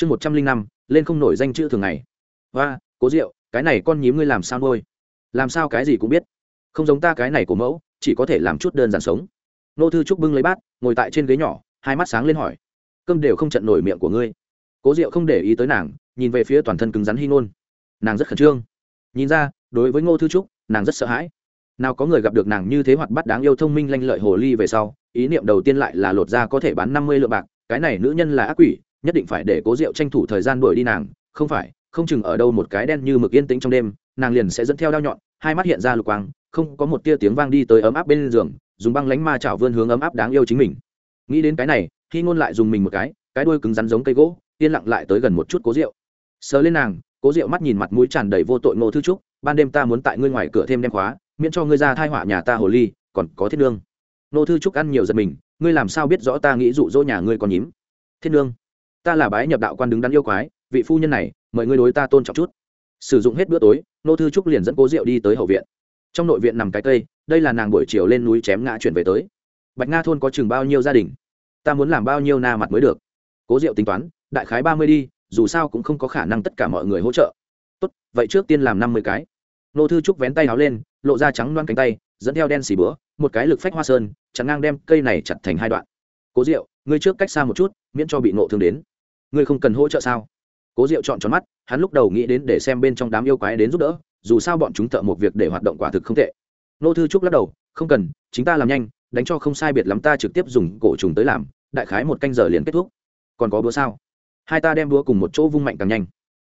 chương một trăm linh năm, lên không nổi danh chữ thường ngày. Và cố diệu, cái này con nhím ngươi làm sao nuôi? Làm sao cái gì cũng biết. Không giống ta cái này của mẫu, chỉ có thể làm chút đơn giản sống. Nô thư trúc bưng lấy bát, ngồi tại trên ghế nhỏ, hai mắt sáng lên hỏi. Cơm đều không trận nổi miệng của ngươi. Cố diệu không để ý tới nàng, nhìn về phía toàn thân cứng rắn hy ngôn. Nàng rất khẩn trương. Nhìn ra, đối với ngô thư trúc, nàng rất sợ hãi. Nào có người gặp được nàng như thế hoặc bắt đáng yêu thông minh lanh lợi hồ ly về sau, ý niệm đầu tiên lại là lột ra có thể bán năm mươi lượng bạc, cái này nữ nhân là ác quỷ nhất định phải để cố diệu tranh thủ thời gian đuổi đi nàng, không phải, không chừng ở đâu một cái đen như mực yên tĩnh trong đêm, nàng liền sẽ dẫn theo đao nhọn, hai mắt hiện ra lục quang, không có một tia tiếng vang đi tới ấm áp bên giường, dùng băng lánh ma chảo vươn hướng ấm áp đáng yêu chính mình. Nghĩ đến cái này khi ngôn lại dùng mình một cái cái đuôi cứng rắn giống cây gỗ, yên lặng lại tới gần một chút cố rượu sờ lên nàng, cố rượu mắt nhìn mặt mũi tràn đầy vô tội ngô thư trúc, ban đêm ta muốn tại ngươi ngoài cửa thêm đem khóa, miễn cho ngươi ra thai họa nhà ta hồ ly, còn có thiết nương. Ngô thư trúc ăn nhiều giật mình, ngươi làm sao biết rõ ta nghĩ dụ dỗ nhà ngươi còn nhím? Thiết nương ta là bái nhập đạo quan đứng đắn yêu quái, vị phu nhân này, mời ngươi đối ta tôn trọng chút. Sử dụng hết bữa tối, nô thư trúc liền dẫn cố diệu đi tới hậu viện. Trong nội viện nằm cái cây, đây là nàng buổi chiều lên núi chém ngã chuyển về tới. Bạch nga thôn có chừng bao nhiêu gia đình? Ta muốn làm bao nhiêu na mặt mới được? Cố diệu tính toán, đại khái ba mươi đi, dù sao cũng không có khả năng tất cả mọi người hỗ trợ. Tốt, vậy trước tiên làm năm mươi cái. Nô thư trúc vén tay áo lên, lộ ra trắng loan cánh tay, dẫn theo đen xì bữa một cái lực phách hoa sơn chắn ngang đem cây này chặt thành hai đoạn. Cố diệu, ngươi trước cách xa một chút, miễn cho bị nộ thương đến ngươi không cần hỗ trợ sao? Cố diệu chọn tròn mắt, hắn lúc đầu nghĩ đến để xem bên trong đám yêu quái đến giúp đỡ, dù sao bọn chúng thợ một việc để hoạt động quả thực không tệ. Nô thư trúc lắc đầu, không cần, chính ta làm nhanh, đánh cho không sai biệt lắm ta trực tiếp dùng cổ trùng tới làm, đại khái một canh giờ liền kết thúc. Còn có búa sao? Hai ta đem búa cùng một chỗ vung mạnh càng nhanh.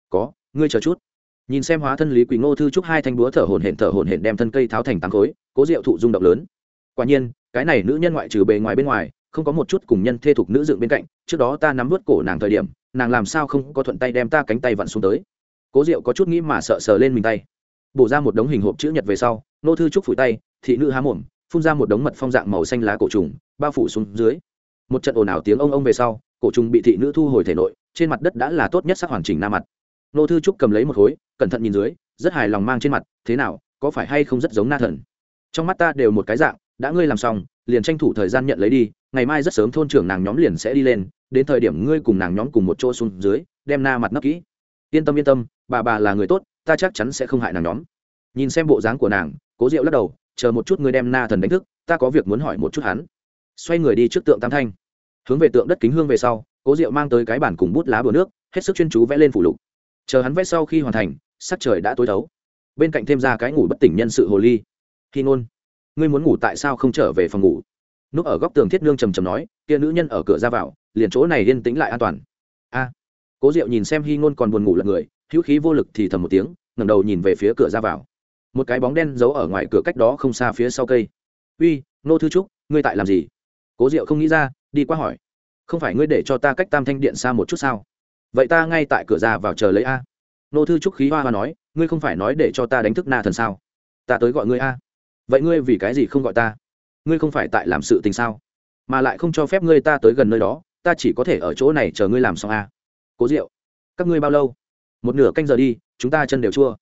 Có, ngươi chờ chút. Nhìn xem hóa thân lý quỳ ngô thư trúc hai thanh búa thở hồn hển, thở hồn hển đem thân cây tháo thành tám khối, cố diệu thụ rung động lớn. Quả nhiên, cái này nữ nhân ngoại trừ bề ngoài bên ngoài không có một chút cùng nhân thê thục nữ dựng bên cạnh, trước đó ta nắm vớt cổ nàng thời điểm, nàng làm sao không có thuận tay đem ta cánh tay vặn xuống tới. Cố diệu có chút nghĩ mà sợ sờ lên mình tay. Bổ ra một đống hình hộp chữ nhật về sau, nô thư trúc phủi tay, thị nữ há mồm, phun ra một đống mật phong dạng màu xanh lá cổ trùng, bao phủ xuống dưới. Một trận ồn ào tiếng ông ông về sau, cổ trùng bị thị nữ thu hồi thể nội, trên mặt đất đã là tốt nhất sắc hoàn chỉnh na mặt. Nô thư trúc cầm lấy một khối, cẩn thận nhìn dưới, rất hài lòng mang trên mặt, thế nào, có phải hay không rất giống na thần? Trong mắt ta đều một cái dạng, đã ngươi làm xong liền tranh thủ thời gian nhận lấy đi, ngày mai rất sớm thôn trưởng nàng nhóm liền sẽ đi lên, đến thời điểm ngươi cùng nàng nhóm cùng một chỗ xuống dưới, đem na mặt nấp kỹ. Yên tâm yên tâm, bà bà là người tốt, ta chắc chắn sẽ không hại nàng nhóm. Nhìn xem bộ dáng của nàng, cố diệu lắc đầu, chờ một chút ngươi đem na thần đánh thức, ta có việc muốn hỏi một chút hắn. Xoay người đi trước tượng tam thanh. Hướng về tượng đất kính hương về sau, cố diệu mang tới cái bản cùng bút lá bừa nước, hết sức chuyên chú vẽ lên phủ lục. Chờ hắn vẽ sau khi hoàn thành, sắc trời đã tối thấu. Bên cạnh thêm ra cái ngủ bất tỉnh nhân sự hồ ly. Khi ngôn ngươi muốn ngủ tại sao không trở về phòng ngủ? Núp ở góc tường thiết nương trầm trầm nói, kia nữ nhân ở cửa ra vào, liền chỗ này yên tĩnh lại an toàn. A. Cố diệu nhìn xem hy ngôn còn buồn ngủ lật người, hữu khí vô lực thì thầm một tiếng, ngẩng đầu nhìn về phía cửa ra vào. Một cái bóng đen giấu ở ngoài cửa cách đó không xa phía sau cây. Uy nô thư trúc, ngươi tại làm gì? Cố diệu không nghĩ ra, đi qua hỏi. Không phải ngươi để cho ta cách tam thanh điện xa một chút sao? Vậy ta ngay tại cửa ra vào chờ lấy a. Nô thư trúc khí hoa hoa nói, ngươi không phải nói để cho ta đánh thức na thần sao? Ta tới gọi ngươi a vậy ngươi vì cái gì không gọi ta? Ngươi không phải tại làm sự tình sao? Mà lại không cho phép ngươi ta tới gần nơi đó, ta chỉ có thể ở chỗ này chờ ngươi làm xong a cố diệu, các ngươi bao lâu? Một nửa canh giờ đi, chúng ta chân đều chua.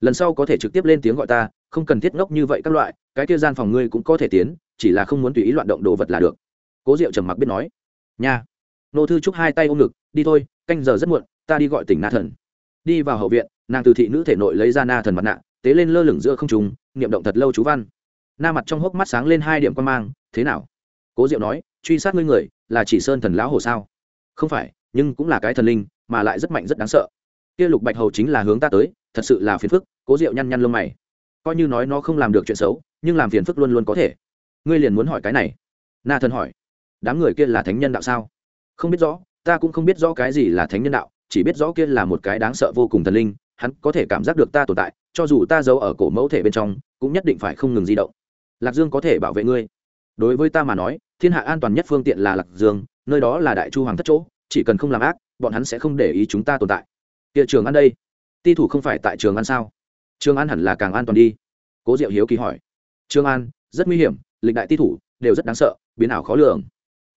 Lần sau có thể trực tiếp lên tiếng gọi ta, không cần thiết ngốc như vậy các loại, cái kia gian phòng ngươi cũng có thể tiến, chỉ là không muốn tùy ý loạn động đồ vật là được. Cố diệu trầm mặc biết nói. Nha. Nô thư chúc hai tay ôm ngực, đi thôi, canh giờ rất muộn, ta đi gọi tỉnh na thần. Đi vào hậu viện, nàng từ thị nữ thể nội lấy ra na thần mặt nạ, tế lên lơ lửng giữa không trùng niệm động thật lâu chú văn. Na mặt trong hốc mắt sáng lên hai điểm quan mang, thế nào? Cố diệu nói, truy sát ngươi người là chỉ sơn thần lão hồ sao? Không phải, nhưng cũng là cái thần linh, mà lại rất mạnh, rất đáng sợ. Kia lục bạch hầu chính là hướng ta tới, thật sự là phiền phức. Cố diệu nhăn nhăn lông mày. Coi như nói nó không làm được chuyện xấu, nhưng làm phiền phức luôn luôn có thể. Ngươi liền muốn hỏi cái này? Na thần hỏi. Đám người kia là thánh nhân đạo sao? Không biết rõ, ta cũng không biết rõ cái gì là thánh nhân đạo, chỉ biết rõ kia là một cái đáng sợ vô cùng thần linh, hắn có thể cảm giác được ta tồn tại cho dù ta giấu ở cổ mẫu thể bên trong, cũng nhất định phải không ngừng di động. Lạc dương có thể bảo vệ ngươi. Đối với ta mà nói, thiên hạ an toàn nhất phương tiện là lạc dương, nơi đó là đại chu hoàng thất chỗ, chỉ cần không làm ác, bọn hắn sẽ không để ý chúng ta tồn tại. Địa trường ăn đây, ti thủ không phải tại trường ăn sao? Trường ăn hẳn là càng an toàn đi. Cố diệu hiếu kỳ hỏi. Trường an, rất nguy hiểm, lịch đại ti thủ đều rất đáng sợ, biến ảo khó lường.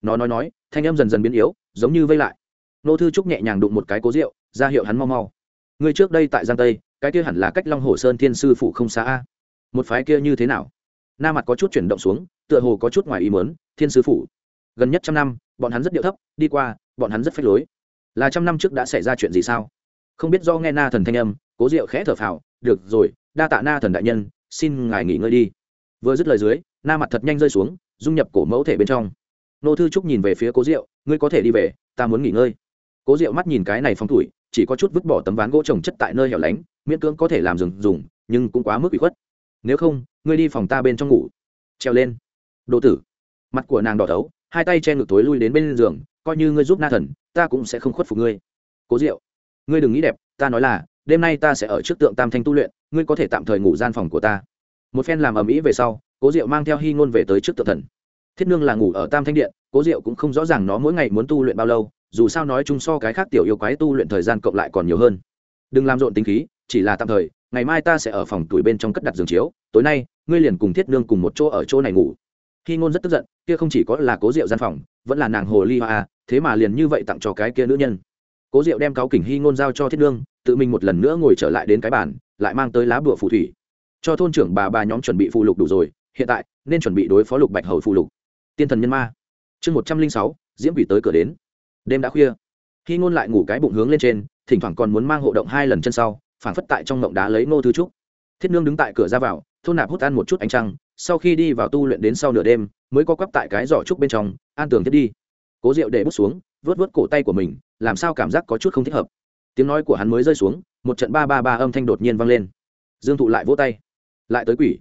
Nó nói nói, thanh em dần dần biến yếu, giống như vây lại. Nô thư trúc nhẹ nhàng đụng một cái cố rượu ra hiệu hắn mau mau. Người trước đây tại giang tây cái kia hẳn là cách long hồ sơn thiên sư phụ không xa a. Một phái kia như thế nào? Na mặt có chút chuyển động xuống, tựa hồ có chút ngoài ý mớn thiên sư phụ gần nhất trăm năm, bọn hắn rất điệu thấp, đi qua, bọn hắn rất phách lối. Là trăm năm trước đã xảy ra chuyện gì sao? Không biết do nghe na thần thanh âm, cố diệu khẽ thở phào, được rồi, đa tạ na thần đại nhân, xin ngài nghỉ ngơi đi. Vừa dứt lời dưới, na mặt thật nhanh rơi xuống, dung nhập cổ mẫu thể bên trong. Nô thư trúc nhìn về phía cố diệu, ngươi có thể đi về, ta muốn nghỉ ngơi. Cố diệu mắt nhìn cái này phong tuổi chỉ có chút vứt bỏ tấm ván gỗ trồng chất tại nơi hẻo lánh, miễn cưỡng có thể làm rừng dùng, nhưng cũng quá mức bị khuất. Nếu không, ngươi đi phòng ta bên trong ngủ. Treo lên. Đồ tử. Mặt của nàng đỏ thấu, hai tay che ngực tối lui đến bên giường, coi như ngươi giúp na thần, ta cũng sẽ không khuất phục ngươi. Cố diệu, ngươi đừng nghĩ đẹp, ta nói là, đêm nay ta sẽ ở trước tượng tam thanh tu luyện, ngươi có thể tạm thời ngủ gian phòng của ta. Một phen làm ầm ĩ về sau, cố diệu mang theo hy ngôn về tới trước tượng thần. Thiết nương là ngủ ở tam thanh điện, cố diệu cũng không rõ ràng nó mỗi ngày muốn tu luyện bao lâu dù sao nói chung so cái khác tiểu yêu quái tu luyện thời gian cộng lại còn nhiều hơn. Đừng làm rộn tính khí, chỉ là tạm thời, ngày mai ta sẽ ở phòng tuổi bên trong cất đặt giường chiếu, tối nay, ngươi liền cùng thiết nương cùng một chỗ ở chỗ này ngủ. Khi ngôn rất tức giận, kia không chỉ có là cố diệu gian phòng, vẫn là nàng hồ ly hoa, thế mà liền như vậy tặng cho cái kia nữ nhân. Cố diệu đem cáo kỉnh hy ngôn giao cho thiết nương, tự mình một lần nữa ngồi trở lại đến cái bàn, lại mang tới lá bùa phù thủy. Cho thôn trưởng bà bà nhóm chuẩn bị phụ lục đủ rồi, hiện tại, nên chuẩn bị đối phó lục bạch hầu phụ lục. Tiên thần nhân ma. Chương một trăm linh sáu, diễm quỷ tới cửa đến đêm đã khuya. Khi ngôn lại ngủ cái bụng hướng lên trên, thỉnh thoảng còn muốn mang hộ động hai lần chân sau phản phất tại trong ngộng đá lấy nô thư trúc. Thiết nương đứng tại cửa ra vào, thôn nạp hút ăn một chút ánh trăng, sau khi đi vào tu luyện đến sau nửa đêm, mới có quắp tại cái giỏ trúc bên trong, an tường thiết đi. Cố rượu để bút xuống vớt vớt cổ tay của mình, làm sao cảm giác có chút không thích hợp. Tiếng nói của hắn mới rơi xuống, một trận ba ba ba âm thanh đột nhiên vang lên. Dương thụ lại vỗ tay. Lại tới quỷ.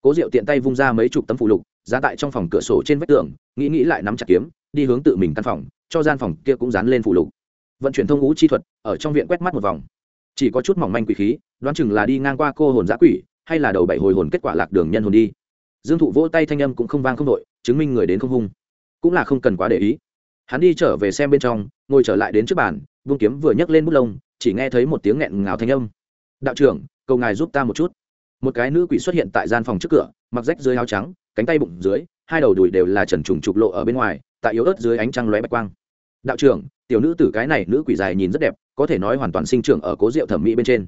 Cố diệu tiện tay vung ra mấy chục tấm phụ lục, giá tại trong phòng cửa sổ trên vách tường, nghĩ nghĩ lại nắm chặt kiếm, đi hướng tự mình căn phòng cho gian phòng kia cũng dán lên phụ lục. Vận chuyển thông ngũ chi thuật, ở trong viện quét mắt một vòng. Chỉ có chút mỏng manh quỷ khí, đoán chừng là đi ngang qua cô hồn giã quỷ, hay là đầu bảy hồi hồn kết quả lạc đường nhân hồn đi. Dương thụ vỗ tay thanh âm cũng không vang không đội, chứng minh người đến không hung. Cũng là không cần quá để ý. Hắn đi trở về xem bên trong, ngồi trở lại đến trước bàn, vung kiếm vừa nhấc lên bút lông, chỉ nghe thấy một tiếng nghẹn ngào thanh âm. Đạo trưởng, cầu ngài giúp ta một chút. Một cái nữ quỷ xuất hiện tại gian phòng trước cửa, mặc rách dưới áo trắng, cánh tay bụng dưới, hai đầu đùi đều là trần trùng trục lộ ở bên ngoài tại yếu ớt dưới ánh trăng lóe bạch quang. Đạo trưởng, tiểu nữ tử cái này nữ quỷ dài nhìn rất đẹp, có thể nói hoàn toàn sinh trưởng ở cố diệu thẩm mỹ bên trên.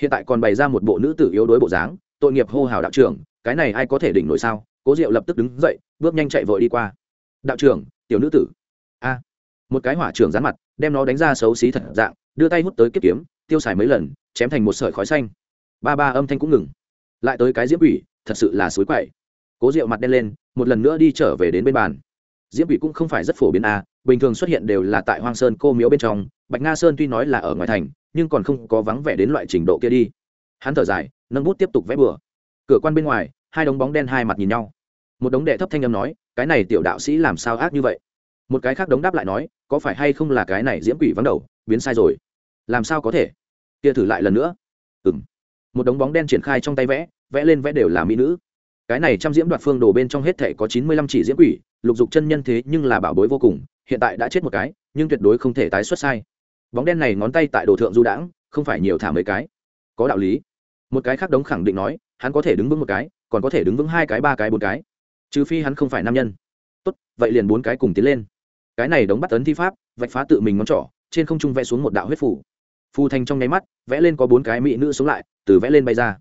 Hiện tại còn bày ra một bộ nữ tử yếu đuối bộ dáng, tội nghiệp hô hào đạo trưởng, cái này ai có thể đỉnh nổi sao? Cố diệu lập tức đứng dậy, bước nhanh chạy vội đi qua. Đạo trưởng, tiểu nữ tử. A. Một cái hỏa trưởng rán mặt, đem nó đánh ra xấu xí thật dạng, đưa tay hút tới kiếp kiếm, tiêu xài mấy lần, chém thành một sợi khói xanh. Ba ba âm thanh cũng ngừng. Lại tới cái diễm quỷ, thật sự là suối quậy. Cố diệu mặt đen lên, một lần nữa đi trở về đến bên bàn diễm quỷ cũng không phải rất phổ biến a, bình thường xuất hiện đều là tại hoang sơn cô miếu bên trong, bạch nga sơn tuy nói là ở ngoài thành, nhưng còn không có vắng vẻ đến loại trình độ kia đi. Hắn thở dài, nâng bút tiếp tục vẽ bừa. Cửa quan bên ngoài, hai đống bóng đen hai mặt nhìn nhau. Một đống đệ thấp thanh âm nói, cái này tiểu đạo sĩ làm sao ác như vậy? Một cái khác đống đáp lại nói, có phải hay không là cái này diễm quỷ vắng đầu, biến sai rồi? Làm sao có thể? Kia thử lại lần nữa. Ừng một đống bóng đen triển khai trong tay vẽ vẽ lên vẽ đều là mỹ nữ cái này trăm diễm đoạt phương đồ bên trong hết thể có chín mươi lăm chỉ diễm quỷ, lục dục chân nhân thế nhưng là bảo bối vô cùng, hiện tại đã chết một cái, nhưng tuyệt đối không thể tái xuất sai. Bóng đen này ngón tay tại đồ thượng du đãng, không phải nhiều thả mấy cái. Có đạo lý. Một cái khác đống khẳng định nói, hắn có thể đứng vững một cái, còn có thể đứng vững hai cái, ba cái, bốn cái. Trừ phi hắn không phải nam nhân. Tốt, vậy liền bốn cái cùng tiến lên. Cái này đống bắt tấn thi pháp, vạch phá tự mình ngón trỏ, trên không trung vẽ xuống một đạo huyết phủ. Phù thành trong nháy mắt, vẽ lên có bốn cái mỹ nữ sống lại, từ vẽ lên bay ra.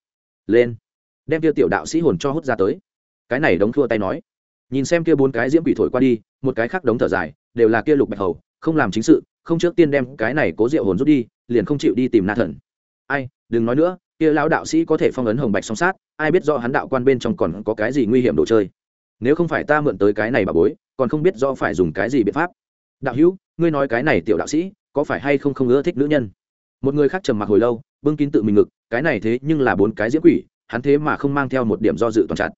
Lên đem kia tiểu đạo sĩ hồn cho hút ra tới. Cái này đống thua tay nói. Nhìn xem kia bốn cái diễm quỷ thổi qua đi, một cái khác đống thở dài, đều là kia lục bạch hầu, không làm chính sự, không trước tiên đem cái này cố diệu hồn rút đi, liền không chịu đi tìm na thần. Ai, đừng nói nữa, kia lão đạo sĩ có thể phong ấn hồng bạch song sát, ai biết rõ hắn đạo quan bên trong còn có cái gì nguy hiểm đồ chơi. Nếu không phải ta mượn tới cái này bà bối, còn không biết do phải dùng cái gì biện pháp. Đạo hữu, ngươi nói cái này tiểu đạo sĩ, có phải hay không không ưa thích nữ nhân? Một người khác trầm mặc hồi lâu, bưng kín tự mình ngực, cái này thế nhưng là bốn cái diễm quỷ hắn thế mà không mang theo một điểm do dự toàn chặt.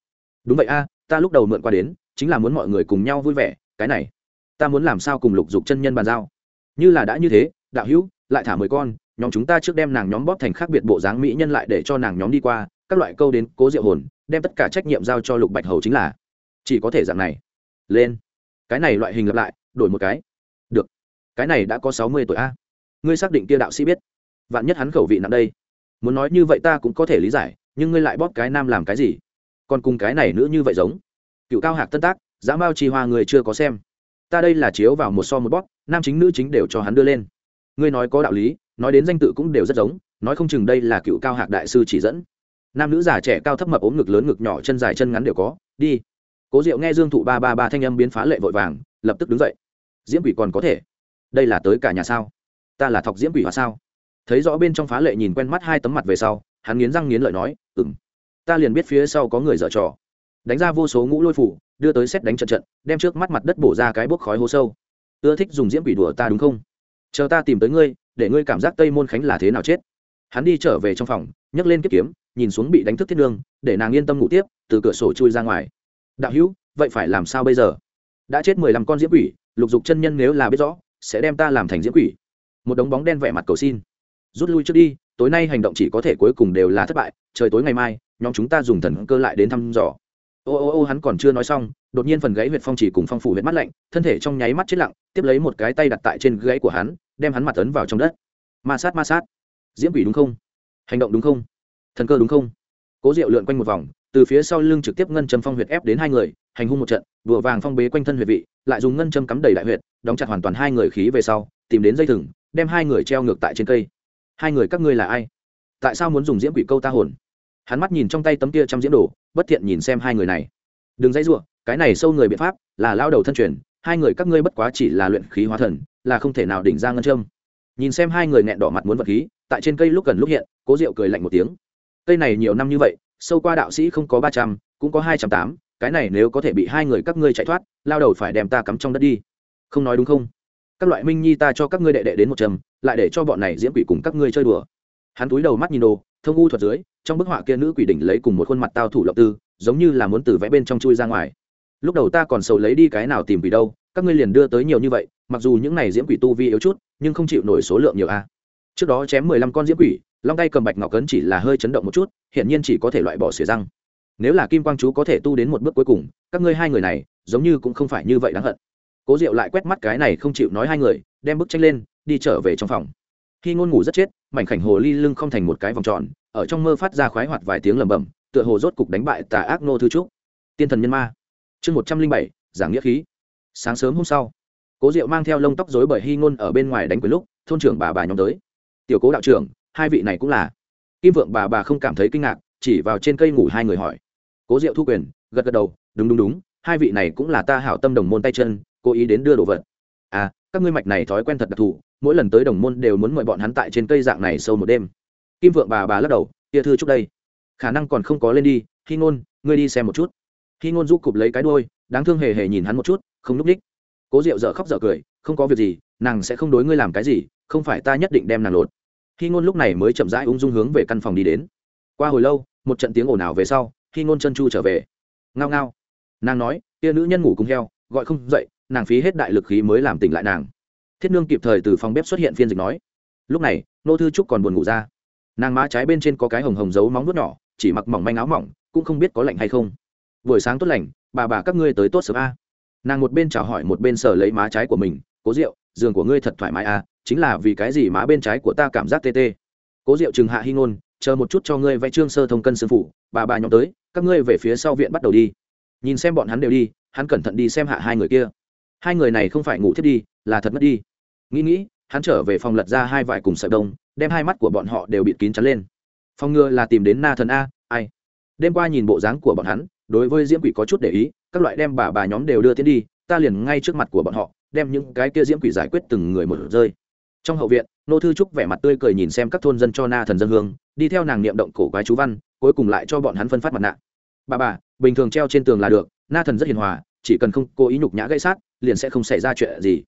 Đúng vậy a, ta lúc đầu mượn qua đến, chính là muốn mọi người cùng nhau vui vẻ, cái này, ta muốn làm sao cùng lục dục chân nhân bàn giao? Như là đã như thế, đạo hữu, lại thả mười con, nhóm chúng ta trước đem nàng nhóm bóp thành khác biệt bộ dáng mỹ nhân lại để cho nàng nhóm đi qua, các loại câu đến cố diệu hồn, đem tất cả trách nhiệm giao cho lục bạch hầu chính là. Chỉ có thể dạng này. Lên. Cái này loại hình lặp lại, đổi một cái. Được. Cái này đã có sáu mươi tuổi a. Ngươi xác định kia đạo sĩ biết. Vạn nhất hắn khẩu vị nặng đây. Muốn nói như vậy ta cũng có thể lý giải nhưng ngươi lại bóp cái nam làm cái gì? Còn cùng cái này nữa như vậy giống. Cựu cao hạc tân tác giá mao chi hoa người chưa có xem. Ta đây là chiếu vào một so một bóp, nam chính nữ chính đều cho hắn đưa lên. Ngươi nói có đạo lý, nói đến danh tự cũng đều rất giống, nói không chừng đây là cựu cao hạc đại sư chỉ dẫn. Nam nữ già trẻ cao thấp mập ốm ngực lớn ngực nhỏ chân dài chân ngắn đều có, đi. Cố diệu nghe dương thụ ba ba ba thanh âm biến phá lệ vội vàng, lập tức đứng dậy. Diễm quỷ còn có thể. Đây là tới cả nhà sao? Ta là thọc diễm quỷ hóa sao? Thấy rõ bên trong phá lệ nhìn quen mắt hai tấm mặt về sau hắn nghiến răng nghiến lợi nói ừng ta liền biết phía sau có người dở trò. Đánh ra vô số ngũ lôi phủ, đưa tới xét đánh trận trận, đem trước mắt mặt đất bổ ra cái bốc khói hố sâu. Ưa thích dùng diễm quỷ đùa ta đúng không? Chờ ta tìm tới ngươi, để ngươi cảm giác tây môn khánh là thế nào chết. Hắn đi trở về trong phòng, nhấc lên kiếp kiếm, nhìn xuống bị đánh thức thiết lương để nàng yên tâm ngủ tiếp, từ cửa sổ chui ra ngoài. Đạo hữu, vậy phải làm sao bây giờ? Đã chết mười lăm con diễm quỷ, lục dục chân nhân nếu là biết rõ, sẽ đem ta làm thành diễm quỷ. Một đống bóng đen vẻ mặt cầu xin. Rút lui trước đi tối nay hành động chỉ có thể cuối cùng đều là thất bại, trời tối ngày mai, nhóm chúng ta dùng thần cơ lại đến thăm dò. Ô ô ô, hắn còn chưa nói xong, đột nhiên phần gãy huyệt phong chỉ cùng phong phủ huyệt mắt lạnh, thân thể trong nháy mắt chết lặng, tiếp lấy một cái tay đặt tại trên gãy của hắn, đem hắn mặt ấn vào trong đất. Ma sát ma sát. Diễm quỷ đúng không? Hành động đúng không? Thần cơ đúng không? Cố diệu lượn quanh một vòng, từ phía sau lưng trực tiếp ngân châm phong huyệt ép đến hai người, hành hung một trận vừa vàng phong bế quanh thân huyệt vị, lại dùng ngân châm cắm đầy đại huyệt, đóng chặt hoàn toàn hai người khí về sau, tìm đến dây thừng, đem hai người treo ngược tại trên cây hai người các ngươi là ai? Tại sao muốn dùng diễm quỷ câu ta hồn? Hắn mắt nhìn trong tay tấm kia trăm diễm đồ, bất thiện nhìn xem hai người này. Đừng dãy ruộng cái này sâu người biện pháp là lao đầu thân truyền, hai người các ngươi bất quá chỉ là luyện khí hóa thần, là không thể nào đỉnh ra ngân châm. Nhìn xem hai người nghẹn đỏ mặt muốn vật khí, tại trên cây lúc gần lúc hiện, cố diệu cười lạnh một tiếng. Cây này nhiều năm như vậy, sâu qua đạo sĩ không có ba trăm, cũng có hai trăm tám, cái này nếu có thể bị hai người các ngươi chạy thoát, lao đầu phải đem ta cắm trong đất đi. Không nói đúng không? Các loại minh nhi ta cho các ngươi đệ đệ đến một trầm lại để cho bọn này diễm quỷ cùng các ngươi chơi đùa. Hắn túi đầu mắt nhìn đồ, thông u thuật dưới, trong bức họa kia nữ quỷ đỉnh lấy cùng một khuôn mặt tao thủ lộc tư, giống như là muốn từ vẽ bên trong chui ra ngoài. Lúc đầu ta còn sầu lấy đi cái nào tìm quỷ đâu, các ngươi liền đưa tới nhiều như vậy, mặc dù những này diễm quỷ tu vi yếu chút, nhưng không chịu nổi số lượng nhiều a. À. Trước đó chém mười lăm con diễm quỷ, long tay cầm bạch ngọc cấn chỉ là hơi chấn động một chút hiện nhiên chỉ có thể loại bỏ xỉa răng. Nếu là kim quang chú có thể tu đến một bước cuối cùng, các ngươi hai người này, giống như cũng không phải như vậy đáng hận cố diệu lại quét mắt cái này không chịu nói hai người, đem bức tranh lên, đi trở về trong phòng. Khi ngôn ngủ rất chết, mảnh khảnh hồ ly lưng không thành một cái vòng tròn, ở trong mơ phát ra khoái hoạt vài tiếng lầm bầm tựa hồ rốt cục đánh bại tà ác nô thư trúc. Tiên thần nhân ma. Chương một trăm linh bảy giảng nghĩa khí. Sáng sớm hôm sau, cố diệu mang theo lông tóc dối bởi hy ngôn ở bên ngoài đánh quyền lúc, thôn trưởng bà bà nhóm tới. Tiểu cố đạo trưởng, hai vị này cũng là. Kim vượng bà bà không cảm thấy kinh ngạc, chỉ vào trên cây ngủ hai người hỏi. Cố diệu thu quyền, gật gật đầu, đúng đúng đúng, hai vị này cũng là ta hảo tâm đồng môn tay chân cố ý đến đưa đồ vật. À các ngươi mạch này thói quen thật đặc thù, mỗi lần tới đồng môn đều muốn mời bọn hắn tại trên cây dạng này sâu một đêm. Kim vượng bà bà lắc đầu, tia thư trước đây. Khả năng còn không có lên đi khi ngôn, ngươi đi xem một chút. Khi ngôn giúp cụp lấy cái đôi đáng thương hề hề nhìn hắn một chút, không núp ních. Cố diệu dở khóc dở cười, không có việc gì, nàng sẽ không đối ngươi làm cái gì, không phải ta nhất định đem nàng lột. Khi ngôn lúc này mới chậm rãi ung dung hướng về căn phòng đi đến. Qua hồi lâu, một trận tiếng ồn ào về sau khi ngôn chân chu trở về. Ngao ngao. Nàng nói, tia nữ nhân ngủ cùng heo, gọi không dậy nàng phí hết đại lực khí mới làm tỉnh lại nàng. Thiết nương kịp thời từ phòng bếp xuất hiện phiên dịch nói, lúc này, nô thư trúc còn buồn ngủ ra. Nàng má trái bên trên có cái hồng hồng giấu móng nuốt nhỏ, chỉ mặc mỏng manh áo mỏng, cũng không biết có lạnh hay không. Buổi sáng tốt lành, bà bà các ngươi tới tốt sớm a. Nàng một bên chào hỏi một bên sờ lấy má trái của mình, cố rượu giường của ngươi thật thoải mái a, chính là vì cái gì má bên trái của ta cảm giác tê tê? Cố rượu chừng hạ hy ngôn, chờ một chút cho ngươi vay trương sơ thông cân sư phụ, bà bà nhóm tới, các ngươi về phía sau viện bắt đầu đi. Nhìn xem bọn hắn đều đi, hắn cẩn thận đi xem hạ hai người kia hai người này không phải ngủ thiết đi, là thật mất đi. Nghĩ nghĩ, hắn trở về phòng lật ra hai vải cùng sợi đông, đem hai mắt của bọn họ đều bịt kín chắn lên. Phòng ngừa là tìm đến na thần a, ai? Đêm qua nhìn bộ dáng của bọn hắn, đối với diễm quỷ có chút để ý, các loại đem bà bà nhóm đều đưa tiến đi, ta liền ngay trước mặt của bọn họ, đem những cái kia diễm quỷ giải quyết từng người một rơi. Trong hậu viện, nô thư trúc vẻ mặt tươi cười nhìn xem các thôn dân cho na thần dân hương, đi theo nàng niệm động cổ quái chú văn, cuối cùng lại cho bọn hắn phân phát mặt nạ. Bà bà, bình thường treo trên tường là được, na thần rất hiền hòa chỉ cần không cố ý nhục nhã gây sát, liền sẽ không xảy ra chuyện gì.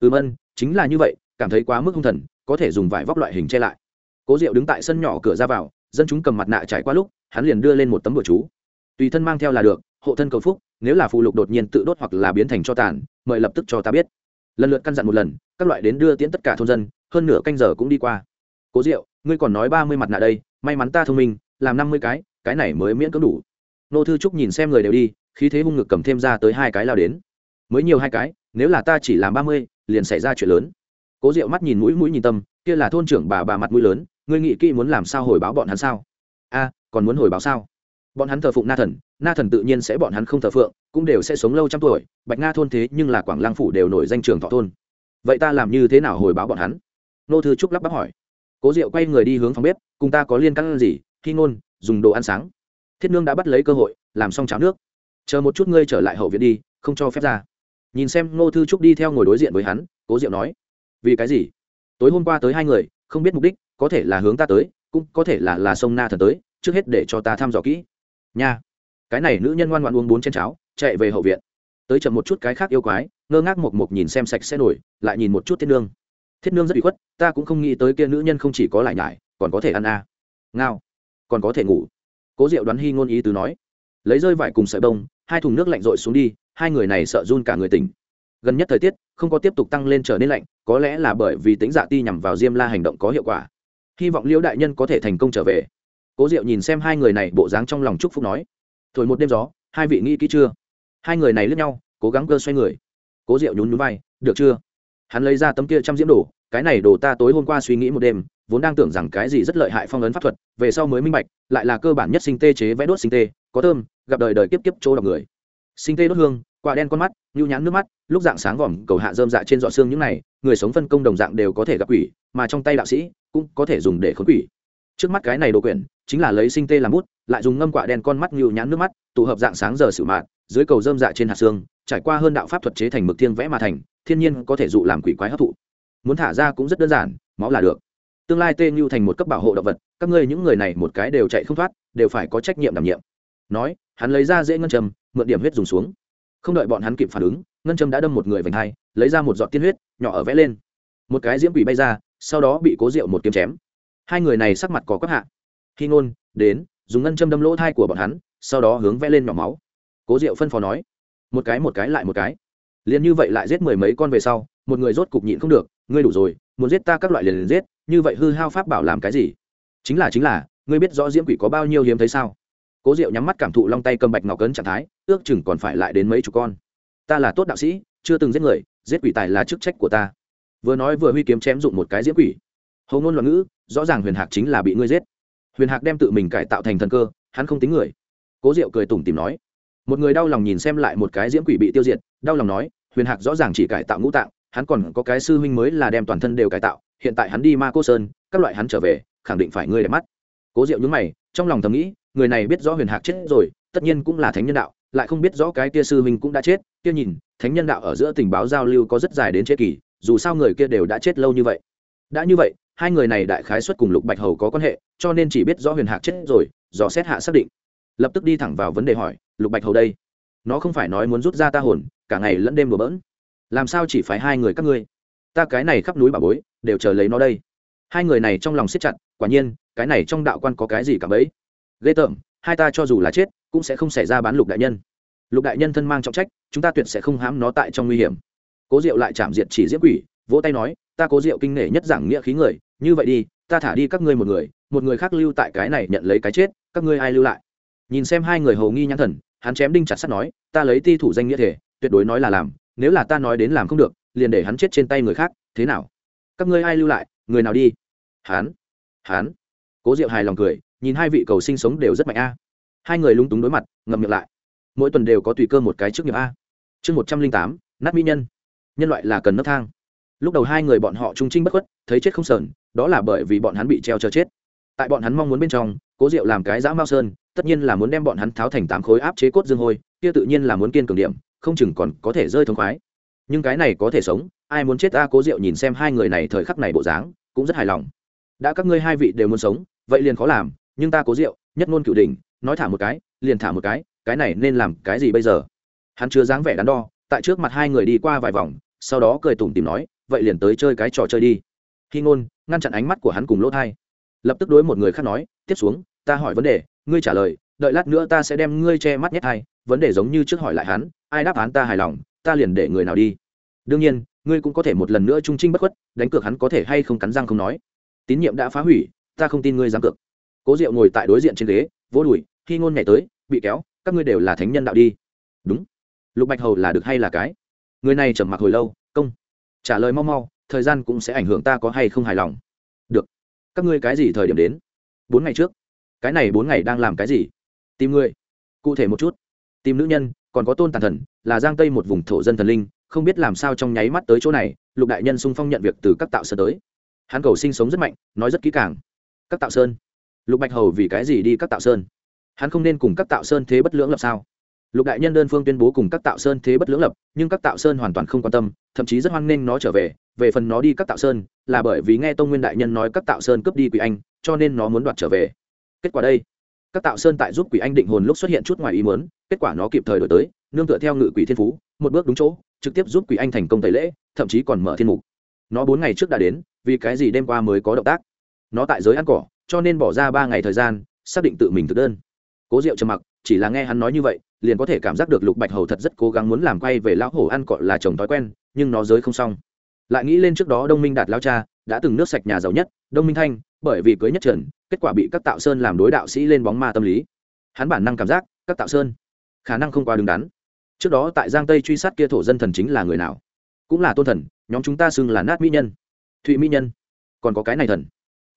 Ừm ân, chính là như vậy, cảm thấy quá mức hung thần, có thể dùng vải vóc loại hình che lại. Cố diệu đứng tại sân nhỏ cửa ra vào, dân chúng cầm mặt nạ trải qua lúc, hắn liền đưa lên một tấm bừa chú. Tùy thân mang theo là được, hộ thân cầu phúc, nếu là phụ lục đột nhiên tự đốt hoặc là biến thành cho tàn, mời lập tức cho ta biết. Lần lượt căn dặn một lần, các loại đến đưa tiễn tất cả thôn dân, hơn nửa canh giờ cũng đi qua. Cố diệu, ngươi còn nói ba mươi mặt nạ đây, may mắn ta thông minh, làm năm mươi cái cái này mới miễn cưỡng đủ nô thư trúc nhìn xem người đều đi, khí thế hung ngực cầm thêm ra tới hai cái lao đến. Mới nhiều hai cái, nếu là ta chỉ làm ba mươi, liền xảy ra chuyện lớn. Cố diệu mắt nhìn mũi mũi nhìn tâm, kia là thôn trưởng bà bà mặt mũi lớn, ngươi nghĩ kỹ muốn làm sao hồi báo bọn hắn sao? A, còn muốn hồi báo sao? Bọn hắn thờ phụng na thần na thần tự nhiên sẽ bọn hắn không thờ phượng, cũng đều sẽ sống lâu trăm tuổi, bạch nga thôn thế nhưng là quảng lang phủ đều nổi danh trường thọ thôn. Vậy ta làm như thế nào hồi báo bọn hắn? Nô thư trúc lắp bắp hỏi. Cố diệu quay người đi hướng phòng bếp, cùng ta có liên căn gì, khi ngôn, dùng đồ ăn sáng thiết nương đã bắt lấy cơ hội, làm xong cháo nước. Chờ một chút ngươi trở lại hậu viện đi, không cho phép ra. Nhìn xem ngô thư trúc đi theo ngồi đối diện với hắn, cố diệu nói, vì cái gì? Tối hôm qua tới hai người, không biết mục đích, có thể là hướng ta tới, cũng có thể là là sông na thần tới, trước hết để cho ta thăm dò kỹ. Nha. Cái này nữ nhân ngoan ngoan uống bốn chén cháo, chạy về hậu viện. Tới chậm một chút cái khác yêu quái, ngơ ngác một một nhìn xem sạch sẽ nổi, lại nhìn một chút thiết nương. Thiết nương rất bị khuất, ta cũng không nghĩ tới kia nữ nhân không chỉ có lại nhải, còn có thể ăn a. À. ngao, còn có thể ngủ cố diệu đoán hy ngôn ý tứ nói, lấy rơi vải cùng sợi bông, hai thùng nước lạnh rội xuống đi, hai người này sợ run cả người tỉnh. Gần nhất thời tiết, không có tiếp tục tăng lên trở nên lạnh, có lẽ là bởi vì tính dạ ti nhằm vào diêm la hành động có hiệu quả. Hy vọng liễu đại nhân có thể thành công trở về. Cố diệu nhìn xem hai người này, bộ dáng trong lòng chúc phúc nói, thổi một đêm gió, hai vị nghĩ kỹ chưa? Hai người này lướt nhau, cố gắng cơ xoay người. Cố diệu nhún nhún vai, được chưa? Hắn lấy ra tấm kia trăm diễm đổ cái này đồ ta tối hôm qua suy nghĩ một đêm, vốn đang tưởng rằng cái gì rất lợi hại phong ấn pháp thuật, về sau mới minh bạch, lại là cơ bản nhất sinh tê chế vẽ đốt sinh tê, có thơm, gặp đời đời kiếp kiếp chỗ đọc người. Sinh tê đốt hương, quả đen con mắt, nhu nhãn nước mắt, lúc dạng sáng vòm cầu hạ dơm dạ trên dọ xương những này, người sống phân công đồng dạng đều có thể gặp quỷ, mà trong tay đạo sĩ cũng có thể dùng để khốn quỷ. Trước mắt cái này đồ quyển, chính là lấy sinh tê làm bút, lại dùng ngâm quả đen con mắt nhu nhãn nước mắt, tụ hợp dạng sáng giờ sự mạn dưới cầu dơm dạ trên hạt xương trải qua hơn đạo pháp thuật chế thành mực thiên vẽ mà thành, thiên nhiên có thể dụ làm quỷ quái hấp thụ muốn thả ra cũng rất đơn giản, máu là được. Tương lai tê như thành một cấp bảo hộ động vật, các ngươi những người này một cái đều chạy không thoát, đều phải có trách nhiệm đảm nhiệm. Nói, hắn lấy ra dễ ngân châm, mượn điểm huyết dùng xuống. Không đợi bọn hắn kịp phản ứng, ngân châm đã đâm một người vành hai, lấy ra một giọt tiên huyết, nhỏ ở vẽ lên. Một cái diễm quỷ bay ra, sau đó bị cố rượu một kiếm chém. Hai người này sắc mặt có quắc hạ. Khi ngôn, đến, dùng ngân châm đâm lỗ thai của bọn hắn, sau đó hướng vẽ lên nhỏ máu. Cố diệu phân phó nói, một cái một cái lại một cái. Liền như vậy lại giết mười mấy con về sau, một người rốt cục nhịn không được ngươi đủ rồi, muốn giết ta các loại liền liền giết, như vậy hư hao pháp bảo làm cái gì? Chính là chính là, ngươi biết rõ diễm quỷ có bao nhiêu hiếm thấy sao? Cố diệu nhắm mắt cảm thụ long tay cầm bạch ngọc cấn trạng thái, ước chừng còn phải lại đến mấy chục con. Ta là tốt đạo sĩ, chưa từng giết người, giết quỷ tài là chức trách của ta. Vừa nói vừa huy kiếm chém dụng một cái diễm quỷ. Hầu ngôn loạn ngữ, rõ ràng huyền hạc chính là bị ngươi giết. Huyền hạc đem tự mình cải tạo thành thần cơ, hắn không tính người. Cố diệu cười tủm tìm nói. Một người đau lòng nhìn xem lại một cái diễm quỷ bị tiêu diệt, đau lòng nói, huyền hạc rõ ràng chỉ cải tạo ngũ tạng hắn còn có cái sư huynh mới là đem toàn thân đều cải tạo hiện tại hắn đi ma cô sơn các loại hắn trở về khẳng định phải ngươi đẹp mắt. Cố diệu nhúng mày trong lòng thầm nghĩ người này biết rõ huyền hạc chết rồi tất nhiên cũng là thánh nhân đạo lại không biết rõ cái kia sư huynh cũng đã chết kia nhìn thánh nhân đạo ở giữa tình báo giao lưu có rất dài đến chế kỳ, dù sao người kia đều đã chết lâu như vậy. Đã như vậy hai người này đại khái xuất cùng lục bạch hầu có quan hệ cho nên chỉ biết rõ huyền hạc chết rồi dò xét hạ xác định. Lập tức đi thẳng vào vấn đề hỏi lục bạch hầu đây? Nó không phải nói muốn rút ra ta hồn cả ngày lẫn đêm đùa bỡn làm sao chỉ phải hai người các ngươi? Ta cái này khắp núi bà bối, đều chờ lấy nó đây. Hai người này trong lòng siết chặt, quả nhiên, cái này trong đạo quan có cái gì cả bấy? Ghê tởm, hai ta cho dù là chết, cũng sẽ không xảy ra bán lục đại nhân. Lục đại nhân thân mang trọng trách, chúng ta tuyệt sẽ không hãm nó tại trong nguy hiểm. Cố diệu lại chạm diệt chỉ diễm quỷ, vỗ tay nói, ta cố diệu kinh nể nhất giảng nghĩa khí người, như vậy đi, ta thả đi các ngươi một người một người khác lưu tại cái này nhận lấy cái chết, các ngươi ai lưu lại? Nhìn xem hai người hầu nghi nhãn thần, hắn chém đinh chặt sắt nói, ta lấy ti thủ danh nghĩa thể, tuyệt đối nói là làm nếu là ta nói đến làm không được, liền để hắn chết trên tay người khác, thế nào? Các ngươi ai lưu lại? Người nào đi? Hắn hắn. Cố diệu hài lòng cười, nhìn hai vị cầu sinh sống đều rất mạnh a. Hai người lúng túng đối mặt, ngậm miệng lại. Mỗi tuần đều có tùy cơ một cái trước nghiệp a. Chương một trăm linh tám, nát mỹ nhân. Nhân loại là cần nấc thang. Lúc đầu hai người bọn họ trung trinh bất khuất, thấy chết không sờn, đó là bởi vì bọn hắn bị treo chờ chết. Tại bọn hắn mong muốn bên trong, cố diệu làm cái dã mao sơn, tất nhiên là muốn đem bọn hắn tháo thành tám khối áp chế cốt dương hôi, kia tự nhiên là muốn kiên cường điểm không chừng còn có thể rơi thống khoái. Nhưng cái này có thể sống, ai muốn chết ta cố diệu nhìn xem hai người này thời khắc này bộ dáng, cũng rất hài lòng. Đã các ngươi hai vị đều muốn sống, vậy liền khó làm, nhưng ta cố diệu, nhất ngôn cựu đình nói thả một cái, liền thả một cái cái này nên làm cái gì bây giờ? Hắn chưa dáng vẻ đắn đo, tại trước mặt hai người đi qua vài vòng, sau đó cười tủm tìm nói, vậy liền tới chơi cái trò chơi đi. Khi ngôn, ngăn chặn ánh mắt của hắn cùng lỗ thai. Lập tức đối một người khác nói, tiếp xuống, ta hỏi vấn đề, ngươi trả lời, đợi lát nữa ta sẽ đem ngươi che mắt nhét hai, vấn đề giống như trước hỏi lại hắn ai đáp án ta hài lòng, ta liền để người nào đi. Đương nhiên, ngươi cũng có thể một lần nữa trung trinh bất khuất, đánh cược hắn có thể hay không cắn răng không nói. Tín nhiệm đã phá hủy, ta không tin ngươi dám cược. Cố diệu ngồi tại đối diện trên ghế, vỗ đùi, khi ngôn nhảy tới, bị kéo, các ngươi đều là thánh nhân đạo đi. Đúng. Lục bạch hầu là được hay là cái? Người này trầm mặc hồi lâu, công. Trả lời mau mau, thời gian cũng sẽ ảnh hưởng ta có hay không hài lòng. Được. Các ngươi cái gì thời điểm đến? Bốn ngày trước. Cái này bốn ngày đang làm cái gì? Tìm ngươi cụ thể một chút. Tìm nữ nhân còn có tôn tàn thần, là giang tây một vùng thổ dân thần linh, không biết làm sao trong nháy mắt tới chỗ này, lục đại nhân sung phong nhận việc từ các tạo sơn tới. Hắn cầu sinh sống rất mạnh, nói rất kỹ càng. Các tạo sơn? Lục bạch hầu vì cái gì đi các tạo sơn? Hắn không nên cùng các tạo sơn thế bất lưỡng lập sao? Lục đại nhân đơn phương tuyên bố cùng các tạo sơn thế bất lưỡng lập, nhưng các tạo sơn hoàn toàn không quan tâm, thậm chí rất hoan nghênh nó trở về. Về phần nó đi các tạo sơn, là bởi vì nghe tông nguyên đại nhân nói các tạo sơn cướp đi quỷ anh, cho nên nó muốn đoạt trở về. Kết quả đây các tạo sơn tại giúp quỷ anh định hồn lúc xuất hiện chút ngoài ý muốn, kết quả nó kịp thời đổi tới, nương tựa theo ngự quỷ thiên phú, một bước đúng chỗ, trực tiếp giúp quỷ anh thành công tẩy lễ, thậm chí còn mở thiên mục. Nó bốn ngày trước đã đến, vì cái gì đêm qua mới có động tác? Nó tại giới ăn cỏ, cho nên bỏ ra ba ngày thời gian, xác định tự mình thực đơn. Cố diệu trầm mặc, chỉ là nghe hắn nói như vậy, liền có thể cảm giác được lục bạch hầu thật rất cố gắng muốn làm quay về lão hổ ăn cọ là chồng thói quen, nhưng nó giới không xong. Lại nghĩ lên trước đó đông minh đạt lao cha, đã từng nước sạch nhà giàu nhất, đông minh thanh bởi vì cưới nhất trần, kết quả bị các tạo sơn làm đối đạo sĩ lên bóng ma tâm lý. Hắn bản năng cảm giác, các tạo sơn khả năng không quá đứng đắn. Trước đó tại giang tây truy sát kia thổ dân thần chính là người nào? Cũng là tôn thần, nhóm chúng ta xưng là nát mỹ nhân. Thụy mỹ nhân. Còn có cái này thần.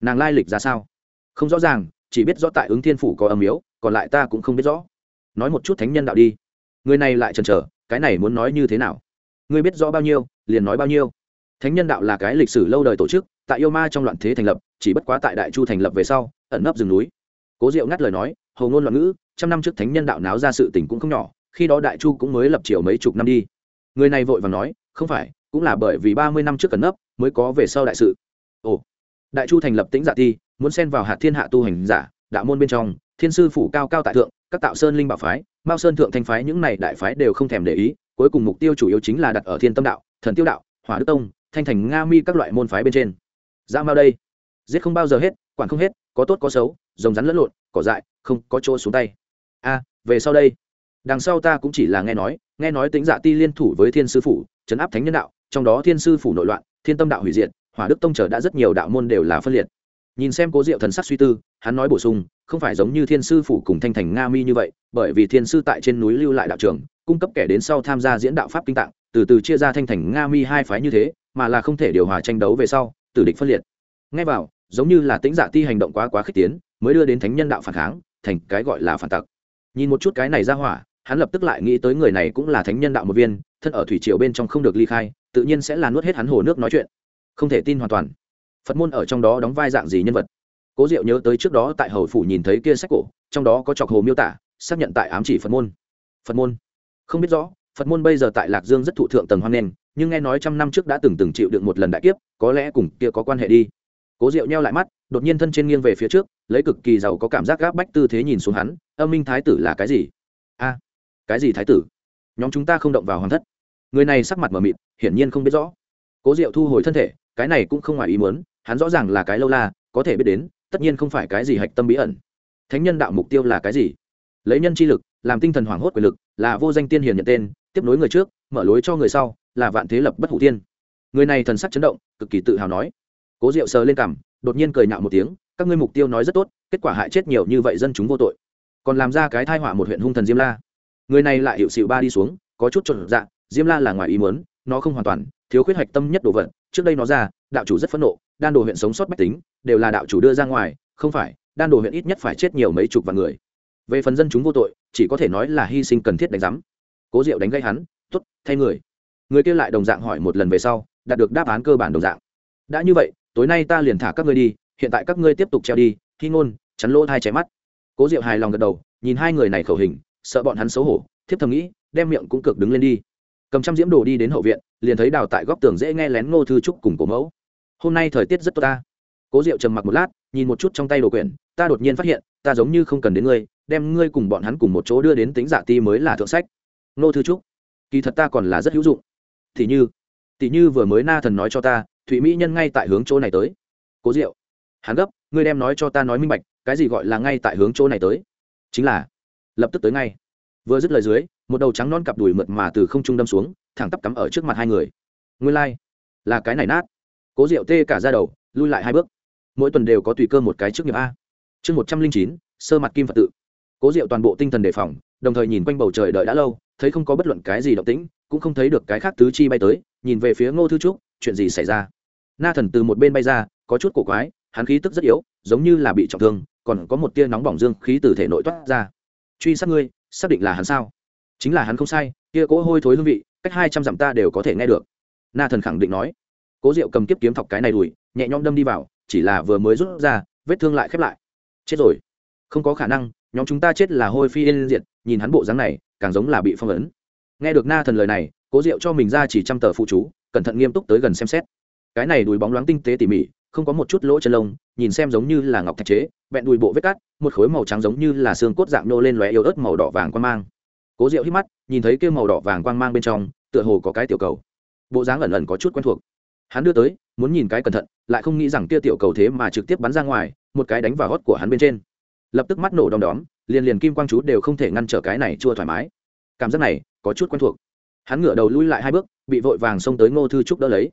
Nàng lai lịch ra sao? Không rõ ràng, chỉ biết rõ tại ứng thiên phủ có âm yếu còn lại ta cũng không biết rõ. Nói một chút thánh nhân đạo đi. Người này lại chần chờ, cái này muốn nói như thế nào? Ngươi biết rõ bao nhiêu, liền nói bao nhiêu. Thánh nhân đạo là cái lịch sử lâu đời tổ chức tại yêu ma trong loạn thế thành lập, chỉ bất quá tại đại chu thành lập về sau, ẩn nấp rừng núi. Cố diệu ngắt lời nói hầu ngôn loạn ngữ, trăm năm trước thánh nhân đạo náo ra sự tình cũng không nhỏ, khi đó đại chu cũng mới lập triều mấy chục năm đi. Người này vội vàng nói, không phải, cũng là bởi vì ba mươi năm trước ẩn nấp, mới có về sau đại sự. Ồ. Đại chu thành lập tĩnh giả dạ ti, muốn xen vào hạt thiên hạ tu hành giả, đạo môn bên trong, thiên sư phủ cao cao tại thượng, các tạo sơn linh bảo phái, mao sơn thượng thanh phái, những này đại phái đều không thèm để ý, cuối cùng mục tiêu chủ yếu chính là đặt ở thiên tâm đạo, thần tiêu đạo, hỏa đức tông, thanh thành nga mi các loại môn phái bên trên dã mao đây. Giết không bao giờ hết, quản không hết, có tốt có xấu, rồng rắn lẫn lộn, cỏ dại, không có chỗ xuống tay. A, về sau đây. Đằng sau ta cũng chỉ là nghe nói nghe nói tính dạ ti liên thủ với thiên sư phủ chấn áp thánh nhân đạo, trong đó thiên sư phủ nội loạn, thiên tâm đạo hủy diệt, hỏa đức tông trở đã rất nhiều đạo môn đều là phân liệt. Nhìn xem cố diệu thần sắc suy tư, hắn nói bổ sung, không phải giống như thiên sư phủ cùng thanh thành nga mi như vậy, bởi vì thiên sư tại trên núi lưu lại đạo trường, cung cấp kẻ đến sau tham gia diễn đạo pháp kinh tạng, từ từ chia ra thanh thành nga mi hai phái như thế, mà là không thể điều hòa tranh đấu về sau tử địch phân liệt. Ngay vào, giống như là tính dạ ti hành động quá quá khích tiến, mới đưa đến thánh nhân đạo phản kháng, thành cái gọi là phản tặc. Nhìn một chút cái này ra hỏa, hắn lập tức lại nghĩ tới người này cũng là thánh nhân đạo một viên, thân ở thủy triều bên trong không được ly khai, tự nhiên sẽ là nuốt hết hắn hồ nước nói chuyện. Không thể tin hoàn toàn. Phật môn ở trong đó đóng vai dạng gì nhân vật? Cố diệu nhớ tới trước đó tại hầu phủ nhìn thấy kia sách cổ, trong đó có chọc hồ miêu tả, xác nhận tại ám chỉ phật môn. Phật môn. Không biết rõ phật môn bây giờ tại lạc dương rất thụ thượng tầng hoan nghênh nhưng nghe nói trăm năm trước đã từng từng chịu được một lần đại kiếp, có lẽ cùng kia có quan hệ đi. Cố diệu nheo lại mắt, đột nhiên thân trên nghiêng về phía trước, lấy cực kỳ giàu có cảm giác gáp bách tư thế nhìn xuống hắn, âm minh thái tử là cái gì? A, cái gì thái tử? Nhóm chúng ta không động vào hoàng thất. Người này sắc mặt mờ mịt, hiển nhiên không biết rõ. Cố diệu thu hồi thân thể, cái này cũng không ngoài ý muốn, hắn rõ ràng là cái lâu la, có thể biết đến, tất nhiên không phải cái gì hạch tâm bí ẩn. Thánh nhân đạo mục tiêu là cái gì? Lấy nhân chi lực, làm tinh thần hoảng hốt quyền lực, là vô danh tiên hiền nhận tên tiếp nối người trước, mở lối cho người sau, là vạn thế lập bất hủ tiên người này thần sắc chấn động, cực kỳ tự hào nói. Cố diệu sờ lên cằm, đột nhiên cười nhạo một tiếng, các ngươi mục tiêu nói rất tốt, kết quả hại chết nhiều như vậy dân chúng vô tội. Còn làm ra cái thai họa một huyện hung thần diêm la. Người này lại hiệu sự ba đi xuống, có chút trộn dạ diêm la là ngoài ý muốn, nó không hoàn toàn, thiếu khuyết hạch tâm nhất đồ vật, trước đây nó ra, đạo chủ rất phẫn nộ, đan đồ huyện sống sót bách tính, đều là đạo chủ đưa ra ngoài, không phải, đan đồ huyện ít nhất phải chết nhiều mấy chục vạn người. Về phần dân chúng vô tội, chỉ có thể nói là hy sinh cần thiết đánh giám cố diệu đánh gây hắn t ố t thay người. Người kia lại đồng dạng hỏi một lần về sau, đạt được đáp án cơ bản đồng dạng. Đã như vậy, tối nay ta liền thả các ngươi đi, hiện tại các ngươi tiếp tục treo đi, khi ngôn, chắn lỗ hai chém mắt. Cố diệu hài lòng gật đầu, nhìn hai người này khẩu hình, sợ bọn hắn xấu hổ, thiếp thầm nghĩ, đem miệng cũng cực đứng lên đi. Cầm trăm diễm đồ đi đến hậu viện, liền thấy đào tại góc tường dễ nghe lén ngô thư trúc cùng cổ mẫu. Hôm nay thời tiết rất tốt ta. Cố diệu trầm mặc một lát, nhìn một chút trong tay đồ quyển, ta đột nhiên phát hiện, ta giống như không cần đến ngươi, đem ngươi cùng bọn hắn cùng một chỗ đưa đến tính giả ti mới là thượng sách ngô thư trúc, kỳ thật ta còn là rất hữu dụng. Thì như tỷ như vừa mới na thần nói cho ta, thụy mỹ nhân ngay tại hướng chỗ này tới. Cố diệu, hắn gấp, ngươi đem nói cho ta nói minh bạch, cái gì gọi là ngay tại hướng chỗ này tới? Chính là, lập tức tới ngay. Vừa dứt lời dưới, một đầu trắng non cặp đùi mượt mà từ không trung đâm xuống, thẳng tắp cắm ở trước mặt hai người. Nguyên lai、like. là cái này nát. Cố diệu tê cả ra đầu, lui lại hai bước. Mỗi tuần đều có tùy cơ một cái trước nghiệp a. Chương một trăm linh chín, sơ mặt kim phật tự. Cố diệu toàn bộ tinh thần đề phòng đồng thời nhìn quanh bầu trời đợi đã lâu, thấy không có bất luận cái gì động tĩnh, cũng không thấy được cái khác tứ chi bay tới, nhìn về phía ngô thư trúc, chuyện gì xảy ra? Na thần từ một bên bay ra, có chút cổ quái, hắn khí tức rất yếu, giống như là bị trọng thương, còn có một tia nóng bỏng dương khí từ thể nội toát ra. Truy sát ngươi, xác định là hắn sao? Chính là hắn không sai, kia cỗ hôi thối hương vị, cách hai trăm dặm ta đều có thể nghe được. Na thần khẳng định nói. Cố diệu cầm kiếp kiếm thọc cái này đùi nhẹ nhõm đâm đi vào, chỉ là vừa mới rút ra, vết thương lại khép lại. Chết rồi. Không có khả năng, nhóm chúng ta chết là hôi phi yên diệt nhìn hắn bộ dáng này, càng giống là bị phong ấn. Nghe được na thần lời này, cố diệu cho mình ra chỉ trăm tờ phụ chú, cẩn thận nghiêm túc tới gần xem xét. Cái này đùi bóng loáng tinh tế tỉ mỉ, không có một chút lỗ chân lông, nhìn xem giống như là ngọc thạch chế vẹn đùi bộ vết cắt, một khối màu trắng giống như là xương cốt dạng nô lên lóe yếu ớt màu đỏ vàng quang mang. Cố diệu hít mắt, nhìn thấy kia màu đỏ vàng quang mang bên trong, tựa hồ có cái tiểu cầu. Bộ dáng ẩn ẩn có chút quen thuộc. Hắn đưa tới, muốn nhìn cái cẩn thận, lại không nghĩ rằng kia tiểu cầu thế mà trực tiếp bắn ra ngoài, một cái đánh vào gót của hắn bên trên. Lập tức mắt nổ đom đóm liền liền kim quang chú đều không thể ngăn trở cái này chua thoải mái. Cảm giác này, có chút quen thuộc. Hắn ngửa đầu lui lại hai bước, bị vội vàng xông tới ngô thư trúc đỡ lấy.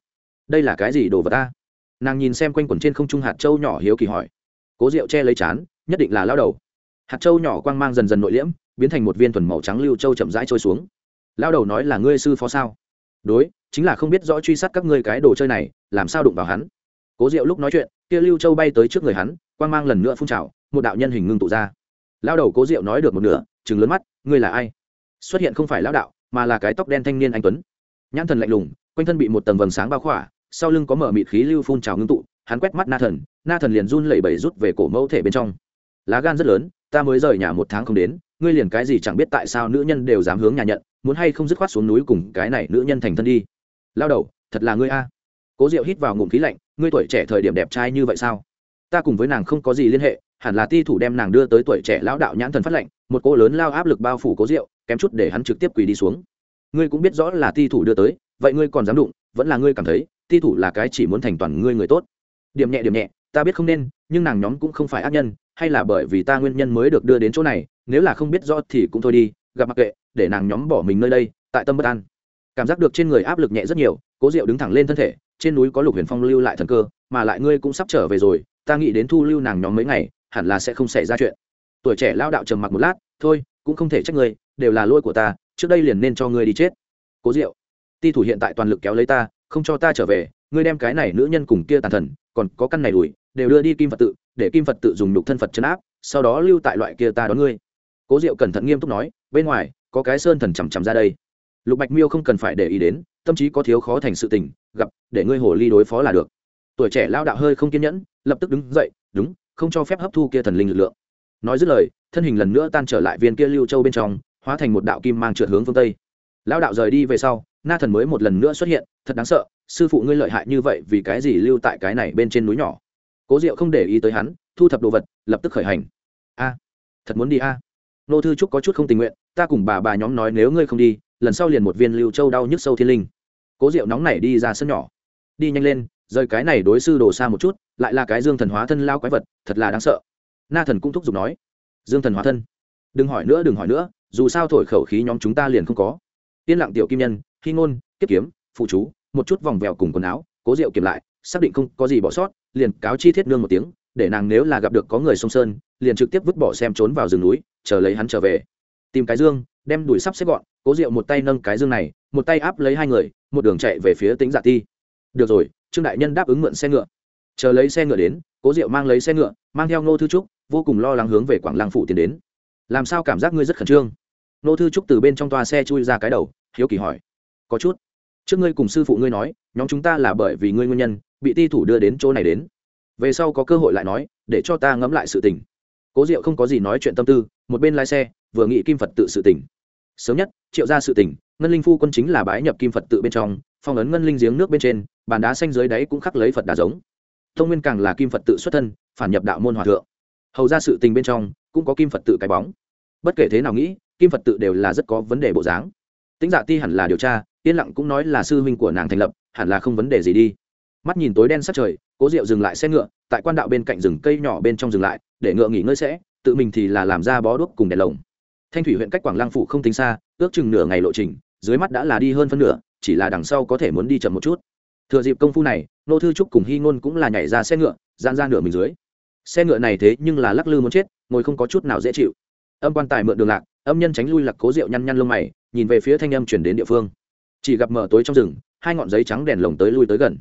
Đây là cái gì đồ vật ta? Nàng nhìn xem quanh quẩn trên không trung hạt trâu nhỏ hiếu kỳ hỏi. Cố rượu che lấy chán, nhất định là lao đầu. Hạt trâu nhỏ quang mang dần dần nội liễm, biến thành một viên thuần màu trắng lưu trâu chậm rãi trôi xuống. Lao đầu nói là ngươi sư phó sao? Đối, chính là không biết rõ truy sát các ngươi cái đồ chơi này, làm sao đụng vào hắn? Cố diệu lúc nói chuyện, kia lưu châu bay tới trước người hắn, quang mang lần nữa phun trào, một đạo nhân hình ngưng tụ ra lao đầu cố diệu nói được một nửa chừng lớn mắt, ngươi là ai? Xuất hiện không phải lão đạo, mà là cái tóc đen thanh niên anh tuấn. Nhãn thần lạnh lùng, quanh thân bị một tầng vầng sáng bao khỏa, sau lưng có mở mịt khí lưu phun trào ngưng tụ, hắn quét mắt na thần na thần liền run lẩy bẩy rút về cổ mẫu thể bên trong. Lá gan rất lớn, ta mới rời nhà một tháng không đến, ngươi liền cái gì chẳng biết tại sao nữ nhân đều dám hướng nhà nhận, muốn hay không dứt khoát xuống núi cùng cái này nữ nhân thành thân đi. Lao đầu, thật là ngươi a. Cố diệu hít vào ngụm khí lạnh, ngươi tuổi trẻ thời điểm đẹp trai như vậy sao? Ta cùng với nàng không có gì liên hệ hẳn là ti thủ đem nàng đưa tới tuổi trẻ lão đạo nhãn thần phát lệnh, một cô lớn lao áp lực bao phủ cố rượu kém chút để hắn trực tiếp quỳ đi xuống. Ngươi cũng biết rõ là ti thủ đưa tới, vậy ngươi còn dám đụng, vẫn là ngươi cảm thấy, ti thủ là cái chỉ muốn thành toàn ngươi người tốt. Điểm nhẹ điểm nhẹ, ta biết không nên, nhưng nàng nhóm cũng không phải ác nhân, hay là bởi vì ta nguyên nhân mới được đưa đến chỗ này, nếu là không biết rõ thì cũng thôi đi, gặp mặc kệ, để nàng nhóm bỏ mình nơi đây, tại tâm bất an. Cảm giác được trên người áp lực nhẹ rất nhiều, cố diệu đứng thẳng lên thân thể, trên núi có lục huyền phong lưu lại thần cơ, mà lại ngươi cũng sắp trở về rồi, ta nghĩ đến thu lưu nàng nhóm mấy ngày hẳn là sẽ không xảy ra chuyện. Tuổi trẻ lao đạo trầm mặc một lát thôi cũng không thể trách người, đều là lỗi của ta trước đây liền nên cho ngươi đi chết. Cố diệu ti thủ hiện tại toàn lực kéo lấy ta không cho ta trở về ngươi đem cái này nữ nhân cùng kia tàn thần còn có căn này đùi đều đưa đi kim phật tự để kim phật tự dùng nhục thân phật chấn áp sau đó lưu tại loại kia ta đón ngươi. Cố diệu cẩn thận nghiêm túc nói bên ngoài có cái sơn thần chằm chằm ra đây. Lục bạch miêu không cần phải để ý đến tâm trí có thiếu khó thành sự tình gặp để ngươi hồ ly đối phó là được. Tuổi trẻ lao đạo hơi không kiên nhẫn lập tức đứng dậy đúng không cho phép hấp thu kia thần linh lực lượng. Nói dứt lời, thân hình lần nữa tan trở lại viên kia lưu châu bên trong, hóa thành một đạo kim mang trượt hướng phương tây. Lao đạo rời đi về sau, na thần mới một lần nữa xuất hiện, thật đáng sợ, sư phụ ngươi lợi hại như vậy vì cái gì lưu tại cái này bên trên núi nhỏ? Cố diệu không để ý tới hắn, thu thập đồ vật, lập tức khởi hành. A, thật muốn đi a. Nô thư trúc có chút không tình nguyện, ta cùng bà bà nhóm nói nếu ngươi không đi, lần sau liền một viên lưu châu đau nhức sâu thiên linh. Cố diệu nóng nảy đi ra sân nhỏ. Đi nhanh lên rời cái này đối sư đồ xa một chút, lại là cái dương thần hóa thân lao quái vật, thật là đáng sợ. Na thần cũng thúc giục nói, dương thần hóa thân, đừng hỏi nữa, đừng hỏi nữa, dù sao thổi khẩu khí nhóm chúng ta liền không có. Yên lặng tiểu kim nhân khi ngôn, kiếp kiếm, phụ chú, một chút vòng vèo cùng quần áo, cố rượu kiểm lại, xác định không có gì bỏ sót, liền cáo chi thiết nương một tiếng, để nàng nếu là gặp được có người sông sơn, liền trực tiếp vứt bỏ xem trốn vào rừng núi, chờ lấy hắn trở về. Tìm cái dương, đem đuổi sắp xếp gọn, cố rượu một tay nâng cái dương này, một tay áp lấy hai người, một đường chạy về phía tính giả dạ ti. Được rồi trương đại nhân đáp ứng mượn xe ngựa. Chờ lấy xe ngựa đến cố diệu mang lấy xe ngựa mang theo ngô thư trúc vô cùng lo lắng hướng về quảng lăng phủ tiến đến. Làm sao cảm giác ngươi rất khẩn trương? Ngô thư trúc từ bên trong toa xe chui ra cái đầu hiếu kỳ hỏi. Có chút. Trước ngươi cùng sư phụ ngươi nói nhóm chúng ta là bởi vì ngươi nguyên nhân bị ti thủ đưa đến chỗ này đến. Về sau có cơ hội lại nói để cho ta ngẫm lại sự tình. Cố diệu không có gì nói chuyện tâm tư một bên lái xe vừa nghĩ kim phật tự sự tỉnh, sớm nhất triệu ra sự tỉnh. ngân linh phu quân chính là bái nhập kim phật tự bên trong phong ấn ngân linh giếng nước bên trên bàn đá xanh dưới đáy cũng khắc lấy phật đà giống. Thông nguyên càng là kim phật tự xuất thân, phản nhập đạo môn hòa thượng. Hầu ra sự tình bên trong, cũng có kim phật tự cái bóng. Bất kể thế nào nghĩ, kim phật tự đều là rất có vấn đề bộ dáng. Tính dạ ti hẳn là điều tra, yên lặng cũng nói là sư huynh của nàng thành lập, hẳn là không vấn đề gì đi. Mắt nhìn tối đen sát trời, cố diệu dừng lại xe ngựa, tại quan đạo bên cạnh rừng cây nhỏ bên trong dừng lại, để ngựa nghỉ ngơi sẽ, tự mình thì là làm ra bó đuốc cùng đèn lồng. Thanh thủy huyện cách quảng lăng phủ không tính xa, ước chừng nửa ngày lộ trình, dưới mắt đã là đi hơn phân nửa, chỉ là đằng sau có thể muốn đi chậm một chút thừa dịp công phu này, nô thư trúc cùng hy ngôn cũng là nhảy ra xe ngựa gian ra nửa mình dưới. Xe ngựa này thế nhưng là lắc lư muốn chết, ngồi không có chút nào dễ chịu. Âm quan tài mượn đường lạc, âm nhân tránh lui lạc cố rượu nhăn nhăn lông mày, nhìn về phía thanh âm chuyển đến địa phương. Chỉ gặp mở tối trong rừng, hai ngọn giấy trắng đèn lồng tới lui tới gần.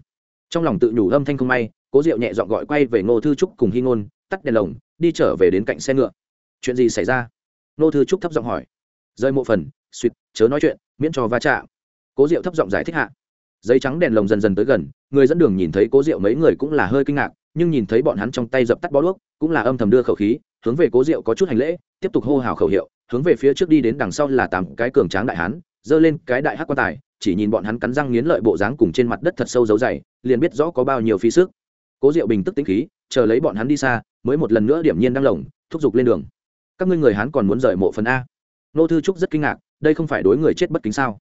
Trong lòng tự nhủ âm thanh không may, cố diệu nhẹ dọn gọi quay về ngô thư trúc cùng hy ngôn, tắt đèn lồng, đi trở về đến cạnh xe ngựa. Chuyện gì xảy ra? Ngô thư trúc thấp giọng hỏi. Rơi mộ phần, suýt, chớ nói chuyện, miễn cho va chạm. Cố diệu thấp giọng giải thích hạ giấy trắng đèn lồng dần dần tới gần, người dẫn đường nhìn thấy cố diệu mấy người cũng là hơi kinh ngạc, nhưng nhìn thấy bọn hắn trong tay dập tắt bó đuốc, cũng là âm thầm đưa khẩu khí, hướng về cố diệu có chút hành lễ, tiếp tục hô hào khẩu hiệu, hướng về phía trước đi đến đằng sau là tám cái cường tráng đại hán, giơ lên cái đại hắc quan tài, chỉ nhìn bọn hắn cắn răng nghiến lợi bộ dáng cùng trên mặt đất thật sâu dấu dày, liền biết rõ có bao nhiêu phí sức. Cố diệu bình tức tĩnh khí, chờ lấy bọn hắn đi xa, mới một lần nữa điểm nhiên đang lồng, thúc giục lên đường. Các ngươi người hán còn muốn rời mộ phần a? Nô thư trúc rất kinh ngạc, đây không phải đối người chết bất kính sao?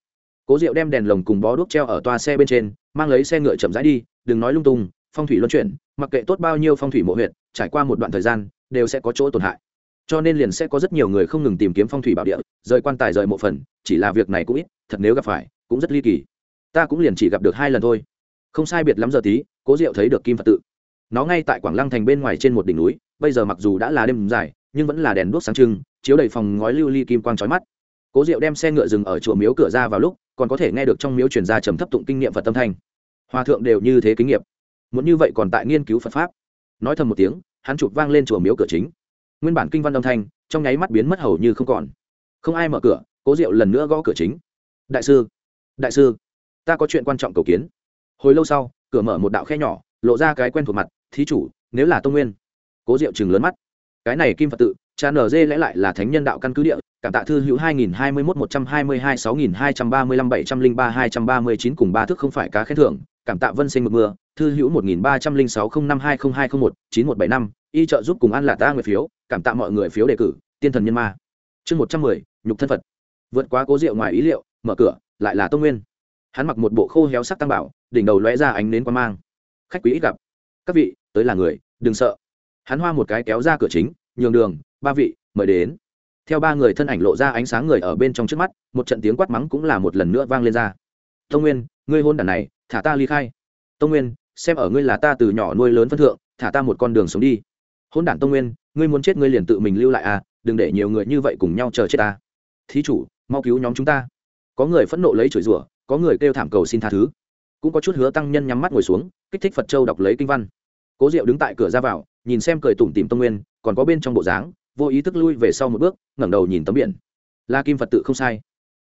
Cố diệu đem đèn lồng cùng bó đuốc treo ở toa xe bên trên, mang lấy xe ngựa chậm rãi đi, đừng nói lung tung, phong thủy luân chuyển, mặc kệ tốt bao nhiêu phong thủy mộ huyện trải qua một đoạn thời gian, đều sẽ có chỗ tổn hại. Cho nên liền sẽ có rất nhiều người không ngừng tìm kiếm phong thủy bảo địa, rời quan tài rời mộ phần, chỉ là việc này cũng ít, thật nếu gặp phải, cũng rất ly kỳ. Ta cũng liền chỉ gặp được hai lần thôi. Không sai biệt lắm giờ tí, cố diệu thấy được kim phật tự. Nó ngay tại quảng lăng thành bên ngoài trên một đỉnh núi, bây giờ mặc dù đã là đêm dài, nhưng vẫn là đèn đuốc sáng trưng, chiếu đầy phòng ngói lưu ly kim quang trói mắt cố diệu đem xe ngựa dừng ở chùa miếu cửa ra vào lúc, còn có thể nghe được trong miếu truyền ra trầm thấp tụng kinh nghiệm phật tâm thanh. Hòa thượng đều như thế kinh nghiệm muốn như vậy còn tại nghiên cứu phật pháp. Nói thầm một tiếng, hắn chụp vang lên chùa miếu cửa chính. Nguyên bản kinh văn âm thanh, trong nháy mắt biến mất hầu như không còn. Không ai mở cửa, cố diệu lần nữa gõ cửa chính. Đại sư đại sư, ta có chuyện quan trọng cầu kiến. Hồi lâu sau, cửa mở một đạo khe nhỏ, lộ ra cái quen thuộc mặt, thí chủ, nếu là tông nguyên. Cố diệu chừng lớn mắt. Cái này kim phật tự cha nở dê lẽ lại là thánh nhân đạo căn cứ địa, cảm tạ thư hữu 2021 122 6235 703 239 cùng ba thước không phải cá khen thưởng, cảm tạ vân sinh mực mưa, thư hữu 1306 05202021 9175 y trợ giúp cùng an là ta người phiếu, cảm tạ mọi người phiếu đề cử, tiên thần nhân ma. Chương 110 nhục thân phật. Vượt quá cố diệu ngoài ý liệu, mở cửa, lại là tông nguyên. Hắn mặc một bộ khô héo sắc tăng bảo, đỉnh đầu lóe ra ánh nến quan mang. Khách quý ít gặp. Các vị, tới là người, đừng sợ. Hắn hoa một cái kéo ra cửa chính, nhường đường ba vị, mời đến. Theo ba người thân ảnh lộ ra ánh sáng người ở bên trong trước mắt, một trận tiếng quát mắng cũng là một lần nữa vang lên ra. Tông nguyên, ngươi hôn đàn này, thả ta ly khai. Tông nguyên, xem ở ngươi là ta từ nhỏ nuôi lớn phân thượng, thả ta một con đường sống đi. Hôn đản tông nguyên, ngươi muốn chết ngươi liền tự mình lưu lại à đừng để nhiều người như vậy cùng nhau chờ chết ta. Thí chủ, mau cứu nhóm chúng ta. Có người phẫn nộ lấy chửi rủa, có người kêu thảm cầu xin tha thứ. Cũng có chút hứa tăng nhân nhắm mắt ngồi xuống, kích thích phật châu đọc lấy kinh văn. Cố diệu đứng tại cửa ra vào, nhìn xem cười tủm tìm tông nguyên, còn có bên trong bộ dáng vô ý thức lui về sau một bước, ngẩng đầu nhìn tấm biển. La kim phật tự không sai.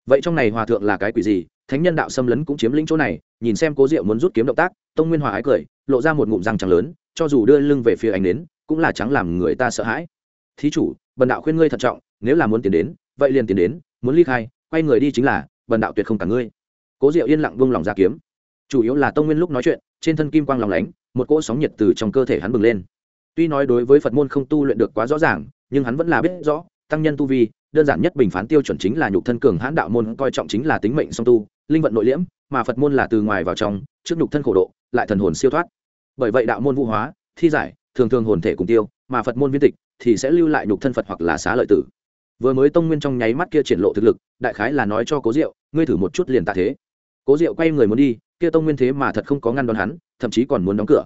Vậy trong này hòa thượng là cái quỷ gì? Thánh nhân đạo xâm lấn cũng chiếm lĩnh chỗ này, nhìn xem cố diệu muốn rút kiếm động tác, tông nguyên hòa ái cười, lộ ra một ngụm răng trắng lớn, cho dù đưa lưng về phía ánh đến cũng là trắng làm người ta sợ hãi. Thí chủ, bần đạo khuyên ngươi thận trọng, nếu là muốn tiến đến, vậy liền tiến đến, muốn ly khai, quay người đi chính là, bần đạo tuyệt không cả ngươi. Cố diệu yên lặng buông lòng ra kiếm. Chủ yếu là tông nguyên lúc nói chuyện, trên thân kim quang lòng lánh, một cỗ sóng nhiệt từ trong cơ thể hắn bừng lên. Tuy nói đối với phật môn không tu luyện được quá rõ ràng nhưng hắn vẫn là biết rõ, tăng nhân tu vi, đơn giản nhất bình phán tiêu chuẩn chính là nhục thân cường hãn đạo môn, coi trọng chính là tính mệnh song tu, linh vận nội liễm, mà phật môn là từ ngoài vào trong, trước nhục thân khổ độ, lại thần hồn siêu thoát. Bởi vậy đạo môn vũ hóa, thi giải, thường thường hồn thể cùng tiêu, mà phật môn viên tịch thì sẽ lưu lại nhục thân phật hoặc là xá lợi tử. Vừa mới tông nguyên trong nháy mắt kia triển lộ thực lực, đại khái là nói cho cố diệu, ngươi thử một chút liền tạ thế. Cố diệu quay người muốn đi, kia tông nguyên thế mà thật không có ngăn đón hắn, thậm chí còn muốn đóng cửa.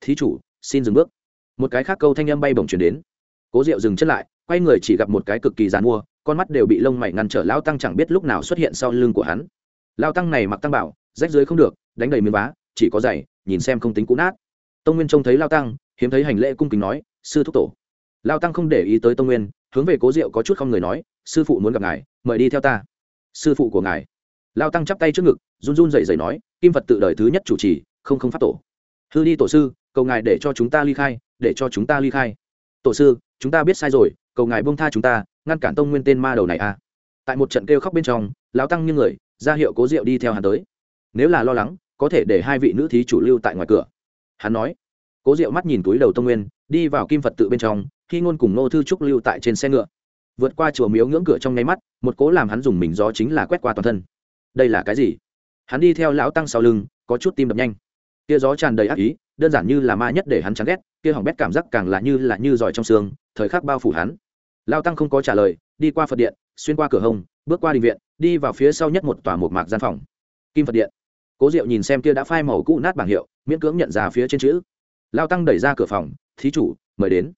Thí chủ, xin dừng bước. Một cái khác câu thanh âm bay bổng chuyển đến cố diệu dừng chân lại, quay người chỉ gặp một cái cực kỳ g mua con mắt đều bị lông mày ngăn trở lao tăng chẳng biết lúc nào xuất hiện sau lưng của hắn. Lao tăng này mặc tăng bảo, rách dưới không được, đánh đầy miếng vá, chỉ có giày, nhìn xem không tính cũ nát. Tông nguyên trông thấy lao tăng, hiếm thấy hành lễ cung kính nói, sư thúc tổ. Lao tăng không để ý tới tông nguyên, hướng về cố diệu có chút không người nói, sư phụ muốn gặp ngài, mời đi theo ta. Sư phụ của ngài. Lao tăng chắp tay trước ngực, run run dậy dậy nói, kim phật tự đời thứ nhất chủ trì, không không phát tổ. Hư đi tổ sư, cầu ngài để cho chúng ta ly khai, để cho chúng ta ly khai. Tổ sư chúng ta biết sai rồi, cầu ngài bông tha chúng ta, ngăn cản tông nguyên tên ma đầu này a à. tại một trận kêu khóc bên trong, lão tăng như người, ra hiệu cố diệu đi theo hắn tới. Nếu là lo lắng, có thể để hai vị nữ thí chủ lưu tại ngoài cửa. Hắn nói. Cố diệu mắt nhìn túi đầu tông nguyên, đi vào kim phật tự bên trong, khi ngôn cùng nô thư trúc lưu tại trên xe ngựa. Vượt qua chùa miếu ngưỡng cửa trong nháy mắt, một cố làm hắn dùng mình gió chính là quét qua toàn thân. Đây là cái gì? Hắn đi theo lão tăng sau lưng, có chút tim đập nhanh. Kia gió tràn đầy ác ý, đơn giản như là ma nhất để hắn chán ghét kia hỏng bét cảm giác càng là như là như giỏi trong xương, thời khắc bao phủ hắn. Lao tăng không có trả lời, đi qua phật điện, xuyên qua cửa hông bước qua đình viện, đi vào phía sau nhất một tòa một mạc gian phòng. Kim phật điện. Cố diệu nhìn xem kia đã phai màu cũ nát bảng hiệu, miễn cưỡng nhận ra phía trên chữ. Lao tăng đẩy ra cửa phòng, thí chủ, mời đến.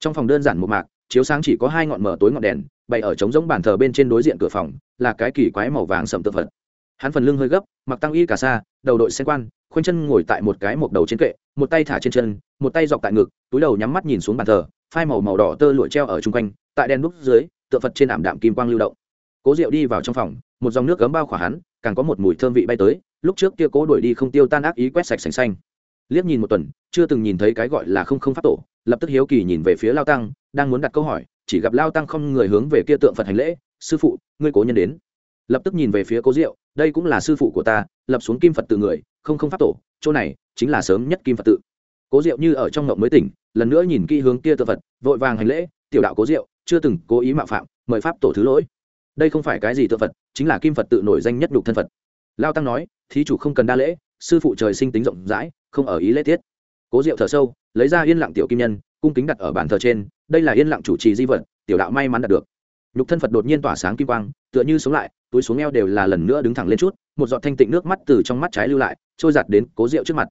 Trong phòng đơn giản một mạc, chiếu sáng chỉ có hai ngọn mở tối ngọn đèn, bày ở trống giống bàn thờ bên trên đối diện cửa phòng, là cái kỳ quái màu vàng sầm tượng phật. Hắn phần lưng hơi gấp, mặc tăng y cả xa đầu đội sen quan, khoanh chân ngồi tại một cái mộc đầu trên kệ, một tay thả trên chân, một tay dọc tại ngực, túi đầu nhắm mắt nhìn xuống bàn thờ, phai màu màu đỏ tơ lụa treo ở chung quanh, tại đèn đúc dưới, tượng phật trên ảm đạm kim quang lưu động. Cố diệu đi vào trong phòng, một dòng nước gấm bao khỏa hắn, càng có một mùi thơm vị bay tới, lúc trước kia cố đuổi đi không tiêu tan ác ý quét sạch sành xanh. Liếc nhìn một tuần, chưa từng nhìn thấy cái gọi là không không pháp tổ, lập tức hiếu kỳ nhìn về phía lao tăng, đang muốn đặt câu hỏi, chỉ gặp lao tăng không người hướng về kia tượng phật hành lễ, sư phụ, ngươi cố nhân đến lập tức nhìn về phía cố diệu, đây cũng là sư phụ của ta, lập xuống kim phật tự người, không không pháp tổ, chỗ này chính là sớm nhất kim phật tự. Cố diệu như ở trong ngộng mới tỉnh, lần nữa nhìn kỹ hướng kia tự phật, vội vàng hành lễ, tiểu đạo cố diệu, chưa từng cố ý mạo phạm, mời pháp tổ thứ lỗi. Đây không phải cái gì tự phật, chính là kim phật tự nổi danh nhất đục thân phật. Lao tăng nói, thí chủ không cần đa lễ, sư phụ trời sinh tính rộng rãi, không ở ý lễ tiết. Cố diệu thở sâu, lấy ra yên lặng tiểu kim nhân, cung kính đặt ở bàn thờ trên, đây là yên lặng chủ trì di vật, tiểu đạo may mắn đạt được nhục thân phật đột nhiên tỏa sáng kim quang, tựa như sống lại, túi xuống eo đều là lần nữa đứng thẳng lên chút, một giọt thanh tịnh nước mắt từ trong mắt trái lưu lại, trôi giặt đến cố rượu trước mặt.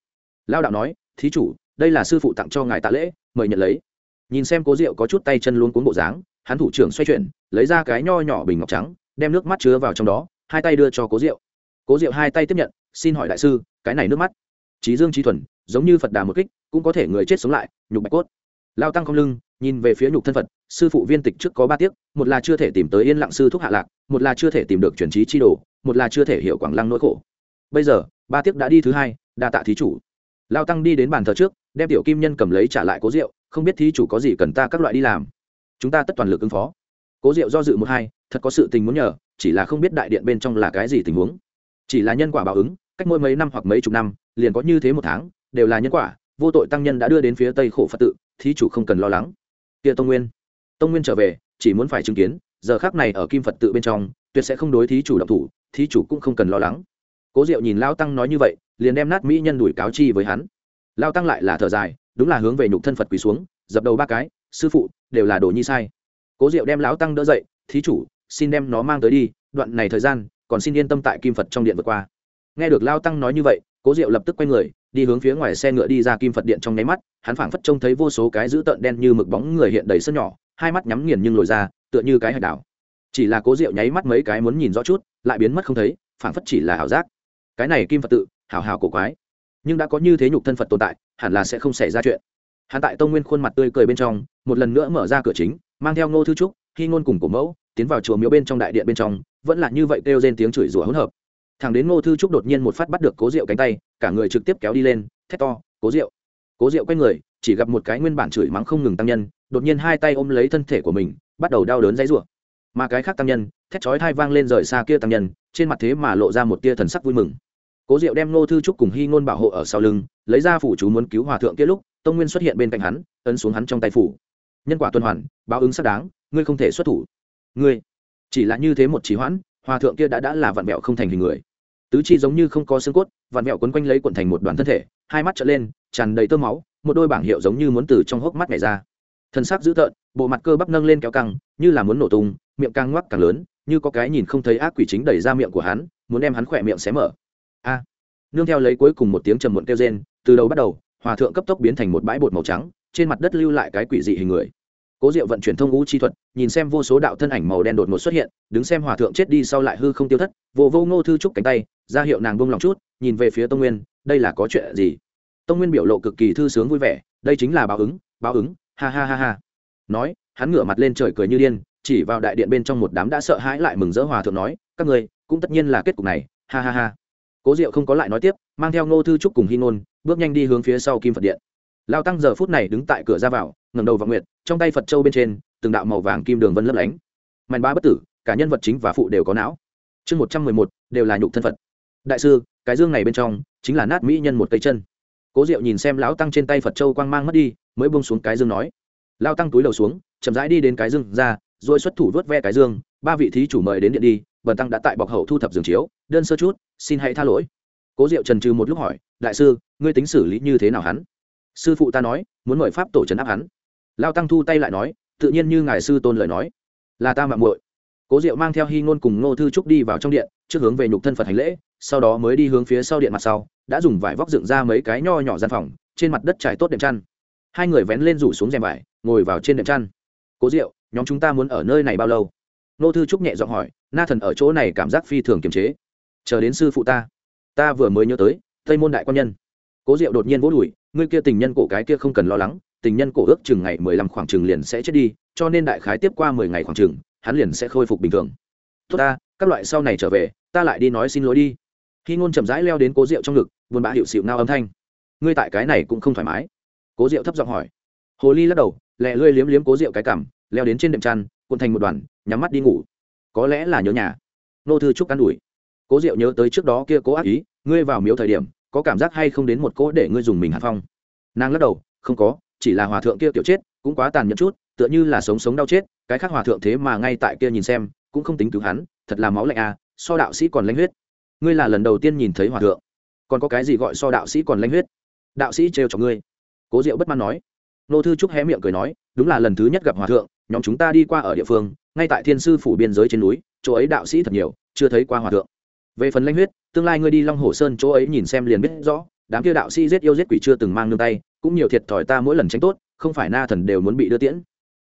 Lao đạo nói, thí chủ, đây là sư phụ tặng cho ngài tạ lễ, mời nhận lấy. Nhìn xem cố rượu có chút tay chân luôn cuốn bộ dáng, hắn thủ trưởng xoay chuyển, lấy ra cái nho nhỏ bình ngọc trắng, đem nước mắt chứa vào trong đó, hai tay đưa cho cố rượu cố rượu hai tay tiếp nhận, xin hỏi đại sư, cái này nước mắt trí dương trí thuần, giống như phật đà một kích, cũng có thể người chết sống lại, nhục bạch cốt lao tăng không lưng, nhìn về phía nhục thân phật, sư phụ viên tịch trước có ba tiếc, một là chưa thể tìm tới yên lặng sư thúc hạ lạc, một là chưa thể tìm được truyền trí chi đồ, một là chưa thể hiểu quảng lăng nỗi khổ. Bây giờ, ba tiếc đã đi thứ hai, đa tạ thí chủ. Lao tăng đi đến bàn thờ trước, đem tiểu kim nhân cầm lấy trả lại cố rượu, không biết thí chủ có gì cần ta các loại đi làm. Chúng ta tất toàn lực ứng phó. Cố rượu do dự một hai, thật có sự tình muốn nhờ, chỉ là không biết đại điện bên trong là cái gì tình huống. Chỉ là nhân quả báo ứng, cách mỗi mấy năm hoặc mấy chục năm, liền có như thế một tháng, đều là nhân quả, vô tội tăng nhân đã đưa đến phía tây khổ phật tự thí chủ không cần lo lắng. Kia tông nguyên. Tông nguyên trở về, chỉ muốn phải chứng kiến, giờ khác này ở kim phật tự bên trong, tuyệt sẽ không đối thí chủ động thủ, thí chủ cũng không cần lo lắng. Cố diệu nhìn lao tăng nói như vậy, liền đem nát mỹ nhân đuổi cáo chi với hắn. Lao tăng lại là thở dài, đúng là hướng về nhục thân phật quỳ xuống, dập đầu ba cái, sư phụ, đều là đồ nhi sai. Cố diệu đem lão tăng đỡ dậy, thí chủ, xin đem nó mang tới đi, đoạn này thời gian, còn xin yên tâm tại kim phật trong điện vượt qua. Nghe được lao tăng nói như vậy, cố diệu lập tức quay người, đi hướng phía ngoài xe ngựa đi ra kim phật điện trong nháy mắt hắn phảng phất trông thấy vô số cái dữ tợn đen như mực bóng người hiện đầy sân nhỏ, hai mắt nhắm nghiền nhưng lồi ra, tựa như cái hạch đảo. Chỉ là cố diệu nháy mắt mấy cái muốn nhìn rõ chút, lại biến mất không thấy, phảng phất chỉ là ảo giác. Cái này kim phật tự hào hào cổ quái. Nhưng đã có như thế nhục thân phật tồn tại, hẳn là sẽ không xảy ra chuyện. Hắn tại tông nguyên khuôn mặt tươi cười bên trong, một lần nữa mở ra cửa chính, mang theo ngô thư trúc khi ngôn cùng cổ mẫu, tiến vào chùa miếu bên trong đại điện bên trong, vẫn là như vậy kêu lên tiếng chửi rủa hỗn hợp. Thằng đến ngô thư trúc đột nhiên một phát bắt được cố rượu cánh tay, cả người trực tiếp kéo đi lên, thét to, cố rượu cố Diệu quay người, chỉ gặp một cái nguyên bản chửi mắng không ngừng tăng nhân, đột nhiên hai tay ôm lấy thân thể của mình, bắt đầu đau đớn dãy rủa. Mà cái khác tăng nhân, thét chói thai vang lên rời xa kia tăng nhân, trên mặt thế mà lộ ra một tia thần sắc vui mừng. Cố diệu đem ngô thư trúc cùng hy ngôn bảo hộ ở sau lưng, lấy ra phủ chú muốn cứu hòa thượng kia lúc, tông nguyên xuất hiện bên cạnh hắn, ấn xuống hắn trong tay phủ. Nhân quả tuần hoàn, báo ứng xác đáng, ngươi không thể xuất thủ. Ngươi, chỉ là như thế một trí hoãn, hòa thượng kia đã đã là vạn mẹo không thành hình người. Tứ chi giống như không có xương cốt vạn mẹo quấn quanh lấy quần thành một đoàn thân thể, hai mắt trở lên tràn đầy tơ máu, một đôi bảng hiệu giống như muốn từ trong hốc mắt nhảy ra. Thân xác dữ tợn, bộ mặt cơ bắp nâng lên kéo căng, như là muốn nổ tung, miệng càng ngoắc càng lớn, như có cái nhìn không thấy ác quỷ chính đẩy ra miệng của hắn, muốn đem hắn khỏe miệng xé mở. A! Nương theo lấy cuối cùng một tiếng trầm muộn kêu rên, từ đầu bắt đầu, hòa thượng cấp tốc biến thành một bãi bột màu trắng, trên mặt đất lưu lại cái quỷ dị hình người. Cố diệu vận chuyển thông ngũ chi thuật, nhìn xem vô số đạo thân ảnh màu đen đột ngột xuất hiện, đứng xem hòa thượng chết đi sau lại hư không tiêu thất, vô vô ngô thư trúc cánh tay, ra hiệu nàng bông lòng chút, nhìn về phía tông nguyên, đây là có chuyện gì? Tông nguyên biểu lộ cực kỳ thư sướng vui vẻ, đây chính là báo ứng báo ứng, ha ha ha ha. Nói, hắn ngửa mặt lên trời cười như điên, chỉ vào đại điện bên trong một đám đã sợ hãi lại mừng rỡ hòa thượng nói, các người cũng tất nhiên là kết cục này, ha ha ha. Cố diệu không có lại nói tiếp, mang theo ngô thư trúc cùng hy ngôn, bước nhanh đi hướng phía sau kim phật điện. Lao tăng giờ phút này đứng tại cửa ra vào ngầm đầu vào nguyệt, trong tay phật châu bên trên, từng đạo màu vàng kim đường vân lấp lánh. Mạnh ba bất tử, cả nhân vật chính và phụ đều có não. Chương một trăm mười một, đều là nhục thân phật. Đại sư, cái dương này bên trong, chính là nát mỹ nhân một cây chân cố diệu nhìn xem lão tăng trên tay phật châu quang mang mất đi, mới bông xuống cái dương nói. Lao tăng túi đầu xuống, chậm rãi đi đến cái dương ra, rồi xuất thủ vớt ve cái dương, ba vị thí chủ mời đến điện đi, bần tăng đã tại bọc hậu thu thập giường chiếu, đơn sơ chút, xin hãy tha lỗi. Cố diệu trần trừ một lúc hỏi, đại sư, ngươi tính xử lý như thế nào hắn? Sư phụ ta nói, muốn mời pháp tổ trấn áp hắn. Lao tăng thu tay lại nói, tự nhiên như ngài sư tôn lời nói. Là ta mạng muội. Cố diệu mang theo hy ngôn cùng ngô thư trúc đi vào trong điện, trước hướng về nhục thân phật hành lễ, sau đó mới đi hướng phía sau điện mặt sau đã dùng vải vóc dựng ra mấy cái nho nhỏ gian phòng, trên mặt đất trải tốt đệm chăn. Hai người vén lên rủ xuống rèm vải, ngồi vào trên đệm chăn. Cố diệu, nhóm chúng ta muốn ở nơi này bao lâu? Nô thư trúc nhẹ giọng hỏi, na thần ở chỗ này cảm giác phi thường kiềm chế. Chờ đến sư phụ ta. Ta vừa mới nhớ tới, tây môn đại quan nhân. Cố diệu đột nhiên vỗ đùi, ngươi kia tình nhân cổ cái kia không cần lo lắng, tình nhân cổ ước chừng ngày mười lăm khoảng chừng liền sẽ chết đi, cho nên đại khái tiếp qua mười ngày khoảng chừng, hắn liền sẽ khôi phục bình thường. Tốt ta, các loại sau này trở về, ta lại đi nói xin lỗi đi khi ngôn chậm rãi leo đến cố rượu trong ngực, buồn bã hiệu xịu nao âm thanh. Ngươi tại cái này cũng không thoải mái. Cố rượu thấp giọng hỏi. Hồ ly lắc đầu, lẹ lươi liếm liếm cố rượu cái cảm leo đến trên đệm chăn, cuộn thành một đoàn, nhắm mắt đi ngủ. Có lẽ là nhớ nhà. Nô thư trúc an ủi. Cố diệu nhớ tới trước đó kia cố ác ý, ngươi vào miếu thời điểm, có cảm giác hay không đến một cỗ để ngươi dùng mình hạ phong? Nàng lắc đầu, không có, chỉ là hòa thượng kia kiểu chết, cũng quá tàn nhẫn chút, tựa như là sống sống đau chết, cái khác hòa thượng thế mà ngay tại kia nhìn xem, cũng không tính cứu hắn, thật là máu lạnh à so đạo sĩ còn lanh huyết ngươi là lần đầu tiên nhìn thấy hòa thượng. Còn có cái gì gọi so đạo sĩ còn lanh huyết? Đạo sĩ trêu cho ngươi. Cố diệu bất mãn nói. Nô thư trúc hé miệng cười nói, đúng là lần thứ nhất gặp hòa thượng, nhóm chúng ta đi qua ở địa phương, ngay tại thiên sư phủ biên giới trên núi, chỗ ấy đạo sĩ thật nhiều, chưa thấy qua hòa thượng. Về phần lanh huyết, tương lai ngươi đi long hồ sơn chỗ ấy nhìn xem liền biết rõ, đám kia đạo sĩ giết yêu giết quỷ chưa từng mang nương tay, cũng nhiều thiệt thòi ta mỗi lần tránh tốt, không phải na thần đều muốn bị đưa tiễn.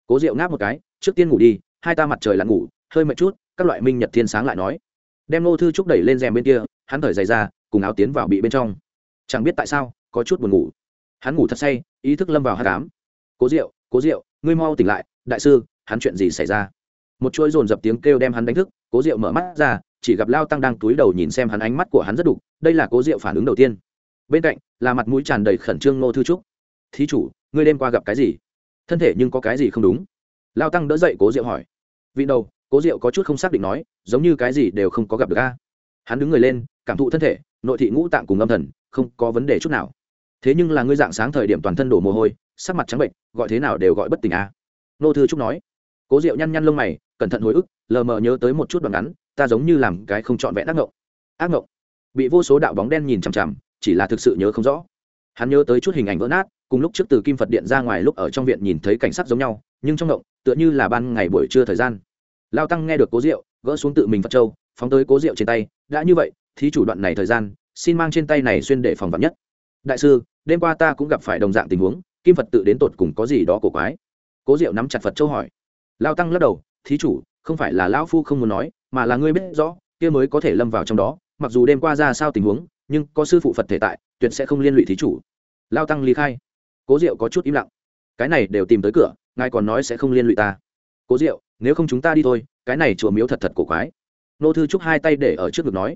Cố diệu ngáp một cái, trước tiên ngủ đi, hai ta mặt trời là ngủ, hơi mệt chút, các loại minh nhật thiên sáng lại nói đem nô thư trúc đẩy lên rèm bên kia, hắn thở dày ra, cùng áo tiến vào bị bên trong. Chẳng biết tại sao, có chút buồn ngủ. Hắn ngủ thật say, ý thức lâm vào hát cám cố diệu cố diệu, ngươi mau tỉnh lại, đại sư, hắn chuyện gì xảy ra? Một chuỗi dồn dập tiếng kêu đem hắn đánh thức, cố diệu mở mắt ra, chỉ gặp lao tăng đang túi đầu nhìn xem hắn ánh mắt của hắn rất đục, đây là cố diệu phản ứng đầu tiên. Bên cạnh, là mặt mũi tràn đầy khẩn trương nô thư trúc. Thí chủ, ngươi đêm qua gặp cái gì? Thân thể nhưng có cái gì không đúng? Lao tăng đỡ dậy cố diệu hỏi. Vị đầu cố diệu có chút không xác định nói, giống như cái gì đều không có gặp được a. Hắn đứng người lên, cảm thụ thân thể, nội thị ngũ tạng cùng âm thần, không có vấn đề chút nào. Thế nhưng là ngươi dạng sáng thời điểm toàn thân đổ mồ hôi, sắc mặt trắng bệnh, gọi thế nào đều gọi bất tỉnh a. Nô thư trúc nói. Cố diệu nhăn nhăn lông mày, cẩn thận hồi ức, lờ mờ nhớ tới một chút đoạn ngắn, ta giống như làm cái không trọn vẹn ác ngộng. Ác ngộng? Bị vô số đạo bóng đen nhìn chằm chằm, chỉ là thực sự nhớ không rõ. Hắn nhớ tới chút hình ảnh vỡ nát, cùng lúc trước từ kim phật điện ra ngoài lúc ở trong viện nhìn thấy cảnh sắc giống nhau, nhưng trong ngộng, tựa như là ban ngày buổi trưa thời gian lao tăng nghe được cố diệu, gỡ xuống tự mình phật châu, phóng tới cố diệu trên tay, đã như vậy thì chủ đoạn này thời gian, xin mang trên tay này xuyên để phòng vật nhất. Đại sư, đêm qua ta cũng gặp phải đồng dạng tình huống, kim phật tự đến tột cùng có gì đó cổ quái. Cố diệu nắm chặt phật châu hỏi. Lao tăng lắc đầu, thí chủ, không phải là lão phu không muốn nói, mà là ngươi biết rõ, kia mới có thể lâm vào trong đó, mặc dù đêm qua ra sao tình huống, nhưng có sư phụ phật thể tại, tuyệt sẽ không liên lụy thí chủ. Lao tăng ly khai. Cố diệu có chút im lặng. Cái này đều tìm tới cửa, ngài còn nói sẽ không liên lụy ta. Cố diệu nếu không chúng ta đi thôi, cái này chùa miếu thật thật cổ quái. Nô thư trúc hai tay để ở trước ngực nói.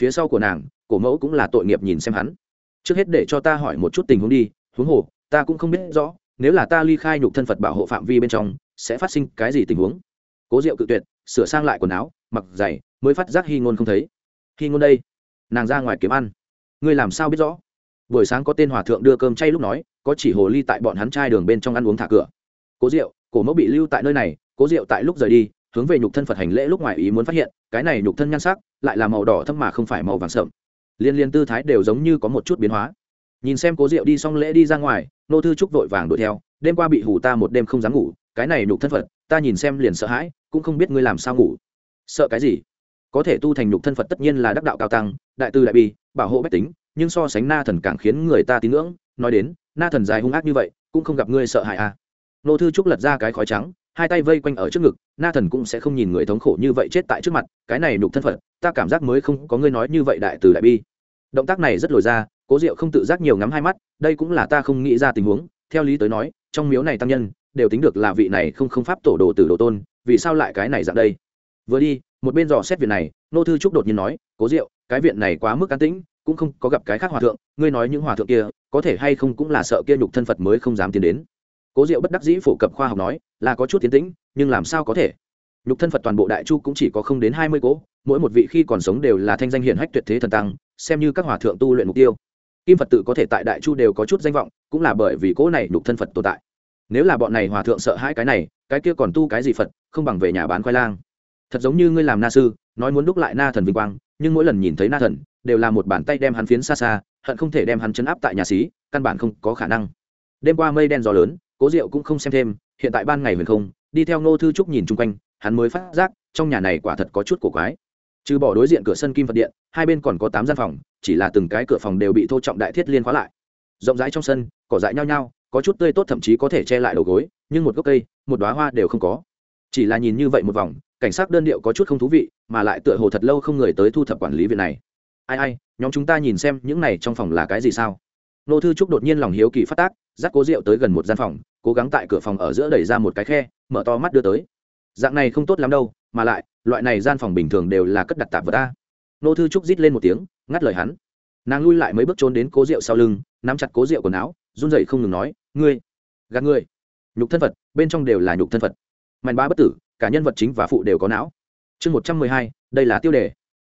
Phía sau của nàng, cổ mẫu cũng là tội nghiệp nhìn xem hắn. Trước hết để cho ta hỏi một chút tình huống đi, huống hồ, ta cũng không biết rõ, nếu là ta ly khai nhục thân phật bảo hộ phạm vi bên trong, sẽ phát sinh cái gì tình huống? Cố diệu cự tuyệt, sửa sang lại quần áo, mặc giày, mới phát giác hy ngôn không thấy. Hy ngôn đây. Nàng ra ngoài kiếm ăn. Ngươi làm sao biết rõ? Buổi sáng có tên hòa thượng đưa cơm chay lúc nói, có chỉ hồ ly tại bọn hắn trai đường bên trong ăn uống thả cửa. Cố diệu, cổ mẫu bị lưu tại nơi này cố diệu tại lúc rời đi, hướng về nhục thân phật hành lễ lúc ngoài ý muốn phát hiện, cái này nhục thân nhan sắc lại là màu đỏ thâm mà không phải màu vàng sợm liên liên tư thái đều giống như có một chút biến hóa. Nhìn xem cố diệu đi xong lễ đi ra ngoài, nô thư trúc vội vàng đuổi theo, đêm qua bị hủ ta một đêm không dám ngủ, cái này nhục thân phật, ta nhìn xem liền sợ hãi, cũng không biết ngươi làm sao ngủ. Sợ cái gì? Có thể tu thành nhục thân phật tất nhiên là đắc đạo cao tăng, đại tư đại bi, bảo hộ bách tính, nhưng so sánh na thần càng khiến người ta tín ngưỡng, nói đến, na thần dài hung ác như vậy, cũng không gặp ngươi sợ hãi à. Nô thư trúc lật ra cái khói trắng hai tay vây quanh ở trước ngực, na thần cũng sẽ không nhìn người thống khổ như vậy chết tại trước mặt, cái này nhục thân phật ta cảm giác mới không có ngươi nói như vậy đại từ đại bi. Động tác này rất lồi ra, cố diệu không tự giác nhiều ngắm hai mắt, đây cũng là ta không nghĩ ra tình huống, theo lý tới nói, trong miếu này tăng nhân, đều tính được là vị này không không pháp tổ đồ từ đồ tôn, vì sao lại cái này dạng đây? Vừa đi, một bên dò xét viện này, nô thư trúc đột nhiên nói, cố diệu, cái viện này quá mức an tĩnh, cũng không có gặp cái khác hòa thượng, ngươi nói những hòa thượng kia, có thể hay không cũng là sợ kia nhục thân phật mới không dám tiến đến. Cố diệu bất đắc dĩ phổ cập khoa học nói là có chút tiến tĩnh, nhưng làm sao có thể? Nhục thân phật toàn bộ đại chu cũng chỉ có không đến hai mươi cố, mỗi một vị khi còn sống đều là thanh danh hiển hách tuyệt thế thần tăng, xem như các hòa thượng tu luyện mục tiêu. Kim phật tự có thể tại đại chu đều có chút danh vọng, cũng là bởi vì cố này nhục thân phật tồn tại. Nếu là bọn này hòa thượng sợ hãi cái này, cái kia còn tu cái gì phật, không bằng về nhà bán khoai lang. Thật giống như ngươi làm na sư, nói muốn đúc lại na thần vinh quang, nhưng mỗi lần nhìn thấy na thần, đều là một bàn tay đem hắn phiến xa xa, hận không thể đem hắn chấn áp tại nhà xí, căn bản không có khả năng. Đêm qua mây đen gió lớn, cố diệu cũng không xem thêm hiện tại ban ngày huyền không, đi theo ngô thư trúc nhìn chung quanh, hắn mới phát giác, trong nhà này quả thật có chút cổ quái. Trừ bỏ đối diện cửa sân kim phật điện, hai bên còn có tám gian phòng, chỉ là từng cái cửa phòng đều bị thô trọng đại thiết liên khóa lại. Rộng rãi trong sân, cỏ dại nhao nhao, có chút tươi tốt thậm chí có thể che lại đầu gối, nhưng một gốc cây, một đoá hoa đều không có. Chỉ là nhìn như vậy một vòng, cảnh sát đơn điệu có chút không thú vị, mà lại tựa hồ thật lâu không người tới thu thập quản lý viện này. Ai ai, nhóm chúng ta nhìn xem những này trong phòng là cái gì sao? Nô thư trúc đột nhiên lòng hiếu kỳ phát tác, dắt cố rượu tới gần một gian phòng, cố gắng tại cửa phòng ở giữa đẩy ra một cái khe, mở to mắt đưa tới. Dạng này không tốt lắm đâu, mà lại, loại này gian phòng bình thường đều là cất đặt tạp vật ta nô thư trúc rít lên một tiếng, ngắt lời hắn. Nàng lui lại mấy bước trốn đến cố rượu sau lưng, nắm chặt cố rượu quần áo, run rẩy không ngừng nói, ngươi, gạt ngươi. Nhục thân phật, bên trong đều là nhục thân phật. Mạnh ba bất tử, cả nhân vật chính và phụ đều có não. Chương một trăm mười hai, đây là tiêu đề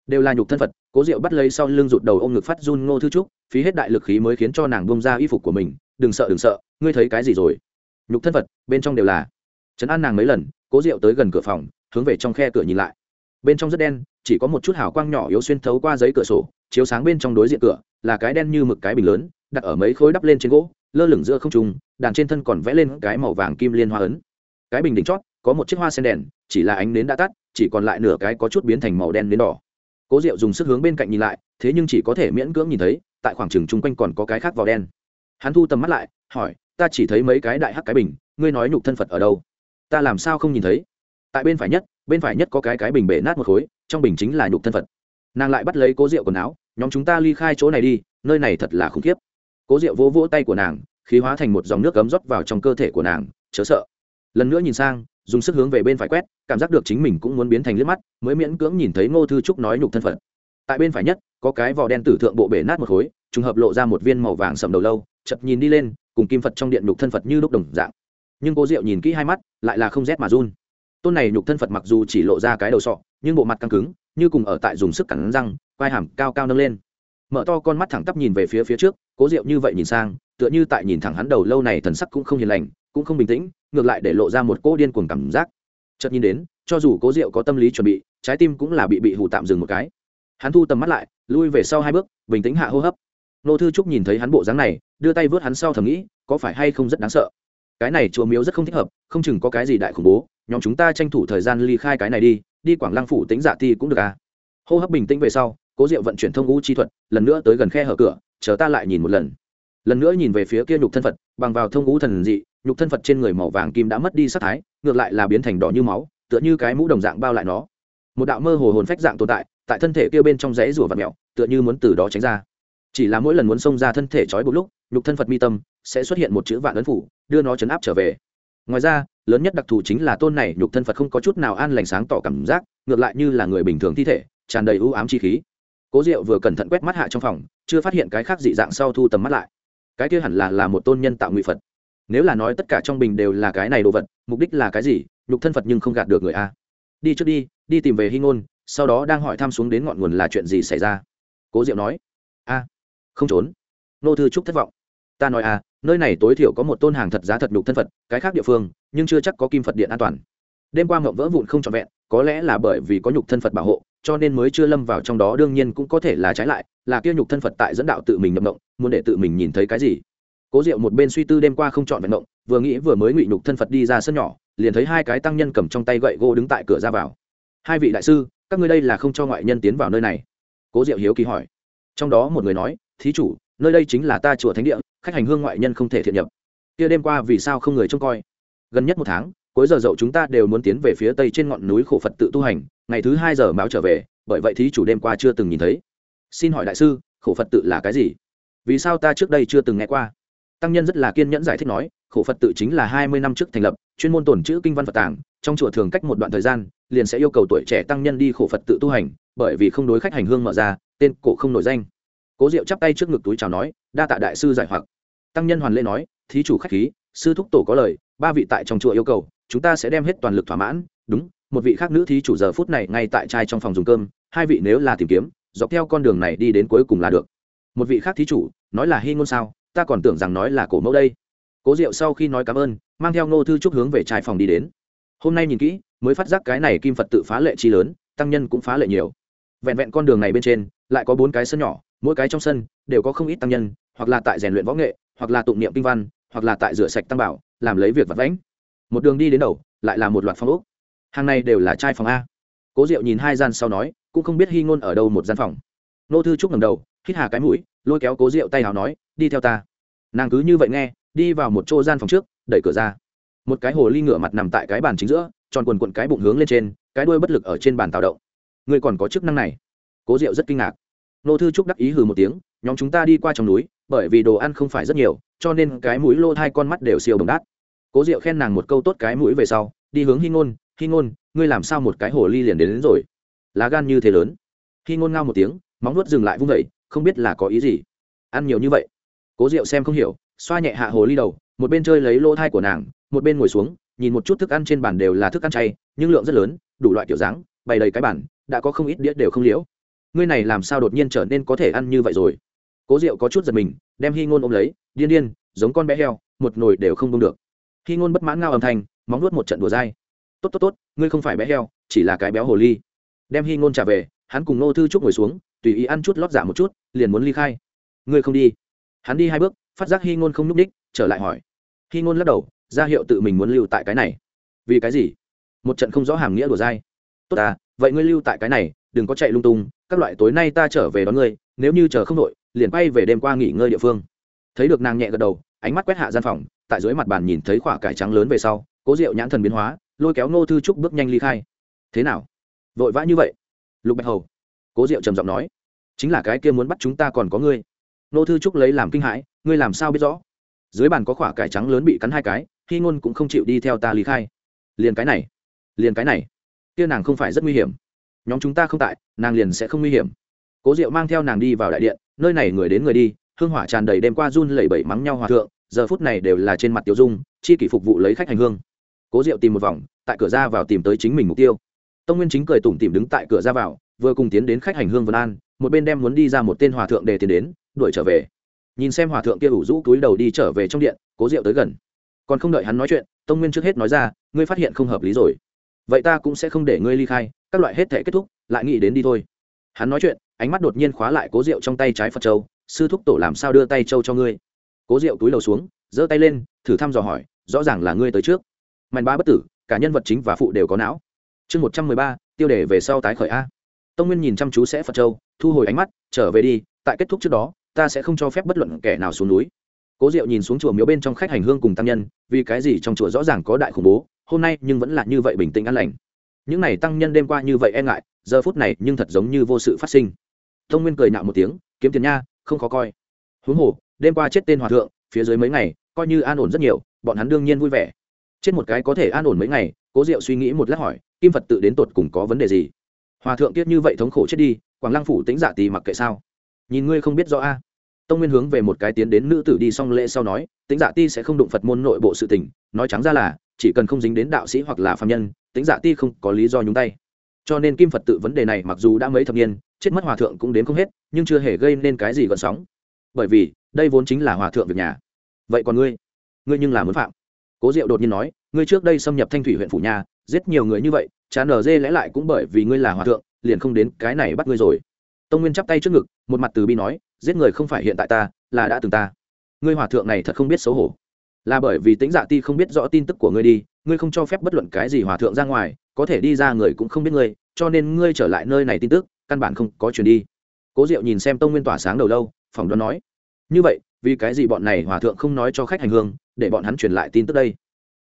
đều là nhục thân phật, cố diệu bắt lấy sau lưng rụt đầu ôm ngực phát run ngô thư trúc, phí hết đại lực khí mới khiến cho nàng bông ra y phục của mình. Đừng sợ đừng sợ, ngươi thấy cái gì rồi? Nhục thân phật, bên trong đều là. Chấn an nàng mấy lần, cố diệu tới gần cửa phòng, hướng về trong khe cửa nhìn lại. Bên trong rất đen, chỉ có một chút hào quang nhỏ yếu xuyên thấu qua giấy cửa sổ, chiếu sáng bên trong đối diện cửa, là cái đen như mực cái bình lớn, đặt ở mấy khối đắp lên trên gỗ, lơ lửng giữa không trung, đàn trên thân còn vẽ lên cái màu vàng kim liên hoa ấn. Cái bình đỉnh chót, có một chiếc hoa sen đèn, chỉ là ánh nến đã tắt, chỉ còn lại nửa cái có chút biến thành màu đen đến đỏ cố diệu dùng sức hướng bên cạnh nhìn lại, thế nhưng chỉ có thể miễn cưỡng nhìn thấy, tại khoảng trừng chung quanh còn có cái khác vào đen. Hắn thu tầm mắt lại, hỏi, ta chỉ thấy mấy cái đại hắc cái bình, ngươi nói nhục thân phật ở đâu? Ta làm sao không nhìn thấy? Tại bên phải nhất, bên phải nhất có cái cái bình bể nát một khối, trong bình chính là nhục thân phật. Nàng lại bắt lấy cố rượu quần áo, nhóm chúng ta ly khai chỗ này đi, nơi này thật là khủng khiếp. Cố rượu vỗ vỗ tay của nàng, khí hóa thành một dòng nước cấm rót vào trong cơ thể của nàng, chớ sợ. Lần nữa nhìn sang dùng sức hướng về bên phải quét, cảm giác được chính mình cũng muốn biến thành liếc mắt, mới miễn cưỡng nhìn thấy ngô thư trúc nói nhục thân phật tại bên phải nhất, có cái vỏ đen tử thượng bộ bể nát một khối, trùng hợp lộ ra một viên màu vàng sầm đầu lâu chật nhìn đi lên, cùng kim phật trong điện nhục thân phật như lúc đồng dạng. Nhưng cô diệu nhìn kỹ hai mắt, lại là không rét mà run. Tôn này nhục thân phật mặc dù chỉ lộ ra cái đầu sọ, nhưng bộ mặt căng cứng, như cùng ở tại dùng sức cắn răng vai hàm cao cao nâng lên. Mở to con mắt thẳng tắp nhìn về phía phía trước, cố diệu như vậy nhìn sang, tựa như tại nhìn thẳng hắn đầu lâu này thần sắc cũng không hiền lành, cũng không bình tĩnh ngược lại để lộ ra một cô điên cuồng cảm giác. Chợt nhìn đến, cho dù cố diệu có tâm lý chuẩn bị, trái tim cũng là bị bị hù tạm dừng một cái. Hắn thu tầm mắt lại, lui về sau hai bước, bình tĩnh hạ hô hấp. Nô thư trúc nhìn thấy hắn bộ dáng này, đưa tay vớt hắn sau thầm nghĩ, có phải hay không rất đáng sợ? Cái này chùa miếu rất không thích hợp, không chừng có cái gì đại khủng bố, nhóm chúng ta tranh thủ thời gian ly khai cái này đi đi quảng lăng phủ tính giả dạ thi cũng được à. Hô hấp bình tĩnh về sau, cố diệu vận chuyển thông ngũ chi thuật, lần nữa tới gần khe hở cửa, chờ ta lại nhìn một lần. Lần nữa nhìn về phía kia nhục thân phật, bằng vào thông ngũ thần dị nhục thân phật trên người màu vàng kim đã mất đi sắc thái, ngược lại là biến thành đỏ như máu, tựa như cái mũ đồng dạng bao lại nó. Một đạo mơ hồ hồn phách dạng tồn tại tại thân thể kia bên trong rẫy rủa và mẹo tựa như muốn từ đó tránh ra. Chỉ là mỗi lần muốn xông ra thân thể trói buộc lúc, nhục thân phật mi tâm sẽ xuất hiện một chữ vạn ấn phủ, đưa nó chấn áp trở về. Ngoài ra, lớn nhất đặc thù chính là tôn này nhục thân phật không có chút nào an lành sáng tỏ cảm giác, ngược lại như là người bình thường thi thể, tràn đầy ưu ám chi khí. Cố diệu vừa cẩn thận quét mắt hạ trong phòng, chưa phát hiện cái khác dị dạng sau thu tầm mắt lại. Cái kia hẳn là là một tôn nhân tạo ngụy phật nếu là nói tất cả trong bình đều là cái này đồ vật, mục đích là cái gì? Nhục thân phật nhưng không gạt được người a. Đi trước đi đi tìm về hy ngôn, sau đó đang hỏi thăm xuống đến ngọn nguồn là chuyện gì xảy ra. Cố diệu nói, a, không trốn. Nô thư trúc thất vọng. Ta nói à nơi này tối thiểu có một tôn hàng thật giá thật nhục thân phật, cái khác địa phương, nhưng chưa chắc có kim phật điện an toàn. Đêm qua mộng vỡ vụn không trọn vẹn, có lẽ là bởi vì có nhục thân phật bảo hộ, cho nên mới chưa lâm vào trong đó, đương nhiên cũng có thể là trái lại, là kia nhục thân phật tại dẫn đạo tự mình nhập động muốn để tự mình nhìn thấy cái gì? Cố diệu một bên suy tư đêm qua không chọn vận động, vừa nghĩ vừa mới ngụy nhục thân phật đi ra sân nhỏ, liền thấy hai cái tăng nhân cầm trong tay gậy gỗ đứng tại cửa ra vào. Hai vị đại sư, các ngươi đây là không cho ngoại nhân tiến vào nơi này? Cố diệu hiếu kỳ hỏi. Trong đó một người nói, thí chủ, nơi đây chính là ta chùa thánh địa, khách hành hương ngoại nhân không thể thiện nhập. Kia đêm qua vì sao không người trông coi? Gần nhất một tháng, cuối giờ dậu chúng ta đều muốn tiến về phía tây trên ngọn núi khổ phật tự tu hành, ngày thứ hai giờ báo trở về, bởi vậy thí chủ đêm qua chưa từng nhìn thấy. Xin hỏi đại sư, khổ phật tự là cái gì? Vì sao ta trước đây chưa từng nghe qua? Tăng nhân rất là kiên nhẫn giải thích nói, khổ phật tự chính là hai mươi năm trước thành lập, chuyên môn tồn chữ kinh văn phật tàng, trong chùa thường cách một đoạn thời gian, liền sẽ yêu cầu tuổi trẻ tăng nhân đi khổ phật tự tu hành, bởi vì không đối khách hành hương mở ra, tên cổ không nổi danh. Cố diệu chắp tay trước ngực túi chào nói, đa tạ đại sư giải hoặc. Tăng nhân hoàn lê nói, thí chủ khách khí, sư thúc tổ có lời, ba vị tại trong chùa yêu cầu, chúng ta sẽ đem hết toàn lực thỏa mãn. Đúng, một vị khác nữ thí chủ giờ phút này ngay tại trai trong phòng dùng cơm, hai vị nếu là tìm kiếm, dọc theo con đường này đi đến cuối cùng là được. Một vị khác thí chủ, nói là hy ngôn sao? Ta còn tưởng rằng nói là cổ mẫu đây. Cố diệu sau khi nói cảm ơn, mang theo ngô thư trúc hướng về trai phòng đi đến. Hôm nay nhìn kỹ, mới phát giác cái này kim phật tự phá lệ chi lớn, tăng nhân cũng phá lệ nhiều. Vẹn vẹn con đường này bên trên, lại có bốn cái sân nhỏ, mỗi cái trong sân đều có không ít tăng nhân, hoặc là tại rèn luyện võ nghệ, hoặc là tụng niệm kinh văn, hoặc là tại rửa sạch tăng bảo, làm lấy việc vật vãnh. Một đường đi đến đầu, lại là một loạt phòng ốc. Hàng này đều là trai phòng a. Cố diệu nhìn hai gian sau nói, cũng không biết hy ngôn ở đâu một gian phòng. Nô thư trúc ngầm đầu hít hà cái mũi lôi kéo cố diệu tay hào nói đi theo ta. Nàng cứ như vậy nghe đi vào một chỗ gian phòng trước đẩy cửa ra. Một cái hồ ly ngửa mặt nằm tại cái bàn chính giữa tròn quần quận cái bụng hướng lên trên cái đuôi bất lực ở trên bàn tạo động. Người còn có chức năng này? Cố diệu rất kinh ngạc. Nô thư trúc đắc ý hừ một tiếng nhóm chúng ta đi qua trong núi bởi vì đồ ăn không phải rất nhiều cho nên cái mũi lô hai con mắt đều siêu đồng đát. Cố diệu khen nàng một câu tốt cái mũi về sau đi hướng hy ngôn hy ngôn ngươi làm sao một cái hồ ly liền đến, đến rồi? Lá gan như thế lớn. Hy ngôn ngao một tiếng móng nuốt dừng lại vung vẩy không biết là có ý gì. Ăn nhiều như vậy. Cố diệu xem không hiểu, xoa nhẹ hạ hồ ly đầu, một bên chơi lấy lỗ thai của nàng, một bên ngồi xuống, nhìn một chút thức ăn trên bàn đều là thức ăn chay, nhưng lượng rất lớn, đủ loại kiểu dáng, bày đầy cái bản đã có không ít đĩa đều không liễu. Ngươi này làm sao đột nhiên trở nên có thể ăn như vậy rồi? Cố diệu có chút giật mình, đem hy ngôn ôm lấy, điên điên, giống con bé heo, một nồi đều không bông được. Hy ngôn bất mãn ngao âm thanh, móng nuốt một trận đùa dai. Tốt tốt tốt, ngươi không phải bé heo, chỉ là cái béo hồ ly. Đem hy ngôn trả về, hắn cùng nô thư trúc ngồi xuống tùy ý ăn chút lót dạ một chút, liền muốn ly khai. Ngươi không đi. Hắn đi hai bước, phát giác hy ngôn không núp đích trở lại hỏi. Hy ngôn lắc đầu, ra hiệu tự mình muốn lưu tại cái này. Vì cái gì? Một trận không rõ hàm nghĩa đùa dai. Tốt à vậy ngươi lưu tại cái này, đừng có chạy lung tung, các loại tối nay ta trở về đón ngươi, nếu như chờ không đội liền bay về đêm qua nghỉ ngơi địa phương. Thấy được nàng nhẹ gật đầu, ánh mắt quét hạ gian phòng, tại dưới mặt bàn nhìn thấy quả cải trắng lớn về sau, cố diệu nhãn thần biến hóa, lôi kéo ngô thư trúc bước nhanh ly khai. Thế nào? Vội vã như vậy? Lục bạch hầu cố diệu trầm giọng nói, chính là cái kia muốn bắt chúng ta còn có ngươi. Nô thư trúc lấy làm kinh hãi, ngươi làm sao biết rõ? Dưới bàn có quả cải trắng lớn bị cắn hai cái khi ngôn cũng không chịu đi theo ta ly khai. Liền cái này, liền cái này. Kia nàng không phải rất nguy hiểm. Nhóm chúng ta không tại, nàng liền sẽ không nguy hiểm. Cố diệu mang theo nàng đi vào đại điện, nơi này người đến người đi, hương hỏa tràn đầy đêm qua run lẩy bẩy mắng nhau hòa thượng, giờ phút này đều là trên mặt tiểu dung, chi kỷ phục vụ lấy khách hành hương. Cố diệu tìm một vòng, tại cửa ra vào tìm tới chính mình mục tiêu. Tông nguyên chính cười tủm tìm đứng tại cửa ra vào vừa cùng tiến đến khách hành hương vân an, một bên đem muốn đi ra một tên hòa thượng để tiến đến, đuổi trở về. Nhìn xem hòa thượng kia ủ rũ túi đầu đi trở về trong điện, cố diệu tới gần. Còn không đợi hắn nói chuyện, tông nguyên trước hết nói ra, ngươi phát hiện không hợp lý rồi. Vậy ta cũng sẽ không để ngươi ly khai, các loại hết thể kết thúc, lại nghĩ đến đi thôi. Hắn nói chuyện, ánh mắt đột nhiên khóa lại cố Diệu trong tay trái phật châu, sư thúc tổ làm sao đưa tay châu cho ngươi? Cố Diệu túi đầu xuống, giơ tay lên, thử thăm dò hỏi, rõ ràng là ngươi tới trước. Mạnh ba bất tử, cả nhân vật chính và phụ đều có não. Chương một trăm mười ba, tiêu đề về sau tái khởi a tông nguyên nhìn chăm chú sẽ phật châu, thu hồi ánh mắt, trở về đi, tại kết thúc trước đó, ta sẽ không cho phép bất luận kẻ nào xuống núi. Cố diệu nhìn xuống chùa miếu bên trong khách hành hương cùng tăng nhân, vì cái gì trong chùa rõ ràng có đại khủng bố, hôm nay nhưng vẫn là như vậy bình tĩnh an lành. Những này tăng nhân đêm qua như vậy e ngại, giờ phút này nhưng thật giống như vô sự phát sinh. Tông nguyên cười nạo một tiếng, kiếm tiền nha, không khó coi. Huống hồ, đêm qua chết tên hòa thượng, phía dưới mấy ngày, coi như an ổn rất nhiều, bọn hắn đương nhiên vui vẻ. Chết một cái có thể an ổn mấy ngày, cố diệu suy nghĩ một lát hỏi, kim phật tự đến tột cùng có vấn đề gì? Hòa thượng tiết như vậy thống khổ chết đi, quảng lăng phủ tính dạ tì mặc kệ sao? Nhìn ngươi không biết rõ a. Tông nguyên hướng về một cái tiến đến nữ tử đi xong lễ sau nói tính dạ ti sẽ không đụng phật môn nội bộ sự tình, nói trắng ra là, chỉ cần không dính đến đạo sĩ hoặc là phạm nhân tính dạ ti không có lý do nhúng tay. Cho nên kim phật tự vấn đề này mặc dù đã mấy thập niên, chết mất hòa thượng cũng đến không hết, nhưng chưa hề gây nên cái gì gợn sóng. Bởi vì, đây vốn chính là hòa thượng việc nhà. Vậy còn ngươi? Ngươi nhưng là muốn phạm. Cố diệu đột nhiên nói, ngươi trước đây xâm nhập thanh thủy huyện phủ nhà giết nhiều người như vậy chán nở dê lẽ lại cũng bởi vì ngươi là hòa thượng, liền không đến cái này bắt ngươi rồi. Tông nguyên chắp tay trước ngực, một mặt từ bi nói, giết người không phải hiện tại ta, là đã từng ta. Ngươi hòa thượng này thật không biết xấu hổ. Là bởi vì tính dạ ti không biết rõ tin tức của ngươi đi, ngươi không cho phép bất luận cái gì hòa thượng ra ngoài, có thể đi ra người cũng không biết ngươi, cho nên ngươi trở lại nơi này tin tức, căn bản không có chuyển đi. Cố diệu nhìn xem tông nguyên tỏa sáng đầu lâu, phỏng đoán nói, như vậy, vì cái gì bọn này hòa thượng không nói cho khách hành hương, để bọn hắn truyền lại tin tức đây?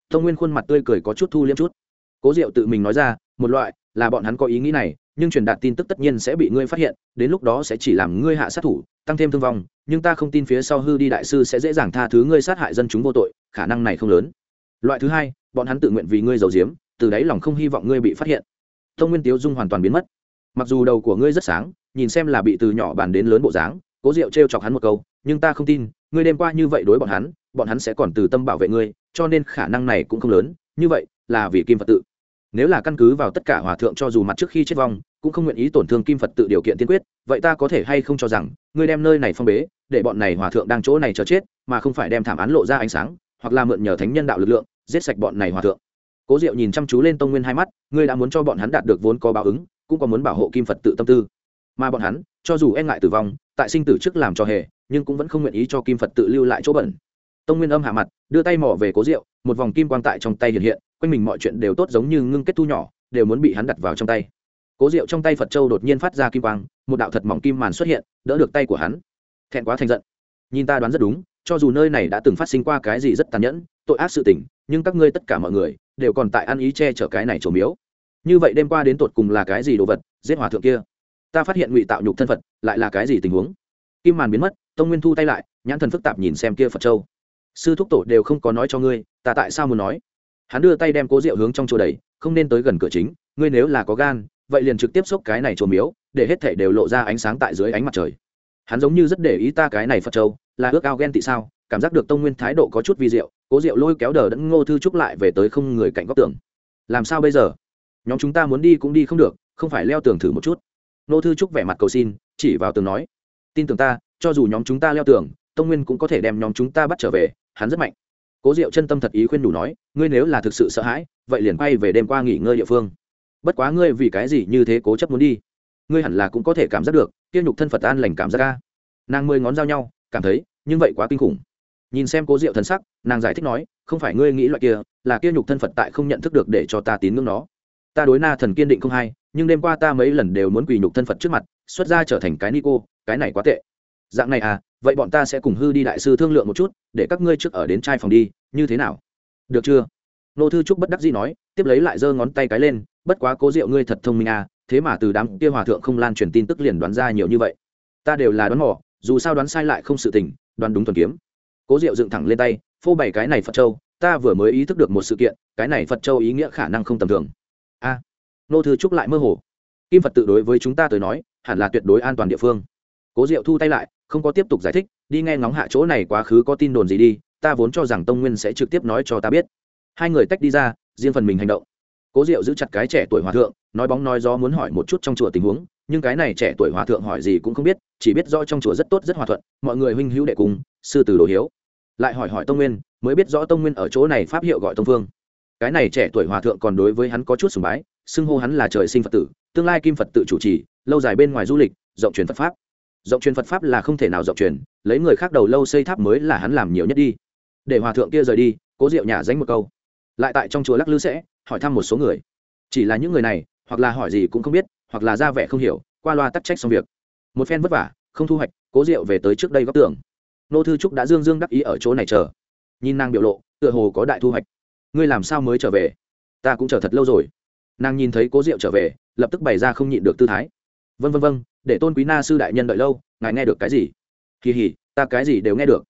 Tông nguyên khuôn mặt tươi cười có chút thu liêm chút cố diệu tự mình nói ra, một loại, là bọn hắn có ý nghĩ này, nhưng truyền đạt tin tức tất nhiên sẽ bị ngươi phát hiện, đến lúc đó sẽ chỉ làm ngươi hạ sát thủ, tăng thêm thương vong, nhưng ta không tin phía sau hư đi đại sư sẽ dễ dàng tha thứ ngươi sát hại dân chúng vô tội, khả năng này không lớn. Loại thứ hai, bọn hắn tự nguyện vì ngươi giàu diếm từ đấy lòng không hy vọng ngươi bị phát hiện. Thông nguyên tiếu dung hoàn toàn biến mất. Mặc dù đầu của ngươi rất sáng, nhìn xem là bị từ nhỏ bàn đến lớn bộ dáng, cố diệu t chọc hắn một câu, nhưng ta không tin, ngươi đêm qua như vậy đối bọn hắn bọn hắn sẽ còn từ tâm bảo vệ ngươi, cho nên khả năng này cũng không lớn. Như vậy là vì kim phật tự. Nếu là căn cứ vào tất cả hòa thượng cho dù mặt trước khi chết vong, cũng không nguyện ý tổn thương kim phật tự điều kiện tiên quyết, vậy ta có thể hay không cho rằng, ngươi đem nơi này phong bế, để bọn này hòa thượng đang chỗ này chờ chết, mà không phải đem thảm án lộ ra ánh sáng, hoặc là mượn nhờ thánh nhân đạo lực lượng, giết sạch bọn này hòa thượng. Cố diệu nhìn chăm chú lên tông nguyên hai mắt, ngươi đã muốn cho bọn hắn đạt được vốn có báo ứng, cũng có muốn bảo hộ kim phật tự tâm tư. Mà bọn hắn, cho dù e ngại tử vong, tại sinh tử trước làm cho hề, nhưng cũng vẫn không nguyện ý cho kim phật tự lưu lại chỗ bẩn. Tông nguyên âm hạ mặt, đưa tay mỏ về cố diệu, một vòng kim quang tại trong tay hiện hiện quanh mình mọi chuyện đều tốt giống như ngưng kết thu nhỏ, đều muốn bị hắn đặt vào trong tay. Cố diệu trong tay phật châu đột nhiên phát ra kim quang, một đạo thật mỏng kim màn xuất hiện, đỡ được tay của hắn. Thẹn quá thành giận. Nhìn ta đoán rất đúng, cho dù nơi này đã từng phát sinh qua cái gì rất tàn nhẫn, tội ác sự tình, nhưng các ngươi tất cả mọi người đều còn tại ăn ý che chở cái này trổ miếu. Như vậy đêm qua đến tột cùng là cái gì đồ vật, giết hòa thượng kia? Ta phát hiện ngụy tạo nhục thân phật, lại là cái gì tình huống? Kim màn biến mất, tông nguyên thu tay lại, nhãn thần phức tạp nhìn xem kia phật châu. Sư thúc tổ đều không có nói cho ngươi, ta tại sao muốn nói? Hắn đưa tay đem cố rượu hướng trong chỗ đầy không nên tới gần cửa chính, ngươi nếu là có gan, vậy liền trực tiếp xốc cái này trồ miếu, để hết thể đều lộ ra ánh sáng tại dưới ánh mặt trời. Hắn giống như rất để ý ta cái này phật châu, là ước ao ghen tị sao, cảm giác được tông nguyên thái độ có chút vi diệu, cố diệu lôi kéo đờ đẫn ngô thư trúc lại về tới không người cạnh góc tường. Làm sao bây giờ? Nhóm chúng ta muốn đi cũng đi không được, không phải leo tường thử một chút. Ngô thư trúc vẻ mặt cầu xin, chỉ vào tường nói, tin tưởng ta, cho dù nhóm chúng ta leo tường, tông nguyên cũng có thể đem nhóm chúng ta bắt trở về, hắn rất mạnh cố diệu chân tâm thật ý khuyên đủ nói, ngươi nếu là thực sự sợ hãi, vậy liền quay về đêm qua nghỉ ngơi địa phương. Bất quá ngươi vì cái gì như thế cố chấp muốn đi? Ngươi hẳn là cũng có thể cảm giác được tiêu nhục thân phật an lành cảm giác ca nàng mười ngón giao nhau, cảm thấy, nhưng vậy quá kinh khủng. Nhìn xem cố diệu thần sắc, nàng giải thích nói, không phải ngươi nghĩ loại kia, là kia nhục thân phật tại không nhận thức được để cho ta tín ngưỡng nó. Ta đối na thần kiên định không hay, nhưng đêm qua ta mấy lần đều muốn quỳ nhục thân phật trước mặt, xuất ra trở thành cái ni cô, cái này quá tệ. Dạng này à vậy bọn ta sẽ cùng hư đi đại sư thương lượng một chút, để các ngươi trước ở đến trai phòng đi như thế nào? Được chưa? Nô thư trúc bất đắc dĩ nói, tiếp lấy lại giơ ngón tay cái lên, bất quá cố diệu ngươi thật thông minh à thế mà từ đám kia hòa thượng không lan truyền tin tức liền đoán ra nhiều như vậy. Ta đều là đoán mò, dù sao đoán sai lại không sự tình, đoán đúng thuần kiếm. Cố diệu dựng thẳng lên tay, phô bày cái này phật châu, ta vừa mới ý thức được một sự kiện, cái này phật châu ý nghĩa khả năng không tầm thường. A. Nô thư trúc lại mơ hồ. Kim phật tự đối với chúng ta tới nói, hẳn là tuyệt đối an toàn địa phương. Cố diệu thu tay lại, không có tiếp tục giải thích, đi nghe ngóng hạ chỗ này quá khứ có tin đồn gì đi ta vốn cho rằng tông nguyên sẽ trực tiếp nói cho ta biết. Hai người tách đi ra, riêng phần mình hành động. Cố diệu giữ chặt cái trẻ tuổi hòa thượng, nói bóng nói gió muốn hỏi một chút trong chùa tình huống, nhưng cái này trẻ tuổi hòa thượng hỏi gì cũng không biết, chỉ biết do trong chùa rất tốt, rất hòa thuận, mọi người huynh hữu đệ cùng, sư tử đồ hiếu. Lại hỏi hỏi tông nguyên, mới biết rõ tông nguyên ở chỗ này pháp hiệu gọi tông phương. Cái này trẻ tuổi hòa thượng còn đối với hắn có chút sùng bái, xưng hô hắn là trời sinh phật tử, tương lai kim phật tự chủ trì, lâu dài bên ngoài du lịch, rộng truyền phật pháp. Rộng truyền phật pháp là không thể nào rộng truyền, lấy người khác đầu lâu xây tháp mới là hắn làm nhiều nhất đi để hòa thượng kia rời đi, cố diệu nhả dánh một câu. Lại tại trong chùa lắc lư sẽ, hỏi thăm một số người. Chỉ là những người này, hoặc là hỏi gì cũng không biết, hoặc là ra vẻ không hiểu, qua loa tắc trách xong việc. Một phen vất vả, không thu hoạch, cố diệu về tới trước đây góc tường. Nô thư trúc đã dương dương đắc ý ở chỗ này chờ. Nhìn nàng biểu lộ, tựa hồ có đại thu hoạch. Ngươi làm sao mới trở về? Ta cũng chờ thật lâu rồi. Nàng nhìn thấy cố diệu trở về, lập tức bày ra không nhịn được tư thái. Vân vân vân để tôn quý na sư đại nhân đợi lâu, ngài nghe được cái gì? Kỳ hỉ, ta cái gì đều nghe được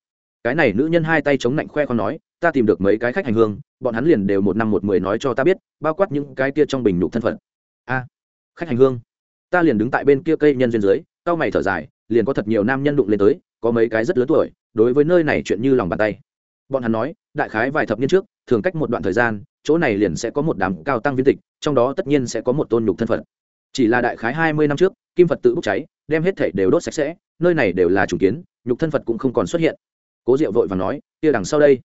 cái này nữ nhân hai tay chống lạnh khoe con nói, ta tìm được mấy cái khách hành hương, bọn hắn liền đều một năm một mười nói cho ta biết, bao quát những cái kia trong bình nhục thân phận. A, khách hành hương? Ta liền đứng tại bên kia cây nhân duyên dưới tao mày thở dài, liền có thật nhiều nam nhân đụng lên tới, có mấy cái rất lớn tuổi, đối với nơi này chuyện như lòng bàn tay. Bọn hắn nói, đại khái vài thập niên trước, thường cách một đoạn thời gian, chỗ này liền sẽ có một đám cao tăng viên tịch, trong đó tất nhiên sẽ có một tôn nhục thân phận. Chỉ là đại khái hai mươi năm trước, kim phật tự bốc cháy, đem hết thảy đều đốt sạch sẽ, nơi này đều là chủ kiến, nhục thân phật cũng không còn xuất hiện cố diệu vội và nói, kia đằng sau đây.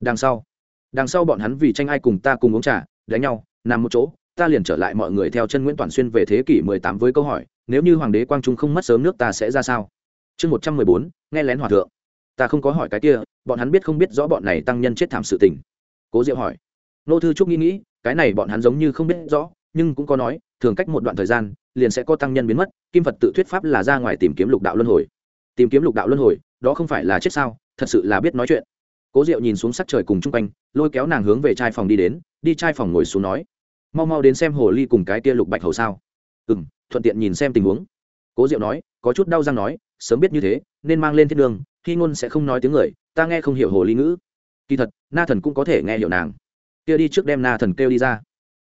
Đằng sau? Đằng sau bọn hắn vì tranh ai cùng ta cùng uống trà, đánh nhau, nằm một chỗ, ta liền trở lại mọi người theo chân nguyễn toàn xuyên về thế kỷ mười tám với câu hỏi, nếu như hoàng đế quang trung không mất sớm nước ta sẽ ra sao? Chương một trăm mười bốn, nghe lén hòa thượng. Ta không có hỏi cái kia, bọn hắn biết không biết rõ bọn này tăng nhân chết thảm sự tình. Cố diệu hỏi. Nô thư trúc nghĩ nghĩ, cái này bọn hắn giống như không biết rõ, nhưng cũng có nói, thường cách một đoạn thời gian, liền sẽ có tăng nhân biến mất, kim phật tự thuyết pháp là ra ngoài tìm kiếm lục đạo luân hồi. Tìm kiếm lục đạo luân hồi, đó không phải là chết sao? Thật sự là biết nói chuyện. Cố diệu nhìn xuống sắc trời cùng chung quanh, lôi kéo nàng hướng về trai phòng đi đến, đi trai phòng ngồi xuống nói, mau mau đến xem hồ ly cùng cái kia lục bạch hầu sao. Ừ m thuận tiện nhìn xem tình huống. Cố diệu nói, có chút đau răng nói, sớm biết như thế, nên mang lên thiết đường, khi ngôn sẽ không nói tiếng người, ta nghe không hiểu hồ ly ngữ. Kỳ thật, na thần cũng có thể nghe hiểu nàng. Kia đi trước đem na thần kêu đi ra.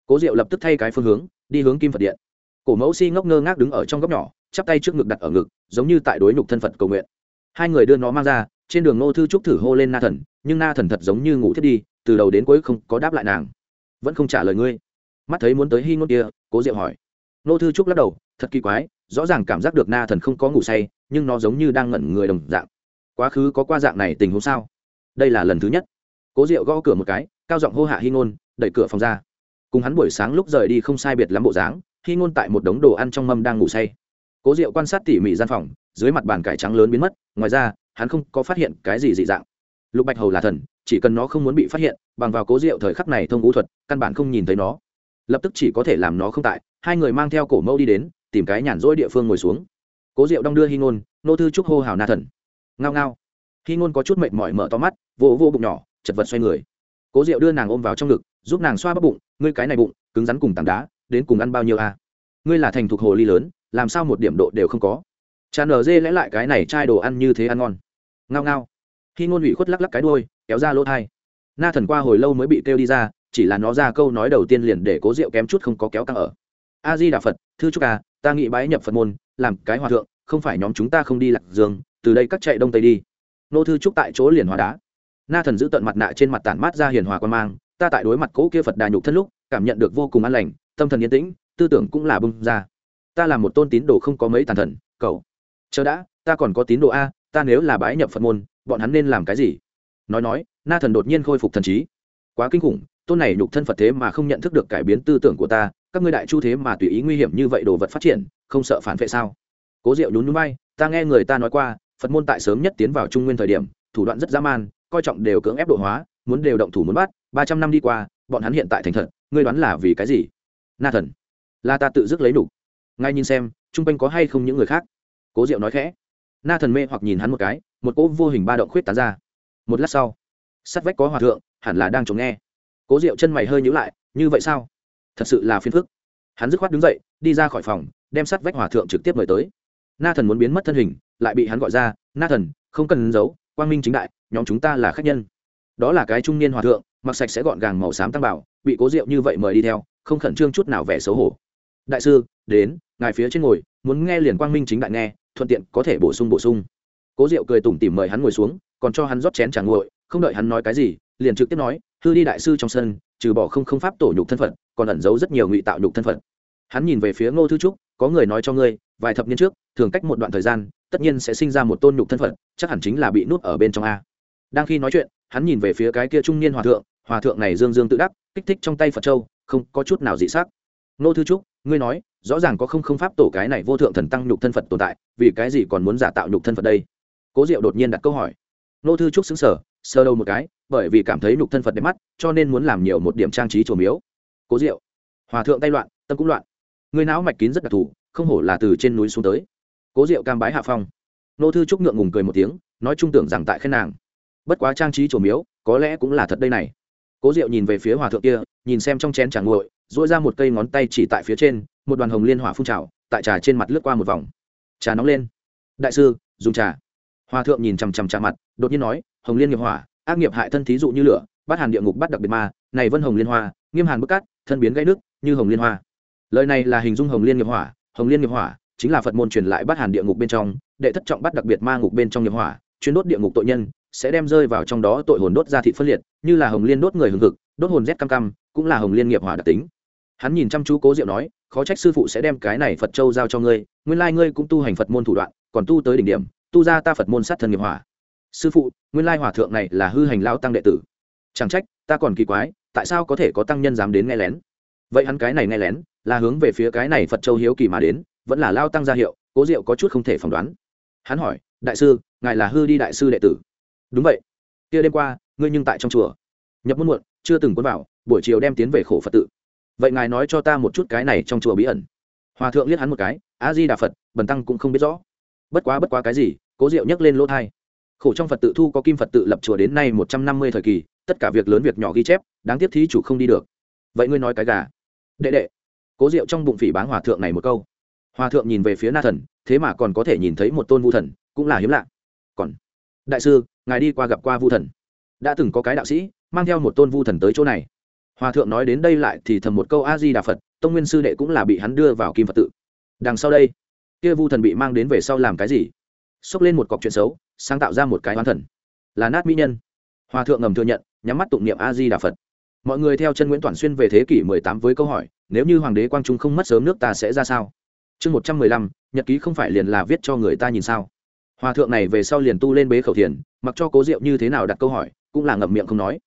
Cố diệu lập tức thay cái phương hướng, đi hướng kim phật điện. Cổ mẫu si ngốc ngơ ngác đứng ở trong góc nhỏ, chắp tay trước ngực đặt ở ngực, giống như tại đối nhục thân phật cầu nguyện. Hai người đưa nó mang ra trên đường nô thư trúc thử hô lên na thần, nhưng na thần thật giống như ngủ thiết đi, từ đầu đến cuối không có đáp lại nàng. Vẫn không trả lời ngươi. Mắt thấy muốn tới hy ngôn kia, cố diệu hỏi. Nô thư trúc lắc đầu, thật kỳ quái, rõ ràng cảm giác được na thần không có ngủ say, nhưng nó giống như đang ngẩn người đồng dạng. Quá khứ có qua dạng này tình huống sao? Đây là lần thứ nhất. Cố diệu gõ cửa một cái, cao giọng hô hạ hy ngôn, đẩy cửa phòng ra. Cùng hắn buổi sáng lúc rời đi không sai biệt lắm bộ dáng, hy ngôn tại một đống đồ ăn trong mâm đang ngủ say. Cố diệu quan sát tỉ mỉ gian phòng, dưới mặt bàn cải trắng lớn biến mất, ngoài ra hắn không có phát hiện cái gì dị dạng. Lục bạch hầu là thần, chỉ cần nó không muốn bị phát hiện, bằng vào cố diệu thời khắc này thông vũ thuật, căn bản không nhìn thấy nó. Lập tức chỉ có thể làm nó không tại, hai người mang theo cổ mẫu đi đến, tìm cái nhàn rỗi địa phương ngồi xuống. Cố diệu đong đưa hy ngôn, nô thư trúc hô hào na thần. Ngao ngao. Hy ngôn có chút mệt mỏi mở to mắt, vô vô bụng nhỏ, chật vật xoay người. Cố diệu đưa nàng ôm vào trong ngực, giúp nàng xoa bắp bụng, ngươi cái này bụng, cứng rắn cùng tảng đá, đến cùng ăn bao nhiêu a à? ngươi là thành thuộc hồ ly lớn, làm sao một điểm độ đều không có? Tràn ở dê lẽ lại cái này chai đồ ăn như thế ăn ngon. Ngao ngao. Khi ngôn ủy khuất lắc lắc cái đôi kéo ra lỗ thai. Na thần qua hồi lâu mới bị kêu đi ra, chỉ là nó ra câu nói đầu tiên liền để cố rượu kém chút không có kéo căng ở. A di đà phật, thư trúc à ta nghĩ bái nhập phật môn, làm cái hòa thượng, không phải nhóm chúng ta không đi lạc dương, từ đây cắt chạy đông tây đi. Nô thư trúc tại chỗ liền hòa đá. Na thần giữ tận mặt nạ trên mặt tản mát ra hiền hòa quan mang, ta tại đối mặt cỗ kia phật đà nhục thân lúc, cảm nhận được vô cùng an lành, tâm thần yên tĩnh, tư tưởng cũng là bung ra. Ta là một tôn tín đồ không có mấy tàn thần, cậu chờ đã, ta còn có tín đồ a, ta nếu là bái nhập phật môn, bọn hắn nên làm cái gì? Nói nói, na thần đột nhiên khôi phục thần trí. Quá kinh khủng, tôn này nhục thân phật thế mà không nhận thức được cải biến tư tưởng của ta, các ngươi đại chu thế mà tùy ý nguy hiểm như vậy đồ vật phát triển, không sợ phản vệ sao? Cố diệu nhún nhún bay ta nghe người ta nói qua, phật môn tại sớm nhất tiến vào trung nguyên thời điểm, thủ đoạn rất dã man, coi trọng đều cưỡng ép độ hóa, muốn đều động thủ muốn bắt, ba trăm năm đi qua, bọn hắn hiện tại thành thật, ngươi đoán là vì cái gì? Na thần, là ta tự dứt lấy đủ. Ngay nhìn xem, chung quanh có hay không những người khác? Cố diệu nói khẽ. Na thần mê hoặc nhìn hắn một cái, một cỗ vô hình ba động khuyết tán ra. Một lát sau, sắt vách có hòa thượng, hẳn là đang chống nghe. Cố diệu chân mày hơi nhữ lại, như vậy sao? Thật sự là phiền phức. Hắn dứt khoát đứng dậy, đi ra khỏi phòng, đem sắt vách hòa thượng trực tiếp mời tới. Na thần muốn biến mất thân hình, lại bị hắn gọi ra, na thần, không cần giấu, quang minh chính đại, nhóm chúng ta là khách nhân. Đó là cái trung niên hòa thượng, mặc sạch sẽ gọn gàng màu xám tăng bảo, bị cố diệu như vậy mời đi theo, không khẩn trương chút nào vẻ xấu hổ. Đại sư, đến, ngài phía trên ngồi, muốn nghe liền quang minh chính đại nghe thuận tiện có thể bổ sung bổ sung. Cố diệu cười tủm tỉm mời hắn ngồi xuống, còn cho hắn rót chén trà nguội, không đợi hắn nói cái gì, liền trực tiếp nói, hư đi đại sư trong sân, trừ bỏ không không pháp tổ nhục thân phận còn ẩn giấu rất nhiều ngụy tạo nhục thân phận hắn nhìn về phía ngô thư trúc, có người nói cho ngươi, vài thập niên trước, thường cách một đoạn thời gian, tất nhiên sẽ sinh ra một tôn nhục thân phận chắc hẳn chính là bị nút ở bên trong a. Đang khi nói chuyện, hắn nhìn về phía cái kia trung niên hòa thượng hòa thượng này dương dương tự đắc, kích thích trong tay phật châu, không có chút nào dị sắc ngô thư trúc, ngươi nói, rõ ràng có không không pháp tổ cái này vô thượng thần tăng nhục thân phật tồn tại, vì cái gì còn muốn giả tạo nhục thân phật đây? Cố diệu đột nhiên đặt câu hỏi. Nô thư trúc xứng sở sơ đầu một cái, bởi vì cảm thấy nhục thân phật đẹp mắt, cho nên muốn làm nhiều một điểm trang trí trổ miếu. Cố diệu, hòa thượng tay loạn, tâm cũng loạn. Người não mạch kín rất đặc thù, không hổ là từ trên núi xuống tới. Cố diệu cam bái hạ phong. Nô thư trúc ngượng ngùng cười một tiếng, nói trung tưởng rằng tại khen nàng. Bất quá trang trí trổ miếu, có lẽ cũng là thật đây này. Cố diệu nhìn về phía hòa thượng kia, nhìn xem trong chén chẳng nguội dỗi ra một cây ngón tay chỉ tại phía trên, một đoàn hồng liên hỏa phun trào, tại trà trên mặt lướt qua một vòng. Trà nóng lên. Đại sư, dùng trà. Hòa thượng nhìn chằm chằm trà mặt, đột nhiên nói, hồng liên nghiệp hỏa, ác nghiệp hại thân thí dụ như lửa bắt hàn địa ngục bắt đặc biệt ma, này vân hồng liên hoa, nghiêm hàn bức cát, thân biến gãy nước, như hồng liên hoa. Lời này là hình dung hồng liên nghiệp hỏa, hồng liên nghiệp hỏa chính là phật môn truyền lại bắt hàn địa ngục bên trong, đệ thất trọng bắt đặc biệt ma ngục bên trong nghiệp hỏa, chuyên đốt địa ngục tội nhân, sẽ đem rơi vào trong đó tội hồn đốt ra thị phân liệt, như là hồng liên đốt người hừng hực, đốt hồn rét cam cam, cũng là hồng liên nghiệp hỏa đặc tính hắn nhìn chăm chú cố diệu nói, khó trách sư phụ sẽ đem cái này phật châu giao cho ngươi, nguyên lai ngươi cũng tu hành phật môn thủ đoạn, còn tu tới đỉnh điểm, tu ra ta phật môn sát thần nghiệp hỏa. Sư phụ, nguyên lai hòa thượng này là hư hành lao tăng đệ tử. Chẳng trách, ta còn kỳ quái, tại sao có thể có tăng nhân dám đến nghe lén? Vậy hắn cái này nghe lén, là hướng về phía cái này phật châu hiếu kỳ mà đến, vẫn là lao tăng gia hiệu, cố diệu có chút không thể phỏng đoán. Hắn hỏi, đại sư, ngài là hư đi đại sư đệ tử? Đúng vậy. Kia đêm qua, ngươi nhưng tại trong chùa. Nhập môn muộn, chưa từng quân vào, buổi chiều đem tiến về khổ phật tự vậy ngài nói cho ta một chút cái này trong chùa bí ẩn. Hòa thượng liếc hắn một cái, a di đà phật, bần tăng cũng không biết rõ. Bất quá bất quá cái gì, cố diệu nhấc lên lỗ thai. Khổ trong phật tự thu có kim phật tự lập chùa đến nay một trăm năm mươi thời kỳ, tất cả việc lớn việc nhỏ ghi chép, đáng tiếc thí chủ không đi được. Vậy ngươi nói cái gà. Đệ đệ. Cố diệu trong bụng phỉ báng hòa thượng này một câu. Hòa thượng nhìn về phía na thần, thế mà còn có thể nhìn thấy một tôn vu thần, cũng là hiếm lạ. Còn, đại sư, ngài đi qua gặp qua vu thần. Đã từng có cái đạo sĩ, mang theo một tôn vu thần tới chỗ này hòa thượng nói đến đây lại thì thầm một câu a di đà phật, tông nguyên sư đệ cũng là bị hắn đưa vào kim phật tự. Đằng sau đây, kia vu thần bị mang đến về sau làm cái gì? Xốc lên một cọc chuyện xấu, sáng tạo ra một cái hoán thần. Là nát mỹ nhân. Hòa thượng ngầm thừa nhận, nhắm mắt tụng niệm a di đà phật. Mọi người theo chân nguyễn toàn xuyên về thế kỷ mười tám với câu hỏi, nếu như hoàng đế quang trung không mất sớm nước ta sẽ ra sao? Chương một trăm mười lăm, nhật ký không phải liền là viết cho người ta nhìn sao? Hòa thượng này về sau liền tu lên bế khẩu thiền, mặc cho cố diệu như thế nào đặt câu hỏi, cũng là ngậm miệng không nói.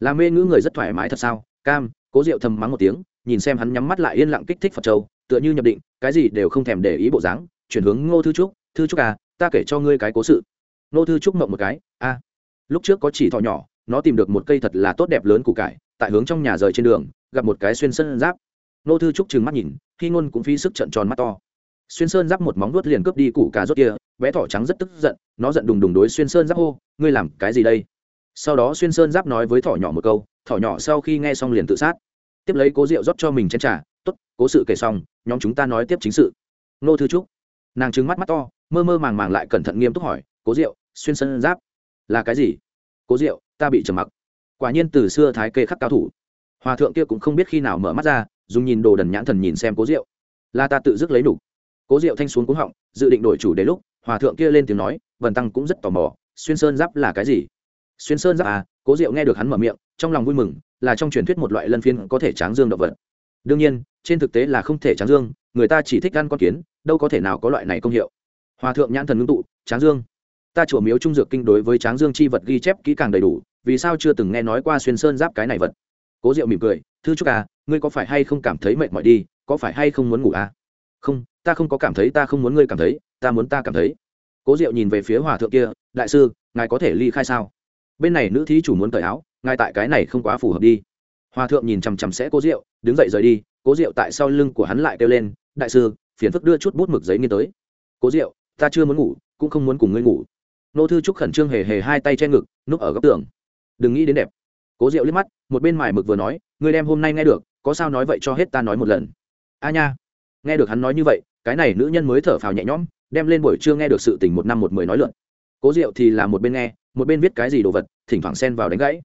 Là mê ngữ người rất thoải mái thật sao? Cam, cố diệu thầm mắng một tiếng, nhìn xem hắn nhắm mắt lại yên lặng kích thích phật châu, tựa như nhập định, cái gì đều không thèm để ý bộ dáng, chuyển hướng ngô thư trúc thư trúc à ta kể cho ngươi cái cố sự. Ngô thư trúc mộng một cái, a, lúc trước có chỉ thọ nhỏ, nó tìm được một cây thật là tốt đẹp lớn củ cải, tại hướng trong nhà rời trên đường, gặp một cái xuyên sơn giáp. Ngô thư trúc trừng mắt nhìn khi ngôn cũng phi sức trận tròn mắt to. Xuyên sơn giáp một móng nuốt liền cướp đi củ cà rốt kia, bé thỏ trắng rất tức giận, nó giận đùng đùng đối xuyên sơn giáp hô, ngươi làm cái gì đây? Sau đó xuyên sơn giáp nói với thỏ nhỏ một câu thỏ nhỏ sau khi nghe xong liền tự sát. Tiếp lấy cố rượu rót cho mình chén t r à t ố t cố sự kể xong, nhóm chúng ta nói tiếp chính sự. Nô thư trúc, nàng trứng mắt mắt to, mơ mơ màng màng lại cẩn thận nghiêm túc hỏi, cố rượu xuyên sơn giáp là cái gì? Cố rượu ta bị trầm mặc. Quả nhiên từ xưa thái kê khắc cao thủ. Hòa thượng kia cũng không biết khi nào mở mắt ra, dùng nhìn đồ đần nhãn thần nhìn xem cố rượu là ta tự dứt lấy đủ. Cố rượu thanh xuống cúng họng, dự định đổi chủ đến lúc, hòa thượng kia lên tiếng nói vần tăng cũng rất tò mò, xuyên sơn giáp là cái gì? Xuyên sơn giáp à? Cố diệu nghe được hắn mở miệng trong lòng vui mừng, là trong truyền thuyết một loại lân phiên có thể tráng dương động vật. Đương nhiên, trên thực tế là không thể tráng dương, người ta chỉ thích ăn con kiến, đâu có thể nào có loại này công hiệu. Hòa thượng nhãn thần ngưng tụ, tráng dương. Ta chùa miếu trung dược kinh đối với tráng dương chi vật ghi chép kỹ càng đầy đủ, vì sao chưa từng nghe nói qua xuyên sơn giáp cái này vật? Cố diệu mỉm cười, thư chúc à ngươi có phải hay không cảm thấy mệt mỏi đi, có phải hay không muốn ngủ à? Không, ta không có cảm thấy, ta không muốn ngươi cảm thấy, ta muốn ta cảm thấy. Cố diệu nhìn về phía hòa thượng kia, đại sư, ngài có thể ly khai sao? Bên này nữ thí chủ muốn cởi áo ngài tại cái này không quá phù hợp đi. Hòa thượng nhìn chằm chằm sẽ cố diệu, đứng dậy rời đi, cố diệu tại sau lưng của hắn lại kêu lên, đại sư, phiền phức đưa chút bút mực giấy nghiên tới. Cố diệu, ta chưa muốn ngủ, cũng không muốn cùng ngươi ngủ. Nô thư trúc khẩn trương hề hề hai tay che ngực, núp ở góc tường. Đừng nghĩ đến đẹp. Cố diệu liếc mắt, một bên mải mực vừa nói, ngươi đem hôm nay nghe được, có sao nói vậy cho hết ta nói một lần. A nha. Nghe được hắn nói như vậy, cái này nữ nhân mới thở phào nhẹ nhõm, đem lên buổi trưa nghe được sự tình một năm một mười nói luận cố diệu thì là một bên nghe, một bên viết cái gì đồ vật, thỉnh thoảng xen vào đánh gãy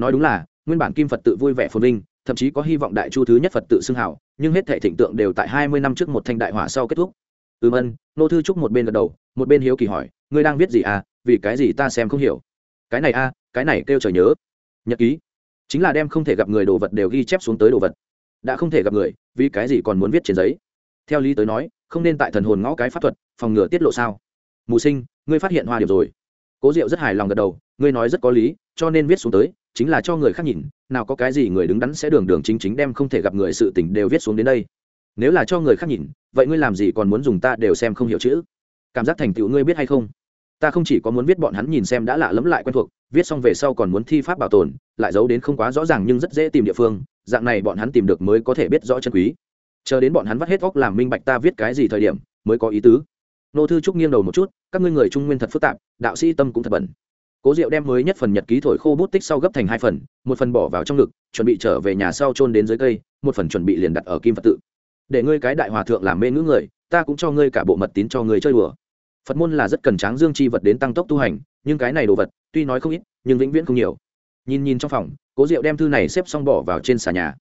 nói đúng là nguyên bản kim phật tự vui vẻ phồn vinh thậm chí có hy vọng đại chu thứ nhất phật tự xưng hảo nhưng hết thể thịnh tượng đều tại hai mươi năm trước một thanh đại hỏa sau kết thúc. Ừm ân nô thư trúc một bên gật đầu một bên hiếu kỳ hỏi ngươi đang viết gì à? Vì cái gì ta xem không hiểu? Cái này a à, cái này kêu trời nhớ. Nhật ký. Chính là đem không thể gặp người đồ vật đều ghi chép xuống tới đồ vật. Đã không thể gặp người vì cái gì còn muốn viết trên giấy? Theo lý tới nói không nên tại thần hồn ngõ cái pháp thuật phòng ngừa tiết lộ sao. Mù sinh ngươi phát hiện hoa điểm rồi cố diệu rất hài lòng gật đầu, ngươi nói rất có lý, cho nên viết xuống tới, chính là cho người khác nhìn, nào có cái gì người đứng đắn sẽ đường đường chính chính đem không thể gặp người sự tình đều viết xuống đến đây. Nếu là cho người khác nhìn, vậy ngươi làm gì còn muốn dùng ta đều xem không hiểu chữ. Cảm giác thành tựu ngươi biết hay không? Ta không chỉ có muốn viết bọn hắn nhìn xem đã lạ lẫm lại quen thuộc, viết xong về sau còn muốn thi pháp bảo tồn, lại giấu đến không quá rõ ràng nhưng rất dễ tìm địa phương, dạng này bọn hắn tìm được mới có thể biết rõ chân quý. Chờ đến bọn hắn vắt hết vóc làm minh bạch ta viết cái gì thời điểm, mới có ý tứ nô thư trúc nghiêng đầu một chút, các ngươi người trung nguyên thật phức tạp, đạo sĩ tâm cũng thật bẩn. Cố diệu đem mới nhất phần nhật ký thổi khô bút tích sau gấp thành hai phần, một phần bỏ vào trong ngực, chuẩn bị trở về nhà sau trôn đến dưới cây, một phần chuẩn bị liền đặt ở kim phật tự. Để ngươi cái đại hòa thượng làm mê ngữ người, ta cũng cho ngươi cả bộ mật tín cho ngươi chơi đùa. Phật môn là rất cần tráng dương chi vật đến tăng tốc tu hành, nhưng cái này đồ vật, tuy nói không ít, nhưng vĩnh viễn không nhiều. Nhìn nhìn trong phòng, cố diệu đem thư này xếp xong bỏ vào trên xà nhà.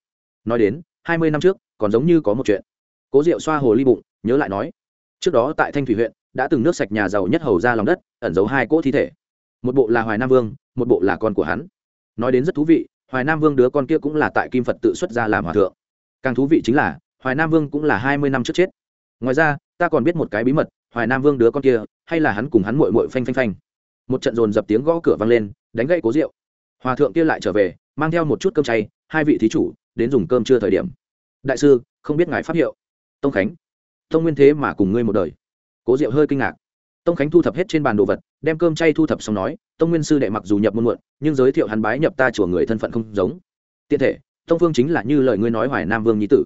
Nói đến, hai mươi năm trước, còn giống như có một chuyện. Cố diệu xoa hồ ly bụng, nhớ lại nói trước đó tại thanh thủy huyện, đã từng nước sạch nhà giàu nhất hầu ra lòng đất, ẩn giấu hai cỗ thi thể. Một bộ là hoài nam vương, một bộ là con của hắn. Nói đến rất thú vị, hoài nam vương đứa con kia cũng là tại kim phật tự xuất ra làm hòa thượng. Càng thú vị chính là, hoài nam vương cũng là hai mươi năm trước chết. Ngoài ra, ta còn biết một cái bí mật, hoài nam vương đứa con kia, hay là hắn cùng hắn mội mội phanh phanh phanh. Một trận dồn dập tiếng gõ cửa vang lên, đánh gậy cố rượu. Hòa thượng kia lại trở về, mang theo một chút cơm chay, hai vị thí chủ, đến dùng cơm chưa thời điểm. Đại sư, không biết ngài pháp hiệu. Tông khánh tông nguyên thế mà cùng ngươi một đời. Cố diệu hơi kinh ngạc. Tông khánh thu thập hết trên bàn đồ vật, đem cơm chay thu thập xong nói, tông nguyên sư đệ mặc dù nhập môn muộn, nhưng giới thiệu hắn bái nhập ta chùa người thân phận không giống. Tiện thể, tông vương chính là như lời ngươi nói hoài nam vương nhi tử.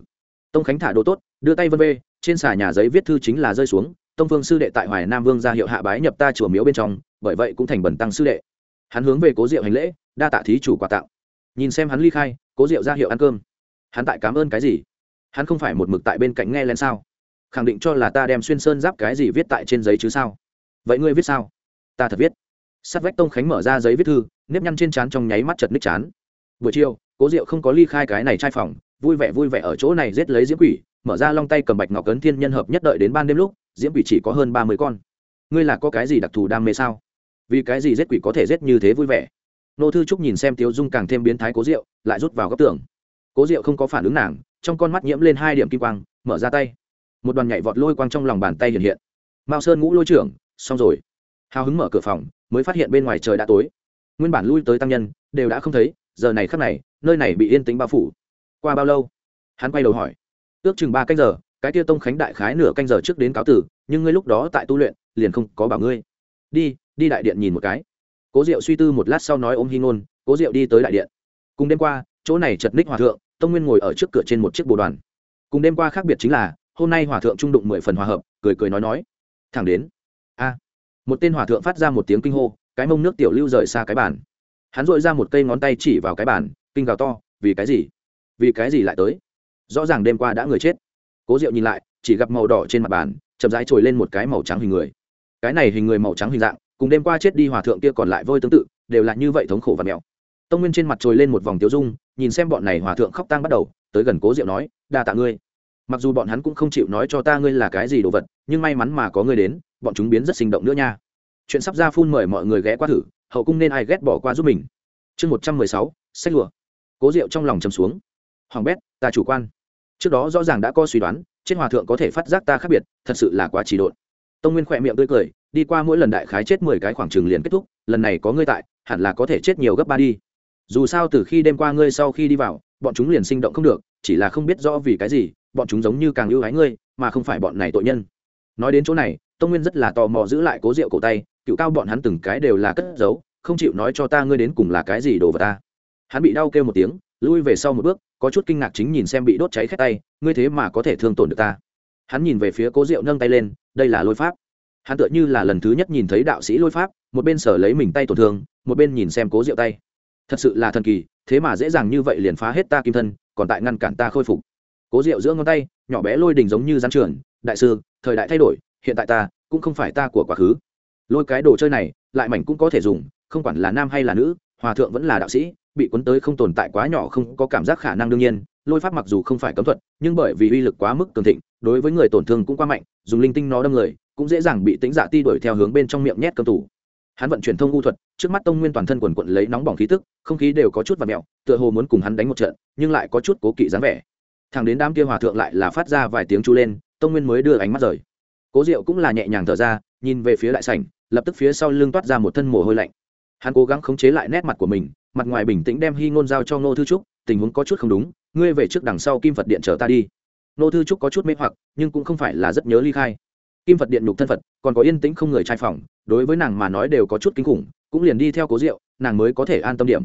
Tông khánh thả đồ tốt, đưa tay vân vê, trên xà nhà giấy viết thư chính là rơi xuống, tông vương sư đệ tại hoài nam vương ra hiệu hạ bái nhập ta chùa miếu bên trong, bởi vậy cũng thành bẩn tăng sư đệ. Hắn hướng về cố diệu hành lễ, đa tạ thí chủ quà tặng. nhìn xem hắn ly khai, cố diệu ra hiệu ăn cơm. Hắn tại cảm ơn cái gì? Hắn không phải một mực tại bên cạnh nghe lên sao? Khẳng định cho là ta đem xuyên sơn giáp cái gì viết tại trên giấy chứ sao? Vậy ngươi viết sao? Ta thật viết. Sát vách tông khánh mở ra giấy viết thư, nếp nhăn trên trán trong nháy mắt chật ních chán. Buổi chiều, cố diệu không có ly khai cái này trai phòng, vui vẻ vui vẻ ở chỗ này giết lấy diễm quỷ, mở ra long tay cầm bạch ngọc cấn thiên nhân hợp nhất đợi đến ban đêm lúc, diễm quỷ chỉ có hơn ba mươi con. Ngươi là có cái gì đặc thù đam mê sao? Vì cái gì giết quỷ có thể giết như thế vui vẻ? Nô thư trúc nhìn xem tiếu dung càng thêm biến thái cố diệu, lại rút vào góc tường. Cố diệu không có phản ứng nàng, trong con mắt nhiễm lên hai điểm kim quang, mở ra tay một đoàn nhảy vọt lôi quang trong lòng bàn tay hiện hiện. Mao sơn ngũ lôi trưởng, xong rồi. Hào hứng mở cửa phòng, mới phát hiện bên ngoài trời đã tối. Nguyên bản lui tới tăng nhân, đều đã không thấy, giờ này khắc này, nơi này bị yên tĩnh bao phủ. Qua bao lâu? Hắn quay đầu hỏi. Ước chừng ba canh giờ, cái tia tông khánh đại khái nửa canh giờ trước đến cáo tử, nhưng ngươi lúc đó tại tu luyện, liền không có bảo ngươi. Đi đi đại điện nhìn một cái. Cố diệu suy tư một lát sau nói ôm hy ngôn, cố diệu đi tới đại điện. Cùng đêm qua, chỗ này chật ních hòa thượng, tông nguyên ngồi ở trước cửa trên một chiếc bồ đoàn. Cùng đêm qua khác biệt chính là hôm nay hòa thượng trung đụng mười phần hòa hợp, cười cười nói nói. Thẳng đến, a, một tên hòa thượng phát ra một tiếng kinh hô, cái mông nước tiểu lưu rời xa cái bàn. Hắn dội ra một cây ngón tay chỉ vào cái bàn, kinh gào to, vì cái gì? Vì cái gì lại tới? Rõ ràng đêm qua đã người chết. Cố diệu nhìn lại, chỉ gặp màu đỏ trên mặt bàn, chậm rãi trồi lên một cái màu trắng hình người. Cái này hình người màu trắng hình dạng, cùng đêm qua chết đi hòa thượng kia còn lại vôi tương tự, đều là như vậy thống khổ và mèo tông nguyên trên mặt trồi lên một vòng tiêu dung, nhìn xem bọn này hòa thượng khóc tang bắt đầu, tới gần cố diệu nói, đa tạ ngươi mặc dù bọn hắn cũng không chịu nói cho ta ngươi là cái gì đồ vật, nhưng may mắn mà có ngươi đến, bọn chúng biến rất sinh động nữa nha. Chuyện sắp ra phun mời mọi người ghé qua thử, hậu cung nên ai ghét bỏ qua giúp mình. Chương một trăm mười sáu, sách lụa. Cố diệu trong lòng chầm xuống. Hoàng bét, ta chủ quan. Trước đó rõ ràng đã có suy đoán, trên hòa thượng có thể phát giác ta khác biệt, thật sự là quá trì độn. Tông nguyên khỏe miệng tươi cười, đi qua mỗi lần đại khái chết mười cái khoảng trường liền kết thúc, lần này có ngươi tại, hẳn là có thể chết nhiều gấp ba đi. Dù sao từ khi đêm qua ngươi sau khi đi vào, bọn chúng liền sinh động không được, chỉ là không biết rõ vì cái gì bọn chúng giống như càng ưu ái ngươi, mà không phải bọn này tội nhân. Nói đến chỗ này, tông nguyên rất là tò mò giữ lại cố rượu cổ tay, cựu cao bọn hắn từng cái đều là cất giấu, không chịu nói cho ta ngươi đến cùng là cái gì đồ vào ta. Hắn bị đau kêu một tiếng, lui về sau một bước, có chút kinh ngạc chính nhìn xem bị đốt cháy khét tay, ngươi thế mà có thể thương tổn được ta. Hắn nhìn về phía cố rượu nâng tay lên, đây là lôi pháp. Hắn tựa như là lần thứ nhất nhìn thấy đạo sĩ lôi pháp, một bên sở lấy mình tay tổn thương, một bên nhìn xem cố rượu tay. Thật sự là thần kỳ, thế mà dễ dàng như vậy liền phá hết ta kim thân, còn tại ngăn cản ta khôi phục cố rượu giữa ngón tay, nhỏ bé lôi đình giống như gián trường. Đại sư, thời đại thay đổi, hiện tại ta cũng không phải ta của quá khứ. Lôi cái đồ chơi này, lại mảnh cũng có thể dùng, không quản là nam hay là nữ, hòa thượng vẫn là đạo sĩ, bị cuốn tới không tồn tại quá nhỏ không có cảm giác khả năng đương nhiên. Lôi pháp mặc dù không phải cấm thuật, nhưng bởi vì uy lực quá mức cường thịnh, đối với người tổn thương cũng quá mạnh, dùng linh tinh nó đâm người, cũng dễ dàng bị tính dạ ti đuổi theo hướng bên trong miệng nhét cơm tủ. Hắn vận chuyển thông u thuật, trước mắt tông nguyên toàn thân quần quận lấy nóng bỏng khí tức, không khí đều có chút và mẹo tựa hồ muốn cùng hắn đánh một trận, nhưng lại có chút cố kỵ dáng vẻ thằng đến đám kia hòa thượng lại là phát ra vài tiếng chu lên, tông nguyên mới đưa ánh mắt rời. Cố diệu cũng là nhẹ nhàng thở ra, nhìn về phía đại sảnh, lập tức phía sau lưng toát ra một thân mồ hôi lạnh. Hắn cố gắng khống chế lại nét mặt của mình, mặt ngoài bình tĩnh đem hy ngôn giao cho ngô thư trúc, tình huống có chút không đúng, ngươi về trước đằng sau kim phật điện chờ ta đi. Ngô thư trúc có chút mê hoặc, nhưng cũng không phải là rất nhớ ly khai. Kim phật điện nhục thân phật, còn có yên tĩnh không người trai phòng, đối với nàng mà nói đều có chút kinh khủng, cũng liền đi theo cố diệu, nàng mới có thể an tâm điểm.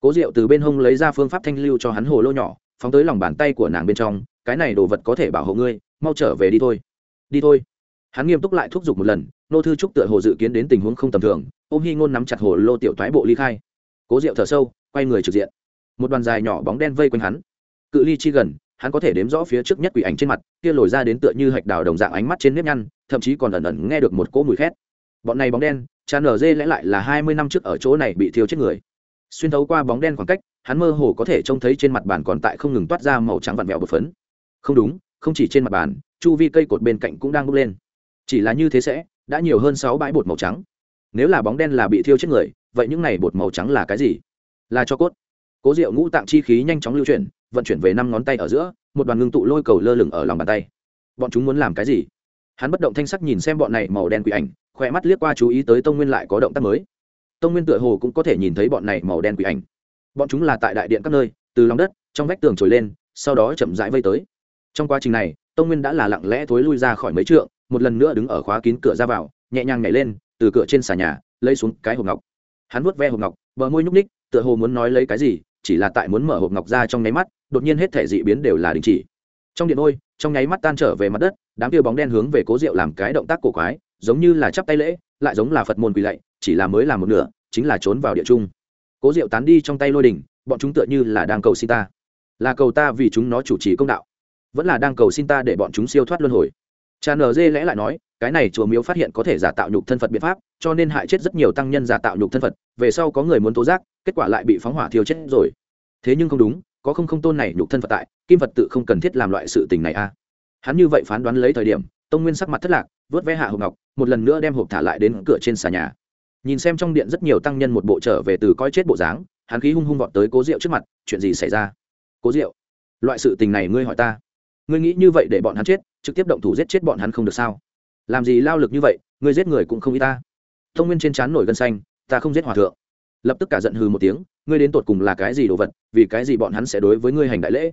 Cố diệu từ bên hông lấy ra phương pháp thanh lưu cho hắn hồ lô nhỏ phóng tới lòng bàn tay của nàng bên trong, cái này đồ vật có thể bảo hộ ngươi, mau trở về đi thôi. Đi thôi. Hắn nghiêm túc lại thúc giục một lần, nô thư trúc tựa hồ dự kiến đến tình huống không tầm thường, ôm hy ngôn nắm chặt hồ lô tiểu thoái bộ ly khai. Cố rượu thở sâu, quay người trực diện. Một đoàn dài nhỏ bóng đen vây quanh hắn. Cự ly chi gần, hắn có thể đếm rõ phía trước nhất quỷ ảnh trên mặt, kia lồi ra đến tựa như hạch đào đồng dạng ánh mắt trên nếp nhăn, thậm chí còn ẩn ẩn nghe được một cỗ mùi khét. Bọn này bóng đen cha ở dê lẽ lại là hai mươi năm trước ở chỗ này bị thiêu chết người. Xuyên thấu qua bóng đen khoảng cách hắn mơ hồ có thể trông thấy trên mặt bàn còn tại không ngừng toát ra màu trắng vặn vẹo bột phấn. Không đúng, không chỉ trên mặt bàn, chu vi cây cột bên cạnh cũng đang bốc lên. Chỉ là như thế sẽ, đã nhiều hơn sáu bãi bột màu trắng. Nếu là bóng đen là bị thiêu chết người, vậy những này bột màu trắng là cái gì? Là cho cốt. Cố diệu ngũ tạng chi khí nhanh chóng lưu chuyển, vận chuyển về năm ngón tay ở giữa, một đoàn ngưng tụ lôi cầu lơ lửng ở lòng bàn tay. Bọn chúng muốn làm cái gì? Hắn bất động thanh sắc nhìn xem bọn này màu đen quỷ ảnh khỏe mắt liếc qua chú ý tới tông nguyên lại có động tác mới. Tông nguyên tựa hồ cũng có thể nhìn thấy bọn này màu đen quỷ ảnh bọn chúng là tại đại điện các nơi, từ lòng đất, trong vách tường trồi lên, sau đó chậm rãi vây tới. Trong quá trình này, tông nguyên đã là lặng lẽ thối lui ra khỏi mấy trượng, một lần nữa đứng ở khóa kín cửa ra vào, nhẹ nhàng nhảy lên, từ cửa trên xà nhà, lấy xuống cái hộp ngọc. Hắn vuốt ve hộp ngọc, bờ môi nhúc ních tựa hồ muốn nói lấy cái gì, chỉ là tại muốn mở hộp ngọc ra trong nháy mắt, đột nhiên hết thể dị biến đều là đình chỉ. Trong điện ôi trong nháy mắt tan trở về mặt đất, đám kia bóng đen hướng về cố rượu làm cái động tác cổ quái, giống như là chắp tay lễ, lại giống là phật môn quỳ lạy, chỉ là mới làm một nửa, chính là trốn vào địa trung cố rượu tán đi trong tay lôi đình, bọn chúng tựa như là đang cầu xin ta. Là cầu ta vì chúng nó chủ trì công đạo. Vẫn là đang cầu xin ta để bọn chúng siêu thoát luân hồi. Cha nờ dê lẽ lại nói, cái này chùa miếu phát hiện có thể giả tạo nhục thân phật biện pháp, cho nên hại chết rất nhiều tăng nhân giả tạo nhục thân phật, về sau có người muốn tố giác, kết quả lại bị phóng hỏa thiêu chết rồi. Thế nhưng không đúng, có không không tôn này nhục thân phật tại, kim phật tự không cần thiết làm loại sự tình này a. À. hắn như vậy phán đoán lấy thời điểm, tông nguyên sắc mặt thất lạc, vớt vé hạ hộp ngọc, một lần nữa đem hộp thả lại đến cửa trên xà nhà nhìn xem trong điện rất nhiều tăng nhân một bộ trở về từ coi chết bộ dáng, hắn khí hung hung vọt tới cố diệu trước mặt, chuyện gì xảy ra? Cố diệu, loại sự tình này ngươi hỏi ta. Ngươi nghĩ như vậy để bọn hắn chết, trực tiếp động thủ giết chết bọn hắn không được sao? Làm gì lao lực như vậy, ngươi giết người cũng không y ta. Thông nguyên trên trán nổi gân xanh, ta không giết hòa thượng. Lập tức cả giận hừ một tiếng, ngươi đến tột cùng là cái gì đồ vật, vì cái gì bọn hắn sẽ đối với ngươi hành đại lễ?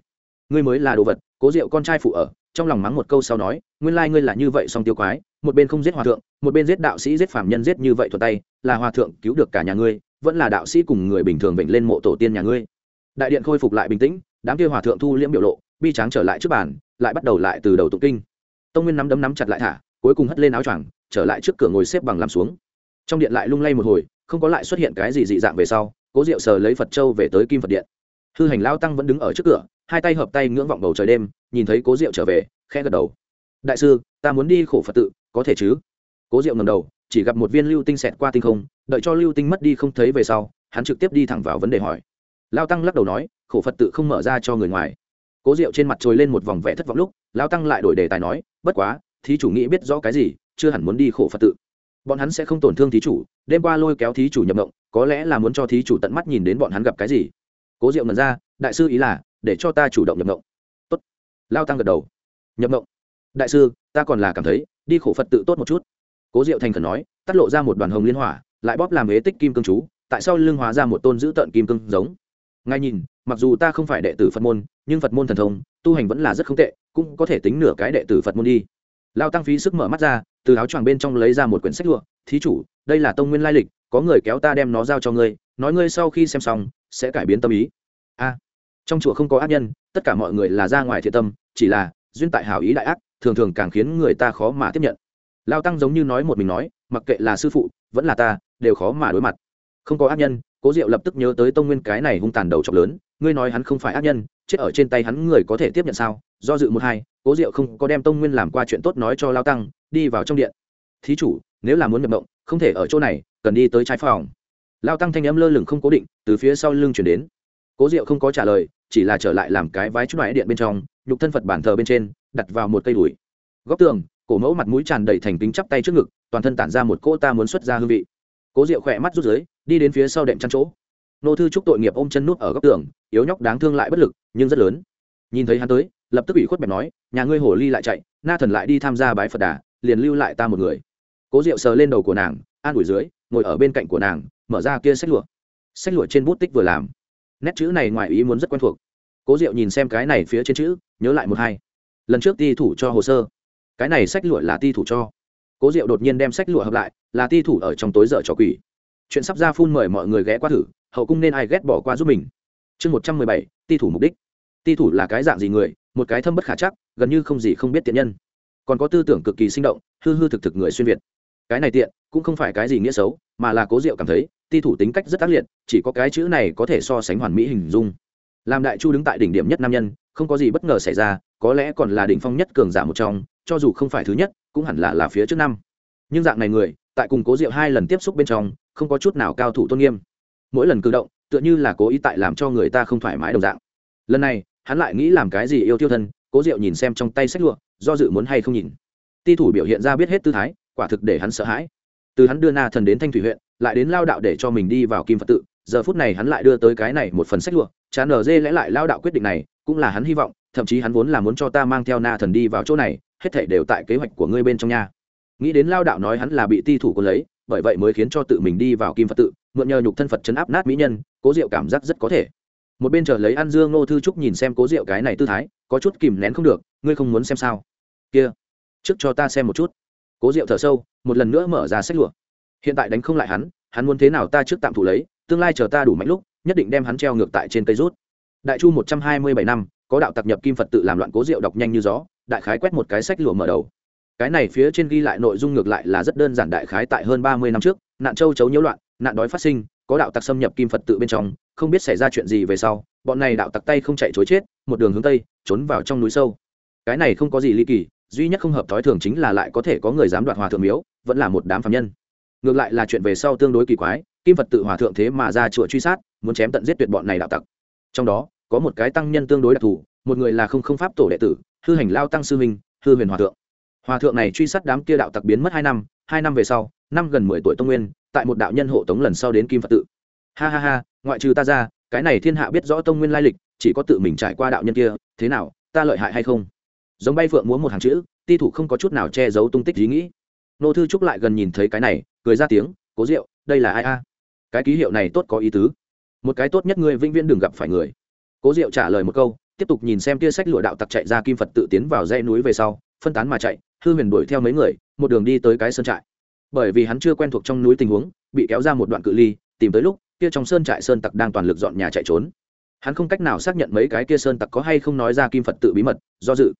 Ngươi mới là đồ vật, cố diệu con trai phụ ở, trong lòng mắng một câu sau nói, nguyên lai ngươi là như vậy song tiêu quái một bên không giết hòa thượng, một bên giết đạo sĩ giết phạm nhân giết như vậy thuật tay, là hòa thượng cứu được cả nhà ngươi, vẫn là đạo sĩ cùng người bình thường bệnh lên mộ tổ tiên nhà ngươi. Đại điện khôi phục lại bình tĩnh, đám kia hòa thượng thu liễm biểu lộ, bi tráng trở lại trước bàn, lại bắt đầu lại từ đầu tụng kinh. Tông nguyên nắm đấm nắm chặt lại thả, cuối cùng hất lên áo choàng, trở lại trước cửa ngồi xếp bằng làm xuống. Trong điện lại lung lay một hồi, không có lại xuất hiện cái gì dị dạng về sau, cố diệu sờ lấy phật châu về tới kim phật điện. Hư hành lao tăng vẫn đứng ở trước cửa, hai tay hợp tay ngưỡng vọng bầu trời đêm, nhìn thấy cố diệu trở về, khẽ gật đầu. Đại sư, ta muốn đi khổ phật tự có thể chứ? Cố diệu ngầm đầu, chỉ gặp một viên lưu tinh xẹt qua tinh không, đợi cho lưu tinh mất đi không thấy về sau, hắn trực tiếp đi thẳng vào vấn đề hỏi. Lao tăng lắc đầu nói, khổ phật tự không mở ra cho người ngoài. Cố diệu trên mặt trồi lên một vòng vẻ thất vọng lúc lao tăng lại đổi đề tài nói, bất quá, thí chủ nghĩ biết rõ cái gì, chưa hẳn muốn đi khổ phật tự. Bọn hắn sẽ không tổn thương thí chủ, đêm qua lôi kéo thí chủ nhập động có lẽ là muốn cho thí chủ tận mắt nhìn đến bọn hắn gặp cái gì. Cố diệu ngần ra, đại sư ý là, để cho ta chủ động nhập động Tốt. lao tăng gật đầu. Nhập động. đại sư, ta còn là cảm thấy đi khổ phật tự tốt một chút. Cố diệu thành khẩn nói, tắt lộ ra một đoàn hồng liên hỏa, lại bóp làm ế tích kim cương chú, tại sao lưng hóa ra một tôn giữ tợn kim cương giống. Ngay nhìn, mặc dù ta không phải đệ tử phật môn, nhưng phật môn thần thông, tu hành vẫn là rất không tệ, cũng có thể tính nửa cái đệ tử phật môn đi. Lao tăng phí sức mở mắt ra, từ áo choàng bên trong lấy ra một quyển sách lụa, thí chủ, đây là tông nguyên lai lịch, có người kéo ta đem nó giao cho ngươi, nói ngươi sau khi xem xong, sẽ cải biến tâm ý. A. Trong chùa không có ác nhân, tất cả mọi người là ra ngoài thiện tâm, chỉ là duyên tại hảo ý đại ác thường thường càng khiến người ta khó mà tiếp nhận. Lao tăng giống như nói một mình nói, mặc kệ là sư phụ, vẫn là ta, đều khó mà đối mặt. Không có ác nhân, cố diệu lập tức nhớ tới tông nguyên cái này hung tàn đầu trọc lớn, ngươi nói hắn không phải ác nhân, chết ở trên tay hắn người có thể tiếp nhận sao? Do dự một hai, cố diệu không có đem tông nguyên làm qua chuyện tốt nói cho lao tăng, đi vào trong điện. Thí chủ, nếu là muốn nhập động không thể ở chỗ này, cần đi tới trái phòng. Lao tăng thanh âm lơ lửng không cố định, từ phía sau lưng chuyển đến. Cố diệu không có trả lời, chỉ là trở lại làm cái vái chút đoái điện bên trong nhục thân phật bản thờ bên trên, đặt vào một cây đùi. Góc tường, cổ mẫu mặt mũi tràn đầy thành kính chắp tay trước ngực, toàn thân tản ra một cỗ ta muốn xuất ra hương vị. Cố diệu khỏe mắt rút dưới, đi đến phía sau đệm chăn chỗ. Nô thư trúc tội nghiệp ôm chân nút ở góc tường, yếu nhóc đáng thương lại bất lực, nhưng rất lớn. Nhìn thấy hắn tới, lập tức ủy khuất bẹp nói, nhà ngươi hồ ly lại chạy, na thần lại đi tham gia bái phật đà, liền lưu lại ta một người. Cố diệu sờ lên đầu của nàng, an ủi dưới, ngồi ở bên cạnh của nàng, mở ra kia sách lụa. Sách lụa trên bút tích vừa làm. Nét chữ này ngoài ý muốn rất quen thuộc cố diệu nhìn xem cái này phía trên chữ, nhớ lại một hai. Lần trước ti thủ cho hồ sơ. Cái này sách lụa là ti thủ cho. Cố diệu đột nhiên đem sách lụa hợp lại, là ti thủ ở trong tối dở trò quỷ. Chuyện sắp ra phun mời mọi người ghé qua thử, hậu cung nên ai ghét bỏ qua giúp mình. Chương một trăm mười bảy, ti thủ mục đích. Ti thủ là cái dạng gì người? Một cái thâm bất khả chắc, gần như không gì không biết tiện nhân. Còn có tư tưởng cực kỳ sinh động, hư hư thực thực người xuyên việt. Cái này tiện, cũng không phải cái gì nghĩa xấu, mà là cố diệu cảm thấy, ti thủ tính cách rất tác liệt, chỉ có cái chữ này có thể so sánh hoàn mỹ hình dung làm đại chu đứng tại đỉnh điểm nhất nam nhân, không có gì bất ngờ xảy ra, có lẽ còn là đỉnh phong nhất cường giả một trong, cho dù không phải thứ nhất, cũng hẳn là là phía trước năm. Nhưng dạng này người, tại cùng cố diệu hai lần tiếp xúc bên trong, không có chút nào cao thủ tôn nghiêm. Mỗi lần cử động, tựa như là cố ý tại làm cho người ta không thoải mái đồng dạng. Lần này, hắn lại nghĩ làm cái gì yêu tiêu thân, cố diệu nhìn xem trong tay sách lụa, do dự muốn hay không nhìn. Ti thủ biểu hiện ra biết hết tư thái, quả thực để hắn sợ hãi. Từ hắn đưa na thần đến thanh thủy huyện, lại đến lao đạo để cho mình đi vào kim phật tự giờ phút này hắn lại đưa tới cái này một phần sách lụa, chán ở dê lẽ lại lao đạo quyết định này, cũng là hắn hy vọng, thậm chí hắn vốn là muốn cho ta mang theo na thần đi vào chỗ này, hết thể đều tại kế hoạch của ngươi bên trong nhà nghĩ đến lao đạo nói hắn là bị ti thủ quân lấy, bởi vậy mới khiến cho tự mình đi vào kim phật tự, mượn nhờ nhục thân phật chấn áp nát mỹ nhân, cố diệu cảm giác rất có thể. Một bên chờ lấy ăn dương ngô thư trúc nhìn xem cố diệu cái này tư thái, có chút kìm nén không được, ngươi không muốn xem sao? Kia, trước cho ta xem một chút. Cố diệu thở sâu, một lần nữa mở ra sách lụa. Hiện tại đánh không lại hắn hắn muốn thế nào ta trước tạm thủ lấy tương lai chờ ta đủ mạnh lúc, nhất định đem hắn treo ngược tại trên cây rút. Đại chu một trăm hai mươi bảy năm, có đạo tặc nhập kim phật tự làm loạn cố diệu đọc nhanh như gió, đại khái quét một cái sách lụa mở đầu. Cái này phía trên ghi lại nội dung ngược lại là rất đơn giản đại khái tại hơn ba mươi năm trước, nạn châu chấu nhiễu loạn, nạn đói phát sinh, có đạo tặc xâm nhập kim phật tự bên trong, không biết xảy ra chuyện gì về sau, bọn này đạo tặc tay không chạy chối chết, một đường hướng tây, trốn vào trong núi sâu. Cái này không có gì ly kỳ, duy nhất không hợp thói thường chính là lại có thể có người dám đoạt hòa thượng miếu, vẫn là một đám phạm nhân. Ngược lại là chuyện về sau tương đối kỳ quái kim phật tự hòa thượng thế mà ra chùa truy sát, muốn chém tận giết tuyệt bọn này đạo tặc. Trong đó, có một cái tăng nhân tương đối đặc thù, một người là không không pháp tổ đệ tử, hư hành lao tăng sư minh hư huyền hòa thượng. Hòa thượng này truy sát đám kia đạo tặc biến mất hai năm hai năm về sau, năm gần mười tuổi tông nguyên, tại một đạo nhân hộ tống lần sau đến kim phật tự. Ha ha ha, ngoại trừ ta ra, cái này thiên hạ biết rõ tông nguyên lai lịch, chỉ có tự mình trải qua đạo nhân kia, thế nào, ta lợi hại hay không? Giống bay phượng muốn một hàng chữ, ti thủ không có chút nào che giấu tung tích ý nghĩ. Nô thư trúc lại gần nhìn thấy cái này, cười ra tiếng, cố rượu đây là ai a? Cái ký hiệu này tốt có ý tứ. Một cái tốt nhất ngươi vĩnh viễn đừng gặp phải người. Cố diệu trả lời một câu, tiếp tục nhìn xem kia sách lụa đạo tặc chạy ra kim phật tự tiến vào dãy núi về sau, phân tán mà chạy, hư huyền đuổi theo mấy người, một đường đi tới cái sơn trại. Bởi vì hắn chưa quen thuộc trong núi tình huống, bị kéo ra một đoạn cự ly, tìm tới lúc, kia trong sơn trại sơn tặc đang toàn lực dọn nhà chạy trốn. Hắn không cách nào xác nhận mấy cái kia sơn tặc có hay không nói ra kim phật tự bí mật, do dự.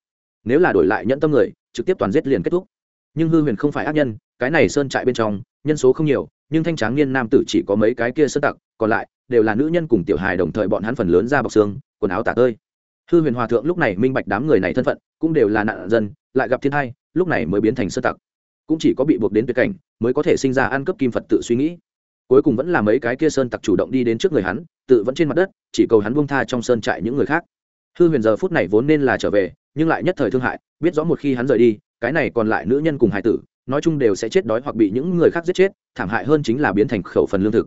Nếu là đổi lại nhẫn tâm người, trực tiếp toàn giết liền kết thúc. Nhưng hư huyền không phải ác nhân, cái này sơn trại bên trong, nhân số không nhiều nhưng thanh tráng niên nam tử chỉ có mấy cái kia sơ tặc, còn lại đều là nữ nhân cùng tiểu hài đồng thời bọn hắn phần lớn ra bọc xương, quần áo tả tơi. Hư huyền hòa thượng lúc này minh bạch đám người này thân phận, cũng đều là nạn dân, lại gặp thiên thai lúc này mới biến thành sơ tặc. Cũng chỉ có bị buộc đến tuyệt cảnh mới có thể sinh ra ăn cướp kim phật tự suy nghĩ. Cuối cùng vẫn là mấy cái kia sơn tặc chủ động đi đến trước người hắn, tự vẫn trên mặt đất, chỉ cầu hắn buông tha trong sơn trại những người khác. Hư huyền giờ phút này vốn nên là trở về, nhưng lại nhất thời thương hại, biết rõ một khi hắn rời đi, cái này còn lại nữ nhân cùng hải tử nói chung đều sẽ chết đói hoặc bị những người khác giết chết, thảm hại hơn chính là biến thành khẩu phần lương thực.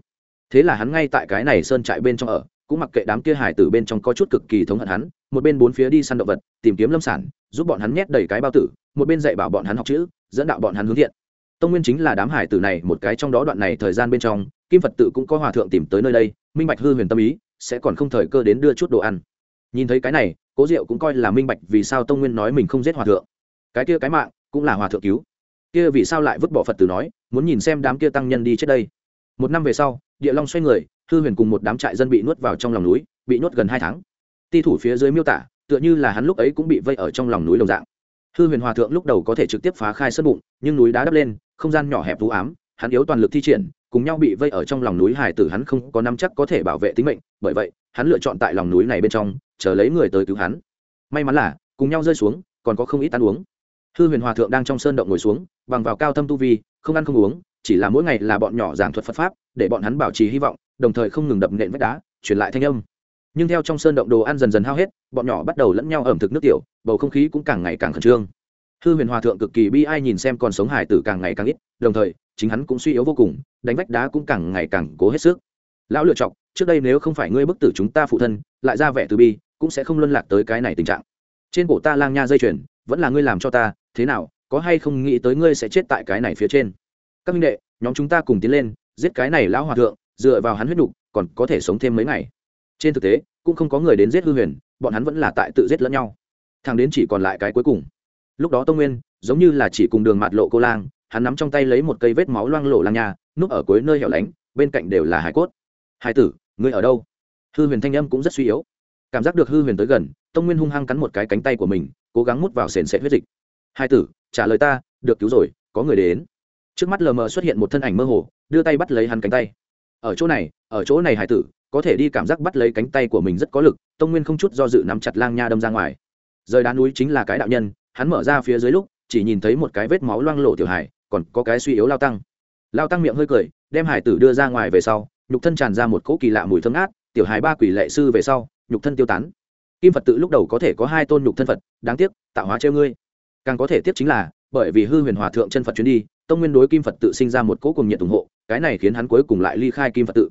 Thế là hắn ngay tại cái này sơn trại bên trong ở, cũng mặc kệ đám kia hải tử bên trong có chút cực kỳ thống hận hắn, một bên bốn phía đi săn động vật, tìm kiếm lâm sản, giúp bọn hắn nhét đầy cái bao tử, một bên dạy bảo bọn hắn học chữ, dẫn đạo bọn hắn hướng thiện. Tông nguyên chính là đám hải tử này một cái trong đó đoạn này thời gian bên trong, kim phật tự cũng có hòa thượng tìm tới nơi đây, minh bạch hư huyền tâm ý, sẽ còn không thời cơ đến đưa chút đồ ăn. Nhìn thấy cái này, cố diệu cũng coi là minh bạch vì sao tông nguyên nói mình không giết hòa thượng. Cái kia cái mạng cũng là hòa thượng cứu kia vì sao lại vứt bỏ phật tử nói, muốn nhìn xem đám kia tăng nhân đi trước đây. Một năm về sau, địa long xoay người, hư huyền cùng một đám trại dân bị nuốt vào trong lòng núi, bị nuốt gần hai tháng. Ti thủ phía dưới miêu tả, tựa như là hắn lúc ấy cũng bị vây ở trong lòng núi đồng dạng. Hư huyền hòa thượng lúc đầu có thể trực tiếp phá khai sân bụng, nhưng núi đá đắp lên, không gian nhỏ hẹp vũ ám, hắn yếu toàn lực thi triển, cùng nhau bị vây ở trong lòng núi hải tử hắn không có nắm chắc có thể bảo vệ tính mệnh, bởi vậy, hắn lựa chọn tại lòng núi này bên trong, chờ lấy người tới cứu hắn. May mắn là, cùng nhau rơi xuống, còn có không ít ăn uống hư huyền hòa thượng đang trong sơn động ngồi xuống, bằng vào cao thâm tu vi, không ăn không uống, chỉ là mỗi ngày là bọn nhỏ giảng thuật phật pháp, để bọn hắn bảo trì hy vọng, đồng thời không ngừng đập nện vách đá, truyền lại thanh âm. Nhưng theo trong sơn động đồ ăn dần dần hao hết, bọn nhỏ bắt đầu lẫn nhau ẩm thực nước tiểu, bầu không khí cũng càng ngày càng khẩn trương. Hư huyền hòa thượng cực kỳ bi ai nhìn xem còn sống hải tử càng ngày càng ít, đồng thời, chính hắn cũng suy yếu vô cùng, đánh vách đá cũng càng ngày càng cố hết sức. Lão lựa chọc, trước đây nếu không phải ngươi bức tử chúng ta phụ thân, lại ra vẻ từ bi, cũng sẽ không luân lạc tới cái này tình trạng. Trên cổ ta lang nha dây chuyền vẫn là ngươi làm cho ta, thế nào, có hay không nghĩ tới ngươi sẽ chết tại cái này phía trên? Các minh đệ, nhóm chúng ta cùng tiến lên, giết cái này lão hòa thượng, dựa vào hắn huyết đục còn có thể sống thêm mấy ngày. Trên thực tế, cũng không có người đến giết hư huyền, bọn hắn vẫn là tại tự giết lẫn nhau. Thằng đến chỉ còn lại cái cuối cùng. Lúc đó tông nguyên, giống như là chỉ cùng đường mạt lộ cô lang, hắn nắm trong tay lấy một cây vết máu loang lộ lang nhà núp ở cuối nơi hẻo lánh, bên cạnh đều là hải cốt. Hai tử, ngươi ở đâu? Hư huyền thanh âm cũng rất suy yếu. Cảm giác được hư huyền tới gần, tông nguyên hung hăng cắn một cái cánh tay của mình cố gắng mút vào sền sệt huyết dịch. Hai tử, trả lời ta, được cứu rồi, có người đến. Trước mắt lờ mờ xuất hiện một thân ảnh mơ hồ, đưa tay bắt lấy hắn cánh tay. Ở chỗ này, ở chỗ này hải tử, có thể đi cảm giác bắt lấy cánh tay của mình rất có lực, tông nguyên không chút do dự nắm chặt lang nha đâm ra ngoài. Rời đá núi chính là cái đạo nhân, hắn mở ra phía dưới lúc, chỉ nhìn thấy một cái vết máu loang lộ tiểu hải còn có cái suy yếu lao tăng. Lao tăng miệng hơi cười, đem hải tử đưa ra ngoài về sau, nhục thân tràn ra một cỗ kỳ lạ mùi thơm ngát, tiểu hải ba quỷ lệ sư về sau, nhục thân tiêu tán kim phật tự lúc đầu có thể có hai tôn nhục thân phật, đáng tiếc, tạo hóa treo ngươi. Càng có thể tiếp chính là, bởi vì hư huyền hòa thượng chân phật chuyến đi, tông nguyên đối kim phật tự sinh ra một cỗ cùng nhiệt ủng hộ, cái này khiến hắn cuối cùng lại ly khai kim phật tự.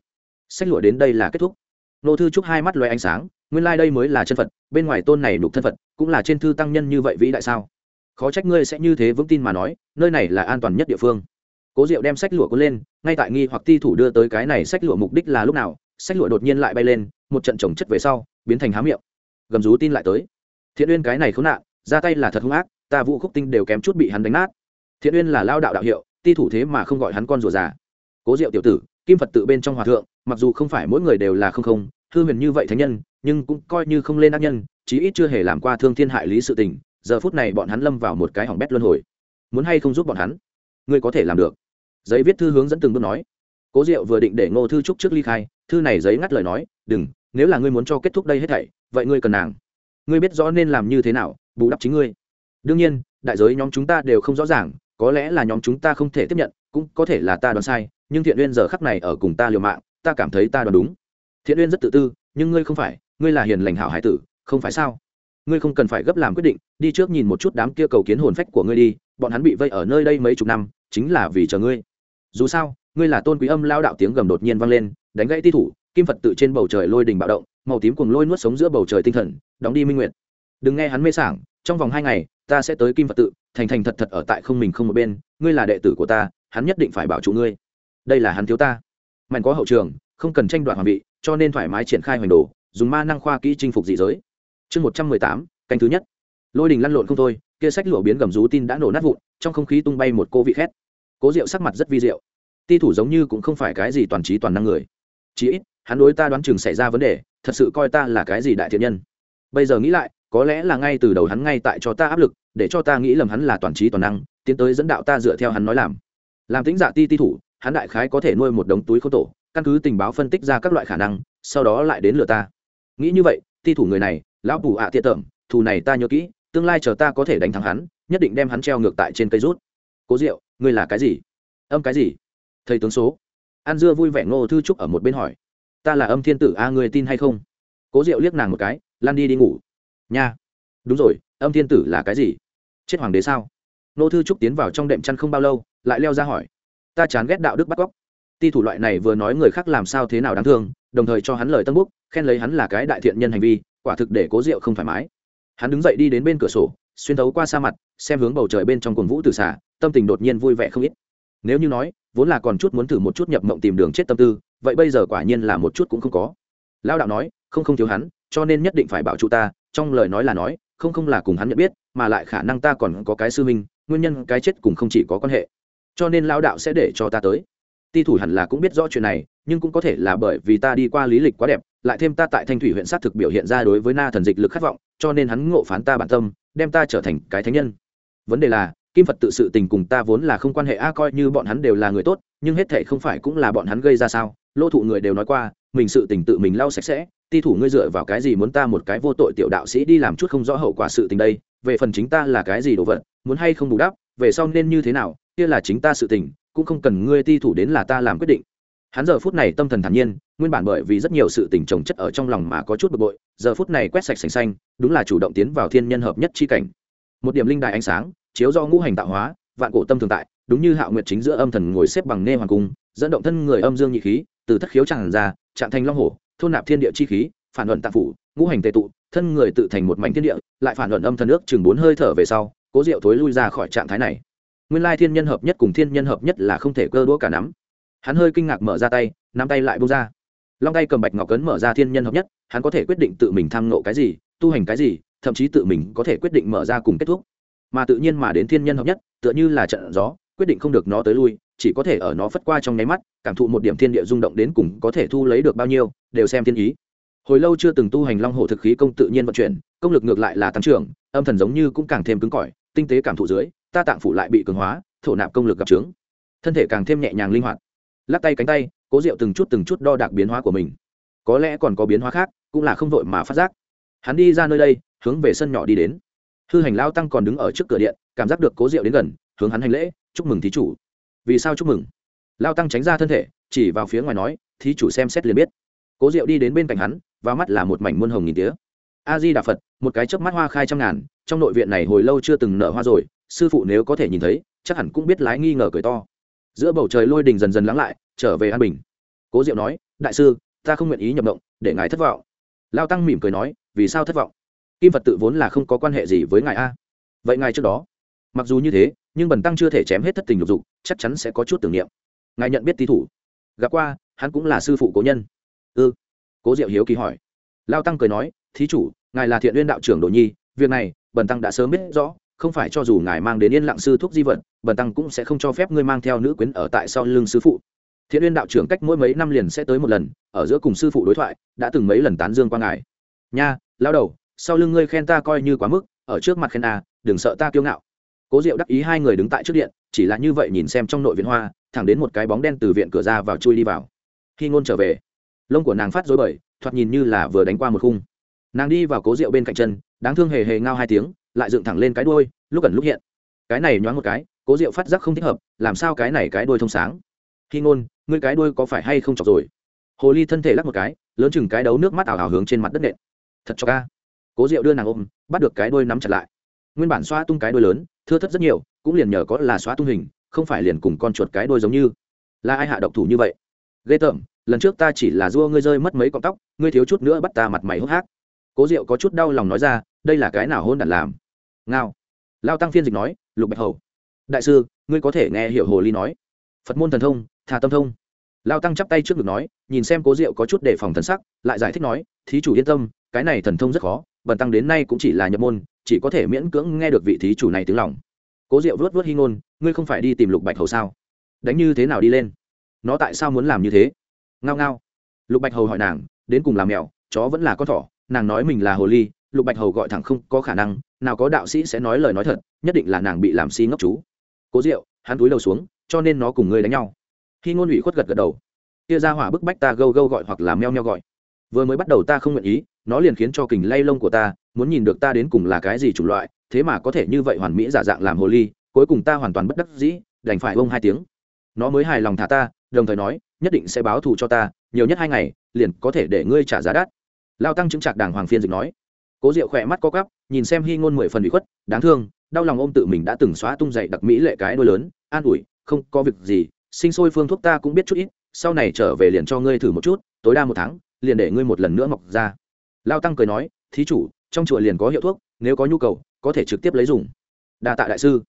Sách lụa đến đây là kết thúc. Nô thư chúc hai mắt loay ánh sáng, nguyên lai、like、đây mới là chân phật, bên ngoài tôn này nhục thân phật, cũng là trên thư tăng nhân như vậy vĩ đại sao? Khó trách ngươi sẽ như thế vững tin mà nói, nơi này là an toàn nhất địa phương. Cố diệu đem sách lụa cuốn lên, ngay tại nghi hoặc ti thủ đưa tới cái này sách lụa mục đích là lúc nào, sách lụa đột nhiên lại bay lên, một trận trồng chất về sau, biến thành há miệng gầm rú tin lại tới. Thiện uyên cái này khốn nạn, ra tay là thật hung ác, ta vũ khúc tinh đều kém chút bị hắn đánh nát. Thiện uyên là lao đạo đạo hiệu, ti thủ thế mà không gọi hắn con rùa già. Cố diệu tiểu tử, kim phật tự bên trong hòa thượng, mặc dù không phải mỗi người đều là không không, hư huyền như vậy thánh nhân, nhưng cũng coi như không lên ác nhân, chí ít chưa hề làm qua thương thiên hại lý sự tình, giờ phút này bọn hắn lâm vào một cái hỏng bét luân hồi. Muốn hay không giúp bọn hắn? Ngươi có thể làm được. Giấy viết thư hướng dẫn từng bước nói. Cố diệu vừa định để ngô thư trúc trước ly khai, thư này giấy ngắt lời nói, đừng, nếu là ngươi muốn cho kết thúc đây hết thảy vậy ngươi cần nàng. Ngươi biết rõ nên làm như thế nào, bù đắp chính ngươi. Đương nhiên, đại giới nhóm chúng ta đều không rõ ràng, có lẽ là nhóm chúng ta không thể tiếp nhận, cũng có thể là ta đoán sai, nhưng thiện uyên giờ khắc này ở cùng ta liều mạng, ta cảm thấy ta đoán đúng. Thiện uyên rất tự tư, nhưng ngươi không phải, ngươi là hiền lành hảo hải tử, không phải sao? Ngươi không cần phải gấp làm quyết định, đi trước nhìn một chút đám kia cầu kiến hồn phách của ngươi đi, bọn hắn bị vây ở nơi đây mấy chục năm, chính là vì chờ ngươi. Dù sao, ngươi là tôn quý âm lao đạo tiếng gầm đột nhiên vang lên, đánh gãy ti thủ, kim phật tự trên bầu trời lôi đình bạo động màu tím cuồng lôi nuốt sống giữa bầu trời tinh thần, đóng đi minh nguyệt. Đừng nghe hắn mê sảng, trong vòng hai ngày, ta sẽ tới kim phật tự, thành thành thật thật ở tại không mình không một bên, ngươi là đệ tử của ta, hắn nhất định phải bảo trụ ngươi. Đây là hắn thiếu ta. Mạnh có hậu trường, không cần tranh đoạt hoàng vị, cho nên thoải mái triển khai hoành đồ, dùng ma năng khoa kỹ chinh phục dị giới. Chương một trăm mười tám, canh thứ nhất. Lôi đình lăn lộn không thôi, kia sách lụa biến gầm rú tin đã nổ nát vụn, trong không khí tung bay một cô vị khét. Cố rượu sắc mặt rất vi diệu. Ti thủ giống như cũng không phải cái gì toàn trí toàn năng người. Chí ít, hắn đối ta đoán chừng xảy ra vấn đề thật sự coi ta là cái gì đại thiện nhân? Bây giờ nghĩ lại, có lẽ là ngay từ đầu hắn ngay tại cho ta áp lực, để cho ta nghĩ lầm hắn là toàn trí toàn năng, tiến tới dẫn đạo ta dựa theo hắn nói làm. Làm tính dạ ti ti thủ, hắn đại khái có thể nuôi một đống túi khô tổ, căn cứ tình báo phân tích ra các loại khả năng, sau đó lại đến lừa ta. Nghĩ như vậy, ti thủ người này, lão bù ạ à tởm, thù này ta nhớ kỹ, tương lai chờ ta có thể đánh thắng hắn, nhất định đem hắn treo ngược tại trên cây rút. Cố diệu, ngươi là cái gì? Âm cái gì? Thầy tướng số. An dưa vui vẻ ngô thư trúc ở một bên hỏi ta là âm thiên tử a, ngươi tin hay không? Cố diệu liếc nàng một cái lan đi đi ngủ. Nha. Đúng rồi, âm thiên tử là cái gì? Chết hoàng đế sao? Nô thư trúc tiến vào trong đệm chăn không bao lâu, lại leo ra hỏi. Ta chán ghét đạo đức bắt cóc. Ti thủ loại này vừa nói người khác làm sao thế nào đáng thương, đồng thời cho hắn lời tân búc khen lấy hắn là cái đại thiện nhân hành vi, quả thực để cố Diệu không thoải mái. Hắn đứng dậy đi đến bên cửa sổ, xuyên thấu qua sa mặt, xem hướng bầu trời bên trong cồn vũ từ xả tâm tình đột nhiên vui vẻ không ít nếu như nói, vốn là còn chút muốn thử một chút nhập mộng tìm đường chết tâm tư, vậy bây giờ quả nhiên là một chút cũng không có. Lao đạo nói, không không thiếu hắn, cho nên nhất định phải bảo trụ ta, trong lời nói là nói, không không là cùng hắn nhận biết, mà lại khả năng ta còn có cái sư minh nguyên nhân cái chết cùng không chỉ có quan hệ. Cho nên lao đạo sẽ để cho ta tới. Ti thủ hẳn là cũng biết rõ chuyện này, nhưng cũng có thể là bởi vì ta đi qua lý lịch quá đẹp, lại thêm ta tại thanh thủy huyện s á t thực biểu hiện ra đối với na thần dịch lực khát vọng, cho nên hắn ngộ phán ta bản tâm, đem ta trở thành cái thánh nhân. Vấn đề là kim phật tự sự tình cùng ta vốn là không quan hệ, a, coi như bọn hắn đều là người tốt, nhưng hết thể không phải cũng là bọn hắn gây ra sao? Lô thụ người đều nói qua, mình sự tình tự mình lau sạch sẽ, ti thủ ngươi dựa vào cái gì muốn ta một cái vô tội tiểu đạo sĩ đi làm chút không rõ hậu quả sự tình đây? Về phần chính ta là cái gì đồ vật, muốn hay không bù đắp, về sau nên như thế nào? Kia là chính ta sự tình, cũng không cần ngươi ti thủ đến là ta làm quyết định. Hắn giờ phút này tâm thần thản nhiên, nguyên bản bởi vì rất nhiều sự tình trồng chất ở trong lòng mà có chút bực bội, giờ phút này quét sạch sành xanh, đúng là chủ động tiến vào thiên nhân hợp nhất chi cảnh. Một điểm linh đại ánh sáng chiếu do ngũ hành tạo hóa, vạn cổ tâm thường tại, đúng như hạo nguyệt chính giữa âm thần ngồi xếp bằng nê hoàng cung, dẫn động thân người âm dương nhị khí, từ thất khiếu tràn ra, trạng thành long hổ, thôn nạp thiên địa chi khí, phản luận tạp phủ, ngũ hành tề tụ, thân người tự thành một mảnh thiên địa, lại phản luận âm thần nước chừng bốn hơi thở về sau, cố diệu thối lui ra khỏi trạng thái này. Nguyên lai thiên nhân hợp nhất cùng thiên nhân hợp nhất là không thể cơ đũa cả nắm. Hắn hơi kinh ngạc mở ra tay, nắm tay lại bông ra. Long tay cầm bạch ngọc cấn mở ra thiên nhân hợp nhất, hắn có thể quyết định tự mình tham nộ cái gì, tu hành cái gì, thậm chí tự mình có thể quyết định mở ra cùng kết thúc mà tự nhiên mà đến thiên nhân hợp nhất, tựa như là trận gió, quyết định không được nó tới lui, chỉ có thể ở nó phất qua trong nháy mắt, cảm thụ một điểm thiên địa rung động đến cùng có thể thu lấy được bao nhiêu, đều xem thiên ý. Hồi lâu chưa từng tu hành long hồ thực khí công tự nhiên vận chuyển, công lực ngược lại là tăng trưởng, âm thần giống như cũng càng thêm cứng cỏi, tinh tế cảm thụ dưới, ta tạng phủ lại bị cường hóa, thổ nạp công lực gặp trướng. Thân thể càng thêm nhẹ nhàng linh hoạt. Lắc tay cánh tay, cố diệu từng chút từng chút đo đạc biến hóa của mình. Có lẽ còn có biến hóa khác, cũng là không vội mà phát giác. Hắn đi ra nơi đây, hướng về sân nhỏ đi đến hư hành lao tăng còn đứng ở trước cửa điện, cảm giác được cố diệu đến gần, hướng hắn hành lễ, chúc mừng thí chủ. Vì sao chúc mừng? Lao tăng tránh ra thân thể, chỉ vào phía ngoài nói, thí chủ xem xét liền biết. Cố diệu đi đến bên cạnh hắn và mắt là một mảnh muôn hồng nghìn tía. A di đà phật, một cái chớp mắt hoa khai trăm ngàn, trong nội viện này hồi lâu chưa từng nở hoa rồi, sư phụ nếu có thể nhìn thấy, chắc hẳn cũng biết lái nghi ngờ cười to. Giữa bầu trời lôi đình dần dần lắng lại, trở về an bình. Cố diệu nói, đại sư, ta không nguyện ý nhập động để ngài thất vọng. Lao tăng mỉm cười nói, vì sao thất vọng? Kim phật tự vốn là không có quan hệ gì với ngài a. Vậy ngài trước đó, mặc dù như thế, nhưng bần tăng chưa thể chém hết thất tình lục dục, chắc chắn sẽ có chút tưởng niệm. Ngài nhận biết tý thủ. Gặp qua, hắn cũng là sư phụ cố nhân. Ư ừ. cố diệu hiếu kỳ hỏi. Lao tăng cười nói, thí chủ, ngài là thiện uyên đạo trưởng đồ nhi, việc này, bần tăng đã sớm biết rõ, không phải cho dù ngài mang đến yên lặng sư thuốc di vật, bần tăng cũng sẽ không cho phép ngươi mang theo nữ quyến ở tại sau lưng sư phụ. Thiện uyên đạo trưởng cách mỗi mấy năm liền sẽ tới một lần, ở giữa cùng sư phụ đối thoại, đã từng mấy lần tán dương qua ngài. Nha, lao đầu sau lưng ngươi khen ta coi như quá mức, ở trước mặt khen a đừng sợ ta kiêu ngạo. Cố diệu đắc ý hai người đứng tại trước điện, chỉ là như vậy nhìn xem trong nội viện hoa, thẳng đến một cái bóng đen từ viện cửa ra vào chui đi vào. Khi ngôn trở về, lông của nàng phát dối bời, thoạt nhìn như là vừa đánh qua một khung. Nàng đi vào cố rượu bên cạnh chân, đáng thương hề hề ngao hai tiếng, lại dựng thẳng lên cái đuôi, lúc ẩn lúc hiện. Cái này nhoáng một cái, cố rượu phát giác không thích hợp, làm sao cái này cái đuôi thông sáng? Khi ngôn, ngươi cái đuôi có phải hay không chọc rồi? Hồ ly thân thể lắc một cái, lớn chừng cái đấu nước mắt ảo ảo hướng trên mặt đất nện. Thật cho ca cố Diệu đưa nàng ôm, bắt được cái đuôi nắm chặt lại. Nguyên bản xoa tung cái đuôi lớn, thưa thất rất nhiều, cũng liền nhờ có là xóa tung hình, không phải liền cùng con chuột cái đuôi giống như. Là ai hạ độc thủ như vậy? Ghê tởm, lần trước ta chỉ là dua ngươi rơi mất mấy cọng tóc, ngươi thiếu chút nữa bắt ta mặt mày hốc hác. Cố diệu có chút đau lòng nói ra, đây là cái nào hôn đản làm? Ngao. Lao tăng phiên dịch nói, lục bạch hầu. Đại sư, ngươi có thể nghe hiểu hồ ly nói. Phật môn thần thông thà tâm thông. Lao tăng chắp tay trước ngực nói, nhìn xem cố diệu có chút đề phòng thần sắc, lại giải thích nói, thí chủ yên tâm, cái này thần thông rất khó bần tăng đến nay cũng chỉ là nhập môn, chỉ có thể miễn cưỡng nghe được vị thí chủ này tiếng lòng. Cố diệu vớt vớt hy ngôn, ngươi không phải đi tìm lục bạch hầu sao? Đánh như thế nào đi lên? Nó tại sao muốn làm như thế? Ngao ngao. Lục bạch hầu hỏi nàng, đến cùng làm mèo chó vẫn là con thỏ, nàng nói mình là hồ ly, lục bạch hầu gọi thẳng không có khả năng, nào có đạo sĩ sẽ nói lời nói thật, nhất định là nàng bị làm si ngốc chú. Cố diệu, hắn túi đầu xuống, cho nên nó cùng ngươi đánh nhau. Khi ngôn ủy khuất gật gật đầu. Kia ra hỏa bức bách ta gâu gâu gọi hoặc là meo meo gọi. Vừa mới bắt đầu ta không nguyện ý nó liền khiến cho kình lay lông của ta, muốn nhìn được ta đến cùng là cái gì chủng loại, thế mà có thể như vậy hoàn mỹ giả dạng làm hồ ly, cuối cùng ta hoàn toàn bất đắc dĩ, đành phải bông hai tiếng. Nó mới hài lòng thả ta, đồng thời nói, nhất định sẽ báo thù cho ta, nhiều nhất hai ngày, liền có thể để ngươi trả giá đắt. Lao tăng chứng trạc đàng hoàng phiên dịch nói. Cố diệu khỏe mắt co cắp nhìn xem hy ngôn mười phần bị khuất, đáng thương, đau lòng ôm tự mình đã từng xóa tung dậy đặc mỹ lệ cái đôi lớn, an ủi, không có việc gì, sinh sôi phương thuốc ta cũng biết chút ít, sau này trở về liền cho ngươi thử một chút, tối đa một tháng, liền để ngươi một lần nữa mọc ra lao tăng cười nói, thí chủ, trong chùa liền có hiệu thuốc, nếu có nhu cầu, có thể trực tiếp lấy dùng. Đa tạ đại sư.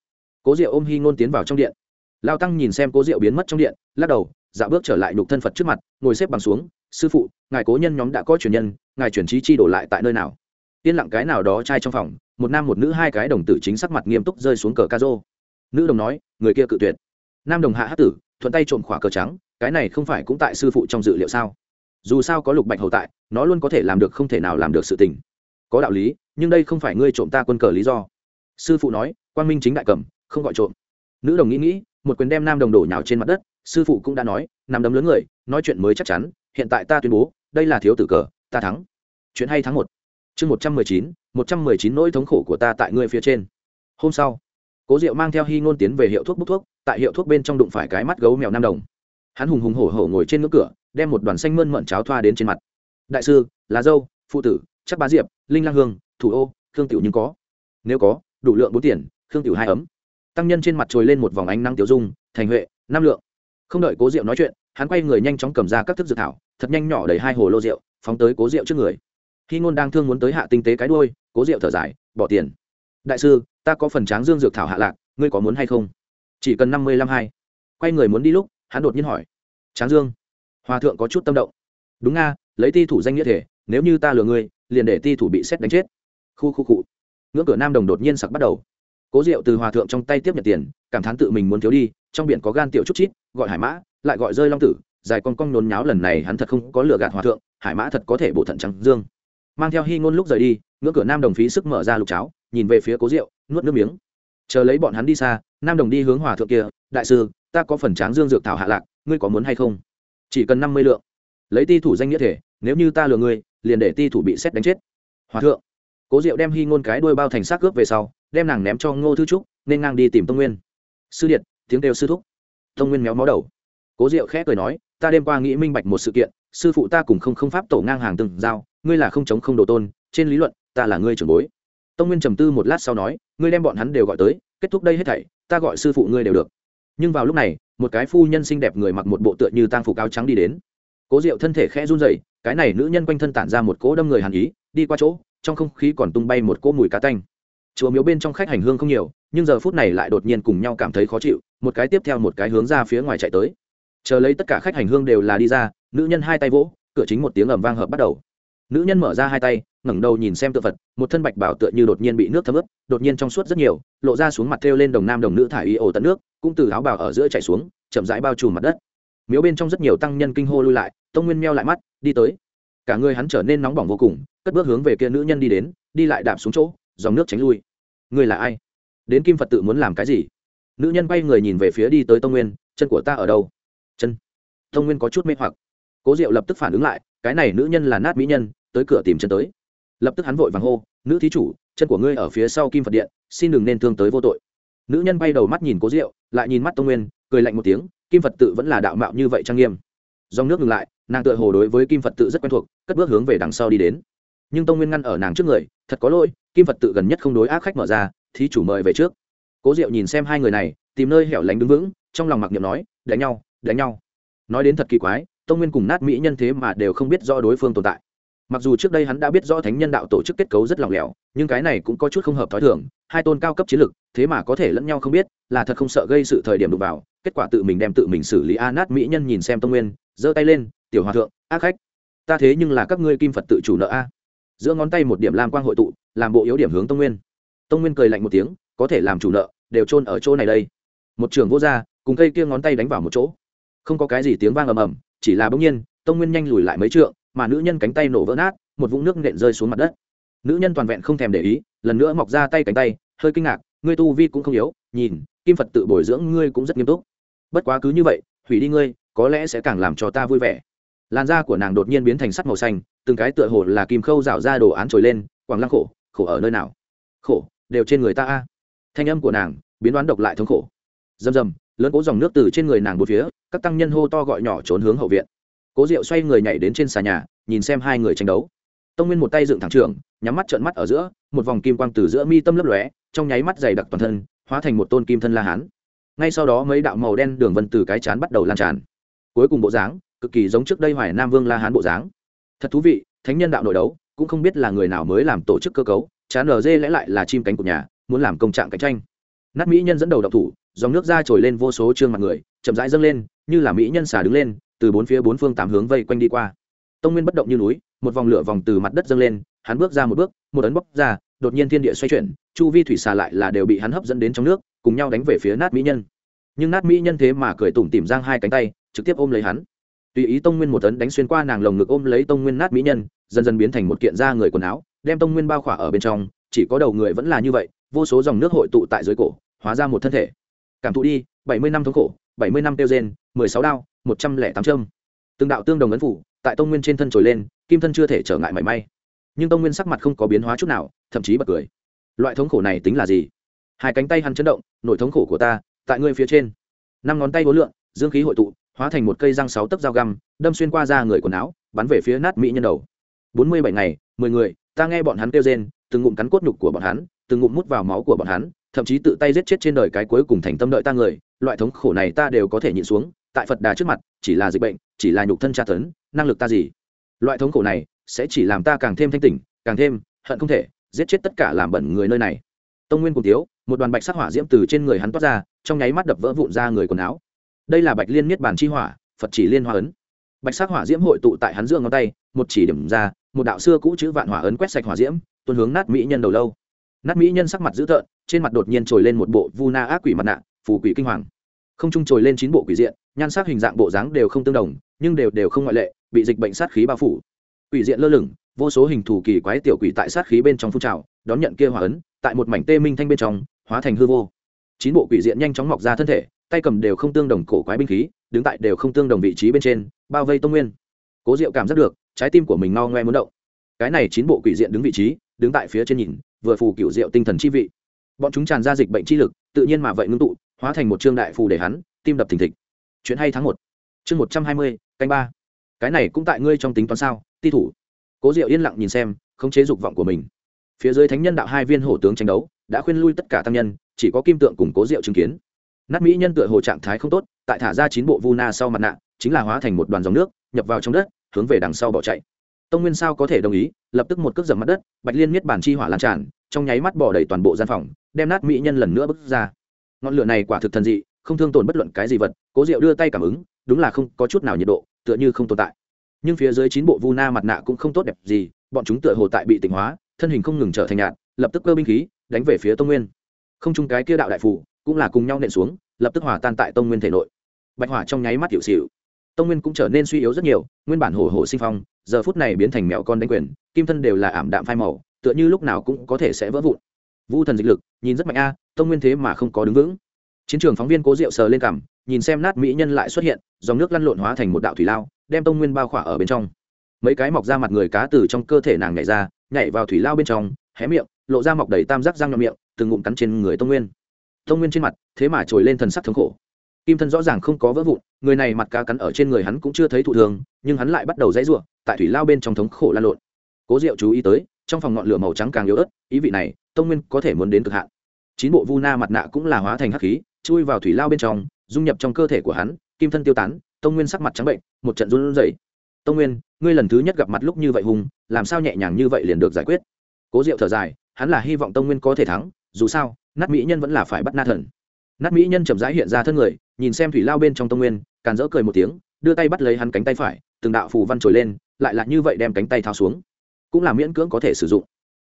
Cố diệu ôm hy ngôn tiến vào trong điện. Lao tăng nhìn xem cố diệu biến mất trong điện, lắc đầu dạ bước trở lại nhục thân phật trước mặt, ngồi xếp bằng xuống, sư phụ, ngài cố nhân nhóm đã có truyền nhân, ngài chuyển trí chi đổ lại tại nơi nào? Yên lặng cái nào đó trai trong phòng, một nam một nữ hai cái đồng tử chính sắc mặt nghiêm túc rơi xuống cờ ca rô nữ đồng nói, người kia cự tuyệt. Nam đồng hạ hát tử, thuận tay trộm khỏa cờ trắng, cái này không phải cũng tại sư phụ trong dự liệu sao? Dù sao có lục bạch hầu tại, nó luôn có thể làm được không thể nào làm được sự tình. Có đạo lý, nhưng đây không phải ngươi trộm ta quân cờ lý do. Sư phụ nói quan minh chính đại cầm, không gọi trộm. Nữ đồng nghĩ nghĩ, một quyền đem nam đồng đổ nhào trên mặt đất, sư phụ cũng đã nói nằm đấm lớn người, nói chuyện mới chắc chắn, hiện tại ta tuyên bố, đây là thiếu tử cờ, ta thắng. Chuyện hay thắng một. Chương một trăm mười chín, một trăm mười chín nỗi thống khổ của ta tại ngươi phía trên. Hôm sau, cố diệu mang theo hy ngôn tiến về hiệu thuốc bút thuốc, tại hiệu thuốc bên trong đụng phải cái mắt gấu mèo nam đồng. Hắn hùng hùng hổ hổ ngồi trên ngưỡng cửa đem một đoàn xanh mơn mận cháo thoa đến trên mặt. Đại sư, lá dâu, phụ tử, chắc bá diệp, linh lang hương, thủ ô, khương tiểu nhưng có. Nếu có, đủ lượng bốn tiền, khương tiểu hai ấm. Tăng nhân trên mặt trồi lên một vòng ánh nắng tiểu dung, thành huệ, năm lượng. Không đợi cố diệu nói chuyện, hắn quay người nhanh chóng cầm ra các thức dược thảo, thật nhanh nhỏ đầy hai hồ lô rượu, phóng tới cố rượu trước người. Khi ngôn đang thương muốn tới hạ tinh tế cái đôi cố rượu thở dài, bỏ tiền. Đại sư, ta có phần tráng dương dược thảo hạ lạc, ngươi có muốn hay không? Chỉ cần năm mươi lăm hai. Quay người muốn đi lúc, hắn đột nhiên hỏi. Tráng dương? Hòa thượng có chút tâm động. Đúng nga, lấy ti thủ danh nghĩa thể, nếu như ta lừa ngươi, liền để ti thủ bị xét đánh chết. Khu khu cụ ngưỡng cửa nam đồng đột nhiên sặc bắt đầu. Cố diệu từ hòa thượng trong tay tiếp nhận tiền, cảm thán tự mình muốn thiếu đi, trong biển có gan tiểu chút chít, gọi hải mã, lại gọi rơi long tử, dài con cong nôn nháo lần này hắn thật không có lừa gạt hòa thượng, hải mã thật có thể bộ thận trắng dương. Mang theo hy ngôn lúc rời đi, ngưỡng cửa nam đồng phí sức mở ra lục cháo, nhìn về phía cố diệu, nuốt nước miếng. Chờ lấy bọn hắn đi xa, nam đồng đi hướng hòa thượng kia, đại sư, ta có phần tráng dương dược thảo hạ lạc, ngươi có muốn hay không? Chỉ cần năm mươi lượng. Lấy ti thủ danh nghĩa thể, nếu như ta lừa ngươi, liền để ti thủ bị xét đánh chết. Hòa thượng. Cố diệu đem hy ngôn cái đuôi bao thành xác cướp về sau, đem nàng ném cho ngô thư trúc, nên ngang đi tìm tông nguyên. Sư điện tiếng kêu sư thúc. Tông nguyên méo mó đầu. Cố diệu khẽ cười nói, ta đêm qua nghĩ minh bạch một sự kiện, sư phụ ta cùng không không pháp tổ ngang hàng từng giao, ngươi là không chống không đồ tôn, trên lý luận, ta là ngươi trưởng bối. Tông nguyên trầm tư một lát sau nói, ngươi đem bọn hắn đều gọi tới, kết thúc đây hết thảy, ta gọi sư phụ ngươi đều được. Nhưng vào lúc này một cái phu nhân xinh đẹp người mặc một bộ tựa như tang phục áo trắng đi đến. Cố diệu thân thể khẽ run rẩy, cái này nữ nhân quanh thân tản ra một cỗ đâm người hàn ý, đi qua chỗ, trong không khí còn tung bay một cỗ mùi cá tanh. Chùa miếu bên trong khách hành hương không nhiều, nhưng giờ phút này lại đột nhiên cùng nhau cảm thấy khó chịu, một cái tiếp theo một cái hướng ra phía ngoài chạy tới. Chờ lấy tất cả khách hành hương đều là đi ra, nữ nhân hai tay vỗ, cửa chính một tiếng ầm vang hợp bắt đầu. Nữ nhân mở ra hai tay ngẩng đầu nhìn xem tượng vật một thân bạch bảo tựa như đột nhiên bị nước thấm ướt, đột nhiên trong suốt rất nhiều, lộ ra xuống mặt thêu lên đồng nam đồng nữ thải y ổ tận nước, cũng từ áo bào ở giữa chảy xuống, chậm rãi bao trùm mặt đất. Miếu bên trong rất nhiều tăng nhân kinh hô lui lại, tông nguyên meo lại mắt, đi tới. Cả người hắn trở nên nóng bỏng vô cùng, cất bước hướng về kia nữ nhân đi đến, đi lại đạp xuống chỗ, dòng nước tránh lui. Người là ai? Đến kim phật tự muốn làm cái gì? Nữ nhân bay người nhìn về phía đi tới tông nguyên, chân của ta ở đâu? Chân. Tông nguyên có chút mê hoặc. Cố diệu lập tức phản ứng lại, cái này nữ nhân là nát mỹ nhân, tới cửa tìm chân tới lập tức hắn vội vàng hô, nữ thí chủ, chân của ngươi ở phía sau kim phật điện, xin đừng nên thương tới vô tội. Nữ nhân bay đầu mắt nhìn cố diệu, lại nhìn mắt tông nguyên, cười lạnh một tiếng, kim phật tự vẫn là đạo mạo như vậy trang nghiêm. Dòng nước ngừng lại, nàng tựa hồ đối với kim phật tự rất quen thuộc, cất bước hướng về đằng sau đi đến. Nhưng tông nguyên ngăn ở nàng trước người, thật có lỗi, kim phật tự gần nhất không đối ác khách mở ra, thí chủ mời về trước. Cố diệu nhìn xem hai người này, tìm nơi hẻo lánh đứng vững, trong lòng mặc niệm nói, đánh nhau đánh nhau. Nói đến thật kỳ quái, tông nguyên cùng nát mỹ nhân thế mà đều không biết rõ đối phương tồn tại mặc dù trước đây hắn đã biết rõ thánh nhân đạo tổ chức kết cấu rất lỏng lẻo, nhưng cái này cũng có chút không hợp t h ó i thường, hai tôn cao cấp chiến lực, thế mà có thể lẫn nhau không biết, là thật không sợ gây sự thời điểm đụng vào, kết quả tự mình đem tự mình xử lý a nát mỹ nhân nhìn xem tông nguyên, giơ tay lên, tiểu hòa thượng ác khách, ta thế nhưng là các ngươi kim phật tự chủ nợ a. Giữa ngón tay một điểm lam quang hội tụ, làm bộ yếu điểm hướng tông nguyên. Tông nguyên cười lạnh một tiếng, có thể làm chủ nợ, đều trôn ở chỗ này đây. Một trường vô r cùng cây kia ngón tay đánh vào một chỗ. Không có cái gì tiếng vang ầm ầm, chỉ là bỗng nhiên, tông nguyên nhanh lùi lại mấy trượng mà nữ nhân cánh tay nổ vỡ nát, một vũng nước nện rơi xuống mặt đất. Nữ nhân toàn vẹn không thèm để ý, lần nữa mọc ra tay cánh tay, hơi kinh ngạc, ngươi tu vi cũng không yếu, nhìn, kim phật tự bồi dưỡng ngươi cũng rất nghiêm túc. Bất quá cứ như vậy, hủy đi ngươi, có lẽ sẽ càng làm cho ta vui vẻ. Làn da của nàng đột nhiên biến thành sắt màu xanh, từng cái tựa hồ là kim khâu rảo ra đồ án trồi lên, quảng lăng khổ khổ ở nơi nào? Khổ, đều trên người ta a. Thanh âm của nàng biến đoán độc lại thống khổ. Rầm rầm, lớn cố dòng nước từ trên người nàng một phía, các tăng nhân hô to gọi nhỏ trốn hướng hậu viện cố diệu xoay người nhảy đến trên xà nhà, nhìn xem hai người tranh đấu. Tông nguyên một tay dựng thẳng trường nhắm mắt trợn mắt ở giữa, một vòng kim quang từ giữa mi tâm lấp lóe, trong nháy mắt dày đặc toàn thân, hóa thành một tôn kim thân la hán. Ngay sau đó mấy đạo màu đen đường vân từ cái chán bắt đầu lan tràn. Cuối cùng bộ dáng, cực kỳ giống trước đây hoài nam vương la hán bộ dáng. Thật thú vị, thánh nhân đạo nội đấu, cũng không biết là người nào mới làm tổ chức cơ cấu, chán lg lẽ lại là chim cánh của nhà, muốn làm công trạng cạnh tranh. Nát mỹ nhân dẫn đầu độc thủ, dòng nước ra trồi lên vô số trương mặt người, chậm rãi dâng lên, như là mỹ nhân xả đứng lên từ bốn phía bốn phương tám hướng vây quanh đi qua. Tông nguyên bất động như núi, một vòng lửa vòng từ mặt đất dâng lên, hắn bước ra một bước, một ấn bóc ra, đột nhiên thiên địa xoay chuyển, chu vi thủy xà lại là đều bị hắn hấp dẫn đến trong nước, cùng nhau đánh về phía nát mỹ nhân. Nhưng nát mỹ nhân thế mà cười tủm tỉm giang hai cánh tay, trực tiếp ôm lấy hắn. Tùy ý tông nguyên một tấn đánh xuyên qua nàng lồng ngực ôm lấy tông nguyên nát mỹ nhân, dần dần biến thành một kiện da người quần áo, đem tông nguyên bao khỏa ở bên trong, chỉ có đầu người vẫn là như vậy, vô số dòng nước hội tụ tại dưới cổ, hóa ra một thân thể. Cảm thụ đi, bảy mươi năm thống khổ, bảy mươi năm tiêu gen, mười sáu đao một trăm lẻ tám trâm từng đạo tương đồng ấn phủ tại tông nguyên trên thân trồi lên, kim thân chưa thể trở ngại mảy may. Nhưng tông nguyên sắc mặt không có biến hóa chút nào, thậm chí bật cười. Loại thống khổ này tính là gì? Hai cánh tay hắn chấn động nổi thống khổ của ta, tại ngươi phía trên. Năm ngón tay hối lượng dương khí hội tụ, hóa thành một cây răng sáu tấc dao găm, đâm xuyên qua da người quần áo, bắn về phía nát mỹ nhân đầu. Bốn mươi bảy ngày, mười người, ta nghe bọn hắn kêu rên, từng ngụm cắn cốt nhục của bọn hắn, từng ngụm mút vào máu của bọn hắn, thậm chí tự tay giết chết trên đời cái cuối cùng thành tâm đợi ta người. Loại thống khổ này ta đều có thể nhịn xuống tại phật đà trước mặt, chỉ là dịch bệnh, chỉ là nhục thân tra tấn, năng lực ta gì? Loại thống khổ này sẽ chỉ làm ta càng thêm thanh tỉnh, càng thêm hận không thể, giết chết tất cả làm bẩn người nơi này. Tông nguyên cùng tiếu, một đoàn bạch sắc hỏa diễm từ trên người hắn toát ra, trong nháy mắt đập vỡ vụn ra người quần áo. Đây là bạch liên miết bàn chi hỏa, phật chỉ liên hoa ấn. Bạch sắc hỏa diễm hội tụ tại hắn giữa ngón tay, một chỉ điểm ra, một đạo xưa cũ chữ vạn hỏa ấn quét sạch hỏa diễm, tuôn hướng nát mỹ nhân đầu lâu. Nát mỹ nhân sắc mặt dữ tợn, trên mặt đột nhiên trồi lên một bộ vu na ác quỷ mặt nạ, phù quỷ kinh hoàng. Không trung trồi lên chín bộ quỷ diện nhan sắc hình dạng bộ dáng đều không tương đồng, nhưng đều đều không ngoại lệ, bị dịch bệnh sát khí bao phủ. Quỷ diện lơ lửng, vô số hình thù kỳ quái tiểu quỷ tại sát khí bên trong phun trào, đón nhận kia hỏa ấn, tại một mảnh tê minh thanh bên trong, hóa thành hư vô. Chín bộ quỷ diện nhanh chóng mọc ra thân thể, tay cầm đều không tương đồng cổ quái binh khí, đứng tại đều không tương đồng vị trí bên trên, bao vây tông nguyên. Cố diệu cảm giác được, trái tim của mình no ngoe muốn động. Cái này chín bộ quỷ diện đứng vị trí, đứng tại phía trên nhìn, vừa phù cựu diệu tinh thần chi vị. Bọn chúng tràn ra dịch bệnh chi lực, tự nhiên mà vậy ngưng tụ, hóa thành một trương đại phù để hắn, tim đập thình thịch chuyện hay tháng một. Chương một trăm hai mươi, canh ba. Cái này cũng tại ngươi trong tính toán sao, ti thủ. Cố diệu yên lặng nhìn xem không chế dục vọng của mình. Phía dưới thánh nhân đạo hai viên hổ tướng tranh đấu, đã khuyên lui tất cả tăng nhân, chỉ có kim tượng cùng cố diệu chứng kiến. Nát mỹ nhân tựa hồ trạng thái không tốt, tại thả ra chín bộ vu na sau mặt nạ, chính là hóa thành một đoàn dòng nước, nhập vào trong đất, hướng về đằng sau bỏ chạy. Tông nguyên sao có thể đồng ý, lập tức một cước dầm mặt đất, bạch liên miết bản chi hỏa lan tràn, trong nháy mắt bỏ đầy toàn bộ gian phòng, đem nát mỹ nhân lần nữa bước ra. Ngọn lửa này quả thực thần dị không thương tổn bất luận cái gì vật, cố diệu đưa tay cảm ứng, đúng là không có chút nào nhiệt độ, tựa như không tồn tại. Nhưng phía dưới chín bộ vu na mặt nạ cũng không tốt đẹp gì, bọn chúng tựa hồ tại bị tỉnh hóa, thân hình không ngừng trở thành nhạt, lập tức cơ binh khí đánh về phía tông nguyên. Không chung cái kia đạo đại phủ cũng là cùng nhau nện xuống, lập tức hòa tan tại tông nguyên thể nội. Bạch hỏa trong nháy mắt hiệu xịu tông nguyên cũng trở nên suy yếu rất nhiều, nguyên bản hổ hổ sinh phong, giờ phút này biến thành mẹo con đánh quyền, kim thân đều là ảm đạm phai màu, tựa như lúc nào cũng có thể sẽ vỡ vụn. Vu thần dịch lực, nhìn rất mạnh a, tông nguyên thế mà không có đứng vững chiến trường phóng viên cố rượu sờ lên cằm, nhìn xem nát mỹ nhân lại xuất hiện, dòng nước lăn lộn hóa thành một đạo thủy lao, đem tông nguyên bao khỏa ở bên trong. Mấy cái mọc ra mặt người cá từ trong cơ thể nàng nhảy ra, nhảy vào thủy lao bên trong, hé miệng, lộ ra mọc đầy tam giác răng nhọn miệng, từng ngụm cắn trên người tông nguyên. Tông nguyên trên mặt, thế mà trồi lên thần sắc thống khổ. Kim thân rõ ràng không có vỡ vụn, người này mặt cá cắn ở trên người hắn cũng chưa thấy thụ thường, nhưng hắn lại bắt đầu dãy r u ộ tại thủy lao bên trong thống khổ lan lộn. Cố diệu chú ý tới, trong phòng ngọn lửa màu trắng càng yếu ớt, ý vị này, tông nguyên có thể muốn đến cực hạn. Chín bộ vu na mặt nạ cũng là hóa thành hắc khí chui vào thủy lao bên trong, dung nhập trong cơ thể của hắn, kim thân tiêu tán, tông nguyên sắc mặt trắng bệnh, một trận run rẩy. Tông nguyên, ngươi lần thứ nhất gặp mặt lúc như vậy hùng, làm sao nhẹ nhàng như vậy liền được giải quyết? Cố diệu thở dài, hắn là hy vọng tông nguyên có thể thắng, dù sao, nát mỹ nhân vẫn là phải bắt na thần. Nát mỹ nhân chậm rãi hiện ra thân người, nhìn xem thủy lao bên trong tông nguyên, càn rỡ cười một tiếng, đưa tay bắt lấy hắn cánh tay phải, từng đạo phù văn trồi lên, lại là như vậy đem cánh tay thao xuống. Cũng là miễn cưỡng có thể sử dụng.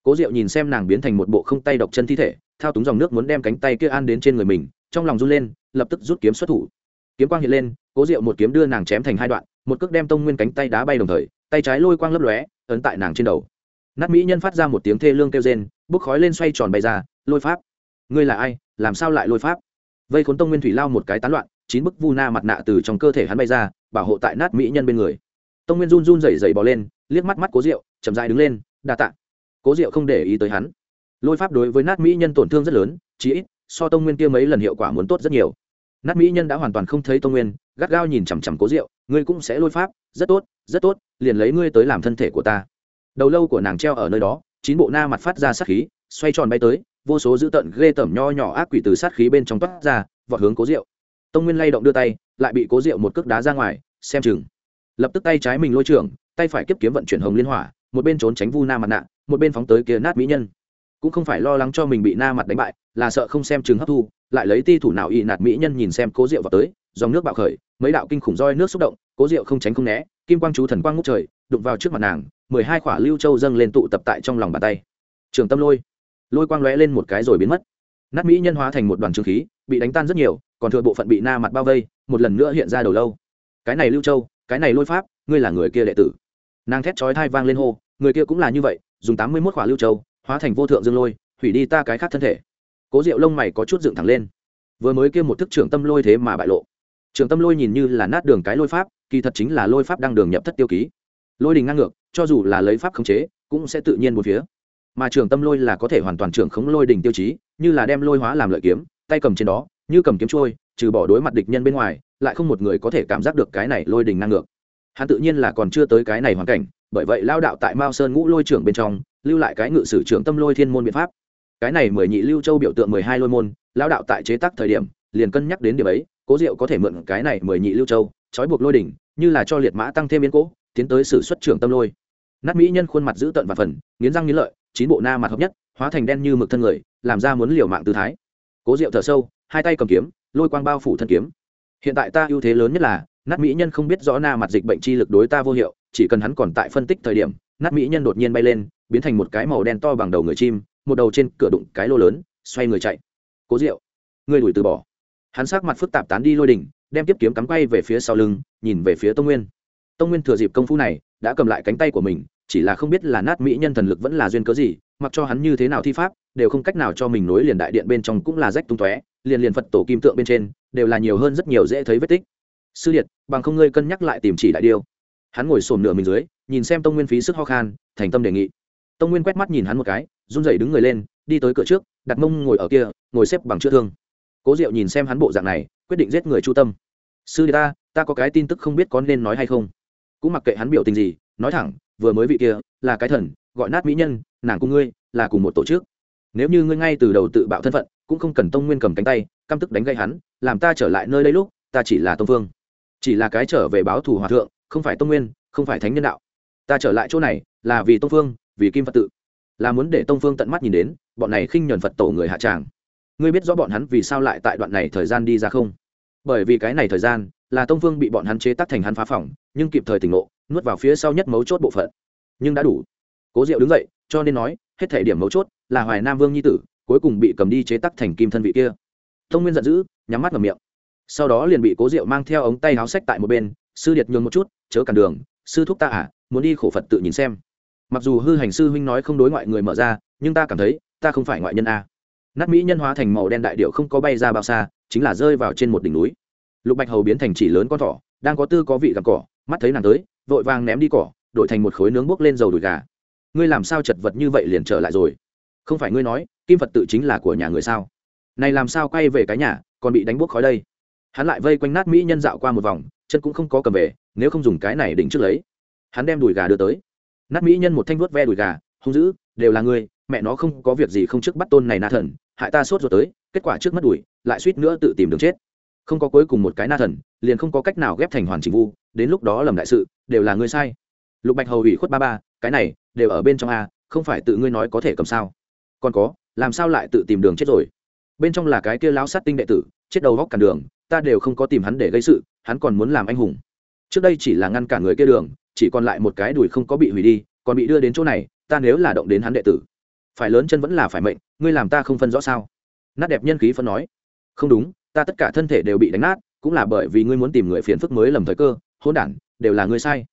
Cố diệu nhìn xem nàng biến thành một bộ không tay độc chân thi thể, thao túng dòng nước muốn đem cánh tay kia an đến trên người mình trong lòng run lên lập tức rút kiếm xuất thủ. Kiếm quang hiện lên cố diệu một kiếm đưa nàng chém thành hai đoạn một cước đem tông nguyên cánh tay đá bay đồng thời tay trái lôi quang lấp lóe ấn tại nàng trên đầu. Nát mỹ nhân phát ra một tiếng thê lương kêu rên bốc khói lên xoay tròn bay ra lôi pháp ngươi là ai? Làm sao lại lôi pháp? Vây khốn tông nguyên thủy lao một cái tán loạn chín bức vu na mặt nạ từ trong cơ thể hắn bay ra bảo hộ tại nát mỹ nhân bên người. Tông nguyên run run rẩy rẩy bò lên liếc mắt mắt cố diệu, chậm dài đứng lên đa tạ. Cố diệu không để ý tới hắn. Lôi pháp đối với nát mỹ nhân tổn thương rất lớn chí ít so tông nguyên kia mấy lần hiệu quả muốn tốt rất nhiều. Nát mỹ nhân đã hoàn toàn không thấy tông nguyên, gắt gao nhìn chằm chằm cố rượu ngươi cũng sẽ lôi pháp, rất tốt rất tốt, liền lấy ngươi tới làm thân thể của ta. Đầu lâu của nàng treo ở nơi đó, chín bộ na mặt phát ra sát khí, xoay tròn bay tới, vô số dữ tợn ghê tởm nho nhỏ ác quỷ từ sát khí bên trong toát ra, vọt hướng cố rượu tông nguyên lay động đưa tay, lại bị cố rượu một cước đá ra ngoài, xem chừng. Lập tức tay trái mình lôi trưởng, tay phải kiếp kiếm vận chuyển hồng liên hỏa, một bên trốn tránh vu na mặt nạ, một bên phóng tới kia nát mỹ nhân cũng không phải lo lắng cho mình bị na mặt đánh bại, là sợ không xem chừng hấp thu, lại lấy ti thủ nào y nạt mỹ nhân nhìn xem cố rượu vào tới, dòng nước bạo khởi, mấy đạo kinh khủng roi nước xúc động, cố rượu không tránh không né, kim quang chú thần quang ngút trời, đụng vào trước mặt nàng, mười hai khỏa lưu châu dâng lên tụ tập tại trong lòng bàn tay. Trường tâm lôi. Lôi quang lóe lên một cái rồi biến mất. Nát mỹ nhân hóa thành một đoàn trường khí, bị đánh tan rất nhiều, còn thừa bộ phận bị na mặt bao vây, một lần nữa hiện ra đầu lâu. Cái này lưu châu, cái này lôi pháp, ngươi là người kia đệ tử. Nàng thét chói thai vang lên hô, người kia cũng là như vậy, dùng tám mươi mốt khỏa lưu châu hóa thành vô thượng dương lôi, hủy đi ta cái khác thân thể. Cố rượu lông mày có chút dựng thẳng lên. Vừa mới kêu một thức trưởng tâm lôi thế mà bại lộ. Trưởng tâm lôi nhìn như là nát đường cái lôi pháp, kỳ thật chính là lôi pháp đang đường nhập thất tiêu ký. Lôi đình ngang ngược, cho dù là lấy pháp khống chế, cũng sẽ tự nhiên một phía. Mà trưởng tâm lôi là có thể hoàn toàn trưởng khống lôi đình tiêu chí, như là đem lôi hóa làm lợi kiếm, tay cầm trên đó, như cầm kiếm trôi, trừ bỏ đối mặt địch nhân bên ngoài, lại không một người có thể cảm giác được cái này lôi đình ngang ngược. Hắn tự nhiên là còn chưa tới cái này hoàn cảnh, bởi vậy lao đạo tại mao sơn ngũ lôi trưởng bên trong lưu lại cái ngự sử trưởng tâm lôi thiên môn biện pháp. Cái này mười nhị lưu châu biểu tượng mười hai lôi môn lao đạo tại chế tác thời điểm, liền cân nhắc đến điểm ấy, cố diệu có thể mượn cái này mười nhị lưu châu, trói buộc lôi đỉnh, như là cho liệt mã tăng thêm biến cố, tiến tới sử xuất trưởng tâm lôi. Nát mỹ nhân khuôn mặt giữ tận và phần, nghiến răng nghiến lợi, chín bộ na mặt hợp nhất, hóa thành đen như mực thân người, làm ra muốn liều mạng tư thái. Cố diệu thở sâu, hai tay cầm kiếm, lôi quang bao phủ thân kiếm. Hiện tại ta ưu thế lớn nhất là, nát mỹ nhân không biết rõ na mặt dịch bệnh chi lực đối ta vô hiệu, chỉ cần hắn còn tại phân tích thời điểm nát mỹ nhân đột nhiên bay lên, biến thành một cái màu đen to bằng đầu người chim, một đầu trên cửa đụng cái lô lớn, xoay người chạy. Cố diệu người đuổi từ bỏ. Hắn sắc mặt phức tạp tán đi lôi đỉnh, đem tiếp kiếm cắm quay về phía sau lưng, nhìn về phía tông nguyên. Tông nguyên thừa dịp công phu này, đã cầm lại cánh tay của mình, chỉ là không biết là nát mỹ nhân thần lực vẫn là duyên cớ gì, mặc cho hắn như thế nào thi pháp, đều không cách nào cho mình nối liền đại điện bên trong cũng là rách tung tóe, liền liền phật tổ kim tượng bên trên, đều là nhiều hơn rất nhiều dễ thấy vết tích. Sư điện bằng không ngươi cân nhắc lại tìm chỉ đại điêu hắn ngồi sồn nửa mình dưới, nhìn xem tông nguyên phí sức ho khan, thành tâm đề nghị. Tông nguyên quét mắt nhìn hắn một cái, run rẩy đứng người lên, đi tới cửa trước, đặt mông ngồi ở kia, ngồi xếp bằng chữa thương. Cố diệu nhìn xem hắn bộ dạng này, quyết định giết người chu tâm. Sư ta ta có cái tin tức không biết có nên nói hay không. Cũng mặc kệ hắn biểu tình gì, nói thẳng, vừa mới vị kia là cái thần, gọi nát mỹ nhân, nàng cùng ngươi là cùng một tổ chức. Nếu như ngươi ngay từ đầu tự bạo thân phận, cũng không cần tông nguyên cầm cánh tay, căm tức đánh gây hắn, làm ta trở lại nơi đây lúc, ta chỉ là tông phương chỉ là cái trở về báo thù hòa thượng không phải tông nguyên, không phải thánh nhân đạo. Ta trở lại chỗ này là vì tông phương, vì kim phật tự. Là muốn để tông phương tận mắt nhìn đến, bọn này khinh nhuần phật tổ người hạ tràng. Ngươi biết rõ bọn hắn vì sao lại tại đoạn này thời gian đi ra không? Bởi vì cái này thời gian là tông phương bị bọn hắn chế tác thành hắn phá phỏng nhưng kịp thời tỉnh ngộ, nuốt vào phía sau nhất mấu chốt bộ phận. Nhưng đã đủ. Cố diệu đứng dậy, cho nên nói, hết thể điểm mấu chốt là hoài nam vương nhi tử, cuối cùng bị cầm đi chế tác thành kim thân vị kia. Tông nguyên giận dữ, nhắm mắt vào miệng. Sau đó liền bị cố diệu mang theo ống tay háo sách tại một bên, sư điệt nhường một chút chớ cản đường, sư thúc ta à muốn đi khổ phật tự nhìn xem. Mặc dù hư hành sư huynh nói không đối ngoại người mở ra, nhưng ta cảm thấy, ta không phải ngoại nhân a nát mỹ nhân hóa thành màu đen đại điệu không có bay ra bao xa, chính là rơi vào trên một đỉnh núi. Lục bạch hầu biến thành chỉ lớn con thỏ, đang có tư có vị gặp cỏ, mắt thấy nàng tới, vội vàng ném đi cỏ, đổi thành một khối nướng bốc lên dầu đùi gà. Ngươi làm sao chật vật như vậy liền trở lại rồi? Không phải ngươi nói, kim phật tự chính là của nhà người sao? Này làm sao quay về cái nhà, còn bị đánh bốc khói đây? Hắn lại vây quanh nát mỹ nhân dạo qua một vòng chân cũng không có cầm về, nếu không dùng cái này đỉnh trước lấy. Hắn đem đùi gà đưa tới. Nát mỹ nhân một thanh vuốt ve đùi gà, hung dữ, đều là ngươi, mẹ nó không có việc gì không trước bắt tôn này na thần, hại ta sốt rồi tới, kết quả trước mất đùi, lại suýt nữa tự tìm đường chết. Không có cuối cùng một cái na thần, liền không có cách nào ghép thành hoàn chỉnh vu, đến lúc đó lầm đại sự, đều là ngươi sai. Lục bạch hầu ủy khuất ba ba, cái này, đều ở bên trong a, không phải tự ngươi nói có thể cầm sao? Còn có, làm sao lại tự tìm đường chết rồi? Bên trong là cái kia lão sát tinh đệ tử, chết đầu góc cản đường ta đều không có tìm hắn để gây sự, hắn còn muốn làm anh hùng. Trước đây chỉ là ngăn cản người kia đường, chỉ còn lại một cái đùi không có bị hủy đi, còn bị đưa đến chỗ này, ta nếu là động đến hắn đệ tử, phải lớn chân vẫn là phải mệnh, ngươi làm ta không phân rõ sao? Nát đẹp nhân khí phân nói. Không đúng, ta tất cả thân thể đều bị đánh nát, cũng là bởi vì ngươi muốn tìm người phiền phức mới lầm thời cơ hôn đản, đều là ngươi sai.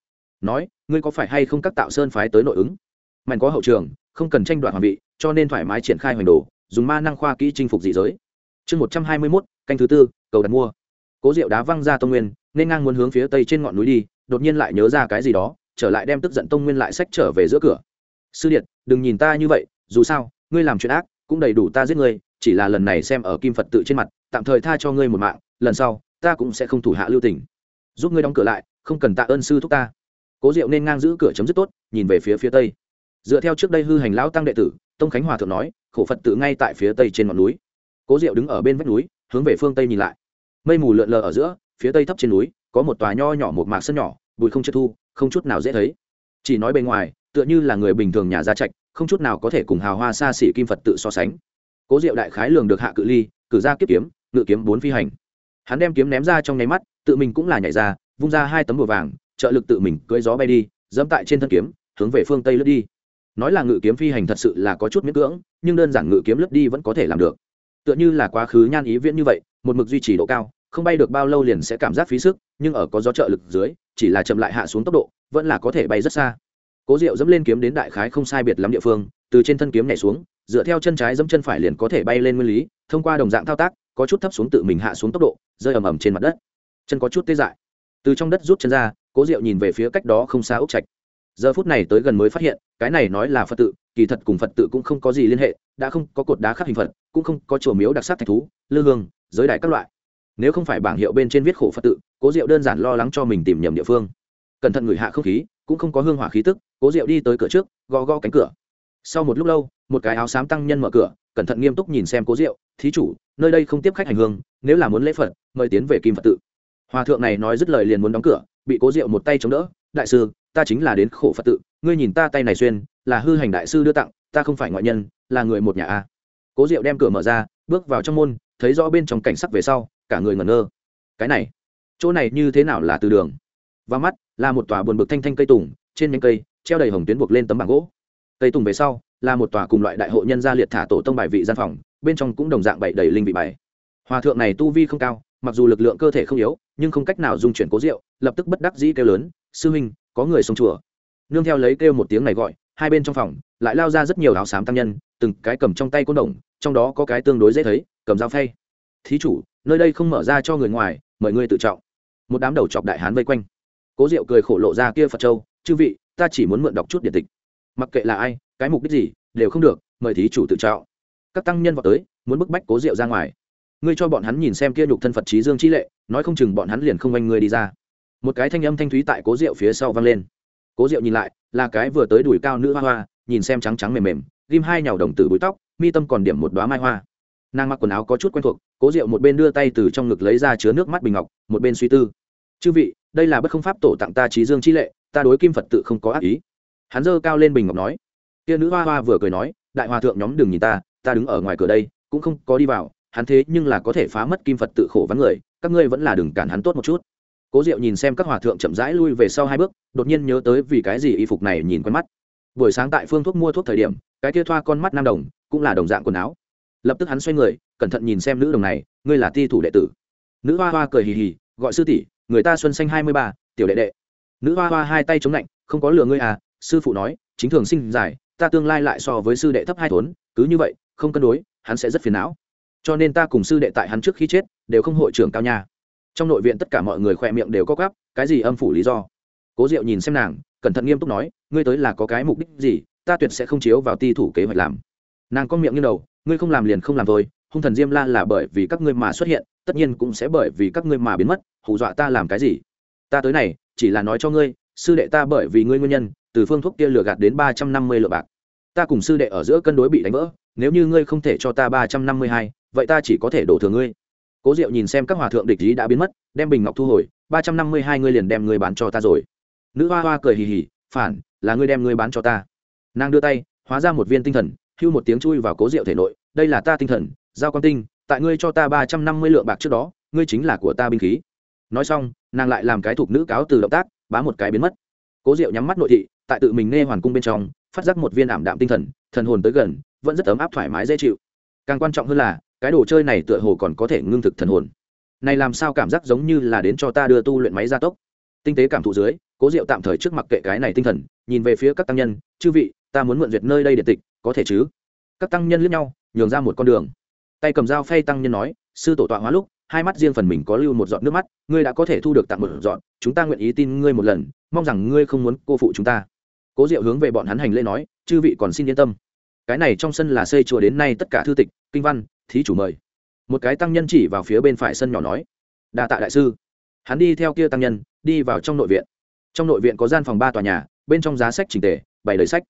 Nói, ngươi có phải hay không các tạo sơn phái tới nội ứng? Mạnh có hậu trường, không cần tranh đoạt hoàng vị, cho nên thoải mái triển khai hoành đồ, dùng ma năng khoa kỹ chinh phục dị giới. Chương một trăm hai mươi mốt canh thứ tư, cầu đặt mua. Cố diệu đá văng ra tông nguyên, nên ngang muốn hướng phía tây trên ngọn núi đi, đột nhiên lại nhớ ra cái gì đó, trở lại đem tức giận tông nguyên lại sách trở về giữa cửa. Sư điện đừng nhìn ta như vậy, dù sao, ngươi làm chuyện ác, cũng đầy đủ ta giết ngươi, chỉ là lần này xem ở kim phật tự trên mặt, tạm thời tha cho ngươi một mạng, lần sau, ta cũng sẽ không thủ hạ lưu tình. Giúp ngươi đóng cửa lại, không cần tạ ơn sư thúc ta. Cố diệu nên ngang giữ cửa chấm dứt tốt, nhìn về phía phía tây. Dựa theo trước đây hư hành lão tăng đệ tử, tông khánh hòa thượng nói, khổ phật tự ngay tại phía tây trên ngọn núi. Cố diệu đứng ở bên vách núi hướng về phương tây nhìn lại. Mây mù lượn lờ ở giữa, phía tây thấp trên núi, có một tòa nho nhỏ một mạc sân nhỏ, bụi không chất thu, không chút nào dễ thấy. Chỉ nói bên ngoài, tựa như là người bình thường nhà gia trạch, không chút nào có thể cùng hào hoa xa xỉ kim phật tự so sánh. Cố diệu đại khái lường được hạ cự ly, cử ra kiếp kiếm, ngự kiếm bốn phi hành. Hắn đem kiếm ném ra trong nháy mắt, tự mình cũng là nhảy ra, vung ra hai tấm bùa vàng, trợ lực tự mình cưỡi gió bay đi, dẫm tại trên thân kiếm, hướng về phương tây lướt đi. Nói là ngự kiếm phi hành thật sự là có chút miễn cưỡng, nhưng đơn giản ngự kiếm lướt đi vẫn có thể làm được tựa như là quá khứ nhan ý viễn như vậy, một mực duy trì độ cao, không bay được bao lâu liền sẽ cảm giác phí sức, nhưng ở có gió trợ lực dưới, chỉ là chậm lại hạ xuống tốc độ, vẫn là có thể bay rất xa. Cố diệu dẫm lên kiếm đến đại khái không sai biệt lắm địa phương, từ trên thân kiếm nhảy xuống, dựa theo chân trái dẫm chân phải liền có thể bay lên nguyên lý, thông qua đồng dạng thao tác, có chút thấp xuống tự mình hạ xuống tốc độ, rơi ầm ầm trên mặt đất. Chân có chút tê dại. Từ trong đất rút chân ra, cố diệu nhìn về phía cách đó không xa ốc trạch. Giờ phút này tới gần mới phát hiện, cái này nói là phật tự, kỳ thật cùng phật tự cũng không có gì liên hệ đã không có cột đá khắc hình phật, cũng không có chùa miếu đặc sắc thạch thú, lư hương, giới đại các loại. Nếu không phải bảng hiệu bên trên viết khổ phật tự, cố diệu đơn giản lo lắng cho mình tìm nhầm địa phương. Cẩn thận ngửi hạ không khí, cũng không có hương hỏa khí tức, cố diệu đi tới cửa trước, gõ gõ cánh cửa. Sau một lúc lâu, một cái áo xám tăng nhân mở cửa, cẩn thận nghiêm túc nhìn xem cố diệu, thí chủ, nơi đây không tiếp khách hành hương, nếu là muốn lễ phật, mời tiến về kim phật tự. Hòa thượng này nói dứt lời liền muốn đóng cửa, bị cố diệu một tay chống đỡ, đại sư, ta chính là đến khổ phật tự, ngươi nhìn ta tay này xuyên, là hư hành đại sư đưa tặng ta không phải ngoại nhân, là người một nhà a. Cố diệu đem cửa mở ra, bước vào trong môn, thấy rõ bên trong cảnh sắc về sau, cả người ngẩn ngơ. Cái này, chỗ này như thế nào là từ đường? Và mắt, là một tòa buồn bực thanh thanh cây tùng, trên nhánh cây, treo đầy hồng tuyến buộc lên tấm bảng gỗ. Cây tùng về sau, là một tòa cùng loại đại hội nhân gia liệt thả tổ tông bài vị gian phòng, bên trong cũng đồng dạng bày đầy linh vị bài. Hòa thượng này tu vi không cao, mặc dù lực lượng cơ thể không yếu, nhưng không cách nào dung chuyển cố rượu lập tức bất đắc dĩ kêu lớn, sư huynh, có người sông chùa. Nương theo lấy kêu một tiếng này gọi hai bên trong phòng lại lao ra rất nhiều áo xám tăng nhân, từng cái cầm trong tay côn đồng, trong đó có cái tương đối dễ thấy, cầm dao phay. Thí chủ, nơi đây không mở ra cho người ngoài, mời ngươi tự trọng. Một đám đầu chọc đại hán vây quanh. Cố diệu cười khổ lộ ra kia phật châu, chư vị, ta chỉ muốn mượn đọc chút điện tịch. Mặc kệ là ai, cái mục đích gì, đều không được, mời thí chủ tự trọng. Các tăng nhân vào tới, muốn bức bách cố diệu ra ngoài. Ngươi cho bọn hắn nhìn xem kia nhục thân phật trí dương chi lệ, nói không chừng bọn hắn liền không oanh ngươi đi ra. Một cái thanh âm thanh thúy tại cố diệu phía sau vang lên cố diệu nhìn lại, là cái vừa tới đùi cao nữ hoa hoa, nhìn xem trắng trắng mềm mềm, ghim hai nhào đồng tử búi tóc, mi tâm còn điểm một đoá mai hoa. Nàng mặc quần áo có chút quen thuộc, cố diệu một bên đưa tay từ trong ngực lấy ra chứa nước mắt bình ngọc, một bên suy tư. Chư vị, đây là bất không pháp tổ tặng ta trí dương chi lệ, ta đối kim phật tự không có ác ý. Hắn dơ cao lên bình ngọc nói. Kia nữ hoa hoa vừa cười nói, đại hòa thượng nhóm đừng nhìn ta ta đứng ở ngoài cửa đây, cũng không có đi vào, hắn thế nhưng là có thể phá mất kim phật tự khổ vắng người, các ngươi vẫn là đừng cản hắn tốt một chút cố diệu nhìn xem các hòa thượng chậm rãi lui về sau hai bước, đột nhiên nhớ tới vì cái gì y phục này nhìn quen mắt. Buổi sáng tại phương thuốc mua thuốc thời điểm, cái kia thoa con mắt nam đồng, cũng là đồng dạng quần áo. Lập tức hắn xoay người, cẩn thận nhìn xem nữ đồng này, ngươi là ti thủ đệ tử. Nữ hoa hoa cười hì hì, gọi sư tỷ, người ta xuân xanh hai mươi ba, tiểu đệ đệ. Nữ hoa hoa hai tay chống lạnh, không có lừa ngươi à sư phụ nói, chính thường sinh giải ta tương lai lại so với sư đệ thấp hai thốn, cứ như vậy, không cân đối, hắn sẽ rất phiền não. Cho nên ta cùng sư đệ tại hắn trước khi chết, đều không hội trưởng cao nhà trong nội viện tất cả mọi người khỏe miệng đều có gắp cái gì âm phủ lý do? Cố diệu nhìn xem nàng, cẩn thận nghiêm túc nói, ngươi tới là có cái mục đích gì, ta tuyệt sẽ không chiếu vào ti thủ kế hoạch làm. Nàng có miệng như đầu, ngươi không làm liền không làm thôi, hung thần diêm la là bởi vì các ngươi mà xuất hiện, tất nhiên cũng sẽ bởi vì các ngươi mà biến mất, hù dọa ta làm cái gì? Ta tới này, chỉ là nói cho ngươi, sư đệ ta bởi vì ngươi nguyên nhân, từ phương thuốc kia lừa gạt đến ba trăm năm mươi lượng bạc. Ta cùng sư đệ ở giữa cân đối bị đánh vỡ, nếu như ngươi không thể cho ta ba trăm năm mươi hai, vậy ta chỉ có thể đổ thừa ngươi cố diệu nhìn xem các hòa thượng địch ý đã biến mất, đem bình ngọc thu hồi, ba trăm năm mươi hai ngươi liền đem ngươi bán cho ta rồi. Nữ hoa hoa cười hì hì, phản, là ngươi đem ngươi bán cho ta. Nàng đưa tay, hóa ra một viên tinh thần, hưu một tiếng chui vào cố diệu thể nội, đây là ta tinh thần, giao quan tinh, tại ngươi cho ta ba trăm năm mươi lượng bạc trước đó, ngươi chính là của ta binh khí. Nói xong, nàng lại làm cái thuộc nữ cáo từ động tác, bá một cái biến mất. Cố diệu nhắm mắt nội thị, tại tự mình nghe hoàn cung bên trong, phát giác một viên ảm đạm tinh thần thần hồn tới gần, vẫn rất ấm áp thoải mái dễ chịu. Càng quan trọng hơn là cái đồ chơi này tựa hồ còn có thể ngưng thực thần hồn. Này làm sao cảm giác giống như là đến cho ta đưa tu luyện máy gia tốc? Tinh tế cảm thụ dưới, cố diệu tạm thời trước mặt kệ cái này tinh thần, nhìn về phía các tăng nhân, chư vị, ta muốn mượn duyệt nơi đây để tịch, có thể chứ? Các tăng nhân liếc nhau, nhường ra một con đường. Tay cầm dao phay tăng nhân nói, sư tổ tọa hóa lúc, hai mắt riêng phần mình có lưu một giọt nước mắt, ngươi đã có thể thu được tặng một giọt, chúng ta nguyện ý tin ngươi một lần, mong rằng ngươi không muốn cô phụ chúng ta. Cố diệu hướng về bọn hắn hành lễ nói, chư vị còn xin yên tâm. Cái này trong sân là xây chùa đến nay tất cả thư tịch, kinh văn thí chủ mời. Một cái tăng nhân chỉ vào phía bên phải sân nhỏ nói, đa tạ đại sư. Hắn đi theo kia tăng nhân, đi vào trong nội viện. Trong nội viện có gian phòng ba tòa nhà, bên trong giá sách trình tề, bày đầy sách.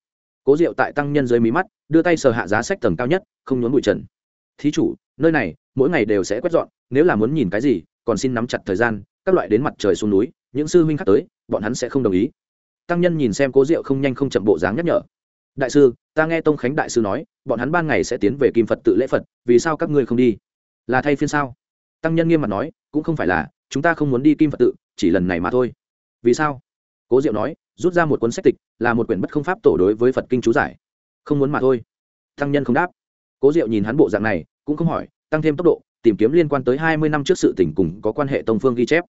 Cố diệu tại tăng nhân dưới mí mắt, đưa tay sờ hạ giá sách tầng cao nhất, không nhốn bụi trần. Thí chủ, nơi này, mỗi ngày đều sẽ quét dọn, nếu là muốn nhìn cái gì, còn xin nắm chặt thời gian, các loại đến mặt trời xuống núi, những sư huynh khác tới, bọn hắn sẽ không đồng ý. Tăng nhân nhìn xem cố diệu không nhanh không chậm bộ dáng nhắc nhở đại sư, ta nghe tông khánh đại sư nói, bọn hắn ban ngày sẽ tiến về kim phật tự lễ phật, vì sao các ngươi không đi? Là thay phiên sao? Tăng nhân nghiêm mặt nói, cũng không phải là, chúng ta không muốn đi kim phật tự, chỉ lần này mà thôi. Vì sao? Cố diệu nói, rút ra một cuốn sách tịch, là một quyển bất không pháp tổ đối với phật kinh chú giải. Không muốn mà thôi. Tăng nhân không đáp. Cố diệu nhìn hắn bộ dạng này, cũng không hỏi, tăng thêm tốc độ, tìm kiếm liên quan tới hai mươi năm trước sự tình cùng có quan hệ tông phương ghi chép.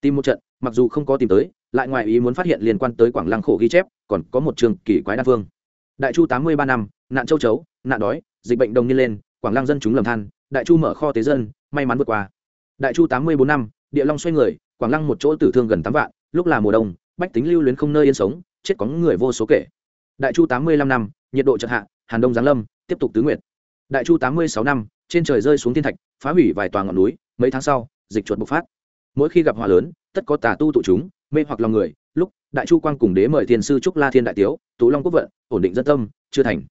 Tìm một trận, mặc dù không có tìm tới, lại ngoài ý muốn phát hiện liên quan tới quảng lăng khổ ghi chép, còn có một trường kỳ quái đa phương đại chu tám mươi ba năm, nạn châu chấu, nạn đói, dịch bệnh đồng niên lên, quảng lăng dân chúng lầm than, đại chu mở kho tế dân, may mắn vượt qua. Đại chu tám mươi bốn năm, địa long xoay người, quảng lăng một chỗ tử thương gần tám vạn, lúc là mùa đông, bách tính lưu luyến không nơi yên sống, chết có người vô số kể. Đại chu tám mươi lăm năm, nhiệt độ chợt hạ, hàn đông giáng lâm, tiếp tục tứ nguyệt. Đại chu tám mươi sáu năm, trên trời rơi xuống thiên thạch, phá hủy vài tòa ngọn núi, mấy tháng sau, dịch chuột bộc phát. Mỗi khi gặp hỏa lớn tất có tà tu tụ chúng, mê hoặc lòng người, lúc, đại chu quang cùng đế mời thiên sư trúc la thiên đại tiếu tụ long quốc vận, ổn định dân tâm, chưa thành.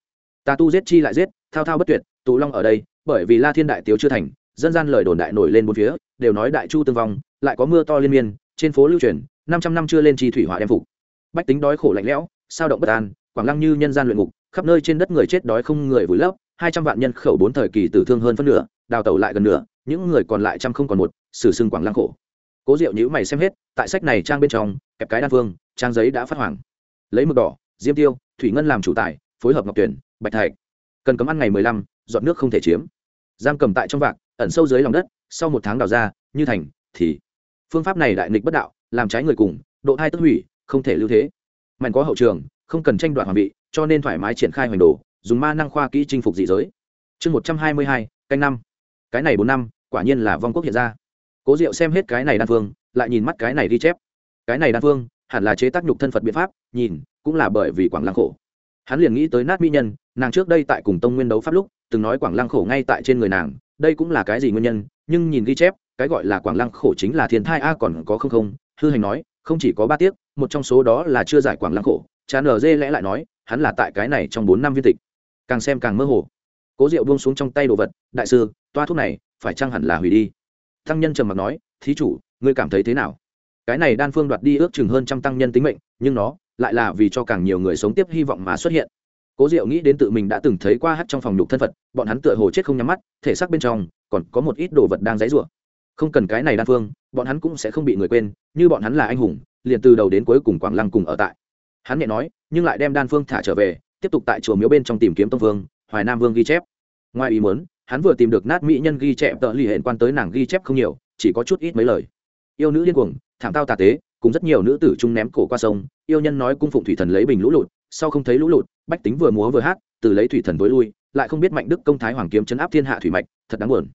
Tà tu giết chi lại giết, thao thao bất tuyệt tụ long ở đây, bởi vì la thiên đại tiếu chưa thành, dân gian lời đồn đại nổi lên bốn phía, đều nói đại chu tương vong, lại có mưa to liên miên, trên phố lưu truyền, năm trăm năm chưa lên chi thủy hỏa đem phục. Bách tính đói khổ lạnh lẽo, sao động bất an, quảng lăng như nhân gian luyện ngục, khắp nơi trên đất người chết đói không người vùi lấp, hai trăm vạn nhân khẩu bốn thời kỳ tử thương hơn phân nửa, đào tẩu lại gần nửa, những người còn lại trăm không còn một sử sưng quảng lăng khổ cố diệu nhữ mày xem hết, tại sách này trang bên trong, kẹp cái đan phương, trang giấy đã phát hoàng. Lấy mực đỏ, diêm tiêu, thủy ngân làm chủ tài, phối hợp ngọc tuyển, bạch thạch. Cần cấm ăn ngày mười lăm dọn nước không thể chiếm. Giam cầm tại trong vạc, ẩn sâu dưới lòng đất, sau một tháng đào ra, như thành, thì. Phương pháp này đại nghịch bất đạo, làm trái người cùng, độ thai tức hủy, không thể lưu thế. Mạnh có hậu trường, không cần tranh đoạt hoàng vị, cho nên thoải mái triển khai hoành đồ, dùng ma năng khoa kỹ chinh phục dị giới. Chương một trăm hai mươi hai, canh năm. Cái này bốn năm, quả nhiên là vong quốc hiện ra cố diệu xem hết cái này đan phương, lại nhìn mắt cái này ghi chép. Cái này đan phương, hẳn là chế tác nhục thân phật biện pháp, nhìn, cũng là bởi vì quảng lăng khổ. Hắn liền nghĩ tới nát mỹ nhân, nàng trước đây tại cùng tông nguyên đấu pháp lúc, từng nói quảng lăng khổ ngay tại trên người nàng, đây cũng là cái gì nguyên nhân, nhưng nhìn ghi chép, cái gọi là quảng lăng khổ chính là thiên thai a còn có không không, hư hành nói, không chỉ có ba tiếc một trong số đó là chưa giải quảng lăng khổ. Chán ở dê lẽ lại nói, hắn là tại cái này trong bốn năm viên tịch. Càng xem càng mơ hồ. Cố diệu buông xuống trong tay đồ vật, đại sư, toa thuốc này, phải chăng hẳn là hủy đi? Tăng nhân trầm mặc nói, thí chủ, ngươi cảm thấy thế nào? Cái này đan phương đoạt đi ước chừng hơn trăm tăng nhân tính mệnh, nhưng nó lại là vì cho càng nhiều người sống tiếp hy vọng mà xuất hiện. Cố diệu nghĩ đến tự mình đã từng thấy qua hát trong phòng nhục thân phật, bọn hắn tựa hồ chết không nhắm mắt, thể xác bên trong còn có một ít đồ vật đang dãy rủa. Không cần cái này đan phương, bọn hắn cũng sẽ không bị người quên, như bọn hắn là anh hùng, liền từ đầu đến cuối cùng quảng lăng cùng ở tại. Hắn nhẹ nói, nhưng lại đem đan phương thả trở về, tiếp tục tại chùa miếu bên trong tìm kiếm tông vương, hoài nam vương ghi chép. Ngoài ý muốn hắn vừa tìm được nát mỹ nhân ghi chép tợ lì hệ quan tới nàng ghi chép không nhiều, chỉ có chút ít mấy lời. Yêu nữ điên cuồng, thảm tao tà tế, cùng rất nhiều nữ tử trung ném cổ qua sông, yêu nhân nói cung phụng thủy thần lấy bình lũ lụt, sau không thấy lũ lụt, bách tính vừa múa vừa hát, từ lấy thủy thần tối lui, lại không biết mạnh đức công thái hoàng kiếm chấn áp thiên hạ thủy mạch, thật đáng buồn.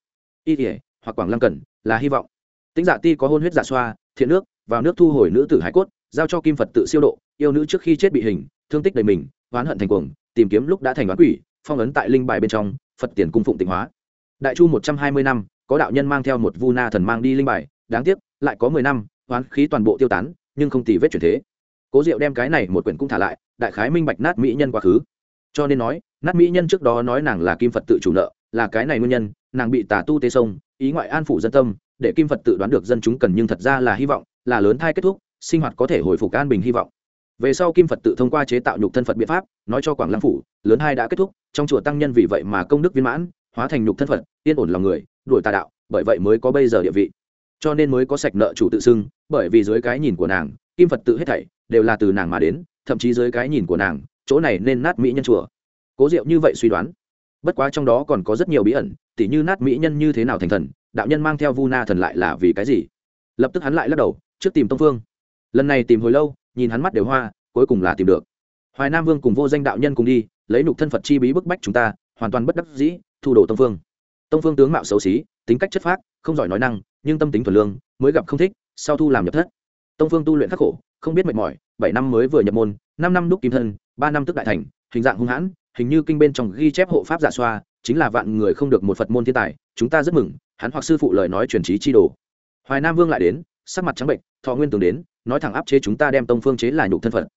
Y thể hoặc quảng lăng cần là hy vọng. Tính dạ ti có hôn huyết dạ xoa, thiện nước, vào nước thu hồi nữ tử hải cốt, giao cho kim phật tự siêu độ, yêu nữ trước khi chết bị hình, thương tích đầy mình, oán hận thành cuồng, tìm kiếm lúc đã thành oán quỷ, phong ấn tại linh bài bên trong phật tiền cung phụng tịnh hóa. Đại chu một trăm hai mươi năm, có đạo nhân mang theo một vu na thần mang đi linh bài, đáng tiếc, lại có mười năm oán khí toàn bộ tiêu tán, nhưng không tì vết chuyển thế. Cố diệu đem cái này một quyển cũng thả lại, đại khái minh bạch nát mỹ nhân quá khứ. Cho nên nói, nát mỹ nhân trước đó nói nàng là kim phật tự chủ nợ, là cái này nguyên nhân, nàng bị tà tu tê sông, ý ngoại an phủ dân tâm, để kim phật tự đoán được dân chúng cần nhưng thật ra là hy vọng, là lớn thai kết thúc, sinh hoạt có thể hồi phục an bình hy vọng về sau kim phật tự thông qua chế tạo nhục thân phật biện pháp, nói cho quảng lăng phủ, lớn hai đã kết thúc, trong chùa tăng nhân vì vậy mà công đức viên mãn, hóa thành nhục thân phật, yên ổn lòng người, đuổi tà đạo, bởi vậy mới có bây giờ địa vị. Cho nên mới có sạch nợ chủ tự xưng, bởi vì dưới cái nhìn của nàng, kim phật tự hết thảy đều là từ nàng mà đến, thậm chí dưới cái nhìn của nàng, chỗ này nên nát mỹ nhân chùa. Cố diệu như vậy suy đoán. Bất quá trong đó còn có rất nhiều bí ẩn, tỉ như nát mỹ nhân như thế nào thành thần, đạo nhân mang theo vu na thần lại là vì cái gì? Lập tức hắn lại lắc đầu, trước tìm tông phương. Lần này tìm hồi lâu nhìn hắn mắt đều hoa, cuối cùng là tìm được. Hoài nam vương cùng vô danh đạo nhân cùng đi, lấy nục thân phật chi bí bức bách chúng ta, hoàn toàn bất đắc dĩ, thu đồ tông phương tông phương tướng mạo xấu xí, tính cách chất phác, không giỏi nói năng, nhưng tâm tính thuần lương, mới gặp không thích, sau thu làm nhập thất. Tông phương tu luyện khắc khổ, không biết mệt mỏi, bảy năm mới vừa nhập môn, năm năm đúc kim thân, ba năm tức đại thành, hình dạng hung hãn, hình như kinh bên trong ghi chép hộ pháp giả xoa, chính là vạn người không được một phật môn thiên tài, chúng ta rất mừng, hắn hoặc sư phụ lời nói truyền trí chi đồ. Hoài nam vương lại đến, sắc mặt trắng bệnh, thọ nguyên tường đến nói thẳng áp chế chúng ta đem tông phương chế là nhục thân phật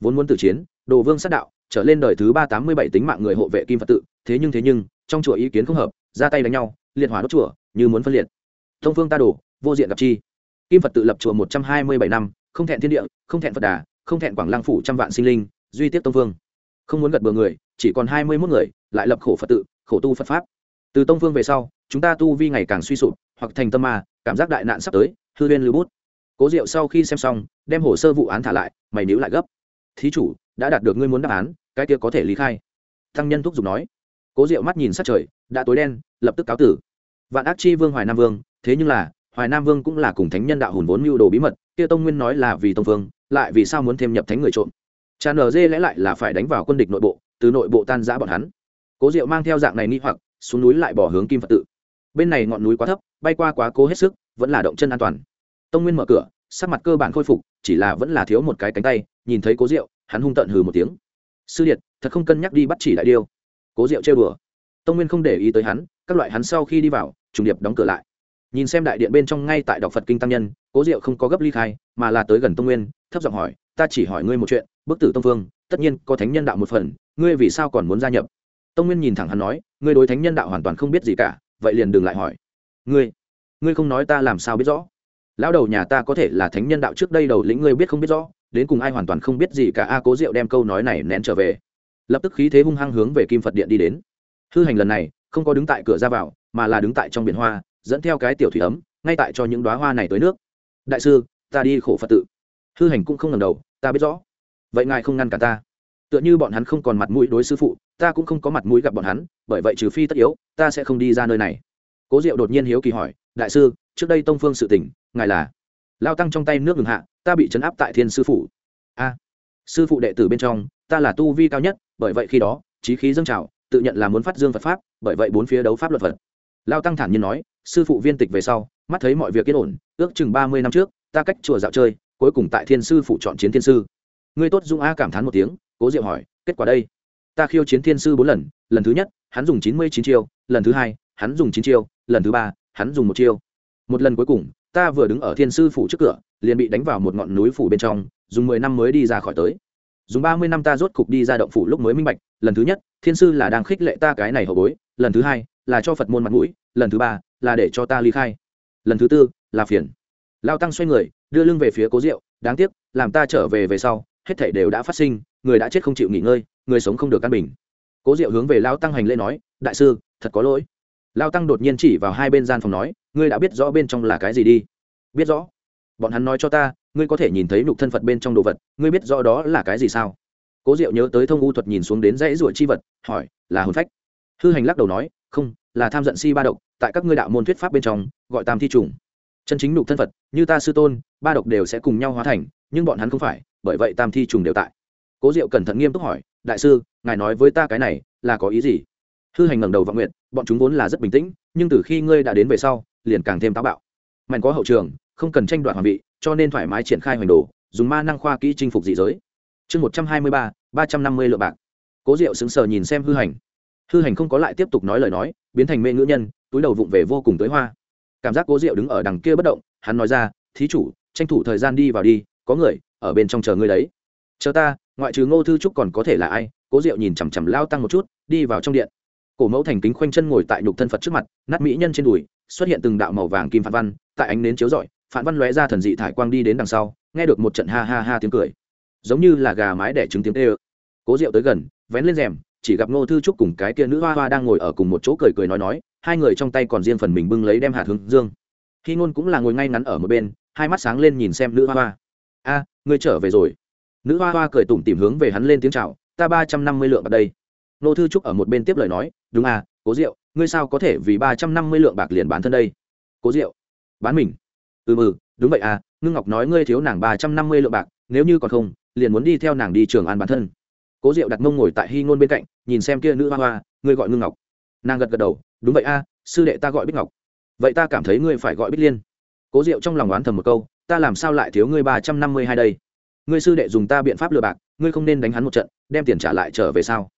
vốn muốn tử chiến, đồ vương sát đạo, trở lên đời thứ ba tám mươi bảy tính mạng người hộ vệ kim phật tự, thế nhưng thế nhưng, trong chùa ý kiến không hợp, ra tay đánh nhau, liệt hỏa đốt chùa, như muốn phân liệt. Tông phương ta đổ, vô diện gặp chi. Kim phật tự lập chùa một trăm hai mươi bảy năm, không thẹn thiên địa, không thẹn phật đà, không thẹn quảng lăng phủ trăm vạn sinh linh, duy tiếp tông phương. Không muốn gật bừa người, chỉ còn hai mươi mốt người, lại lập khổ phật tự, khổ tu phật pháp. Từ tông phương về sau, chúng ta tu vi ngày càng suy sụp, hoặc thành tâm ma, cảm giác đại nạn sắp tới, hư viên lưu bút cố diệu sau khi xem xong, đem hồ sơ vụ án thả lại, mày níu lại gấp. Thí chủ, đã đạt được ngươi muốn đáp án, cái kia có thể lý khai. Thăng nhân thúc giục nói. Cố diệu mắt nhìn sát trời, đã tối đen, lập tức cáo tử. Vạn ác chi vương hoài nam vương, thế nhưng là, hoài nam vương cũng là cùng thánh nhân đạo hùn vốn mưu đồ bí mật, kia tông nguyên nói là vì tông vương, lại vì sao muốn thêm nhập thánh người trộm. Cha nở dê lẽ lại là phải đánh vào quân địch nội bộ, từ nội bộ tan giã bọn hắn. Cố diệu mang theo dạng này nghi hoặc, xuống núi lại bỏ hướng kim phật tự. Bên này ngọn núi quá thấp, bay qua quá cố hết sức, vẫn là động chân an toàn tông nguyên mở cửa, sắc mặt cơ bản khôi phục, chỉ là vẫn là thiếu một cái cánh tay, nhìn thấy cố diệu, hắn hung tận hừ một tiếng. Sư điện thật không cân nhắc đi bắt chỉ đại điêu. Cố diệu trêu đùa. Tông nguyên không để ý tới hắn, các loại hắn sau khi đi vào, trùng điệp đóng cửa lại. Nhìn xem đại điện bên trong ngay tại đọc phật kinh tăng nhân, cố diệu không có gấp ly khai, mà là tới gần tông nguyên, thấp giọng hỏi, ta chỉ hỏi ngươi một chuyện, bức tử tông phương tất nhiên có thánh nhân đạo một phần, ngươi vì sao còn muốn gia nhập? Tông nguyên nhìn thẳng hắn nói, ngươi đối thánh nhân đạo hoàn toàn không biết gì cả, vậy liền đừng lại hỏi. Ngươi ngươi không nói ta làm sao biết rõ? Lão đầu nhà ta có thể là thánh nhân đạo trước đây đầu lĩnh ngươi biết không biết rõ, đến cùng ai hoàn toàn không biết gì cả. A cố diệu đem câu nói này nén trở về. Lập tức khí thế hung hăng hướng về kim phật điện đi đến. Hư hành lần này, không có đứng tại cửa ra vào, mà là đứng tại trong biển hoa, dẫn theo cái tiểu thủy ấm, ngay tại cho những đoá hoa này tới nước. Đại sư, ta đi khổ phật tự. Hư hành cũng không ngầm đầu, ta biết rõ. Vậy ngài không ngăn cả ta. Tựa như bọn hắn không còn mặt mũi đối sư phụ, ta cũng không có mặt mũi gặp bọn hắn, bởi vậy trừ phi tất yếu, ta sẽ không đi ra nơi này. Cố diệu đột nhiên hiếu kỳ hỏi, đại sư, trước đây tông phương sự tỉnh ngài là lao tăng trong tay nước ngừng hạ, ta bị chấn áp tại thiên sư phụ. A, sư phụ đệ tử bên trong, ta là tu vi cao nhất, bởi vậy khi đó, trí khí dâng trào, tự nhận là muốn phát dương phật pháp, bởi vậy bốn phía đấu pháp luật phật. Lao tăng thản nhiên nói, sư phụ viên tịch về sau, mắt thấy mọi việc yên ổn, ước chừng ba mươi năm trước, ta cách chùa dạo chơi, cuối cùng tại thiên sư phụ chọn chiến thiên sư. Ngươi tốt dung a cảm thán một tiếng, cố diệu hỏi, kết quả đây? Ta khiêu chiến thiên sư bốn lần lần thứ nhất, hắn dùng chín mươi chín chiêu, lần thứ hai, hắn dùng chín chiêu, lần thứ ba, hắn dùng một chiêu. Một lần cuối cùng ta vừa đứng ở thiên sư phủ trước cửa, liền bị đánh vào một ngọn núi phủ bên trong, dùng mười năm mới đi ra khỏi tới. Dùng ba mươi năm ta rốt cục đi ra động phủ lúc mới minh bạch, lần thứ nhất, thiên sư là đang khích lệ ta cái này hậu bối, lần thứ hai, là cho phật môn mặt mũi, lần thứ ba, là để cho ta ly khai. Lần thứ tư, là phiền. Lao tăng xoay người, đưa lưng về phía cố diệu, đáng tiếc, làm ta trở về về sau, hết thảy đều đã phát sinh, người đã chết không chịu nghỉ ngơi, người sống không được căn bình. Cố diệu hướng về lao tăng hành lễ nói, đại sư, thật có lỗi. Lao tăng đột nhiên chỉ vào hai bên gian phòng nói ngươi đã biết rõ bên trong là cái gì đi. Biết rõ. Bọn hắn nói cho ta, ngươi có thể nhìn thấy nục thân phật bên trong đồ vật, ngươi biết rõ đó là cái gì sao? Cố diệu nhớ tới thông u thuật nhìn xuống đến dãy ruột chi vật, hỏi, là hồn phách. Hư hành lắc đầu nói, không, là tham giận si ba độc, tại các ngươi đạo môn thuyết pháp bên trong, gọi tam thi trùng. Chân chính nục thân phật, như ta sư tôn, ba độc đều sẽ cùng nhau hóa thành, nhưng bọn hắn không phải, bởi vậy tam thi trùng đều tại. Cố diệu cẩn thận nghiêm túc hỏi, đại sư, ngài nói với ta cái này, là có ý gì? Hư hành ngẩng đầu vọng nguyện bọn chúng vốn là rất bình tĩnh, nhưng từ khi ngươi đã đến về sau liền càng thêm táo bạo. Mạnh có hậu trường, không cần tranh đoạt hoàng vị, cho nên thoải mái triển khai hoành đồ, dùng ma năng khoa kỹ chinh phục dị giới. Chương một trăm hai mươi ba ba trăm năm mươi lượng bạc. Cố diệu sững sờ nhìn xem hư hành. Hư hành không có lại tiếp tục nói lời nói, biến thành mê ngữ nhân, túi đầu vụng về vô cùng tới hoa. Cảm giác cố diệu đứng ở đằng kia bất động, hắn nói ra, thí chủ, tranh thủ thời gian đi vào đi, có người ở bên trong chờ ngươi đấy. Chờ ta, ngoại trừ ngô thư trúc còn có thể là ai? Cố diệu nhìn chằm chằm lao tăng một chút, đi vào trong điện cổ mẫu thành kính khoanh chân ngồi tại nhục thân phật trước mặt, nát mỹ nhân trên đùi, xuất hiện từng đạo màu vàng kim phản văn, tại ánh nến chiếu rọi, phản văn lóe ra thần dị thải quang đi đến đằng sau, nghe được một trận ha ha ha tiếng cười. Giống như là gà mái đẻ trứng tiếng tê ơ cố rượu tới gần, vén lên rèm, chỉ gặp ngô thư trúc cùng cái kia nữ hoa hoa đang ngồi ở cùng một chỗ cười cười nói nói, hai người trong tay còn riêng phần mình bưng lấy đem hạt hướng dương. Khi ngôn cũng là ngồi ngay ngắn ở một bên, hai mắt sáng lên nhìn xem nữ hoa hoa. A, ngươi trở về rồi. Nữ hoa hoa cười tủm tìm hướng về hắn lên tiếng chào, ta ba trăm năm mươi lượng ở đây nô thư trúc ở một bên tiếp lời nói đúng à cố diệu ngươi sao có thể vì ba trăm năm mươi lượng bạc liền bán thân đây? Cố diệu bán mình. Ừ mừ đúng vậy à ngưng ngọc nói ngươi thiếu nàng ba trăm năm mươi lượng bạc nếu như còn không liền muốn đi theo nàng đi trường an bán thân. Cố diệu đặt mông ngồi tại hy ngôn bên cạnh nhìn xem kia nữ hoa hoa ngươi gọi ngưng ngọc. Nàng gật gật đầu đúng vậy a à, sư đệ ta gọi bích ngọc. Vậy ta cảm thấy ngươi phải gọi bích liên. Cố diệu trong lòng oán thầm một câu ta làm sao lại thiếu ngươi ba trăm năm mươi hai đây? Ngươi sư đệ dùng ta biện pháp lừa bạc ngươi không nên đánh hắn một trận đem tiền trả lại trở về sao?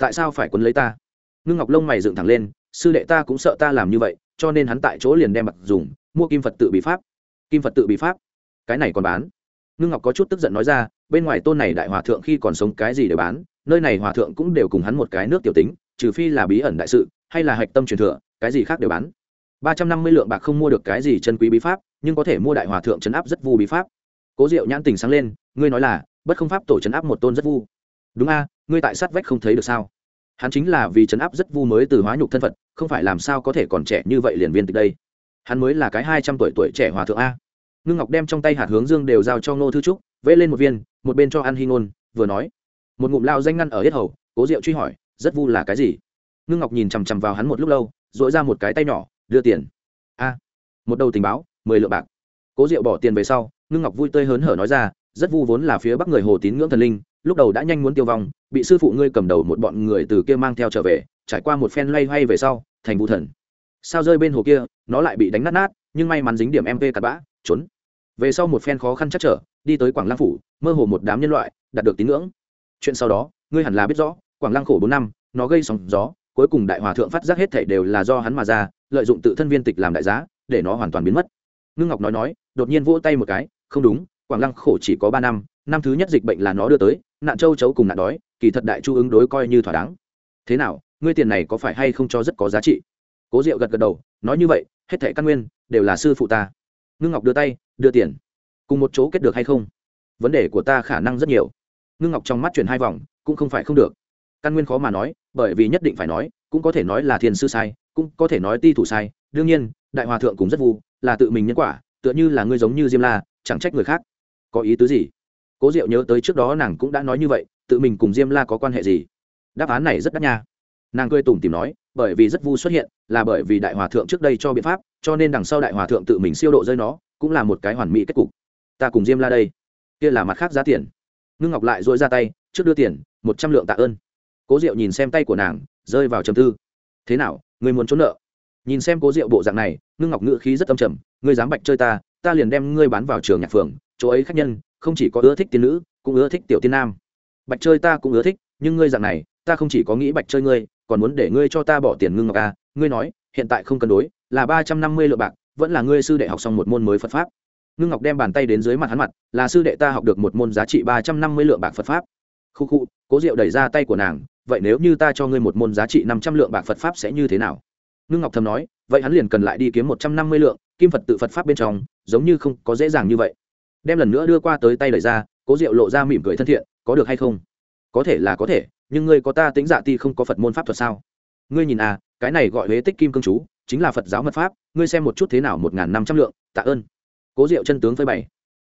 Tại sao phải quấn lấy ta? Ngưng ngọc lông mày dựng thẳng lên, sư đệ ta cũng sợ ta làm như vậy, cho nên hắn tại chỗ liền đem bạc dùng, mua kim phật tự bị pháp. Kim phật tự bị pháp? Cái này còn bán? Ngưng ngọc có chút tức giận nói ra, bên ngoài tôn này đại hòa thượng khi còn sống cái gì để bán, nơi này hòa thượng cũng đều cùng hắn một cái nước tiểu tính, trừ phi là bí ẩn đại sự, hay là hạch tâm truyền thừa, cái gì khác đều bán? Ba trăm năm mươi lượng bạc không mua được cái gì chân quý bí pháp, nhưng có thể mua đại hòa thượng chấn áp rất vu bí pháp. Cố diệu nhãn tình sáng lên, ngươi nói là, bất không pháp tổ chấn áp một tôn rất vu. Đúng a ngươi tại sát vách không thấy được sao? Hắn chính là vì chấn áp rất vu mới từ hóa nhục thân phật không phải làm sao có thể còn trẻ như vậy liền viên tịch đây? Hắn mới là cái hai trăm tuổi tuổi trẻ hòa thượng a. Ngưng ngọc đem trong tay hạt hướng dương đều giao cho ngô thư trúc, vẽ lên một viên, một bên cho ăn hy ngôn, vừa nói. Một ngụm lao danh ngăn ở hết hầu, cố diệu truy hỏi, rất vu là cái gì? Ngưng ngọc nhìn chằm chằm vào hắn một lúc lâu dội ra một cái tay nhỏ, đưa tiền. A. Một đầu tình báo, mười lượng bạc. Cố diệu bỏ tiền về sau, ngưng ngọc vui tươi hớn hở nói ra rất vu vốn là phía bắc người hồ tín ngưỡng thần linh, lúc đầu đã nhanh muốn tiêu vong, bị sư phụ ngươi cầm đầu một bọn người từ kia mang theo trở về, trải qua một phen loay hoay về sau, thành vũ thần. Sao rơi bên hồ kia, nó lại bị đánh nát nát, nhưng may mắn dính điểm mp cặp bã, trốn. Về sau một phen khó khăn chắc trở, đi tới quảng lăng phủ, mơ hồ một đám nhân loại, đạt được tín ngưỡng. Chuyện sau đó, ngươi hẳn là biết rõ, quảng lăng khổ bốn năm, nó gây sóng gió, cuối cùng đại hòa thượng phát giác hết thảy đều là do hắn mà ra, lợi dụng tự thân viên tịch làm đại giá, để nó hoàn toàn biến mất. Ngưng ngọc nói nói, đột nhiên vỗ tay một cái, không đúng quảng lăng khổ chỉ có ba năm năm thứ nhất dịch bệnh là nó đưa tới, nạn châu chấu cùng nạn đói, kỳ thật đại chu ứng đối coi như thỏa đáng. Thế nào, ngươi tiền này có phải hay không cho rất có giá trị? Cố diệu gật gật đầu, nói như vậy, hết thẻ căn nguyên đều là sư phụ ta. Ngưng ngọc đưa tay, đưa tiền. Cùng một chỗ kết được hay không? Vấn đề của ta khả năng rất nhiều. Ngưng ngọc trong mắt chuyển hai vòng, cũng không phải không được. Căn nguyên khó mà nói, bởi vì nhất định phải nói, cũng có thể nói là thiền sư sai, cũng có thể nói ti thủ sai. Đương nhiên, đại hòa thượng cũng rất vu, là tự mình nhân quả, tựa như là ngươi giống như diêm la, chẳng trách người khác có ý tứ gì? Cố diệu nhớ tới trước đó nàng cũng đã nói như vậy, tự mình cùng diêm la có quan hệ gì? Đáp án này rất đắt nha. Nàng cười tủm tìm nói, bởi vì rất vu xuất hiện, là bởi vì đại hòa thượng trước đây cho biện pháp, cho nên đằng sau đại hòa thượng tự mình siêu độ rơi nó, cũng là một cái hoàn mỹ kết cục. Ta cùng diêm la đây. Kia là mặt khác giá tiền. Ngưng ngọc lại dội ra tay, trước đưa tiền, một trăm lượng tạ ơn. Cố diệu nhìn xem tay của nàng, rơi vào trầm tư. Thế nào, người muốn trốn nợ? Nhìn xem cố diệu bộ dạng này, ngưng ngọc ngữ khí rất âm trầm, ngươi dám bạch chơi ta ta liền đem ngươi bán vào trường nhạc phường chỗ ấy khách nhân không chỉ có ưa thích tiên nữ, cũng ưa thích tiểu tiên nam. Bạch chơi ta cũng ưa thích, nhưng ngươi dạng này, ta không chỉ có nghĩ bạch chơi ngươi, còn muốn để ngươi cho ta bỏ tiền ngưng ngọc à. Ngươi nói, hiện tại không cân đối, là ba trăm năm mươi lượng bạc, vẫn là ngươi sư đệ học xong một môn mới phật pháp. Ngưng ngọc đem bàn tay đến dưới mặt hắn mặt, là sư đệ ta học được một môn giá trị ba trăm năm mươi lượng bạc phật pháp. Khu khu, cố diệu đẩy ra tay của nàng, vậy nếu như ta cho ngươi một môn giá trị năm trăm lượng bạc phật pháp sẽ như thế nào? Ngưng ngọc thầm nói, vậy hắn liền cần lại đi kiếm một trăm năm mươi lượng, kim phật tự phật pháp bên trong, giống như không có dễ dàng như vậy đem lần nữa đưa qua tới tay lời ra, cố diệu lộ ra mỉm cười thân thiện, có được hay không? Có thể là có thể, nhưng ngươi có ta tính dạ ti không có phật môn pháp thuật sao? Ngươi nhìn à cái này gọi huế tích kim cương chú, chính là phật giáo mật pháp, ngươi xem một chút thế nào một n g h n năm trăm lượng, tạ ơn. Cố diệu chân tướng phơi bày.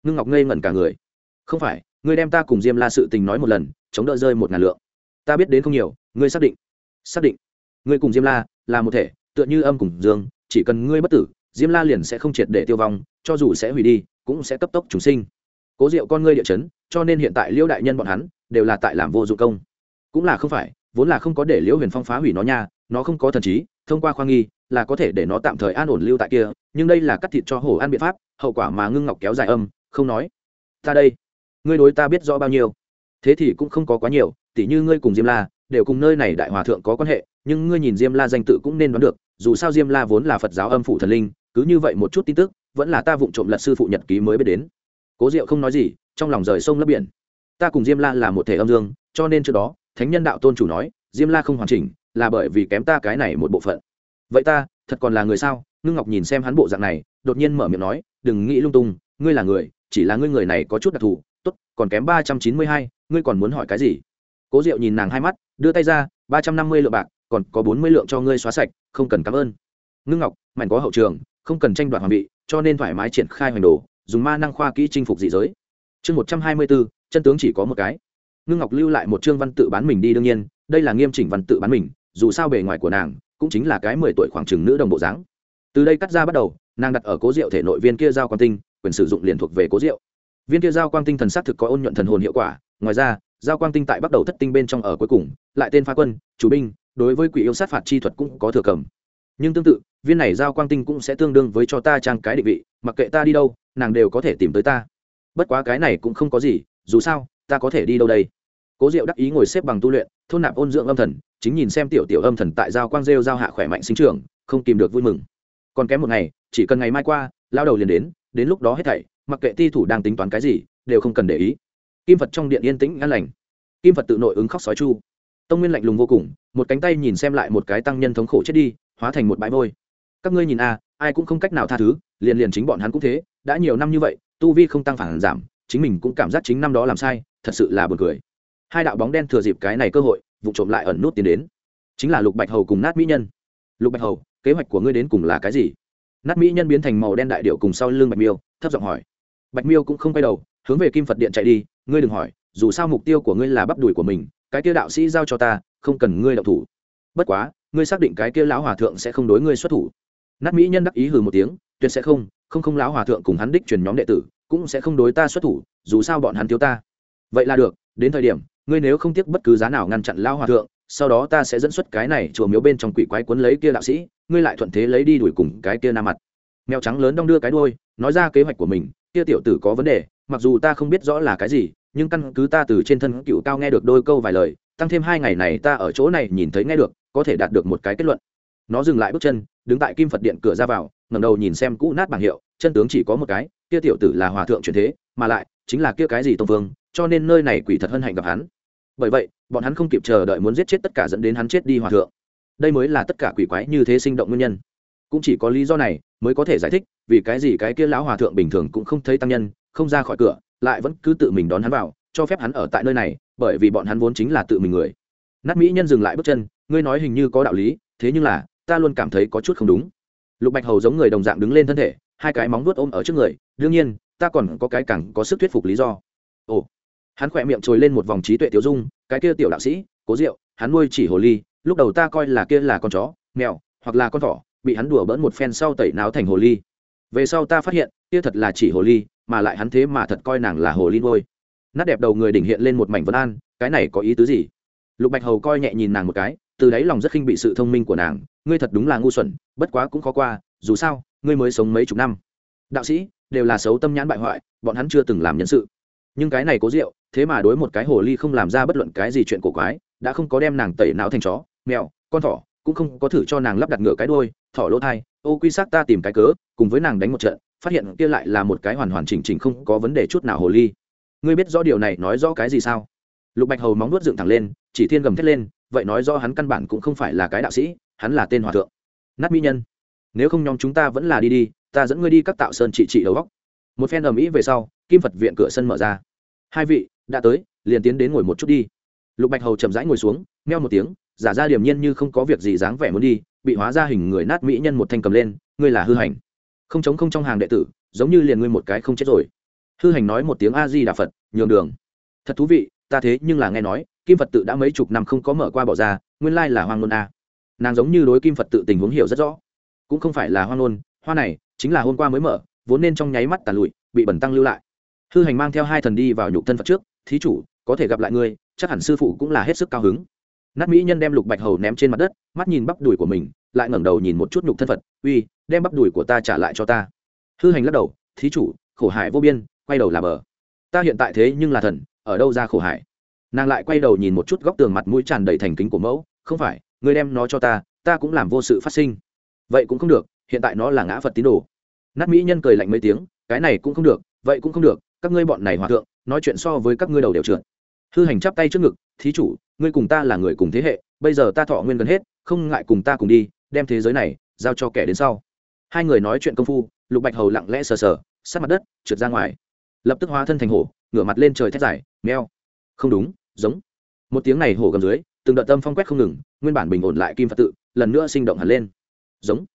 Ngưng ngọc ngây ngẩn cả người. Không phải, ngươi đem ta cùng diêm la sự tình nói một lần, chống đỡ rơi một ngàn lượng. Ta biết đến không nhiều, ngươi xác định. Xác định. Ngươi cùng diêm la là một thể, tựa như âm cùng dương, chỉ cần ngươi bất tử, diêm la liền sẽ không triệt để tiêu vong, cho dù sẽ hủy đi cũng sẽ cấp tốc trùng sinh. Cố diệu con ngươi địa chấn, cho nên hiện tại liễu đại nhân bọn hắn đều là tại làm vô dụng công. Cũng là không phải, vốn là không có để liễu huyền phong phá hủy nó nha, nó không có thần trí, thông qua khoa nghi, là có thể để nó tạm thời an ổn lưu tại kia, nhưng đây là cắt thịt cho hổ ăn biện pháp, hậu quả mà ngưng ngọc kéo dài âm, không nói. Ta đây, ngươi đối ta biết rõ bao nhiêu. Thế thì cũng không có quá nhiều, tỉ như ngươi cùng diêm la, đều cùng nơi này đại hòa thượng có quan hệ, nhưng ngươi nhìn diêm la danh tự cũng nên đoán được, dù sao diêm la vốn là phật giáo âm phủ thần linh, cứ như vậy một chút tin tức vẫn là ta vụng trộm lật sư phụ nhật ký mới biết đến. Cố diệu không nói gì, trong lòng rời sông lấp biển. Ta cùng diêm la là một thể âm dương, cho nên trước đó, thánh nhân đạo tôn chủ nói, diêm la không hoàn chỉnh, là bởi vì kém ta cái này một bộ phận. Vậy ta, thật còn là người sao? Ngưng ngọc nhìn xem hắn bộ dạng này, đột nhiên mở miệng nói, đừng nghĩ lung tung, ngươi là người, chỉ là ngươi người này có chút đặc thù. Tốt, còn kém ba trăm chín mươi hai, ngươi còn muốn hỏi cái gì? Cố diệu nhìn nàng hai mắt, đưa tay ra, ba trăm năm mươi lượng bạc, còn có bốn mươi lượng cho ngươi xóa sạch, không cần cảm ơn. Ngưng ngọc, mảnh có hậu trường không cần tranh đoạt hoàng vị, cho nên thoải mái triển khai hoành đồ, dùng ma năng khoa kỹ chinh phục dị giới. Chương một trăm hai mươi bốn, chân tướng chỉ có một cái. Ngưng ngọc lưu lại một chương văn tự bán mình đi đương nhiên, đây là nghiêm chỉnh văn tự bán mình, dù sao bề ngoài của nàng cũng chính là cái mười tuổi khoảng chừng nữ đồng bộ dáng. Từ đây cắt ra bắt đầu, nàng đặt ở cố diệu thể nội viên kia giao quang tinh, quyền sử dụng liền thuộc về cố diệu. Viên kia giao quang tinh thần s á c thực có ôn nhuận thần hồn hiệu quả, ngoài ra, giao quang tinh tại bắt đầu thất tinh bên trong ở cuối cùng, lại tên phá quân, chủ binh, đối với quỷ yêu sát phạt chi thuật cũng có thừa cầm. Nhưng tương tự viên này giao quang tinh cũng sẽ tương đương với cho ta trang cái định vị, mặc kệ ta đi đâu, nàng đều có thể tìm tới ta. Bất quá cái này cũng không có gì, dù sao, ta có thể đi đâu đây? Cố diệu đắc ý ngồi xếp bằng tu luyện, thôn nạp ôn dưỡng âm thần, chính nhìn xem tiểu tiểu âm thần tại giao quang rêu giao hạ khỏe mạnh sinh trưởng, không tìm được vui mừng. Còn kém một ngày, chỉ cần ngày mai qua lao đầu liền đến đến lúc đó hết thảy, mặc kệ ti thủ đang tính toán cái gì, đều không cần để ý. Kim phật trong điện yên tĩnh an lành. Kim phật tự nội ứng khóc sói chu. Tông nguyên lạnh lùng vô cùng, một cánh tay nhìn xem lại một cái tăng nhân thống khổ chết đi, hóa thành một bãi vôi các ngươi nhìn a, ai cũng không cách nào tha thứ, liền liền chính bọn hắn cũng thế, đã nhiều năm như vậy, tu vi không tăng phản giảm, chính mình cũng cảm giác chính năm đó làm sai, thật sự là buồn cười. Hai đạo bóng đen thừa dịp cái này cơ hội, vụ trộm lại ẩn nút tiến đến. Chính là lục bạch hầu cùng nát mỹ nhân. Lục bạch hầu, kế hoạch của ngươi đến cùng là cái gì? Nát mỹ nhân biến thành màu đen đại điệu cùng sau lưng bạch miêu, thấp giọng hỏi. Bạch miêu cũng không quay đầu, hướng về kim phật điện chạy đi, ngươi đừng hỏi, dù sao mục tiêu của ngươi là bắp đùi của mình, cái kia đạo sĩ giao cho ta, không cần ngươi đậu thủ. Bất quá, ngươi xác định cái kia lão hòa thượng sẽ không đối ngươi xuất thủ nát mỹ nhân đắc ý hừ một tiếng, tuyệt sẽ không không không lão hòa thượng cùng hắn đích truyền nhóm đệ tử, cũng sẽ không đối ta xuất thủ, dù sao bọn hắn thiếu ta. Vậy là được, đến thời điểm, ngươi nếu không tiếc bất cứ giá nào ngăn chặn lão hòa thượng, sau đó ta sẽ dẫn xuất cái này chùa miếu bên trong quỷ quái cuốn lấy kia đạo sĩ, ngươi lại thuận thế lấy đi đuổi cùng cái kia nam mặt. Mèo trắng lớn đong đưa cái đuôi, nói ra kế hoạch của mình, kia tiểu tử có vấn đề, mặc dù ta không biết rõ là cái gì, nhưng căn cứ ta từ trên thân cựu cao nghe được đôi câu vài lời, tăng thêm hai ngày này ta ở chỗ này nhìn thấy nghe được, có thể đạt được một cái kết luận nó dừng lại bước chân, đứng tại kim phật điện cửa ra vào, ngẩng đầu nhìn xem cũ nát bảng hiệu, chân tướng chỉ có một cái, kia tiểu tử là hòa thượng truyền thế, mà lại, chính là kia cái gì tông vương, cho nên nơi này quỷ thật hân hạnh gặp hắn. Bởi vậy, bọn hắn không kịp chờ đợi muốn giết chết tất cả dẫn đến hắn chết đi hòa thượng. Đây mới là tất cả quỷ quái như thế sinh động nguyên nhân. Cũng chỉ có lý do này mới có thể giải thích, vì cái gì cái kia lão hòa thượng bình thường cũng không thấy tăng nhân, không ra khỏi cửa, lại vẫn cứ tự mình đón hắn vào, cho phép hắn ở tại nơi này, bởi vì bọn hắn vốn chính là tự mình người. Nát mỹ nhân dừng lại bước chân, ngươi nói hình như có đạo lý, thế nhưng là ta luôn cảm thấy có chút không đúng. Lục bạch hầu giống người đồng dạng đứng lên thân thể, hai cái móng vuốt ôm ở trước người, đương nhiên, ta còn có cái cẳng có sức thuyết phục lý do. Ồ, hắn khỏe miệng trồi lên một vòng trí tuệ tiêu dung, cái kia tiểu đạo sĩ, cố diệu, hắn nuôi chỉ hồ ly, lúc đầu ta coi là kia là con chó, mèo, hoặc là con thỏ, bị hắn đùa bỡn một phen sau tẩy náo thành hồ ly. Về sau ta phát hiện, kia thật là chỉ hồ ly, mà lại hắn thế mà thật coi nàng là hồ ly nuôi. Nát đẹp đầu người đỉnh hiện lên một mảnh vân an, cái này có ý tứ gì? Lục bạch hầu coi nhẹ nhìn nàng một cái, từ đáy lòng rất khinh bị sự thông minh của nàng ngươi thật đúng là ngu xuẩn, bất quá cũng khó qua, dù sao, ngươi mới sống mấy chục năm. Đạo sĩ, đều là xấu tâm nhãn bại hoại, bọn hắn chưa từng làm nhân sự. Nhưng cái này cố rượu thế mà đối một cái hồ ly không làm ra bất luận cái gì chuyện cổ quái, đã không có đem nàng tẩy não thành chó, mèo, con thỏ, cũng không có thử cho nàng lắp đặt ngựa cái đôi thỏ lỗ thai, ô quy xác ta tìm cái cớ, cùng với nàng đánh một trận, phát hiện kia lại là một cái hoàn hoàn chỉnh chỉnh không có vấn đề chút nào hồ ly. Ngươi biết rõ điều này nói rõ cái gì sao? Lục bạch hầu móng nuốt dựng thẳng lên, chỉ thiên gầm thét lên, vậy nói rõ hắn căn bản cũng không phải là cái đạo sĩ hắn là tên hòa thượng. Nát mỹ nhân. Nếu không nhóm chúng ta vẫn là đi đi, ta dẫn ngươi đi các tạo sơn trị trị đầu góc. Một phen ầm ĩ về sau, kim phật viện cửa sân mở ra. Hai vị, đã tới, liền tiến đến ngồi một chút đi. Lục bạch hầu chậm rãi ngồi xuống, meo một tiếng, giả ra điềm nhiên như không có việc gì dáng vẻ muốn đi, bị hóa ra hình người nát mỹ nhân một thanh cầm lên, ngươi là hư hành. Không chống không trong hàng đệ tử, giống như liền ngươi một cái không chết rồi. Hư hành nói một tiếng a di đà phật, nhường đường. Thật thú vị, ta thế nhưng là nghe nói, kim phật tự đã mấy chục năm không có mở qua bỏ ra, nguyên lai là hoàng nôn a nàng giống như đối kim phật tự tình huống hiểu rất rõ cũng không phải là hoa nôn hoa này chính là hôm qua mới mở, vốn nên trong nháy mắt tàn lụi, bị bẩn tăng lưu lại. Hư hành mang theo hai thần đi vào nhục thân phật trước, thí chủ, có thể gặp lại ngươi, chắc hẳn sư phụ cũng là hết sức cao hứng. Nát mỹ nhân đem lục bạch hầu ném trên mặt đất, mắt nhìn bắp đùi của mình, lại ngẩng đầu nhìn một chút nhục thân phật, uy, đem bắp đùi của ta trả lại cho ta. Hư hành lắc đầu, thí chủ, khổ hải vô biên, quay đầu là bờ. Ta hiện tại thế nhưng là thần, ở đâu ra khổ hải nàng lại quay đầu nhìn một chút góc tường mặt mũi tràn đầy thành kính của mẫu, không phải ngươi đem nó cho ta ta cũng làm vô sự phát sinh. Vậy cũng không được, hiện tại nó là ngã phật tín đồ. Nát mỹ nhân cười lạnh mấy tiếng, cái này cũng không được, vậy cũng không được, các ngươi bọn này hòa thượng, nói chuyện so với các ngươi đầu đều trượt. Hư hành chắp tay trước ngực, thí chủ, ngươi cùng ta là người cùng thế hệ, bây giờ ta thọ nguyên gần hết, không ngại cùng ta cùng đi, đem thế giới này giao cho kẻ đến sau. Hai người nói chuyện công phu, lục bạch hầu lặng lẽ sờ sờ, sát mặt đất, trượt ra ngoài. Lập tức hóa thân thành hổ, ngửa mặt lên trời thét dài, meo. Không đúng, giống. Một tiếng này hổ gầm dưới từng đợt tâm phong quét không ngừng nguyên bản bình ổn lại kim phật tự lần nữa sinh động hẳn lên. Giống.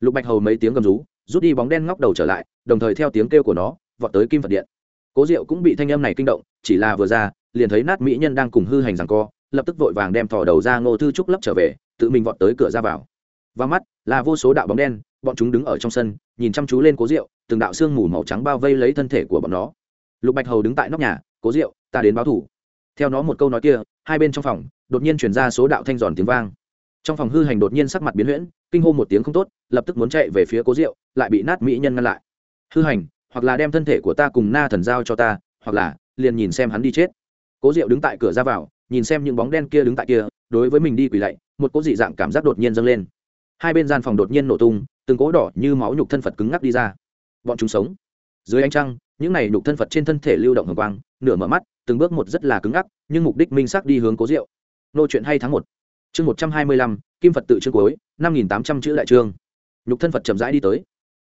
Lục bạch hầu mấy tiếng gầm rú rút đi bóng đen ngóc đầu trở lại đồng thời theo tiếng kêu của nó vọt tới kim phật điện. Cố diệu cũng bị thanh âm này kinh động chỉ là vừa ra liền thấy nát mỹ nhân đang cùng hư hành rằng co lập tức vội vàng đem thò đầu ra ngô thư trúc lấp trở về tự mình vọt tới cửa ra vào. Và mắt là vô số đạo bóng đen bọn chúng đứng ở trong sân nhìn chăm chú lên cố diệu, từng đạo xương mù màu trắng bao vây lấy thân thể của bọn nó. Lục bạch hầu đứng tại nóc nhà cố diệu, ta đến báo thủ. Theo nó một câu nói kia hai bên trong phòng đột nhiên chuyển ra số đạo thanh giòn tiếng vang. Trong phòng hư hành đột nhiên sắc mặt biến huyễn, kinh hô một tiếng không tốt, lập tức muốn chạy về phía cố diệu, lại bị nát mỹ nhân ngăn lại. Hư hành, hoặc là đem thân thể của ta cùng na thần giao cho ta, hoặc là liền nhìn xem hắn đi chết. Cố diệu đứng tại cửa ra vào, nhìn xem những bóng đen kia đứng tại kia, đối với mình đi quỳ lạy, một cố dị dạng cảm giác đột nhiên dâng lên. Hai bên gian phòng đột nhiên nổ tung, từng cỗ đỏ như máu nhục thân phật cứng ngắc đi ra. Bọn chúng sống. Dưới ánh trăng, những này nhục thân phật trên thân thể lưu động hồng quang, nửa mở mắt, từng bước một rất là cứng ngắc, nhưng mục đích minh xác đi hướng cố diệu nô chuyện hay tháng một. Chương một trăm hai mươi lăm, kim phật tự chương cuối, năm nghìn tám trăm chữ đại trương. Nhục thân phật chậm rãi đi tới.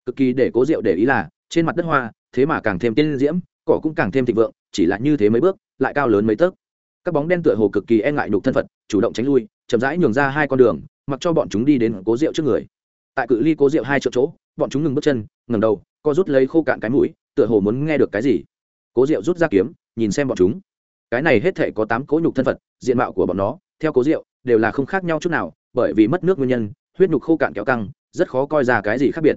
Cực kỳ để cố diệu để ý là, trên mặt đất hoa, thế mà càng thêm tiên diễm, cỏ cũng càng thêm thịnh vượng, chỉ là như thế mấy bước, lại cao lớn mấy tấc. Các bóng đen tựa hồ cực kỳ e ngại nhục thân phật, chủ động tránh lui, chậm rãi nhường ra hai con đường, mặc cho bọn chúng đi đến cố diệu trước người. Tại cự ly cố diệu hai triệu chỗ, bọn chúng ngừng bước chân ngầm đầu, co rút lấy khô cạn cái mũi, tựa hồ muốn nghe được cái gì. Cố diệu rút ra kiếm, nhìn xem bọn chúng cái này hết thể có tám cố nhục thân phật, diện mạo của bọn nó, theo cố rượu đều là không khác nhau chút nào, bởi vì mất nước nguyên nhân, huyết nhục khô cạn kéo căng, rất khó coi ra cái gì khác biệt.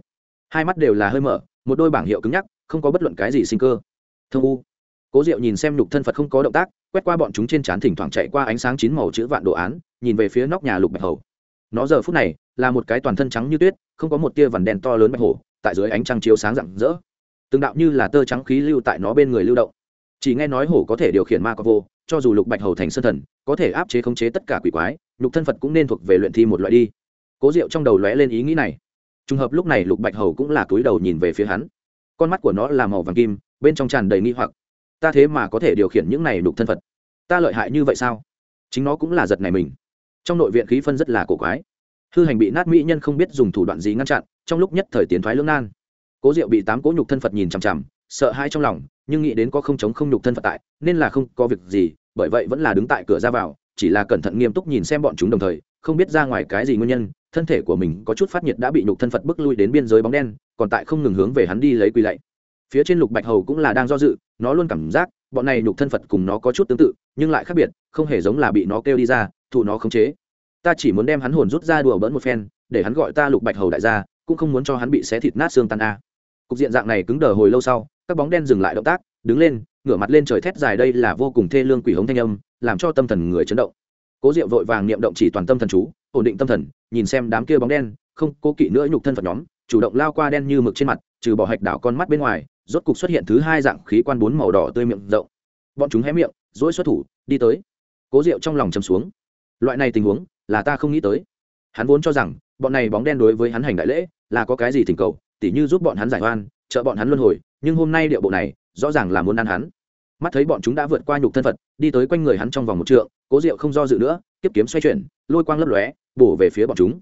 Hai mắt đều là hơi mở, một đôi bảng hiệu cứng nhắc, không có bất luận cái gì sinh cơ. Thương u. Cố diệu nhìn xem nhục thân phật không có động tác, quét qua bọn chúng trên trán thỉnh thoảng chạy qua ánh sáng chín màu chữ vạn đồ án, nhìn về phía nóc nhà lục bạch hầu. Nó giờ phút này, là một cái toàn thân trắng như tuyết, không có một tia vằn đèn to lớn bạch hổ, tại dưới ánh trăng chiếu sáng rạng rỡ. Từng đạo như là tơ trắng khí lưu tại nó bên người lưu động chỉ nghe nói hổ có thể điều khiển ma có vô, cho dù lục bạch hầu thành sơn thần, có thể áp chế khống chế tất cả quỷ quái lục thân phật cũng nên thuộc về luyện thi một loại đi. Cố diệu trong đầu lóe lên ý nghĩ này. Trùng hợp lúc này lục bạch hầu cũng là túi đầu nhìn về phía hắn. Con mắt của nó là màu vàng kim, bên trong tràn đầy nghi hoặc. Ta thế mà có thể điều khiển những này lục thân phật? Ta lợi hại như vậy sao? Chính nó cũng là giật này mình. Trong nội viện khí phân rất là cổ quái. Hư hành bị nát mỹ nhân không biết dùng thủ đoạn gì ngăn chặn, trong lúc nhất thời tiến thoái lưỡng nan. Cố diệu bị tám cố nhục thân phật nhìn chằm chằm, sợ hãi trong lòng nhưng nghĩ đến có không chống không nhục thân phật tại, nên là không có việc gì, bởi vậy vẫn là đứng tại cửa ra vào, chỉ là cẩn thận nghiêm túc nhìn xem bọn chúng đồng thời, không biết ra ngoài cái gì nguyên nhân, thân thể của mình có chút phát nhiệt đã bị nhục thân phật bước lui đến biên giới bóng đen, còn tại không ngừng hướng về hắn đi lấy quy lạy. Phía trên lục bạch hầu cũng là đang do dự, nó luôn cảm giác, bọn này nhục thân phật cùng nó có chút tương tự, nhưng lại khác biệt, không hề giống là bị nó kêu đi ra, thụ nó khống chế. Ta chỉ muốn đem hắn hồn rút ra đùa bỡn một phen, để hắn gọi ta lục bạch hầu đại gia, cũng không muốn cho hắn bị xé thịt nát xương tan a cục diện dạng này cứng đờ hồi lâu sau, các bóng đen dừng lại động tác, đứng lên, ngửa mặt lên trời thét dài đây là vô cùng thê lương quỷ hống thanh âm, làm cho tâm thần người chấn động. Cố diệu vội vàng niệm động chỉ toàn tâm thần chú, ổn định tâm thần, nhìn xem đám kia bóng đen, không cố kỵ nữa nhục thân phật nhóm, chủ động lao qua đen như mực trên mặt, trừ bỏ hạch đảo con mắt bên ngoài, rốt cục xuất hiện thứ hai dạng khí quan bốn màu đỏ tươi miệng rộng. Bọn chúng hé miệng dỗi xuất thủ, đi tới. Cố diệu trong lòng chầm xuống. Loại này tình huống, là ta không nghĩ tới. Hắn vốn cho rằng, bọn này bóng đen đối với hắn hành đại lễ, là có cái gì thỉnh cầu tỉ như giúp bọn hắn giải oan, trợ bọn hắn luân hồi, nhưng hôm nay điệu bộ này, rõ ràng là muốn ăn hắn. Mắt thấy bọn chúng đã vượt qua nhục thân phật, đi tới quanh người hắn trong vòng một trượng, cố diệu không do dự nữa tiếp kiếm xoay chuyển, lôi quang lấp lóe, bổ về phía bọn chúng.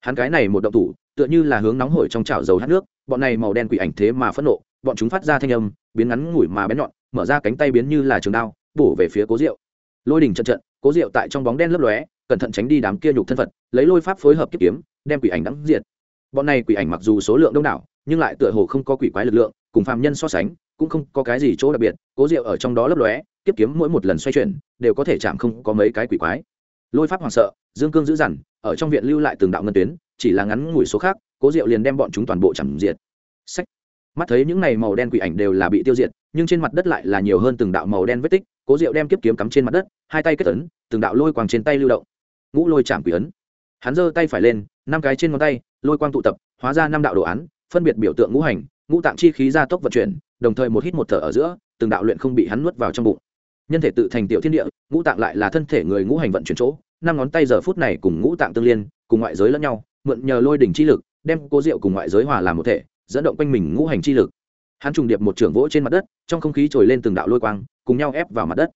Hắn cái này một động thủ, tựa như là hướng nóng hổi trong chảo dầu hát nước, bọn này màu đen quỷ ảnh thế mà phẫn nộ, bọn chúng phát ra thanh âm, biến ngắn ngủi mà bén nhọn, mở ra cánh tay biến như là trường đao, bổ về phía cố diệu. Lôi đỉnh trận trận, cố diệu tại trong bóng đen lấp lóe, cẩn thận tránh đi đám kia nhục thân phật, lấy lôi pháp phối hợp kiếp kiếm, đem quỷ ảnh đắng diệt bọn này quỷ ảnh mặc dù số lượng đông đảo, nhưng lại tựa hồ không có quỷ quái lực lượng, cùng phàm nhân so sánh, cũng không có cái gì chỗ đặc biệt, cố diệu ở trong đó lấp lóe tiếp kiếm mỗi một lần xoay chuyển, đều có thể chạm không có mấy cái quỷ quái. Lôi pháp hoảng sợ, dương cương giữ dằn, ở trong viện lưu lại từng đạo ngân tuyến, chỉ là ngắn ngủi số khác, cố diệu liền đem bọn chúng toàn bộ chẳng diệt. Sách mắt thấy những này màu đen quỷ ảnh đều là bị tiêu diệt, nhưng trên mặt đất lại là nhiều hơn từng đạo màu đen vết tích, cố diệu đem kiếp kiếm cắm trên mặt đất, hai tay kết ấn, từng đạo lôi quàng trên tay lưu động. Ngũ lôi chạm quỷ ấn. Hắn giơ tay phải lên, năm cái trên ngón tay lôi quang tụ tập, hóa ra năm đạo đồ án, phân biệt biểu tượng ngũ hành, ngũ tạng chi khí gia tốc vận chuyển, đồng thời một hít một thở ở giữa, từng đạo luyện không bị hắn nuốt vào trong bụng. Nhân thể tự thành tiểu thiên địa, ngũ tạng lại là thân thể người ngũ hành vận chuyển chỗ, năm ngón tay giờ phút này cùng ngũ tạng tương liên, cùng ngoại giới lẫn nhau, mượn nhờ lôi đỉnh chi lực, đem cố diệu cùng ngoại giới hòa làm một thể, dẫn động quanh mình ngũ hành chi lực. Hắn trùng điệp một trưởng vỗ trên mặt đất, trong không khí trồi lên từng đạo lôi quang, cùng nhau ép vào mặt đất.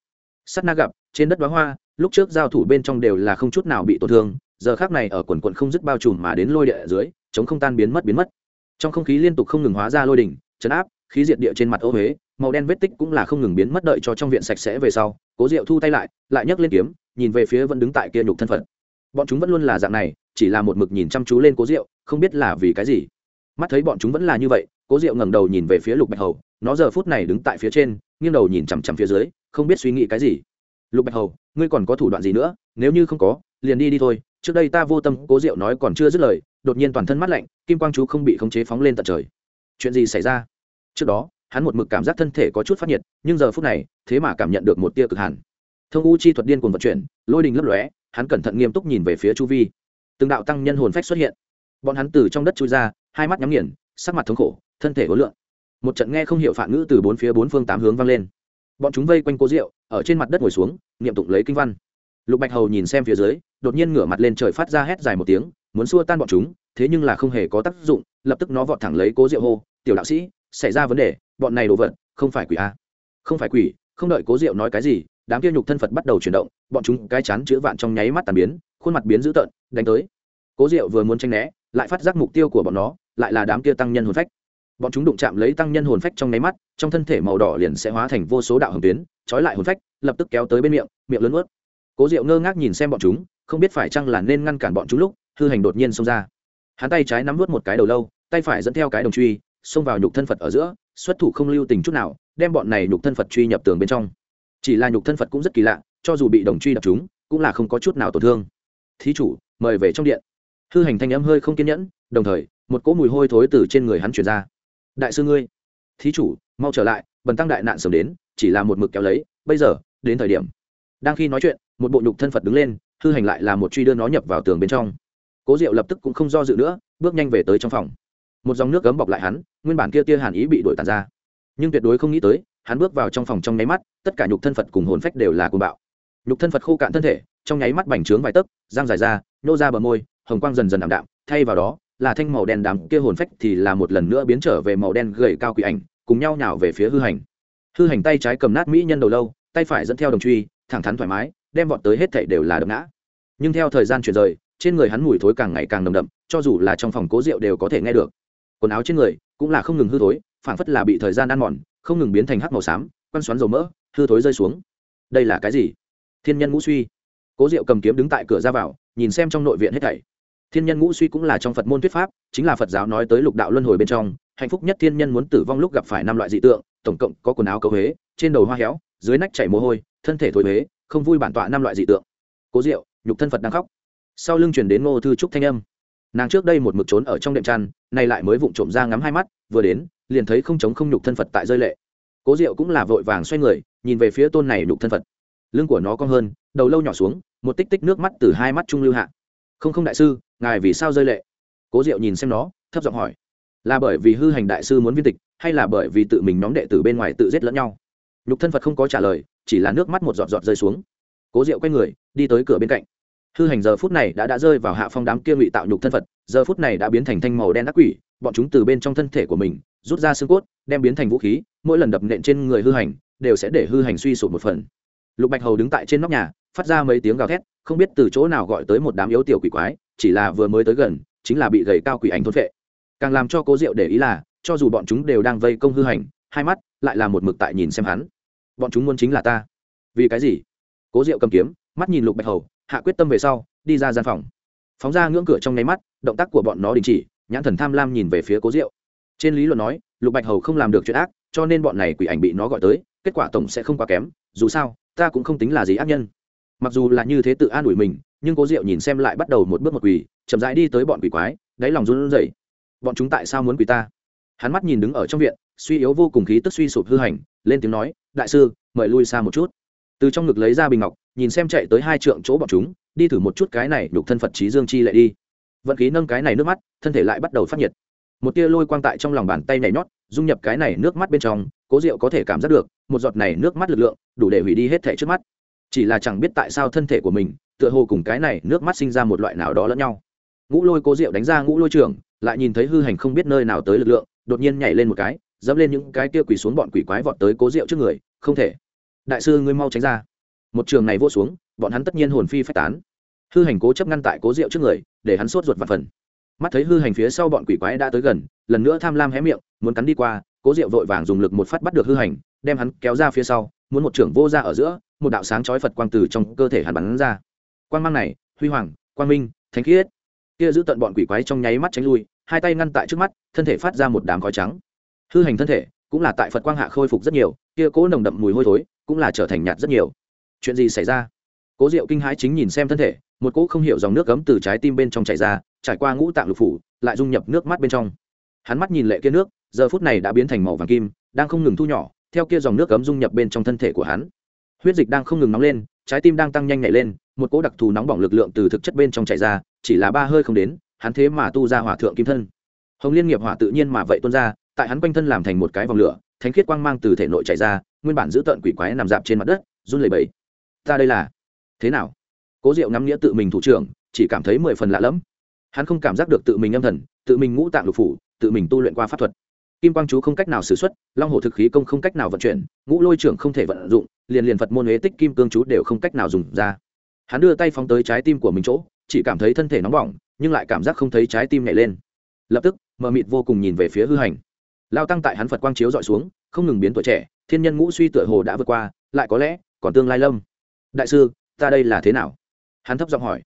Sắt na gặp, trên đất đoá hoa, lúc trước giao thủ bên trong đều là không chút nào bị tổn thương giờ khác này ở quần quận không dứt bao trùm mà đến lôi địa ở dưới, chống không tan biến mất biến mất. Trong không khí liên tục không ngừng hóa ra lôi đỉnh, chấn áp, khí diệt địa trên mặt ô huế, màu đen vết tích cũng là không ngừng biến mất đợi cho trong viện sạch sẽ về sau, cố diệu thu tay lại lại nhấc lên kiếm, nhìn về phía vẫn đứng tại kia nhục thân phận. Bọn chúng vẫn luôn là dạng này, chỉ là một mực nhìn chăm chú lên cố diệu, không biết là vì cái gì. Mắt thấy bọn chúng vẫn là như vậy, cố diệu ngẩng đầu nhìn về phía lục bạch hầu, nó giờ phút này đứng tại phía trên, nghiêng đầu nhìn chằm chằm phía dưới, không biết suy nghĩ cái gì. Lục bạch hầu, ngươi còn có thủ đoạn gì nữa? Nếu như không có, liền đi đi thôi trước đây ta vô tâm cố diệu nói còn chưa dứt lời, đột nhiên toàn thân mắt lạnh, kim quang chú không bị khống chế phóng lên tận trời. Chuyện gì xảy ra? Trước đó, hắn một mực cảm giác thân thể có chút phát nhiệt, nhưng giờ phút này, thế mà cảm nhận được một tia cực hàn thông u chi thuật điên cuồng vận chuyển, lôi đình lấp lóe, hắn cẩn thận nghiêm túc nhìn về phía chu vi. Từng đạo tăng nhân hồn phách xuất hiện. Bọn hắn từ trong đất chui ra, hai mắt nhắm nghiền, sắc mặt thống khổ, thân thể hối lượng một trận nghe không hiểu phản ngữ từ bốn phía bốn phương tám hướng vang lên. Bọn chúng vây quanh cố rượu ở trên mặt đất ngồi xuống, niệm tụng lấy kinh văn. Lục bạch hầu nhìn xem phía dưới đột nhiên ngửa mặt lên trời phát ra hét dài một tiếng, muốn xua tan bọn chúng, thế nhưng là không hề có tác dụng, lập tức nó vọt thẳng lấy cố diệu hô, tiểu đạo sĩ, xảy ra vấn đề, bọn này đồ vật, không phải quỷ a à? không phải quỷ, không đợi cố diệu nói cái gì, đám kia nhục thân phật bắt đầu chuyển động, bọn chúng cái chán chữ vạn trong nháy mắt tàn biến, khuôn mặt biến dữ tợn, đánh tới. Cố diệu vừa muốn tranh né, lại phát giác mục tiêu của bọn nó, lại là đám kia tăng nhân hồn phách. Bọn chúng đụng chạm lấy tăng nhân hồn phách trong nháy mắt, trong thân thể màu đỏ liền sẽ hóa thành vô số đạo hồng tuyến, trói lại hồn phách, lập tức kéo tới bên miệng miệng lớn ướt cố diệu ngơ ngác nhìn xem bọn chúng không biết phải chăng là nên ngăn cản bọn chúng lúc, hư hành đột nhiên xông ra. Hắn tay trái nắm vút một cái đầu lâu, tay phải dẫn theo cái đồng truy, xông vào nhục thân phật ở giữa, xuất thủ không lưu tình chút nào, đem bọn này nhục thân phật truy nhập tường bên trong. Chỉ là nhục thân phật cũng rất kỳ lạ, cho dù bị đồng truy đập chúng, cũng là không có chút nào tổn thương. Thí chủ, mời về trong điện. Hư hành thanh âm hơi không kiên nhẫn, đồng thời, một cỗ mùi hôi thối từ trên người hắn truyền ra. Đại sư ngươi, thí chủ, mau trở lại, bần tăng đại nạn sớm đến, chỉ là một mực kéo lấy, bây giờ, đến thời điểm. Đang khi nói chuyện, một bộ nhục thân phật đứng lên hư hành lại là một truy đưa nó nhập vào tường bên trong. Cố diệu lập tức cũng không do dự nữa, bước nhanh về tới trong phòng. Một dòng nước gấm bọc lại hắn, nguyên bản kia tia hàn ý bị đổi tàn ra. Nhưng tuyệt đối không nghĩ tới, hắn bước vào trong phòng trong nháy mắt, tất cả nhục thân phật cùng hồn phách đều là cuồng bạo. Nhục thân phật khô cạn thân thể, trong nháy mắt bành trướng vài tấc, răng dài ra nhô ra bờ môi, hồng quang dần dần ảm đạm, thay vào đó, là thanh màu đen đám kia hồn phách thì là một lần nữa biến trở về màu đen gầy cao quỷ ảnh, cùng nhau nhào về phía hư hành. Hư hành tay trái cầm nát mỹ nhân đầu lâu, tay phải dẫn theo đồng truy, thẳng thắn thoải mái đem vọt tới hết thảy đều là đập ngã. Nhưng theo thời gian chuyển rời, trên người hắn mùi thối càng ngày càng nồng đậm, cho dù là trong phòng cố rượu đều có thể nghe được. Quần áo trên người cũng là không ngừng hư thối, phảng phất là bị thời gian ăn mòn, không ngừng biến thành hắc màu xám quan xoắn dầu mỡ, hư thối rơi xuống. Đây là cái gì? Thiên nhân ngũ suy. Cố diệu cầm kiếm đứng tại cửa ra vào, nhìn xem trong nội viện hết thảy. Thiên nhân ngũ suy cũng là trong phật môn thuyết pháp, chính là phật giáo nói tới lục đạo luân hồi bên trong, hạnh phúc nhất thiên nhân muốn tử vong lúc gặp phải năm loại dị tượng, tổng cộng có quần áo cấu huế, trên đầu hoa héo, dưới nách chảy mồ hôi, thân thể thối huế không vui bản tọa năm loại dị tượng. Cố diệu, nhục thân phật đang khóc. Sau lưng chuyển đến ngô thư trúc thanh âm. Nàng trước đây một mực trốn ở trong đệm chăn, nay lại mới vụng trộm ra ngắm hai mắt, vừa đến, liền thấy không chống không nhục thân phật tại rơi lệ. Cố diệu cũng là vội vàng xoay người, nhìn về phía tôn này nhục thân phật. Lưng của nó cong hơn, đầu lâu nhỏ xuống, một tích tích nước mắt từ hai mắt trung lưu hạ. Không không đại sư, ngài vì sao rơi lệ? Cố diệu nhìn xem nó, thấp giọng hỏi. Là bởi vì hư hành đại sư muốn viên tịch, hay là bởi vì tự mình nhóm đệ tử bên ngoài tự giết lẫn nhau? Nhục thân phật không có trả lời chỉ là nước mắt một giọt giọt rơi xuống. Cố diệu quay người, đi tới cửa bên cạnh. Hư hành giờ phút này đã đã rơi vào hạ phong đám kia ngụy tạo nhục thân phật, giờ phút này đã biến thành thanh màu đen đắc quỷ, bọn chúng từ bên trong thân thể của mình, rút ra xương cốt, đem biến thành vũ khí, mỗi lần đập nện trên người hư hành, đều sẽ để hư hành suy sụp một phần. Lục bạch hầu đứng tại trên nóc nhà, phát ra mấy tiếng gào thét, không biết từ chỗ nào gọi tới một đám yếu tiểu quỷ quái, chỉ là vừa mới tới gần, chính là bị gầy cao quỷ ảnh thôn vệ càng làm cho cố diệu để ý là, cho dù bọn chúng đều đang vây công hư hành, hai mắt lại là một mực tại nhìn xem hắn bọn chúng muốn chính là ta. Vì cái gì? Cố diệu cầm kiếm, mắt nhìn lục bạch hầu, hạ quyết tâm về sau, đi ra gian phòng. Phóng ra ngưỡng cửa trong nháy mắt, động tác của bọn nó đình chỉ, nhãn thần tham lam nhìn về phía cố diệu. Trên lý luận nói, lục bạch hầu không làm được chuyện ác, cho nên bọn này quỷ ảnh bị nó gọi tới, kết quả tổng sẽ không quá kém, dù sao, ta cũng không tính là gì ác nhân. Mặc dù là như thế tự an ủi mình, nhưng cố diệu nhìn xem lại bắt đầu một bước một quỳ, chậm rãi đi tới bọn quỷ quái, đáy lòng run rẩy. Bọn chúng tại sao muốn quỳ ta? Hắn mắt nhìn đứng ở trong viện, suy yếu vô cùng khí tức suy sụp hư hành, lên tiếng nói, đại sư, mời lui xa một chút. Từ trong ngực lấy ra bình ngọc, nhìn xem chạy tới hai trượng chỗ bọn chúng, đi thử một chút cái này đục thân phật trí dương chi lại đi. Vận khí nâng cái này nước mắt, thân thể lại bắt đầu phát nhiệt. Một tia lôi quang tại trong lòng bàn tay nhảy nhót, dung nhập cái này nước mắt bên trong, cố diệu có thể cảm giác được, một giọt này nước mắt lực lượng, đủ để hủy đi hết thể trước mắt. Chỉ là chẳng biết tại sao thân thể của mình, tựa hồ cùng cái này nước mắt sinh ra một loại nào đó lẫn nhau. Ngũ lôi cố diệu đánh ra ngũ lôi trường, lại nhìn thấy hư hành không biết nơi nào tới lực lượng đột nhiên nhảy lên một cái, dẫm lên những cái kia quỳ xuống bọn quỷ quái vọt tới cố diệu trước người, không thể. Đại sư ngươi mau tránh ra. Một trường này vô xuống, bọn hắn tất nhiên hồn phi phách tán. Hư hành cố chấp ngăn tại cố diệu trước người, để hắn sốt ruột và phần. Mắt thấy hư hành phía sau bọn quỷ quái đã tới gần, lần nữa tham lam hé miệng, muốn cắn đi qua, cố diệu vội vàng dùng lực một phát bắt được hư hành, đem hắn kéo ra phía sau, muốn một trưởng vô ra ở giữa, một đạo sáng chói phật quang từ trong cơ thể hắn bắn ra. Quang mang này, huy hoàng, quang minh, thánh khiết. Kia giữ tận bọn quỷ quái trong nháy mắt tránh lui hai tay ngăn tại trước mắt, thân thể phát ra một đám khói trắng. Hư hành thân thể cũng là tại phật quang hạ khôi phục rất nhiều, kia cố nồng đậm mùi hôi thối cũng là trở thành nhạt rất nhiều. Chuyện gì xảy ra? Cố diệu kinh hãi chính nhìn xem thân thể, một cỗ không hiểu dòng nước cấm từ trái tim bên trong chảy ra, trải qua ngũ tạng lục phủ, lại dung nhập nước mắt bên trong. Hắn mắt nhìn lệ kia nước, giờ phút này đã biến thành màu vàng kim, đang không ngừng thu nhỏ, theo kia dòng nước cấm dung nhập bên trong thân thể của hắn. Huyết dịch đang không ngừng nóng lên, trái tim đang tăng nhanh nhảy lên, một cỗ đặc thù nóng bỏng lực lượng từ thực chất bên trong chảy ra, chỉ là ba hơi không đến hắn thế mà tu ra hỏa thượng kim thân. Hồng liên nghiệp hỏa tự nhiên mà vậy tuôn ra, tại hắn quanh thân làm thành một cái vòng lửa, thánh khiết quang mang từ thể nội chảy ra, nguyên bản giữ tận quỷ quái nằm dạp trên mặt đất, run lẩy bẩy. Ta đây là? Thế nào? Cố diệu ngắm nghĩa tự mình thủ trưởng, chỉ cảm thấy mười phần lạ lẫm. Hắn không cảm giác được tự mình âm thần, tự mình ngũ tạng lục phủ, tự mình tu luyện qua pháp thuật. Kim quang chú không cách nào xử x u ấ t long hồ thực khí công không cách nào vận chuyển, ngũ lôi trưởng không thể vận dụng, liền liền phật môn huế tích kim cương chú đều không cách nào dùng ra. Hắn đưa tay phóng tới trái tim của mình chỗ chỉ cảm thấy thân thể nóng bỏng, nhưng lại cảm giác không thấy trái tim nhảy lên. Lập tức, mờ mịt vô cùng nhìn về phía hư hành. Lao tăng tại hắn phật quang chiếu dọi xuống, không ngừng biến tuổi trẻ, thiên nhân ngũ suy tựa hồ đã vượt qua, lại có lẽ, còn tương lai lâm. Đại sư, ta đây là thế nào? Hắn thấp giọng hỏi.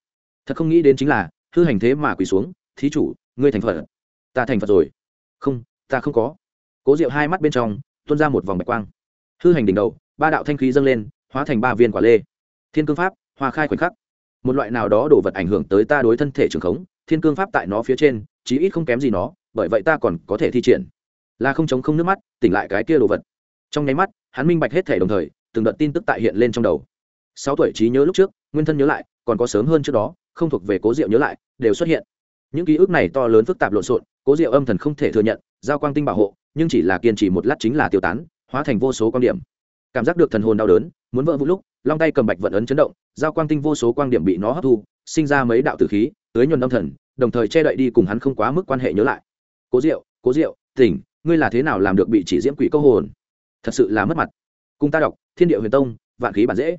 Thật không nghĩ đến chính là, hư hành thế mà quỳ xuống, thí chủ, ngươi thành phật. Ta thành phật rồi. Không, ta không có. Cố diệu hai mắt bên trong, tuôn ra một vòng bạch quang. Hư hành đỉnh đầu, ba đạo thanh khí dâng lên, hóa thành ba viên quả lê. Thiên cương pháp, hoa khai khoảnh khắc một loại nào đó đồ vật ảnh hưởng tới ta đối thân thể trường khống, thiên cương pháp tại nó phía trên, chí ít không kém gì nó, bởi vậy ta còn có thể thi triển. Là không chống không nước mắt, tỉnh lại cái kia đồ vật. Trong nháy mắt, hắn minh bạch hết thể đồng thời, từng đợt tin tức tại hiện lên trong đầu. Sáu tuổi trí nhớ lúc trước, nguyên thân nhớ lại, còn có sớm hơn trước đó, không thuộc về cố diệu nhớ lại, đều xuất hiện. Những ký ức này to lớn phức tạp lộn xộn, cố diệu âm thần không thể thừa nhận, giao quang tinh bảo hộ, nhưng chỉ là kiên trì một lát chính là tiêu tán, hóa thành vô số quan điểm. Cảm giác được thần hồn đau đớn, muốn vỡ vũ lúc long tay cầm bạch vận ấn chấn động giao quang tinh vô số quan điểm bị nó hấp thu sinh ra mấy đạo tử khí tới nhuần âm thần đồng thời che đậy đi cùng hắn không quá mức quan hệ nhớ lại. Cố diệu cố diệu tỉnh ngươi là thế nào làm được bị chỉ diễm quỷ câu hồn? Thật sự là mất mặt. Cùng ta đọc thiên địa huyền tông vạn khí bản dễ.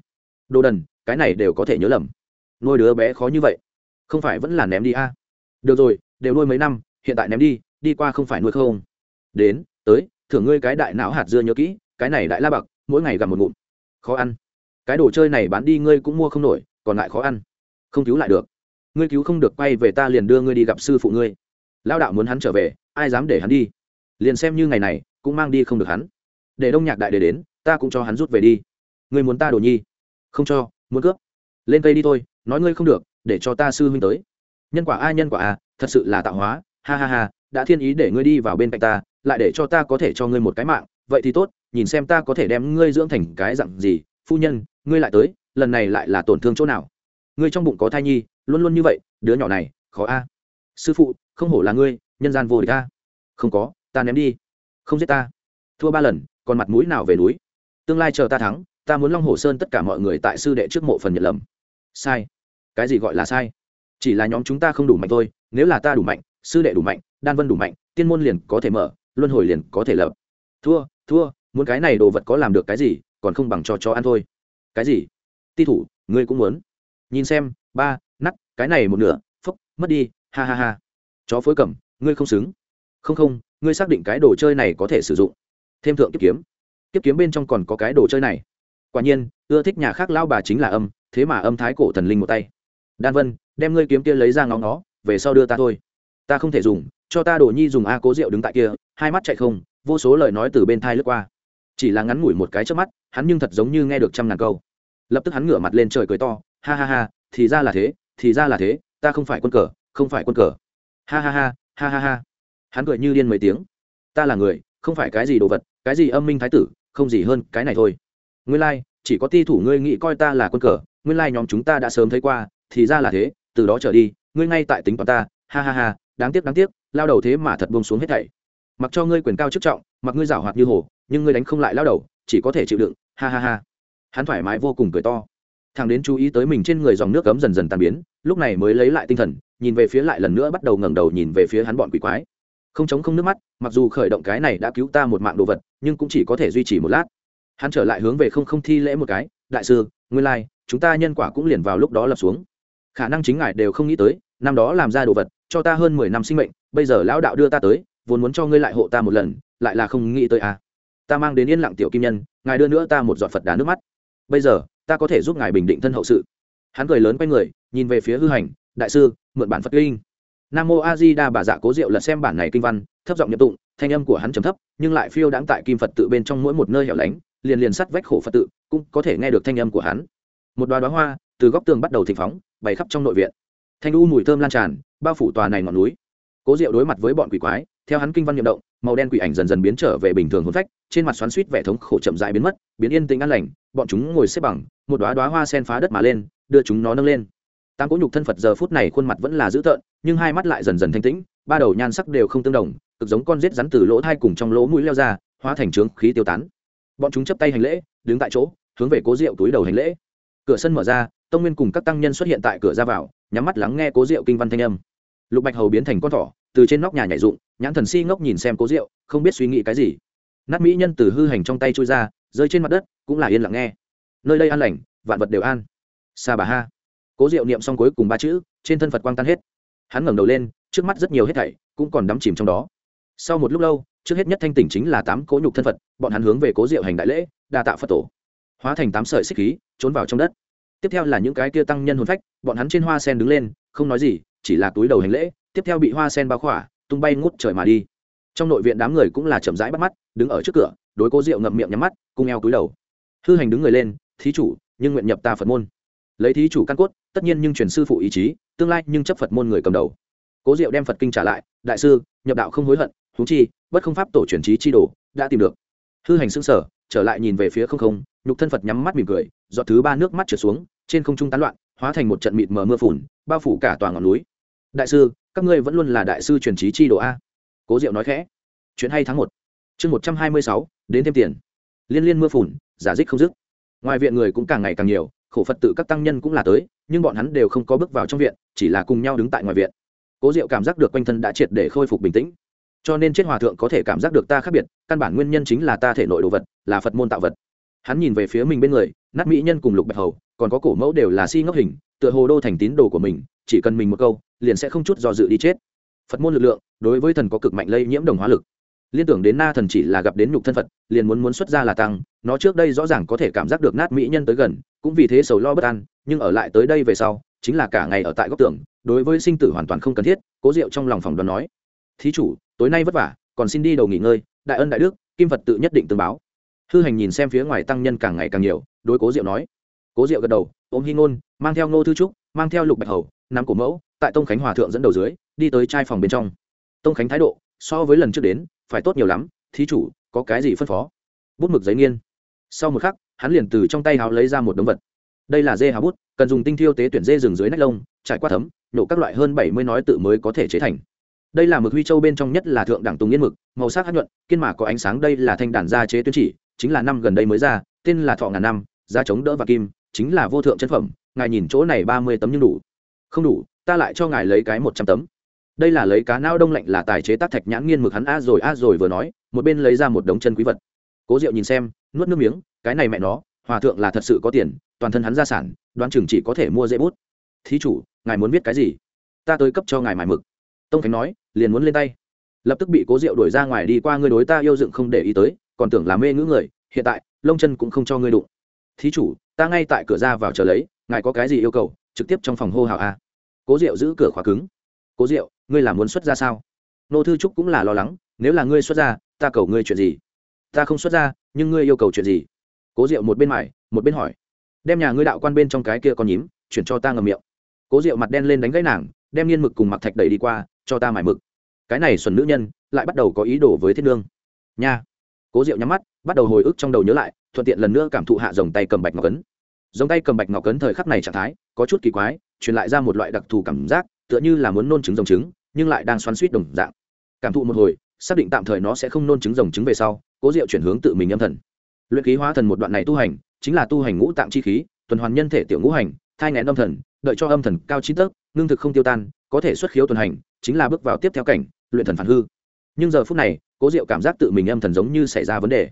Đồ đần cái này đều có thể nhớ lầm. Nuôi đứa bé khó như vậy. Không phải vẫn là ném đi a? À? được rồi đều nuôi mấy năm hiện tại ném đi đi qua không phải nuôi không? Đến tới thưởng ngươi cái đại não hạt dưa nhớ kỹ cái này đại la bạc, mỗi ngày gặp một ngụm. Khó ăn cái đồ chơi này bán đi ngươi cũng mua không nổi, còn lại khó ăn. Không cứu lại được. Ngươi cứu không được, quay về ta liền đưa ngươi đi gặp sư phụ ngươi. Lao đạo muốn hắn trở về, ai dám để hắn đi? Liền xem như ngày này, cũng mang đi không được hắn. Để đông nhạc đại để đến, ta cũng cho hắn rút về đi. Ngươi muốn ta đồ nhi? Không cho, muốn cướp. Lên cây đi thôi, nói ngươi không được, để cho ta sư huynh tới. Nhân quả ai nhân quả à thật sự là tạo hóa. Ha ha ha, đã thiên ý để ngươi đi vào bên cạnh ta, lại để cho ta có thể cho ngươi một cái mạng. Vậy thì tốt, nhìn xem ta có thể đem ngươi dưỡng thành cái dặn gì phu nhân, ngươi lại tới, lần này lại là tổn thương chỗ nào? Ngươi trong bụng có thai nhi, luôn luôn như vậy, đứa nhỏ này, khó a. Sư phụ, không hổ là ngươi, nhân gian vô địch a. Không có, ta ném đi. Không giết ta. Thua ba lần, còn mặt mũi nào về núi? Tương lai chờ ta thắng, ta muốn long hồ sơn tất cả mọi người tại sư đệ trước mộ phần nhận lầm. Sai. Cái gì gọi là sai? Chỉ là nhóm chúng ta không đủ mạnh thôi, nếu là ta đủ mạnh, sư đệ đủ mạnh, đan vân đủ mạnh, tiên môn liền có thể mở, luân hồi liền có thể lập. Thua thua, muốn cái này đồ vật có làm được cái gì? Còn không bằng cho cho ăn thôi. Cái gì? Ti thủ, ngươi cũng muốn. Nhìn xem, ba nắt cái này một nửa phúc mất đi, ha ha ha. Chó phối cẩm ngươi không xứng. Không không, ngươi xác định cái đồ chơi này có thể sử dụng. Thêm thượng kiếp kiếm. Kiếp kiếm bên trong còn có cái đồ chơi này. Quả nhiên, ưa thích nhà khác lao bà chính là âm, thế mà âm thái cổ thần linh một tay. Đan vân, đem ngươi kiếm kia lấy ra ngóng nó, về sau đưa ta thôi. Ta không thể dùng, cho ta đồ nhi dùng a cố rượu đứng tại kia, hai mắt chạy không, vô số lời nói từ bên thai lướt qua chỉ là ngắn ngủi một cái trước mắt hắn nhưng thật giống như nghe được trăm ngàn câu. Lập tức hắn ngửa mặt lên trời cười to ha ha ha thì ra là thế thì ra là thế ta không phải quân cờ không phải quân cờ. Ha ha ha ha ha ha. Hắn cười như điên mấy tiếng. Ta là người không phải cái gì đồ vật cái gì âm minh thái tử không gì hơn cái này thôi. Nguyên lai、like, chỉ có ti thủ ngươi nghĩ coi ta là quân cờ nguyên lai、like、nhóm chúng ta đã sớm thấy qua thì ra là thế từ đó trở đi ngươi ngay tại tính toán ta. Ha ha ha đáng tiếc đáng tiếc lao đầu thế mà thật bông xuống hết thảy. Mặc cho ngươi quyền cao chức trọng mặc ngươi giảo hoạt như hồ nhưng ngươi đánh không lại lao đầu chỉ có thể chịu đựng ha ha ha. Hắn thoải mái vô cùng cười to. Thằng đến chú ý tới mình trên người dòng nước cấm dần dần tàn biến lúc này mới lấy lại tinh thần nhìn về phía lại lần nữa bắt đầu ngẩng đầu nhìn về phía hắn bọn quỷ quái. Không chống không nước mắt mặc dù khởi động cái này đã cứu ta một mạng đồ vật nhưng cũng chỉ có thể duy trì một lát. Hắn trở lại hướng về không không thi lễ một cái đại sư nguyên lai、like, chúng ta nhân quả cũng liền vào lúc đó lập xuống. Khả năng chính ngài đều không nghĩ tới năm đó làm ra đồ vật cho ta hơn mười năm sinh mệnh bây giờ lão đạo đưa ta tới vốn muốn cho ngươi lại hộ ta một lần lại là không nghĩ tới à ta mang đến yên lặng tiểu kim nhân, ngài đưa nữa ta một giọt phật đá nước mắt. Bây giờ, ta có thể giúp ngài bình định thân hậu sự. Hắn cười lớn quay người, nhìn về phía hư hành, đại sư, mượn bản phật kinh. Nam mô a di đa bà dạ cố diệu lật xem bản này kinh văn, thấp giọng nhập tụng, thanh âm của hắn trầm thấp, nhưng lại phiêu đãng tại kim phật tự bên trong mỗi một nơi hẻo lánh, liền liền sắt vách khổ phật tự, cũng có thể nghe được thanh âm của hắn. Một đoá đoá hoa, từ góc tường bắt đầu thịnh phóng bày khắp trong nội viện. Thanh u mùi thơm lan tràn, bao phủ tòa này ngọn núi. Cố diệu đối mặt với bọn quỷ quái theo hắn kinh văn n động, màu đen quỷ ảnh dần dần biến trở về bình thường hôn phách, trên mặt xoắn suýt vẻ thống khổ chậm dại biến mất, biến yên tĩnh an lành, bọn chúng ngồi xếp bằng, một đoá đoá hoa sen phá đất mà lên, đưa chúng nó nâng lên. Tám cỗ nhục thân phật giờ phút này khuôn mặt vẫn là dữ tợn, nhưng hai mắt lại dần dần thanh tĩnh, ba đầu nhan sắc đều không tương đồng, cực giống con rết rắn từ lỗ thai cùng trong lỗ mũi leo ra, hóa thành trướng khí tiêu tán. Bọn chúng chấp tay hành lễ, đứng tại chỗ, hướng về cố rượu túi đầu hành lễ. Cửa sân mở ra, tông nguyên cùng các tăng nhân xuất hiện tại cửa ra vào, nhắm mắt lắng nghe cố rượu kinh văn thanh âm. Lục bạch hầu biến thành con thỏ từ trên nóc nhà nhảy dụng, nhãn thần si ngốc nhìn xem cố rượu không biết suy nghĩ cái gì. Nát mỹ nhân từ hư hành trong tay trôi ra, rơi trên mặt đất, cũng là yên lặng nghe. Nơi đây an lành, vạn vật đều an. Sa bà ha. Cố diệu niệm xong cuối cùng ba chữ, trên thân phật quang tan hết. Hắn ngẩng đầu lên, trước mắt rất nhiều hết thảy, cũng còn đắm chìm trong đó. Sau một lúc lâu, trước hết nhất thanh tỉnh chính là tám cố nhục thân phật, bọn hắn hướng về cố diệu hành đại lễ, đa tạ phật tổ. Hóa thành tám sợi xích khí, trốn vào trong đất. Tiếp theo là những cái kia tăng nhân hồn phách, bọn hắn trên hoa sen đứng lên, không nói gì, chỉ là túi đầu hành lễ tiếp theo bị hoa sen bao khỏa, tung bay ngút trời mà đi. Trong nội viện đám người cũng là chậm rãi bắt mắt, đứng ở trước cửa, đối cố diệu ngậm miệng nhắm mắt, cung eo cúi đầu. Hư hành đứng người lên, thí chủ, nhưng nguyện nhập ta phật môn. Lấy thí chủ căn cốt, tất nhiên nhưng truyền sư phụ ý chí, tương lai nhưng chấp phật môn người cầm đầu. Cố diệu đem phật kinh trả lại, đại sư, nhập đạo không hối hận thú chi, bất không pháp tổ truyền trí chi đồ, đã tìm được. Hư hành xưng sở trở lại nhìn về phía không không, nhục thân phật nhắm mắt mỉm cười, giọt thứ ba nước mắt trượt xuống, trên không trung tán loạn, hóa thành một trận mịt mờ mưa phùn, bao phủ cả tòa ngọn núi đại sư, các ngươi vẫn luôn là đại sư truyền trí chi đồ a. Cố diệu nói khẽ. Chuyện hay tháng một. Chương một trăm hai mươi sáu, đến thêm tiền. Liên liên mưa phùn, giả dích không dứt. Ngoài viện người cũng càng ngày càng nhiều, khổ phật tự các tăng nhân cũng là tới, nhưng bọn hắn đều không có bước vào trong viện, chỉ là cùng nhau đứng tại ngoài viện. Cố diệu cảm giác được quanh thân đã triệt để khôi phục bình tĩnh. Cho nên chết hòa thượng có thể cảm giác được ta khác biệt, căn bản nguyên nhân chính là ta thể nội đồ vật, là phật môn tạo vật. Hắn nhìn về phía mình bên người, nát mỹ nhân cùng lục bạch hầu, còn có cổ mẫu đều là si ngốc hình tựa hồ đô thành tín đồ của mình, chỉ cần mình một câu, liền sẽ không chút do dự đi chết. Phật môn lực lượng, đối với thần có cực mạnh lây nhiễm đồng hóa lực. Liên tưởng đến na thần chỉ là gặp đến nhục thân phật, liền muốn muốn xuất ra là tăng, nó trước đây rõ ràng có thể cảm giác được nát mỹ nhân tới gần, cũng vì thế sầu lo bất an, nhưng ở lại tới đây về sau, chính là cả ngày ở tại góc tường, đối với sinh tử hoàn toàn không cần thiết, cố diệu trong lòng phòng đoán nói, thí chủ, tối nay vất vả, còn xin đi đầu nghỉ ngơi, đại ân đại đức, kim phật tự nhất định tương báo. Hư hành nhìn xem phía ngoài tăng nhân càng ngày càng nhiều, đối cố diệu nói cố diệu gật đầu, ôm hy ngôn, mang theo ngô thư trúc, mang theo lục bạch hầu, nắm cổ mẫu, tại tông khánh hòa thượng dẫn đầu dưới, đi tới trai phòng bên trong. Tông khánh thái độ, so với lần trước đến, phải tốt nhiều lắm, thí chủ, có cái gì phân phó? Bút mực giấy nghiên. Sau một khắc, hắn liền từ trong tay háo lấy ra một đống vật. Đây là dê háo bút, cần dùng tinh thiêu tế tuyển dê rừng dưới nách lông, trải qua thấm, nổ các loại hơn bảy mươi nói tự mới có thể chế thành. Đây là mực huy châu bên trong nhất là thượng đẳng tùng yên mực, màu sắc hát nhuận, kiên mà có ánh sáng, đây là thanh đàn gia chế tuyên chỉ, chính là năm gần đây mới ra, tên là thọ ngàn năm, giá chống đỡ và kim chính là vô thượng chân phẩm, ngài nhìn chỗ này ba mươi tấm nhưng đủ. Không đủ, ta lại cho ngài lấy cái một trăm tấm. Đây là lấy cá nao đông lạnh là tài chế tác thạch nhãn nghiên mực hắn a rồi a rồi vừa nói, một bên lấy ra một đống chân quý vật. Cố diệu nhìn xem, nuốt nước miếng, cái này mẹ nó, hòa thượng là thật sự có tiền, toàn thân hắn gia sản, đoán chừng chỉ có thể mua dễ bút. Thí chủ, ngài muốn biết cái gì? Ta tới cấp cho ngài mải mực. Tông khánh nói, liền muốn lên tay. Lập tức bị cố diệu đuổi ra ngoài đi qua ngươi đối ta yêu dựng không để ý tới, còn tưởng là mê ngữ người, hiện tại, lông chân cũng không cho ngươi đụng. Thí chủ ta ngay tại cửa ra vào chờ lấy, ngài có cái gì yêu cầu, trực tiếp trong phòng hô hào a. Cố diệu giữ cửa khóa cứng. Cố diệu, ngươi là muốn xuất ra sao? Nô thư trúc cũng là lo lắng, nếu là ngươi xuất ra, ta cầu ngươi chuyện gì? Ta không xuất ra, nhưng ngươi yêu cầu chuyện gì? Cố diệu một bên mải, một bên hỏi. Đem nhà ngươi đạo quan bên trong cái kia con nhím, chuyển cho ta ngầm miệng. Cố diệu mặt đen lên đánh gãy nàng, đem nghiên mực cùng mặc thạch đẩy đi qua, cho ta mải mực. Cái này xuẩn nữ nhân, lại bắt đầu có ý đồ với thiết nương. Nha. Cố diệu nhắm mắt, bắt đầu hồi ức trong đầu nhớ lại, thuận tiện lần nữa cảm thụ hạ dòng tay cầm bạch ngọc ấn giống tay cầm bạch ngọc cấn thời khắc này trạng thái, có chút kỳ quái, truyền lại ra một loại đặc thù cảm giác, tựa như là muốn nôn trứng rồng trứng, nhưng lại đang xoắn suýt đồng dạng. Cảm thụ một hồi, xác định tạm thời nó sẽ không nôn trứng rồng trứng về sau, cố diệu chuyển hướng tự mình âm thần. Luyện khí hóa thần một đoạn này tu hành, chính là tu hành ngũ tạng chi khí, tuần hoàn nhân thể tiểu ngũ hành, thai ngén âm thần, đợi cho âm thần cao chín tấc, ngưng thực không tiêu tan, có thể xuất khiếu tuần hành, chính là bước vào tiếp theo cảnh, luyện thần phản hư. Nhưng giờ phút này, cố diệu cảm giác tự mình âm thần giống như xảy ra vấn đề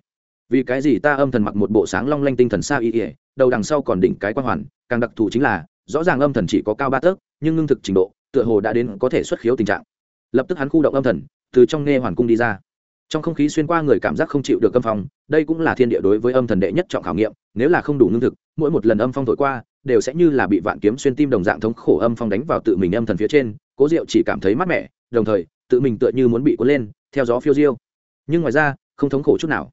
vì cái gì ta âm thần mặc một bộ sáng long lanh tinh thần xa y ỉa, đầu đằng sau còn đỉnh cái quan hoàn, càng đặc thù chính là, rõ ràng âm thần chỉ có cao ba tấc, nhưng ngưng thực trình độ, tựa hồ đã đến có thể xuất khiếu tình trạng. Lập tức hắn khu động âm thần, từ trong nghe hoàn cung đi ra. Trong không khí xuyên qua người cảm giác không chịu được âm phong, đây cũng là thiên địa đối với âm thần đệ nhất trọng khảo nghiệm, nếu là không đủ ngưng thực, mỗi một lần âm phong thổi qua, đều sẽ như là bị vạn kiếm xuyên tim đồng dạng thống khổ âm phong đánh vào tự mình âm thần phía trên, cố diệu chỉ cảm thấy mát mẻ, đồng thời, tự mình tựa như muốn bị cuốn lên, theo gió phiêu diêu. Nhưng ngoài ra, không thống khổ chút nào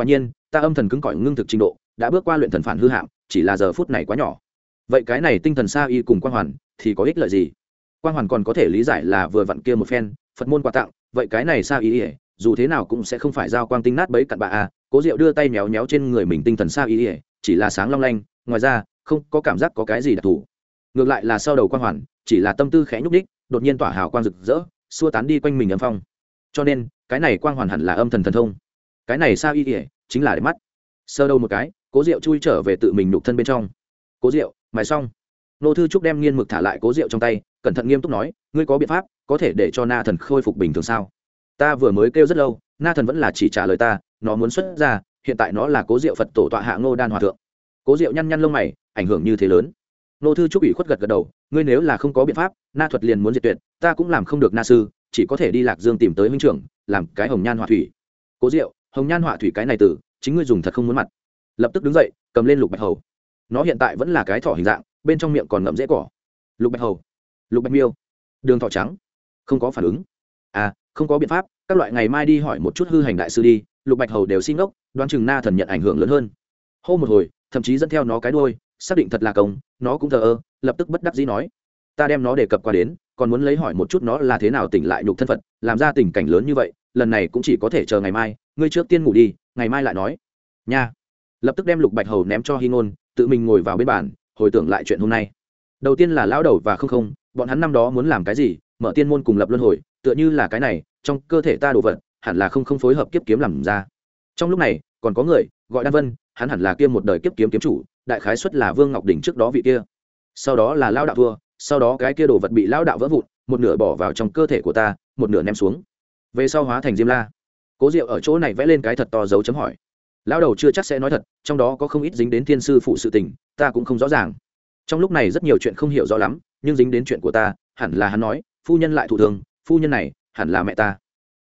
quả nhiên, ta âm thần cứng cỏi ngưng thực trình độ, đã bước qua luyện thần phản hư hạm, chỉ là giờ phút này quá nhỏ. Vậy cái này tinh thần sa y cùng quang hoàn, thì có ích lợi gì? Quang hoàn còn có thể lý giải là vừa vặn kia một phen, phật môn quà tặng, vậy cái này sa y ỉa dù thế nào cũng sẽ không phải giao quang tinh nát bấy cặn bạ a à, cố diệu đưa tay méo méo trên người mình tinh thần sa y ỉa chỉ là sáng long lanh, ngoài ra, không có cảm giác có cái gì đặc thù. Ngược lại là sau đầu quang hoàn, chỉ là tâm tư khẽ nhúc đích đột nhiên tỏa hào quang rực rỡ, xua tán đi quanh mình âm phong. Cho nên, cái này quang hoàn hẳn là âm thần thần thông cái này sao y ỉa chính là để mắt. Sơ đâu một cái, cố diệu chui trở về tự mình nục thân bên trong. Cố diệu mài xong. Nô thư trúc đem nghiên mực thả lại cố diệu trong tay, cẩn thận nghiêm túc nói, ngươi có biện pháp, có thể để cho na thần khôi phục bình thường sao? Ta vừa mới kêu rất lâu, na thần vẫn là chỉ trả lời ta, nó muốn xuất ra, hiện tại nó là cố diệu phật tổ tọa hạ ngô đan hòa thượng. Cố diệu nhăn nhăn lông mày, ảnh hưởng như thế lớn. Nô thư trúc ủy khuất gật gật đầu, ngươi nếu là không có biện pháp, na thuật liền muốn diệt tuyệt, ta cũng làm không được na sư, chỉ có thể đi lạc dương tìm tới minh trưởng, làm cái hồng nhan hòa thủy. Cố diệu hồng nhan họa thủy cái này từ, chính ngươi dùng thật không muốn mặt. Lập tức đứng dậy, cầm lên lục bạch hầu. Nó hiện tại vẫn là cái thỏ hình dạng, bên trong miệng còn ngậm dễ cỏ. Lục bạch hầu, lục bạch miêu. Đường thỏ trắng. Không có phản ứng. À không có biện pháp, các loại ngày mai đi hỏi một chút hư hành đại sư đi, lục bạch hầu đều xin ngốc, đoán chừng na thần nhận ảnh hưởng lớn hơn. Hô một hồi, thậm chí dẫn theo nó cái đôi xác định thật là công, nó cũng thờ ơ, lập tức bất đắc dĩ nói. Ta đem nó đề cập qua đến, còn muốn lấy hỏi một chút nó là thế nào tỉnh lại nhục thân phật, làm ra tình cảnh lớn như vậy lần này cũng chỉ có thể chờ ngày mai, ngươi trước tiên ngủ đi, ngày mai lại nói. Nha. Lập tức đem lục bạch hầu ném cho hy ngôn, tự mình ngồi vào bên bàn, hồi tưởng lại chuyện hôm nay. Đầu tiên là lão đầu và không không, bọn hắn năm đó muốn làm cái gì, mở tiên môn cùng lập luân hồi, tựa như là cái này, trong cơ thể ta đồ vật, hẳn là không không phối hợp kiếp kiếm làm ra. Trong lúc này, còn có người, gọi đan vân, hắn hẳn là kia một đời kiếp kiếm kiếm chủ, đại khái xuất là vương ngọc đỉnh trước đó vị kia. Sau đó là lao đạo thua sau đó cái kia đồ vật bị lao đạo vỡ vụn, một nửa bỏ vào trong cơ thể của ta, một nửa ném xuống về sau hóa thành diêm la. Cố diệu ở chỗ này vẽ lên cái thật to dấu chấm hỏi. Lao đầu chưa chắc sẽ nói thật, trong đó có không ít dính đến thiên sư phụ sự tình, ta cũng không rõ ràng. Trong lúc này rất nhiều chuyện không hiểu rõ lắm, nhưng dính đến chuyện của ta, hẳn là hắn nói, phu nhân lại thủ thường phu nhân này, hẳn là mẹ ta.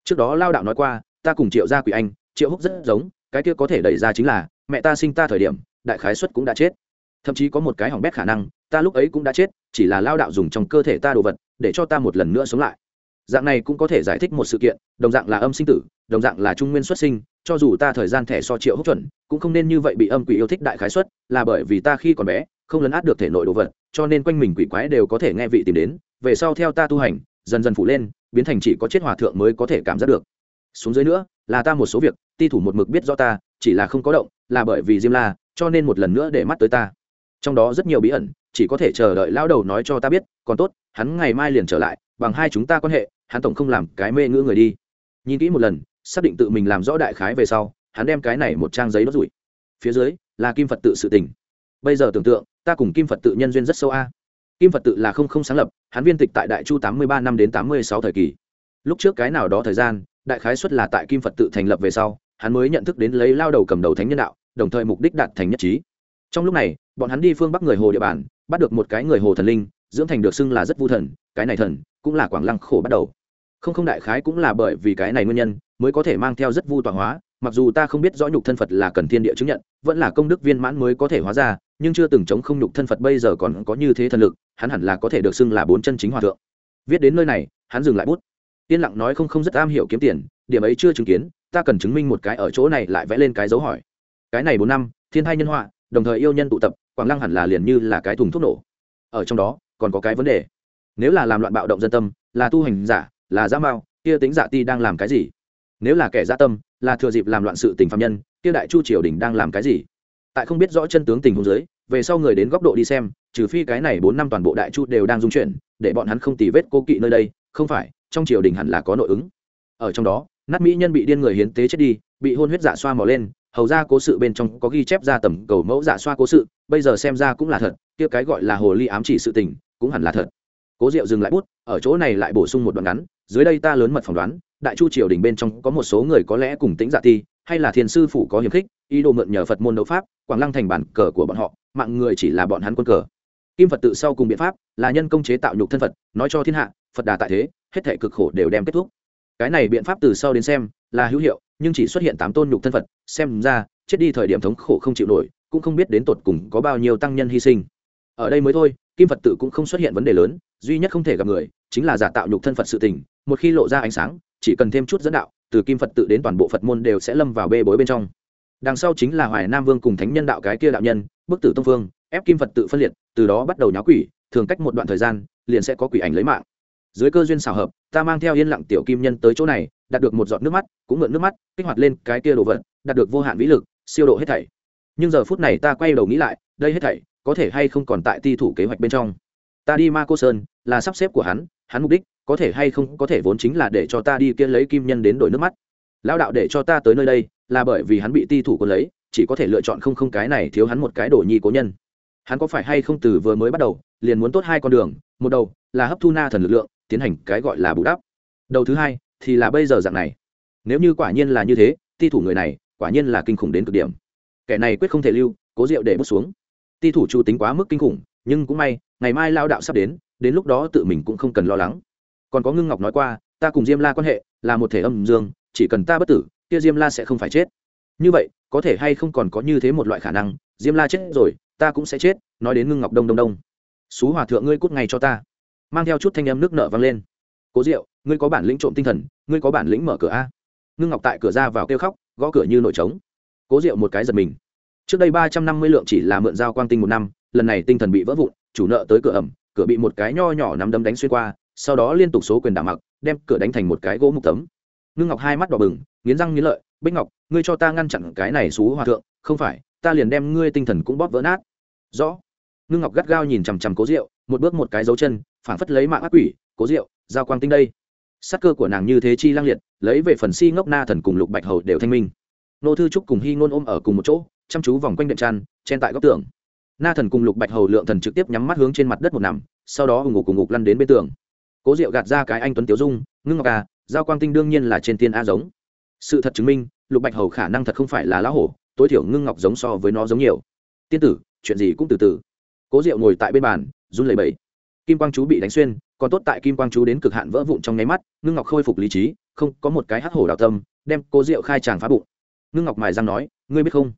Trước đó lao đạo nói qua, ta cùng triệu gia quỷ anh, triệu húc rất giống, cái kia có thể đẩy ra chính là, mẹ ta sinh ta thời điểm, đại khái xuất cũng đã chết. Thậm chí có một cái hỏng bét khả năng, ta lúc ấy cũng đã chết, chỉ là lao đạo dùng trong cơ thể ta đồ vật, để cho ta một lần nữa sống lại dạng này cũng có thể giải thích một sự kiện, đồng dạng là âm sinh tử, đồng dạng là trung nguyên xuất sinh, cho dù ta thời gian thẻ so triệu hốc chuẩn, cũng không nên như vậy bị âm quỷ yêu thích đại khái xuất, là bởi vì ta khi còn bé, không lấn át được thể nội đồ vật, cho nên quanh mình quỷ quái đều có thể nghe vị tìm đến, về sau theo ta tu hành, dần dần phụ lên, biến thành chỉ có chết hòa thượng mới có thể cảm giác được. Xuống dưới nữa, là ta một số việc, ti thủ một mực biết do ta, chỉ là không có động, là bởi vì diêm la, cho nên một lần nữa để mắt tới ta trong đó rất nhiều bí ẩn, chỉ có thể chờ đợi lao đầu nói cho ta biết, còn tốt, hắn ngày mai liền trở lại, bằng hai chúng ta quan hệ, hắn tổng không làm cái mê ngữ người đi. Nhìn kỹ một lần, xác định tự mình làm rõ đại khái về sau, hắn đem cái này một trang giấy đốt rủi. Phía dưới, là kim phật tự sự tình. Bây giờ tưởng tượng, ta cùng kim phật tự nhân duyên rất sâu a. Kim phật tự là không không sáng lập, hắn viên tịch tại đại chu tám mươi ba năm đến tám mươi sáu thời kỳ. Lúc trước cái nào đó thời gian, đại khái xuất là tại kim phật tự thành lập về sau, hắn mới nhận thức đến lấy lao đầu cầm đầu thánh nhân đạo, đồng thời mục đích đạt thành nhất trí. Trong lúc này bọn hắn đi phương bắc người hồ địa bàn, bắt được một cái người hồ thần linh, dưỡng thành được xưng là rất vu thần, cái này thần cũng là quảng lăng khổ bắt đầu. Không không đại khái cũng là bởi vì cái này nguyên nhân mới có thể mang theo rất vu tọa hóa, mặc dù ta không biết rõ nhục thân phật là cần thiên địa chứng nhận, vẫn là công đức viên mãn mới có thể hóa ra, nhưng chưa từng chống không nhục thân phật bây giờ còn có như thế thần lực, hắn hẳn là có thể được xưng là bốn chân chính hòa thượng. Viết đến nơi này, hắn dừng lại bút. Yên lặng nói không không rất am hiểu kiếm tiền, điểm ấy chưa chứng kiến, ta cần chứng minh một cái ở chỗ này lại vẽ lên cái dấu hỏi. Cái này bốn năm, thiên hai nhân họa, đồng thời yêu nhân tụ tập quảng lăng hẳn là liền như là cái thùng thuốc nổ. Ở trong đó, còn có cái vấn đề. Nếu là làm loạn bạo động dân tâm, là tu hành giả, là giả mao kia tính giả ti đang làm cái gì? Nếu là kẻ gia tâm, là thừa dịp làm loạn sự tình phạm nhân, kia đại chu triều đình đang làm cái gì? Tại không biết rõ chân tướng tình huống dưới, về sau người đến góc độ đi xem, trừ phi cái này bốn năm toàn bộ đại chu đều đang dung chuyển, để bọn hắn không tì vết cô kỵ nơi đây, không phải, trong triều đình hẳn là có nội ứng. Ở trong đó, nát mỹ nhân bị điên người hiến tế chết đi, bị hôn huyết giả xoa mò lên hầu ra cố sự bên trong có ghi chép ra tầm cầu mẫu giả xoa cố sự, bây giờ xem ra cũng là thật, kia cái gọi là hồ ly ám chỉ sự tình, cũng hẳn là thật. Cố diệu dừng lại bút, ở chỗ này lại bổ sung một đoạn ngắn, dưới đây ta lớn mật phỏng đoán, đại chu triều đình bên trong có một số người có lẽ cùng tính dạ ti, hay là thiền sư phủ có hiềm khích, ý đồ mượn nhờ phật môn đấu pháp, quảng lăng thành bản cờ của bọn họ, mạng người chỉ là bọn hắn quân cờ. Kim phật tự sau cùng biện pháp là nhân công chế tạo nhục thân phật, nói cho thiên hạ, phật đà tại thế, hết thể cực khổ đều đem kết thúc. Cái này biện pháp từ sau đến xem là hữu hiệu, nhưng chỉ xuất hiện tám tôn nhục thân phật, xem ra, chết đi thời điểm thống khổ không chịu nổi, cũng không biết đến tột cùng có bao nhiêu tăng nhân hy sinh. Ở đây mới thôi, kim phật tự cũng không xuất hiện vấn đề lớn, duy nhất không thể gặp người, chính là giả tạo nhục thân phật sự tình, một khi lộ ra ánh sáng, chỉ cần thêm chút dẫn đạo, từ kim phật tự đến toàn bộ phật môn đều sẽ lâm vào bê bối bên trong. Đằng sau chính là hoài nam vương cùng thánh nhân đạo cái kia đạo nhân, bức tử tông phương ép kim phật tự phân liệt, từ đó bắt đầu nháo quỷ, thường cách một đoạn thời gian, liền sẽ có quỷ ảnh lấy mạng. Dưới cơ duyên xảo hợp, ta mang theo yên lặng tiểu kim nhân tới chỗ này đạt được một giọt nước mắt, cũng mượn nước mắt, kích hoạt lên cái kia đồ vật, đạt được vô hạn vĩ lực, siêu độ hết thảy. Nhưng giờ phút này ta quay đầu nghĩ lại, đây hết thảy có thể hay không còn tại ti thủ kế hoạch bên trong. Ta đi ma cô sơn là sắp xếp của hắn hắn mục đích có thể hay không có thể vốn chính là để cho ta đi kia lấy kim nhân đến đổi nước mắt. Lão đạo để cho ta tới nơi đây, là bởi vì hắn bị ti thủ quân lấy, chỉ có thể lựa chọn không không cái này thiếu hắn một cái đồ nhi cố nhân. Hắn có phải hay không từ vừa mới bắt đầu, liền muốn tốt hai con đường, một đầu là hấp thu na thần lực lượng, tiến hành cái gọi là bù đắp. Đầu thứ hai thì là bây giờ dạng này. Nếu như quả nhiên là như thế, ti thủ người này quả nhiên là kinh khủng đến cực điểm. Kẻ này quyết không thể lưu, cố rượu để bước xuống. Ti thủ chu tính quá mức kinh khủng, nhưng cũng may, ngày mai lao đạo sắp đến đến lúc đó tự mình cũng không cần lo lắng. Còn có ngưng ngọc nói qua, ta cùng diêm la quan hệ là một thể âm dương, chỉ cần ta bất tử, kia diêm la sẽ không phải chết. Như vậy, có thể hay không còn có như thế một loại khả năng, diêm la chết rồi, ta cũng sẽ chết, nói đến ngưng ngọc đông đông đông. Xú hòa thượng ngươi cút ngay cho ta. Mang theo chút thanh em nước nợ vang lên. Cố diệu ngươi có bản lĩnh trộm tinh thần ngươi có bản lĩnh mở cửa a. Ngưng ngọc tại cửa ra vào kêu khóc gõ cửa như nổi trống. Cố diệu một cái giật mình. Trước đây ba trăm năm mươi lượng chỉ là mượn giao quang tinh một năm lần này tinh thần bị vỡ vụn chủ nợ tới cửa ẩm cửa bị một cái nho nhỏ nắm đấm đánh xuyên qua sau đó liên tục số quyền đả mặc đem cửa đánh thành một cái gỗ mục tấm. Ngưng ngọc hai mắt đỏ bừng nghiến răng nghiến lợi bích ngọc ngươi cho ta ngăn chặn cái này xú hòa thượng không phải ta liền đem ngươi tinh thần cũng bóp vỡ nát. Rõ. Ngưng ngọc gắt gao nhìn chằm chằm cố Diệu, một bước một cái dấu chân phảng phất lấy mạng ác quỷ cố Diệu, giao quang tinh đây sắc cơ của nàng như thế chi lang liệt, lấy về phần si ngốc na thần cùng lục bạch hầu đều thanh minh. Nô thư trúc cùng hy ngôn ôm ở cùng một chỗ, chăm chú vòng quanh đệm tràn chen tại góc tường. Na thần cùng lục bạch hầu lượng thần trực tiếp nhắm mắt hướng trên mặt đất một nằm, sau đó hùng ngục cùng ngục lăn đến bên tường. Cố diệu gạt ra cái anh tuấn tiếu dung, ngưng ngọc à giao quang tinh đương nhiên là trên tiên a giống. Sự thật chứng minh, lục bạch hầu khả năng thật không phải là lão hổ, tối thiểu ngưng ngọc giống so với nó giống nhiều. Tiên tử, chuyện gì cũng từ từ. Cố diệu ngồi tại bên bàn, run lẩy bẩy. Kim quang chú bị đánh xuyên còn tốt tại kim quang chú đến cực hạn vỡ vụn trong nháy mắt, ngưng ngọc khôi phục lý trí, không, có một cái hắc hổ đào tâm, đem cố diệu khai tràng phá bụng. Ngưng ngọc mài răng nói, ngươi biết không?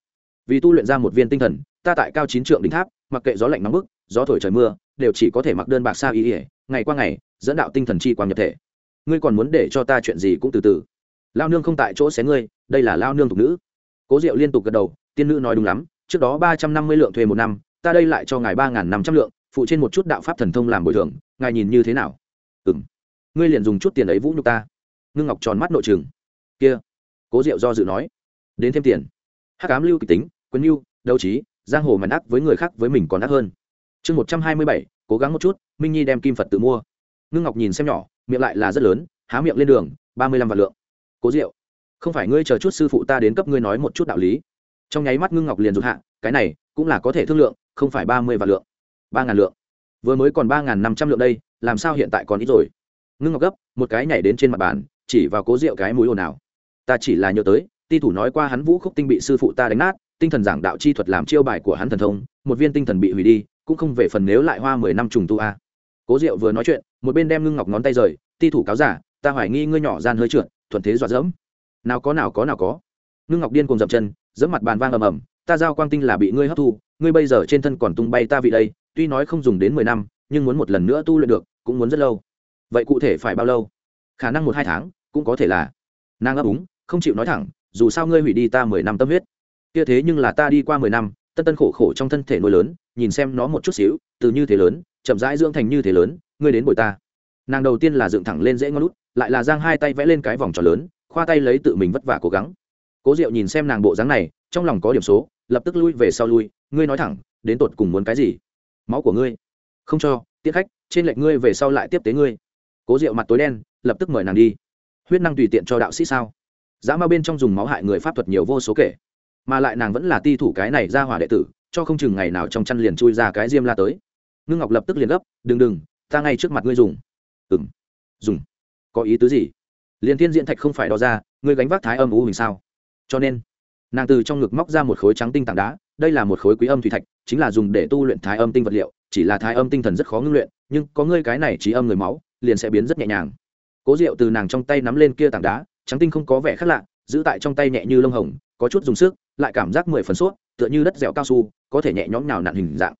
Vì tu luyện ra một viên tinh thần, ta tại cao chín trượng đỉnh tháp, mặc kệ gió lạnh nóng bức, gió thổi trời mưa, đều chỉ có thể mặc đơn bạc xa ý ỉa ngày qua ngày, dẫn đạo tinh thần chi quang nhập thể. Ngươi còn muốn để cho ta chuyện gì cũng từ từ. Lao nương không tại chỗ xé ngươi, đây là lao nương thục nữ. Cố diệu liên tục gật đầu, tiên nữ nói đúng lắm, trước đó ba trăm năm mươi lượng thuê một năm, ta đây lại cho ngài ba n g h n năm trăm lượng, phụ trên một chút đạo pháp thần thông làm bồi thường ngài nhìn như thế nào? Ừ m ngươi liền dùng chút tiền ấy vũ nhục ta. Ngưng ngọc tròn mắt nội trường kia. Cố diệu do dự nói. Đến thêm tiền. Hắc ám lưu kịch tính, quân mưu đấu trí giang hồ màn ác với người khác với mình còn ác hơn. Chương một trăm hai mươi bảy, cố gắng một chút, minh nhi đem kim phật tự mua. Ngưng ngọc nhìn xem nhỏ, miệng lại là rất lớn, há miệng lên đường, ba mươi lăm vạn lượng. Cố diệu, không phải ngươi chờ chút sư phụ ta đến cấp ngươi nói một chút đạo lý. Trong nháy mắt ngưng ngọc liền rụt hạ, cái này cũng là có thể thương lượng, không phải ba mươi vạn lượng. Ba ngàn lượng vừa mới còn ba ngàn năm trăm lượng đây, làm sao hiện tại còn ít rồi? Ngưng ngọc gấp, một cái nhảy đến trên mặt bàn, chỉ vào cố rượu cái mũi ồn ào. Ta chỉ là nhớ tới, ti thủ nói qua hắn vũ khúc tinh bị sư phụ ta đánh nát, tinh thần giảng đạo chi thuật làm chiêu bài của hắn thần thông, một viên tinh thần bị hủy đi, cũng không về phần nếu lại hoa mười năm trùng tu a. Cố diệu vừa nói chuyện, một bên đem ngưng ngọc ngón tay rời, ti thủ cáo giả, ta hoài nghi ngươi nhỏ gian hơi trượt, thuận thế dọa dẫm. Nào có nào có nào có. Ngưng ngọc điên cùng dậm chân, dẫm mặt bàn vang ầm ầm, ta giao quang tinh là bị ngươi hấp thu, ngươi bây giờ trên thân còn tung bay ta vị đây tuy nói không dùng đến mười năm, nhưng muốn một lần nữa tu luyện được, cũng muốn rất lâu. Vậy cụ thể phải bao lâu? Khả năng một hai tháng, cũng có thể là. Nàng ấp úng, không chịu nói thẳng, dù sao ngươi hủy đi ta mười năm tâm huyết. Kia thế nhưng là ta đi qua mười năm, tân tân khổ khổ trong thân thể nuôi lớn, nhìn xem nó một chút xíu, từ như thế lớn, chậm rãi dưỡng thành như thế lớn, ngươi đến bồi ta. Nàng đầu tiên là dựng thẳng lên dễ ngon lút lại là giang hai tay vẽ lên cái vòng tròn lớn, khoa tay lấy tự mình vất vả cố gắng. Cố diệu nhìn xem nàng bộ dáng này, trong lòng có điểm số, lập tức lui về sau lui, ngươi nói thẳng, đến tột cùng muốn cái gì? Máu của ngươi. Không cho tiết khách, trên lệnh ngươi về sau lại tiếp tế ngươi. Cố diệu mặt tối đen, lập tức mời nàng đi. Huyết năng tùy tiện cho đạo sĩ sao? Dã ma bên trong dùng máu hại người pháp thuật nhiều vô số kể, mà lại nàng vẫn là ti thủ cái này ra hỏa đệ tử, cho không chừng ngày nào trong chăn liền chui ra cái diêm la tới. Ngưng ngọc lập tức liền gấp, đừng đừng, ta ngay trước mặt ngươi dùng. Ừng dùng. Có ý tứ gì? Liền thiên diện thạch không phải đo ra, ngươi gánh vác thái âm u hình sao? Cho nên, nàng từ trong ngực móc ra một khối trắng tinh tảng đá đây là một khối quý âm thủy thạch, chính là dùng để tu luyện thái âm tinh vật liệu, chỉ là thái âm tinh thần rất khó ngưng luyện, nhưng có ngươi cái này trí âm người máu, liền sẽ biến rất nhẹ nhàng. Cố diệu từ nàng trong tay nắm lên kia tảng đá, trắng tinh không có vẻ khác lạ, giữ tại trong tay nhẹ như lông hồng, có chút dùng sức, lại cảm giác mười phần suốt tựa như đất dẻo cao su, có thể nhẹ nhõm nào nặn hình dạng.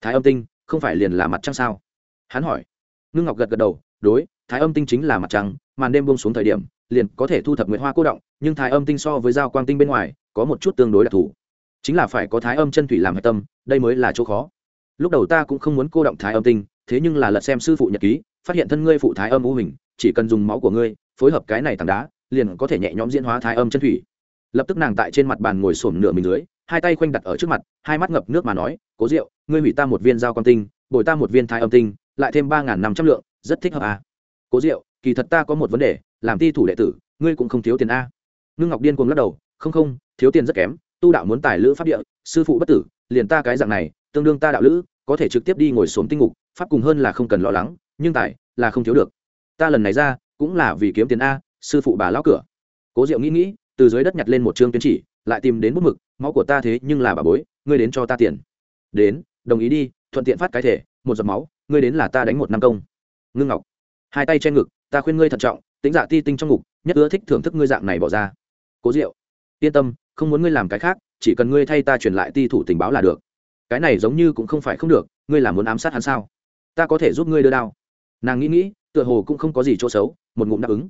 Thái âm tinh, không phải liền là mặt trăng sao? Hắn hỏi. Ngưng ngọc gật gật đầu, đối, thái âm tinh chính là mặt trăng, màn đêm buông xuống thời điểm, liền có thể thu thập nguyệt hoa cô động, nhưng thái âm tinh so với giao quang tinh bên ngoài, có một chút tương đối đặc thù chính là phải có thái âm chân thủy làm hạch tâm, đây mới là chỗ khó. Lúc đầu ta cũng không muốn cô động thái âm tinh, thế nhưng là lật xem sư phụ nhật ký, phát hiện thân ngươi phụ thái âm u hình, chỉ cần dùng máu của ngươi, phối hợp cái này tảng đá, liền có thể nhẹ nhõm diễn hóa thái âm chân thủy. Lập tức nàng tại trên mặt bàn ngồi xổm nửa mình dưới, hai tay khoanh đặt ở trước mặt, hai mắt ngập nước mà nói, cố rượu ngươi hủy ta một viên dao con tinh, bồi ta một viên thái âm tinh, lại thêm ba năm trăm lượng, rất thích hợp à. cố rượu kỳ thật ta có một vấn đề, làm ti thủ đệ tử, ngươi cũng không thiếu tiền a. Ngưng ngọc điên cuồng lắc đầu, không không, thiếu tiền rất kém tu đạo muốn tài lữ pháp địa, sư phụ bất tử, liền ta cái dạng này, tương đương ta đạo lữ, có thể trực tiếp đi ngồi xuống tinh ngục, pháp cùng hơn là không cần lo lắng, nhưng tài là không thiếu được. Ta lần này ra, cũng là vì kiếm tiền a, sư phụ bà lão cửa. Cố diệu nghĩ nghĩ, từ dưới đất nhặt lên một chương tuyến chỉ, lại tìm đến bút mực, máu của ta thế nhưng là bà bối, ngươi đến cho ta tiền. Đến, đồng ý đi, thuận tiện phát cái thể, một giọt máu, ngươi đến là ta đánh một năm công. Ngưng ngọc, hai tay che ngực, ta khuyên ngươi thận trọng tính dạ ti tinh trong ngục, nhất ưa thích thưởng thức ngươi dạng này bỏ ra. Cố diệu, yên tâm không muốn ngươi làm cái khác, chỉ cần ngươi thay ta truyền lại ti thủ tình báo là được. Cái này giống như cũng không phải không được, ngươi là muốn ám sát hắn sao? Ta có thể giúp ngươi đưa đao. Nàng nghĩ nghĩ, tựa hồ cũng không có gì chỗ xấu, một ngụm đáp ứng.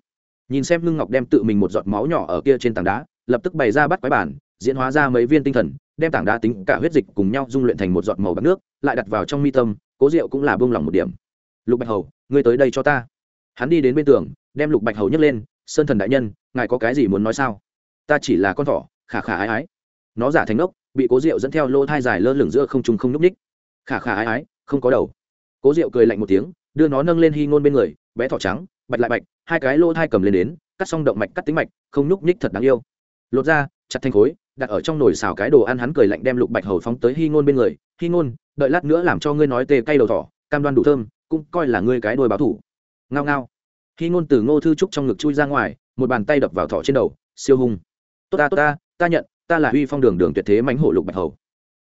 Nhìn xem ngưng ngọc đem tự mình một giọt máu nhỏ ở kia trên tảng đá, lập tức bày ra bắt quái bản, diễn hóa ra mấy viên tinh thần, đem tảng đá tính cả huyết dịch cùng nhau dung luyện thành một giọt màu bạc nước, lại đặt vào trong mi tâm, cố rượu cũng là bông lỏng một điểm. Lục bạch hầu, ngươi tới đây cho ta. Hắn đi đến bên tường, đem lục bạch hầu nhấc lên, sơn thần đại nhân, ngài có cái gì muốn nói sao? Ta chỉ là con thỏ khả khả ái ái. Nó giả thành ngốc bị cố rượu dẫn theo lô thai dài lơ lửng giữa không trung không nhúc ních khả khả ái ái, không có đầu. Cố rượu cười lạnh một tiếng, đưa nó nâng lên hy ngôn bên người, bé thỏ trắng, bạch lại bạch, hai cái lô thai cầm lên đến, cắt xong động mạch, cắt tính mạch, không nhúc ních thật đáng yêu. Lột ra, chặt thành khối, đặt ở trong nồi xào cái đồ ăn hắn cười lạnh đem lục bạch hầu phóng tới hy ngôn bên người. Hy ngôn, đợi lát nữa làm cho ngươi nói tê cay đầu thỏ, cam đoan đủ thơm, cũng coi là ngươi cái đôi báo thủ. Ngao ngao. Hy ngôn từ ngô thư trúc trong ngực chui ra ngoài, một bàn tay đập vào thỏ trên đầu, siêu hung. Tốt ta tốt ta ta nhận, ta là Huy phong đường đường tuyệt thế mánh hổ lục bạch hầu.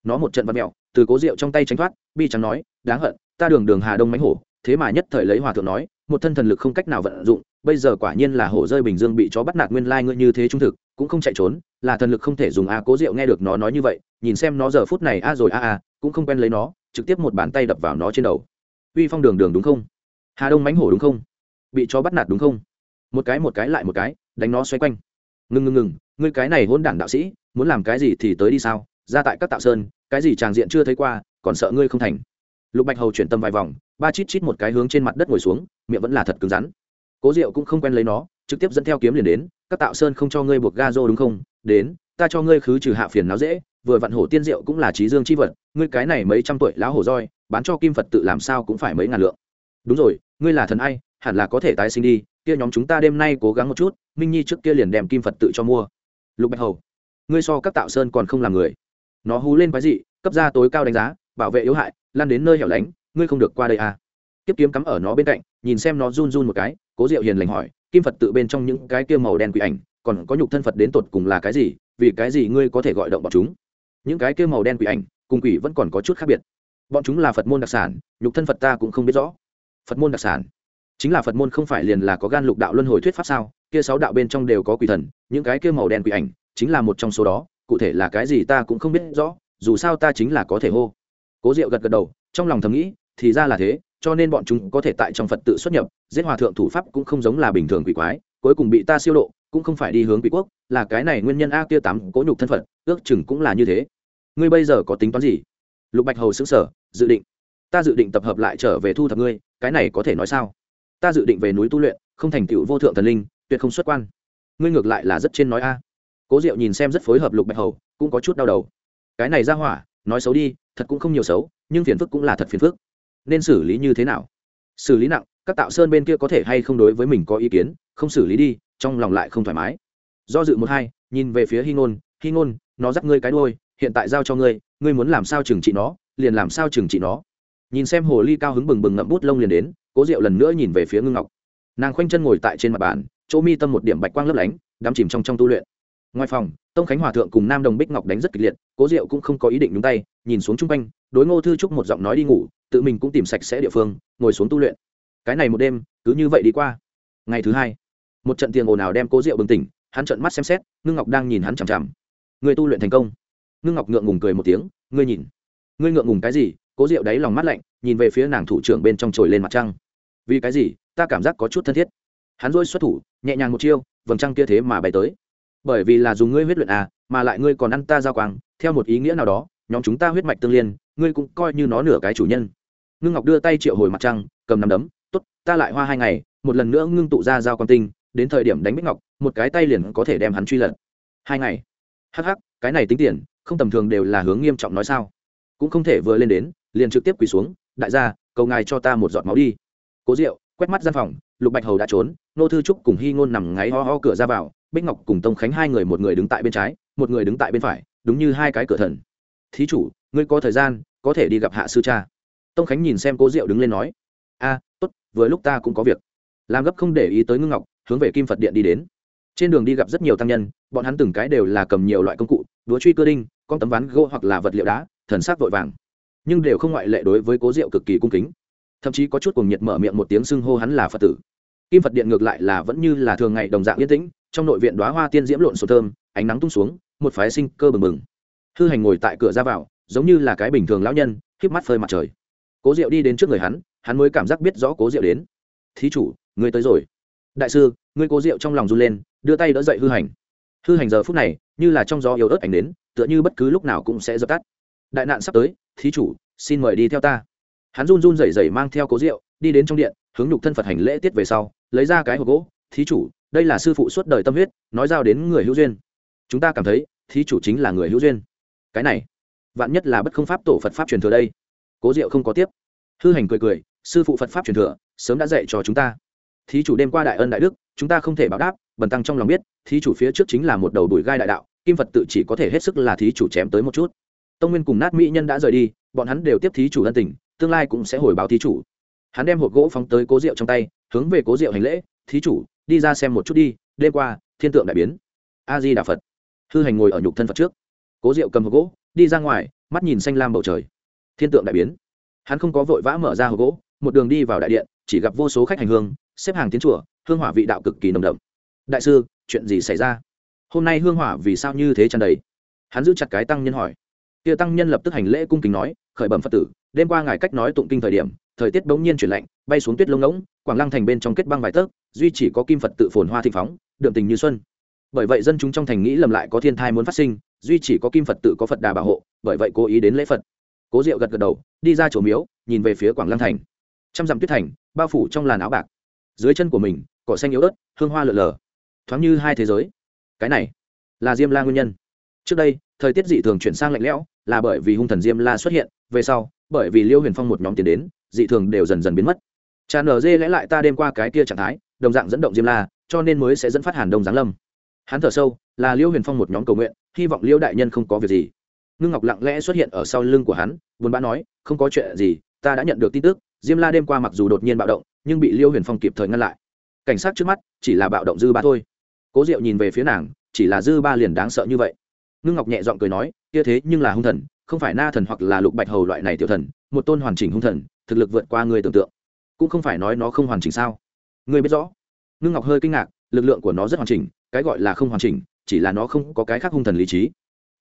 Nó một trận văn mẹo từ cố rượu trong tay tránh thoát, bi trắng nói, đáng hận, ta đường đường hà đông mánh hổ, thế mà nhất thời lấy hòa thượng nói, một thân thần lực không cách nào vận dụng, bây giờ quả nhiên là hổ rơi bình dương bị chó bắt nạt nguyên lai ngươi như thế trung thực, cũng không chạy trốn, là thần lực không thể dùng a, cố rượu nghe được nó nói như vậy, nhìn xem nó giờ phút này a rồi a a, cũng không quen lấy nó, trực tiếp một bàn tay đập vào nó trên đầu. Uy phong đường đường đúng không? Hà đông mánh hổ đúng không? Bị chó bắt nạt đúng không? Một cái một cái lại một cái, đánh nó xoay quanh ngừng ngừng ngừng ngươi cái này hôn đản đạo sĩ, muốn làm cái gì thì tới đi sao? Ra tại các tạo sơn, cái gì tràng diện chưa thấy qua, còn sợ ngươi không thành. Lục bạch hầu chuyển tâm vài vòng, ba chít chít một cái hướng trên mặt đất ngồi xuống, miệng vẫn là thật cứng rắn. Cố diệu cũng không quen lấy nó, trực tiếp dẫn theo kiếm liền đến, các tạo sơn không cho ngươi buộc ga rô đúng không? Đến, ta cho ngươi khứ trừ hạ phiền náo dễ, vừa vặn hổ tiên diệu cũng là trí dương chi vật, ngươi cái này mấy trăm tuổi lão hổ roi, bán cho kim phật tự làm sao cũng phải mấy ngàn lượng. Đúng rồi, ngươi là thần ai, hẳn là có thể tái sinh đi, kia nhóm chúng ta đêm nay cố gắng một chút minh nhi trước kia liền đem kim phật tự cho mua lục bạch hầu ngươi so các tạo sơn còn không làm người nó hú lên quái dị cấp ra tối cao đánh giá bảo vệ yếu hại lan đến nơi hẻo lánh ngươi không được qua đây à tiếp kiếm cắm ở nó bên cạnh nhìn xem nó run run một cái cố diệu hiền lành hỏi kim phật tự bên trong những cái kia màu đen quỷ ảnh còn có nhục thân phật đến tột cùng là cái gì vì cái gì ngươi có thể gọi động bọn chúng những cái kia màu đen quỷ ảnh cùng quỷ vẫn còn có chút khác biệt bọn chúng là phật môn đặc sản nhục thân phật ta cũng không biết rõ phật môn đặc sản chính là phật môn không phải liền là có gan lục đạo luân hồi thuyết pháp sao kia sáu đạo bên trong đều có quỷ thần, những cái kia màu đen quỷ ảnh chính là một trong số đó, cụ thể là cái gì ta cũng không biết rõ, dù sao ta chính là có thể hô. Cố diệu gật gật đầu, trong lòng thầm nghĩ, thì ra là thế, cho nên bọn chúng có thể tại trong phật tự xuất nhập, giết hòa thượng thủ pháp cũng không giống là bình thường quỷ quái, cuối cùng bị ta siêu độ, cũng không phải đi hướng quỷ quốc, là cái này nguyên nhân a kia tám cố nhục thân phật, ước chừng cũng là như thế. Ngươi bây giờ có tính toán gì? Lục bạch hầu xứng sở dự định. Ta dự định tập hợp lại trở về thu thập ngươi, cái này có thể nói sao? Ta dự định về núi tu luyện, không thành tựu vô thượng thần linh tuyệt không xuất quan. Ngươi ngược lại là rất trên nói a. Cố diệu nhìn xem rất phối hợp lục bạch hầu, cũng có chút đau đầu. Cái này ra hỏa, nói xấu đi, thật cũng không nhiều xấu, nhưng phiền phức cũng là thật phiền phức. Nên xử lý như thế nào? Xử lý nặng, các tạo sơn bên kia có thể hay không đối với mình có ý kiến? Không xử lý đi, trong lòng lại không thoải mái. Do dự một hai, nhìn về phía hy ngôn hy ngôn, nó dắt ngươi cái đôi hiện tại giao cho ngươi ngươi muốn làm sao trừng trị nó, liền làm sao trừng trị nó. Nhìn xem hồ ly cao hứng bừng bừng ngậm bút lông liền đến, cố diệu lần nữa nhìn về phía ngưng ngọc. Nàng khoanh chân ngồi tại trên mặt bàn chỗ mi tâm một điểm bạch quang lấp lánh, đắm chìm trong trong tu luyện. Ngoài phòng, tông khánh hòa thượng cùng nam đồng bích ngọc đánh rất kịch liệt, cố diệu cũng không có ý định nhúng tay, nhìn xuống chung quanh, đối ngô thư trúc một giọng nói đi ngủ, tự mình cũng tìm sạch sẽ địa phương, ngồi xuống tu luyện. Cái này một đêm, cứ như vậy đi qua. Ngày thứ hai, một trận tiền ồn ào đem cố diệu bừng tỉnh, hắn trận mắt xem xét, ngưng ngọc đang nhìn hắn chằm chằm. Người tu luyện thành công. Ngưng ngọc ngượng ngùng cười một tiếng, ngươi nhìn, ngươi ngượng ngùng cái gì? Cố diệu đáy lòng mắt lạnh, nhìn về phía nàng thủ trưởng bên trong trồi lên mặt trăng. Vì cái gì? Ta cảm giác có chút thân thiết hắn dôi xuất thủ, nhẹ nhàng một chiêu, vầng trăng kia thế mà bay tới. Bởi vì là dùng ngươi huyết luyện à mà lại ngươi còn ăn ta giao quang, theo một ý nghĩa nào đó, nhóm chúng ta huyết mạch tương liên, ngươi cũng coi như nó nửa cái chủ nhân. Ngưng ngọc đưa tay triệu hồi mặt trăng, cầm nắm đấm t ố t ta lại hoa hai ngày, một lần nữa ngưng tụ ra giao quang tinh, đến thời điểm đánh bích ngọc, một cái tay liền có thể đem hắn truy lật. Hai ngày. Hh cái này tính tiền, không tầm thường đều là hướng nghiêm trọng nói sao. Cũng không thể vừa lên đến, liền trực tiếp quỳ xuống, đại gia, cầu ngài cho ta một giọt máu đi. Cố rượu quét mắt gian phòng lục bạch hầu đã trốn nô thư trúc cùng hy ngôn nằm ngáy ho ho cửa ra vào, bích ngọc cùng tông khánh hai người một người đứng tại bên trái, một người đứng tại bên phải, đúng như hai cái cửa thần. Thí chủ, ngươi có thời gian, có thể đi gặp hạ sư cha. Tông khánh nhìn xem cố diệu đứng lên nói, a, tốt, vừa lúc ta cũng có việc. Làm gấp không để ý tới ngưng ngọc, hướng về kim phật điện đi đến. Trên đường đi gặp rất nhiều tăng nhân, bọn hắn từng cái đều là cầm nhiều loại công cụ đúa truy cơ đinh, con tấm ván gỗ hoặc là vật liệu đá, thần sắc vội vàng. Nhưng đều không ngoại lệ đối với cố diệu cực kỳ cung kính thậm chí có chút cuồng nhiệt mở miệng một tiếng xưng hô hắn là phật tử. Kim phật điện ngược lại là vẫn như là thường ngày đồng dạng yên tĩnh, trong nội viện đoá hoa tiên diễm lộn sổ thơm, ánh nắng tung xuống, một phái sinh cơ bừng bừng. Hư hành ngồi tại cửa ra vào, giống như là cái bình thường lão nhân, híp mắt phơi mặt trời. Cố diệu đi đến trước người hắn hắn mới cảm giác biết rõ cố diệu đến. Thí chủ, ngươi tới rồi. Đại sư, ngươi cố diệu trong lòng run lên, đưa tay đỡ dậy hư hành. Hư hành giờ phút này, như là trong gió yếu ớt ảnh đến, tựa như bất cứ lúc nào cũng sẽ dập tắt. Đại nạn sắp tới, thí chủ, xin mời đi theo ta hắn run run rẩy rẩy mang theo cố rượu, đi đến trong điện, hướng nhục thân phật hành lễ tiết về sau, lấy ra cái hộp gỗ, thí chủ, đây là sư phụ suốt đời tâm huyết, nói giao đến người hữu duyên. Chúng ta cảm thấy, thí chủ chính là người hữu duyên. Cái này, vạn nhất là bất không pháp tổ phật pháp truyền thừa đây. Cố diệu không có tiếp. Hư hành cười cười, sư phụ phật pháp truyền thừa, sớm đã dạy cho chúng ta. Thí chủ đêm qua đại ân đại đức, chúng ta không thể báo đáp, bần tăng trong lòng biết, thí chủ phía trước chính là một đầu đùi gai đại đạo, kim phật tự chỉ có thể hết sức là thí chủ chém tới một chút. Tông nguyên cùng nát mỹ nhân đã rời đi, bọn hắn đều tiếp thí chủ ân tình tương lai cũng sẽ hồi báo thí chủ. Hắn đem hộp gỗ phóng tới cố rượu trong tay, hướng về cố rượu hành lễ, thí chủ, đi ra xem một chút đi, đêm qua, thiên tượng đại biến. A di đà phật hư hành ngồi ở nhục thân phật trước. Cố rượu cầm hộp gỗ, đi ra ngoài, mắt nhìn xanh lam bầu trời. Thiên tượng đại biến. Hắn không có vội vã mở ra hộp gỗ, một đường đi vào đại điện, chỉ gặp vô số khách hành hương, xếp hàng tiến chùa, hương hỏa vị đạo cực kỳ nồng đậm. Đại sư, chuyện gì xảy ra? Hôm nay hương hỏa vì sao như thế tràn đầy? Hắn giữ chặt cái tăng nhân hỏi. Kia tăng nhân lập tức hành lễ cung kính nói, khởi bẩm phật tử đêm qua ngài cách nói tụng kinh thời điểm, thời tiết bỗng nhiên chuyển lạnh, bay xuống tuyết lông ngỗng, quảng lăng thành bên trong kết băng vài tấc, duy chỉ có kim phật tự phồn hoa thịnh phóng, đượm tình như xuân. Bởi vậy dân chúng trong thành nghĩ lầm lại có thiên thai muốn phát sinh, duy chỉ có kim phật tự có phật đà bảo hộ, bởi vậy cố ý đến lễ phật. Cố diệu gật gật đầu, đi ra chỗ miếu, nhìn về phía quảng lăng thành. Trăm dặm tuyết thành, bao phủ trong làn áo bạc. Dưới chân của mình, cỏ xanh yếu ớt, hương hoa lượn lờ. Thoáng như hai thế giới. Cái này là diêm la nguyên nhân trước đây, thời tiết dị thường chuyển sang lạnh lẽo, là bởi vì hung thần diêm la xuất hiện, về sau, bởi vì liêu huyền phong một nhóm tiền đến, dị thường đều dần dần biến mất. Trà nở dê lẽ lại ta đêm qua cái kia trạng thái, đồng dạng dẫn động diêm la, cho nên mới sẽ dẫn phát hàn đông giáng lâm. Hắn thở sâu, là liêu huyền phong một nhóm cầu nguyện, hy vọng liêu đại nhân không có việc gì. Ngưng ngọc lặng lẽ xuất hiện ở sau lưng của hắn, buồn bã nói, không có chuyện gì, ta đã nhận được tin tức, diêm la đêm qua mặc dù đột nhiên bạo động, nhưng bị liêu huyền phong kịp thời ngăn lại. Cảnh sát trước mắt chỉ là bạo động dư ba thôi. Cố diệu nhìn về phía nàng, chỉ là dư ba liền đáng sợ như vậy ngưng ngọc nhẹ giọng cười nói, kia thế nhưng là hung thần, không phải na thần hoặc là lục bạch hầu loại này tiểu thần, một tôn hoàn chỉnh hung thần, thực lực vượt qua người tưởng tượng. Cũng không phải nói nó không hoàn chỉnh sao? Người biết rõ. Ngưng ngọc hơi kinh ngạc, lực lượng của nó rất hoàn chỉnh, cái gọi là không hoàn chỉnh, chỉ là nó không có cái khác hung thần lý trí.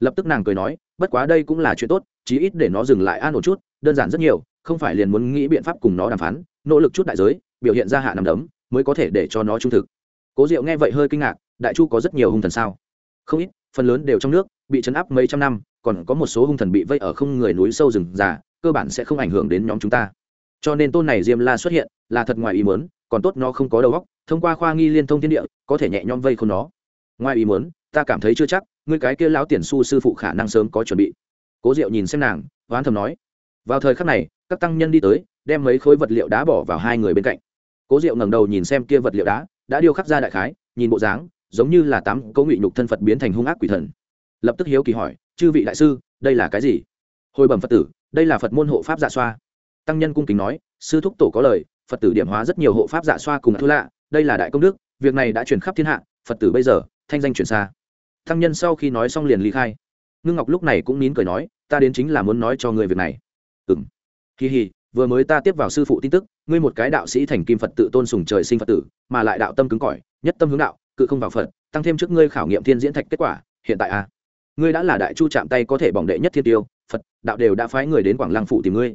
Lập tức nàng cười nói, bất quá đây cũng là chuyện tốt, chí ít để nó dừng lại an ổn chút, đơn giản rất nhiều, không phải liền muốn nghĩ biện pháp cùng nó đàm phán, nỗ lực chút đại giới, biểu hiện ra hạ nằm đấm, mới có thể để cho nó trung thực. Cố diệu nghe vậy hơi kinh ngạc, đại chu có rất nhiều hung thần sao? Không ít, phần lớn đều trong nước bị chấn áp mấy trăm năm, còn có một số hung thần bị vây ở không người núi sâu rừng già, cơ bản sẽ không ảnh hưởng đến nhóm chúng ta. Cho nên tôn này diêm la xuất hiện là thật ngoài ý muốn, còn tốt nó không có đầu óc, thông qua khoa nghi liên thông thiên địa, có thể nhẹ nhõm vây không nó. Ngoài ý muốn, ta cảm thấy chưa chắc, ngươi cái kia lão tiền su sư phụ khả năng sớm có chuẩn bị. Cố diệu nhìn xem nàng hoán thầm nói. Vào thời khắc này, các tăng nhân đi tới, đem mấy khối vật liệu đá bỏ vào hai người bên cạnh. Cố diệu ngẩng đầu nhìn xem kia vật liệu đá, đã điêu khắc ra đại khái, nhìn bộ dáng, giống như là tám cấu ngụy nhục thân phật biến thành hung ác quỷ thần lập tức hiếu kỳ hỏi chư vị đại sư đây là cái gì? Hồi bẩm phật tử đây là phật môn hộ pháp dạ xoa. Tăng nhân cung kính nói sư thúc tổ có lời phật tử điểm hóa rất nhiều hộ pháp dạ xoa cùng thu lạ đây là đại công đức việc này đã truyền khắp thiên hạ phật tử bây giờ thanh danh truyền xa. Tăng nhân sau khi nói xong liền ly khai. Ngưng ngọc lúc này cũng nín cười nói ta đến chính là muốn nói cho người việc này. Ừ m kỳ hì vừa mới ta tiếp vào sư phụ tin tức ngươi một cái đạo sĩ thành kim phật tự tôn sùng trời sinh phật tử mà lại đạo tâm cứng cỏi nhất tâm hướng đạo cự không vào phật tăng thêm trước ngươi khảo nghiệm thiên diễn thạch kết quả hiện tại a à, ngươi đã là đại chu chạm tay có thể bỏng đệ nhất thiên tiêu, phật, đạo đều đã phái người đến quảng lăng phụ tìm ngươi.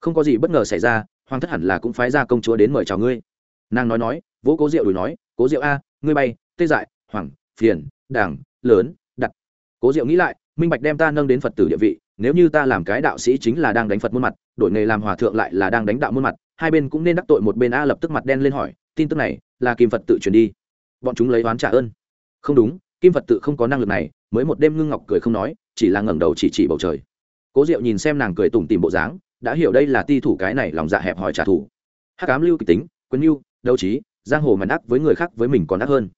Không có gì bất ngờ xảy ra, hoàng thất hẳn là cũng phái ra công chúa đến mời chào ngươi. Nàng nói nói vỗ cố diệu đùi nói, cố diệu a, ngươi bay, tê dại hoàng phiền, đảng, lớn, đặt. Cố diệu nghĩ lại, minh bạch đem ta nâng đến phật tử địa vị, nếu như ta làm cái đạo sĩ chính là đang đánh phật muôn mặt, đổi nghề làm hòa thượng lại là đang đánh đạo muôn mặt, hai bên cũng nên đắc tội một bên a. Lập tức mặt đen lên hỏi, tin tức này là kim phật tự truyền đi, bọn chúng lấy oán trả ơn. Không đúng kim phật tự không có năng lực này, mới một đêm ngưng ngọc cười không nói, chỉ là ngẩng đầu chỉ chỉ bầu trời. Cố diệu nhìn xem nàng cười tủm tìm bộ dáng, đã hiểu đây là ti thủ cái này lòng dạ hẹp hòi trả thù. Hát cám lưu kịch tính quân mưu đấu trí, giang hồ mèn ác với người khác với mình còn ác hơn.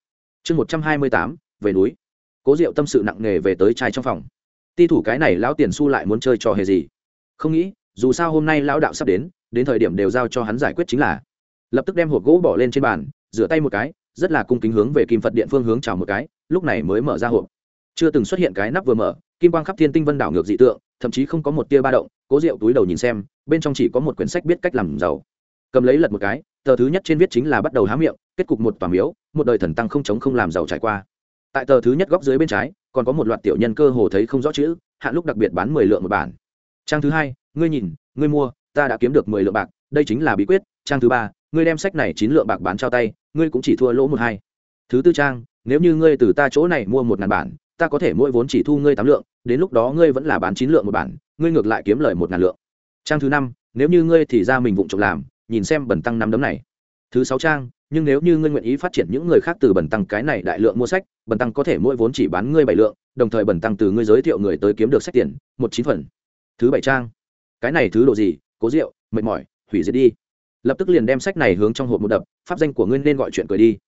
Chương một trăm hai mươi tám, về núi. Cố diệu tâm sự nặng nề về tới trai trong phòng. Ti thủ cái này lão tiền su lại muốn chơi trò hề gì? Không nghĩ, dù sao hôm nay lão đạo sắp đến đến thời điểm đều giao cho hắn giải quyết chính là. Lập tức đem hộp gỗ bỏ lên trên bàn, rửa tay một cái rất là cung kính hướng về kim phật điện phương hướng chào một cái, lúc này mới mở ra hộp. Chưa từng xuất hiện cái nắp vừa mở, kim quang khắp thiên tinh vân đảo ngược dị tượng, thậm chí không có một tia ba động, cố rượu túi đầu nhìn xem, bên trong chỉ có một quyển sách biết cách làm giàu. Cầm lấy lật một cái, tờ thứ nhất trên viết chính là bắt đầu há miệng, kết cục một tòa miếu, một đời thần tăng không chống không làm giàu trải qua. Tại tờ thứ nhất góc dưới bên trái, còn có một loạt tiểu nhân cơ hồ thấy không rõ chữ, hạn lúc đặc biệt bán mười lượng một bản. Trang thứ hai, ngươi nhìn, ngươi mua, ta đã kiếm được mười lượng bạc, đây chính là bí quyết. Trang thứ ba, ngươi đem sách này chín lượng bạc bán trao tay ngươi cũng chỉ thua lỗ một hai. Thứ tư trang, nếu như ngươi từ ta chỗ này mua một ngàn bản, ta có thể mỗi vốn chỉ thu ngươi tám lượng, đến lúc đó ngươi vẫn là bán chín lượng một bản, ngươi ngược lại kiếm lời một ngàn lượng. Trang thứ năm, nếu như ngươi thì ra mình vụng trộm làm, nhìn xem bẩn tăng năm đấm này. Thứ sáu trang, nhưng nếu như ngươi nguyện ý phát triển những người khác từ bẩn tăng cái này đại lượng mua sách, bẩn tăng có thể mỗi vốn chỉ bán ngươi bảy lượng, đồng thời bẩn tăng từ ngươi giới thiệu người tới kiếm được sách tiền, một chín phần. Thứ bảy trang, cái này thứ độ gì? Cố rượu, mệt mỏi, hủy diệt đi lập tức liền đem sách này hướng trong hộp một đập, pháp danh của ngươi nên gọi chuyện cười đi.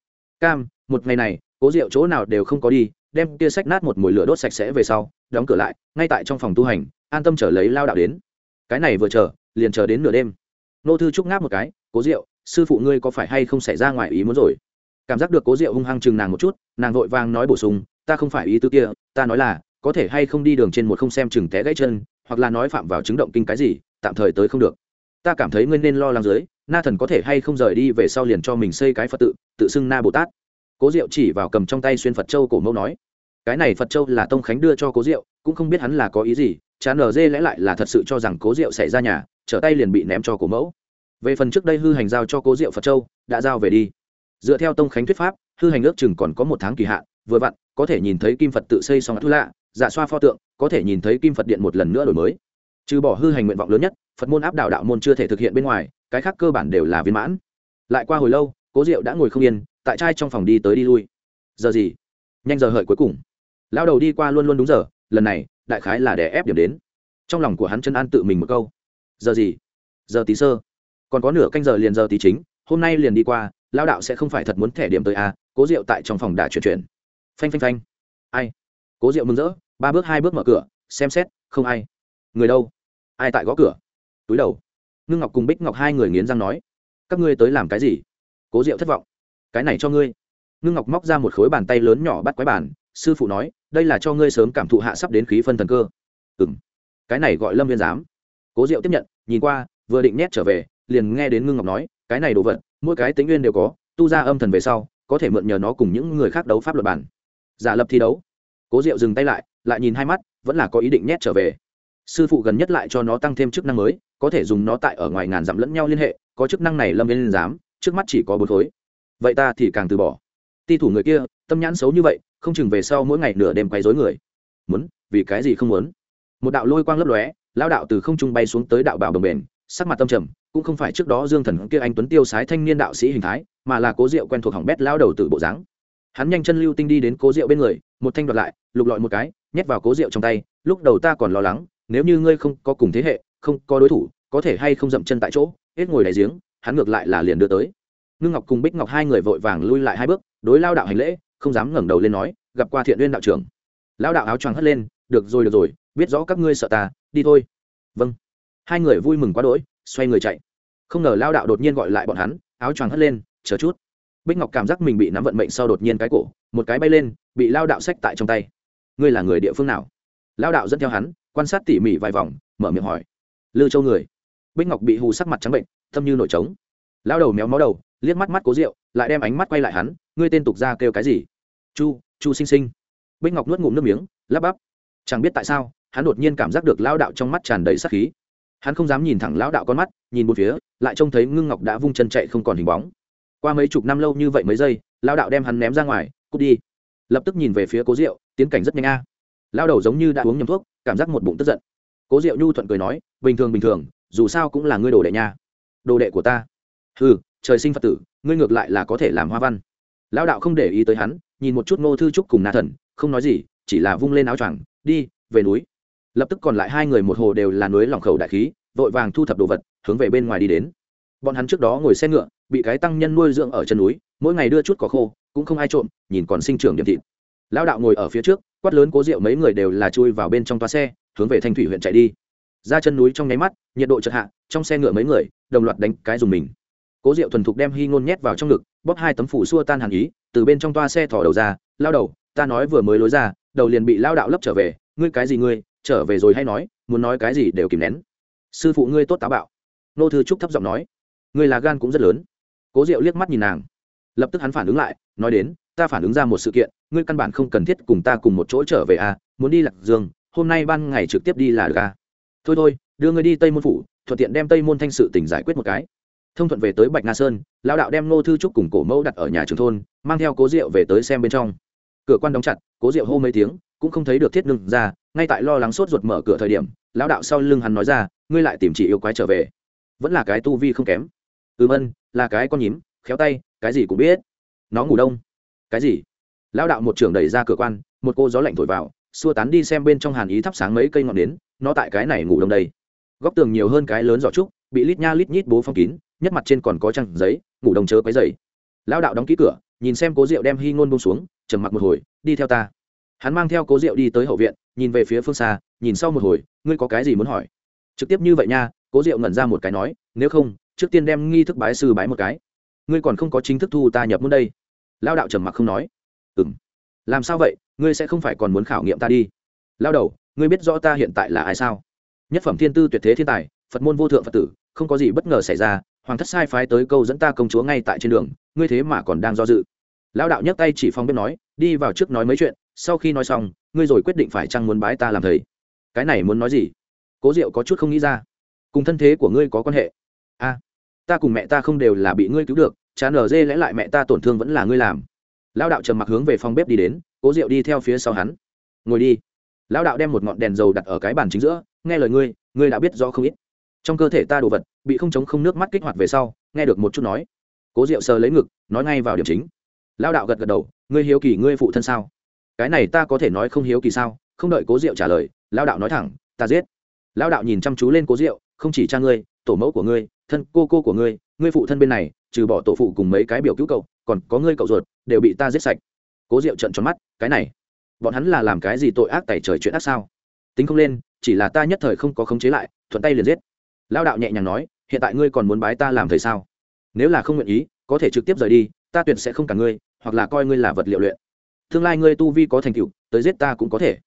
Cam, một ngày này, cố rượu chỗ nào đều không có đi, đem kia sách nát một mùi lửa đốt sạch sẽ về sau, đóng cửa lại, ngay tại trong phòng tu hành, an tâm trở lấy lao đạo đến. Cái này vừa chờ, liền chờ đến nửa đêm. Nô thư trúc ngáp một cái, cố rượu sư phụ ngươi có phải hay không xảy ra ngoài ý muốn rồi? Cảm giác được cố rượu hung hăng chừng nàng một chút, nàng vội vàng nói bổ sung, ta không phải ý tư kia, ta nói là, có thể hay không đi đường trên một không xem chừng té gãy chân, hoặc là nói phạm vào chứng động kinh cái gì, tạm thời tới không được. Ta cảm thấy ngươi nên lo lắng dưới na thần có thể hay không rời đi về sau liền cho mình xây cái phật tự tự xưng na bồ tát. Cố diệu chỉ vào cầm trong tay xuyên phật châu cổ mẫu nói, cái này phật châu là tông khánh đưa cho cố diệu, cũng không biết hắn là có ý gì, chán nở dê lẽ lại là thật sự cho rằng cố diệu xảy ra nhà, trở tay liền bị ném cho cổ mẫu. Về phần trước đây hư hành giao cho cố diệu phật châu, đã giao về đi. Dựa theo tông khánh thuyết pháp, hư hành ước chừng còn có một tháng kỳ hạn, vừa vặn, có thể nhìn thấy kim phật tự xây xong thu lạ dạ xoa pho tượng, có thể nhìn thấy kim phật điện một lần nữa đổi mới. Trừ bỏ hư hành nguyện vọng lớn nhất, phật môn áp đảo đạo môn chưa thể thực hiện bên ngoài cái khác cơ bản đều là viên mãn. Lại qua hồi lâu cố diệu đã ngồi không yên tại trai trong phòng đi tới đi lui. Giờ gì? Nhanh giờ hợi cuối cùng. Lao đầu đi qua luôn luôn đúng giờ lần này đại khái là đè ép điểm đến. Trong lòng của hắn chân an tự mình một câu. Giờ gì? Giờ tí sơ. Còn có nửa canh giờ liền giờ tí chính hôm nay liền đi qua lao đạo sẽ không phải thật muốn thẻ điểm tới a à, cố diệu tại trong phòng đã chuyển chuyển. Phanh phanh phanh. Ai? Cố diệu mừng rỡ ba bước hai bước mở cửa xem xét không ai. Người đâu? Ai tại gõ cửa? Túi đầu ngưng ngọc cùng bích ngọc hai người nghiến răng nói, các ngươi tới làm cái gì? Cố diệu thất vọng. Cái này cho ngươi. Ngưng ngọc móc ra một khối bàn tay lớn nhỏ bắt quái bàn, sư phụ nói, đây là cho ngươi sớm cảm thụ hạ sắp đến khí phân thần cơ. Ừ m cái này gọi lâm viên giám. Cố diệu tiếp nhận, nhìn qua, vừa định nhét trở về, liền nghe đến ngưng ngọc nói, cái này đồ vật, mỗi cái tính nguyên đều có, tu ra âm thần về sau, có thể mượn nhờ nó cùng những người khác đấu pháp luật bản. Giả lập thi đấu. Cố diệu dừng tay lại lại nhìn hai mắt, vẫn là có ý định nhét trở về. Sư phụ gần nhất lại cho nó tăng thêm chức năng mới có thể dùng nó tại ở ngoài ngàn dặm lẫn nhau liên hệ, có chức năng này lâm viên giám trước mắt chỉ có bốn khối. Vậy ta thì càng từ bỏ. Ti thủ người kia, tâm nhãn xấu như vậy, không chừng về sau mỗi ngày nửa đêm quay dối người. Muốn, vì cái gì không muốn? Một đạo lôi quang lấp lóe lao đạo từ không trung bay xuống tới đạo bảo đồng bền, sắc mặt tâm trầm, cũng không phải trước đó dương thần kia anh tuấn tiêu sái thanh niên đạo sĩ hình thái, mà là cố diệu quen thuộc hỏng bét lao đầu từ bộ dáng. Hắn nhanh chân lưu tinh đi đến cố diệu bên người, một thanh đoạt lại, lục lọi một cái, nhét vào cố diệu trong tay, lúc đầu ta còn lo lắng, nếu như ngươi không có cùng thế hệ không có đối thủ, có thể hay không dậm chân tại chỗ, hết ngồi đại giếng, hắn ngược lại là liền đưa tới. Ngưng ngọc cùng bích ngọc hai người vội vàng lui lại hai bước, đối lao đạo hành lễ, không dám ngẩng đầu lên nói, gặp qua thiện uyên đạo trưởng. Lao đạo áo choàng hất lên, được rồi được rồi, biết rõ các ngươi sợ ta, đi thôi. Vâng. Hai người vui mừng quá đỗi, xoay người chạy. Không ngờ lao đạo đột nhiên gọi lại bọn hắn, áo choàng hất lên, chờ chút. Bích ngọc cảm giác mình bị nắm vận mệnh sau đột nhiên cái cổ, một cái bay lên, bị lao đạo xách tại trong tay. Ngươi là người địa phương nào? Lao đạo dẫn theo hắn, quan sát tỉ mỉ vài vòng, mở miệng hỏi lư châu người. Bích ngọc bị hù sắc mặt trắng bệnh, thâm như nổi trống. Lao đầu méo mó đầu, liếc mắt mắt cố rượu lại đem ánh mắt quay lại hắn, ngươi tên tục ra kêu cái gì? Chu chu sinh sinh. Bích ngọc nuốt ngụm nước miếng, lắp bắp. Chẳng biết tại sao, hắn đột nhiên cảm giác được lao đạo trong mắt tràn đầy sắc khí. Hắn không dám nhìn thẳng lão đạo con mắt, nhìn một phía, lại trông thấy ngưng ngọc đã vung chân chạy không còn hình bóng. Qua mấy chục năm lâu như vậy mấy giây lao đạo đem hắn ném ra ngoài, cút đi. Lập tức nhìn về phía cố rượu tiến cảnh rất nhanh a. Lao đầu giống như đã uống nhầm thuốc, cảm giác một bụng tức giận cố diệu nhu thuận cười nói, bình thường bình thường, dù sao cũng là ngươi đồ đệ nha. Đồ đệ của ta. Ừ trời sinh phật tử, ngươi ngược lại là có thể làm hoa văn. Lao đạo không để ý tới hắn, nhìn một chút ngô thư trúc cùng na thần, không nói gì, chỉ là vung lên áo choàng, đi, về núi. Lập tức còn lại hai người một hồ đều là núi lòng khẩu đại khí, vội vàng thu thập đồ vật, hướng về bên ngoài đi đến. Bọn hắn trước đó ngồi xe ngựa, bị cái tăng nhân nuôi dưỡng ở chân núi, mỗi ngày đưa chút cỏ khô, cũng không ai trộm, nhìn còn sinh trưởng điểm thịt. Lão đạo ngồi ở phía trước, quát lớn cố rượu mấy người đều là chui vào bên trong toa xe, hướng về thanh thủy huyện chạy đi. Ra chân núi trong nháy mắt, nhiệt độ chợt hạ, trong xe ngựa mấy người, đồng loạt đánh cái dùng mình. Cố diệu thuần thục đem hy ngôn nhét vào trong ngực, bóp hai tấm phủ xua tan hàn ý, từ bên trong toa xe thỏ đầu ra lao đầu, ta nói vừa mới lối ra, đầu liền bị lao đạo lấp trở về, ngươi cái gì ngươi, trở về rồi hay nói, muốn nói cái gì đều kìm nén. Sư phụ ngươi tốt táo bạo. Nô thư trúc thấp giọng nói. Ngươi là gan cũng rất lớn. Cố diệu liếc mắt nhìn nàng, lập tức hắn phản ứng lại, nói đến ta phản ứng ra một sự kiện, ngươi căn bản không cần thiết cùng ta cùng một chỗ trở về à muốn đi lạc dương, hôm nay ban ngày trực tiếp đi là được à. Thôi thôi, đưa ngươi đi tây môn phủ, thuận tiện đem tây môn thanh sự tỉnh giải quyết một cái. Thông thuận về tới bạch nga sơn, lão đạo đem ngô thư trúc cùng cổ mẫu đặt ở nhà trường thôn, mang theo cố rượu về tới xem bên trong. Cửa quan đóng chặt, cố rượu hô mấy tiếng, cũng không thấy được thiết nương ra, ngay tại lo lắng sốt ruột mở cửa thời điểm, lão đạo sau lưng hắn nói ra, ngươi lại tìm chị yêu quái trở về. Vẫn là cái tu vi không kém. Ừm ân, là cái con nhím, khéo tay, cái gì cũng biết. Nó ngủ đông cái gì? Lão đạo một trưởng đẩy ra cửa quan, một cô gió lạnh thổi vào, xua tán đi xem bên trong hàn ý thắp sáng mấy cây ngọn nến, nó tại cái này ngủ đông đây. Góc tường nhiều hơn cái lớn giỏ trúc, bị lít nha lít nhít bố phong kín, nhất mặt trên còn có trăng giấy, ngủ đông chớ cái giày lão đạo đóng ký cửa, nhìn xem cố rượu đem hy ngôn bông xuống, trầm mặc một hồi, đi theo ta. Hắn mang theo cố rượu đi tới hậu viện, nhìn về phía phương xa, nhìn sau một hồi, ngươi có cái gì muốn hỏi? Trực tiếp như vậy nha, cố diệu ngẩn ra một cái nói, nếu không, trước tiên đem nghi thức bái sư bái một cái. Ngươi còn không có chính thức thu ta nhập môn đây lao đạo trầm mặc không nói. Ừ m làm sao vậy? Ngươi sẽ không phải còn muốn khảo nghiệm ta đi? Lao đầu, ngươi biết rõ ta hiện tại là ai sao? Nhất phẩm thiên tư tuyệt thế thiên tài, phật môn vô thượng phật tử, không có gì bất ngờ xảy ra, hoàng thất sai phái tới câu dẫn ta công chúa ngay tại trên đường, ngươi thế mà còn đang do dự. Lao đạo nhấc tay chỉ phong bếp nói, đi vào trước nói mấy chuyện, sau khi nói xong, ngươi rồi quyết định phải chăng muốn bái ta làm thầy? Cái này muốn nói gì? Cố diệu có chút không nghĩ ra. Cùng thân thế của ngươi có quan hệ? A, ta cùng mẹ ta không đều là bị ngươi cứu được chán ở dê lẽ lại mẹ ta tổn thương vẫn là ngươi làm. Lão đạo trầm mặc hướng về phòng bếp đi đến, cố diệu đi theo phía sau hắn. Ngồi đi. Lão đạo đem một ngọn đèn dầu đặt ở cái bàn chính giữa, nghe lời ngươi ngươi đã biết rõ không ít. Trong cơ thể ta đồ vật, bị không chống không nước mắt kích hoạt về sau, nghe được một chút nói. Cố diệu sờ lấy ngực, nói ngay vào điểm chính. Lão đạo gật gật đầu, ngươi hiếu kỳ ngươi phụ thân sao? Cái này ta có thể nói không hiếu kỳ sao? Không đợi cố diệu trả lời, lão đạo nói thẳng, ta giết. Lão đạo nhìn chăm chú lên cố diệu, không chỉ cha ngươi, tổ mẫu của ngươi, thân cô cô của ngươi ngươi phụ thân bên này trừ bỏ tổ phụ cùng mấy cái biểu cứu cậu, còn có ngươi cậu ruột, đều bị ta giết sạch. Cố diệu trận tròn mắt, cái này, bọn hắn là làm cái gì tội ác tẩy trời chuyện ác sao? Tính không lên, chỉ là ta nhất thời không có khống chế lại, thuận tay liền giết. Lão đạo nhẹ nhàng nói, hiện tại ngươi còn muốn bái ta làm thầy sao? Nếu là không nguyện ý, có thể trực tiếp rời đi, ta tuyệt sẽ không cả ngươi, hoặc là coi ngươi là vật liệu luyện. Tương lai ngươi tu vi có thành tựu, tới giết ta cũng có thể.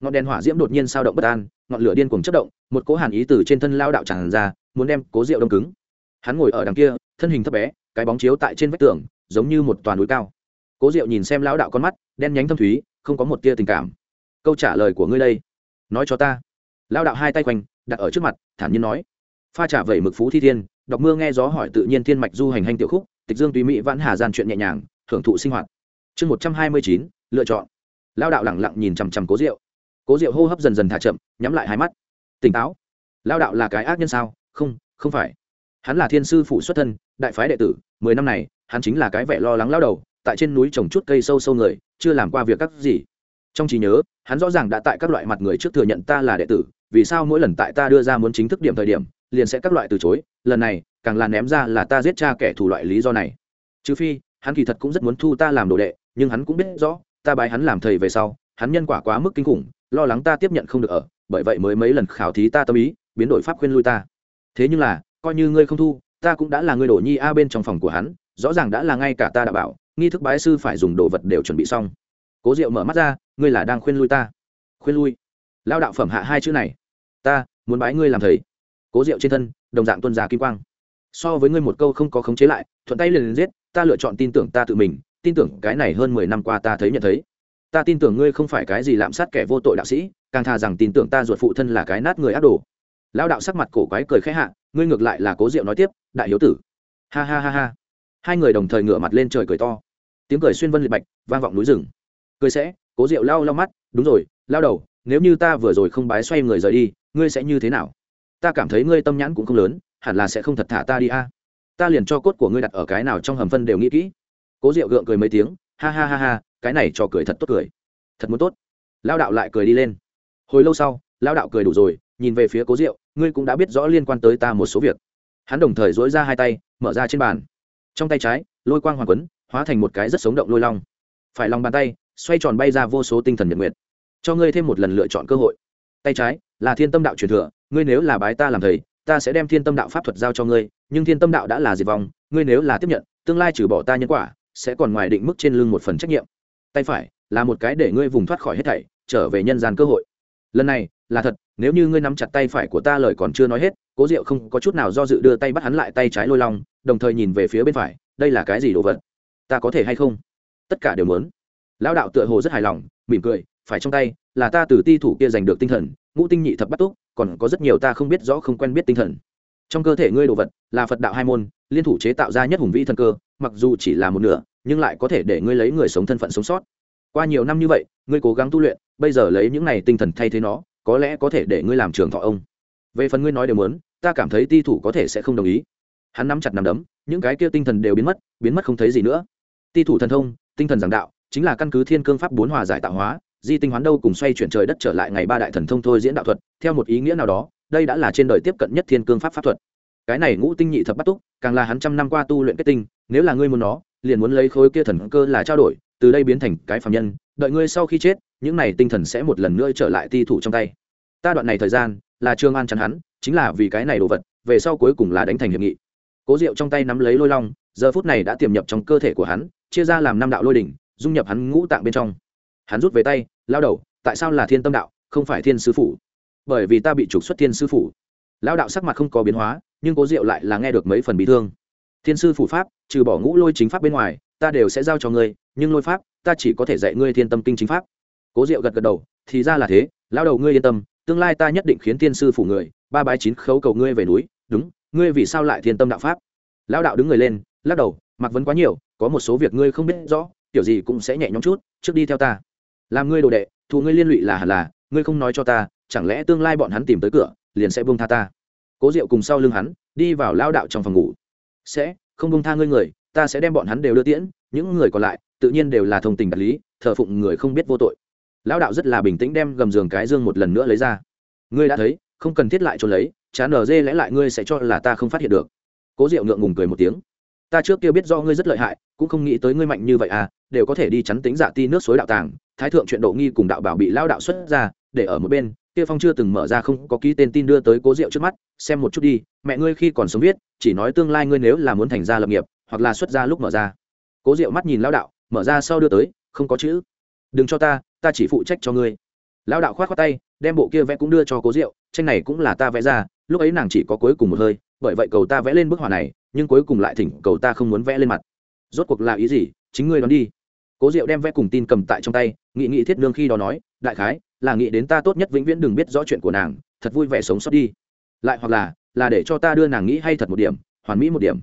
Ngọn đèn hỏa diễm đột nhiên sao động bất an, ngọn lửa điên cuồng chất động, một cỗ hàn ý từ trên thân lao đạo tràn ra, muốn đem cố rượu đông cứng. Hắn ngồi ở đằng kia thân hình thấp bé, cái bóng chiếu tại trên vách tường, giống như một toàn núi cao. Cố diệu nhìn xem lão đạo con mắt, đen nhánh thâm thúy, không có một tia tình cảm. Câu trả lời của ngươi đây. Nói cho ta. Lão đạo hai tay quanh, đặt ở trước mặt, thản nhiên nói. Pha trả vẩy mực phú thi thiên, đọc mưa nghe gió hỏi tự nhiên thiên mạch du hành hành tiểu khúc, tịch dương tùy mỹ vãn hà gian chuyện nhẹ nhàng thưởng thụ sinh hoạt. Chương một trăm hai mươi chín, lựa chọn. Lao đạo lẳng lặng nhìn chằm chằm cố rượu cố rượu hô hấp dần dần thả chậm, nhắm lại hai mắt. Tỉnh táo. Lao đạo là cái ác nhân sao? Không không phải hắn là thiên sư phụ xuất thân, đại phái đệ tử, mười năm này, hắn chính là cái vẻ lo lắng lao đầu, tại trên núi trồng chút cây sâu sâu người, chưa làm qua việc các gì. Trong trí nhớ, hắn rõ ràng đã tại các loại mặt người trước thừa nhận ta là đệ tử, vì sao mỗi lần tại ta đưa ra muốn chính thức điểm thời điểm, liền sẽ các loại từ chối, lần này, càng là ném ra là ta giết cha kẻ thù loại lý do này. Trừ phi, hắn kỳ thật cũng rất muốn thu ta làm đồ đệ, nhưng hắn cũng biết rõ, ta bái hắn làm thầy về sau, hắn nhân quả quá mức kinh khủng, lo lắng ta tiếp nhận không được ở, bởi vậy mới mấy lần khảo thí ta tâm ý, biến đổi pháp khuyên lui ta. Thế nhưng là coi như ngươi không thu, ta cũng đã là người đổ nhi a bên trong phòng của hắn, rõ ràng đã là ngay cả ta đã bảo, nghi thức bái sư phải dùng đồ vật đều chuẩn bị xong. Cố diệu mở mắt ra, ngươi là đang khuyên lui ta. Khuyên lui? Lao đạo phẩm hạ hai chữ này. Ta, muốn bái ngươi làm thầy. Cố diệu trên thân, đồng dạng tuân gia kim quang. So với ngươi một câu không có khống chế lại, thuận tay liền liền giết, ta lựa chọn tin tưởng ta tự mình, tin tưởng cái này hơn mười năm qua ta thấy nhận thấy. Ta tin tưởng ngươi không phải cái gì lạm sát kẻ vô tội đạo sĩ, càng thà rằng tin tưởng ta ruột phụ thân là cái nát người ác đồ. Lao đạo sắc mặt cổ quái cười khẽ hạ ngươi ngược lại là cố diệu nói tiếp, đại hiếu tử. Ha ha ha ha. Hai người đồng thời ngửa mặt lên trời cười to. Tiếng cười xuyên vân liệt bạch, vang vọng núi rừng. Cười sẽ, cố diệu lao lao mắt, đúng rồi, lao đầu, nếu như ta vừa rồi không bái xoay người rời đi, ngươi sẽ như thế nào? Ta cảm thấy ngươi tâm nhãn cũng không lớn, hẳn là sẽ không thật thả ta đi a. Ta liền cho cốt của ngươi đặt ở cái nào trong hầm phân đều nghĩ kỹ. Cố diệu gượng cười mấy tiếng, ha ha ha ha, cái này cho cười thật tốt cười. Thật muốn tốt. Lao đạo lại cười đi lên. Hồi lâu sau, lao đạo cười đủ rồi, nhìn về phía cố diệu ngươi cũng đã biết rõ liên quan tới ta một số việc. Hắn đồng thời dối ra hai tay, mở ra trên bàn. Trong tay trái, lôi quang hoàng quấn, hóa thành một cái rất sống động lôi long. Phải lòng bàn tay, xoay tròn bay ra vô số tinh thần nhật nguyệt. Cho ngươi thêm một lần lựa chọn cơ hội. Tay trái, là thiên tâm đạo truyền thừa, ngươi nếu là bái ta làm thầy, ta sẽ đem thiên tâm đạo pháp thuật giao cho ngươi, nhưng thiên tâm đạo đã là diệt vong, ngươi nếu là tiếp nhận, tương lai trừ bỏ ta nhân quả, sẽ còn ngoài định mức trên lưng một phần trách nhiệm. Tay phải, là một cái để ngươi vùng thoát khỏi hết thảy, trở về nhân gian cơ hội. Lần này là thật, nếu như ngươi nắm chặt tay phải của ta lời còn chưa nói hết, cố diệu không có chút nào do dự đưa tay bắt hắn lại tay trái lôi long, đồng thời nhìn về phía bên phải, đây là cái gì đồ vật? Ta có thể hay không? Tất cả đều muốn. Lão đạo tựa hồ rất hài lòng, mỉm cười, phải trong tay, là ta từ ti thủ kia giành được tinh thần, ngũ tinh nhị thập bắt túc, còn có rất nhiều ta không biết rõ, không quen biết tinh thần. Trong cơ thể ngươi đồ vật, là phật đạo hai môn, liên thủ chế tạo ra nhất hùng vĩ thân cơ, mặc dù chỉ là một nửa, nhưng lại có thể để ngươi lấy người sống thân phận sống sót. Qua nhiều năm như vậy, ngươi cố gắng tu luyện, bây giờ lấy những này tinh thần thay thế nó có lẽ có thể để ngươi làm trường thọ ông. Về phần ngươi nói đều muốn, ta cảm thấy ti thủ có thể sẽ không đồng ý. Hắn nắm chặt nắm đấm, những cái kia tinh thần đều biến mất biến mất không thấy gì nữa. Ti thủ thần thông, tinh thần giảng đạo, chính là căn cứ thiên cương pháp bốn hòa giải tạo hóa, di tinh hoán đâu cùng xoay chuyển trời đất trở lại ngày ba đại thần thông thôi diễn đạo thuật, theo một ý nghĩa nào đó, đây đã là trên đời tiếp cận nhất thiên cương pháp pháp thuật. Cái này ngũ tinh nhị thập bắt túc, càng là hắn trăm năm qua tu luyện kết tinh, nếu là ngươi muốn nó, liền muốn lấy khối kia thần cơ là trao đổi, từ đây biến thành cái phạm nhân, đợi ngươi sau khi chết những này tinh thần sẽ một lần nữa trở lại ti thủ trong tay. Ta đoạn này thời gian là trương an chắn hắn, chính là vì cái này đồ vật, về sau cuối cùng là đánh thành hiệp nghị. Cố diệu trong tay nắm lấy lôi long, giờ phút này đã tiềm nhập trong cơ thể của hắn, chia ra làm năm đạo lôi đỉnh, dung nhập hắn ngũ tạng bên trong. Hắn rút về tay, lao đầu, tại sao là thiên tâm đạo, không phải thiên sư phủ? Bởi vì ta bị trục xuất thiên sư phủ. Lao đạo sắc mặt không có biến hóa, nhưng cố diệu lại là nghe được mấy phần bị thương. Thiên sư phủ pháp, trừ bỏ ngũ lôi chính pháp bên ngoài, ta đều sẽ giao cho ngươi, nhưng lôi pháp, ta chỉ có thể dạy ngươi thiên tâm kinh chính pháp cố diệu gật gật đầu, thì ra là thế lao đầu ngươi yên tâm, tương lai ta nhất định khiến tiên sư phủ người, ba bái chín khấu cầu ngươi về núi, đúng, ngươi vì sao lại thiên tâm đạo pháp? Lao đạo đứng người lên, lắc đầu, mặc vấn quá nhiều, có một số việc ngươi không biết rõ kiểu gì cũng sẽ nhẹ nhõm chút, trước đi theo ta. Làm ngươi đồ đệ, thù ngươi liên lụy là hẳn là, ngươi không nói cho ta, chẳng lẽ tương lai bọn hắn tìm tới cửa, liền sẽ buông tha ta? Cố diệu cùng sau lưng hắn, đi vào lao đạo trong phòng ngủ. Sẽ, không buông tha ngươi người, ta sẽ đem bọn hắn đều đưa tiễn, những người còn lại, tự nhiên đều là thông tình đạt lý, thờ phụng người không biết vô tội lão đạo rất là bình tĩnh đem gầm giường cái dương một lần nữa lấy ra. Ngươi đã thấy, không cần thiết lại trốn lấy chán nở dê lẽ lại ngươi sẽ cho là ta không phát hiện được. Cố diệu ngượng ngùng cười một tiếng. Ta trước kia biết do ngươi rất lợi hại, cũng không nghĩ tới ngươi mạnh như vậy à đều có thể đi chắn tính giả ti nước suối đạo tàng. Thái thượng chuyện độ nghi cùng đạo bảo bị lao đạo xuất ra, để ở một bên, kia phong chưa từng mở ra không có ký tên tin đưa tới cố diệu trước mắt, xem một chút đi, mẹ ngươi khi còn sống viết, chỉ nói tương lai ngươi nếu là muốn thành ra lập nghiệp, hoặc là xuất ra lúc mở ra. Cố diệu mắt nhìn lao đạo, mở ra sau đưa tới, không có chữ. Đừng cho ta ta chỉ phụ trách cho ngươi. Lão đạo khoát khoát tay, đem bộ kia vẽ cũng đưa cho cố diệu, tranh này cũng là ta vẽ ra, lúc ấy nàng chỉ có cuối cùng một hơi, bởi vậy cầu ta vẽ lên bức họa này, nhưng cuối cùng lại thỉnh cầu ta không muốn vẽ lên mặt. Rốt cuộc là ý gì? Chính ngươi đón đi. Cố diệu đem vẽ cùng tin cầm tại trong tay, nghị nghị thiết nương khi đó nói, đại khái, là nghĩ đến ta tốt nhất vĩnh viễn đừng biết rõ chuyện của nàng, thật vui vẻ sống sót đi. Lại hoặc là là để cho ta đưa nàng nghĩ hay thật một điểm, hoàn mỹ một điểm.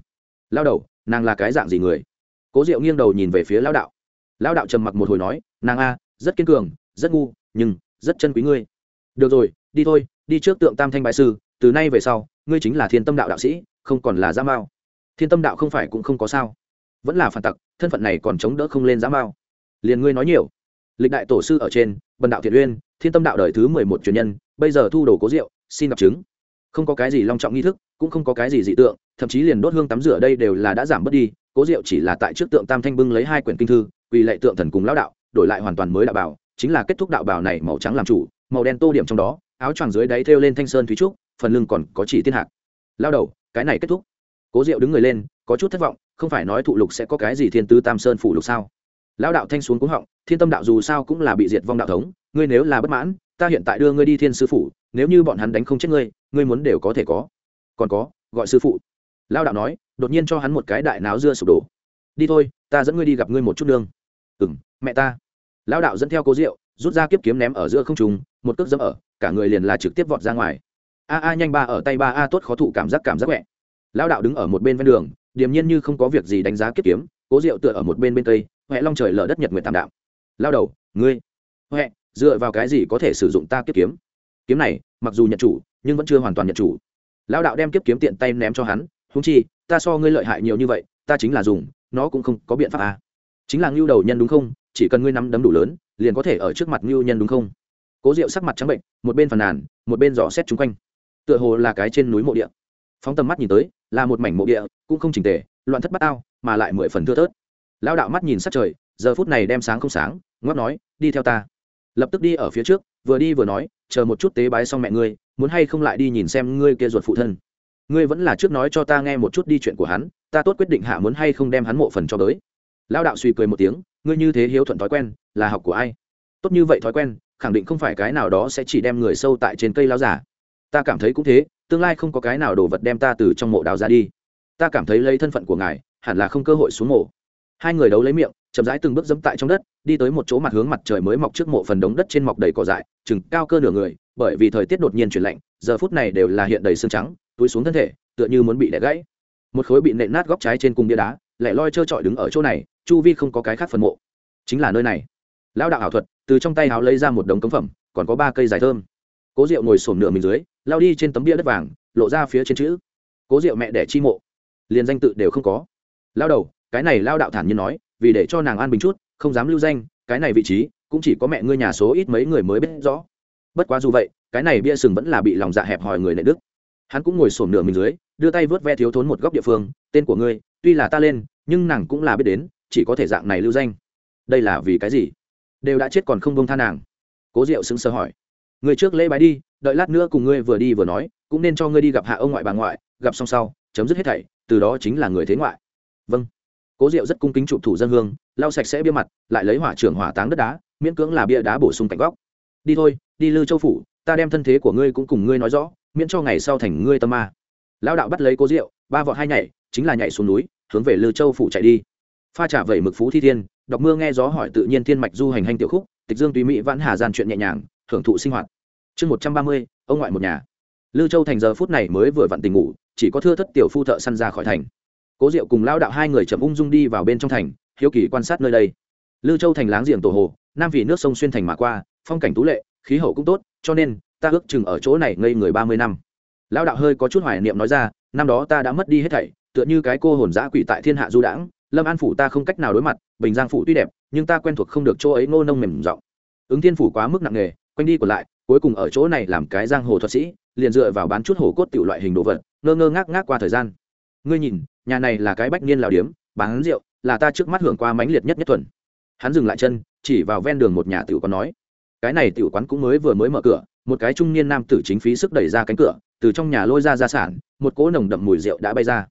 Lao đầu, nàng là cái dạng gì người? Cố diệu nghiêng đầu nhìn về phía lao đạo. Lao đạo trầm mặc một hồi nói, nàng a rất kiên cường, rất ngu, nhưng rất chân quý ngươi. Được rồi, đi thôi, đi trước tượng tam thanh bại sư, từ nay về sau, ngươi chính là thiên tâm đạo đạo sĩ, không còn là giã mao. Thiên tâm đạo không phải cũng không có sao. Vẫn là phản tặc, thân phận này còn chống đỡ không lên giã mao. Liền ngươi nói nhiều. Lịch đại tổ sư ở trên, bần đạo thiện uyên, thiên tâm đạo đời thứ mười một truyền nhân, bây giờ thu đồ cố rượu, xin gặp chứng. Không có cái gì long trọng nghi thức, cũng không có cái gì dị tượng, thậm chí liền đốt hương tắm rửa đây đều là đã giảm bớt đi, cố diệu chỉ là tại trước tượng tam thanh bưng lấy hai quyển kinh thư vì lệ tượng thần cùng lão đạo đổi lại hoàn toàn mới đạo bảo chính là kết thúc đạo bảo này màu trắng làm chủ, màu đen tô điểm trong đó, áo choàng dưới đáy thêu lên thanh sơn thúy trúc, phần lưng còn có chỉ tiên hạc. Lao đầu, cái này kết thúc. Cố diệu đứng người lên, có chút thất vọng, không phải nói thụ lục sẽ có cái gì thiên tứ tam sơn phủ lục sao? Lão đạo thanh xuống cúng họng, thiên tâm đạo dù sao cũng là bị diệt vong đạo thống, ngươi nếu là bất mãn, ta hiện tại đưa ngươi đi thiên sư phủ, nếu như bọn hắn đánh không chết ngươi ngươi muốn đều có thể có. Còn có, gọi sư phụ. Lao đạo nói, đột nhiên cho hắn một cái đại náo dưa sụp đổ. Đi thôi, ta dẫn ngươi đi gặp ngươi một chút nương. Ừ m mẹ ta lao đạo dẫn theo cố rượu rút ra kiếp kiếm ném ở giữa không trùng một cước dẫm ở, cả người liền là trực tiếp vọt ra ngoài. A a nhanh ba ở tay ba a tốt khó thụ cảm giác cảm giác quẹ. Lao đạo đứng ở một bên ven đường, điềm nhiên như không có việc gì đánh giá kiếp kiếm, cố rượu tựa ở một bên bên cây huệ long trời lở đất nhật nguyện tạm đạo. Lao đầu, ngươi huệ dựa vào cái gì có thể sử dụng ta kiếp kiếm? Kiếm này, mặc dù nhận chủ, nhưng vẫn chưa hoàn toàn nhận chủ. Lão đạo đem kiếp kiếm tiện tay ném cho hắn húng chi, ta so ngươi lợi hại nhiều như vậy, ta chính là dùng, nó cũng không có biện pháp à. chính là ngưu đầu nhân đúng không? Chỉ cần ngươi nắm đấm đủ lớn, liền có thể ở trước mặt ngưu nhân đúng không? Cố diệu sắc mặt trắng bệnh, một bên phàn nàn, một bên dò xét chung quanh. Tựa hồ là cái trên núi mộ địa. Phóng tầm mắt nhìn tới, là một mảnh mộ địa, cũng không chỉnh tề, loạn thất bát ao mà lại mười phần thưa thớt. Lão đạo mắt nhìn sát trời, giờ phút này đem sáng không sáng, ngoắc nói, đi theo ta. Lập tức đi ở phía trước, vừa đi vừa nói, chờ một chút tế bái xong mẹ ngươi, muốn hay không lại đi nhìn xem ngươi kia ruột phụ thân. Ngươi vẫn là trước nói cho ta nghe một chút đi chuyện của hắn, ta tốt quyết định hạ muốn hay không đem hắn mộ phần cho tới lao đạo suy cười một tiếng, ngươi như thế hiếu thuận thói quen, là học của ai? Tốt như vậy thói quen, khẳng định không phải cái nào đó sẽ chỉ đem người sâu tại trên cây lao giả. Ta cảm thấy cũng thế, tương lai không có cái nào đồ vật đem ta từ trong mộ đào ra đi. Ta cảm thấy lấy thân phận của ngài, hẳn là không cơ hội xuống mộ. Hai người đấu lấy miệng, chậm rãi từng bước dẫm tại trong đất, đi tới một chỗ mặt hướng mặt trời mới mọc trước mộ phần đống đất trên mọc đầy cỏ dại, chừng cao cơ nửa người, bởi vì thời tiết đột nhiên chuyển lạnh, giờ phút này đều là hiện đầy xương trắng, túi xuống thân thể, tựa như muốn bị đẻ gãy. Một khối bị nện nát góc trái trên cùng bia đá, lẻ loi trơ trọi đứng ở chỗ này chu vi không có cái khác phần mộ. Chính là nơi này. Lão đạo ảo thuật, từ trong tay áo lấy ra một đống cống phẩm, còn có ba cây dài thơm. Cố rượu ngồi sổm nửa mình dưới, lao đi trên tấm bia đất vàng, lộ ra phía trên chữ. Cố rượu mẹ đẻ chi mộ. Liền danh tự đều không có. Lao đầu, cái này lao đạo thản nhiên nói, vì để cho nàng an bình chút, không dám lưu danh, cái này vị trí, cũng chỉ có mẹ ngươi nhà số ít mấy người mới biết rõ. Bất quá dù vậy, cái này bia sừng vẫn là bị lòng dạ hẹp hòi người nệ đức hắn cũng ngồi sổm nửa mình dưới, đưa tay vớt ve thiếu thốn một góc địa phương, tên của ngươi, tuy là ta lên, nhưng nàng cũng là biết đến chỉ có thể dạng này lưu danh. Đây là vì cái gì? Đều đã chết còn không bông tha nàng. Cố diệu sững sờ hỏi. Người trước lễ bái đi, đợi lát nữa cùng ngươi vừa đi vừa nói, cũng nên cho ngươi đi gặp hạ ông ngoại bà ngoại, gặp xong sau, chấm dứt hết thảy, từ đó chính là người thế ngoại. Vâng. Cố diệu rất cung kính chụp thủ dân hương, lau sạch sẽ bia mặt, lại lấy hỏa trưởng hỏa táng đất đá, miễn cưỡng là bia đá bổ sung cạnh góc. Đi thôi, đi lư châu phủ, ta đem thân thế của ngươi cũng cùng ngươi nói rõ, miễn cho ngày sau thành ngươi tâm ma. Lao đạo bắt lấy cố diệu, ba vọt hai nhảy, chính là nhảy xuống núi, hướng về lư châu phủ chạy đi pha trả vẩy mực phú thi thiên, đọc mưa nghe gió hỏi tự nhiên thiên mạch du hành hành tiểu khúc, tịch dương tùy mỹ vãn hà gian chuyện nhẹ nhàng, hưởng thụ sinh hoạt. Chương một trăm ba mươi, ông ngoại một nhà. Lư châu thành giờ phút này mới vừa vặn tình ngủ, chỉ có thưa thất tiểu phu thợ săn ra khỏi thành. Cố diệu cùng lao đạo hai người chậm ung dung đi vào bên trong thành, hiếu kỳ quan sát nơi đây. Lư châu thành láng giềng tổ hồ, nam vì nước sông xuyên thành mà qua, phong cảnh tú lệ, khí hậu cũng tốt, cho nên, ta ước chừng ở chỗ này ngây người ba mươi năm. Lao đạo hơi có chút hoài niệm nói ra, năm đó ta đã mất đi hết thảy, tựa như cái cô hồn giã quỷ tại thiên hạ du đãng lâm an phủ ta không cách nào đối mặt, bình giang phủ tuy đẹp, nhưng ta quen thuộc không được chỗ ấy ngô nông mềm giọng. Ứng thiên phủ quá mức nặng nề, quanh đi còn lại, cuối cùng ở chỗ này làm cái giang hồ thuật sĩ, liền dựa vào bán chút hồ cốt tiểu loại hình đồ vật, ngơ ngơ ngác ngác qua thời gian. Ngươi nhìn, nhà này là cái bách niên lào điếm, bán rượu, là ta trước mắt hưởng qua mãnh liệt nhất nhất thuần. Hắn dừng lại chân, chỉ vào ven đường một nhà tiểu quán nói, cái này tiểu quán cũng mới vừa mới mở cửa, một cái trung niên nam tử chính phí sức đẩy ra cánh cửa, từ trong nhà lôi ra gia sản, một cỗ nồng đậm mùi rượu đã bay ra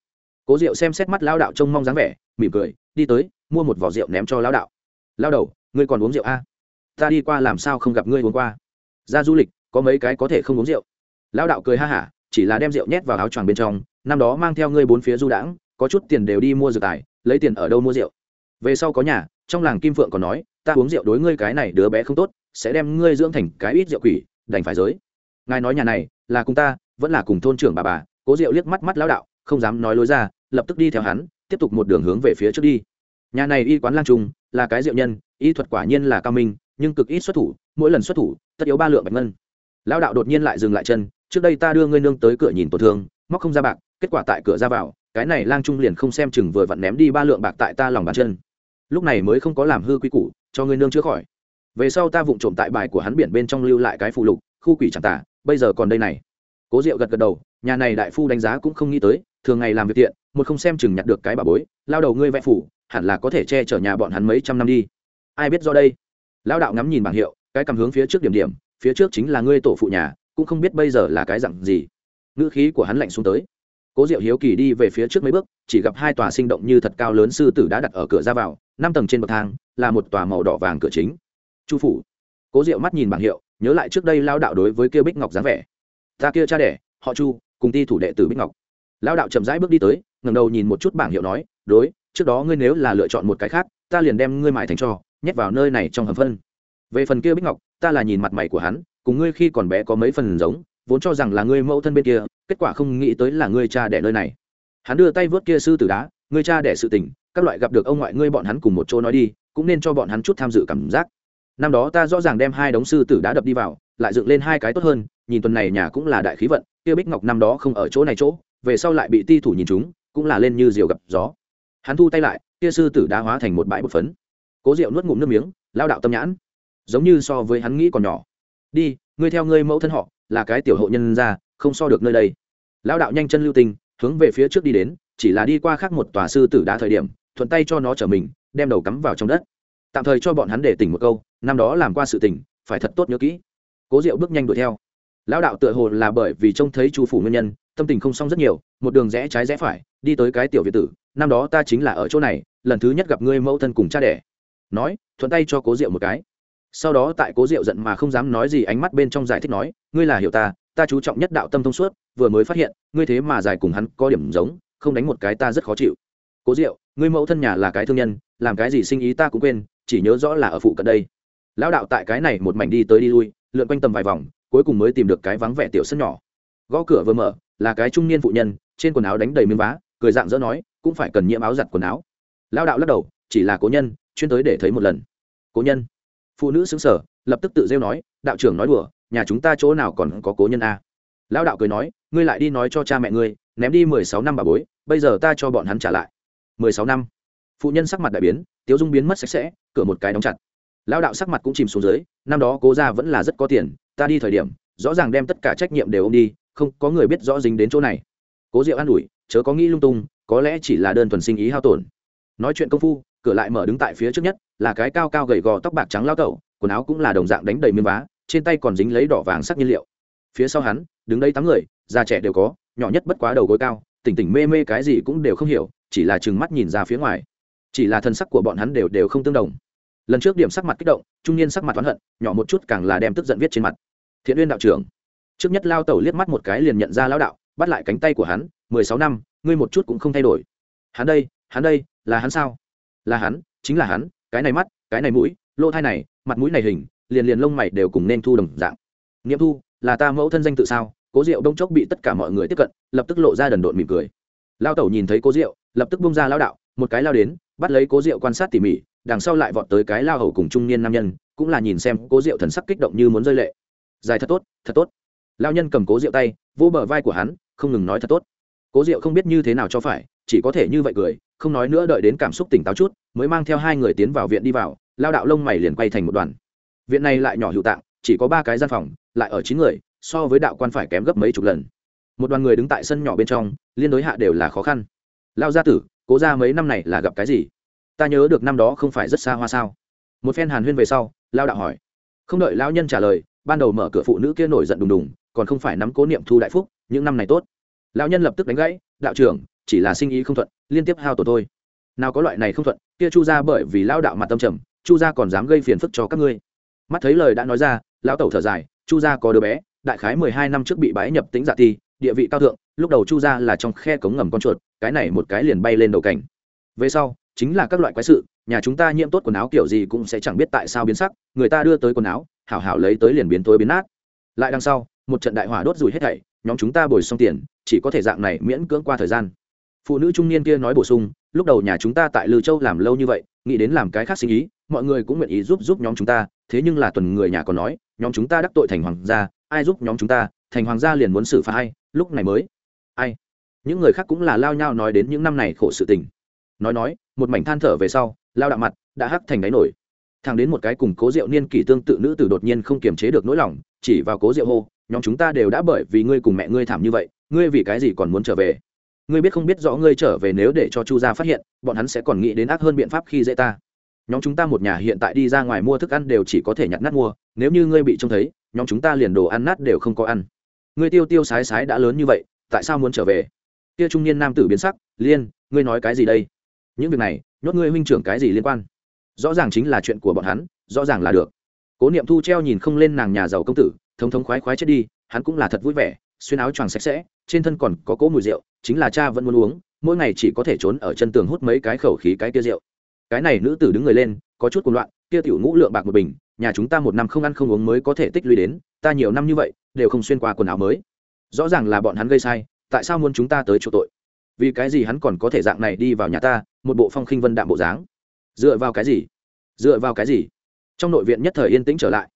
cố rượu xem xét mắt lao đạo trông mong dáng vẻ, mỉm cười, đi tới, mua một vỏ rượu ném cho lao đạo. Lao đầu, ngươi còn uống rượu a à? ta đi qua làm sao không gặp ngươi uống qua? Ra du lịch, có mấy cái có thể không uống rượu? Lao đạo cười ha hả, chỉ là đem rượu nhét vào áo choàng bên trong, năm đó mang theo ngươi bốn phía du đãng, có chút tiền đều đi mua rượu tài, lấy tiền ở đâu mua rượu? Về sau có nhà, trong làng kim phượng còn nói, ta uống rượu đối ngươi cái này đứa bé không tốt, sẽ đem ngươi dưỡng thành cái ít rượu quỷ, đành phải giới. Ngài nói nhà này, là cùng ta, vẫn là cùng thôn trưởng bà bà, cố rượu liếc mắt mắt lão đạo, không dám nói lối ra lập tức đi theo hắn, tiếp tục một đường hướng về phía trước đi. Nhà này y quán lang trung là cái diệu nhân, y thuật quả nhiên là cao minh, nhưng cực ít xuất thủ, mỗi lần xuất thủ, tất yếu ba lượng bạch ngân. Lão đạo đột nhiên lại dừng lại chân, trước đây ta đưa ngươi nương tới cửa nhìn tổn thương, móc không ra bạc, kết quả tại cửa ra vào, cái này lang trung liền không xem chừng vừa vặn ném đi ba lượng bạc tại ta lòng bàn chân. Lúc này mới không có làm hư quy củ, cho ngươi nương chữa khỏi. Về sau ta vụng trộm tại bài của hắn biển bên trong lưu lại cái phụ lục, khu quỷ chẳng tả bây giờ còn đây này. Cố diệu gật gật đầu, nhà này đại phu đánh giá cũng không nghĩ tới thường ngày làm việc tiện, một không xem chừng nhặt được cái bà bối lao đầu ngươi vẽ phủ hẳn là có thể che chở nhà bọn hắn mấy trăm năm đi. Ai biết do đây? Lao đạo ngắm nhìn bảng hiệu cái cầm hướng phía trước điểm điểm phía trước chính là ngươi tổ phụ nhà cũng không biết bây giờ là cái dặn gì. Ngữ khí của hắn lạnh xuống tới. Cố diệu hiếu kỳ đi về phía trước mấy bước chỉ gặp hai tòa sinh động như thật cao lớn sư tử đã đặt ở cửa ra vào năm tầng trên bậc thang là một tòa màu đỏ vàng cửa chính. Chu phủ. Cố diệu mắt nhìn bảng hiệu nhớ lại trước đây lao đạo đối với kia bích ngọc dáng vẻ. Ta kia cha đẻ họ chu cùng ti thủ đệ tử bích ngọc lao đạo chậm rãi bước đi tới ngầm đầu nhìn một chút bảng hiệu nói đối trước đó ngươi nếu là lựa chọn một cái khác ta liền đem ngươi mải thành trò, nhét vào nơi này trong hầm phân. Về phần kia bích ngọc ta là nhìn mặt mày của hắn cùng ngươi khi còn bé có mấy phần giống vốn cho rằng là ngươi mẫu thân bên kia kết quả không nghĩ tới là ngươi cha đẻ nơi này. Hắn đưa tay vớt kia sư tử đá ngươi cha đẻ sự tình các loại gặp được ông ngoại ngươi bọn hắn cùng một chỗ nói đi cũng nên cho bọn hắn chút tham dự cảm giác. Năm đó ta rõ ràng đem hai đống sư tử đá đập đi vào lại dựng lên hai cái tốt hơn nhìn tuần này nhà cũng là đại khí vận kia bích ngọc năm đó không ở chỗ này chỗ về sau lại bị ti thủ nhìn chúng, cũng là lên như diều gặp gió. Hắn thu tay lại, kia sư tử đá hóa thành một bãi bột phấn. Cố diệu nuốt ngụm nước miếng, lao đạo tâm nhãn. Giống như so với hắn nghĩ còn nhỏ. Đi, ngươi theo ngươi mẫu thân họ, là cái tiểu hộ nhân ra không so được nơi đây. Lao đạo nhanh chân lưu tình, hướng về phía trước đi đến, chỉ là đi qua khác một tòa sư tử đá thời điểm, thuận tay cho nó trở mình, đem đầu cắm vào trong đất. Tạm thời cho bọn hắn để tỉnh một câu, năm đó làm qua sự tỉnh, phải thật tốt nhớ kỹ. Cố diệu bước nhanh đuổi theo lão đạo tựa hồ là bởi vì trông thấy chu phủ nguyên nhân, tâm tình không xong rất nhiều, một đường rẽ trái rẽ phải, đi tới cái tiểu việt tử, năm đó ta chính là ở chỗ này, lần thứ nhất gặp ngươi mẫu thân cùng cha đẻ. Nói, thuận tay cho cố diệu một cái. Sau đó tại cố diệu giận mà không dám nói gì, ánh mắt bên trong giải thích nói, ngươi là hiểu ta ta chú trọng nhất đạo tâm thông suốt, vừa mới phát hiện, ngươi thế mà giải cùng hắn có điểm giống, không đánh một cái ta rất khó chịu. Cố diệu, ngươi mẫu thân nhà là cái thương nhân, làm cái gì sinh ý ta cũng quên, chỉ nhớ rõ là ở phụ cận đây. Lão đạo tại cái này một mảnh đi tới đi lui, lượn quanh tầm vài vòng cuối cùng mới tìm được cái vắng vẻ tiểu sân nhỏ. Gõ cửa vừa mở, là cái trung niên phụ nhân, trên quần áo đánh đầy miếng vá, cười dạng dỡ nói, cũng phải cần nhiễm áo giặt quần áo. Lão đạo lắc đầu, chỉ là cố nhân, chuyên tới để thấy một lần. Cố nhân? Phụ nữ xứng sở lập tức tự rêu nói, đạo trưởng nói đùa, nhà chúng ta chỗ nào còn có cố nhân a? Lão đạo cười nói, ngươi lại đi nói cho cha mẹ ngươi, ném đi mười sáu năm bà bối, bây giờ ta cho bọn hắn trả lại. Mười sáu năm? Phụ nhân sắc mặt đại biến, tiếu dung biến mất sạch sẽ, cửa một cái đóng chặt. Lão đạo sắc mặt cũng chìm xuống dưới, năm đó cố ra vẫn là rất có tiền ta đi thời điểm, rõ ràng đem tất cả trách nhiệm đều ô m đi, không có người biết rõ dính đến chỗ này. Cố diệu an ủi, chớ có nghĩ lung tung, có lẽ chỉ là đơn thuần sinh ý hao tổn. Nói chuyện công phu, cửa lại mở đứng tại phía trước nhất, là cái cao cao gầy gò tóc bạc trắng lao tẩu, quần áo cũng là đồng dạng đánh đầy miếng vá, trên tay còn dính lấy đỏ vàng sắc nhiên liệu. Phía sau hắn, đứng đây tám người, già trẻ đều có, nhỏ nhất bất quá đầu gối cao, tỉnh tỉnh mê mê cái gì cũng đều không hiểu, chỉ là chừng mắt nhìn ra phía ngoài. Chỉ là thân sắc của bọn hắn đều đều không tương đồng lần trước điểm sắc mặt kích động, trung niên sắc mặt oán hận, nhỏ một chút càng là đem tức giận viết trên mặt. Thiện uyên đạo trưởng, trước nhất lao tẩu liếc mắt một cái liền nhận ra lao đạo, bắt lại cánh tay của hắn, mười sáu năm, ngươi một chút cũng không thay đổi. Hắn đây hắn đây, là hắn sao? Là hắn, chính là hắn, cái này mắt, cái này mũi, lỗ thai này, mặt mũi này hình, liền liền lông mày đều cùng nên thu đồng dạng. Nghiệm thu, là ta mẫu thân danh tự sao? Cố diệu đông chốc bị tất cả mọi người tiếp cận, lập tức lộ ra đần độn mỉm cười. Lao tẩu nhìn thấy cố diệu, lập tức bung ra lao đạo, một cái lao đến, bắt lấy cố diệu quan sát tỉ mỉ đằng sau lại vọt tới cái lao hầu cùng trung niên nam nhân, cũng là nhìn xem cố diệu thần sắc kích động như muốn rơi lệ. Dài thật tốt thật tốt. Lao nhân cầm cố diệu tay, vỗ bờ vai của hắn, không ngừng nói thật tốt. Cố diệu không biết như thế nào cho phải, chỉ có thể như vậy cười, không nói nữa đợi đến cảm xúc tỉnh táo chút, mới mang theo hai người tiến vào viện đi vào, lao đạo lông mày liền quay thành một đoàn. Viện này lại nhỏ hữu tạng, chỉ có ba cái gian phòng, lại ở chín người, so với đạo quan phải kém gấp mấy chục lần. Một đoàn người đứng tại sân nhỏ bên trong, liên đối hạ đều là khó khăn. Lao gia tử, cố ra mấy năm này là gặp cái gì? Ta nhớ được năm đó không phải rất xa hoa sao? Một phen hàn huyên về sau, lao đạo hỏi. Không đợi lao nhân trả lời, ban đầu mở cửa phụ nữ kia nổi giận đùng đùng, còn không phải nắm cố niệm thu đại phúc, những năm này tốt. Lao nhân lập tức đánh gãy, đạo trưởng, chỉ là sinh ý không thuận, liên tiếp hao tổ thôi. Nào có loại này không thuận, kia chu ra bởi vì lao đạo mặt tâm trầm, chu gia còn dám gây phiền phức cho các ngươi. Mắt thấy lời đã nói ra, lão tẩu thở dài, chu gia có đứa bé, đại khái mười hai năm trước bị bái nhập tính dạ ti, địa vị cao thượng, lúc đầu chu gia là trong khe cống ngầm con chuột, cái này một cái liền bay lên đầu cảnh. Về sau chính là các loại quái sự, nhà chúng ta nhiễm tốt quần áo kiểu gì cũng sẽ chẳng biết tại sao biến sắc, người ta đưa tới quần áo, hảo hảo lấy tới liền biến tối biến nát. Lại đằng sau, một trận đại hỏa đốt rủi hết thảy, nhóm chúng ta bồi xong tiền, chỉ có thể dạng này miễn cưỡng qua thời gian. Phụ nữ trung niên kia nói bổ sung, lúc đầu nhà chúng ta tại lư châu làm lâu như vậy, nghĩ đến làm cái khác sinh ý, mọi người cũng nguyện ý giúp giúp nhóm chúng ta, thế nhưng là tuần người nhà còn nói, nhóm chúng ta đắc tội thành hoàng gia, ai giúp nhóm chúng ta, thành hoàng gia liền muốn xử phạt ai, lúc này mới. Ai? Những người khác cũng là lao nhau nói đến những năm này khổ sự tình. Nói nói một mảnh than thở về sau, lao đạo mặt, đã hắc thành đáy nổi. Thang đến một cái cùng cố diệu niên kỷ tương tự nữ tử đột nhiên không kiềm chế được nỗi lòng, chỉ vào cố diệu hô, nhóm chúng ta đều đã bởi vì ngươi cùng mẹ ngươi thảm như vậy, ngươi vì cái gì còn muốn trở về? Ngươi biết không biết rõ ngươi trở về nếu để cho chu gia phát hiện, bọn hắn sẽ còn nghĩ đến ác hơn biện pháp khi dễ ta. Nhóm chúng ta một nhà hiện tại đi ra ngoài mua thức ăn đều chỉ có thể nhặt nát mua, nếu như ngươi bị trông thấy, nhóm chúng ta liền đồ ăn nát đều không có ăn. Ngươi tiêu tiêu sái sái đã lớn như vậy, tại sao muốn trở về? Kia trung niên nam tử biến sắc, liên, ngươi nói cái gì đây? Những việc này, nhốt ngươi huynh trưởng cái gì liên quan? Rõ ràng chính là chuyện của bọn hắn, rõ ràng là được. Cố niệm thu treo nhìn không lên nàng nhà giàu công tử, thống thống khoái khoái chết đi, hắn cũng là thật vui vẻ, xuyên áo choàng sạch sẽ, trên thân còn có cỗ mùi rượu, chính là cha vẫn muốn uống, mỗi ngày chỉ có thể trốn ở chân tường hút mấy cái khẩu khí cái kia rượu. Cái này nữ tử đứng người lên, có chút cuồng loạn, kia tiểu ngũ lượng bạc một bình, nhà chúng ta một năm không ăn không uống mới có thể tích lũy đến, ta nhiều năm như vậy, đều không xuyên qua quần áo mới. Rõ ràng là bọn hắn gây sai, tại sao muốn chúng ta tới chỗ tội? Vì cái gì hắn còn có thể dạng này đi vào nhà ta, một bộ phong khinh vân đạm bộ dáng? Dựa vào cái gì? Dựa vào cái gì? Trong nội viện nhất thời yên tĩnh trở lại.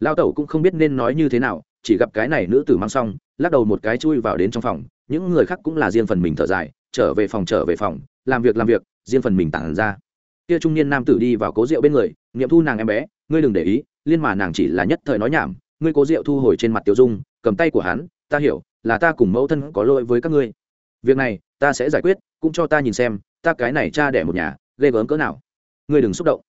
Lao tẩu cũng không biết nên nói như thế nào, chỉ gặp cái này nữ tử mang xong, lắc đầu một cái chui vào đến trong phòng. Những người khác cũng là riêng phần mình thở dài, trở về phòng, trở về phòng, làm việc làm việc, riêng phần mình tản ra. Kia trung niên nam tử đi vào cố rượu bên người, nghiệm thu nàng em bé, ngươi đừng để ý, liên mà nàng chỉ là nhất thời nói nhảm, ngươi cố rượu thu hồi trên mặt tiểu dung, cầm tay của hắn, ta hiểu, là ta cùng mẫu thân có lỗi với các ngươi việc này, ta sẽ giải quyết, cũng cho ta nhìn xem, ta cái này cha đẻ một nhà, ghê gớm cỡ nào. Ngươi đừng xúc động.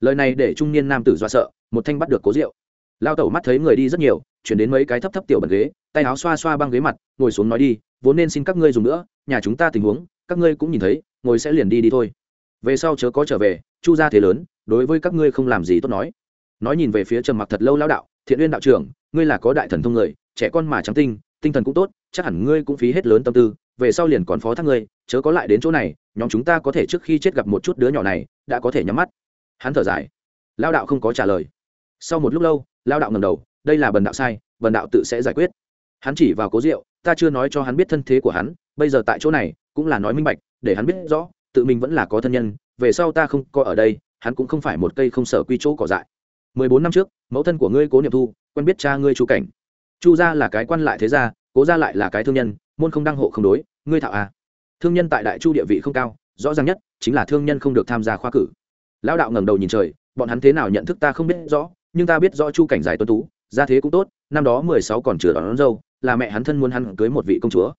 Lời này để trung niên nam tử do sợ, một thanh bắt được cố rượu. Lao tẩu mắt thấy người đi rất nhiều, chuyển đến mấy cái thấp thấp tiểu bật ghế, tay áo xoa xoa băng ghế mặt, ngồi xuống nói đi, vốn nên xin các ngươi dùng nữa, nhà chúng ta tình huống, các ngươi cũng nhìn thấy, ngồi sẽ liền đi đi thôi. Về sau chớ có trở về, chu gia thế lớn, đối với các ngươi không làm gì tốt nói. Nói nhìn về phía trầm mặc thật lâu lao đạo, thiện uyên đạo trưởng, ngươi là có đại thần thông người, trẻ con mà trắng tinh tinh thần cũng tốt chắc hẳn ngươi cũng phí hết lớn tâm tư, về sau liền còn phó thác ngươi, chớ có lại đến chỗ này, nhóm chúng ta có thể trước khi chết gặp một chút đứa nhỏ này, đã có thể nhắm mắt. Hắn thở dài. Lao đạo không có trả lời. Sau một lúc lâu, lao đạo ngầm đầu, đây là bần đạo sai, bần đạo tự sẽ giải quyết. Hắn chỉ vào cố rượu, ta chưa nói cho hắn biết thân thế của hắn, bây giờ tại chỗ này, cũng là nói minh bạch, để hắn biết rõ, tự mình vẫn là có thân nhân, về sau ta không có ở đây, hắn cũng không phải một cây không sở quy chỗ cỏ dại. Mười bốn năm trước, mẫu thân của ngươi cố niệm thu, quen biết cha ngươi chu cảnh. Chu gia là cái quan lại thế gia cố gia lại là cái thương nhân môn không đăng hộ không đối ngươi thạo à. Thương nhân tại đại chu địa vị không cao rõ ràng nhất chính là thương nhân không được tham gia khoa cử. Lão đạo ngẩng đầu nhìn trời bọn hắn thế nào nhận thức ta không biết rõ nhưng ta biết rõ chu cảnh giải tuân tú gia thế cũng tốt năm đó mười sáu còn chừa đón, đón dâu là mẹ hắn thân muốn hắn cưới một vị công chúa.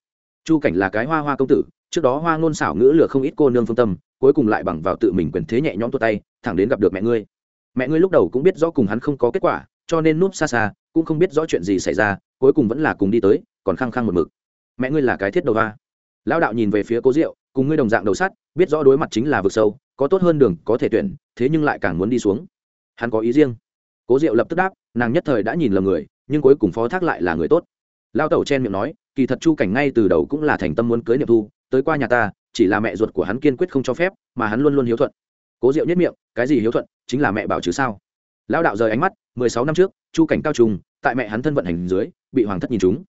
Chu cảnh là cái hoa hoa công tử trước đó hoa ngôn xảo ngữ lừa không ít cô nương phương tâm cuối cùng lại bằng vào tự mình quyền thế nhẹ nhõm tua tay thẳng đến gặp được mẹ ngươi. Mẹ ngươi lúc đầu cũng biết rõ cùng hắn không có kết quả cho nên núp xa xa cũng không biết rõ chuyện gì xảy ra cuối cùng vẫn là cùng đi tới còn khăng khăng một mực. Mẹ ngươi là cái thiết đầu ba lão đạo nhìn về phía cố diệu, cùng ngươi đồng dạng đầu sắt, biết rõ đối mặt chính là vực sâu, có tốt hơn đường có thể tuyển, thế nhưng lại càng muốn đi xuống. Hắn có ý riêng. Cố diệu lập tức đáp, nàng nhất thời đã nhìn lầm người, nhưng cuối cùng phó thác lại là người tốt. Lao tẩu chen miệng nói, kỳ thật chu cảnh ngay từ đầu cũng là thành tâm muốn cưới niệm thu, tới qua nhà ta, chỉ là mẹ ruột của hắn kiên quyết không cho phép, mà hắn luôn luôn hiếu thuận. Cố diệu nhất miệng, cái gì hiếu thuận, chính là mẹ bảo chứ sao? Lao đạo rời ánh mắt, mười sáu năm trước, chu cảnh cao trùng, tại mẹ hắn thân vận hành dưới, bị hoàng thất nhìn chúng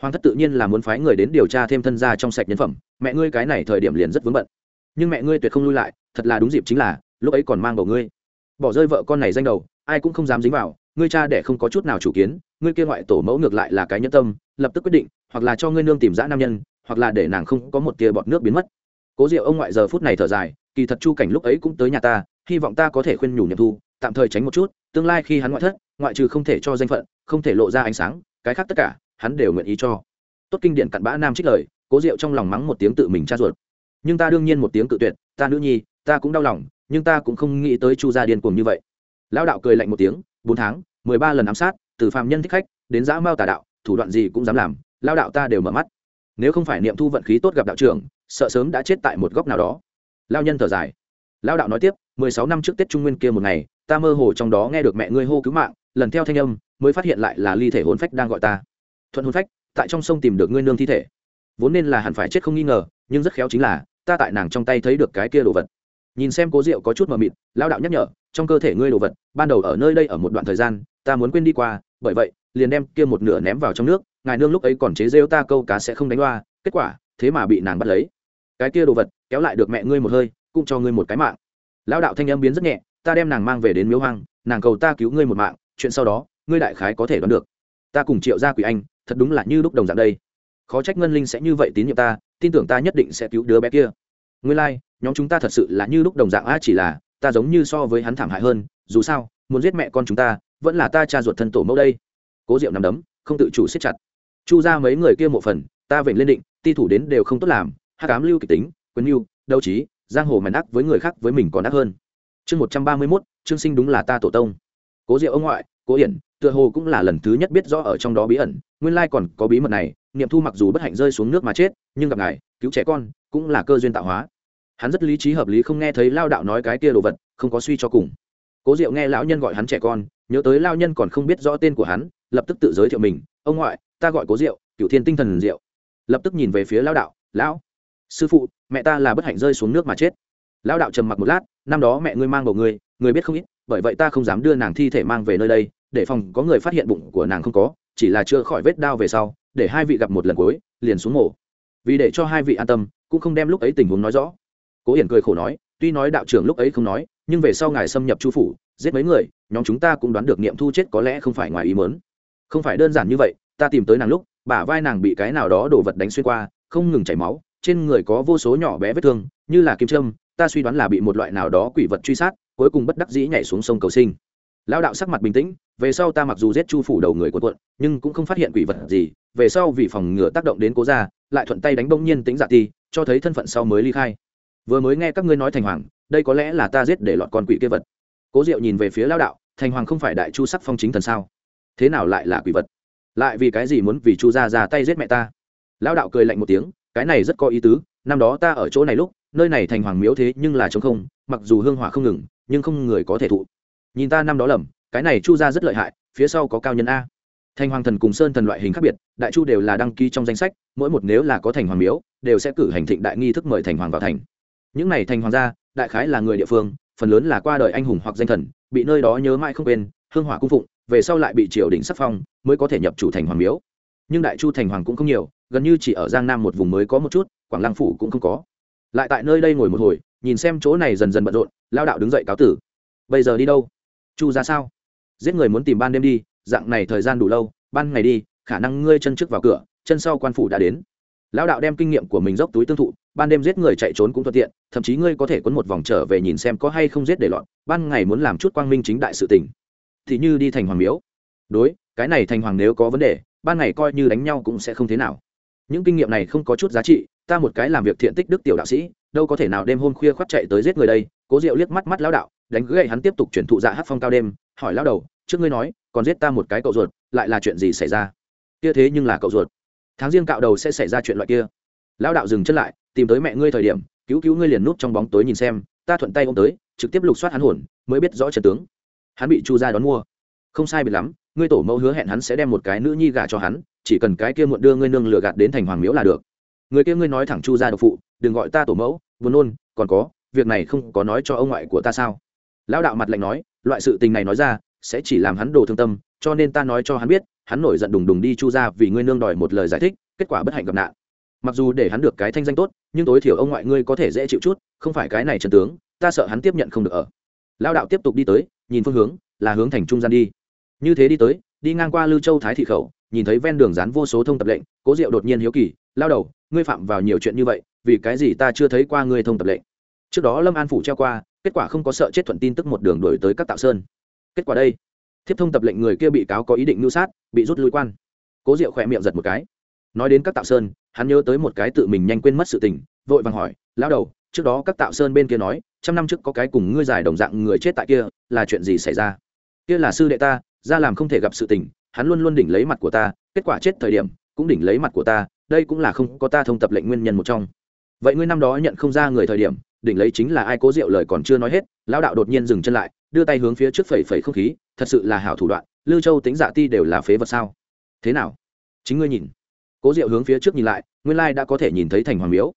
hoàng thất tự nhiên là muốn phái người đến điều tra thêm thân gia trong sạch nhân phẩm, mẹ ngươi cái này thời điểm liền rất vướng bận. Nhưng mẹ ngươi tuyệt không lui lại, thật là đúng dịp chính là, lúc ấy còn mang bầu ngươi. Bỏ rơi vợ con này danh đầu, ai cũng không dám dính vào, ngươi cha đẻ không có chút nào chủ kiến, ngươi kia ngoại tổ mẫu ngược lại là cái nhân tâm, lập tức quyết định, hoặc là cho ngươi nương tìm dã nam nhân, hoặc là để nàng không có một tia bọt nước biến mất. Cố diệu ông ngoại giờ phút này thở dài, kỳ thật chu cảnh lúc ấy cũng tới nhà ta, hy vọng ta có thể khuyên nhủ nhậm thu, tạm thời tránh một chút, tương lai khi hắn ngoại thất, ngoại trừ không thể cho danh phận, không thể lộ ra ánh sáng, cái khác tất cả hắn đều nguyện ý cho. Tốt kinh điển cặn bã nam trích lời, cố diệu trong lòng mắng một tiếng tự mình cha ruột. Nhưng ta đương nhiên một tiếng cự tuyệt, ta nữ nhi, ta cũng đau lòng, nhưng ta cũng không nghĩ tới chu gia điên cuồng như vậy. Lão đạo cười lạnh một tiếng, bốn tháng, mười ba lần ám sát, từ phạm nhân thích khách, đến dã mao tà đạo, thủ đoạn gì cũng dám làm lao đạo ta đều mở mắt. Nếu không phải niệm thu vận khí tốt gặp đạo trưởng, sợ sớm đã chết tại một góc nào đó. Lao nhân thở dài. Lao đạo nói tiếp, mười sáu năm trước tết trung nguyên kia một ngày, ta mơ hồ trong đó nghe được mẹ ngươi hô cứu mạng, lần theo thanh âm, mới phát hiện lại là ly thể hồn phách đang gọi ta thuận hồn phách, tại trong sông tìm được ngươi nương thi thể. Vốn nên là hẳn phải chết không nghi ngờ, nhưng rất khéo chính là, ta tại nàng trong tay thấy được cái kia đồ vật. Nhìn xem cố rượu có chút mờ mịt lao đạo nhắc nhở, trong cơ thể ngươi đồ vật, ban đầu ở nơi đây ở một đoạn thời gian, ta muốn quên đi qua, bởi vậy, liền đem kia một nửa ném vào trong nước, ngài nương lúc ấy còn chế rêu ta câu cá sẽ không đánh loa, kết quả, thế mà bị nàng bắt lấy. Cái kia đồ vật, kéo lại được mẹ ngươi một hơi, cũng cho ngươi một cái mạng. Lão đạo thanh âm biến rất nhẹ, ta đem nàng mang về đến miếu hoang, nàng cầu ta cứu ngươi một mạng, chuyện sau đó, ngươi đại khái có thể đoán được. Ta cùng triệu gia quỷ anh thật đúng là như lúc đồng dạng đây. Khó trách ngân linh sẽ như vậy tín nhiệm ta tin tưởng ta nhất định sẽ cứu đứa bé kia. Ngươi lai、like, nhóm chúng ta thật sự là như lúc đồng dạng a chỉ là ta giống như so với hắn thảm hại hơn dù sao muốn giết mẹ con chúng ta vẫn là ta cha ruột thân tổ mẫu đây. Cố diệu nằm đấm không tự chủ siết chặt. Chu ra mấy người kia một phần ta vểnh lên định ti thủ đến đều không tốt làm hát cám lưu kịch tính quân mưu đấu trí giang hồ mảnh ác với người khác với mình còn ác hơn. Chương một trăm ba mươi mốt trương sinh đúng là ta tổ tông. Cố diệu ông ngoại cố hiển, tựa hồ cũng là lần thứ nhất biết rõ ở trong đó bí ẩn, nguyên lai còn có bí mật này, niệm thu mặc dù bất hạnh rơi xuống nước mà chết, nhưng gặp ngài, cứu trẻ con, cũng là cơ duyên tạo hóa. Hắn rất lý trí hợp lý không nghe thấy lao đạo nói cái kia đồ vật, không có suy cho cùng. Cố diệu nghe lão nhân gọi hắn trẻ con, nhớ tới lao nhân còn không biết rõ tên của hắn, lập tức tự giới thiệu mình, ông ngoại, ta gọi cố diệu cựu thiên tinh thần diệu. Lập tức nhìn về phía lao đạo, lão, sư phụ, mẹ ta là bất hạnh rơi xuống nước mà chết. Lao đạo trầm mặc một lát, năm đó mẹ ngươi mang bầu ngươi người biết không ít, bởi vậy ta không dám đưa nàng thi thể mang về nơi đây để phòng có người phát hiện bụng của nàng không có, chỉ là chưa khỏi vết đau về sau, để hai vị gặp một lần cuối, liền xuống mổ. Vì để cho hai vị an tâm, cũng không đem lúc ấy tình huống nói rõ. Cố hiển cười khổ nói, tuy nói đạo trưởng lúc ấy không nói, nhưng về sau ngài xâm nhập chu phủ, giết mấy người, nhóm chúng ta cũng đoán được niệm thu chết có lẽ không phải ngoài ý mớn không phải đơn giản như vậy, ta tìm tới nàng lúc, bả vai nàng bị cái nào đó đổ vật đánh xuyên qua, không ngừng chảy máu, trên người có vô số nhỏ bé vết thương, như là kim trâm ta suy đoán là bị một loại nào đó quỷ vật truy sát, cuối cùng bất đắc dĩ nhảy xuống sông cầu sinh lao đạo sắc mặt bình tĩnh, về sau ta mặc dù giết chu phủ đầu người của quận, nhưng cũng không phát hiện quỷ vật gì, về sau vì phòng ngừa tác động đến cố gia, lại thuận tay đánh bông nhiên tính dạ ti, cho thấy thân phận sau mới ly khai. Vừa mới nghe các ngươi nói thành hoàng, đây có lẽ là ta giết để lọt con quỷ kia vật. Cố diệu nhìn về phía lao đạo, thành hoàng không phải đại chu sắc phong chính thần sao? Thế nào lại là quỷ vật? Lại vì cái gì muốn vì chu gia ra tay giết mẹ ta? Lao đạo cười lạnh một tiếng, cái này rất có ý tứ, năm đó ta ở chỗ này lúc, nơi này thành hoàng miếu thế nhưng là trống không, mặc dù hương hỏa không ngừng, nhưng không người có thể thụ nhìn ta năm đó lầm, cái này chu gia rất lợi hại, phía sau có cao nhân a. Thành hoàng thần cùng sơn thần loại hình khác biệt, đại chu đều là đăng ký trong danh sách, mỗi một nếu là có thành hoàng miếu, đều sẽ cử hành thịnh đại nghi thức mời thành hoàng vào thành. Những này thành hoàng gia, đại khái là người địa phương, phần lớn là qua đời anh hùng hoặc danh thần, bị nơi đó nhớ mãi không quên, hương hỏa cung phụng, về sau lại bị triều đình sắc phong, mới có thể nhập chủ thành hoàng miếu. Nhưng đại chu thành hoàng cũng không nhiều, gần như chỉ ở giang nam một vùng mới có một chút, quảng lăng phủ cũng không có. Lại tại nơi đây ngồi một hồi, nhìn xem chỗ này dần dần bận rộn lao đạo đứng dậy cáo tử. Bây giờ đi đâu? Chu ra sao? Giết người muốn tìm ban đêm đi, dạng này thời gian đủ lâu, ban ngày đi, khả năng ngươi chân trước vào cửa, chân sau quan phủ đã đến. Lão đạo đem kinh nghiệm của mình dốc túi tương thụ, ban đêm giết người chạy trốn cũng thuận tiện, thậm chí ngươi có thể quấn một vòng trở về nhìn xem có hay không giết để lọt ban ngày muốn làm chút quang minh chính đại sự tình. Thì như đi thành hoàng miếu. Đối, cái này thành hoàng nếu có vấn đề, ban ngày coi như đánh nhau cũng sẽ không thế nào. Những kinh nghiệm này không có chút giá trị, ta một cái làm việc thiện tích đức tiểu đạo sĩ, đâu có thể nào đêm hôm khuya khoác chạy tới giết người đây cố diệu liếc mắt mắt lão đạo, đánh gậy hắn tiếp tục chuyển thụ dạ hát phong cao đêm, hỏi lão đầu, trước ngươi nói, còn giết ta một cái cậu ruột, lại là chuyện gì xảy ra? Kia thế nhưng là cậu ruột. Tháng riêng cạo đầu sẽ xảy ra chuyện loại kia. Lão đạo dừng chân lại, tìm tới mẹ ngươi thời điểm, cứu cứu ngươi liền núp trong bóng tối nhìn xem, ta thuận tay ô m tới, trực tiếp lục soát hắn hồn, mới biết rõ trận tướng. Hắn bị chu ra đón mua. Không sai biệt lắm, ngươi tổ mẫu hứa hẹn hắn sẽ đem một cái nữ nhi gả cho hắn, chỉ cần cái kia muộn đưa ngươi nương lừa gạt đến thành hoàng miếu là được. Người kia ngươi nói thẳng chu ra độc phụ, đừng gọi ta tổ mẫu, buồn nôn, còn có việc này không có nói cho ông ngoại của ta sao? Lão đạo mặt lạnh nói, loại sự tình này nói ra, sẽ chỉ làm hắn đồ thương tâm, cho nên ta nói cho hắn biết, hắn nổi giận đùng đùng đi chu ra vì ngươi nương đòi một lời giải thích, kết quả bất hạnh gặp nạn. Mặc dù để hắn được cái thanh danh tốt, nhưng tối thiểu ông ngoại ngươi có thể dễ chịu chút, không phải cái này trần tướng, ta sợ hắn tiếp nhận không được ở. Lao đạo tiếp tục đi tới, nhìn phương hướng, là hướng thành trung gian đi. Như thế đi tới, đi ngang qua lưu châu thái thị khẩu, nhìn thấy ven đường dán vô số thông tập lệnh, cố diệu đột nhiên hiếu kỳ lao đầu, ngươi phạm vào nhiều chuyện như vậy, vì cái gì ta chưa thấy qua ngươi thông tập lệnh? Trước đó lâm an phủ treo qua, kết quả không có sợ chết thuận tin tức một đường đổi tới các tạo sơn. Kết quả đây, thiếp thông tập lệnh người kia bị cáo có ý định mưu sát, bị rút lui quan. Cố diệu khỏe miệng giật một cái. Nói đến các tạo sơn, hắn nhớ tới một cái tự mình nhanh quên mất sự tình, vội vàng hỏi lao đầu, trước đó các tạo sơn bên kia nói, trăm năm trước có cái cùng ngươi giải đồng dạng người chết tại kia, là chuyện gì xảy ra? Kia là sư đệ ta, ra làm không thể gặp sự tình, hắn luôn luôn đỉnh lấy mặt của ta, kết quả chết thời điểm, cũng đỉnh lấy mặt của ta, đây cũng là không có ta thông tập lệnh nguyên nhân một trong. Vậy ngươi năm đó nhận không ra người thời điểm đỉnh lấy chính là ai cố rượu lời còn chưa nói hết, lão đạo đột nhiên dừng chân lại, đưa tay hướng phía trước phẩy phẩy không khí, thật sự là hảo thủ đoạn, lưu châu tính dạ ti đều là phế vật sao? Thế nào? Chính ngươi nhìn. Cố diệu hướng phía trước nhìn lại, nguyên lai đã có thể nhìn thấy thành hoàng miếu.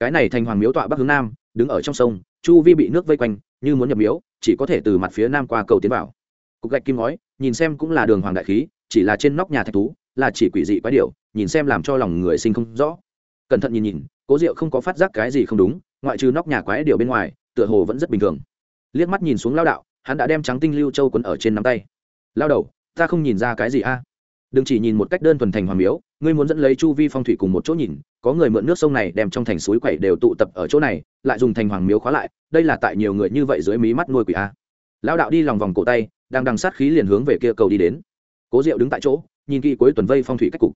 Cái này thành hoàng miếu tọa bắc hướng nam, đứng ở trong sông, chu vi bị nước vây quanh, như muốn nhập miếu, chỉ có thể từ mặt phía nam qua cầu tiến vào. Cục gạch kim ngói, nhìn xem cũng là đường hoàng đại khí, chỉ là trên nóc nhà thạch thú, là chỉ quỷ dị quái điệu nhìn xem làm cho lòng người sinh không rõ. Cẩn thận nhìn nhìn, cố diệu không có phát giác cái gì không đúng ngoại trừ nóc nhà quái điều bên ngoài, tựa hồ vẫn rất bình thường. Liếc mắt nhìn xuống lao đạo, hắn đã đem trắng tinh lưu châu quấn ở trên nắm tay. Lao đầu, ta không nhìn ra cái gì a? Đừng chỉ nhìn một cách đơn thuần thành hoàng miếu, ngươi muốn dẫn lấy chu vi phong thủy cùng một chỗ nhìn, có người mượn nước sông này đem trong thành suối quẩy đều tụ tập ở chỗ này, lại dùng thành hoàng miếu khóa lại, đây là tại nhiều người như vậy dưới mí mắt nuôi quỷ a. Lao đạo đi lòng vòng cổ tay, đang đằng sát khí liền hướng về kia cầu đi đến. Cố diệu đứng tại chỗ, nhìn kỹ cuối tuần vây phong thủy cách cục.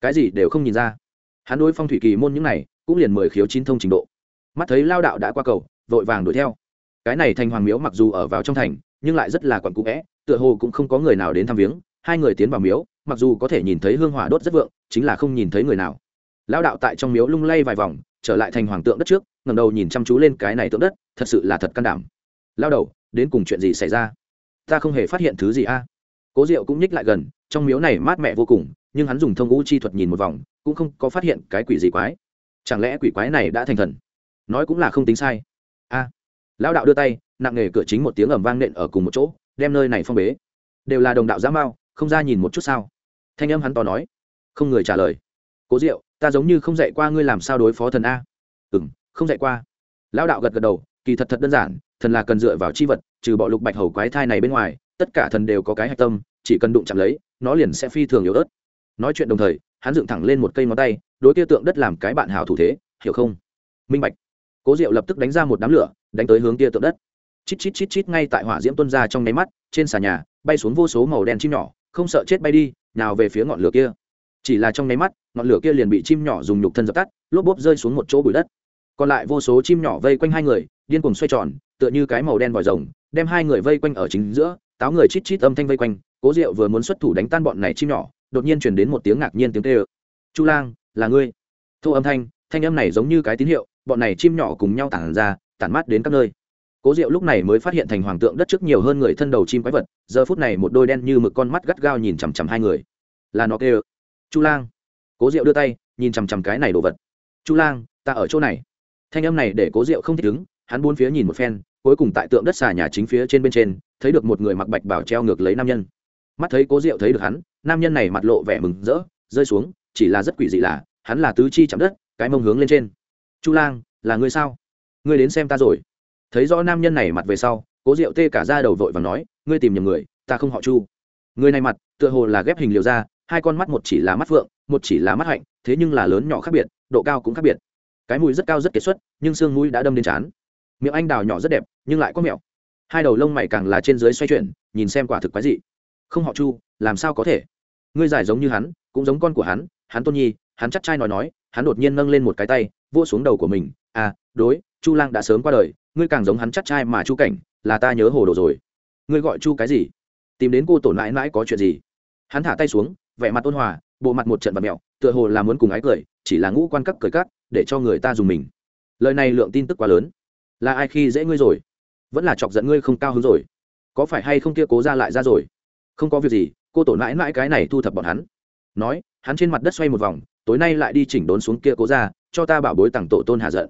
Cái gì đều không nhìn ra. Hắn đối phong thủy kỳ môn những này, cũng liền mười khiếu chín thông trình độ mắt thấy lao đạo đã qua cầu, vội vàng đuổi theo. Cái này thành hoàng miếu mặc dù ở vào trong thành, nhưng lại rất là quặn cũ vẽ, tựa hồ cũng không có người nào đến thăm viếng, hai người tiến vào miếu, mặc dù có thể nhìn thấy hương hỏa đốt rất vượng, chính là không nhìn thấy người nào. Lao đạo tại trong miếu lung lay vài vòng, trở lại thành hoàng tượng đất trước ngầm đầu nhìn chăm chú lên cái này tượng đất, thật sự là thật can đảm. Lao đầu, đến cùng chuyện gì xảy ra? Ta không hề phát hiện thứ gì a. Cố diệu cũng nhích lại gần, trong miếu này mát mẻ vô cùng, nhưng hắn dùng thông ngũ chi thuật nhìn một vòng, cũng không có phát hiện cái quỷ gì quái. Chẳng lẽ quỷ quái này đã thành thần? Nói cũng là không tính sai. A. Lão đạo đưa tay, nặng nghề cửa chính một tiếng ầm vang nện ở cùng một chỗ, đem nơi này phong bế. Đều là đồng đạo giã mao, không ra nhìn một chút sao? Thanh âm hắn to nói. Không người trả lời. Cố diệu, ta giống như không dạy qua ngươi làm sao đối phó thần a. Ừ m không dạy qua. Lão đạo gật gật đầu, kỳ thật thật đơn giản, thần là cần dựa vào c h i vật, trừ bọ lục bạch hầu quái thai này bên ngoài, tất cả thần đều có cái hạch tâm, chỉ cần đụng chạm lấy, nó liền sẽ phi thường yếu ớt. Nói chuyện đồng thời, hắn dựng thẳng lên một cây ngón tay, đối kia tượng đất làm cái bạn hào thủ thế, hiểu không? Minh bạch cố diệu lập tức đánh ra một đám lửa, đánh tới hướng kia tượng đất. Chít chít chít chít ngay tại hỏa diễm tuân ra trong nháy mắt, trên xà nhà, bay xuống vô số màu đen chim nhỏ, không sợ chết bay đi, nào về phía ngọn lửa kia. Chỉ là trong nháy mắt, ngọn lửa kia liền bị chim nhỏ dùng nhục thân dập tắt, lốp bốp rơi xuống một chỗ bụi đất. Còn lại vô số chim nhỏ vây quanh hai người, điên cuồng xoay tròn, tựa như cái màu đen vòi rồng, đem hai người vây quanh ở chính giữa, táo người chít chít âm thanh vây quanh, cố diệu vừa muốn xuất thủ đánh tan bọn này chim nhỏ, đột nhiên chuyển đến một tiếng ngạc nhiên tiếng tê ơ chu lang, là ngươi? Thô âm thanh thanh âm này giống như cái tín hiệu bọn này chim nhỏ cùng nhau tản ra, tản mát đến các nơi. Cố diệu lúc này mới phát hiện thành hoàng tượng đất trước nhiều hơn người thân đầu chim quái vật, giờ phút này một đôi đen như mực con mắt gắt gao nhìn chằm chằm hai người. Là nó kêu, chu lang. Cố diệu đưa tay, nhìn chằm chằm cái này đồ vật. Chu lang, ta ở chỗ này. Thanh âm này để cố diệu không thích đứng. hắn buôn phía nhìn một phen, cuối cùng tại tượng đất xà nhà chính phía trên bên trên, thấy được một người mặc bạch bảo treo ngược lấy nam nhân. Mắt thấy cố diệu thấy được hắn, nam nhân này mặt lộ vẻ mừng rỡ, rơi xuống, chỉ là rất quỷ dị là, hắn là tứ chi chạm đất, cái mông hướng lên trên chu lang, là ngươi sao? Ngươi đến xem ta rồi. Thấy rõ nam nhân này mặt về sau, cố diệu tê cả ra đầu vội và nói, ngươi tìm nhầm người, ta không họ chu. Người này mặt, tựa hồ là ghép hình liều ra hai con mắt một chỉ là mắt phượng, một chỉ là mắt hạnh, thế nhưng là lớn nhỏ khác biệt, độ cao cũng khác biệt. Cái mũi rất cao rất kiệt xuất, nhưng xương mũi đã đâm đến chán. Miệng anh đào nhỏ rất đẹp, nhưng lại có mẹo. Hai đầu lông mày càng là trên dưới xoay chuyển, nhìn xem quả thực quái dị. Không họ chu, làm sao có thể? Ngươi giải giống như hắn, cũng giống con của hắn hắn tôn nhi, hắn chắc trai nói nói, hắn đột nhiên nâng lên một cái tay vua xuống đầu của mình à đối, chu lang đã sớm qua đời, ngươi càng giống hắn chắc trai mà chu cảnh, là ta nhớ hồ đồ rồi. Ngươi gọi chu cái gì? Tìm đến cô tổn mãi mãi có chuyện gì? Hắn thả tay xuống, vẻ mặt ôn hòa, bộ mặt một trận vật mẹo, tựa hồ là muốn cùng ái cười, chỉ là ngũ quan cấp cười cắt, để cho người ta dùng mình. Lời này lượng tin tức quá lớn. Là ai khi dễ ngươi rồi? Vẫn là chọc giận ngươi không cao hứng rồi. Có phải hay không kia cố ra lại ra rồi? Không có việc gì, cô tổn mãi mãi cái này thu thập bọn hắn. Nói, hắn trên mặt đất xoay một vòng, tối nay lại đi chỉnh đốn xuống kia cố ra cho ta bảo bối tặng tổ tôn hạ giận.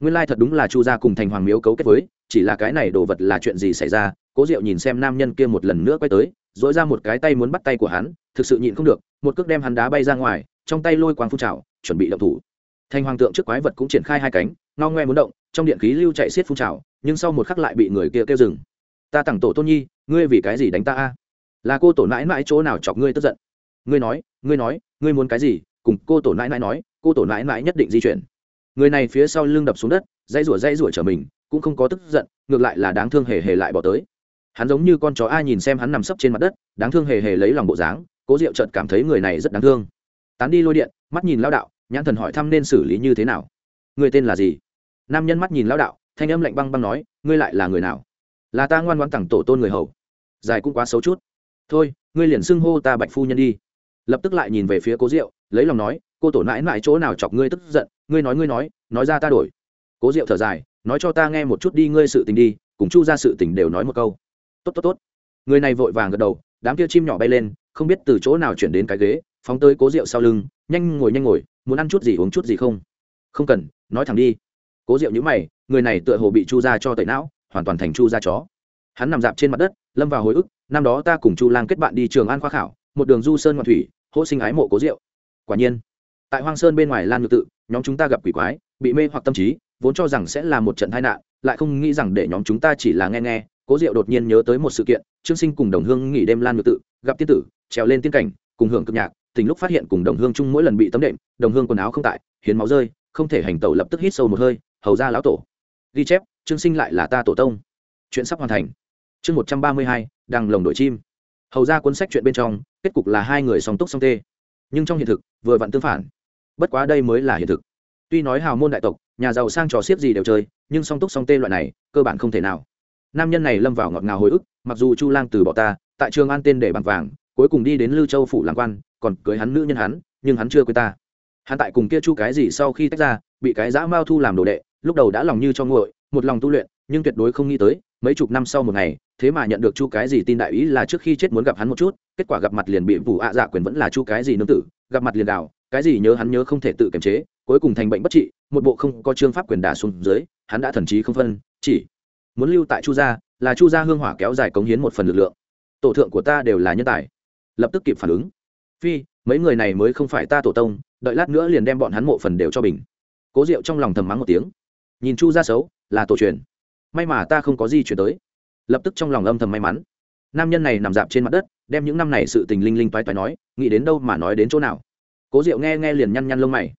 Nguyên lai thật đúng là chu gia cùng thành hoàng miếu cấu kết với, chỉ là cái này đồ vật là chuyện gì xảy ra? Cố diệu nhìn xem nam nhân kia một lần nữa quay tới dỗi ra một cái tay muốn bắt tay của hắn, thực sự nhịn không được, một cước đem hắn đá bay ra ngoài, trong tay lôi quang phun trào, chuẩn bị động thủ. Thành hoàng tượng trước quái vật cũng triển khai hai cánh, ngao ngoe muốn động, trong điện khí lưu chạy xiết phun trào, nhưng sau một khắc lại bị người kia kêu dừng. Ta tặng tổ tôn nhi, ngươi vì cái gì đánh ta a? Là cô tổ mãi mãi chỗ nào chọc ngươi tức giận? Ngươi nói ngươi nói, ngươi muốn cái gì? Cùng cô tổ nãi nãi nói, cô tổ nãi nãi nhất định di chuyển. Người này phía sau lưng đập xuống đất dây rủa dây rủa trở mình, cũng không có tức giận, ngược lại là đáng thương hề hề lại bỏ tới. Hắn giống như con chó ai nhìn xem hắn nằm sấp trên mặt đất, đáng thương hề hề lấy lòng bộ dáng, cố diệu trợt cảm thấy người này rất đáng thương. Tán đi lôi điện, mắt nhìn lao đạo, nhãn thần hỏi thăm nên xử lý như thế nào. Người tên là gì? Nam nhân mắt nhìn lao đạo, thanh âm lạnh băng băng nói, ngươi lại là người nào? Là ta ngoan ngoan tặng tổ tôn người hầu. Dài cũng quá xấu chút. Thôi, ngươi liền xưng hô ta bạch phu nhân đi lập tức lại nhìn về phía cố diệu, lấy lòng nói, cô tổ mãi mãi chỗ nào chọc ngươi tức giận, ngươi nói ngươi nói nói ra ta đổi. Cố diệu thở dài, nói cho ta nghe một chút đi, ngươi sự tình đi, cùng chu ra sự tình đều nói một câu. Tốt tốt tốt. Người này vội vàng gật đầu, đám kia chim nhỏ bay lên, không biết từ chỗ nào chuyển đến cái ghế, phóng tới cố rượu sau lưng, nhanh ngồi nhanh ngồi, muốn ăn chút gì uống chút gì không? Không cần, nói thẳng đi. Cố rượu nhữ mày, người này tựa hồ bị chu ra cho tẩy não, hoàn toàn thành chu ra chó. Hắn nằm dạp trên mặt đất, lâm vào hồi ức, năm đó ta cùng chu lang kết bạn đi trường an khoa khảo, một đường du sơn ngoạn thủy hỗ sinh ái mộ cố rượu quả nhiên, tại hoang sơn bên ngoài lan ngự tự, nhóm chúng ta gặp quỷ quái, bị mê hoặc tâm trí, vốn cho rằng sẽ là một trận tai nạn, lại không nghĩ rằng để nhóm chúng ta chỉ là nghe nghe, cố diệu đột nhiên nhớ tới một sự kiện, trương sinh cùng đồng hương nghỉ đêm lan ngự tự, gặp tiên tử, trèo lên tiên cảnh, cùng hưởng cực nhạc, tình lúc phát hiện cùng đồng hương chung mỗi lần bị tấm đệm, đồng hương quần áo không tại, hiến máu rơi, không thể hành tẩu lập tức hít sâu một hơi, hầu ra lão tổ. Ghi chép, trương sinh lại là ta tổ tông. Chuyện sắp hoàn thành. Chương một trăm ba mươi hai, đằng lồng đội chim. Hầu ra cuốn sách chuyện bên trong kết cục là hai người song túc song tê. Nhưng trong hiện thực, vừa vặn tương phản. Bất quá đây mới là hiện thực. Tuy nói hào môn đại tộc, nhà giàu sang trò xiết gì đều chơi, nhưng song túc song tê loại này, cơ bản không thể nào. Nam nhân này lâm vào ngọt ngào hồi ức, mặc dù chu lang từ bỏ ta, tại trường an tên để bằng vàng, cuối cùng đi đến lưu châu phủ làm quan, còn cưới hắn nữ nhân hắn, nhưng hắn chưa quên ta. Hắn tại cùng kia chu cái gì sau khi tách ra, bị cái dã mao thu làm đồ đệ, lúc đầu đã lòng như cho nguội, một lòng tu luyện, nhưng tuyệt đối không nghĩ tới mấy chục năm sau một ngày, thế mà nhận được chu cái gì tin đại ý là trước khi chết muốn gặp hắn một chút, kết quả gặp mặt liền bị vụ ạ dạ quyền vẫn là chu cái gì nương tử, gặp mặt liền đảo, cái gì nhớ hắn nhớ không thể tự kiềm chế, cuối cùng thành bệnh bất trị, một bộ không có trương pháp quyền đả xuống dưới, hắn đã thần trí không phân, chỉ muốn lưu tại chu gia, là chu gia hương hỏa kéo dài cống hiến một phần lực lượng. Tổ thượng của ta đều là nhân tài. Lập tức kịp phản ứng. Phi, mấy người này mới không phải ta tổ tông, đợi lát nữa liền đem bọn hắn mộ phần đều cho bình. Cố diệu trong lòng thầm mắng một tiếng. Nhìn chu gia xấu, là tổ truyền may mà ta không có gì chuyển tới. Lập tức trong lòng âm thầm may mắn. Nam nhân này nằm dạp trên mặt đất, đem những năm này sự tình linh linh toái toái nói, nghĩ đến đâu mà nói đến chỗ nào. Cố diệu nghe nghe liền nhăn nhăn lông mày.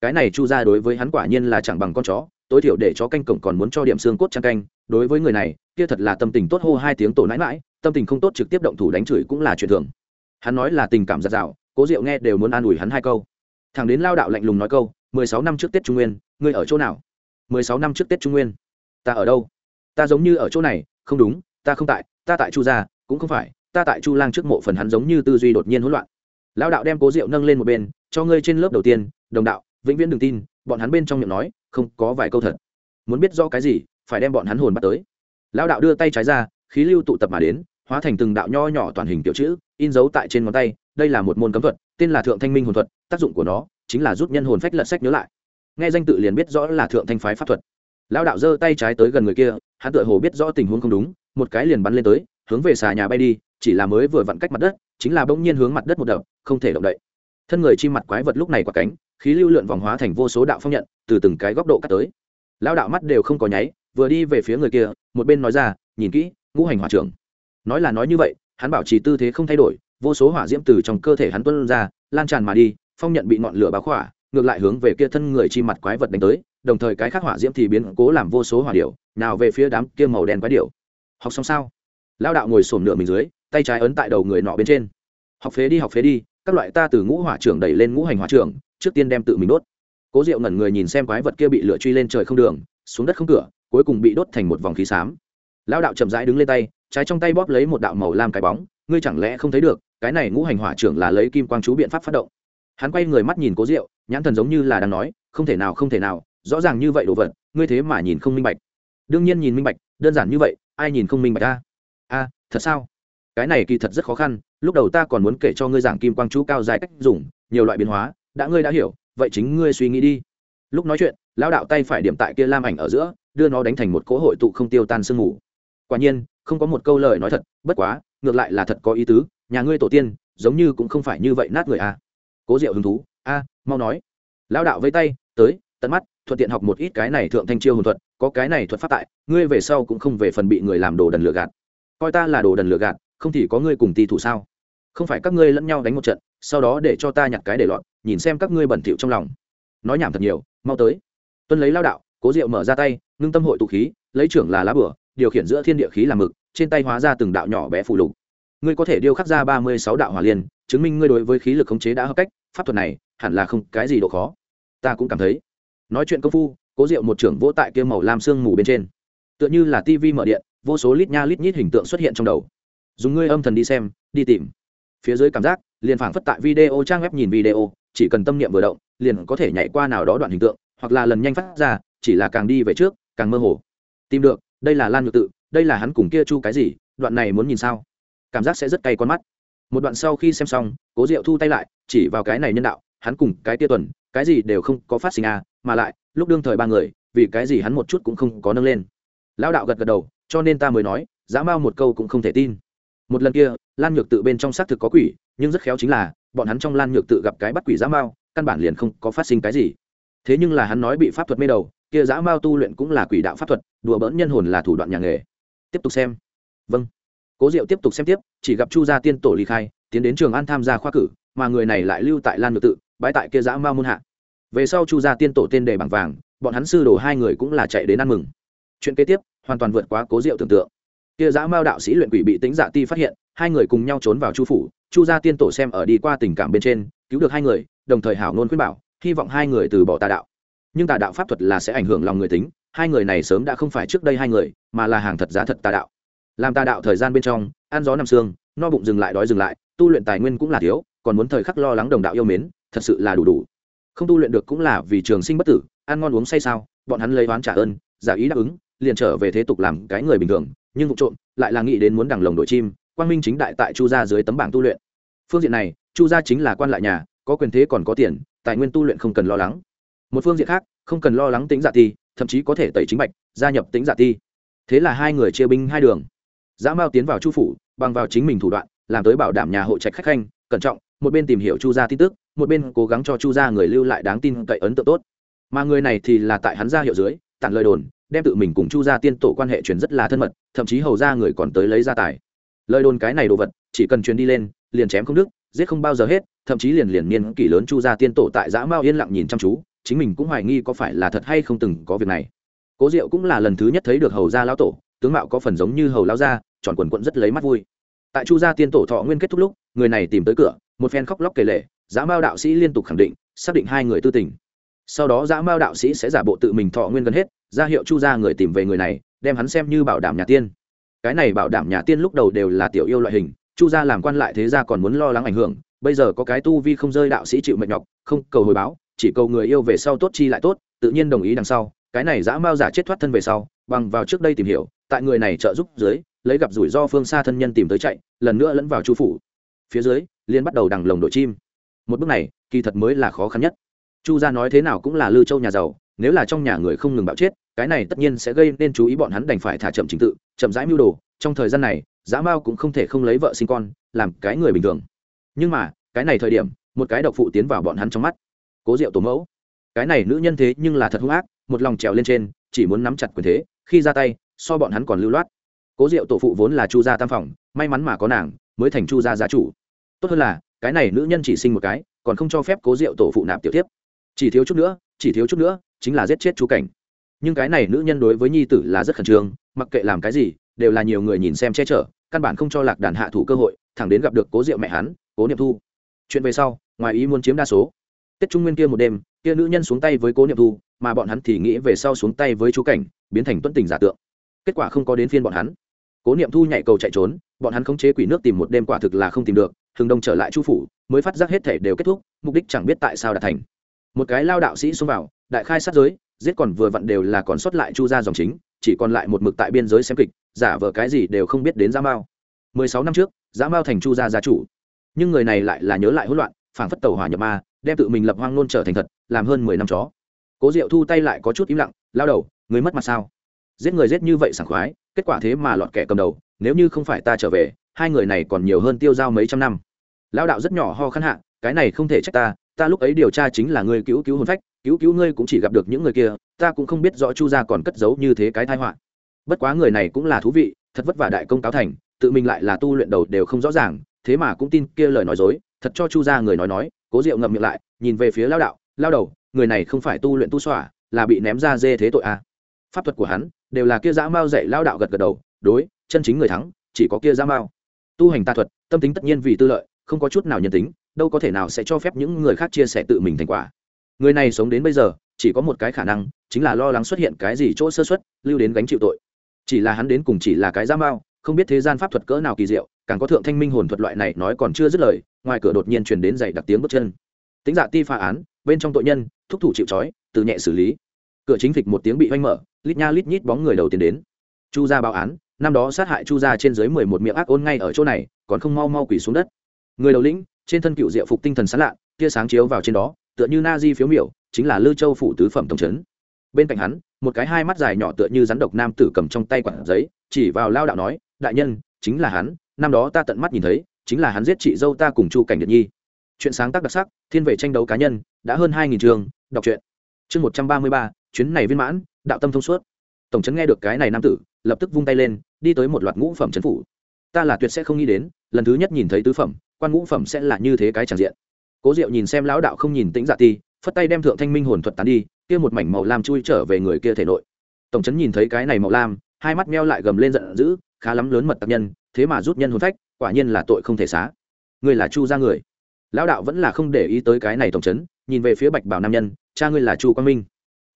Cái này chu ra đối với hắn quả nhiên là chẳng bằng con chó, tối thiểu để chó canh cổng còn muốn cho điểm xương cốt trang canh, đối với người này, kia thật là tâm tình tốt hô hai tiếng tổ nãi mãi tâm tình không tốt trực tiếp động thủ đánh chửi cũng là chuyện thường. Hắn nói là tình cảm giặt rào, cố diệu nghe đều muốn an ủi hắn hai câu. Thằng đến lao đạo lạnh lùng nói câu, mười sáu năm trước tết trung nguyên, ngươi ở chỗ nào? Mười sáu năm trước tết trung nguyên. Ta ở đâu? Ta giống như ở chỗ này, không đúng, ta không tại, ta tại chu gia, cũng không phải, ta tại chu lang trước mộ phần hắn giống như tư duy đột nhiên hỗn loạn. Lão đạo đem cố rượu nâng lên một bên, cho ngươi trên lớp đầu tiên, đồng đạo, vĩnh viễn đừng tin, bọn hắn bên trong miệng nói, không có vài câu thật. Muốn biết do cái gì, phải đem bọn hắn hồn bắt tới. Lão đạo đưa tay trái ra, khí lưu tụ tập mà đến, hóa thành từng đạo nho nhỏ toàn hình tiểu chữ, in dấu tại trên ngón tay, đây là một môn cấm thuật, tên là thượng thanh minh hồn thuật, tác dụng của nó chính là giúp nhân hồn phách lật sách nhớ lại. Nghe danh tự liền biết rõ là thượng thanh phái pháp thuật lão đạo giơ tay trái tới gần người kia, hắn tựa hồ biết rõ tình huống không đúng, một cái liền bắn lên tới, hướng về xà nhà bay đi, chỉ là mới vừa vặn cách mặt đất, chính là bỗng nhiên hướng mặt đất một đập, không thể động đậy. Thân người chi mặt quái vật lúc này quả cánh, khí lưu lượn vòng hóa thành vô số đạo phong nhận, từ từng cái góc độ cắt tới. Lão đạo mắt đều không có nháy, vừa đi về phía người kia, một bên nói ra, nhìn kỹ, ngũ hành hỏa trưởng. Nói là nói như vậy, hắn bảo trì tư thế không thay đổi, vô số hỏa diễm từ trong cơ thể hắn tuân ra, lan tràn mà đi, phong nhận bị ngọn lửa báo khỏa, ngược lại hướng về kia thân người chi mặt quái vật đánh tới đồng thời cái khác hỏa diễm thì biến cố làm vô số hỏa điệu nào về phía đám kia màu đen quái điệu học xong sao? Lao đạo ngồi sổm nửa mình dưới, tay trái ấn tại đầu người nọ bên trên. Học phế đi, học phế đi, các loại ta từ ngũ hỏa trưởng đẩy lên ngũ hành hỏa trưởng, trước tiên đem tự mình đốt. Cố diệu ngẩn người nhìn xem quái vật kia bị lửa truy lên trời không đường, xuống đất không cửa, cuối cùng bị đốt thành một vòng khí xám. Lao đạo chậm rãi đứng lên tay, trái trong tay bóp lấy một đạo màu lam cái bóng, ngươi chẳng lẽ không thấy được, cái này ngũ hành hỏa trưởng là lấy kim quang chú biện pháp phát động. Hắn quay người mắt nhìn cố diệu, nhãn thần giống như là đang nói, không thể nào, không thể nào rõ ràng như vậy đồ vật, ngươi thế mà nhìn không minh bạch. Đương nhiên nhìn minh bạch, đơn giản như vậy, ai nhìn không minh bạch a a, thật sao? Cái này kỳ thật rất khó khăn, lúc đầu ta còn muốn kể cho ngươi giảng kim quang chú cao dài cách dùng, nhiều loại biến hóa, đã ngươi đã hiểu, vậy chính ngươi suy nghĩ đi. Lúc nói chuyện, lão đạo tay phải điểm tại kia lam ảnh ở giữa, đưa nó đánh thành một cỗ hội tụ không tiêu tan sương mù. Quả nhiên, không có một câu lời nói thật, bất quá, ngược lại là thật có ý tứ, nhà ngươi tổ tiên, giống như cũng không phải như vậy nát người a cố diệu hứng thú, a, mau nói. Lão đạo với tay, tới, tận mắt thuận tiện học một ít cái này thượng thanh chiêu hồn thuật, có cái này thuật pháp tại, ngươi về sau cũng không về phần bị người làm đồ đần lừa gạt. Coi ta là đồ đần lừa gạt, không thì có ngươi cùng ti thủ sao? Không phải các ngươi lẫn nhau đánh một trận, sau đó để cho ta nhặt cái để lọt, nhìn xem các ngươi bẩn thỉu trong lòng. Nói nhảm thật nhiều, mau tới. Tuân lấy lao đạo, cố diệu mở ra tay, ngưng tâm hội tụ khí, lấy trưởng là lá bửa, điều khiển giữa thiên địa khí làm mực, trên tay hóa ra từng đạo nhỏ bé phù lục. Ngươi có thể điêu khắc ra ba mươi sáu đạo hỏa liên, chứng minh ngươi đối với khí lực khống chế đã hợp cách, pháp thuật này hẳn là không cái gì độ khó. Ta cũng cảm thấy nói chuyện công phu, cố diệu một trưởng vỗ tại kia màu lam sương mù bên trên. Tựa như là tivi mở điện, vô số lít nha lít nhít hình tượng xuất hiện trong đầu. Dùng ngươi âm thần đi xem, đi tìm. Phía dưới cảm giác, liền phảng phất tại video trang web nhìn video, chỉ cần tâm niệm vừa động, liền có thể nhảy qua nào đó đoạn hình tượng, hoặc là lần nhanh phát ra, chỉ là càng đi về trước, càng mơ hồ. Tìm được, đây là lan nhược tự, đây là hắn cùng kia chu cái gì, đoạn này muốn nhìn sao? Cảm giác sẽ rất cay con mắt. Một đoạn sau khi xem xong, cố diệu thu tay lại, chỉ vào cái này nhân đạo, hắn cùng cái tia tuần cái gì đều không có phát sinh à mà lại, lúc đương thời ba người, vì cái gì hắn một chút cũng không có nâng lên. Lão đạo gật gật đầu, cho nên ta mới nói, dã mao một câu cũng không thể tin. Một lần kia, lan nhược tự bên trong xác thực có quỷ, nhưng rất khéo chính là, bọn hắn trong lan nhược tự gặp cái bắt quỷ dã mao, căn bản liền không có phát sinh cái gì. Thế nhưng là hắn nói bị pháp thuật mê đầu, kia dã mao tu luyện cũng là quỷ đạo pháp thuật, đùa bỡn nhân hồn là thủ đoạn nhà nghề. Tiếp tục xem. Vâng. Cố diệu tiếp tục xem tiếp, chỉ gặp chu gia tiên tổ ly khai, tiến đến trường an tham gia khoa cử, mà người này lại lưu tại lan nhược tự bãi tại kia dã ma môn hạ. Về sau chu gia tiên tổ tên đề bằng vàng, bọn hắn sư đồ hai người cũng là chạy đến ăn mừng. Chuyện kế tiếp, hoàn toàn vượt quá cố diệu tưởng tượng. Kia dã mao đạo sĩ luyện quỷ bị tính giả ti phát hiện, hai người cùng nhau trốn vào chu phủ, chu gia tiên tổ xem ở đi qua tình cảm bên trên, cứu được hai người, đồng thời hảo ngôn khuyên bảo, hy vọng hai người từ bỏ tà đạo. Nhưng tà đạo pháp thuật là sẽ ảnh hưởng lòng người tính, hai người này sớm đã không phải trước đây hai người, mà là hàng thật giá thật tà đạo. Làm tà đạo thời gian bên trong, ăn gió nằm xương no bụng dừng lại đói dừng lại, tu luyện tài nguyên cũng là thiếu, còn muốn thời khắc lo lắng đồng đạo yêu mến thật sự là đủ đủ. Không tu luyện được cũng là vì trường sinh bất tử, ăn ngon uống say sao, bọn hắn lấy oán trả ơn, giả ý đáp ứng, liền trở về thế tục làm cái người bình thường, nhưng vụ trộm, lại là nghĩ đến muốn đằng lồng đội chim, quang minh chính đại tại chu gia dưới tấm bảng tu luyện. Phương diện này, chu gia chính là quan lại nhà, có quyền thế còn có tiền, tài nguyên tu luyện không cần lo lắng. Một phương diện khác, không cần lo lắng tính giả ti, thậm chí có thể tẩy chính bạch, gia nhập tính giả ti. Thế là hai người chia binh hai đường. Dã mao tiến vào chu phủ, bằng vào chính mình thủ đoạn làm tới bảo đảm nhà hộ trạch khách khanh, cẩn trọng, một bên tìm hiểu chu gia tin tức, một bên cố gắng cho chu gia người lưu lại đáng tin cậy ấn tượng tốt. Mà người này thì là tại hắn gia hiệu dưới, tản lời đồn, đem tự mình cùng chu gia tiên tổ quan hệ truyền rất là thân mật, thậm chí hầu ra người còn tới lấy gia tài. Lời đồn cái này đồ vật, chỉ cần truyền đi lên, liền chém không đức giết không bao giờ hết, thậm chí liền liền niên kỷ lớn chu gia tiên tổ tại dã mao yên lặng nhìn chăm chú, chính mình cũng hoài nghi có phải là thật hay không từng có việc này. Cố diệu cũng là lần thứ nhất thấy được hầu gia lão tổ, tướng mạo có phần giống như hầu lão gia, tròn quần quận rất lấy mắt vui tại chu gia tiên tổ thọ nguyên kết thúc lúc, người này tìm tới cửa, một phen khóc lóc kể lể giá mao đạo sĩ liên tục khẳng định, xác định hai người tư tình. Sau đó giá mao đạo sĩ sẽ giả bộ tự mình thọ nguyên gần hết, ra hiệu chu gia người tìm về người này, đem hắn xem như bảo đảm nhà tiên. Cái này bảo đảm nhà tiên lúc đầu đều là tiểu yêu loại hình, chu gia làm quan lại thế gia còn muốn lo lắng ảnh hưởng, bây giờ có cái tu vi không rơi đạo sĩ chịu mệt nhọc, không cầu hồi báo, chỉ cầu người yêu về sau tốt chi lại tốt, tự nhiên đồng ý đằng sau cái này dã mao giả chết thoát thân về sau, bằng vào trước đây tìm hiểu, tại người này trợ giúp dưới, lấy gặp rủi ro phương xa thân nhân tìm tới chạy, lần nữa lẫn vào chu phủ. Phía dưới liên bắt đầu đằng lồng đội chim. Một bước này, kỳ thật mới là khó khăn nhất. Chu gia nói thế nào cũng là lư châu nhà giàu, nếu là trong nhà người không ngừng bạo chết, cái này tất nhiên sẽ gây nên chú ý bọn hắn đành phải thả chậm trình tự, chậm rãi mưu đồ. Trong thời gian này, dã mao cũng không thể không lấy vợ sinh con, làm cái người bình thường. Nhưng mà, cái này thời điểm, một cái độc phụ tiến vào bọn hắn trong mắt. Cố diệu tổ mẫu, cái này nữ nhân thế nhưng là thật hung ác một lòng trèo lên trên, chỉ muốn nắm chặt quyền thế, khi ra tay, so bọn hắn còn lưu loát. Cố diệu tổ phụ vốn là chu gia tam phòng, may mắn mà có nàng, mới thành chu gia gia chủ. Tốt hơn là, cái này nữ nhân chỉ sinh một cái, còn không cho phép cố diệu tổ phụ nạp tiểu tiếp chỉ thiếu chút nữa, chỉ thiếu chút nữa, chính là giết chết chú cảnh. Nhưng cái này nữ nhân đối với nhi tử là rất khẩn trương, mặc kệ làm cái gì, đều là nhiều người nhìn xem che chở, căn bản không cho lạc đàn hạ thủ cơ hội, thẳng đến gặp được cố diệu mẹ hắn, cố niệm thu. Chuyện về sau, ngoài ý muốn chiếm đa số tết trung nguyên kia một đêm, kia nữ nhân xuống tay với cố niệm thu, mà bọn hắn thì nghĩ về sau xuống tay với chú cảnh, biến thành tuân tình giả tượng. Kết quả không có đến phiên bọn hắn. Cố niệm thu nhảy cầu chạy trốn, bọn hắn khống chế quỷ nước tìm một đêm quả thực là không tìm được hừng đông trở lại chu phủ, mới phát giác hết thể đều kết thúc, mục đích chẳng biết tại sao đã thành. Một cái lao đạo sĩ xông vào, đại khai sát giới, giết còn vừa vặn đều là còn sót lại chu ra dòng chính, chỉ còn lại một mực tại biên giới xem kịch, giả vờ cái gì đều không biết đến giá mao. Mười sáu năm trước giá mao thành chu gia gia chủ. Nhưng người này lại là nhớ lại hỗn loạn, phảng phất tàu hỏa nhập ma đem tự mình lập hoang nôn trở thành thật, làm hơn mười năm chó. Cố diệu thu tay lại có chút im lặng, lao đầu, người mất mặt sao? Giết người giết như vậy sảng khoái, kết quả thế mà lọt kẻ cầm đầu, nếu như không phải ta trở về, hai người này còn nhiều hơn tiêu dao mấy trăm năm. Lao đạo rất nhỏ ho khăn hạ, cái này không thể trách ta ta lúc ấy điều tra chính là người cứu cứu hồn phách, cứu cứu ngươi cũng chỉ gặp được những người kia, ta cũng không biết rõ chu gia còn cất giấu như thế cái thai họa. Bất quá người này cũng là thú vị, thật vất vả đại công cáo thành, tự mình lại là tu luyện đầu đều không rõ ràng, thế mà cũng tin kia lời nói dối, thật cho chu gia người nói nói cố diệu ngậm miệng lại, nhìn về phía lao đạo, lao đầu, người này không phải tu luyện tu xỏa là bị ném ra dê thế tội à. pháp thuật của hắn đều là kia dã mao dạy lao đạo gật gật đầu, đối, chân chính người thắng, chỉ có kia dã mao. Tu hành tà thuật, tâm tính tất nhiên vì tư lợi, không có chút nào nhân tính, đâu có thể nào sẽ cho phép những người khác chia sẻ tự mình thành quả. Người này sống đến bây giờ, chỉ có một cái khả năng, chính là lo lắng xuất hiện cái gì chỗ sơ xuất lưu đến gánh chịu tội. Chỉ là hắn đến cùng chỉ là cái dã mao, không biết thế gian pháp thuật cỡ nào kỳ diệu, càng có thượng thanh minh hồn thuật loại này nói còn chưa dứt lời ngoài cửa đột nhiên truyền đến dậy đặc tiếng bước chân. Tính dạ ti phá án, bên trong tội nhân, thúc thủ chịu trói, từ nhẹ xử lý. Cửa chính phịch một tiếng bị oanh mở, lít nha lít nhít bóng người đầu tiên đến. Chu gia báo án, năm đó sát hại chu gia trên dưới mười một miệng ác ôn ngay ở chỗ này, còn không mau mau quỳ xuống đất. Người đầu lĩnh, trên thân cựu diệu phục tinh thần sán lạ, tia sáng chiếu vào trên đó, tựa như na di phiếu miểu, chính là lư châu phủ tứ phẩm tổng trấn. Bên cạnh hắn, một cái hai mắt dài nhỏ tựa như rắn độc nam tử cầm trong tay quản giấy, chỉ vào lao đạo nói, đại nhân, chính là hắn, năm đó ta tận mắt nhìn thấy chính là hắn giết chị dâu ta cùng chu cảnh nhật nhi. Chuyện sáng tác đặc sắc, thiên về tranh đấu cá nhân, đã hơn hai nghìn trường, đọc truyện. Chương một trăm ba mươi ba, chuyến này viên mãn, đạo tâm thông suốt. Tổng trấn nghe được cái này nam tử, lập tức vung tay lên, đi tới một loạt ngũ phẩm trấn phủ. Ta là tuyệt sẽ không nghĩ đến, lần thứ nhất nhìn thấy tứ phẩm, quan ngũ phẩm sẽ là như thế cái tràn diện. Cố diệu nhìn xem lão đạo không nhìn tĩnh dạ ti, phất tay đem thượng thanh minh hồn thuật tán đi, kia một mảnh màu lam chui trở về người kia thể nội. Tổng trấn nhìn thấy cái này màu lam, hai mắt meo lại gầm lên giận dữ, khá lắm lớn mật tạc nhân, thế mà rút nhân hồn phách quả nhiên là tội không thể xá. Ngươi là chu gia người. Lão đạo vẫn là không để ý tới cái này tổng trấn, nhìn về phía bạch bảo nam nhân, cha ngươi là chu quang minh.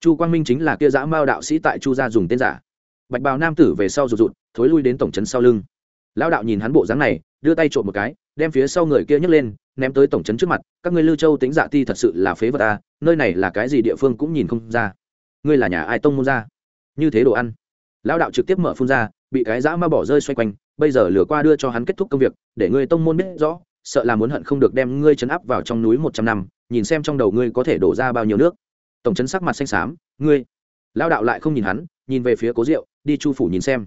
Chu quang minh chính là kia dã mao đạo sĩ tại chu gia dùng tên giả. Bạch bào nam tử về sau rụt rụt, thối lui đến tổng trấn sau lưng. Lão đạo nhìn hắn bộ dáng này, đưa tay trộm một cái, đem phía sau người kia nhấc lên, ném tới tổng trấn trước mặt, các ngươi lưu châu tính dạ ti thật sự là phế vật ta nơi này là cái gì địa phương cũng nhìn không ra. Ngươi là nhà ai tông môn ra? Như thế đồ ăn. Lão đạo trực tiếp mở phun ra, bị cái dã ma bỏ rơi xoay quanh bây giờ lừa qua đưa cho hắn kết thúc công việc, để ngươi tông môn biết rõ, sợ là muốn hận không được đem ngươi chấn áp vào trong núi một trăm năm, nhìn xem trong đầu ngươi có thể đổ ra bao nhiêu nước. Tổng chấn sắc mặt xanh xám, ngươi. Lão đạo lại không nhìn hắn, nhìn về phía cố diệu, đi chu phủ nhìn xem.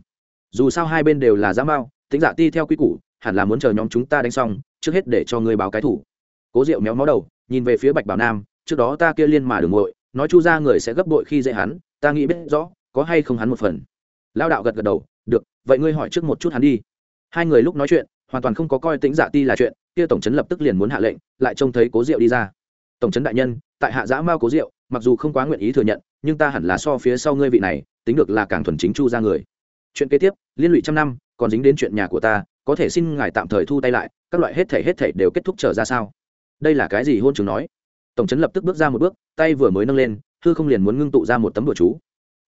Dù sao hai bên đều là giá mao, tính giả ti theo quy củ, hẳn là muốn chờ nhóm chúng ta đánh xong, trước hết để cho ngươi báo cái thủ. Cố diệu méo mó đầu, nhìn về phía bạch bảo nam, trước đó ta kia liên mà đường ngội nói chu ra người sẽ gấp bội khi dễ hắn, ta nghĩ biết rõ, có hay không hắn một phần. Lao đạo gật gật đầu vậy ngươi hỏi trước một chút hắn đi. Hai người lúc nói chuyện, hoàn toàn không có coi tính giả ti là chuyện, kia tổng trấn lập tức liền muốn hạ lệnh, lại trông thấy cố diệu đi ra. Tổng trấn đại nhân, tại hạ giã mao cố diệu, mặc dù không quá nguyện ý thừa nhận, nhưng ta hẳn là so phía sau ngươi vị này, tính được là càng thuần chính chu ra người. Chuyện kế tiếp, liên lụy trăm năm, còn dính đến chuyện nhà của ta, có thể xin ngài tạm thời thu tay lại, các loại hết thể hết thể đều kết thúc trở ra sao? Đây là cái gì hôn trường nói? Tổng trấn lập tức bước ra một bước, tay vừa mới nâng lên, hư không liền muốn ngưng tụ ra một tấm đồ chú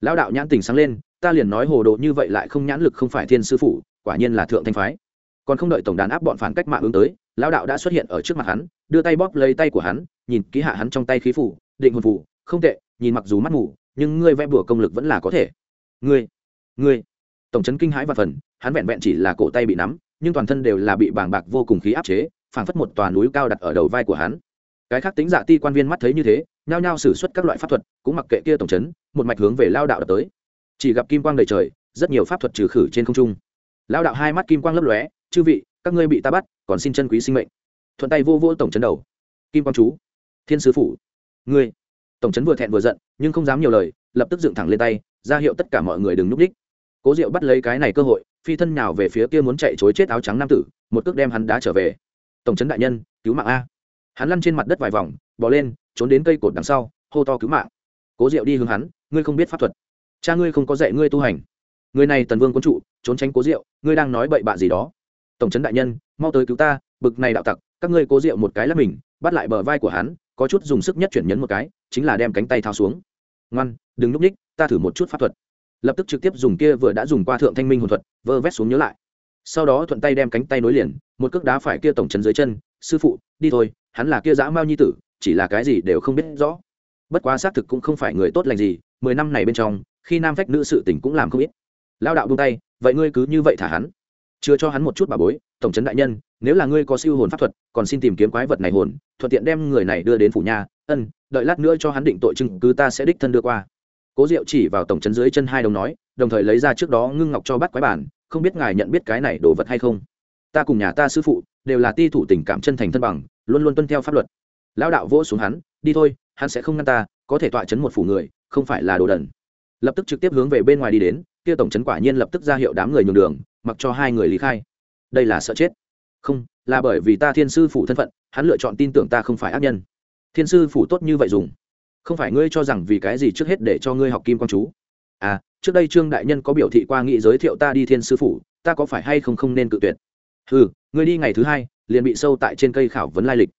lão đạo nhãn tình sáng lên, ta liền nói hồ đồ như vậy lại không nhãn lực không phải thiên sư phụ quả nhiên là thượng thanh phái. Còn không đợi tổng đàn áp bọn phản cách mạng ứng tới, lão đạo đã xuất hiện ở trước mặt hắn, đưa tay bóp lấy tay của hắn, nhìn ký hạ hắn trong tay khí phủ, định hồn phủ, không tệ, nhìn mặc dù mắt ngủ nhưng ngươi vẽ bùa công lực vẫn là có thể. Ngươi ngươi. Tổng trấn kinh hãi và phần, hắn vẹn vẹn chỉ là cổ tay bị nắm, nhưng toàn thân đều là bị bàng bạc vô cùng khí áp chế, phảng phất một tòa núi cao đặt ở đầu vai của hắn. Cái khác tính dạ ti quan viên mắt thấy như thế nhao nhao xử suất các loại pháp thuật, cũng mặc kệ kia tổng chấn một mạch hướng về lao đạo đập tới. Chỉ gặp kim quang đầy trời, rất nhiều pháp thuật trừ khử trên không trung. Lao đạo hai mắt kim quang lấp lóe, chư vị, các ngươi bị ta bắt, còn xin chân quý sinh mệnh. Thuận tay vô vô tổng chấn đầu. Kim quang chú, thiên sứ phủ, ngươi. Tổng chấn vừa thẹn vừa giận, nhưng không dám nhiều lời, lập tức dựng thẳng lên tay, ra hiệu tất cả mọi người đừng núp đích. Cố diệu bắt lấy cái này cơ hội, phi thân nhào về phía kia muốn chạy chối chết áo trắng nam tử, một cước đem hắn đá trở về. Tổng chấn đại nhân, cứu mạng a. Hắn lăn trên mặt đất vài vòng bỏ lên trốn đến cây cột đằng sau, hô to cứu mạng. Cố diệu đi hướng hắn, ngươi không biết pháp thuật. Cha ngươi không có dạy ngươi tu hành. Người này tần vương quân trụ, trốn tránh cố diệu, ngươi đang nói bậy bạ gì đó. Tổng trấn đại nhân, mau tới cứu ta, bực này đạo tặc, các ngươi cố diệu một cái là mình, bắt lại bờ vai của hắn, có chút dùng sức nhất chuyển nhấn một cái, chính là đem cánh tay thao xuống. Ngoan, đừng núp ních, ta thử một chút pháp thuật. Lập tức trực tiếp dùng kia vừa đã dùng qua thượng thanh minh hồn thuật, vơ vét xuống nhớ lại. Sau đó thuận tay đem cánh tay nối liền, một cước đá phải kia tổng trấn dưới chân, sư phụ, đi thôi, hắn là kia dã mao nhi tử chỉ là cái gì đều không biết rõ. Bất quá xác thực cũng không phải người tốt lành gì, mười năm này bên trong, khi nam phách nữ sự tình cũng làm không ít. Lao đạo buông tay, vậy ngươi cứ như vậy thả hắn. Chưa cho hắn một chút bà bối, tổng trấn đại nhân, nếu là ngươi có siêu hồn pháp thuật, còn xin tìm kiếm quái vật này hồn, thuận tiện đem người này đưa đến phủ nhà. Ân, đợi lát nữa cho hắn định tội chứng cứ ta sẽ đích thân đưa qua. Cố diệu chỉ vào tổng trấn dưới chân hai đồng nói, đồng thời lấy ra trước đó ngưng ngọc cho bắt quái bản, không biết ngài nhận biết cái này đồ vật hay không? Ta cùng nhà ta sư phụ, đều là ti thủ tình cảm chân thành thân bằng, luôn luôn tuân theo pháp luật lão đạo vỗ xuống hắn, đi thôi, hắn sẽ không ngăn ta, có thể tọa chấn một phủ người, không phải là đồ đần. Lập tức trực tiếp hướng về bên ngoài đi đến, kia tổng chấn quả nhiên lập tức ra hiệu đám người nhường đường, mặc cho hai người lý khai. Đây là sợ chết. Không, là bởi vì ta thiên sư phủ thân phận, hắn lựa chọn tin tưởng ta không phải ác nhân. Thiên sư phủ tốt như vậy dùng? Không phải ngươi cho rằng vì cái gì trước hết để cho ngươi học kim quang chú? À trước đây trương đại nhân có biểu thị qua nghị giới thiệu ta đi thiên sư phủ, ta có phải hay không không nên cự tuyệt? Ừ ngươi đi ngày thứ hai, liền bị sâu tại trên cây khảo vấn lai lịch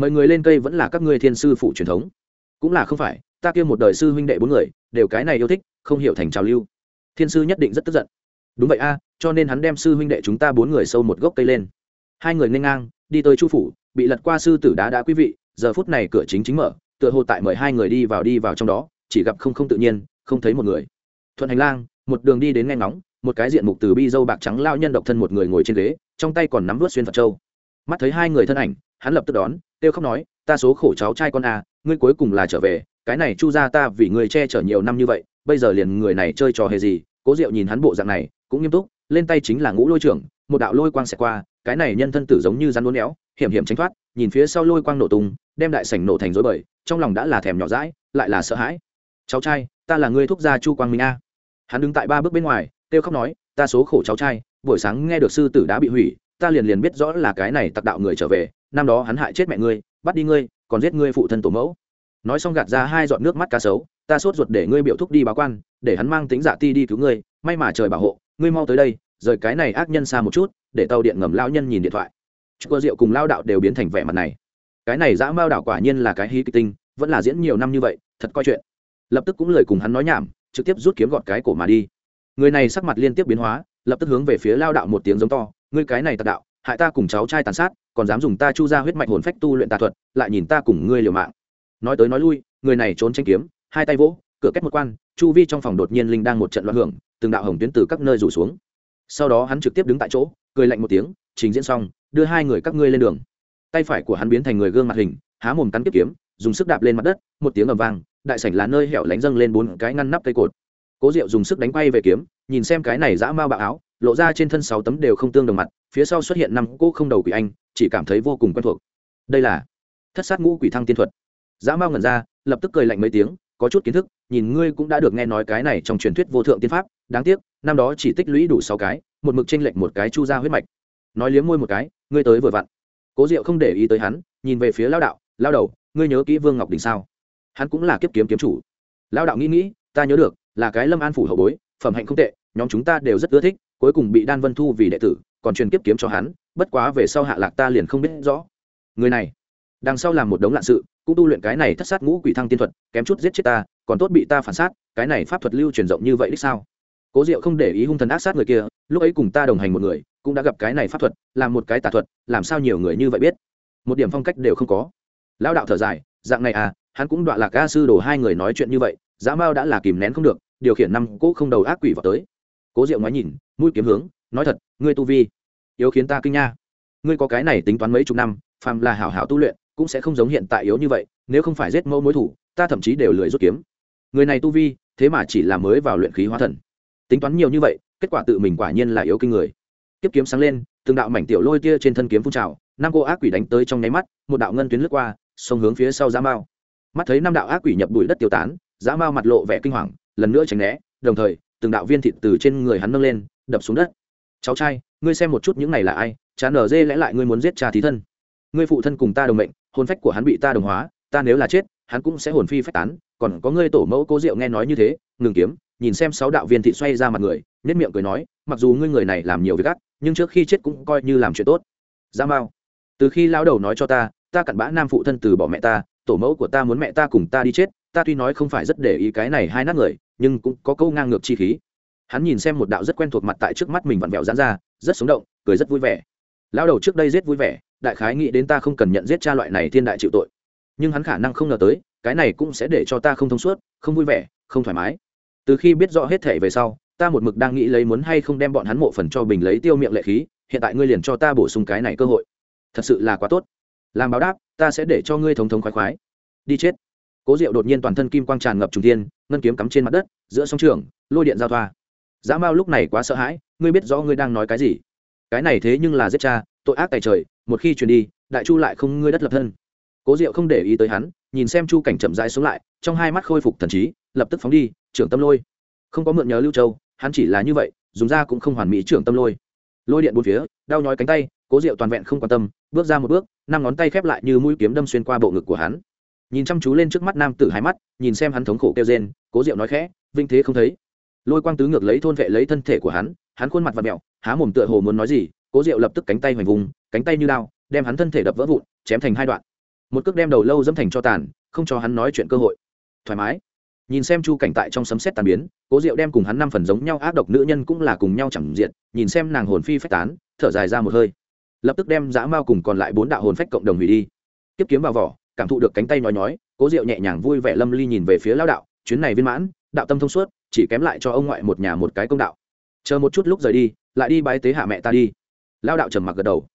mời người lên cây vẫn là các ngươi thiên sư phụ truyền thống. Cũng là không phải, ta kia một đời sư huynh đệ bốn người, đều cái này yêu thích, không hiểu thành trào lưu. Thiên sư nhất định rất tức giận. Đúng vậy a, cho nên hắn đem sư huynh đệ chúng ta bốn người sâu một gốc cây lên. Hai người nên ngang, đi tới chu phủ, bị lật qua sư tử đá đã quý vị, giờ phút này cửa chính chính mở, tựa hồ tại mời hai người đi vào đi vào trong đó, chỉ gặp không không tự nhiên, không thấy một người. Thuận hành lang, một đường đi đến ngay ngóng, một cái diện mục từ bi dâu bạc trắng lao nhân độc thân một người ngồi trên ghế, trong tay còn nắm vớt xuyên phật châu. Mắt thấy hai người thân ảnh, hắn lập tức đón kêu khóc nói, ta số khổ cháu trai con à ngươi cuối cùng là trở về, cái này chu ra ta vì người che chở nhiều năm như vậy, bây giờ liền người này chơi trò hề gì? Cố diệu nhìn hắn bộ dạng này, cũng nghiêm túc, lên tay chính là ngũ lôi trưởng, một đạo lôi quang xẹt qua, cái này nhân thân tử giống như rắn uốn éo, hiểm hiểm tránh thoát, nhìn phía sau lôi quang nổ tung, đem đại sảnh nổ thành rối bời, trong lòng đã là thèm nhỏ rãi lại là sợ hãi. Cháu trai, ta là người thúc gia chu quang minh a. Hắn đứng tại ba bước bên ngoài kêu khóc nói, ta số khổ cháu trai, buổi sáng nghe được sư tử đã bị hủy ta liền liền biết rõ là cái này tặc đạo người trở về, năm đó hắn hại chết mẹ ngươi, bắt đi ngươi, còn giết ngươi phụ thân tổ mẫu. Nói xong gạt ra hai giọt nước mắt cá sấu, ta sốt ruột để ngươi biểu thúc đi báo quan, để hắn mang tính giả ti đi cứu ngươi, may mà trời bảo hộ, ngươi mau tới đây, rời cái này ác nhân xa một chút, để tàu điện ngầm lao nhân nhìn điện thoại. Cơ rượu cùng lao đạo đều biến thành vẻ mặt này. Cái này dã mao đảo quả nhiên là cái hí kịch tinh, vẫn là diễn nhiều năm như vậy, thật coi chuyện. Lập tức cũng lời cùng hắn nói nhảm, trực tiếp rút kiếm gọt cái cổ mà đi. Người này sắc mặt liên tiếp biến hóa, lập tức hướng về phía lao đạo một tiếng giống to ngươi cái này tà đạo, hại ta cùng cháu trai tàn sát, còn dám dùng ta chu ra huyết mạch hồn phách tu luyện tà thuật, lại nhìn ta cùng ngươi liều mạng. Nói tới nói lui, người này trốn tranh kiếm, hai tay vỗ, cửa kết một quan, chu vi trong phòng đột nhiên linh đang một trận loạn hưởng, từng đạo hồng tuyến từ các nơi rủ xuống. Sau đó hắn trực tiếp đứng tại chỗ, cười lạnh một tiếng, trình diễn xong, đưa hai người các ngươi lên đường. Tay phải của hắn biến thành người gương mặt hình, há mồm cắn tiếp kiếm, dùng sức đạp lên mặt đất, một tiếng ầm vang, đại sảnh là nơi hẻo lánh dâng lên bốn cái ngăn nắp cây cột. Cố diệu dùng sức đánh quay về kiếm, nhìn xem cái này dã ma bạo áo lộ ra trên thân sáu tấm đều không tương đồng mặt, phía sau xuất hiện năm cỗ không đầu quỷ anh, chỉ cảm thấy vô cùng quen thuộc. Đây là thất sát ngũ quỷ thăng tiên thuật. Dã mao ngẩn ra, lập tức cười lạnh mấy tiếng, có chút kiến thức, nhìn ngươi cũng đã được nghe nói cái này trong truyền thuyết vô thượng tiên pháp, đáng tiếc, năm đó chỉ tích lũy đủ sáu cái, một mực tranh lệch một cái chu ra huyết mạch. Nói liếm môi một cái, ngươi tới vừa vặn. Cố diệu không để ý tới hắn, nhìn về phía lao đạo, lao đầu, ngươi nhớ kỹ vương ngọc đình sao? Hắn cũng là kiếp kiếm kiếm chủ. Lao đạo nghĩ nghĩ, ta nhớ được, là cái lâm an phủ hậu bối, phẩm hạnh không tệ nhóm chúng ta đều rất ưa thích, cuối cùng bị đan vân thu vì đệ tử, còn truyền kiếp kiếm cho hắn, bất quá về sau hạ lạc ta liền không biết rõ. Người này, đằng sau làm một đống lạ sự, cũng tu luyện cái này thất sát ngũ quỷ thăng tiên thuật, kém chút giết chết ta, còn tốt bị ta phản sát, cái này pháp thuật lưu truyền rộng như vậy đích sao? Cố diệu không để ý hung thần ác sát người kia, lúc ấy cùng ta đồng hành một người, cũng đã gặp cái này pháp thuật, làm một cái tà thuật, làm sao nhiều người như vậy biết? Một điểm phong cách đều không có. Lão đạo thở dài, dạng này à hắn cũng đoạn lạc ca sư đồ hai người nói chuyện như vậy, dã mao đã là kìm nén không được, điều khiển năm cỗ không đầu ác quỷ vào tới cố diệu ngoái nhìn, mũi kiếm hướng, nói thật, ngươi tu vi, yếu khiến ta kinh nha. Ngươi có cái này tính toán mấy chục năm, phàm là hảo hảo tu luyện, cũng sẽ không giống hiện tại yếu như vậy, nếu không phải giết mẫu mối thủ, ta thậm chí đều lười rút kiếm. Người này tu vi, thế mà chỉ là mới vào luyện khí hóa thần. Tính toán nhiều như vậy, kết quả tự mình quả nhiên là yếu kinh người. Tiếp kiếm sáng lên, từng đạo mảnh tiểu lôi tia trên thân kiếm phun trào, năm cô ác quỷ đánh tới trong nháy mắt, một đạo ngân tuyến lướt qua, xông hướng phía sau giá mao. Mắt thấy năm đạo ác quỷ nhập bụi đất tiêu tán giá mao mặt lộ vẻ kinh hoàng, lần nữa tránh né, đồng thời từng đạo viên thịt từ trên người hắn nâng lên đập xuống đất. Cháu trai ngươi xem một chút những này là ai Chán nở dê lẽ lại ngươi muốn giết cha thí thân. Ngươi phụ thân cùng ta đồng mệnh hồn phách của hắn bị ta đồng hóa ta nếu là chết hắn cũng sẽ hồn phi phách tán còn có ngươi tổ mẫu cố diệu nghe nói như thế ngừng kiếm nhìn xem sáu đạo viên thị xoay ra mặt người nhất miệng cười nói mặc dù ngươi người này làm nhiều việc gắt nhưng trước khi chết cũng coi như làm chuyện tốt. Ra Mao, từ khi lão đầu nói cho ta ta cặn bã nam phụ thân từ bỏ mẹ ta tổ mẫu của ta muốn mẹ ta cùng ta đi chết ta tuy nói không phải rất để ý cái này hai nát người nhưng cũng có câu ngang ngược chi khí. Hắn nhìn xem một đạo rất quen thuộc mặt tại trước mắt mình vặn vẹo dán ra, rất sống động, cười rất vui vẻ. Lão đầu trước đây rất vui vẻ, đại khái nghĩ đến ta không cần nhận giết cha loại này thiên đại chịu tội. Nhưng hắn khả năng không ngờ tới, cái này cũng sẽ để cho ta không thông suốt, không vui vẻ, không thoải mái. Từ khi biết rõ hết thể về sau, ta một mực đang nghĩ lấy muốn hay không đem bọn hắn mộ phần cho bình lấy tiêu miệng lệ khí, hiện tại ngươi liền cho ta bổ sung cái này cơ hội. Thật sự là quá tốt. Làm báo đáp, ta sẽ để cho ngươi thống thống khoái khoái. Đi chết cố diệu đột nhiên toàn thân kim quang tràn ngập trùng tiên ngân kiếm cắm trên mặt đất, giữa sông trường, lôi điện giao thoa. Dã mao lúc này quá sợ hãi, ngươi biết rõ ngươi đang nói cái gì. Cái này thế nhưng là giết cha, tội ác tài trời, một khi truyền đi, đại chu lại không ngươi đất lập thân. Cố diệu không để ý tới hắn, nhìn xem chu cảnh chậm rãi xuống lại, trong hai mắt khôi phục thần trí, lập tức phóng đi, trưởng tâm lôi. Không có mượn nhớ lưu châu, hắn chỉ là như vậy, dùng ra cũng không hoàn mỹ trưởng tâm lôi. Lôi điện bốn phía, đau nhói cánh tay, cố diệu toàn vẹn không quan tâm, bước ra một bước, năm ngón tay khép lại như mũi kiếm đâm xuyên qua bộ ngực của hắn nhìn chăm chú lên trước mắt nam tử hai mắt, nhìn xem hắn thống khổ kêu rên, cố diệu nói khẽ, vinh thế không thấy. Lôi quang tứ ngược lấy thôn vệ lấy thân thể của hắn hắn khuôn mặt và mẹo há mồm tựa hồ muốn nói gì, cố diệu lập tức cánh tay hoành vùng, cánh tay như đao, đem hắn thân thể đập vỡ vụn, chém thành hai đoạn. Một cước đem đầu lâu dẫm thành cho tàn, không cho hắn nói chuyện cơ hội. Thoải mái. Nhìn xem chu cảnh tại trong sấm xét tàn biến, cố diệu đem cùng hắn năm phần giống nhau ác độc nữ nhân cũng là cùng nhau chẳng diện, nhìn xem nàng hồn phi phách tán, thở dài ra một hơi. Lập tức đem dã mao cùng còn lại bốn đạo hồn phách cộng đồng hủy đi. Tiếp kiếm vào vỏ cảm thụ được cánh tay nhói nhói, cố diệu nhẹ nhàng vui vẻ lâm ly nhìn về phía lao đạo, chuyến này viên mãn, đạo tâm thông suốt, chỉ kém lại cho ông ngoại một nhà một cái công đạo. Chờ một chút lúc rời đi, lại đi bái tế hạ mẹ ta đi. Lao đạo trầm mặc gật đầu.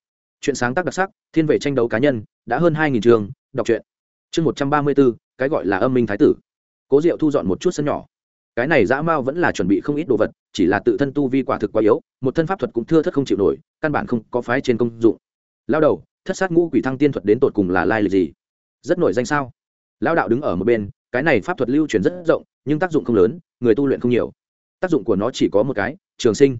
Chuyện sáng tác đặc sắc, thiên về tranh đấu cá nhân, đã hơn hai nghìn trường đọc truyện. Chương một trăm ba mươi bốn, cái gọi là âm minh thái tử. Cố diệu thu dọn một chút sân nhỏ. Cái này dã mao vẫn là chuẩn bị không ít đồ vật, chỉ là tự thân tu vi quả thực quá yếu, một thân pháp thuật cũng thưa thất không chịu nổi, căn bản không có phái trên công dụng. Lao đầu, thất sát ngũ quỷ thăng tiên thuật đến tột cùng là lai lịch gì? Rất nổi danh sao? Lao đạo đứng ở một bên, cái này pháp thuật lưu truyền rất rộng, nhưng tác dụng không lớn, người tu luyện không nhiều. Tác dụng của nó chỉ có một cái, trường sinh.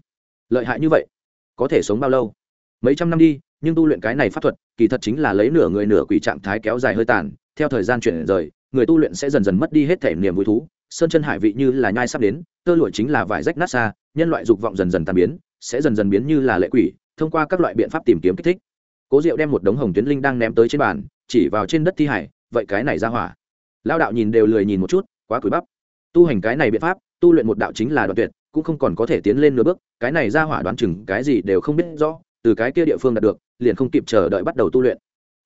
Lợi hại như vậy, có thể sống bao lâu? Mấy trăm năm đi, nhưng tu luyện cái này pháp thuật, kỳ thật chính là lấy nửa người nửa quỷ trạng thái kéo dài hơi tàn, theo thời gian chuyển rời, người tu luyện sẽ dần dần mất đi hết thể niềm vui thú. Sơn chân hải vị như là nhai sắp đến, tơ lụa chính là vải rách nát xa, nhân loại dục vọng dần dần tàn biến, sẽ dần dần biến như là lệ quỷ, thông qua các loại biện pháp tìm kiếm kích thích. Cố diệu đem một đống hồng tuyến linh đang ném tới trên bàn chỉ vào trên đất thi hải, vậy cái này ra hỏa. Lao đạo nhìn đều lười nhìn một chút, quá cúi bắp. Tu hành cái này biện pháp, tu luyện một đạo chính là đoạn tuyệt, cũng không còn có thể tiến lên nửa bước, cái này ra hỏa đoán chừng cái gì đều không biết rõ, từ cái kia địa phương đạt được, liền không kịp chờ đợi bắt đầu tu luyện.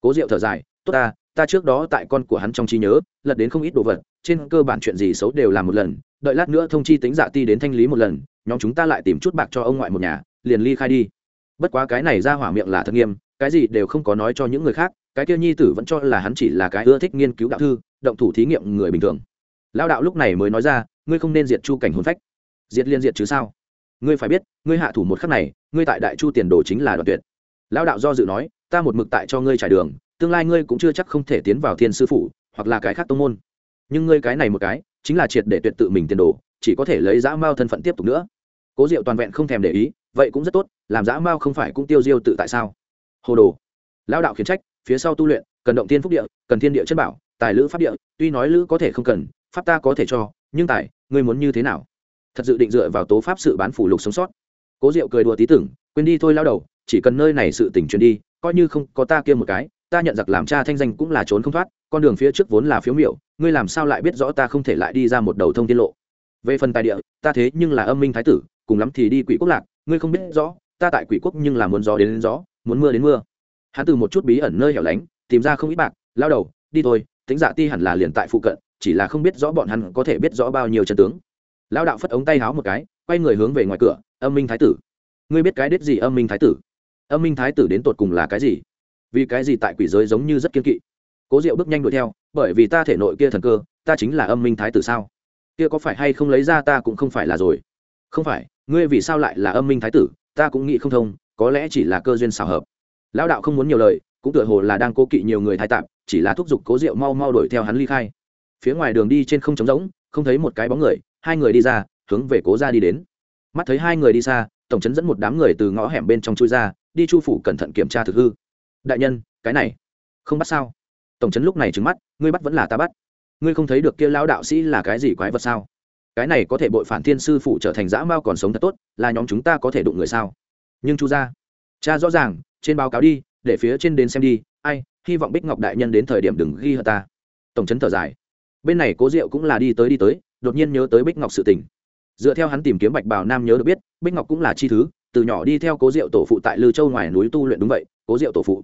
Cố diệu thở dài, tốt ta ta trước đó tại con của hắn trong trí nhớ, lật đến không ít đồ vật, trên cơ bản chuyện gì xấu đều làm một lần, đợi lát nữa thông chi tính dạ ti đến thanh lý một lần, nhóm chúng ta lại tìm chút bạc cho ông ngoại một nhà, liền ly khai đi. Bất quá cái này ra hỏa miệng là thật nghiêm, cái gì đều không có nói cho những người khác cái kia nhi tử vẫn cho là hắn chỉ là cái ưa thích nghiên cứu đạo thư, động thủ thí nghiệm người bình thường. Lao đạo lúc này mới nói ra, ngươi không nên diệt chu cảnh hồn phách. Diệt liên diệt chứ sao? Ngươi phải biết, ngươi hạ thủ một khắc này, ngươi tại đại chu tiền đồ chính là đoạn tuyệt. Lao đạo do dự nói, ta một mực tại cho ngươi trải đường, tương lai ngươi cũng chưa chắc không thể tiến vào thiên sư phủ, hoặc là cái khác tông môn. Nhưng ngươi cái này một cái, chính là triệt để tuyệt tự mình tiền đồ, chỉ có thể lấy dã mao thân phận tiếp tục nữa. Cố diệu toàn vẹn không thèm để ý, vậy cũng rất tốt, làm dã mao không phải cũng tiêu diêu tự tại sao? Hồ đồ. Lao đạo khiển trách phía sau tu luyện cần động tiên phúc địa cần thiên địa chân bảo tài lữ pháp địa tuy nói lữ có thể không cần pháp ta có thể cho nhưng tài ngươi muốn như thế nào? Thật dự định dựa vào tố pháp sự bán phủ lục sống sót. Cố diệu cười đùa tí tưởng quên đi thôi lao đầu chỉ cần nơi này sự tỉnh truyền đi coi như không có ta kia một cái ta nhận giặc làm cha thanh danh cũng là trốn không thoát con đường phía trước vốn là phiếu miểu ngươi làm sao lại biết rõ ta không thể lại đi ra một đầu thông tiết lộ? Về phần tài địa ta thế nhưng là âm minh thái tử cùng lắm thì đi quỷ quốc lạc ngươi không biết rõ ta tại quỷ quốc nhưng là muốn gió đến, đến gió muốn mưa đến mưa hắn từ một chút bí ẩn nơi hẻo lánh, tìm ra không ít bạc, lao đầu, đi thôi, tính dạ ti hẳn là liền tại phụ cận, chỉ là không biết rõ bọn hắn có thể biết rõ bao nhiêu chân tướng. Lao đạo phất ống tay háo một cái, quay người hướng về ngoài cửa, âm minh thái tử. Ngươi biết cái đết gì âm minh thái tử? Âm minh thái tử đến tột cùng là cái gì? Vì cái gì tại quỷ giới giống như rất kiên kỵ? Cố diệu bước nhanh đuổi theo, bởi vì ta thể nội kia thần cơ, ta chính là âm minh thái tử sao? Kia có phải hay không lấy ra ta cũng không phải là rồi. Không phải, ngươi vì sao lại là âm minh thái tử? Ta cũng nghĩ không thông, có lẽ chỉ là cơ duyên xảo hợp lão đạo không muốn nhiều lời, cũng tựa hồ là đang cố kỵ nhiều người thái tạp, chỉ là thúc giục cố diệu mau mau đuổi theo hắn ly khai. Phía ngoài đường đi trên không trống rỗng, không thấy một cái bóng người, hai người đi ra, hướng về cố ra đi đến. Mắt thấy hai người đi xa, tổng chấn dẫn một đám người từ ngõ hẻm bên trong chui ra, đi chu phủ cẩn thận kiểm tra thực hư. Đại nhân, cái này, không bắt sao? Tổng chấn lúc này trứng mắt, ngươi bắt vẫn là ta bắt. Ngươi không thấy được kia lão đạo sĩ là cái gì quái vật sao? Cái này có thể bội phản thiên sư phụ trở thành dã mao còn sống thật tốt, là nhóm chúng ta có thể đụng người sao? Nhưng chu ra cha rõ ràng trên báo cáo đi, để phía trên đến xem đi. Ai, hy vọng bích ngọc đại nhân đến thời điểm đừng ghi hận ta. Tổng chấn thở dài. Bên này cố diệu cũng là đi tới đi tới, đột nhiên nhớ tới bích ngọc sự tình. Dựa theo hắn tìm kiếm bạch Bảo nam nhớ được biết, bích ngọc cũng là chi thứ, từ nhỏ đi theo cố diệu tổ phụ tại lư châu ngoài núi tu luyện đúng vậy, cố diệu tổ phụ.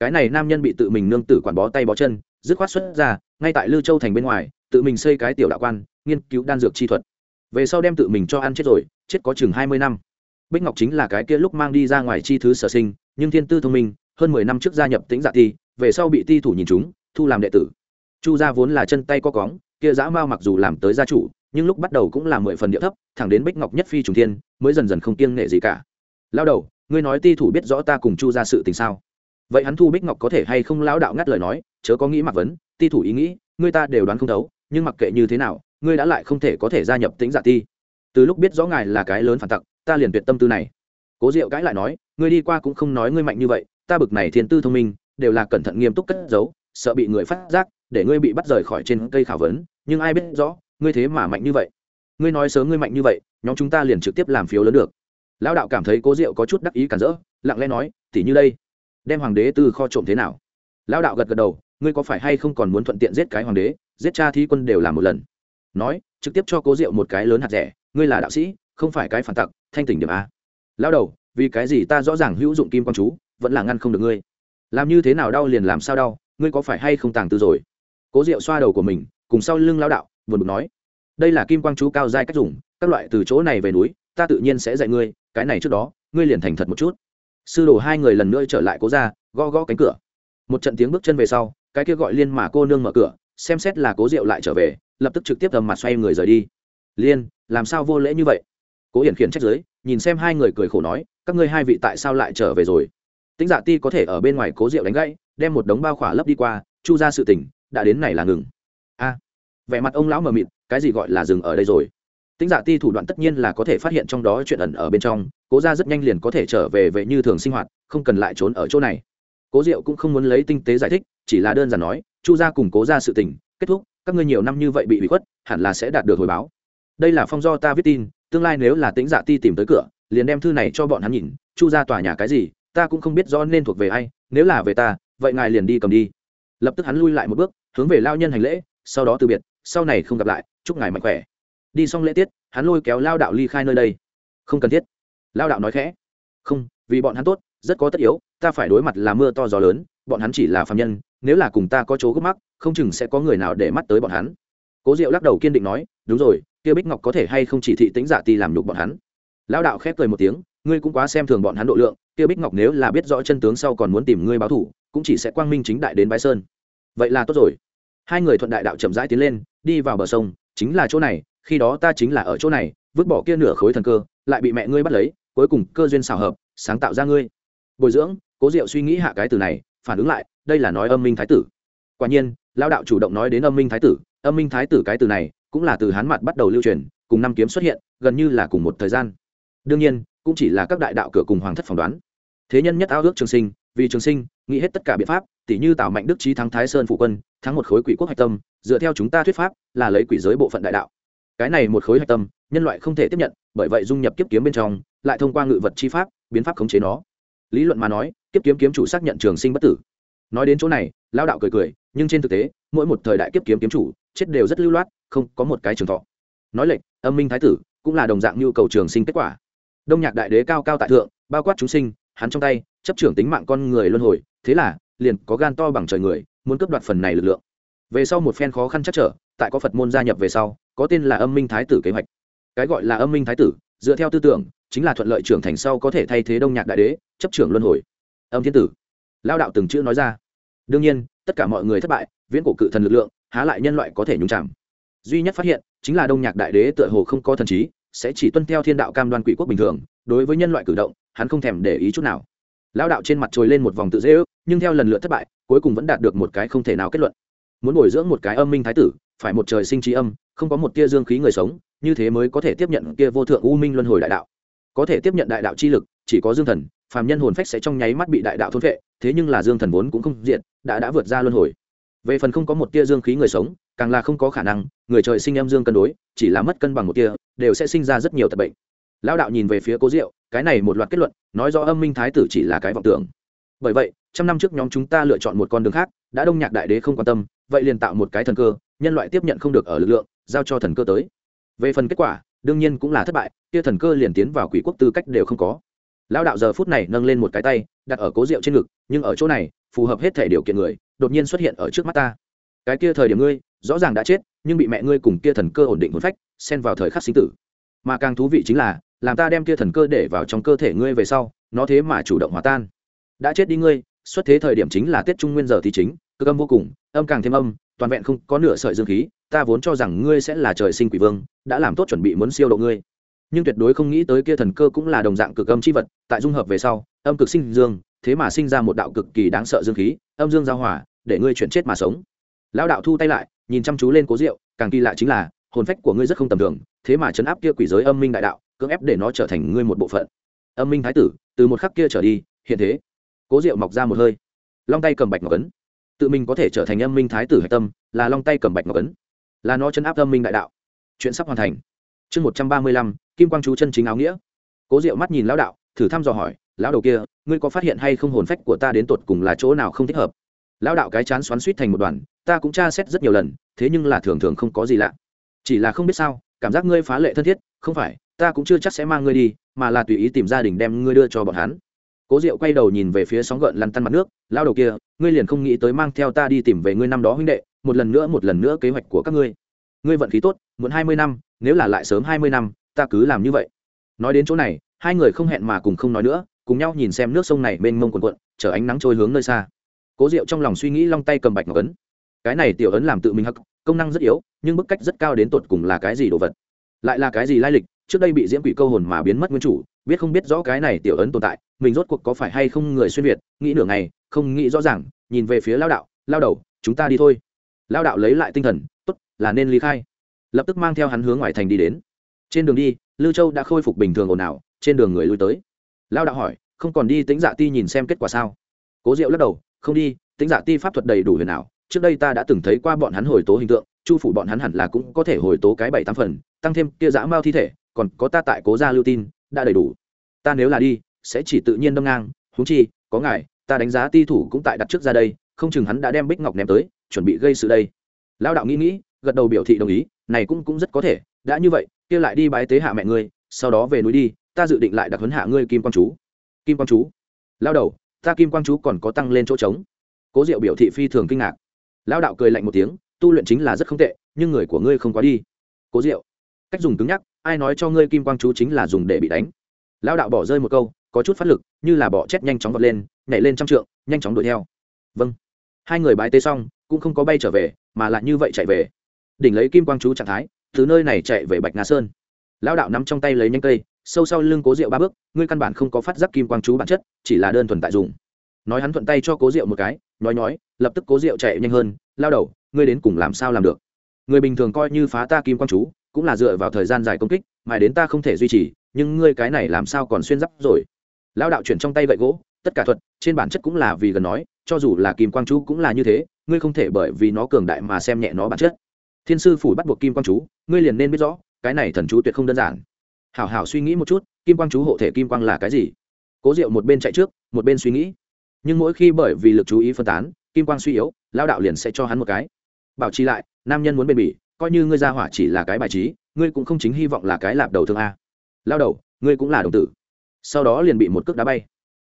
Cái này nam nhân bị tự mình nương tử quản bó tay bó chân, dứt khoát xuất ra, ngay tại lư châu thành bên ngoài, tự mình xây cái tiểu đạo quan, nghiên cứu đan dược chi thuật. Về sau đem tự mình cho ăn chết rồi, chết có chừng hai mươi năm. Bích ngọc chính là cái kia lúc mang đi ra ngoài chi thứ sở sinh nhưng thiên tư thông minh, hơn mười năm trước gia nhập tính dạ ti, về sau bị ti thủ nhìn chúng, thu làm đệ tử. Chu gia vốn là chân tay có cóng, kia dã mao mặc dù làm tới gia chủ, nhưng lúc bắt đầu cũng là mười phần địa thấp, thẳng đến bích ngọc nhất phi trùng thiên, mới dần dần không kiêng nghệ gì cả. Lao đầu, ngươi nói ti thủ biết rõ ta cùng chu ra sự tình sao? Vậy hắn thu bích ngọc có thể hay không lão đạo ngắt lời nói, chớ có nghĩ mặc vấn, ti thủ ý nghĩ, ngươi ta đều đoán không thấu, nhưng mặc kệ như thế nào, ngươi đã lại không thể có thể gia nhập tính giả dạ ti. Từ lúc biết rõ ngài là cái lớn phản tặc, ta liền tuyệt tâm tư này. Cố diệu cãi lại nói ngươi đi qua cũng không nói ngươi mạnh như vậy, ta bực này thiên tư thông minh, đều là cẩn thận nghiêm túc cất giấu, sợ bị người phát giác, để ngươi bị bắt rời khỏi trên cây khảo vấn, nhưng ai biết rõ, ngươi thế mà mạnh như vậy. Ngươi nói sớm ngươi mạnh như vậy, nhóm chúng ta liền trực tiếp làm phiếu lớn được. Lão đạo cảm thấy cố diệu có chút đắc ý cản rỡ, lặng lẽ nói, tỉ như đây, đem hoàng đế từ kho trộm thế nào? Lão đạo gật gật đầu, ngươi có phải hay không còn muốn thuận tiện giết cái hoàng đế, giết cha thi quân đều làm một lần. Nói, trực tiếp cho cố diệu một cái lớn hạt rẻ, ngươi là đạo sĩ, không phải cái phản tặc, thanh tỉnh điểm a. Lão đầu vì cái gì ta rõ ràng hữu dụng kim quang chú, vẫn là ngăn không được ngươi. Làm như thế nào đau liền làm sao đau, ngươi có phải hay không tàng tư rồi? Cố diệu xoa đầu của mình, cùng sau lưng lão đạo vừa bực nói, đây là kim quang chú cao giai cách dùng, các loại từ chỗ này về núi, ta tự nhiên sẽ dạy ngươi, cái này trước đó, ngươi liền thành thật một chút. Sư đồ hai người lần nữa trở lại cố ra gõ gõ cánh cửa. Một trận tiếng bước chân về sau, cái kia gọi liên mà cô nương mở cửa, xem xét là cố diệu lại trở về, lập tức trực tiếp tầm mặt xoay người rời đi. Liên, làm sao vô lễ như vậy? Cố hiển khiển trách giới nhìn xem hai người cười khổ nói, các ngươi hai vị tại sao lại trở về rồi? Tính dạ ti có thể ở bên ngoài cố diệu đánh gãy, đem một đống bao khỏa lấp đi qua, chu ra sự tình, đã đến này là ngừng. A, vẻ mặt ông lão mờ mịt, cái gì gọi là dừng ở đây rồi? Tính dạ ti thủ đoạn tất nhiên là có thể phát hiện trong đó chuyện ẩn ở bên trong, cố ra rất nhanh liền có thể trở về về như thường sinh hoạt, không cần lại trốn ở chỗ này. Cố diệu cũng không muốn lấy tinh tế giải thích, chỉ là đơn giản nói, chu gia cùng cố ra sự tình, kết thúc, các ngươi nhiều năm như vậy bị bị khuất, hẳn là sẽ đạt được hồi báo. Đây là phong do ta viết tin tương lai nếu là tính dạ ti tìm tới cửa, liền đem thư này cho bọn hắn nhìn, chu ra tòa nhà cái gì, ta cũng không biết rõ nên thuộc về ai, nếu là về ta, vậy ngài liền đi cầm đi. Lập tức hắn lui lại một bước, hướng về lao nhân hành lễ, sau đó từ biệt, sau này không gặp lại, chúc ngài mạnh khỏe. Đi xong lễ tiết, hắn lôi kéo lao đạo ly khai nơi đây. Không cần thiết. Lao đạo nói khẽ. Không, vì bọn hắn tốt, rất có tất yếu, ta phải đối mặt là mưa to gió lớn, bọn hắn chỉ là phạm nhân, nếu là cùng ta có chỗ gấp mắc, không chừng sẽ có người nào để mắt tới bọn hắn. Cố diệu lắc đầu kiên định nói, đúng rồi kia bích ngọc có thể hay không chỉ thị tính giả ti làm nhục bọn hắn? Lão đạo khép cười một tiếng, ngươi cũng quá xem thường bọn hắn độ lượng, kia bích ngọc nếu là biết rõ chân tướng sau còn muốn tìm ngươi báo thủ, cũng chỉ sẽ quang minh chính đại đến bãi sơn. Vậy là tốt rồi. Hai người thuận đại đạo chậm rãi tiến lên, đi vào bờ sông, chính là chỗ này, khi đó ta chính là ở chỗ này, vứt bỏ kia nửa khối thần cơ, lại bị mẹ ngươi bắt lấy, cuối cùng cơ duyên xào hợp, sáng tạo ra ngươi. Bồi dưỡng, cố diệu suy nghĩ hạ cái từ này, phản ứng lại, đây là nói âm minh thái tử. Quả nhiên lao đạo chủ động nói đến âm minh thái tử, âm minh thái tử cái từ này cũng là từ hán mặt bắt đầu lưu truyền, cùng năm kiếm xuất hiện, gần như là cùng một thời gian. Đương nhiên, cũng chỉ là các đại đạo cửa cùng hoàng thất phỏng đoán. Thế nhân nhất ao ước trường sinh, vì trường sinh, nghĩ hết tất cả biện pháp tỷ như tạo mạnh đức trí thắng thái sơn phụ quân, thắng một khối quỷ quốc hạch tâm, dựa theo chúng ta thuyết pháp, là lấy quỷ giới bộ phận đại đạo. Cái này một khối hạch tâm, nhân loại không thể tiếp nhận, bởi vậy dung nhập kiếp kiếm bên trong, lại thông qua ngự vật chi pháp, biến pháp khống chế nó. Lý luận mà nói, kiếp kiếm kiếm chủ xác nhận trường sinh bất tử. Nói đến chỗ này lao đạo cười cười, nhưng trên thực tế, mỗi một thời đại kiếp kiếm kiếm chủ chết đều rất lưu loát, không có một cái trường thọ. Nói lệnh âm minh thái tử cũng là đồng dạng nhu cầu trường sinh kết quả. Đông nhạc đại đế cao cao tại thượng, bao quát chúng sinh, hắn trong tay, chấp trưởng tính mạng con người luân hồi, thế là, liền có gan to bằng trời người, muốn cướp đoạt phần này lực lượng. Về sau một phen khó khăn chắc trở, tại có phật môn gia nhập về sau, có tên là âm minh thái tử kế hoạch. Cái gọi là âm minh thái tử, dựa theo tư tưởng, chính là thuận lợi trưởng thành sau có thể thay thế đông nhạc đại đế, chấp trưởng luân hồi. Âm thiên tử. Lao đạo từng chữ nói ra. Đương nhiên, tất cả mọi người thất bại, viễn cổ cự thần lực lượng há lại nhân loại có thể nhúng chạm duy nhất phát hiện, chính là đông nhạc đại đế tựa hồ không có thần trí, sẽ chỉ tuân theo thiên đạo cam đoan quỷ quốc bình thường, đối với nhân loại cử động, hắn không thèm để ý chút nào. Lao đạo trên mặt trồi lên một vòng tự dễ ước, nhưng theo lần lượt thất bại, cuối cùng vẫn đạt được một cái không thể nào kết luận. Muốn bồi dưỡng một cái âm minh thái tử, phải một trời sinh trí âm, không có một tia dương khí người sống, như thế mới có thể tiếp nhận kia vô thượng u minh luân hồi đại đạo. Có thể tiếp nhận đại đạo chi lực, chỉ có dương thần, phàm nhân hồn phách sẽ trong nháy mắt bị đại đạo thôn vệ thế nhưng là dương thần vốn cũng không diện, đã đã vượt ra luân hồi về phần không có một tia dương khí người sống, càng là không có khả năng, người trời sinh em dương cân đối, chỉ là mất cân bằng một tia, đều sẽ sinh ra rất nhiều tật bệnh. Lão đạo nhìn về phía cố diệu, cái này một loạt kết luận, nói rõ âm minh thái tử chỉ là cái vọng tưởng. Bởi vậy, trăm năm trước nhóm chúng ta lựa chọn một con đường khác, đã đông nhạc đại đế không quan tâm, vậy liền tạo một cái thần cơ, nhân loại tiếp nhận không được ở lực lượng, giao cho thần cơ tới. Về phần kết quả, đương nhiên cũng là thất bại, kia thần cơ liền tiến vào quỷ quốc tư cách đều không có. Lão đạo giờ phút này nâng lên một cái tay, đặt ở cố rượu trên ngực, nhưng ở chỗ này, phù hợp hết thể điều kiện người đột nhiên xuất hiện ở trước mắt ta. Cái kia thời điểm ngươi, rõ ràng đã chết, nhưng bị mẹ ngươi cùng kia thần cơ ổn định hồn phách, xen vào thời khắc sinh tử. Mà càng thú vị chính là, làm ta đem kia thần cơ để vào trong cơ thể ngươi về sau, nó thế mà chủ động hòa tan. Đã chết đi ngươi, xuất thế thời điểm chính là tiết trung nguyên giờ thì chính cơ âm vô cùng, âm càng thêm âm, toàn vẹn không có nửa sợi dương khí, ta vốn cho rằng ngươi sẽ là trời sinh quỷ vương, đã làm tốt chuẩn bị muốn siêu độ ngươi. Nhưng tuyệt đối không nghĩ tới kia thần cơ cũng là đồng dạng cực âm chi vật, tại dung hợp về sau, âm cực sinh dương thế mà sinh ra một đạo cực kỳ đáng sợ dương khí, âm dương giao hòa, để ngươi chuyển chết mà sống. Lão đạo thu tay lại, nhìn chăm chú lên cố diệu, càng kỳ lạ chính là, hồn phách của ngươi rất không tầm thường, thế mà chấn áp kia quỷ giới âm minh đại đạo, cưỡng ép để nó trở thành ngươi một bộ phận. Âm minh thái tử, từ một khắc kia trở đi, hiện thế. Cố diệu mọc ra một hơi. Long tay cầm bạch ngọc ấn. Tự mình có thể trở thành âm minh thái tử hạch tâm, là long tay cầm bạch ngọc ấn. Là nó chấn áp âm minh đại đạo. Chuyện sắp hoàn thành. Chương một trăm ba mươi lăm, kim quang chú chân chính áo nghĩa. Cố diệu mắt nhìn lão đạo, thử thăm dò hỏi lão đầu kia, ngươi có phát hiện hay không hồn phách của ta đến tột cùng là chỗ nào không thích hợp? Lão đạo cái chán xoắn suýt thành một đoàn, ta cũng tra xét rất nhiều lần, thế nhưng là thường thường không có gì lạ. Chỉ là không biết sao, cảm giác ngươi phá lệ thân thiết, không phải, ta cũng chưa chắc sẽ mang ngươi đi, mà là tùy ý tìm gia đình đem ngươi đưa cho bọn hắn. Cố diệu quay đầu nhìn về phía sóng gợn lăn tăn mặt nước lao đầu kia, ngươi liền không nghĩ tới mang theo ta đi tìm về ngươi năm đó huynh đệ, một lần nữa, một lần nữa kế hoạch của các ngươi. Ngươi vận khí tốt, muốn hai mươi năm, nếu là lại sớm hai mươi năm, ta cứ làm như vậy. Nói đến chỗ này, hai người không hẹn mà cùng không nói nữa cùng nhau nhìn xem nước sông này mênh mông quần quận chở ánh nắng trôi hướng nơi xa. Cố diệu trong lòng suy nghĩ long tay cầm bạch ngọc ấn. Cái này tiểu ấn làm tự mình hắc, công năng rất yếu, nhưng bức cách rất cao đến tột cùng là cái gì đồ vật? Lại là cái gì lai lịch? Trước đây bị diễm quỷ câu hồn mà biến mất nguyên chủ, biết không biết rõ cái này tiểu ấn tồn tại, mình rốt cuộc có phải hay không người xuyên việt, nghĩ nửa ngày, không nghĩ rõ ràng, nhìn về phía lao đạo, lao đầu, chúng ta đi thôi. Lao đạo lấy lại tinh thần, tốt, là nên ly khai. Lập tức mang theo hắn hướng ngoài thành đi đến. Trên đường đi lưu châu đã khôi phục bình thường ồn ào, trên đường người lui tới lao đạo hỏi, không còn đi tính dạ ti nhìn xem kết quả sao? Cố diệu lắc đầu, không đi tính dạ ti pháp thuật đầy đủ huyền ảo, trước đây ta đã từng thấy qua bọn hắn hồi tố hình tượng, chu phủ bọn hắn hẳn là cũng có thể hồi tố cái bảy tám phần, tăng thêm kia dã mao thi thể, còn có ta tại cố gia lưu tin, đã đầy đủ. Ta nếu là đi, sẽ chỉ tự nhiên đâm ngang húng chi, có ngài, ta đánh giá ti thủ cũng tại đặt trước ra đây, không chừng hắn đã đem bích ngọc ném tới, chuẩn bị gây sự đây. Lao đạo nghĩ nghĩ, gật đầu biểu thị đồng ý, này cũng cũng rất có thể, đã như vậy, kia lại đi bái tế hạ mẹ ngươi, sau đó về núi đi ta dự định lại đặt huấn hạ ngươi kim quang chú. Kim quang chú? Lao đầu, ta kim quang chú còn có tăng lên chỗ trống. Cố diệu biểu thị phi thường kinh ngạc. Lao đạo cười lạnh một tiếng, tu luyện chính là rất không tệ, nhưng người của ngươi không quá đi. Cố diệu, cách dùng cứng nhắc, ai nói cho ngươi kim quang chú chính là dùng để bị đánh? Lao đạo bỏ rơi một câu, có chút phát lực, như là bỏ chết nhanh chóng vọt lên, nhảy lên trăm trượng, nhanh chóng đuổi theo. Vâng. Hai người bái tế xong, cũng không có bay trở về, mà lại như vậy chạy về. Đỉnh lấy kim quang chú trạng thái, từ nơi này chạy về bạch nga sơn. Lao đạo nắm trong tay lấy nhanh cây sâu sau lưng cố rượu ba bước, ngươi căn bản không có phát giác kim quang chú bản chất, chỉ là đơn thuần tại dùng. Nói hắn thuận tay cho cố rượu một cái, nói nói, lập tức cố rượu chạy nhanh hơn, lao đầu, ngươi đến cùng làm sao làm được? Người bình thường coi như phá ta kim quang chú, cũng là dựa vào thời gian dài công kích mà đến ta không thể duy trì, nhưng ngươi cái này làm sao còn xuyên giáp rồi? Lao đạo chuyển trong tay gậy gỗ, tất cả thuật, trên bản chất cũng là vì gần nói, cho dù là kim quang chú cũng là như thế, ngươi không thể bởi vì nó cường đại mà xem nhẹ nó bản chất. Thiên sư phủ bắt buộc kim quang chú, ngươi liền nên biết rõ, cái này thần chú tuyệt không đơn giản hảo hảo suy nghĩ một chút, kim quang chú hộ thể kim quang là cái gì? Cố diệu một bên chạy trước, một bên suy nghĩ. Nhưng mỗi khi bởi vì lực chú ý phân tán, kim quang suy yếu lao đạo liền sẽ cho hắn một cái. Bảo trì lại, nam nhân muốn bền bỉ, coi như ngươi ra hỏa chỉ là cái bài trí, ngươi cũng không chính hy vọng là cái lạp đầu thương a. Lao đầu, ngươi cũng là đồng tử. Sau đó liền bị một cước đá bay.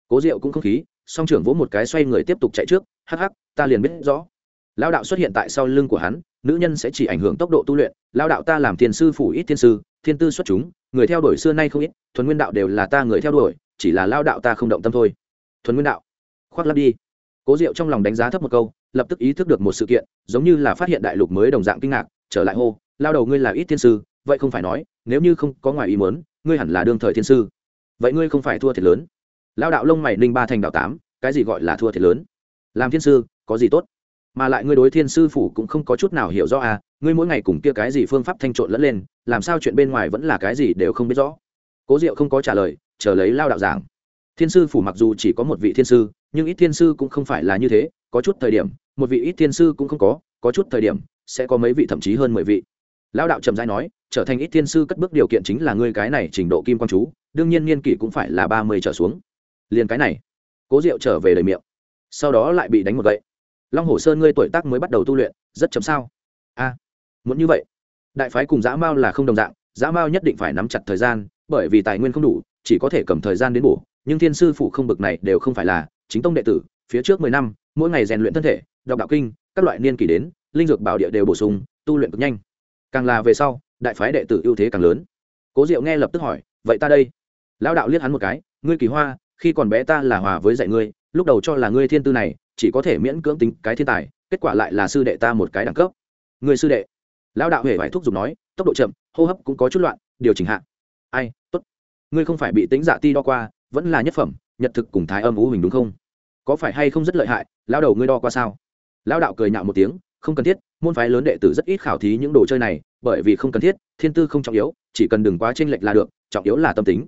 Cố diệu cũng không khí, song trưởng vỗ một cái xoay người tiếp tục chạy trước, hắc hắc, ta liền biết rõ. Lao đạo xuất hiện tại sau lưng của hắn, nữ nhân sẽ chỉ ảnh hưởng tốc độ tu luyện lao đạo ta làm thiên sư phủ ít thiên sư thiên tư xuất chúng, người theo đuổi xưa nay không ít, thuần nguyên đạo đều là ta người theo đuổi, chỉ là lao đạo ta không động tâm thôi. Thuần nguyên đạo, khoác lắp đi. Cố diệu trong lòng đánh giá thấp một câu, lập tức ý thức được một sự kiện, giống như là phát hiện đại lục mới đồng dạng kinh ngạc, trở lại hô, lao đầu ngươi là ít thiên sư, vậy không phải nói, nếu như không có ngoài ý muốn, ngươi hẳn là đương thời thiên sư. Vậy ngươi không phải thua thiệt lớn. Lao đạo lông mày ninh ba thành đạo tám, cái gì gọi là thua thiệt lớn? Làm thiên sư, có gì tốt? Mà lại ngươi đối thiên sư phủ cũng không có chút nào hiểu rõ à ngươi mỗi ngày cùng kia cái gì phương pháp thanh trộn lẫn lên, làm sao chuyện bên ngoài vẫn là cái gì đều không biết rõ. Cố diệu không có trả lời, chờ lấy lao đạo giảng. Thiên sư phủ mặc dù chỉ có một vị thiên sư, nhưng ít thiên sư cũng không phải là như thế, có chút thời điểm, một vị ít thiên sư cũng không có có chút thời điểm, sẽ có mấy vị thậm chí hơn mười vị. Lao đạo trầm giai nói, trở thành ít thiên sư cất bước điều kiện chính là ngươi cái này trình độ kim quang chú, đương nhiên niên kỷ cũng phải là ba mươi trở xuống. Liền cái này. Cố diệu trở về đời miệng. Sau đó lại bị đánh một gậy long hồ sơn ngươi tuổi tác mới bắt đầu tu luyện, rất chấm sao? A, muốn như vậy. Đại phái cùng dã mao là không đồng dạng, dã mao nhất định phải nắm chặt thời gian, bởi vì tài nguyên không đủ, chỉ có thể cầm thời gian đến bổ, nhưng thiên sư phụ không bực này đều không phải là chính tông đệ tử, phía trước mười năm, mỗi ngày rèn luyện thân thể, đọc đạo kinh, các loại niên kỷ đến, linh dược bảo địa đều bổ sung, tu luyện cực nhanh. Càng là về sau, đại phái đệ tử ưu thế càng lớn. Cố diệu nghe lập tức hỏi, vậy ta đây? Lão đạo liếc hắn một cái, ngươi kỳ hoa, khi còn bé ta là hòa với dạy ngươi, lúc đầu cho là ngươi thiên tư này chỉ có thể miễn cưỡng tính cái thiên tài, kết quả lại là sư đệ ta một cái đẳng cấp. Người sư đệ. Lão đạo huệ phải thúc giục nói, tốc độ chậm, hô hấp cũng có chút loạn, điều chỉnh hạ. Ai, tốt. Ngươi không phải bị tính dạ ti đo qua, vẫn là nhất phẩm, nhật thực cùng thái âm ú hình đúng không? Có phải hay không rất lợi hại, lão đầu ngươi đo qua sao? Lão đạo cười nhạo một tiếng, không cần thiết, môn phái lớn đệ tử rất ít khảo thí những đồ chơi này, bởi vì không cần thiết, thiên tư không trọng yếu, chỉ cần đừng quá chênh lệch là được, trọng yếu là tâm tính.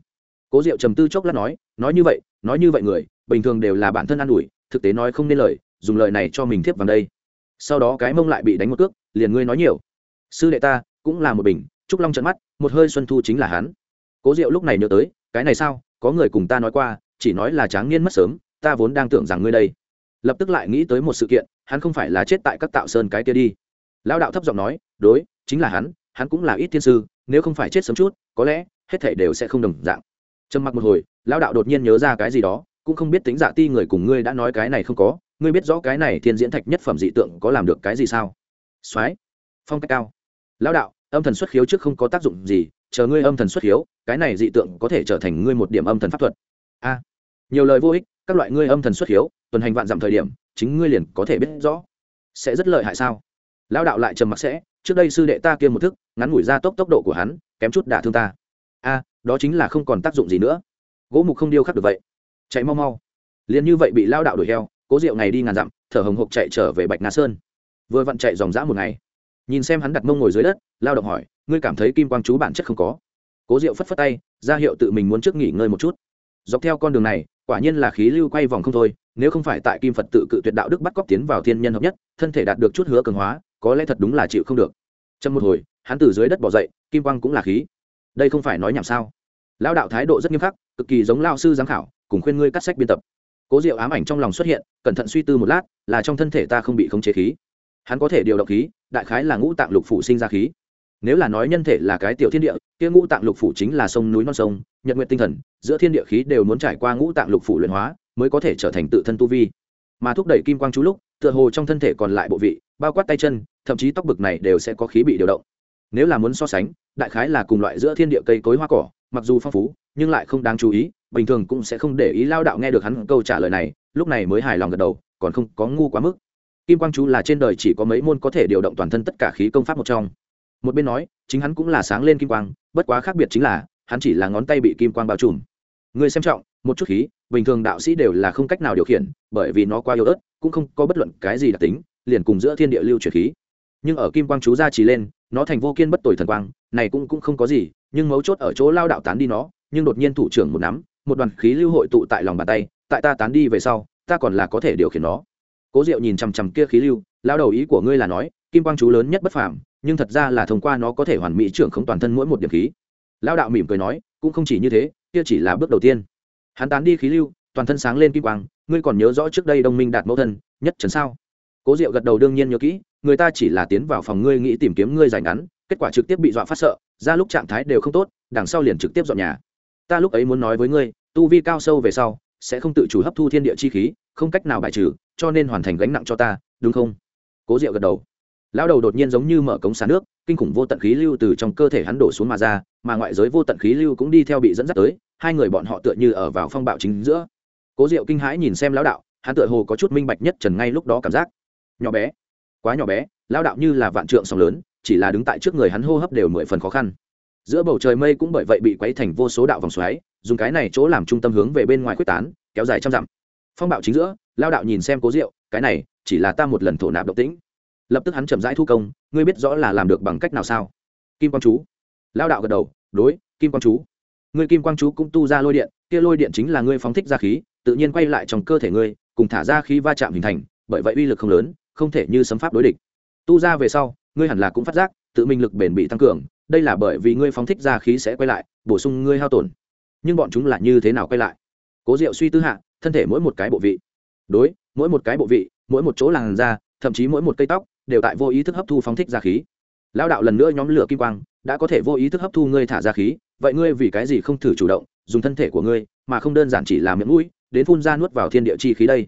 Cố diệu trầm tư chốc lát nói nói như vậy, nói như vậy người, bình thường đều là bản thân an ủi thực tế nói không nên lời, dùng lời này cho mình thiếp vào đây. Sau đó cái mông lại bị đánh một cước, liền ngươi nói nhiều. Sư đệ ta, cũng là một bình, trúc long trận mắt, một hơi xuân thu chính là hắn. Cố diệu lúc này nhớ tới, cái này sao, có người cùng ta nói qua, chỉ nói là tráng niên mất sớm, ta vốn đang tưởng rằng ngươi đây. Lập tức lại nghĩ tới một sự kiện, hắn không phải là chết tại các tạo sơn cái kia đi. Lão đạo thấp giọng nói, đối, chính là hắn hắn cũng là ít thiên sư, nếu không phải chết sớm chút, có lẽ hết thể đều sẽ không đồng dạng. Trầm mặc một hồi, lão đạo đột nhiên nhớ ra cái gì đó cũng không biết tính dạ ti người cùng ngươi đã nói cái này không có, ngươi biết rõ cái này thiên diễn thạch nhất phẩm dị tượng có làm được cái gì sao? Soái, phong cách cao. Lão đạo, âm thần xuất khiếu trước không có tác dụng gì, chờ ngươi âm thần xuất khiếu, cái này dị tượng có thể trở thành ngươi một điểm âm thần pháp thuật. A, nhiều lời vô ích, các loại ngươi âm thần xuất khiếu, tuần hành vạn dặm thời điểm, chính ngươi liền có thể biết rõ. Sẽ rất lợi hại sao? Lão đạo lại trầm mặc sẽ, trước đây sư đệ ta kia một thức, ngắn ngủi ra tốc tốc độ của hắn, kém chút đả thương ta. A, đó chính là không còn tác dụng gì nữa. Gỗ mục không điêu khắc được vậy chạy mau mau. Liền như vậy bị lao đạo đuổi heo, cố rượu ngày đi ngàn dặm, thở hồng hộc chạy trở về bạch nga sơn. Vừa vặn chạy dòng dã một ngày. Nhìn xem hắn đặt mông ngồi dưới đất, lao động hỏi, ngươi cảm thấy kim quang chú bản chất không có? Cố rượu phất phất tay, ra hiệu tự mình muốn trước nghỉ ngơi một chút. Dọc theo con đường này, quả nhiên là khí lưu quay vòng không thôi, nếu không phải tại kim phật tự cự tuyệt đạo đức bắt cóc tiến vào thiên nhân hợp nhất, thân thể đạt được chút hứa cường hóa, có lẽ thật đúng là chịu không được. Trong một hồi, hắn từ dưới đất bỏ dậy, kim quang cũng là khí. Đây không phải nói nhảm sao? Lao đạo thái độ rất nghiêm khắc, cực kỳ giống lao sư giám khảo cùng khuyên ngươi cắt sách biên tập. Cố diệu ám ảnh trong lòng xuất hiện, cẩn thận suy tư một lát, là trong thân thể ta không bị khống chế khí. Hắn có thể điều động khí, đại khái là ngũ tạng lục phủ sinh ra khí. Nếu là nói nhân thể là cái tiểu thiên địa, kia ngũ tạng lục phủ chính là sông núi non sông, nhật nguyện tinh thần, giữa thiên địa khí đều muốn trải qua ngũ tạng lục phủ luyện hóa, mới có thể trở thành tự thân tu vi. Mà thúc đẩy kim quang chú lúc, tựa hồ trong thân thể còn lại bộ vị, bao quát tay chân, thậm chí tóc bực này đều sẽ có khí bị điều động. Nếu là muốn so sánh, đại khái là cùng loại giữa thiên địa cây cối hoa cỏ, mặc dù phong phú, nhưng lại không đáng chú ý bình thường cũng sẽ không để ý lao đạo nghe được hắn câu trả lời này, lúc này mới hài lòng gật đầu, còn không có ngu quá mức. Kim quang chú là trên đời chỉ có mấy môn có thể điều động toàn thân tất cả khí công pháp một trong. Một bên nói, chính hắn cũng là sáng lên kim quang, bất quá khác biệt chính là, hắn chỉ là ngón tay bị kim quang bao trùm. Người xem trọng, một chút khí, bình thường đạo sĩ đều là không cách nào điều khiển, bởi vì nó quá yếu ớt, cũng không có bất luận cái gì đặc tính, liền cùng giữa thiên địa lưu chuyển khí. Nhưng ở kim quang chú ra chỉ lên, nó thành vô kiên bất tồi thần quang, này cũng cũng không có gì, nhưng mấu chốt ở chỗ lao đạo tán đi nó, nhưng đột nhiên thủ trưởng một nắm một đoàn khí lưu hội tụ tại lòng bàn tay, tại ta tán đi về sau, ta còn là có thể điều khiển nó. Cố diệu nhìn chằm chằm kia khí lưu, lao đầu ý của ngươi là nói, kim quang chú lớn nhất bất phàm, nhưng thật ra là thông qua nó có thể hoàn mỹ trưởng không toàn thân mỗi một điểm khí. Lao đạo mỉm cười nói, cũng không chỉ như thế, kia chỉ là bước đầu tiên. Hắn tán đi khí lưu, toàn thân sáng lên kim quang, ngươi còn nhớ rõ trước đây đông minh đạt mẫu thân, nhất trần sao? Cố diệu gật đầu đương nhiên nhớ kỹ, người ta chỉ là tiến vào phòng ngươi nghĩ tìm kiếm ngươi dài ngắn, kết quả trực tiếp bị dọa phát sợ, ra lúc trạng thái đều không tốt, đằng sau liền trực tiếp dọn nhà ta lúc ấy muốn nói với ngươi, tu vi cao sâu về sau, sẽ không tự chủ hấp thu thiên địa chi khí, không cách nào bài trừ, cho nên hoàn thành gánh nặng cho ta, đúng không? Cố diệu gật đầu. Lão đầu đột nhiên giống như mở cống xả nước, kinh khủng vô tận khí lưu từ trong cơ thể hắn đổ xuống mà ra, mà ngoại giới vô tận khí lưu cũng đi theo bị dẫn dắt tới, hai người bọn họ tựa như ở vào phong bạo chính giữa. Cố diệu kinh hãi nhìn xem lão đạo, hắn tựa hồ có chút minh bạch nhất trần ngay lúc đó cảm giác. Nhỏ bé, quá nhỏ bé, lão đạo như là vạn trượng sóng lớn, chỉ là đứng tại trước người hắn hô hấp đều mười phần khó khăn giữa bầu trời mây cũng bởi vậy bị quấy thành vô số đạo vòng xoáy, dùng cái này chỗ làm trung tâm hướng về bên ngoài quyết tán, kéo dài trăm dặm. Phong bạo chính giữa, lao đạo nhìn xem cố rượu cái này, chỉ là ta một lần thổ nạp độc tĩnh. Lập tức hắn chậm rãi thu công, ngươi biết rõ là làm được bằng cách nào sao? Kim quang chú. Lao đạo gật đầu, đối, kim quang chú. Ngươi kim quang chú cũng tu ra lôi điện, kia lôi điện chính là ngươi phóng thích ra khí, tự nhiên quay lại trong cơ thể ngươi, cùng thả ra khí va chạm hình thành, bởi vậy uy lực không lớn, không thể như sấm pháp đối địch. Tu ra về sau, ngươi hẳn là cũng phát giác, tự mình lực bền bị tăng cường đây là bởi vì ngươi phóng thích ra khí sẽ quay lại, bổ sung ngươi hao tổn. Nhưng bọn chúng là như thế nào quay lại? Cố diệu suy tư hạ, thân thể mỗi một cái bộ vị. Đối, mỗi một cái bộ vị, mỗi một chỗ làn da, thậm chí mỗi một cây tóc, đều tại vô ý thức hấp thu phóng thích ra khí. Lao đạo lần nữa nhóm lửa kim quang, đã có thể vô ý thức hấp thu ngươi thả ra khí, vậy ngươi vì cái gì không thử chủ động, dùng thân thể của ngươi, mà không đơn giản chỉ là miệng mũi, đến phun ra nuốt vào thiên địa chi khí đây?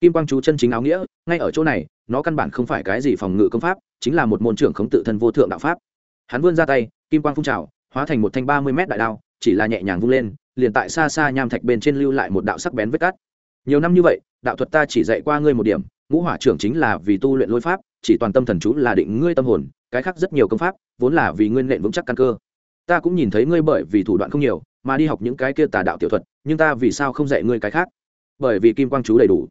Kim quang chú chân chính áo nghĩa, ngay ở chỗ này, nó căn bản không phải cái gì phòng ngự công pháp, chính là một môn trưởng khống tự thân vô thượng đạo pháp hắn vươn ra tay, kim quang phun trào, hóa thành một thanh ba mươi mét đại đao, chỉ là nhẹ nhàng vung lên, liền tại xa xa nham thạch bên trên lưu lại một đạo sắc bén vết cắt. Nhiều năm như vậy, đạo thuật ta chỉ dạy qua ngươi một điểm, ngũ hỏa trưởng chính là vì tu luyện lôi pháp, chỉ toàn tâm thần chú là định ngươi tâm hồn, cái khác rất nhiều công pháp, vốn là vì nguyên nện vững chắc căn cơ. Ta cũng nhìn thấy ngươi bởi vì thủ đoạn không nhiều, mà đi học những cái kia tà đạo tiểu thuật, nhưng ta vì sao không dạy ngươi cái khác? Bởi vì kim quang chú đầy đủ.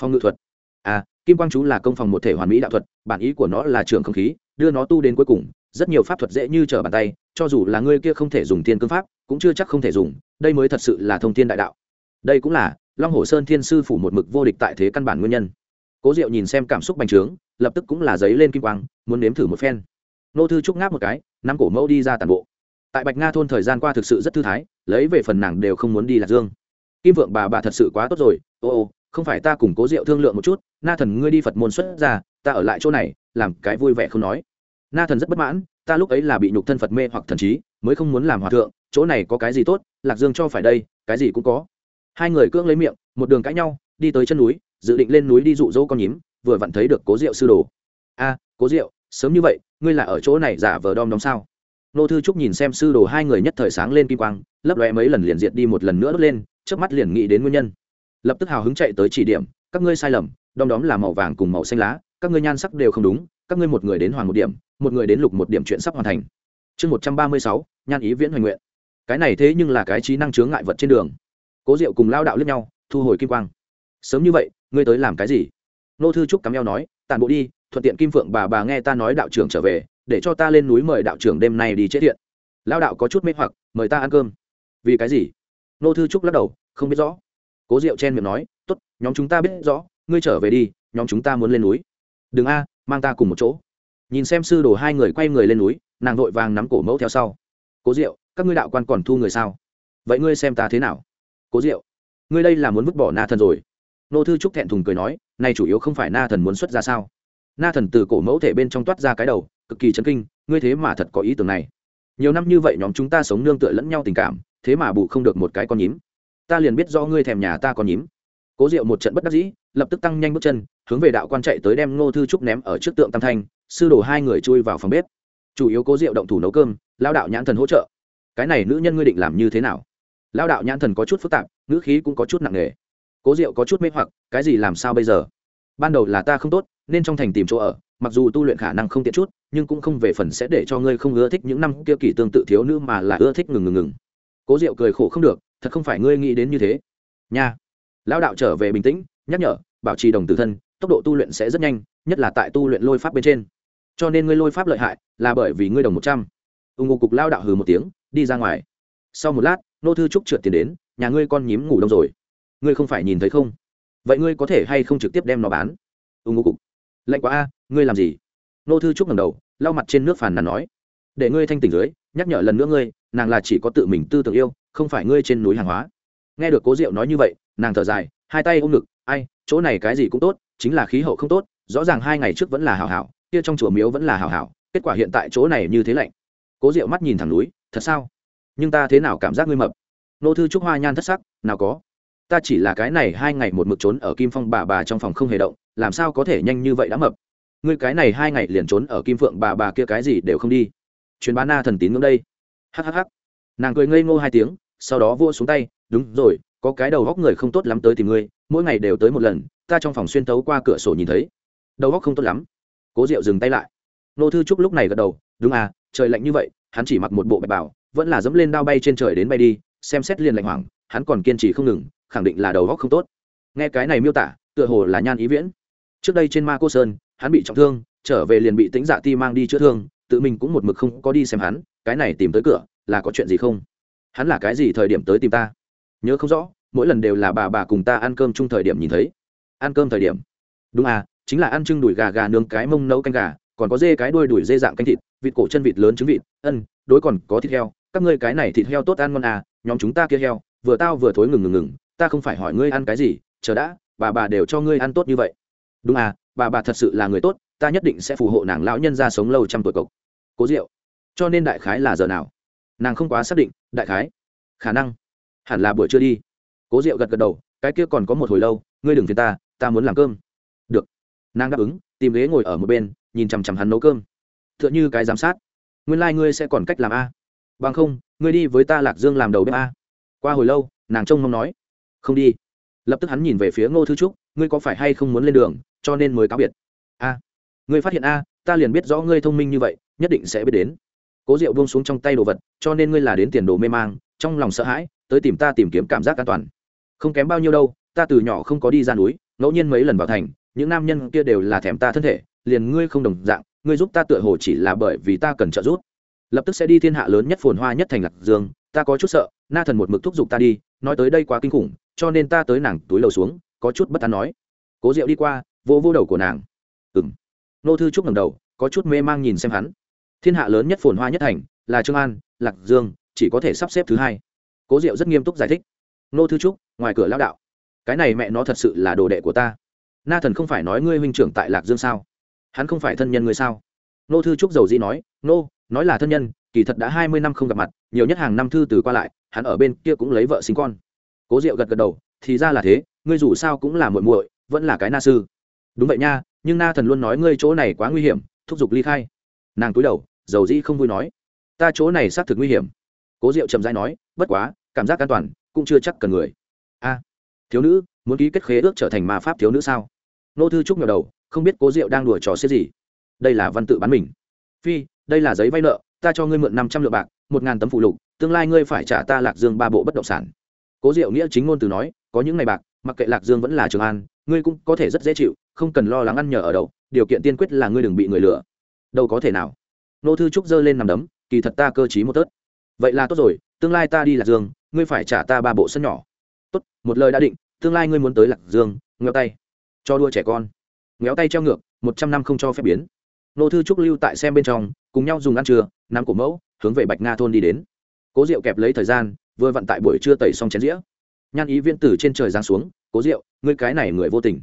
Phong ngự thuật. À kim quang chú là công phòng một thể hoàn mỹ đạo thuật, bản ý của nó là trường không khí, đưa nó tu đến cuối cùng rất nhiều pháp thuật dễ như trở bàn tay, cho dù là ngươi kia không thể dùng tiên cương pháp, cũng chưa chắc không thể dùng, đây mới thật sự là thông thiên đại đạo. Đây cũng là long hồ sơn thiên sư phủ một mực vô địch tại thế căn bản nguyên nhân. Cố diệu nhìn xem cảm xúc bành trướng, lập tức cũng là giấy lên kim quang, muốn nếm thử một phen. Nô thư trúc ngáp một cái năm cổ mẫu đi ra tàn bộ. Tại bạch nga thôn thời gian qua thực sự rất thư thái, lấy về phần nàng đều không muốn đi lạc dương. Kim vượng bà bà thật sự quá tốt rồi, ô ô, không phải ta cùng cố diệu thương lượng một chút, na thần ngươi đi phật môn xuất ra ta ở lại chỗ này, làm cái vui vẻ không nói na thần rất bất mãn, ta lúc ấy là bị nhục thân phật mê hoặc thần trí, mới không muốn làm hòa thượng, chỗ này có cái gì tốt, lạc dương cho phải đây, cái gì cũng có. Hai người cưỡng lấy miệng, một đường cãi nhau, đi tới chân núi, dự định lên núi đi dụ dỗ con nhím, vừa vặn thấy được cố diệu sư đồ. A, cố diệu, sớm như vậy, ngươi là ở chỗ này giả vờ đom đóm sao? Nô thư trúc nhìn xem sư đồ hai người nhất thời sáng lên kim quang, lấp lóe mấy lần liền diệt đi một lần nữa đốt lên trước mắt liền nghĩ đến nguyên nhân. Lập tức hào hứng chạy tới chỉ điểm, các ngươi sai lầm, đom đóm là màu vàng cùng màu xanh lá, các ngươi nhan sắc đều không đúng các ngươi một người đến hoàng một điểm, một người đến lục một điểm chuyện sắp hoàn thành. Chương một trăm ba mươi sáu, nhan ý viễn hoành nguyện. Cái này thế nhưng là cái trí năng chướng ngại vật trên đường. Cố diệu cùng lao đạo lướt nhau, thu hồi kim quang. Sớm như vậy, ngươi tới làm cái gì? Nô thư trúc cắm eo nói tàn bộ đi, thuận tiện kim phượng bà bà nghe ta nói đạo trưởng trở về, để cho ta lên núi mời đạo trưởng đêm nay đi chết thiện. Lao đạo có chút mê hoặc, mời ta ăn cơm. Vì cái gì? Nô thư trúc lắc đầu, không biết rõ. Cố diệu chen miệng nói t ố t nhóm chúng ta biết rõ, ngươi trở về đi, nhóm chúng ta muốn lên núi. Đừng a mang ta cùng một chỗ. Nhìn xem sư đồ hai người quay người lên núi, nàng vội vàng nắm cổ mẫu theo sau. Cố diệu, các ngươi đạo quan còn thu người sao? Vậy ngươi xem ta thế nào? Cố diệu, ngươi đây là muốn vứt bỏ na thần rồi. Nô thư trúc thẹn thùng cười nói này chủ yếu không phải na thần muốn xuất ra sao? Na thần từ cổ mẫu thể bên trong toát ra cái đầu, cực kỳ chấn kinh, ngươi thế mà thật có ý tưởng này. Nhiều năm như vậy nhóm chúng ta sống nương tựa lẫn nhau tình cảm, thế mà bù không được một cái con nhím. Ta liền biết do ngươi thèm nhà ta con nhím. Cố diệu một trận bất đắc dĩ, lập tức tăng nhanh bước chân hướng về đạo quan chạy tới đem ngô thư trúc ném ở trước tượng tam thanh, sư đổ hai người chui vào phòng bếp. Chủ yếu cố diệu động thủ nấu cơm, lao đạo nhãn thần hỗ trợ. Cái này nữ nhân ngươi định làm như thế nào? Lao đạo nhãn thần có chút phức tạp, ngữ khí cũng có chút nặng nề. Cố diệu có chút mê hoặc, cái gì làm sao bây giờ? Ban đầu là ta không tốt, nên trong thành tìm chỗ ở, mặc dù tu luyện khả năng không tiện chút, nhưng cũng không về phần sẽ để cho ngươi không ưa thích những năm kia kỳ tương tự thiếu nữ mà là ưa thích ngừng ngừng ngừng. Cố diệu cười khổ không được, thật không phải ngươi nghĩ đến như thế. Nha. Lão đạo trở về bình tĩnh, nhắc nhở, bảo trì đồng tử thân tốc độ tu luyện sẽ rất nhanh, nhất là tại tu luyện lôi pháp bên trên. Cho nên ngươi lôi pháp lợi hại, là bởi vì ngươi đồng một trăm. Ưng ngô cục lao đạo hừ một tiếng, đi ra ngoài. Sau một lát, nô thư trúc trượt tiền đến, nhà ngươi con nhím ngủ đông rồi. Ngươi không phải nhìn thấy không? Vậy ngươi có thể hay không trực tiếp đem nó bán? Ưng ngô cục. Lạnh quá a, ngươi làm gì? Nô thư trúc ngầm đầu, lau mặt trên nước phàn nàn nói. Để ngươi thanh tỉnh dưới, nhắc nhở lần nữa ngươi, nàng là chỉ có tự mình tư tưởng yêu, không phải ngươi trên núi hàng hóa. Nghe được cố diệu nói như vậy, nàng thở dài, hai tay ôm ngực, ai, chỗ này cái gì cũng tốt chính là khí hậu không tốt, rõ ràng hai ngày trước vẫn là hảo hảo, kia trong chùa miếu vẫn là hảo hảo, kết quả hiện tại chỗ này như thế lạnh. Cố diệu mắt nhìn thẳng núi, thật sao? Nhưng ta thế nào cảm giác ngươi mập? Nô thư trúc hoa nhan thất sắc, nào có. Ta chỉ là cái này hai ngày một mực trốn ở kim phong bà bà trong phòng không hề động, làm sao có thể nhanh như vậy đã mập? Ngươi cái này hai ngày liền trốn ở kim phượng bà bà kia cái gì đều không đi. Truyền bá na thần tín ngưỡng đây. Hhh nàng cười ngây ngô hai tiếng, sau đó vua xuống tay, đúng rồi có cái đầu góc người không tốt lắm tới tìm ngươi, mỗi ngày đều tới một lần, ta trong phòng xuyên tấu qua cửa sổ nhìn thấy. Đầu góc không tốt lắm. Cố diệu dừng tay lại. Nô thư trúc lúc này gật đầu, đúng à trời lạnh như vậy, hắn chỉ mặc một bộ bạch bảo vẫn là dẫm lên đao bay trên trời đến bay đi, xem xét liền lạnh hoảng, hắn còn kiên trì không ngừng, khẳng định là đầu góc không tốt. Nghe cái này miêu tả, tựa hồ là nhan ý viễn. Trước đây trên ma cô sơn, hắn bị trọng thương, trở về liền bị tính dạ ti mang đi chữa thương, tự mình cũng một mực không có đi xem hắn, cái này tìm tới cửa, là có chuyện gì không? Hắn là cái gì thời điểm tới tìm ta? Nhớ không rõ, mỗi lần đều là bà bà cùng ta ăn cơm chung thời điểm nhìn thấy. Ăn cơm thời điểm. Đúng à chính là ăn trưng đùi gà gà nướng cái mông nấu canh gà, còn có dê cái đuôi đuổi dê dạng canh thịt, vịt cổ chân vịt lớn trứng vịt, ân, đối còn có thịt heo. Các ngươi cái này thịt heo tốt ăn ngon à nhóm chúng ta kia heo, vừa tao vừa thối ngừng ngừng ngừng, ta không phải hỏi ngươi ăn cái gì, chờ đã, bà bà đều cho ngươi ăn tốt như vậy. Đúng à bà bà thật sự là người tốt, ta nhất định sẽ phù hộ nàng lão nhân ra sống lâu trăm tuổi cộc cố diệu. Cho nên đại khái là giờ nào? Nàng không quá xác định, đại khái. Khả năng hẳn là buổi trưa đi. Cố diệu gật gật đầu, cái kia còn có một hồi lâu, ngươi đừng phiền ta ta muốn làm cơm. Được. Nàng đáp ứng, tìm ghế ngồi ở một bên, nhìn chằm chằm hắn nấu cơm. T h ư ợ n h ư cái giám sát. Nguyên lai、like、ngươi sẽ còn cách làm a. Bằng không, ngươi đi với ta lạc dương làm đầu bếp a. Qua hồi lâu, nàng trông mong nói. Không đi. Lập tức hắn nhìn về phía ngô thư trúc, ngươi có phải hay không muốn lên đường, cho nên mới cáo biệt. A. Ngươi phát hiện a, ta liền biết rõ ngươi thông minh như vậy, nhất định sẽ biết đến. Cố diệu buông xuống trong tay đồ vật, cho nên ngươi là đến tiền đồ mê mang trong lòng sợ hãi, tới tìm ta tìm kiếm cảm giác an toàn. Không kém bao nhiêu đâu, ta từ nhỏ không có đi ra núi, ngẫu nhiên mấy lần vào thành, những nam nhân kia đều là thèm ta thân thể, liền ngươi không đồng dạng, ngươi giúp ta tựa hồ chỉ là bởi vì ta cần trợ giúp. Lập tức sẽ đi thiên hạ lớn nhất phồn hoa nhất thành lạc dương, ta có chút sợ, na thần một mực thúc giục ta đi, nói tới đây quá kinh khủng, cho nên ta tới nàng túi lầu xuống, có chút bất an nói. Cố diệu đi qua vô vô đầu của nàng. Ừng nô thư trúc ngầm đầu, có chút mê mang nhìn xem hắn. Thiên hạ lớn nhất phồn hoa nhất thành, là trương an, lạc dương chỉ có thể sắp xếp thứ hai. Cố diệu rất nghiêm túc giải thích. Nô thư trúc, ngoài cửa lao đạo, cái này mẹ nó thật sự là đồ đệ của ta. Na thần không phải nói ngươi huynh trưởng tại lạc dương sao? Hắn không phải thân nhân ngươi sao? Nô thư trúc dầu dĩ nói, nô, nói là thân nhân, kỳ thật đã hai mươi năm không gặp mặt, nhiều nhất hàng năm thư từ qua lại, hắn ở bên kia cũng lấy vợ sinh con. Cố diệu gật gật đầu, thì ra là thế, ngươi dù sao cũng là muội muội, vẫn là cái na sư. Đúng vậy nha, nhưng na thần luôn nói ngươi chỗ này quá nguy hiểm, thúc giục ly khai. Nàng cúi đầu, dầu dĩ không vui nói, ta chỗ này xác thực nguy hiểm cố diệu chậm rãi nói, bất quá, cảm giác an toàn cũng chưa chắc cần người. A, thiếu nữ, muốn ký kết khế ước trở thành ma pháp thiếu nữ sao? Nô thư trúc ngờ đầu, không biết cố diệu đang đùa trò xếp gì. Đây là văn tự bán mình. Phi, đây là giấy vay nợ, ta cho ngươi mượn năm trăm lượng bạc, một ngàn tấm phụ lục, tương lai ngươi phải trả ta lạc dương ba bộ bất động sản. Cố diệu nghĩa chính ngôn từ nói, có những ngày bạc, mặc kệ lạc dương vẫn là trường an, ngươi cũng có thể rất dễ chịu, không cần lo lắng ăn nhờ ở đậu điều kiện tiên quyết là ngươi đừng bị người lừa. Đâu có thể nào. Nô thư trúc giơ lên nằm đấm, kỳ thật ta cơ t một tớt vậy là tốt rồi, tương lai ta đi lạc dương, ngươi phải trả ta ba bộ sân nhỏ. Tốt, một lời đã định, tương lai ngươi muốn tới lạc dương, ngheo tay. Cho đua trẻ con. Ngheo tay treo ngược, một trăm năm không cho phép biến. Nô thư trúc lưu tại xem bên trong, cùng nhau dùng ăn trưa, nắm cổ mẫu, hướng về bạch nga thôn đi đến. Cố diệu kẹp lấy thời gian, vừa vặn tại buổi trưa tẩy xong chén dĩa. Nhan ý viên tử trên trời giáng xuống, cố diệu, ngươi cái này người vô tình.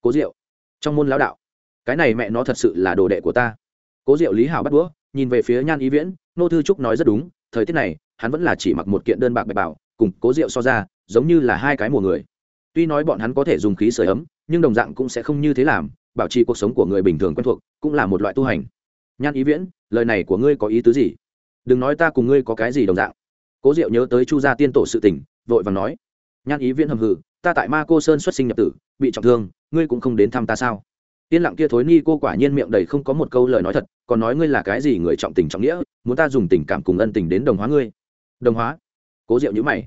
Cố diệu, trong môn lão đạo, cái này mẹ nó thật sự là đồ đệ của ta. Cố diệu lý hảo bắt đũa, nhìn về phía nhan ý viễn, nô thư trúc nói rất đúng thời tiết này, hắn vẫn là chỉ mặc một kiện đơn bạc bạch bảo, cùng cố diệu so ra, giống như là hai cái mùa người. Tuy nói bọn hắn có thể dùng khí sửa ấm, nhưng đồng dạng cũng sẽ không như thế làm, bảo trì cuộc sống của người bình thường quen thuộc cũng là một loại tu hành. Nhan ý viễn, lời này của ngươi có ý tứ gì? Đừng nói ta cùng ngươi có cái gì đồng dạng. Cố diệu nhớ tới chu gia tiên tổ sự tình, vội vàng nói. Nhan ý viễn hầm hừ, ta tại ma cô sơn xuất sinh nhập tử, bị trọng thương, ngươi cũng không đến thăm ta sao? Yên lặng kia thối ni cô quả nhiên miệng đầy không có một câu lời nói thật, còn nói ngươi là cái gì người trọng tình trọng nghĩa, muốn ta dùng tình cảm cùng ân tình đến đồng hóa ngươi. Đồng hóa? Cố diệu nhữ mày.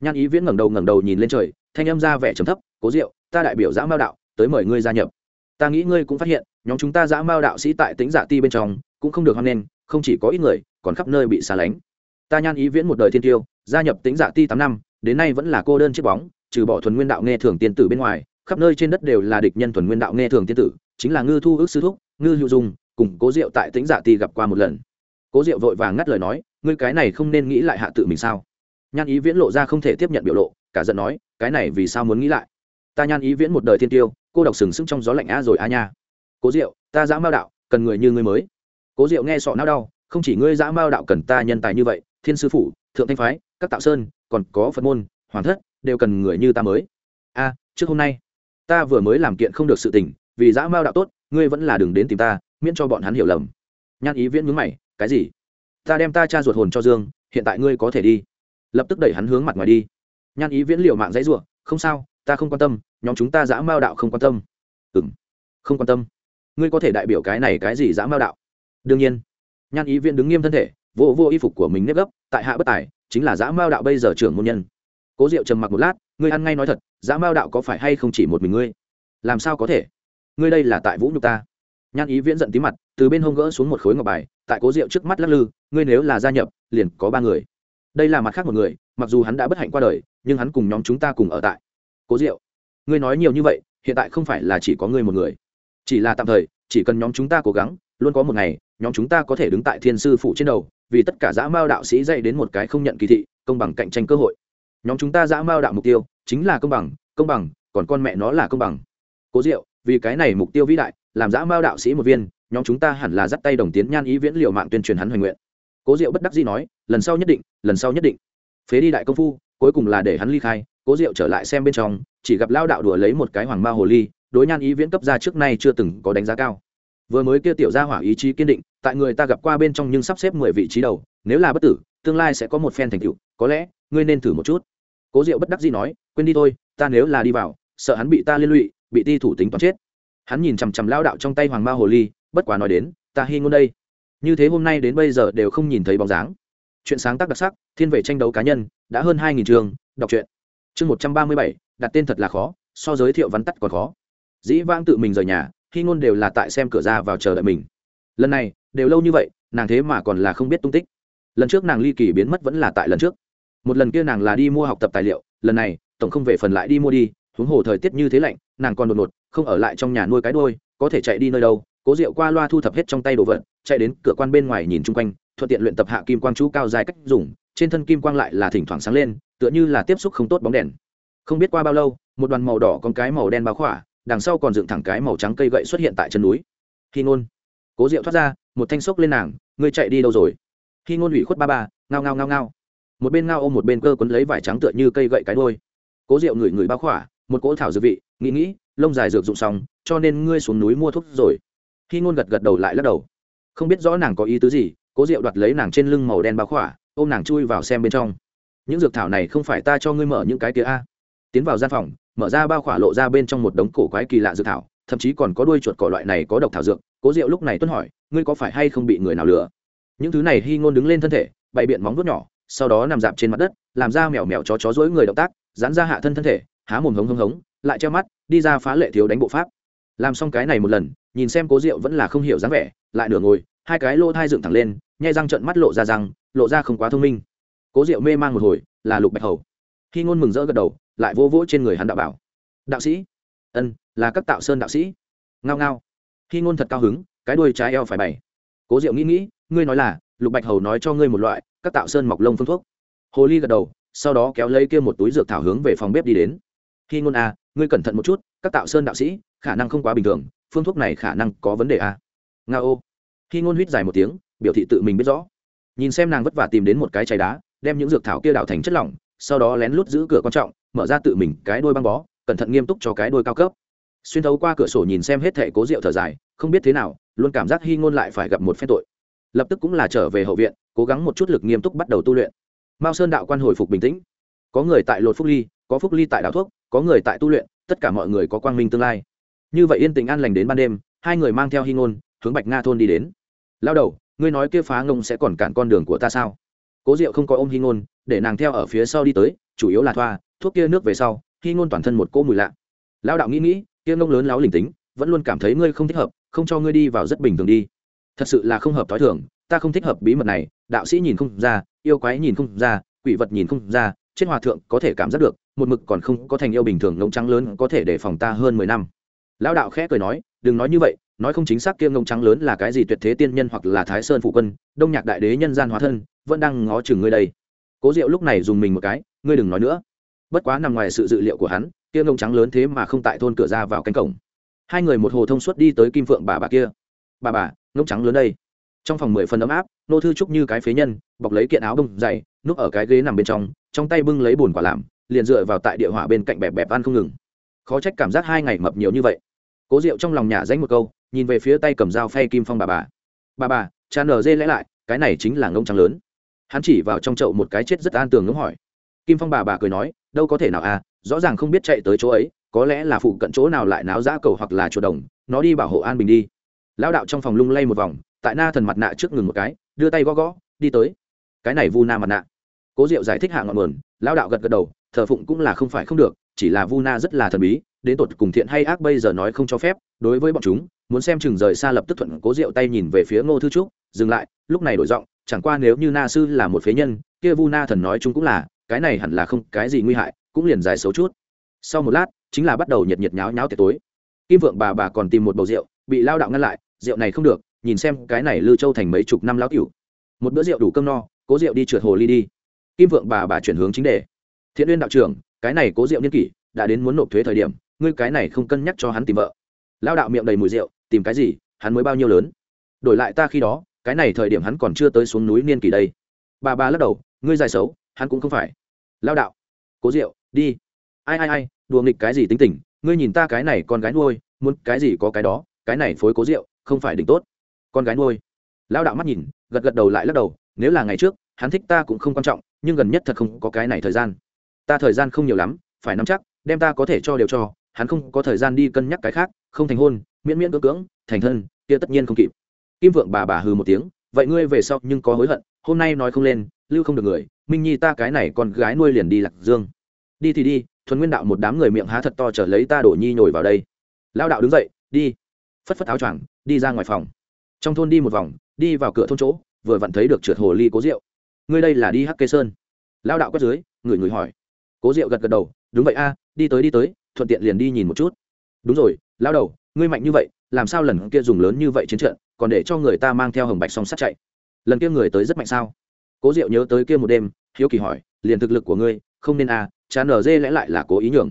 Nhan ý viễn ngẩng đầu ngẩng đầu nhìn lên trời, thanh âm ra vẻ trầm thấp, cố diệu, ta đại biểu giã mao đạo, tới mời ngươi gia nhập. Ta nghĩ ngươi cũng phát hiện, nhóm chúng ta giã mao đạo sĩ tại tính dạ ti bên trong, cũng không được hoan nghênh, không chỉ có ít người, còn khắp nơi bị xa lánh. Ta nhan ý viễn một đời thiên tiêu, gia nhập tính dạ ti tám năm, đến nay vẫn là cô đơn chiếc bóng, trừ bỏ thuần nguyên đạo nghe thường tiên tử bên ngoài khắp nơi trên đất đều là địch nhân thuần nguyên đạo nghe thường tiên tử, chính là ngư thu ước sư thúc, ngư hữu dung, cùng cố diệu tại tính dạ ti gặp qua một lần. Cố diệu vội vàng ngắt lời nói, ngươi cái này không nên nghĩ lại hạ tự mình sao? Nhan ý viễn lộ ra không thể tiếp nhận biểu lộ, cả giận nói, cái này vì sao muốn nghĩ lại? Ta nhan ý viễn một đời thiên tiêu, cô độc sừng sững trong gió lạnh a rồi a nha. Cố diệu, ta dã mao đạo, cần người như ngươi mới. Cố diệu nghe sọ não đau, không chỉ ngươi dã mao đạo cần ta nhân tài như vậy, thiên sư phủ, thượng thanh phái, các tạo sơn, còn có phật môn, hoàng thất, đều cần người như ta mới. A, trước hôm nay ta vừa mới làm kiện không được sự tình, vì dã mao đạo tốt, ngươi vẫn là đừng đến tìm ta, miễn cho bọn hắn hiểu lầm. Nhan ý viễn mướn mày, cái gì? Ta đem ta cha ruột hồn cho dương, hiện tại ngươi có thể đi. Lập tức đẩy hắn hướng mặt ngoài đi. Nhan ý viễn liều mạng dãy ruộng không sao, ta không quan tâm, nhóm chúng ta dã mao đạo không quan tâm. Ừ m không quan tâm. Ngươi có thể đại biểu cái này cái gì dã mao đạo? Đương nhiên. Nhan ý viễn đứng nghiêm thân thể vô vô y phục của mình nếp gấp, tại hạ bất tài, chính là dã mao đạo bây giờ trưởng môn nhân cố diệu trầm mặc một lát, ngươi ăn ngay nói thật dã mao đạo có phải hay không chỉ một mình ngươi? Làm sao có thể? Ngươi đây là tại vũ nhục ta. Nhan ý viễn giận tí mặt, từ bên hông gỡ xuống một khối ngọc bài, tại cố diệu trước mắt lắc lư, ngươi nếu là gia nhập, liền có ba người. Đây là mặt khác một người, mặc dù hắn đã bất hạnh qua đời, nhưng hắn cùng nhóm chúng ta cùng ở tại. Cố diệu, ngươi nói nhiều như vậy, hiện tại không phải là chỉ có ngươi một người. Chỉ là tạm thời, chỉ cần nhóm chúng ta cố gắng, luôn có một ngày, nhóm chúng ta có thể đứng tại thiên sư phụ trên đầu, vì tất cả dã mao đạo sĩ dạy đến một cái không nhận kỳ thị, công bằng cạnh tranh cơ hội nhóm chúng ta dã mao đạo mục tiêu chính là công bằng công bằng, còn con mẹ nó là công bằng. Cố diệu, vì cái này mục tiêu vĩ đại, làm dã mao đạo sĩ một viên, nhóm chúng ta hẳn là dắt tay đồng tiến nhan ý viễn liệu mạng tuyên truyền hắn hoành nguyện. Cố diệu bất đắc dĩ nói, lần sau nhất định, lần sau nhất định. Phế đi đại công phu, cuối cùng là để hắn ly khai, cố diệu trở lại xem bên trong, chỉ gặp lao đạo đùa lấy một cái hoàng ma hồ ly, đối nhan ý viễn cấp ra trước nay chưa từng có đánh giá cao. Vừa mới kia tiểu ra hỏa ý chí kiên định, tại người ta gặp qua bên trong nhưng sắp xếp mười vị trí đầu, nếu là bất tử, tương lai sẽ có một phen thành tựu, có lẽ, ngươi nên thử một chút cố diệu bất đắc dĩ nói, quên đi thôi, ta nếu là đi vào, sợ hắn bị ta liên lụy, bị ti thủ tính toán chết. Hắn nhìn chằm chằm lao đạo trong tay hoàng ma hồ ly, bất quá nói đến, ta hy ngôn đây. Như thế hôm nay đến bây giờ đều không nhìn thấy bóng dáng. Chuyện sáng tác đặc sắc, thiên về tranh đấu cá nhân, đã hơn hai nghìn trường, đọc truyện. Chương một trăm ba mươi bảy, đặt tên thật là khó, so giới thiệu vắn tắt còn khó. Dĩ vãng tự mình rời nhà, hy ngôn đều là tại xem cửa ra vào chờ đợi mình. Lần này, đều lâu như vậy, nàng thế mà còn là không biết tung tích. Lần trước nàng ly kỳ biến mất vẫn là tại lần trước một lần kia nàng là đi mua học tập tài liệu, lần này, tổng không về phần lại đi mua đi, huống hồ thời tiết như thế lạnh, nàng còn đột ngột, không ở lại trong nhà nuôi cái đôi có thể chạy đi nơi đâu, cố diệu qua loa thu thập hết trong tay đồ vật, chạy đến cửa quan bên ngoài nhìn chung quanh, thuận tiện luyện tập hạ kim quang chú cao dài cách dùng, trên thân kim quang lại là thỉnh thoảng sáng lên, tựa như là tiếp xúc không tốt bóng đèn. Không biết qua bao lâu, một đoàn màu đỏ con cái màu đen bao khỏa, đằng sau còn dựng thẳng cái màu trắng cây gậy xuất hiện tại chân núi. Khi ngôn. Cố diệu thoát ra, một thanh xốc lên nàng, ngươi chạy đi đâu rồi? Khi ngôn ủy khuất ba ba, ngao ngao ngao ngao một bên ngao ôm một bên cơ quấn lấy vải trắng tựa như cây gậy cái đôi. Cố diệu ngửi ngửi bao khỏa, một cỗ thảo dược vị, nghĩ nghĩ, lông dài dược dụng xong, cho nên ngươi xuống núi mua thuốc rồi. Khi ngôn gật gật đầu lại lắc đầu. Không biết rõ nàng có ý tứ gì, cố diệu đoạt lấy nàng trên lưng màu đen bao khỏa, ôm nàng chui vào xem bên trong. Những dược thảo này không phải ta cho ngươi mở những cái kia a. Tiến vào gian phòng, mở ra bao khỏa lộ ra bên trong một đống cổ quái kỳ lạ dược thảo, thậm chí còn có đuôi chuột cỏ loại này có độc thảo dược. Cố diệu lúc này tuân hỏi, ngươi có phải hay không bị người nào lừa? Những thứ này hy ngôn đứng lên thân thể, bày biện móng vuốt nhỏ sau đó nằm dạp trên mặt đất, làm ra mèo mèo chó chó dối người động tác dán ra hạ thân thân thể, há mồm hống hống hống, lại treo mắt, đi ra phá lệ thiếu đánh bộ pháp. Làm xong cái này một lần, nhìn xem cố diệu vẫn là không hiểu dáng vẻ, lại nửa ngồi, hai cái lỗ thai dựng thẳng lên, nhai răng trận mắt lộ ra răng, lộ ra không quá thông minh. Cố diệu mê mang một hồi, là lục bạch hầu. Khi ngôn mừng rỡ gật đầu, lại vô vỗ trên người hắn đạo bảo. Đạo sĩ. Ân, là các tạo sơn đạo sĩ. Ngao ngao. Khi ngôn thật cao hứng, cái đuôi trái eo phải bày. Cố diệu nghĩ nghĩ, ngươi nói là lục bạch hầu nói cho ngươi một loại, các tạo sơn mọc lông phương thuốc. Hồ ly gật đầu, sau đó kéo lấy kia một túi dược thảo hướng về phòng bếp đi đến. Khi ngôn à ngươi cẩn thận một chút, các tạo sơn đạo sĩ, khả năng không quá bình thường, phương thuốc này khả năng có vấn đề à. nga ô. Khi ngôn huýt dài một tiếng, biểu thị tự mình biết rõ. Nhìn xem nàng vất vả tìm đến một cái chày đá, đem những dược thảo kia đạo thành chất lỏng, sau đó lén lút giữ cửa quan trọng, mở ra tự mình cái đôi băng bó, cẩn thận nghiêm túc cho cái đôi cao cấp. Xuyên thấu qua cửa sổ nhìn xem hết thẻ cố rượu thở dài, không biết thế nào, luôn cảm giác hy ngôn lại phải gặp một phen tội lập tức cũng là trở về hậu viện, cố gắng một chút lực nghiêm túc bắt đầu tu luyện. Mao sơn đạo quan hồi phục bình tĩnh. Có người tại lột phúc ly, có phúc ly tại đạo thuốc, có người tại tu luyện, tất cả mọi người có quang minh tương lai. Như vậy yên tình an lành đến ban đêm, hai người mang theo hy ngôn, hướng bạch nga thôn đi đến. Lao đầu, ngươi nói kia phá ngông sẽ còn cản con đường của ta sao? Cố diệu không có ôm hy ngôn, để nàng theo ở phía sau đi tới, chủ yếu là thoa, thuốc kia nước về sau, hy ngôn toàn thân một cỗ mùi lạ. Lao đạo nghĩ nghĩ, kia ngông lớn láo lình tính, vẫn luôn cảm thấy ngươi không thích hợp, không cho ngươi đi vào rất bình thường đi thật sự là không hợp t h ó i thường, ta không thích hợp bí mật này, đạo sĩ nhìn không ra, yêu quái nhìn không ra, quỷ vật nhìn không ra trên hòa thượng có thể cảm giác được, một mực còn không có thành yêu bình thường ngông trắng lớn có thể để phòng ta hơn mười năm. Lão đạo khẽ cười nói, đừng nói như vậy, nói không chính xác kia ngông trắng lớn là cái gì tuyệt thế tiên nhân hoặc là thái sơn phụ quân, đông nhạc đại đế nhân gian hóa thân, vẫn đang ngó chừng ngươi đây. Cố diệu lúc này dùng mình một cái, ngươi đừng nói nữa. Bất quá nằm ngoài sự dự liệu của hắn, kia ngông trắng lớn thế mà không tại thôn cửa ra vào cánh cổng. Hai người một hồ thông suốt đi tới kim phượng bà bà kia. Bà bà ngông trắng lớn đây. Trong phòng mười phần ấm áp, nô thư trúc như cái phế nhân, bọc lấy kiện áo bông dày, núp ở cái ghế nằm bên trong trong tay bưng lấy bồn quả làm, liền dựa vào tại địa hỏa bên cạnh bẹp bẹp ăn không ngừng. Khó trách cảm giác hai ngày mập nhiều như vậy. Cố rượu trong lòng nhà danh một câu, nhìn về phía tay cầm dao phay kim phong bà bà. Bà bà, cha nở dê lẽ lại, cái này chính là ngông trắng lớn. Hắn chỉ vào trong chậu một cái chết rất an tường ngỗng hỏi. Kim phong bà bà cười nói, đâu có thể nào à rõ ràng không biết chạy tới chỗ ấy, có lẽ là phụ cận chỗ nào lại náo giã cầu hoặc là chỗ đồng, nó đi bảo hộ an bình đi lão đạo trong phòng lung lay một vòng, tại na thần mặt nạ trước ngừng một cái, đưa tay gõ gõ, đi tới. Cái này vu na mặt nạ. Cố diệu giải thích hạ ngọn nguồn, lão đạo gật gật đầu, thờ phụng cũng là không phải không được, chỉ là vu na rất là thần bí, đến tột cùng thiện hay ác bây giờ nói không cho phép, đối với bọn chúng, muốn xem chừng rời xa lập tức thuận cố diệu tay nhìn về phía ngô thư trúc, dừng lại, lúc này đổi giọng, chẳng qua nếu như na sư là một phế nhân, kia vu na thần nói chúng cũng là, cái này hẳn là không cái gì nguy hại, cũng liền dài xấu chút. Sau một lát, chính là bắt đầu nhiệt nhiệt nháo nháo tiệc tối. Kim vượng bà bà còn tìm một bầu rượu bị lao đạo ngăn lại, rượu này không được, nhìn xem cái này lư châu thành mấy chục năm lão cửu. Một bữa rượu đủ cơm no, cố rượu đi trượt hồ ly đi. Kim vượng bà bà chuyển hướng chính đề. Thiện uyên đạo trưởng, cái này cố rượu niên kỷ, đã đến muốn nộp thuế thời điểm, ngươi cái này không cân nhắc cho hắn tìm vợ. Lao đạo miệng đầy mùi rượu, tìm cái gì, hắn mới bao nhiêu lớn? Đổi lại ta khi đó, cái này thời điểm hắn còn chưa tới xuống núi niên kỷ đây. Bà bà lắc đầu, ngươi dài xấu, hắn cũng không phải. Lao đạo, cố rượu, đi. Ai ai ai, đùa nghịch cái gì tính tình, ngươi nhìn ta cái này con gái nuôi, muốn cái gì có cái đó cái này phối cố rượu không phải đỉnh tốt. Con gái nuôi. Lao đạo mắt nhìn, gật gật đầu lại lắc đầu, nếu là ngày trước, hắn thích ta cũng không quan trọng, nhưng gần nhất thật không có cái này thời gian. Ta thời gian không nhiều lắm, phải nắm chắc, đem ta có thể cho đều cho, hắn không có thời gian đi cân nhắc cái khác, không thành hôn, miễn miễn cưỡng cưỡng, thành thân, kia tất nhiên không kịp. Kim vượng bà bà hừ một tiếng, vậy ngươi về sau nhưng có hối hận, hôm nay nói không lên, lưu không được người, minh nhi ta cái này con gái nuôi liền đi lạc dương. Đi thì đi, thuần nguyên đạo một đám người miệng há thật to trở lấy ta đổ nhi nhồi vào đây. Lao đạo đứng dậy, đi phất phất áo choàng đi ra ngoài phòng. Trong thôn đi một vòng đi vào cửa thôn chỗ vừa vặn thấy được trượt hồ ly cố rượu. Ngươi đây là đi hắc cây sơn? Lao đạo quét dưới người người hỏi. Cố rượu gật gật đầu đúng vậy a đi tới đi tới thuận tiện liền đi nhìn một chút. Đúng rồi lao đầu ngươi mạnh như vậy làm sao lần kia dùng lớn như vậy chiến trận còn để cho người ta mang theo hồng bạch song sắt chạy? Lần kia người tới rất mạnh sao? Cố diệu nhớ tới kia một đêm hiếu kỳ hỏi liền thực lực của ngươi không nên a à, chán nở dê lẽ lại là cố ý nhường.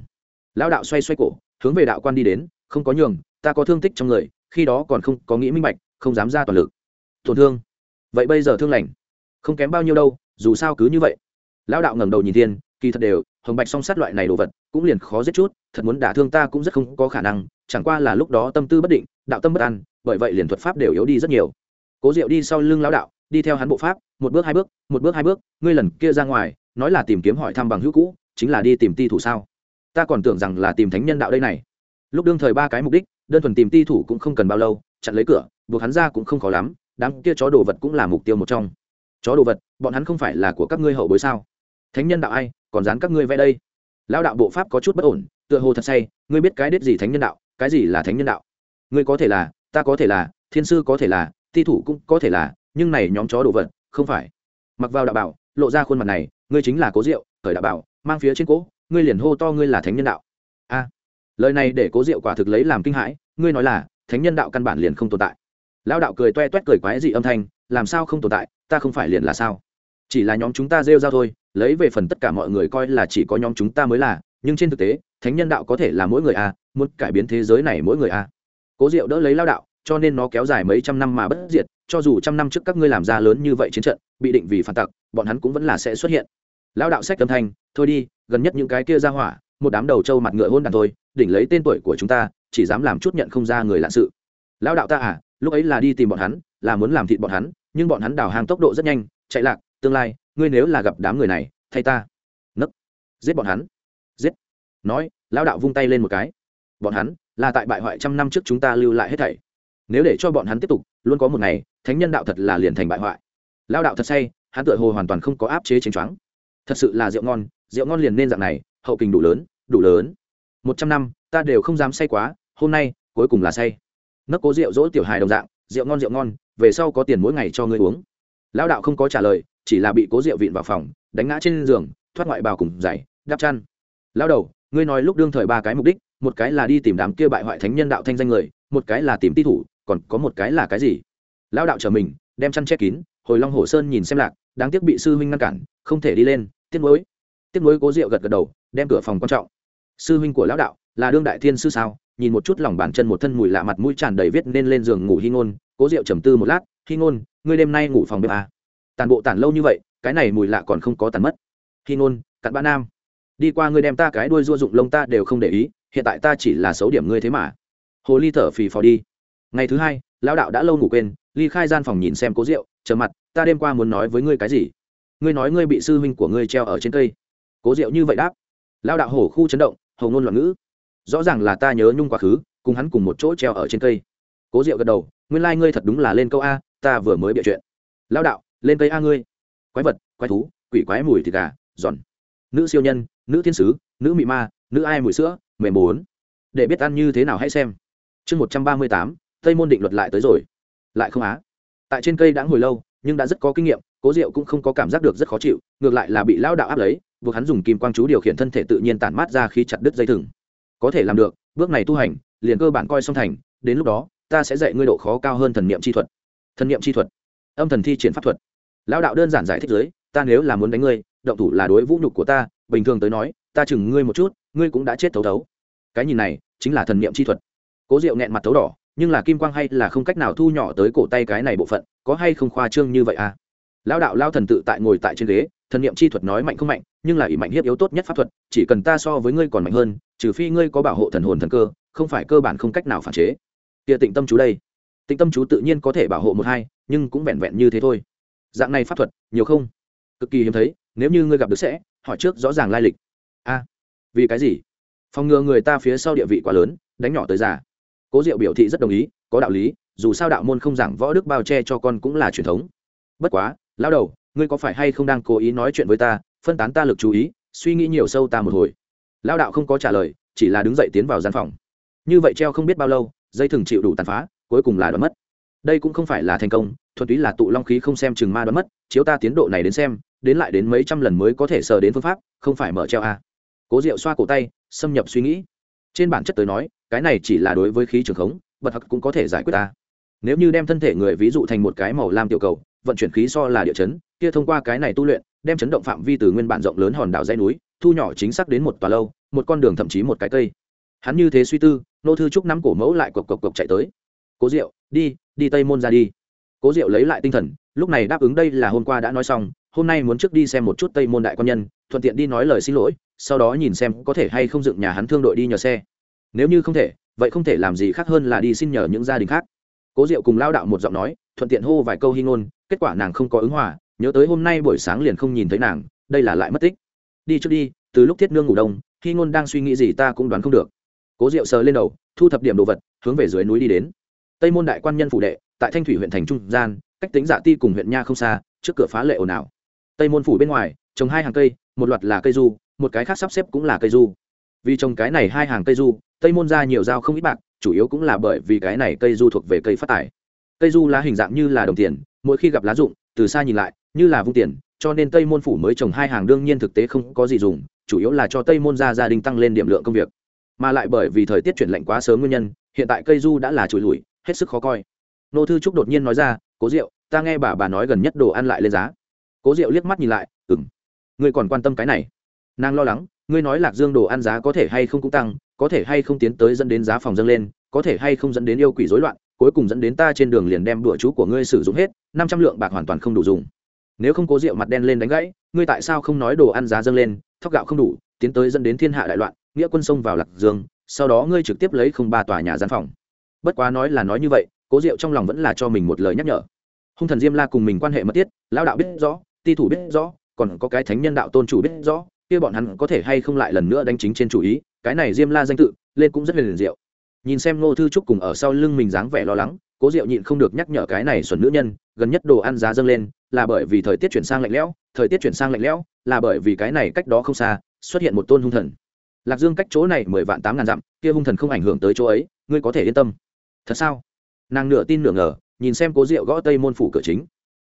Lão đạo xoay xoay cổ hướng về đạo quan đi đến không có nhường ta có thương tích trong người, khi đó còn không có nghĩ minh bạch, không dám ra toàn lực. Tổn thương. Vậy bây giờ thương lành, không kém bao nhiêu đâu, dù sao cứ như vậy. Lão đạo ngẩng đầu nhìn thiên, kỳ thật đều, hồng bạch song sát loại này đồ vật, cũng liền khó giết chút, thật muốn đả thương ta cũng rất không có khả năng, chẳng qua là lúc đó tâm tư bất định, đạo tâm bất an, bởi vậy liền thuật pháp đều yếu đi rất nhiều. Cố diệu đi sau lưng lão đạo, đi theo hắn bộ pháp, một bước hai bước, một bước hai bước, ngươi lần kia ra ngoài, nói là tìm kiếm hỏi thăm bằng hữu cũ, chính là đi tìm ti thủ sao? Ta còn tưởng rằng là tìm thánh nhân đạo đây này. Lúc đương thời ba cái mục đích đơn thuần tìm ti thủ cũng không cần bao lâu, chặn lấy cửa, buộc hắn ra cũng không khó lắm, đám kia chó đồ vật cũng là mục tiêu một trong. Chó đồ vật, bọn hắn không phải là của các ngươi hậu bối sao? Thánh nhân đạo ai, còn dán các ngươi vẽ đây? Lão đạo bộ pháp có chút bất ổn, tựa hồ thật say, ngươi biết cái đết gì thánh nhân đạo, cái gì là thánh nhân đạo? Ngươi có thể là, ta có thể là, thiên sư có thể là thi thủ cũng có thể là, nhưng này nhóm chó đồ vật, không phải. Mặc vào đạo bảo, lộ ra khuôn mặt này, ngươi chính là cố diệu, khởi đạo bảo, mang phía trên cỗ ngươi liền hô to ngươi là thánh nhân đạo. A lời này để cố diệu quả thực lấy làm kinh hãi, ngươi nói là, thánh nhân đạo căn bản liền không tồn tại. Lão đạo cười toe toét cười quái dị âm thanh, làm sao không tồn tại, ta không phải liền là sao? Chỉ là nhóm chúng ta rêu ra thôi, lấy về phần tất cả mọi người coi là chỉ có nhóm chúng ta mới là, nhưng trên thực tế, thánh nhân đạo có thể là mỗi người a muốn cải biến thế giới này mỗi người a cố diệu đỡ lấy lao đạo, cho nên nó kéo dài mấy trăm năm mà bất diệt, cho dù trăm năm trước các ngươi làm ra lớn như vậy chiến trận, bị định vì phản tặc, bọn hắn cũng vẫn là sẽ xuất hiện. Lao đạo sách âm thanh, thôi đi, gần nhất những cái kia ra hỏa một đám đầu trâu mặt ngựa hôn đàn thôi, đỉnh lấy tên tuổi của chúng ta, chỉ dám làm chút nhận không ra người lạ sự. Lão đạo ta à lúc ấy là đi tìm bọn hắn, là muốn làm thịt bọn hắn, nhưng bọn hắn đào hàng tốc độ rất nhanh, chạy lạc, tương lai, ngươi nếu là gặp đám người này, thay ta. Nấc. Giết bọn hắn. Giết. Nói, lão đạo vung tay lên một cái. Bọn hắn, là tại bại hoại trăm năm trước chúng ta lưu lại hết thảy. Nếu để cho bọn hắn tiếp tục, luôn có một ngày, thánh nhân đạo thật là liền thành bại hoại. Lão đạo thật say, hắn tựa hồ hoàn toàn không có áp chế chính choáng. Thật sự là rượu ngon rượu ngon liền nên dạng này, hậu kình đủ lớn đủ lớn. Một trăm năm, ta đều không dám say quá, hôm nay, cuối cùng là say. Nấc cố rượu dỗ tiểu hài đồng dạng, rượu ngon rượu ngon, về sau có tiền mỗi ngày cho ngươi uống. Lão đạo không có trả lời, chỉ là bị cố rượu vịn vào phòng, đánh ngã trên giường, thoát ngoại bào cùng giày, đắp chăn. Lão đầu, ngươi nói lúc đương thời ba cái mục đích, một cái là đi tìm đám kia bại hoại thánh nhân đạo thanh danh người, một cái là tìm ti thủ, còn có một cái là cái gì? Lão đạo trở mình, đem chăn che kín, hồi long hồ sơn nhìn xem lạc, đáng tiếc bị sư huynh ngăn cản, không thể đi lên, tiếc nuối tiếp nối cố rượu gật gật đầu, đem cửa phòng quan trọng. Sư huynh của lão đạo, là đương đại thiên sư sao? Nhìn một chút lòng bàn chân một thân mùi lạ mặt mũi tràn đầy viết nên lên giường ngủ hy ngôn, cố rượu trầm tư một lát hy ngôn, ngươi đêm nay ngủ phòng bếp à. tàn bộ tàn lâu như vậy, cái này mùi lạ còn không có tàn mất. Hy ngôn, cặn bã nam. Đi qua ngươi đem ta cái đuôi rua dụng lông ta đều không để ý, hiện tại ta chỉ là xấu điểm ngươi thế mà. Hồ ly thở phì phò đi. Ngày thứ hai, lão đạo đã lâu ngủ quên, ly khai gian phòng nhìn xem cố rượu trở mặt, ta đêm qua muốn nói với ngươi cái gì? Ngươi nói ngươi bị sư huynh của ngươi treo ở trên cây cố Diệu như vậy đáp. Lao đạo hổ khu chấn động, hầu ngôn loạn ngữ. Rõ ràng là ta nhớ nhung quá khứ, cùng hắn cùng một chỗ treo ở trên cây. Cố diệu gật đầu, nguyên lai、like、ngươi thật đúng là lên câu a, ta vừa mới bịa chuyện. Lao đạo, lên cây a ngươi. Quái vật, quái thú, quỷ quái mùi thịt gà, giòn. Nữ siêu nhân, nữ thiên sứ, nữ mị ma, nữ ai mùi sữa, mềm bốn để biết ăn như thế nào hãy xem. Chương một trăm ba mươi tám, tây môn định luật lại tới rồi. Lại không á. Tại trên cây đã ngồi lâu, nhưng đã rất có kinh nghiệm, cố diệu cũng không có cảm giác được rất khó chịu, ngược lại là bị lao đạo áp lấy buộc hắn dùng kim quang chú điều khiển thân thể tự nhiên tản mát ra khi chặt đứt dây thừng. Có thể làm được bước này tu hành liền cơ bản coi song thành đến lúc đó ta sẽ dạy ngươi độ khó cao hơn thần niệm chi thuật. Thần niệm chi thuật. Âm thần thi triển pháp thuật. Lão đạo đơn giản giải thích dưới, ta nếu là muốn đánh ngươi động thủ là đối vũ nhục của ta bình thường tới nói ta chừng ngươi một chút ngươi cũng đã chết thấu thấu. Cái nhìn này chính là thần niệm chi thuật. Cố diệu nghẹn mặt thấu đỏ nhưng là kim quang hay là không cách nào thu nhỏ tới cổ tay cái này bộ phận có hay không khoa trương như vậy à? Lão đạo lao thần tự tại ngồi tại trên ghế thần niệm chi thuật nói mạnh không mạnh, nhưng là ỷ mạnh hiếp yếu tốt nhất pháp thuật, chỉ cần ta so với ngươi còn mạnh hơn, trừ phi ngươi có bảo hộ thần hồn thần cơ, không phải cơ bản không cách nào phản chế. Kia tịnh tâm chú đây. Tịnh tâm chú tự nhiên có thể bảo hộ một hai, nhưng cũng vẹn vẹn như thế thôi. Dạng này pháp thuật, nhiều không? Cực kỳ hiếm thấy, nếu như ngươi gặp được sẽ, hỏi trước rõ ràng lai lịch. A, vì cái gì? Phòng ngừa người ta phía sau địa vị quá lớn, đánh nhỏ tới già. Cố diệu biểu thị rất đồng ý, có đạo lý, dù sao đạo môn không giảng võ đức bao che cho con cũng là truyền thống. Bất quá, lão đầu ngươi có phải hay không đang cố ý nói chuyện với ta, phân tán ta lực chú ý, suy nghĩ nhiều sâu ta một hồi. Lao đạo không có trả lời, chỉ là đứng dậy tiến vào gian phòng. Như vậy treo không biết bao lâu, dây thừng chịu đủ tàn phá, cuối cùng là đoán mất. Đây cũng không phải là thành công, thuần túy là tụ long khí không xem chừng ma đoán mất, chiếu ta tiến độ này đến xem, đến lại đến mấy trăm lần mới có thể sờ đến phương pháp, không phải mở treo a à. cố diệu xoa cổ tay, xâm nhập suy nghĩ. Trên bản chất tới nói, cái này chỉ là đối với khí trường khống bật hặc cũng có thể giải quyết ta. Nếu như đem thân thể người ví dụ thành một cái màu lam tiểu cầu vận chuyển khí so là địa chấn, kia thông qua cái này tu luyện, đem chấn động phạm vi từ nguyên bản rộng lớn hòn đảo dãy núi, thu nhỏ chính xác đến một tòa lâu, một con đường thậm chí một cái cây. Hắn như thế suy tư, nô thư trúc nắm cổ mẫu lại cộc cộc cộc chạy tới. Cố diệu, đi đi tây môn ra đi. Cố diệu lấy lại tinh thần, lúc này đáp ứng đây là hôm qua đã nói xong, hôm nay muốn trước đi xem một chút tây môn đại quan nhân, thuận tiện đi nói lời xin lỗi, sau đó nhìn xem có thể hay không dựng nhà hắn thương đội đi nhờ xe. Nếu như không thể, vậy không thể làm gì khác hơn là đi xin nhờ những gia đình khác cố diệu cùng lao đạo một giọng nói, thuận tiện hô vài câu hy ngôn, kết quả nàng không có ứng hòa, nhớ tới hôm nay buổi sáng liền không nhìn thấy nàng, đây là lại mất tích. Đi trước đi, từ lúc thiết nương ngủ đông, hy ngôn đang suy nghĩ gì ta cũng đoán không được. Cố diệu sờ lên đầu, thu thập điểm đồ vật, hướng về dưới núi đi đến. Tây môn đại quan nhân phủ đệ, tại thanh thủy huyện thành trung gian, cách tính dạ ti cùng huyện nha không xa, trước cửa phá lệ ồn ào. Tây môn phủ bên ngoài, trồng hai hàng cây, một loạt là cây du, một cái khác sắp xếp cũng là cây du. Vì trồng cái này hai hàng cây du tây môn ra nhiều dao không ít bạc, chủ yếu cũng là bởi vì cái này cây du thuộc về cây phát tài. Cây du lá hình dạng như là đồng tiền, mỗi khi gặp lá rụng từ xa nhìn lại, như là vung tiền, cho nên tây môn phủ mới trồng hai hàng đương nhiên thực tế không có gì dùng, chủ yếu là cho tây môn ra gia đình tăng lên điểm lượng công việc. Mà lại bởi vì thời tiết chuyển lạnh quá sớm nguyên nhân, hiện tại cây du đã là trụi lùi hết sức khó coi. Nô thư trúc đột nhiên nói ra, cố diệu, ta nghe bà bà nói gần nhất đồ ăn lại lên giá. Cố diệu liếc mắt nhìn lại ừng ngươi còn quan tâm cái này? Nàng lo lắng, ngươi nói lạc dương đồ ăn giá có thể hay không cũng tăng có thể hay không tiến tới dẫn đến giá phòng dâng lên, có thể hay không dẫn đến yêu quỷ rối loạn, cuối cùng dẫn đến ta trên đường liền đem đùa chú của ngươi sử dụng hết, năm trăm lượng bạc hoàn toàn không đủ dùng. Nếu không cố rượu mặt đen lên đánh gãy, ngươi tại sao không nói đồ ăn giá dâng lên, thóc gạo không đủ, tiến tới dẫn đến thiên hạ đại loạn, nghĩa quân sông vào lạc dương, sau đó ngươi trực tiếp lấy không ba tòa nhà gian phòng. Bất quá nói là nói như vậy, cố diệu trong lòng vẫn là cho mình một lời nhắc nhở. Hung thần diêm la cùng mình quan hệ mật thiết lao đạo biết rõ, ti thủ biết rõ, còn có cái thánh nhân đạo tôn chủ biết rõ, kia bọn hắn có thể hay không lại lần nữa đánh chính trên chủ ý cái này diêm la danh tự, lên cũng rất liền diệu. Nhìn xem ngô thư trúc cùng ở sau lưng mình dáng vẻ lo lắng, cố diệu nhịn không được nhắc nhở cái này xuẩn nữ nhân, gần nhất đồ ăn giá dâng lên, là bởi vì thời tiết chuyển sang lạnh lẽo, thời tiết chuyển sang lạnh lẽo, là bởi vì cái này cách đó không xa, xuất hiện một tôn hung thần. Lạc dương cách chỗ này mười vạn tám ngàn dặm, kia hung thần không ảnh hưởng tới chỗ ấy, ngươi có thể yên tâm. Thật sao? Nàng nửa tin nửa ngờ, nhìn xem cố diệu gõ tây môn phủ cửa chính.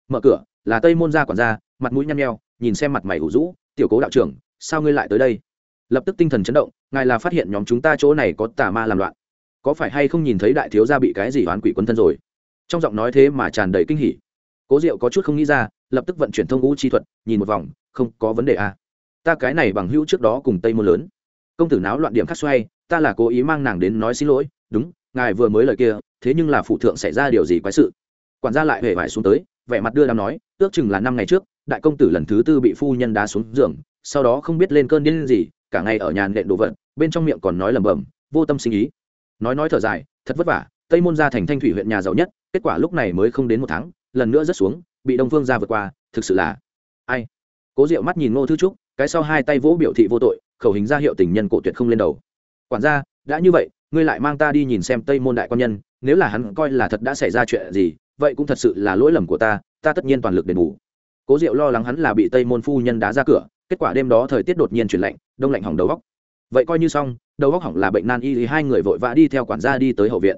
Mở cửa, là tây môn gia quản gia, mặt mũi nhăn nheo, nhìn xem mặt mày ủ rũ, tiểu cố đạo trưởng, sao ngươi lại tới đây? Lập tức tinh thần chấn động, ngài là phát hiện nhóm chúng ta chỗ này có tà ma làm loạn. Có phải hay không nhìn thấy đại thiếu gia bị cái gì oán quỷ quân thân rồi? Trong giọng nói thế mà tràn đầy kinh hỉ. Cố diệu có chút không nghĩ ra, lập tức vận chuyển thông ngũ chi thuật, nhìn một vòng, không có vấn đề à. ta cái này bằng hữu trước đó cùng tây môn lớn. Công tử náo loạn điểm khắc xoay, ta là cố ý mang nàng đến nói xin lỗi, đúng, ngài vừa mới lời kia, thế nhưng là phụ thượng xảy ra điều gì quái sự? Quản gia lại hề vải xuống tới, vẻ mặt đưa đám nói, ước chừng là năm ngày trước, đại công tử lần thứ tư bị phu nhân đá xuống giường, sau đó không biết lên cơn điên gì cả ngày ở nhà nện đồ vật, bên trong miệng còn nói lẩm bẩm, vô tâm sinh ý. Nói nói thở dài, thật vất vả, tây môn ra thành thanh thủy huyện nhà giàu nhất, kết quả lúc này mới không đến một tháng, lần nữa rất xuống, bị đông phương ra vượt qua, thực sự là ai? Cố diệu mắt nhìn ngô thư trúc, cái sau hai tay vỗ biểu thị vô tội, khẩu hình ra hiệu tình nhân cổ tuyệt không lên đầu. Quản gia, đã như vậy, ngươi lại mang ta đi nhìn xem tây môn đại quan nhân, nếu là hắn coi là thật đã xảy ra chuyện gì, vậy cũng thật sự là lỗi lầm của ta ta tất nhiên toàn lực đền bù. Cố diệu lo lắng hắn là bị tây môn phu nhân đá ra cửa, kết quả đêm đó thời tiết đột nhiên chuyển lạnh đông lạnh hỏng đầu góc. Vậy coi như xong, đầu góc hỏng là bệnh nan y thì hai người vội vã đi theo quản gia đi tới hậu viện.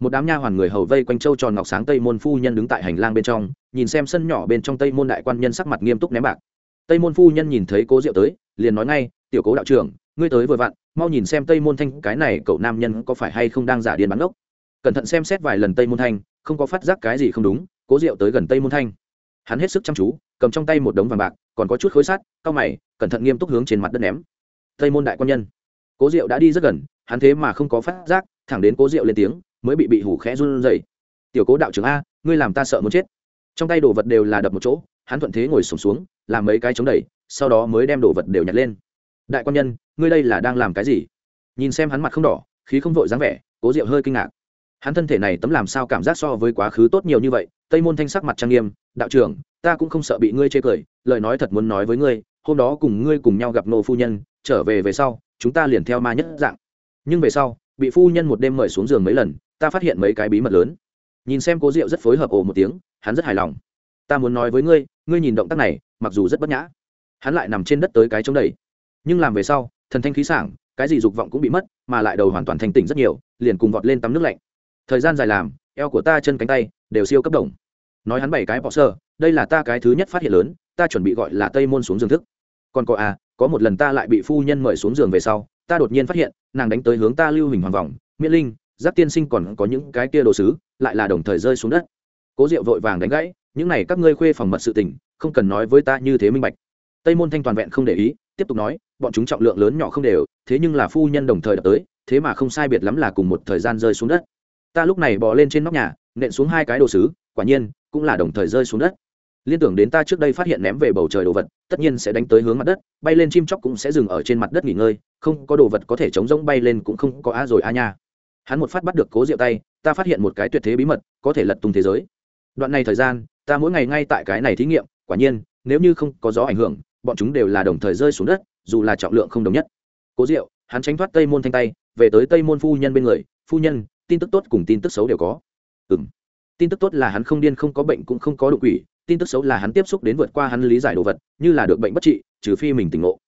Một đám nha hoàn người hầu vây quanh châu tròn ngọc sáng tây môn phu nhân đứng tại hành lang bên trong, nhìn xem sân nhỏ bên trong tây môn đại quan nhân sắc mặt nghiêm túc ném bạc. Tây môn phu nhân nhìn thấy cố diệu tới, liền nói ngay, tiểu cố đạo trưởng, ngươi tới vừa vặn, mau nhìn xem tây môn thanh, cái này cậu nam nhân có phải hay không đang giả điên bắn ốc cẩn thận xem xét vài lần tây môn thanh, không có phát giác cái gì không đúng, cố diệu tới gần tây môn thanh. Hắn hết sức chăm chú, cầm trong tay một đống vàng bạc, còn có chút khối sắt, cao mày, cẩn thận nghiêm túc hướng trên mặt đất ném tây môn đại quan nhân. Cố diệu đã đi rất gần hắn thế mà không có phát giác thẳng đến cố diệu lên tiếng mới bị bị hủ khẽ run dậy tiểu cố đạo trưởng a ngươi làm ta sợ muốn chết. Trong tay đồ vật đều là đập một chỗ hắn thuận thế ngồi sùng xuống, xuống làm mấy cái chống đẩy sau đó mới đem đồ vật đều nhặt lên. Đại quan nhân ngươi đây là đang làm cái gì? Nhìn xem hắn mặt không đỏ khí không vội dáng vẻ cố diệu hơi kinh ngạc. Hắn thân thể này tấm làm sao cảm giác so với quá khứ tốt nhiều như vậy tây môn thanh sắc mặt trang nghiêm đạo trưởng ta cũng không sợ bị ngươi chê cười lời nói thật muốn nói với ngươi hôm đó cùng ngươi cùng nhau gặp nô phu nhân trở về về sau, chúng ta liền theo ma nhất dạng. Nhưng về sau, bị phu nhân một đêm mời xuống giường mấy lần, ta phát hiện mấy cái bí mật lớn. Nhìn xem cố diệu rất phối hợp ồ một tiếng, hắn rất hài lòng. Ta muốn nói với ngươi ngươi nhìn động tác này, mặc dù rất bất nhã, hắn lại nằm trên đất tới cái chống đầy. Nhưng làm về sau, thần thanh khí sảng, cái gì dục vọng cũng bị mất, mà lại đầu hoàn toàn thanh tỉnh rất nhiều, liền cùng vọt lên tắm nước lạnh. Thời gian dài làm, eo của ta, chân cánh tay, đều siêu cấp đồng. Nói hắn bảy cái bỏ sơ, đây là ta cái thứ nhất phát hiện lớn, ta chuẩn bị gọi là tây môn xuống giường thức. Còn có à có một lần ta lại bị phu nhân mời xuống giường về sau, ta đột nhiên phát hiện, nàng đánh tới hướng ta lưu hình hoàng vòng miễn linh, giáp tiên sinh còn có những cái kia đồ sứ, lại là đồng thời rơi xuống đất. Cố diệu vội vàng đánh gãy, những này các ngươi khuê phòng mật sự tình, không cần nói với ta như thế minh bạch. Tây môn thanh toàn vẹn không để ý, tiếp tục nói, bọn chúng trọng lượng lớn nhỏ không đều, thế nhưng là phu nhân đồng thời đập tới, thế mà không sai biệt lắm là cùng một thời gian rơi xuống đất. Ta lúc này bò lên trên nóc nhà, nện xuống hai cái đồ sứ, quả nhiên, cũng là đồng thời rơi xuống đất liên tưởng đến ta trước đây phát hiện ném về bầu trời đồ vật, tất nhiên sẽ đánh tới hướng mặt đất, bay lên chim chóc cũng sẽ dừng ở trên mặt đất nghỉ ngơi, không có đồ vật có thể chống rỗng bay lên cũng không có a rồi a nha. Hắn một phát bắt được cố rượu tay, ta phát hiện một cái tuyệt thế bí mật, có thể lật tung thế giới. Đoạn này thời gian, ta mỗi ngày ngay tại cái này thí nghiệm, quả nhiên, nếu như không có gió ảnh hưởng, bọn chúng đều là đồng thời rơi xuống đất, dù là trọng lượng không đồng nhất. Cố diệu, hắn tránh thoát tây môn thanh tay, về tới tây môn phu nhân bên người, phu nhân, tin tức tốt cùng tin tức xấu đều có. Ừ m tin tức tốt là hắn không điên không có bệnh cũng không có đột quỷ tin tức xấu là hắn tiếp xúc đến vượt qua hắn lý giải đồ vật, như là được bệnh bất trị, trừ phi mình tỉnh ngộ.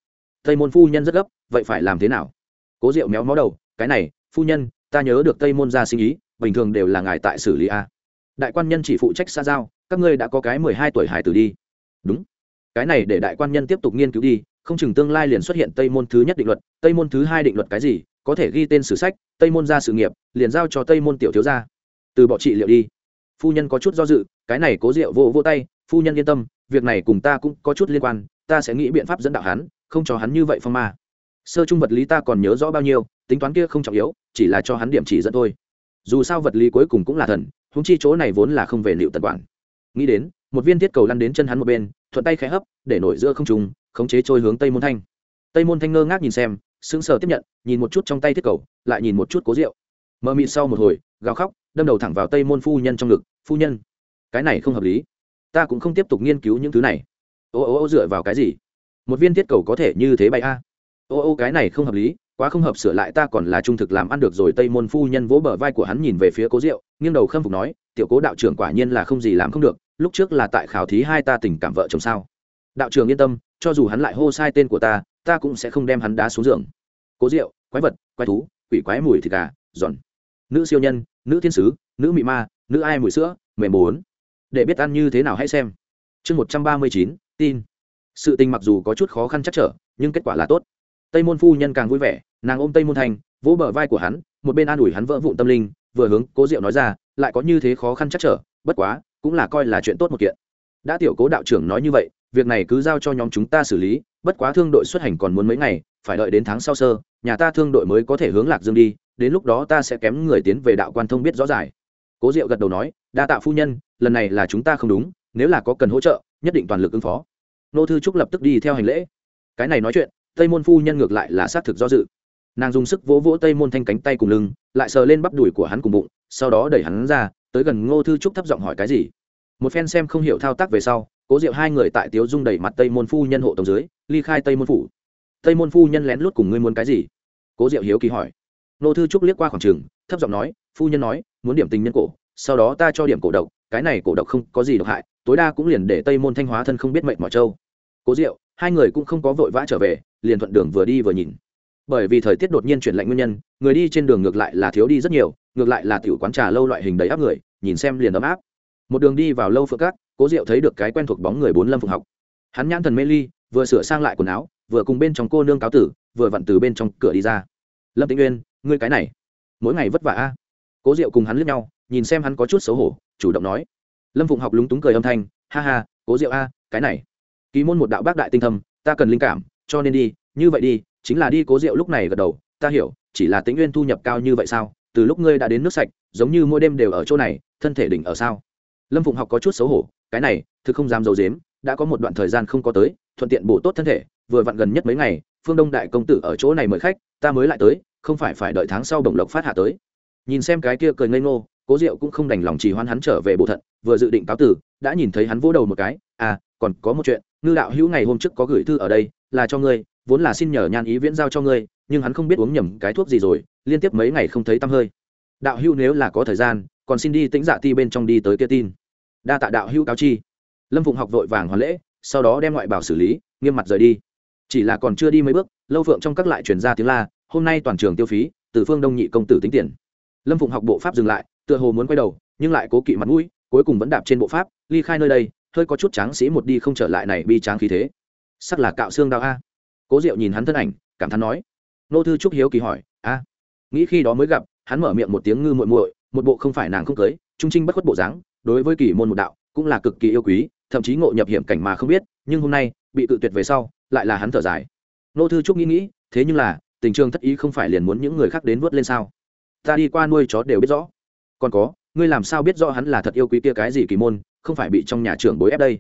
Tây môn phu nhân rất gấp, vậy phải làm thế nào? Cố diệu méo mó đầu, cái này, phu nhân, ta nhớ được tây môn ra sinh ý, bình thường đều là ngài tại xử lý a. Đại quan nhân chỉ phụ trách xa giao, các ngươi đã có cái mười hai tuổi hải tử đi. Đúng. Cái này để đại quan nhân tiếp tục nghiên cứu đi, không chừng tương lai liền xuất hiện tây môn thứ nhất định luật, tây môn thứ hai định luật cái gì, có thể ghi tên sử sách, tây môn ra sự nghiệp, liền giao cho tây môn tiểu thiếu gia. Từ bỏ trị liệu đi. Phu nhân có chút do dự cái này cố rượu vô vô tay, phu nhân yên tâm, việc này cùng ta cũng có chút liên quan, ta sẽ nghĩ biện pháp dẫn đạo hắn, không cho hắn như vậy phong ma. Sơ chung vật lý ta còn nhớ rõ bao nhiêu, tính toán kia không trọng yếu, chỉ là cho hắn điểm chỉ dẫn thôi. Dù sao vật lý cuối cùng cũng là thần húng chi chỗ này vốn là không về liệu tật quản. Nghĩ đến, một viên thiết cầu lăn đến chân hắn một bên, thuận tay khẽ hấp, để nổi giữa không trùng khống chế trôi hướng tây môn thanh. Tây môn thanh ngơ ngác nhìn xem, sững sờ tiếp nhận, nhìn một chút trong tay thiết cầu, lại nhìn một chút cố rượu mờ mịt sau một hồi, gào khóc, đâm đầu thẳng vào tây môn phu nhân trong ngực, phu nhân cái này không hợp lý. Ta cũng không tiếp tục nghiên cứu những thứ này. Ô ô ô, dựa vào cái gì? Một viên thiết cầu có thể như thế bay a? Ô ô, cái này không hợp lý, quá không hợp sửa lại ta còn là trung thực làm ăn được rồi, tây môn phu nhân vỗ bờ vai của hắn nhìn về phía cố diệu, nghiêng đầu khâm phục nói, tiểu cố đạo trưởng quả nhiên là không gì làm không được, lúc trước là tại khảo thí hai ta tình cảm vợ chồng sao? Đạo trưởng yên tâm, cho dù hắn lại hô sai tên của ta ta cũng sẽ không đem hắn đá xuống giường. Cố diệu, quái vật, quái thú, quỷ quái mùi thịt gà, giòn. Nữ siêu nhân, nữ thiên sứ, nữ mị ma, nữ ai mùi sữa, mềm bốn để biết ăn như thế nào hãy xem. Chương một trăm ba mươi chín, tin. Sự tình mặc dù có chút khó khăn chắc trở, nhưng kết quả là tốt. Tây môn phu nhân càng vui vẻ, nàng ôm tây môn thành, vỗ bờ vai của hắn, một bên an ủi hắn vỡ vụn tâm linh, vừa hướng cố diệu nói ra, lại có như thế khó khăn chắc trở, bất quá, cũng là coi là chuyện tốt một kiện. Đã tiểu cố đạo trưởng nói như vậy, việc này cứ giao cho nhóm chúng ta xử lý, bất quá thương đội xuất hành còn muốn mấy ngày, phải đợi đến tháng sau sơ, nhà ta thương đội mới có thể hướng lạc dương đi, đến lúc đó ta sẽ kém người tiến về đạo quan thông biết rõ ràng cố diệu gật đầu nói, đa tạ phu nhân, lần này là chúng ta không đúng, nếu là có cần hỗ trợ, nhất định toàn lực ứng phó. Nô thư trúc lập tức đi theo hành lễ. Cái này nói chuyện, tây môn phu nhân ngược lại là xác thực do dự. Nàng dùng sức vỗ vỗ tây môn thanh cánh tay cùng lưng, lại sờ lên bắp đùi của hắn cùng bụng, sau đó đẩy hắn ra, tới gần ngô thư trúc thấp giọng hỏi cái gì. Một phen xem không hiểu thao tác về sau, cố diệu hai người tại tiếu dung đẩy mặt tây môn phu nhân hộ tổng dưới, ly khai tây môn phủ. Tây môn phu nhân lén lút cùng ngươi muốn cái gì? Cố diệu hiếu kỳ hỏi. Nô thư trúc liếc qua khoảng trường, thấp giọng nói, phu nhân nói muốn điểm tình nhân cổ, sau đó ta cho điểm cổ độc, cái này cổ độc không có gì độc hại, tối đa cũng liền để tây môn thanh hóa thân không biết mệnh mỏi châu cố diệu, hai người cũng không có vội vã trở về, liền thuận đường vừa đi vừa nhìn. Bởi vì thời tiết đột nhiên chuyển lạnh nguyên nhân, người đi trên đường ngược lại là thiếu đi rất nhiều, ngược lại là tiểu quán trà lâu loại hình đầy áp người, nhìn xem liền ấm áp. Một đường đi vào lâu phượng cát, cố diệu thấy được cái quen thuộc bóng người bốn lâm phượng học. Hắn nhãn thần mê ly, vừa sửa sang lại quần áo, vừa cùng bên trong cô nương cáo tử, vừa vặn từ bên trong cửa đi ra. Lâm tĩnh uyên, ngươi cái này, mỗi ngày vất vả a? Cố diệu cùng hắn lướt nhau, nhìn xem hắn có chút xấu hổ, chủ động nói. Lâm phụng học lúng túng cười âm thanh, ha ha, cố diệu a, cái này, ký môn một đạo bác đại tinh thâm, ta cần linh cảm, cho nên đi, như vậy đi, chính là đi. Cố diệu lúc này gật đầu, ta hiểu, chỉ là tĩnh nguyên thu nhập cao như vậy sao? Từ lúc ngươi đã đến nước sạch, giống như mỗi đêm đều ở chỗ này, thân thể đỉnh ở sao? Lâm phụng học có chút xấu hổ, cái này, thực không dám d i ấ u dếm đã có một đoạn thời gian không có tới, thuận tiện bổ tốt thân thể, vừa vặn gần nhất mấy ngày, phương đông đại công tử ở chỗ này mời khách, ta mới lại tới, không phải phải đợi tháng sau bổng lộc phát hạ tới nhìn xem cái kia cười ngây ngô, cố diệu cũng không đành lòng chỉ hoan hắn trở về bộ thận, vừa dự định cáo tử, đã nhìn thấy hắn vỗ đầu một cái à còn có một chuyện, ngư đạo hữu ngày hôm trước có gửi thư ở đây, là cho ngươi, vốn là xin nhờ nhan ý viễn giao cho ngươi, nhưng hắn không biết uống nhầm cái thuốc gì rồi, liên tiếp mấy ngày không thấy tăm hơi. Đạo hữu nếu là có thời gian, còn xin đi tĩnh dạ ti bên trong đi tới kia tin. Đa tạ đạo hữu cáo chi. Lâm phụng học vội vàng hoàn lễ, sau đó đem ngoại bảo xử lý, nghiêm mặt rời đi. Chỉ là còn chưa đi mấy bước, lâu phượng trong các lại truyền ra tiếng la, hôm nay toàn trường tiêu phí, từ phương đông nhị công tử tính tiền lâm phụng học bộ pháp dừng lại, tựa hồ muốn quay đầu, nhưng lại cố kỵ mặt mũi, cuối cùng vẫn đạp trên bộ pháp, ly khai nơi đây, hơi có chút tráng sĩ một đi không trở lại này bi tráng khí thế. Sắc là cạo xương đao a. Cố diệu nhìn hắn thân ảnh, cảm thán nói. Nô thư trúc hiếu kỳ hỏi, a, nghĩ khi đó mới gặp, hắn mở miệng một tiếng ngư muội muội, một bộ không phải nàng không cưới, trung trinh bất khuất bộ dáng, đối với kỳ môn một đạo, cũng là cực kỳ yêu quý, thậm chí ngộ nhập hiểm cảnh mà không biết, nhưng hôm nay, bị tự tuyệt về sau, lại là hắn thở dài. Nô thư trúc nghĩ nghĩ, thế nhưng là, tình trường thất ý không phải liền muốn những người khác đến vớt lên sao? Ta đi qua nuôi chó đều biết rõ. Còn có, ngươi làm sao biết rõ hắn là thật yêu quý kia cái gì kỳ môn, không phải bị trong nhà trưởng bối ép đây?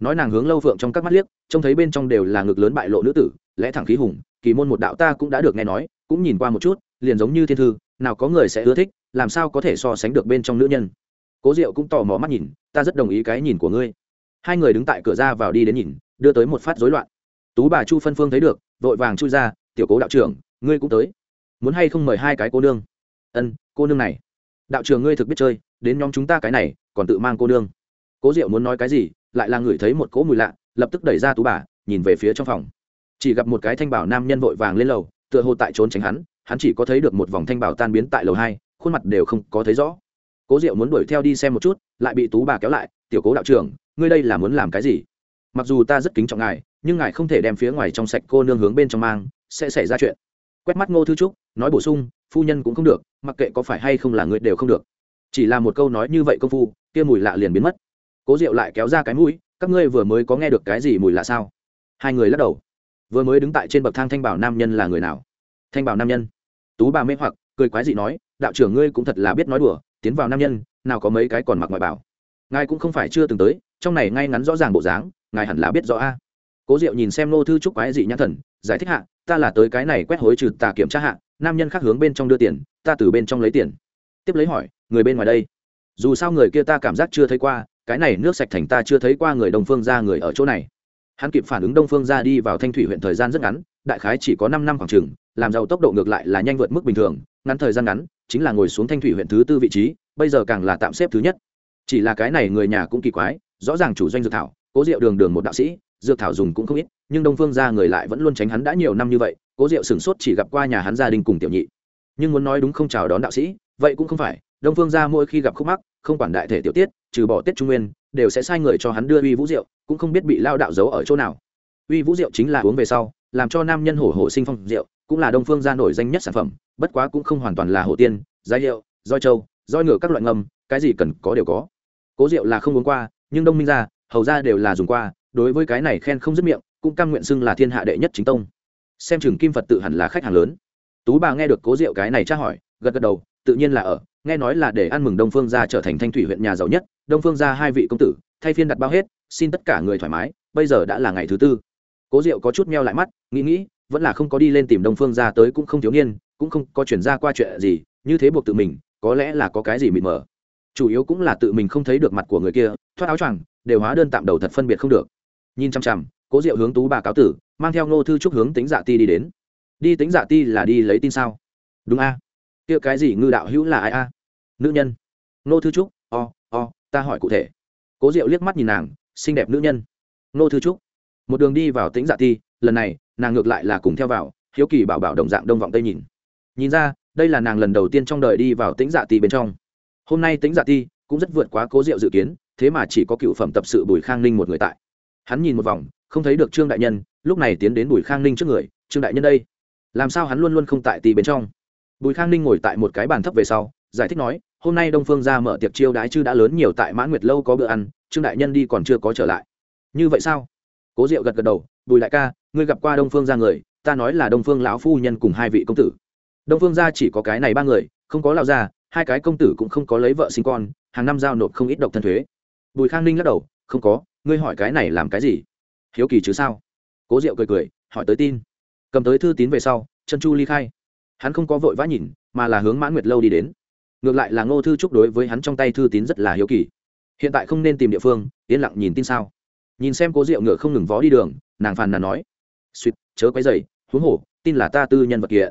Nói nàng hướng lâu phượng trong các mắt liếc, trông thấy bên trong đều là ngực lớn bại lộ nữ tử, lẽ thẳng khí hùng, kỳ môn một đạo ta cũng đã được nghe nói, cũng nhìn qua một chút, liền giống như thiên thư, nào có người sẽ ưa thích, làm sao có thể so sánh được bên trong nữ nhân? Cố diệu cũng tò mò mắt nhìn, ta rất đồng ý cái nhìn của ngươi. Hai người đứng tại cửa ra vào đi đến nhìn, đưa tới một phát rối loạn. Tú bà chu phân phương thấy được, vội vàng chui ra, tiểu cố đạo trưởng, ngươi cũng tới. Muốn hay không mời hai cái cô nương? Ân, cô nương này. Đạo trưởng ngươi thực biết chơi, đến nhóm chúng ta cái này, còn tự mang cô nương. Cố diệu muốn nói cái gì, lại là ngửi thấy một cỗ mùi lạ, lập tức đẩy ra tú bà, nhìn về phía trong phòng. Chỉ gặp một cái thanh bảo nam nhân vội vàng lên lầu, tựa hồ tại trốn tránh hắn hắn chỉ có thấy được một vòng thanh bảo tan biến tại lầu hai, khuôn mặt đều không có thấy rõ. Cố diệu muốn đuổi theo đi xem một chút, lại bị tú bà kéo lại, tiểu cố đạo trưởng, ngươi đây là muốn làm cái gì? Mặc dù ta rất kính trọng ngài, nhưng ngài không thể đem phía ngoài trong sạch cô nương hướng bên trong mang, sẽ xảy ra chuyện. Quét mắt ngô thư trúc nói bổ sung, phu nhân cũng không được, mặc kệ có phải hay không là người đều không được. Chỉ là một câu nói như vậy công phu, kia mùi lạ liền biến mất. Cố diệu lại kéo ra cái mũi, các ngươi vừa mới có nghe được cái gì mùi lạ sao? Hai người lắc đầu. Vừa mới đứng tại trên bậc thang thanh bảo nam nhân là người nào? Thanh bảo nam nhân. Tú bà mê hoặc, cười quái dị nói, đạo trưởng ngươi cũng thật là biết nói đùa, tiến vào nam nhân, nào có mấy cái còn mặc ngoại bảo. Ngài cũng không phải chưa từng tới, trong này ngay ngắn rõ ràng bộ dáng, ngài hẳn là biết rõ a. Cố diệu nhìn xem nô thư trúc quái dị nhãn thần, giải thích hạ, ta là tới cái này quét hối trừ tà kiểm tra hạ nam nhân khác hướng bên trong đưa tiền ta từ bên trong lấy tiền. Tiếp lấy hỏi người bên ngoài đây? Dù sao người kia ta cảm giác chưa thấy qua cái này nước sạch thành ta chưa thấy qua người đông phương ra người ở chỗ này. Hắn kịp phản ứng đông phương ra đi vào thanh thủy huyện thời gian rất ngắn đại khái chỉ có năm năm khoảng trường, làm giàu tốc độ ngược lại là nhanh vượt mức bình thường ngắn thời gian ngắn chính là ngồi xuống thanh thủy huyện thứ tư vị trí bây giờ càng là tạm xếp thứ nhất. Chỉ là cái này người nhà cũng kỳ quái rõ ràng chủ doanh dược thảo cố diệu đường đường một đạo sĩ dược thảo dùng cũng không ít nhưng đông phương ra người lại vẫn luôn tránh hắn đã nhiều năm như vậy cố diệu sửng sốt chỉ gặp qua nhà hắn gia đình cùng tiểu nhị. Nhưng muốn nói đúng không chào đón đạo sĩ, vậy cũng không phải, đông phương ra mỗi khi gặp khúc mắc, không quản đại thể tiểu tiết, trừ bỏ tết trung nguyên, đều sẽ sai người cho hắn đưa uy vũ rượu cũng không biết bị lao đạo giấu ở chỗ nào. Uy vũ rượu chính là uống về sau, làm cho nam nhân hổ hổ sinh phong rượu, cũng là đông phương gia nổi danh nhất sản phẩm, bất quá cũng không hoàn toàn là hổ tiên, giai hiệu roi châu roi ngựa các loại ngâm, cái gì cần có đều có. Cố rượu là không uống qua, nhưng đông minh gia, hầu ra đều là dùng qua, đối với cái này khen không dứt miệng, cũng cam nguyện xưng là thiên hạ đệ nhất chính tông xem chừng kim phật tự hẳn là khách hàng lớn tú bà nghe được cố diệu cái này tra hỏi gật gật đầu tự nhiên là ở nghe nói là để ăn mừng đông phương gia trở thành thanh thủy huyện nhà giàu nhất đông phương gia hai vị công tử thay phiên đặt bao hết xin tất cả người thoải mái bây giờ đã là ngày thứ tư cố diệu có chút meo lại mắt nghĩ nghĩ vẫn là không có đi lên tìm đông phương gia tới cũng không thiếu niên cũng không có chuyển ra qua chuyện gì như thế buộc tự mình có lẽ là có cái gì mịt mờ chủ yếu cũng là tự mình không thấy được mặt của người kia thoát áo choàng đều hóa đơn tạm đầu thật phân biệt không được nhìn chăm chăm cố diệu hướng tú bà cáo tử mang theo ngô thư trúc hướng tính dạ ti đi đến. Đi tính dạ ti là đi lấy tin sao? Đúng a. Kia cái gì ngư đạo hữu là ai a? Nữ nhân. Ngô thư trúc o、oh, o、oh, ta hỏi cụ thể. Cố diệu liếc mắt nhìn nàng xinh đẹp nữ nhân. Ngô thư trúc. Một đường đi vào tính dạ ti lần này nàng ngược lại là cùng theo vào hiếu kỳ bảo bảo đồng dạng đông vọng tây nhìn. Nhìn ra đây là nàng lần đầu tiên trong đời đi vào tính dạ ti bên trong. Hôm nay tính dạ ti cũng rất vượt quá cố diệu dự kiến thế mà chỉ có cựu phẩm tập sự bùi khang ninh một người tại. Hắn nhìn một vòng không thấy được trương đại nhân, lúc này tiến đến bùi khang ninh trước người, trương đại nhân đây, làm sao hắn luôn luôn không tại tì bên trong? Bùi khang ninh ngồi tại một cái bàn thấp về sau, giải thích nói, hôm nay đông phương ra mở tiệc chiêu đái chứ đã lớn nhiều tại mãn nguyệt lâu có bữa ăn, trương đại nhân đi còn chưa có trở lại. Như vậy sao? Cố diệu gật gật đầu, bùi đại ca, ngươi gặp qua đông phương ra người, ta nói là đông phương lão phu nhân cùng hai vị công tử. Đông phương gia chỉ có cái này ba người, không có lão gia, hai cái công tử cũng không có lấy vợ sinh con, hàng năm giao nộp không ít độc thân thuế. Bùi khang ninh lắc đầu, không có, ngươi hỏi cái này làm cái gì? Hiếu kỳ chứ sao? Cố diệu cười cười, hỏi tới tin. Cầm tới thư tín về sau chân chu ly khai. Hắn không có vội vã nhìn, mà là hướng mãn nguyệt lâu đi đến. Ngược lại là ngô thư trúc đối với hắn trong tay thư tín rất là hiếu kỳ. Hiện tại không nên tìm địa phương, yên lặng nhìn tin sao. Nhìn xem cố diệu ngựa không ngừng vó đi đường, nàng phàn nàn nói. Suýt, chớ quấy dày huống hổ tin là ta tư nhân vật kia.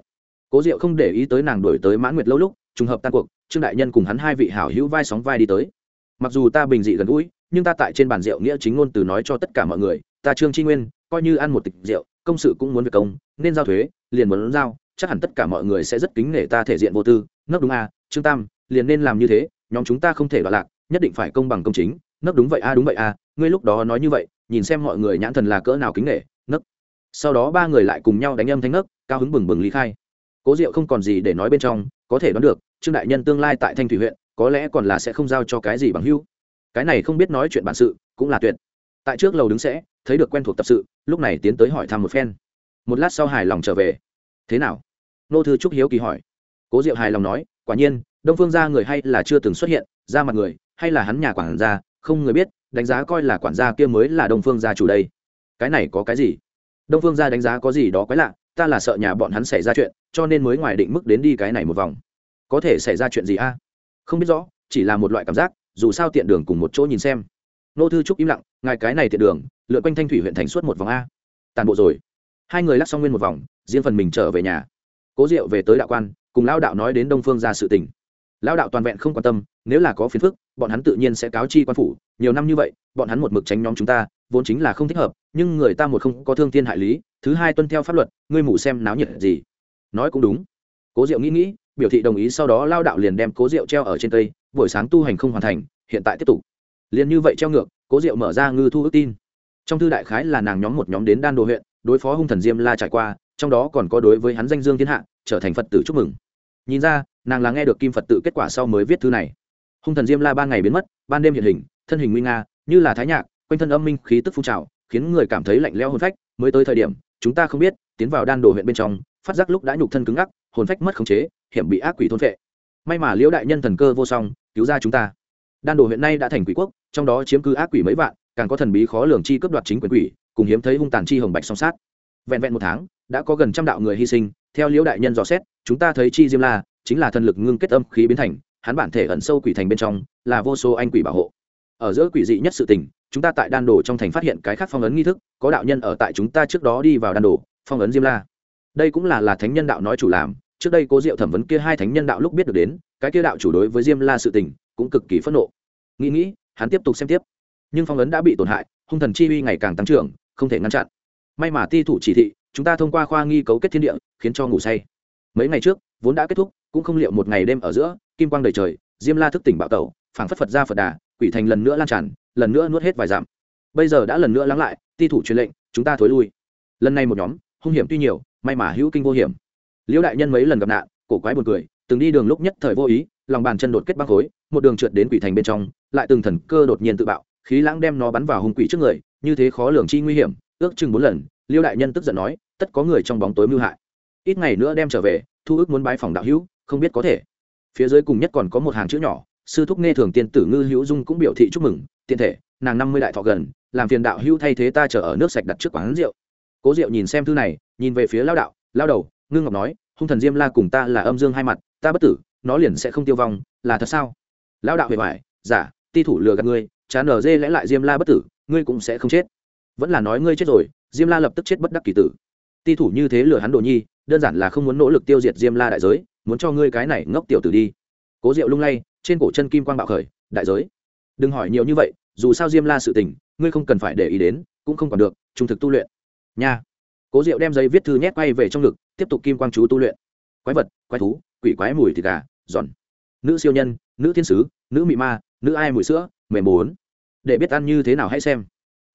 cố diệu không để ý tới nàng đổi tới mãn nguyệt lâu lúc, trùng hợp tan cuộc, trương đại nhân cùng hắn hai vị hảo hữu vai sóng vai đi tới mặc dù ta bình dị gần gũi nhưng ta tại trên bàn rượu nghĩa chính ngôn từ nói cho tất cả mọi người ta trương tri nguyên coi như ăn một tịch rượu công sự cũng muốn việc công nên giao thuế liền muốn giao chắc hẳn tất cả mọi người sẽ rất kính nể ta thể diện vô tư. Nấp đúng a à, trương tam liền nên làm như thế nhóm chúng ta không thể đoạn lạc nhất định phải công bằng công chính. Nấp đúng vậy a à, đúng vậy a à, ngươi lúc đó nói như vậy nhìn xem mọi người nhãn thần là cỡ nào kính nể nấp sau đó ba người lại cùng nhau đánh âm thanh nấc cao hứng bừng bừng ly khai. Cố diệu không còn gì để nói bên trong có thể đoán được trương đại nhân tương lai tại thanh thủy huyện có lẽ còn là sẽ không giao cho cái gì bằng hưu. Cái này không biết nói chuyện bản sự, cũng là tuyệt. Tại trước lầu đứng sẽ, thấy được quen thuộc tập sự, lúc này tiến tới hỏi thăm một phen. Một lát sau hài lòng trở về. Thế nào? Nô thư trúc hiếu kỳ hỏi. Cố diệu hài lòng nói, quả nhiên, đông phương gia người hay là chưa từng xuất hiện, ra mặt người, hay là hắn nhà quản gia, không người biết, đánh giá coi là quản gia kia mới là đông phương gia chủ đây. Cái này có cái gì? Đông phương gia đánh giá có gì đó quái lạ, ta là sợ nhà bọn hắn xảy ra chuyện, cho nên mới ngoài định mức đến đi cái này một vòng. Có thể xảy ra chuyện gì a? Không biết rõ, chỉ là một loại cảm giác, dù sao tiện đường cùng một chỗ nhìn xem. Nô thư trúc im lặng, ngài cái này tiện đường, lượn quanh thanh thủy huyện thành suốt một vòng a. Tàn bộ rồi. Hai người lắc xong nguyên một vòng, riêng phần mình trở về nhà. Cố diệu về tới đạo quan, cùng lao đạo nói đến đông phương ra sự tình. Lao đạo toàn vẹn không quan tâm, nếu là có phiền phức, bọn hắn tự nhiên sẽ cáo chi quan phủ, nhiều năm như vậy, bọn hắn một mực tránh nhóm chúng ta, vốn chính là không thích hợp, nhưng người ta một không có thương thiên hại lý, thứ hai tuân theo pháp luật, ngươi mủ xem náo nhiệt gì. Nói cũng đúng. Cố diệu nghĩ nghĩ biểu thị đồng ý sau đó lao đạo liền đem cố diệu treo ở trên cây, buổi sáng tu hành không hoàn thành, hiện tại tiếp tục. Liền như vậy treo ngược, cố diệu mở ra ngư thu ước tin. Trong thư đại khái là nàng nhóm một nhóm đến đan đồ huyện, đối phó hung thần diêm la trải qua, trong đó còn có đối với hắn danh dương thiên hạ, trở thành phật tử chúc mừng. Nhìn ra, nàng là nghe được kim phật tự kết quả sau mới viết thư này. Hung thần diêm la ba ngày biến mất, ban đêm hiện hình, thân hình nguy nga, như là thái nhạc, quanh thân âm minh khí tức phun trào, khiến người cảm thấy lạnh leo hôn phách. Mới tới thời điểm, chúng ta không biết, tiến vào đan đồ huyện bên trong, phát giác lúc đã nhục thân cứng ngắc hồn phách mất khống chế, hiểm bị ác quỷ thôn vệ may mà liễu đại nhân thần cơ vô song, cứu ra chúng ta. Đan đồ huyện nay đã thành quỷ quốc, trong đó chiếm cứ ác quỷ mấy vạn, càng có thần bí khó lường chi cướp đoạt chính quyền quỷ, cùng hiếm thấy hung tàn chi hồng bạch song sát. Vẹn vẹn một tháng, đã có gần trăm đạo người hy sinh, theo liễu đại nhân dò xét, chúng ta thấy chi diêm la, chính là thần lực ngưng kết âm khí biến thành, hắn bản thể ẩn sâu quỷ thành bên trong, là vô số anh quỷ bảo hộ. Ở giữa quỷ dị nhất sự tình, chúng ta tại đan đồ trong thành phát hiện cái khác phong ấn nghi thức, có đạo nhân ở tại chúng ta trước đó đi vào đan đồ, phong ấn diêm la đây cũng là là thánh nhân đạo nói chủ làm, trước đây cố diệu thẩm vấn kia hai thánh nhân đạo lúc biết được đến, cái kia đạo chủ đối với diêm la sự tình cũng cực kỳ phẫn nộ. Nghĩ nghĩ, hắn tiếp tục xem tiếp. Nhưng phong ấn đã bị tổn hại, hung thần chi uy ngày càng tăng trưởng, không thể ngăn chặn. May mà ti thủ chỉ thị, chúng ta thông qua khoa nghi cấu kết thiên địa, khiến cho ngủ say. Mấy ngày trước, vốn đã kết thúc, cũng không liệu một ngày đêm ở giữa, kim quang đầy trời, diêm la thức tỉnh bạo tẩu, phảng phất phật ra phật đà, quỷ thành lần nữa lan tràn, lần nữa nuốt hết vài dặm. Bây giờ đã lần nữa lắng lại, ti thủ truyền lệnh, chúng ta thối lui. Lần này một nhóm, hung hiểm tuy nhiều may mà hữu kinh vô hiểm. Liễu đại nhân mấy lần gặp nạn, cổ quái buồn cười, từng đi đường lúc nhất thời vô ý, lòng bàn chân đột kết băng khối, một đường trượt đến quỷ thành bên trong, lại từng thần cơ đột nhiên tự bạo, khí lãng đem nó bắn vào hung quỷ trước người, như thế khó lường chi nguy hiểm, ước chừng bốn lần liêu đại nhân tức giận nói, tất có người trong bóng tối mưu hại. Ít ngày nữa đem trở về, thu ước muốn bái phòng đạo hữu, không biết có thể. Phía dưới cùng nhất còn có một hàng chữ nhỏ, sư thúc nghe thường tiên tử ngư hữu dung cũng biểu thị chúc mừng, tiện thể, nàng năm mươi đại thọ gần, làm phiền đạo hữu thay thế ta chờ ở nước sạch đặt trước quán rượu cố Diệu nhìn xem thư này, nhìn về phía lao đạo. Lao đầu, ngưng ngọc nói, hung thần diêm la cùng ta là âm dương hai mặt, ta bất tử, nó liền sẽ không tiêu vong, là thật sao? Lao đạo hề hoài giả ti thủ lừa gạt ngươi, chán ở dê lẽ lại diêm la bất tử, ngươi cũng sẽ không chết. Vẫn là nói ngươi chết rồi, diêm la lập tức chết bất đắc kỳ tử. Ti thủ như thế lừa hắn đồ nhi, đơn giản là không muốn nỗ lực tiêu diệt diêm la đại giới, muốn cho ngươi cái này ngốc tiểu tử đi. Cố diệu lung lay, trên cổ chân kim quang bạo khởi, đại giới, đừng hỏi nhiều như vậy, dù sao diêm la sự tình, ngươi không cần phải để ý đến, cũng không còn được, trung thực tu luyện nha. Cố diệu đem giấy viết thư nhét quay về trong ngực, tiếp tục kim quang chú tu luyện. Quái vật, quái thú, quỷ quái mùi thịt gà, giòn. Nữ siêu nhân, nữ thiên sứ, nữ mị ma, nữ ai mùi sữa, mềm bốn. Để biết ăn như thế nào hãy xem.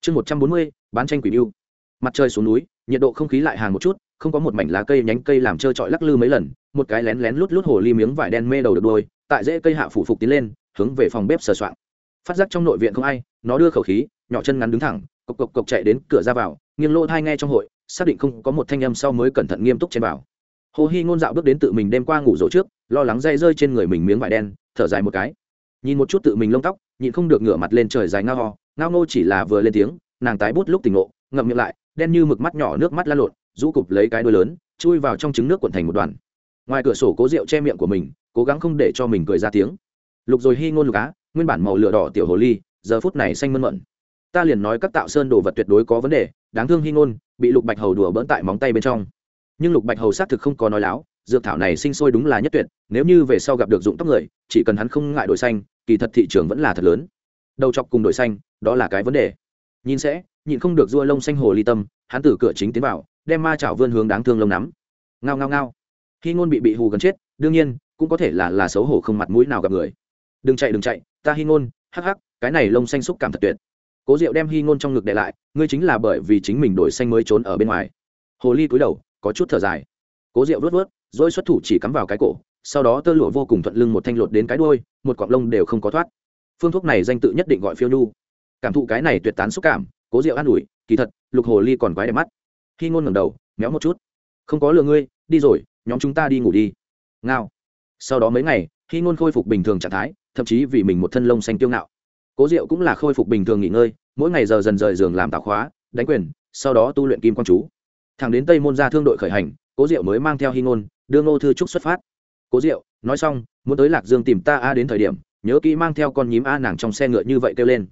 Chương một trăm bốn mươi, bán tranh quỷ mưu. Mặt trời xuống núi, nhiệt độ không khí lại hàng một chút, không có một mảnh lá cây nhánh cây làm trơ trọi lắc lư mấy lần, một cái lén lén lút lút hồ ly miếng vải đen mê đầu được đôi, tại dễ cây hạ phủ phục tiến lên, hướng về phòng bếp sờ soạng. Phát giác trong nội viện không ai, nó đưa khẩu khí, nhỏ chân ngắn đứng thẳng, cộc cộc cộc chạy đến cửa ra vào nghiêng lô thai nghe trong hội, xác định không có một thanh âm sau mới cẩn thận nghiêm túc trên vào hồ hy ngôn dạo bước đến tự mình đêm qua ngủ rỗ trước, lo lắng dây rơi trên người mình miếng vải đen, thở dài một cái. Nhìn một chút tự mình lông tóc, nhịn không được ngửa mặt lên trời dài ngao ho, ngao ngô chỉ là vừa lên tiếng, nàng tái bút lúc tỉnh ngộ, ngậm miệng lại, đen như mực mắt nhỏ nước mắt la lộn, rũ cụp lấy cái đuôi lớn, chui vào trong trứng nước cuộn thành một đoàn. Ngoài cửa sổ cố rượu che miệng của mình, cố gắng không để cho mình cười ra tiếng. Lục rồi hy ngôn lục á, nguyên bản màu lửa đỏ tiểu hồ ly, giờ phút này xanh mơn mận. Ta liền nói các tạo sơn đồ vật tuyệt đối có vấn đề đáng thương hy ngôn, bị lục bạch hầu đùa bỡn tại móng tay bên trong. Nhưng lục bạch hầu xác thực không có nói láo, dược thảo này sinh sôi đúng là nhất tuyệt, nếu như về sau gặp được dụng tóc người, chỉ cần hắn không ngại đổi xanh, kỳ thật thị trường vẫn là thật lớn. Đầu chọc cùng đổi xanh, đó là cái vấn đề. Nhìn sẽ nhìn không được dua lông xanh hồ ly tâm, hắn từ cửa chính tiến vào, đem ma chảo vươn hướng đáng thương lông nắm. Ngao ngao ngao. Khi ngôn bị bị hù gần chết, đương nhiên, cũng có thể là là xấu hổ không mặt mũi nào gặp người. Đừng chạy đừng chạy, ta hy ngôn, hắc hắc, cái này lông xanh xúc cảm thật tuyệt cố diệu đem hy ngôn trong ngực để lại, ngươi chính là bởi vì chính mình đổi xanh mới trốn ở bên ngoài. Hồ ly cúi đầu, có chút thở dài. Cố diệu vớt vớt rồi xuất thủ chỉ cắm vào cái cổ, sau đó tơ lụa vô cùng thuận lưng một thanh lột đến cái đôi một cọng lông đều không có thoát. Phương thuốc này danh tự nhất định gọi phiêu nhu. Cảm thụ cái này tuyệt tán xúc cảm, cố diệu an ủi, kỳ thật, lục hồ ly còn quái đẹp mắt. Khi ngôn ngẩng đầu, méo một chút. Không có lừa ngươi, đi rồi, nhóm chúng ta đi ngủ đi. Ngao. Sau đó mấy ngày khi ngôn khôi phục bình thường trạng thái, thậm chí vì mình một thân lông xanh tiêu ngạo cố diệu cũng là khôi phục bình thường nghỉ ngơi, mỗi ngày giờ dần rời giường làm tạo khóa, đánh quyền, sau đó tu luyện kim quang chú. Thẳng đến tây môn ra thương đội khởi hành, cố diệu mới mang theo hy ngôn, đưa ngô thư trúc xuất phát. Cố diệu, nói xong, muốn tới lạc dương tìm ta a đến thời điểm, nhớ kỹ mang theo con nhím a nàng trong xe ngựa như vậy kêu lên.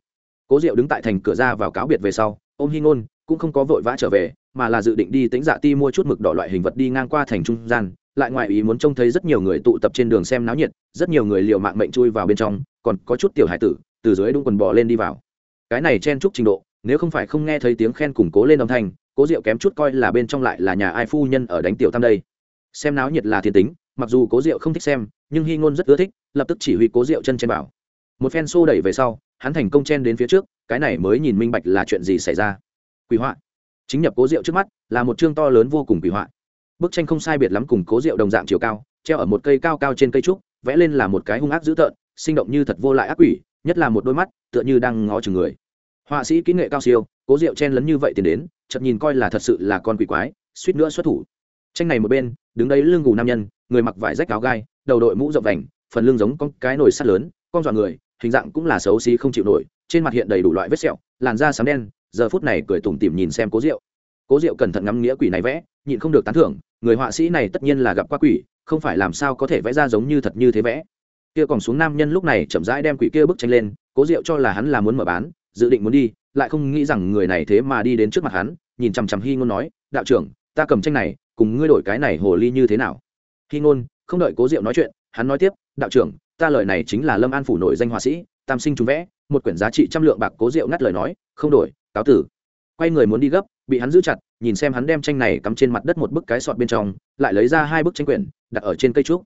Cố diệu đứng tại thành cửa ra vào cáo biệt về sau, ôm hy ngôn, cũng không có vội vã trở về, mà là dự định đi tính dạ ti mua chút mực đỏ loại hình vật đi ngang qua thành trung gian, lại ngoại ý muốn trông thấy rất nhiều người tụ tập trên đường xem náo nhiệt, rất nhiều người liều mạng mệnh chui vào bên trong, còn có chút tiểu hải tử từ dưới đúng quần bò lên đi vào. Cái này chen chúc trình độ, nếu không phải không nghe thấy tiếng khen củng cố lên âm thanh, cố diệu kém chút coi là bên trong lại là nhà ai phu nhân ở đánh tiểu tam đây. Xem náo nhiệt là thiên tính, mặc dù cố diệu không thích xem, nhưng hy ngôn rất ưa thích, lập tức chỉ huy cố diệu chân trên bảo. Một phen xô đẩy về sau, hắn thành công chen đến phía trước, cái này mới nhìn minh bạch là chuyện gì xảy ra. Quỷ họa. Chính nhập cố diệu trước mắt, là một chương to lớn vô cùng quỷ họa. Bức tranh không sai biệt lắm cùng cố diệu đồng dạng chiều cao, treo ở một cây cao cao trên cây trúc, vẽ lên là một cái hung ác dữ tợn, sinh động như thật vô lại ác quỷ nhất là một đôi mắt, tựa như đang ngó chừng người. Họa sĩ kỹ nghệ cao siêu, cố diệu chen lấn như vậy tiến đến, chợt nhìn coi là thật sự là con quỷ quái, suýt nữa xuất thủ. Tranh này một bên, đứng đấy lưng gù nam nhân, người mặc vải rách áo gai, đầu đội mũ rộng vành, phần lưng giống con cái nồi sắt lớn, con dọa người, hình dạng cũng là xấu xí không chịu nổi, trên mặt hiện đầy đủ loại vết sẹo, làn da sáng đen, giờ phút này cười tủm tỉm nhìn xem cố diệu. Cố diệu cẩn thận ngắm nghĩa quỷ này vẽ, nhịn không được tán thưởng, người họa sĩ này tất nhiên là gặp qua quỷ, không phải làm sao có thể vẽ ra giống như thật như thế vẽ kia còn xuống nam nhân lúc này chậm rãi đem quỷ kia bức tranh lên, cố diệu cho là hắn là muốn mở bán, dự định muốn đi, lại không nghĩ rằng người này thế mà đi đến trước mặt hắn, nhìn chằm chằm hy ngôn nói, đạo trưởng, ta cầm tranh này, cùng ngươi đổi cái này hồ ly như thế nào? Hy ngôn, không đợi cố diệu nói chuyện, hắn nói tiếp, đạo trưởng, ta lời này chính là lâm an phủ nổi danh họa sĩ, tam sinh chúng vẽ, một quyển giá trị trăm lượng bạc. Cố diệu ngắt lời nói, không đổi, cáo tử. Quay người muốn đi gấp, bị hắn giữ chặt, nhìn xem hắn đem tranh này cắm trên mặt đất một bức cái sọt bên trong, lại lấy ra hai bức tranh quyển, đặt ở trên cây trúc.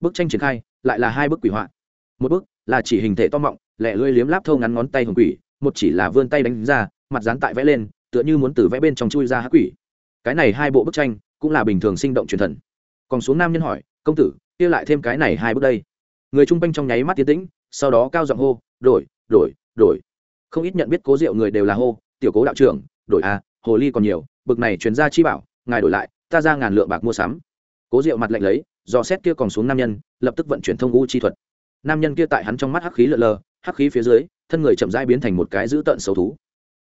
Bức tranh triển khai lại là hai bức quỷ họa. Một bức là chỉ hình thể to mọng lẹ lưỡi liếm láp thâu ngắn ngón tay hồng quỷ, một chỉ là vươn tay đánh ra, mặt dán tại vẽ lên, tựa như muốn từ vẽ bên trong chui ra hắc quỷ. Cái này hai bộ bức tranh cũng là bình thường sinh động truyền thần. Còn xuống nam nhân hỏi, công tử, kia lại thêm cái này hai bức đây? Người trung quanh trong nháy mắt tiến tĩnh, sau đó cao giọng hô, đổi đổi đổi. Không ít nhận biết cố rượu người đều là hô, tiểu cố đạo trưởng, đổi a hồ ly còn nhiều, bực này truyền ra chi bảo, ngài đổi lại, ta ra ngàn lượng bạc mua sắm cố Diệu mặt lạnh lấy, do xét kia còn xuống nam nhân, lập tức vận chuyển thông u chi thuật. Nam nhân kia tại hắn trong mắt hắc khí lờ lờ, hắc khí phía dưới, thân người chậm rãi biến thành một cái dữ tợn xấu thú.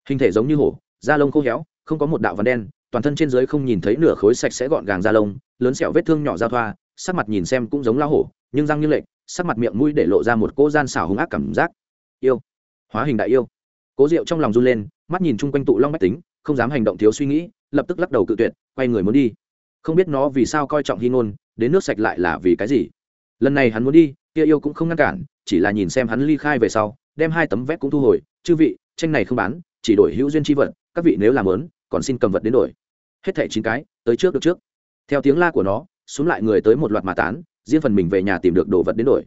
Hình thể giống như hổ, da lông khô héo, không có một đạo vằn đen, toàn thân trên dưới không nhìn thấy nửa khối sạch sẽ gọn gàng da lông, lớn sẹo vết thương nhỏ giao thoa, sắc mặt nhìn xem cũng giống lao hổ, nhưng răng như lệch, sắc mặt miệng mũi để lộ ra một cỗ gian xảo hung ác cảm giác. Yêu. Hóa hình đại yêu. Cố diệu trong lòng run lên, mắt nhìn chung quanh tụ long bách tính, không dám hành động thiếu suy nghĩ, lập tức lắc đầu cự tuyệt, quay người muốn đi không biết nó vì sao coi trọng hy ngôn, đến nước sạch lại là vì cái gì? Lần này hắn muốn đi, kia yêu cũng không ngăn cản, chỉ là nhìn xem hắn ly khai về sau, đem hai tấm vét cũng thu hồi. Chư vị, tranh này không bán, chỉ đổi hữu duyên chi vật, các vị nếu làm lớn còn xin cầm vật đến đổi. Hết thẻ chín cái, tới trước được trước. Theo tiếng la của nó, xuống lại người tới một loạt mà tán, riêng phần mình về nhà tìm được đồ vật đến đổi.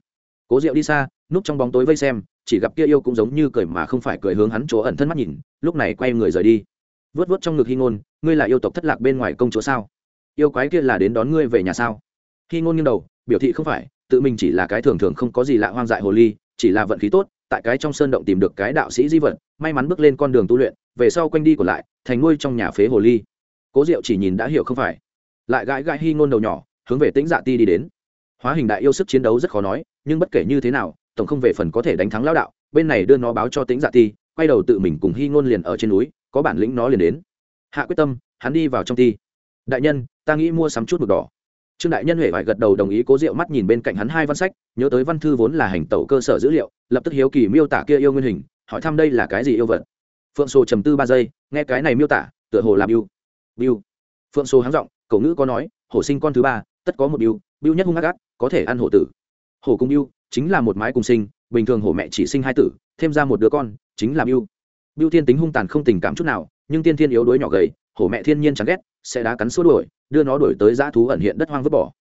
Cố diệu đi xa, núp trong bóng tối vây xem, chỉ gặp kia yêu cũng giống như cười mà không phải cười hướng hắn chỗ ẩn thân mắt nhìn, lúc này quay người rời đi. Vớt vớt trong ngực hy ngôn, ngươi là yêu tộc thất lạc bên ngoài công chúa sao? Yêu quái kia là đến đón ngươi về nhà sao? Khi ngôn nghiêng đầu, biểu thị không phải, tự mình chỉ là cái thường thường không có gì lạ hoang dại hồ ly, chỉ là vận khí tốt, tại cái trong sơn động tìm được cái đạo sĩ di vật, may mắn bước lên con đường tu luyện, về sau quanh đi còn lại, thành nuôi trong nhà phế hồ ly. Cố diệu chỉ nhìn đã hiểu không phải. Lại gãi gãi hy ngôn đầu nhỏ, hướng về tĩnh dạ ti đi đến. Hóa hình đại yêu sức chiến đấu rất khó nói, nhưng bất kể như thế nào, tổng không về phần có thể đánh thắng lao đạo, bên này đưa nó báo cho tĩnh dạ ti, quay đầu tự mình cùng hy ngôn liền ở trên núi, có bản lĩnh nó liền đến. Hạ quyết tâm, hắn đi vào trong ti đại nhân, ta nghĩ mua sắm chút mực đỏ. Trương đại nhân huệ phải gật đầu đồng ý, cố rượu mắt nhìn bên cạnh hắn hai văn sách, nhớ tới văn thư vốn là hành tẩu cơ sở dữ liệu, lập tức hiếu kỳ miêu tả kia yêu nguyên hình, hỏi thăm đây là cái gì yêu vật. Phượng sô trầm tư ba giây, nghe cái này miêu tả, tựa hồ làm yêu biêu phượng sô háng giọng, cậu ngữ có nói, hổ sinh con thứ ba, tất có một biêu biêu nhất hung ác ác, có thể ăn hổ tử. Hổ cung biêu chính là một mái cùng sinh, bình thường hổ mẹ chỉ sinh hai tử, thêm ra một đứa con, chính là biêu biêu thiên tính hung tàn không tình cảm chút nào, nhưng tiên thiên yếu đuối nhỏ gầy, hổ mẹ thiên nhiên chẳng ghét sẽ đá cắn xua đuổi, đưa nó đuổi tới dã thú ẩn hiện đất hoang vứt bỏ.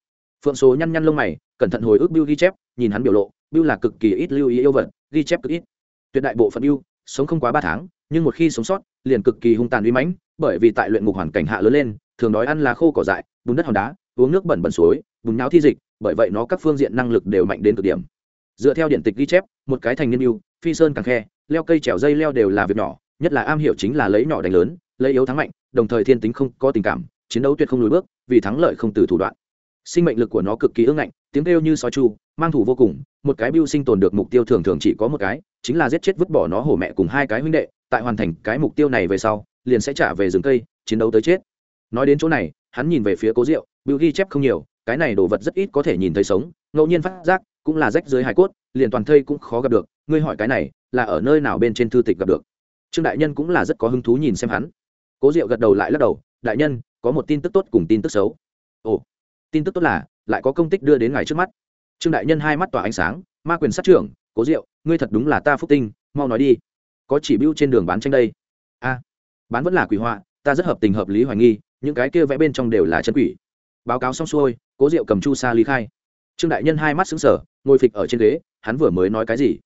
Phượng số nhăn nhăn lông mày, cẩn thận hồi ức biu ghi chép, nhìn hắn biểu lộ biu là cực kỳ ít lưu ý yêu vật, ghi chép cực ít. Tuyệt đại bộ phận biu sống không quá ba tháng, nhưng một khi sống sót, liền cực kỳ hung tàn uy mãnh, bởi vì tại luyện ngục hoàn cảnh hạ lớn lên, thường đói ăn là khô cỏ dại, bùn đất hòn đá, uống nước bẩn bẩn suối, bùn nháo thi dịch, bởi vậy nó các phương diện năng lực đều mạnh đến cực điểm. Dựa theo điện tịch ghi chép, một cái thành niên yêu, phi sơn càng khe, leo cây trèo dây leo đều là việc nhỏ, nhất là am hiểu chính là lấy nhỏ đánh lớn, lấy yếu thắng mạnh đồng thời thiên tính không có tình cảm, chiến đấu tuyệt không lùi bước, vì thắng lợi không từ thủ đoạn. Sinh mệnh lực của nó cực kỳ ưng ngạnh, tiếng kêu như sói chu, mang thủ vô cùng, một cái biêu sinh tồn được mục tiêu thường thường chỉ có một cái, chính là giết chết vứt bỏ nó hổ mẹ cùng hai cái huynh đệ, tại hoàn thành cái mục tiêu này về sau, liền sẽ trả về rừng cây, chiến đấu tới chết. Nói đến chỗ này, hắn nhìn về phía cố rượu biêu ghi chép không nhiều, cái này đồ vật rất ít có thể nhìn thấy sống, ngẫu nhiên phát giác, cũng là rách dưới hải cốt, liền toàn thây cũng khó gặp được, ngươi hỏi cái này, là ở nơi nào bên trên thư tịch gặp được? Trương đại nhân cũng là rất có hứng thú nhìn xem hắn cố diệu gật đầu lại lắc đầu, đại nhân, có một tin tức tốt cùng tin tức xấu. Ồ, tin tức tốt là, lại có công tích đưa đến ngài trước mắt. Trương đại nhân hai mắt tỏa ánh sáng, ma quyền sát trưởng, cố diệu, ngươi thật đúng là ta phúc tinh, mau nói đi. Có chỉ bưu trên đường bán tranh đây. A, bán vẫn là quỷ họa, ta rất hợp tình hợp lý hoài nghi, những cái kia vẽ bên trong đều là chân quỷ. Báo cáo xong xuôi, cố diệu cầm chu sa lý khai. Trương đại nhân hai mắt xứng sở ngồi phịch ở trên ghế, hắn vừa mới nói cái gì?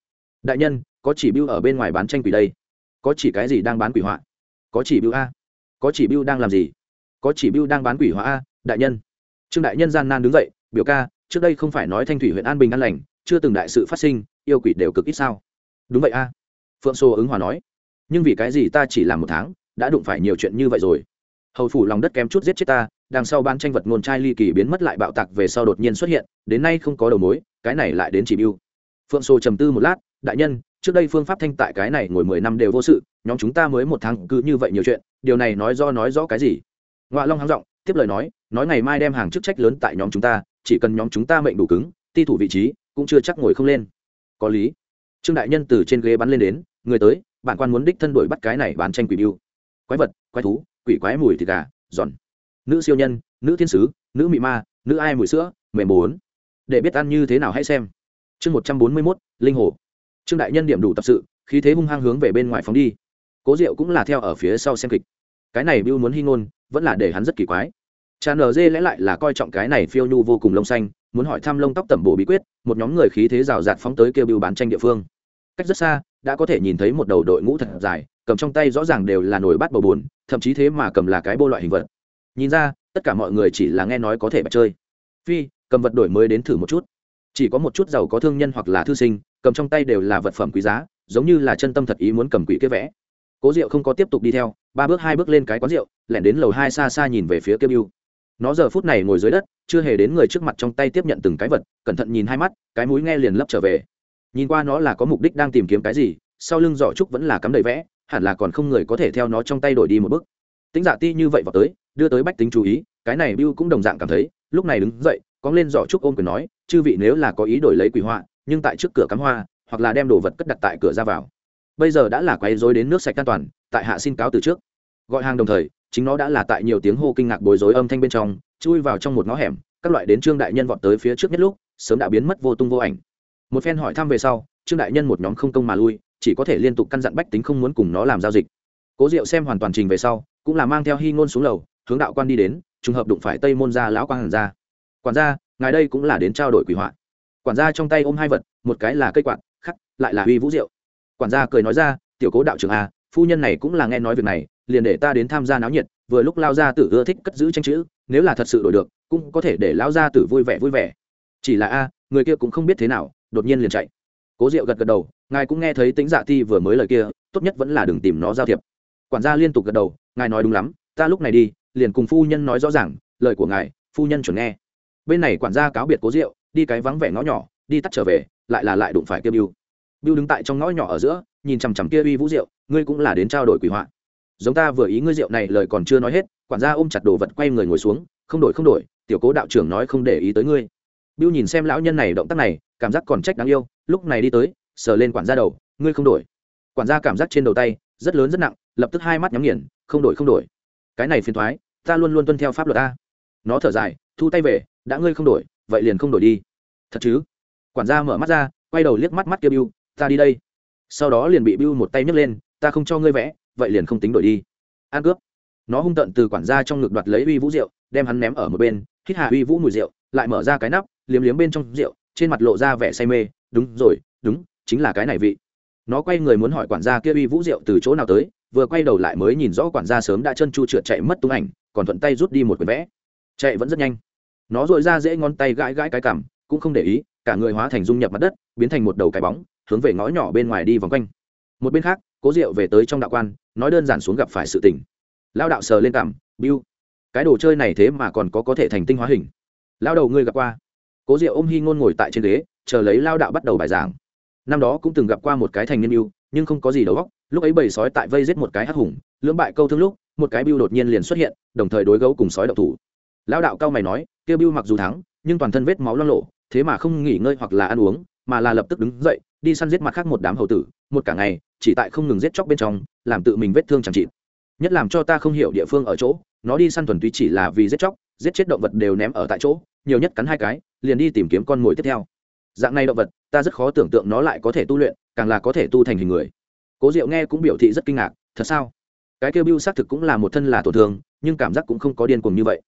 Đại nhân, có chỉ bưu ở bên ngoài bán tranh quỷ đây. Có chỉ cái gì đang bán quỷ họa? Có chỉ bưu a có chỉ bưu đang làm gì? Có chỉ bưu đang bán quỷ hóa a, đại nhân. Trương đại nhân gian nan đứng dậy, biểu ca, trước đây không phải nói thanh thủy huyện an bình an lành, chưa từng đại sự phát sinh, yêu quỷ đều cực ít sao? Đúng vậy a. Phượng xô ứng hòa nói. Nhưng vì cái gì ta chỉ làm một tháng, đã đụng phải nhiều chuyện như vậy rồi? Hầu phủ lòng đất kém chút giết chết ta, đằng sau ban tranh vật ngôn trai ly kỳ biến mất lại bạo tạc về sau đột nhiên xuất hiện, đến nay không có đầu mối, cái này lại đến chỉ biêu phượng sô trầm tư một lát, đại nhân, trước đây phương pháp thanh tại cái này ngồi mười năm đều vô sự nhóm chúng ta mới một tháng cứ như vậy nhiều chuyện, điều này nói do nói rõ cái gì? Ngoạ long hắng giọng, tiếp lời nói nói ngày mai đem hàng chức trách lớn tại nhóm chúng ta, chỉ cần nhóm chúng ta mệnh đủ cứng, ti thủ vị trí cũng chưa chắc ngồi không lên. Có lý. Trương đại nhân từ trên ghế bắn lên đến, người tới bạn quan muốn đích thân đuổi bắt cái này bán tranh quỷ biêu. Quái vật, quái thú, quỷ quái mùi thịt gà, giòn. Nữ siêu nhân, nữ thiên sứ, nữ mị ma, nữ ai mùi sữa, mềm bốn. Để biết ăn như thế nào hãy xem. Chương một trăm bốn mươi mốt, linh hồ. Trương đại nhân điểm đủ tập sự, khí thế hung hăng hướng về bên ngoài phóng đi cố diệu cũng là theo ở phía sau xem kịch. Cái này biêu muốn hy ngôn, vẫn là để hắn rất kỳ quái. Cha nở dê lẽ lại là coi trọng cái này phiêu nhu vô cùng lông xanh, muốn hỏi thăm lông tóc tẩm bổ bí quyết, một nhóm người khí thế rào rạt phóng tới kêu biêu bán tranh địa phương. Cách rất xa, đã có thể nhìn thấy một đầu đội ngũ thật dài, cầm trong tay rõ ràng đều là nồi bát bầu bùn thậm chí thế mà cầm là cái bô loại hình vật. Nhìn ra, tất cả mọi người chỉ là nghe nói có thể bạch chơi. Phi, cầm vật đổi mới đến thử một chút. Chỉ có một chút giàu có thương nhân hoặc là thư sinh, cầm trong tay đều là vật phẩm quý giá, giống như là chân tâm thật ý muốn cầm quỷ kia vẽ cố diệu không có tiếp tục đi theo, ba bước hai bước lên cái quán rượu, lẻn đến lầu hai xa xa nhìn về phía kêu biêu nó giờ phút này ngồi dưới đất, chưa hề đến người trước mặt trong tay tiếp nhận từng cái vật, cẩn thận nhìn hai mắt, cái mũi nghe liền lấp trở về. Nhìn qua nó là có mục đích đang tìm kiếm cái gì, sau lưng giỏ trúc vẫn là cắm đầy vẽ, hẳn là còn không người có thể theo nó trong tay đổi đi một bước. Tính giả dạ ti như vậy vào tới, đưa tới bách tính chú ý, cái này Biêu cũng đồng dạng cảm thấy, lúc này đứng dậy cóng lên giỏ trúc ôm quyền nói, chư vị nếu là có ý đổi lấy quỷ họa, nhưng tại trước cửa cắm hoa, hoặc là đem đồ vật cất đặt tại cửa ra vào bây giờ đã là quấy rối đến nước sạch an toàn, tại hạ xin cáo từ trước. Gọi hàng đồng thời, chính nó đã là tại nhiều tiếng hô kinh ngạc bối rối âm thanh bên trong, chui vào trong một ngõ hẻm, các loại đến trương đại nhân vọt tới phía trước nhất lúc, sớm đã biến mất vô tung vô ảnh. Một phen hỏi thăm về sau, trương đại nhân một nhóm không công mà lui, chỉ có thể liên tục căn dặn bách tính không muốn cùng nó làm giao dịch. Cố diệu xem hoàn toàn trình về sau, cũng là mang theo hy ngôn xuống lầu, hướng đạo quan đi đến, trùng hợp đụng phải tây môn gia lão quang hàn gia. Quản gia, ngài đây cũng là đến trao đổi quỷ họa. Quản gia trong tay ôm hai vật, một cái là cây quạt, khắc, lại là huy vũ diệu quản gia cười nói ra, tiểu cố đạo trưởng a phu nhân này cũng là nghe nói việc này, liền để ta đến tham gia náo nhiệt, vừa lúc lao gia tử ưa thích cất giữ tranh chữ, nếu là thật sự đổi được, cũng có thể để lao gia tử vui vẻ vui vẻ. Chỉ là a, người kia cũng không biết thế nào, đột nhiên liền chạy. Cố diệu gật gật đầu, ngài cũng nghe thấy tính dạ ti vừa mới lời kia, tốt nhất vẫn là đừng tìm nó giao thiệp. Quản gia liên tục gật đầu, ngài nói đúng lắm, ta lúc này đi, liền cùng phu nhân nói rõ ràng, lời của ngài, phu nhân chuẩn nghe. Bên này quản gia cáo biệt cố diệu, đi cái vắng vẻ ngõ nhỏ, đi tắt trở về, lại là lại đụng phải kêu biêu biêu đứng tại trong ngõ nhỏ ở giữa nhìn chằm chằm kia uy vũ diệu ngươi cũng là đến trao đổi quỷ họa. Giống ta vừa ý ngươi rượu này lời còn chưa nói hết quản gia ôm chặt đồ vật quay người ngồi xuống không đổi không đổi tiểu cố đạo trưởng nói không để ý tới ngươi. Biêu nhìn xem lão nhân này động tác này cảm giác còn trách đáng yêu lúc này đi tới sờ lên quản gia đầu ngươi không đổi. Quản gia cảm giác trên đầu tay rất lớn rất nặng lập tức hai mắt nhắm nghiền không đổi không đổi. Cái này phiền thoái ta luôn luôn tuân theo pháp luật a. nó thở dài thu tay về đã ngươi không đổi vậy liền không đổi đi. Thật chứ? Quản gia mở mắt ra quay đầu liếc mắt mắt kia Bưu, ta đi đây. Sau đó liền bị bưu một tay nhấc lên, ta không cho ngươi vẽ, vậy liền không tính đổi đi. An cướp. Nó hung tận từ quản gia trong ngực đoạt lấy uy vũ rượu, đem hắn ném ở một bên, hít hạ uy vũ mùi rượu, lại mở ra cái nắp, liếm liếm bên trong rượu, trên mặt lộ ra vẻ say mê, đúng rồi, đúng, chính là cái này vị. Nó quay người muốn hỏi quản gia kia uy vũ rượu từ chỗ nào tới, vừa quay đầu lại mới nhìn rõ quản gia sớm đã chân chu trượt chạy mất tung ảnh, còn thuận tay rút đi một quyển vẽ. Chạy vẫn rất nhanh. Nó dội ra dễ ngón tay gãi gãi cái cảm cũng không để ý, cả người hóa thành dung nhập mặt đất, biến thành một đầu cái bóng hướng về ngõ nhỏ bên ngoài đi vòng quanh. Một bên khác, cố diệu về tới trong đạo quan, nói đơn giản xuống gặp phải sự tình. Lao đạo sờ lên cảm, biu, cái đồ chơi này thế mà còn có có thể thành tinh hóa hình. Lao đầu ngươi gặp qua? Cố diệu ôm hy ngôn ngồi tại trên ghế, chờ lấy lao đạo bắt đầu bài giảng. Năm đó cũng từng gặp qua một cái thành niên biu, nhưng không có gì đầu óc, lúc ấy bầy sói tại vây giết một cái hắc hùng, lưỡng bại câu thương lúc, một cái biu đột nhiên liền xuất hiện, đồng thời đối gấu cùng sói đậu thủ. Lão đạo cao mày nói, kia biu mặc dù thắng, nhưng toàn thân vết máu lo lộ thế mà không nghỉ ngơi hoặc là ăn uống mà là lập tức đứng dậy, đi săn giết mặt khác một đám hầu tử, một cả ngày, chỉ tại không ngừng giết chóc bên trong, làm tự mình vết thương chẳng trị nhất làm cho ta không hiểu địa phương ở chỗ, nó đi săn thuần túy chỉ là vì giết chóc, giết chết động vật đều ném ở tại chỗ, nhiều nhất cắn hai cái, liền đi tìm kiếm con mồi tiếp theo. Dạng này động vật, ta rất khó tưởng tượng nó lại có thể tu luyện, càng là có thể tu thành hình người. Cố diệu nghe cũng biểu thị rất kinh ngạc, thật sao? Cái kêu bưu xác thực cũng là một thân là tổn thương, nhưng cảm giác cũng không có điên cuồng như vậy.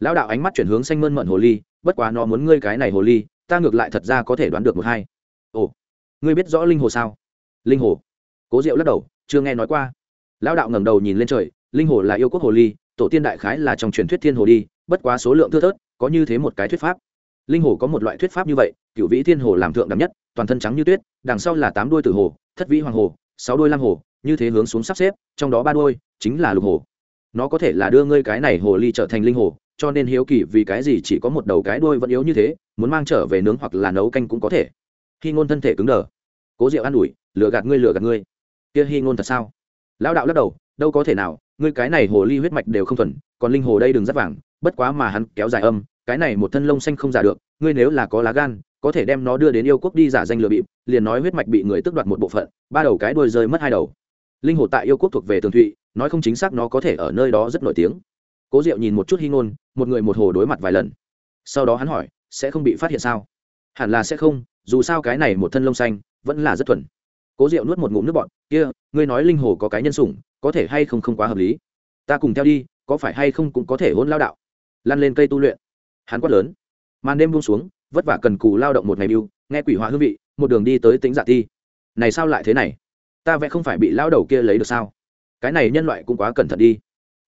Lão đạo ánh mắt chuyển hướng xanh mơn mận hồ ly, bất quá nó muốn ngươi cái này hồ ly ta ngược lại thật ra có thể đoán được một hai. Ồ, ngươi biết rõ linh hồ sao? Linh hồ? Cố diệu lắc đầu, chưa nghe nói qua. Lão đạo ngẩng đầu nhìn lên trời, linh hồ là yêu quốc hồ ly, tổ tiên đại khái là trong truyền thuyết thiên hồ đi, bất quá số lượng thưa thớt, có như thế một cái thuyết pháp. Linh hồ có một loại thuyết pháp như vậy, cựu vĩ thiên hồ làm thượng đẳng nhất, toàn thân trắng như tuyết, đằng sau là tám đuôi tử hồ, thất vĩ hoàng hồ, sáu đuôi lam hồ, như thế hướng xuống sắp xếp, trong đó ba đuôi chính là lục hồ. Nó có thể là đưa ngươi cái này hồ ly trở thành linh hồ, cho nên hiếu kỳ vì cái gì chỉ có một đầu cái đuôi vẫn yếu như thế muốn mang trở về nướng hoặc là nấu canh cũng có thể. Khi ngôn thân thể cứng đờ. Cố diệu an ủi, lừa gạt ngươi, lừa gạt ngươi. Kia hy ngôn thật sao? Lão đạo lắc đầu, đâu có thể nào, ngươi cái này hồ ly huyết mạch đều không thuần, còn linh hồ đây đừng rất vàng, bất quá mà hắn kéo dài âm, cái này một thân lông xanh không giả được, ngươi nếu là có lá gan, có thể đem nó đưa đến yêu quốc đi giả danh lừa bịp, liền nói huyết mạch bị người tước đoạt một bộ phận, ba đầu cái đuôi rơi mất hai đầu. Linh hồ tại yêu quốc thuộc về tường thụy, nói không chính xác nó có thể ở nơi đó rất nổi tiếng. Cố diệu nhìn một chút hy ngôn, một người một hồ đối mặt vài lần. Sau đó hắn hỏi sẽ không bị phát hiện sao? Hẳn là sẽ không, dù sao cái này một thân lông xanh, vẫn là rất thuần. Cố diệu nuốt một ngụm nước bọn kia, ngươi nói linh hồ có cái nhân sủng, có thể hay không không quá hợp lý? Ta cùng theo đi, có phải hay không cũng có thể hôn lao đạo. Lăn lên cây tu luyện. Hắn quát lớn. Màn đêm buông xuống, vất vả cần cù lao động một ngày mưu nghe quỷ hóa hương vị, một đường đi tới tính dạ ti. Này sao lại thế này? Ta vẽ không phải bị lao đầu kia lấy được sao? Cái này nhân loại cũng quá cẩn thận đi.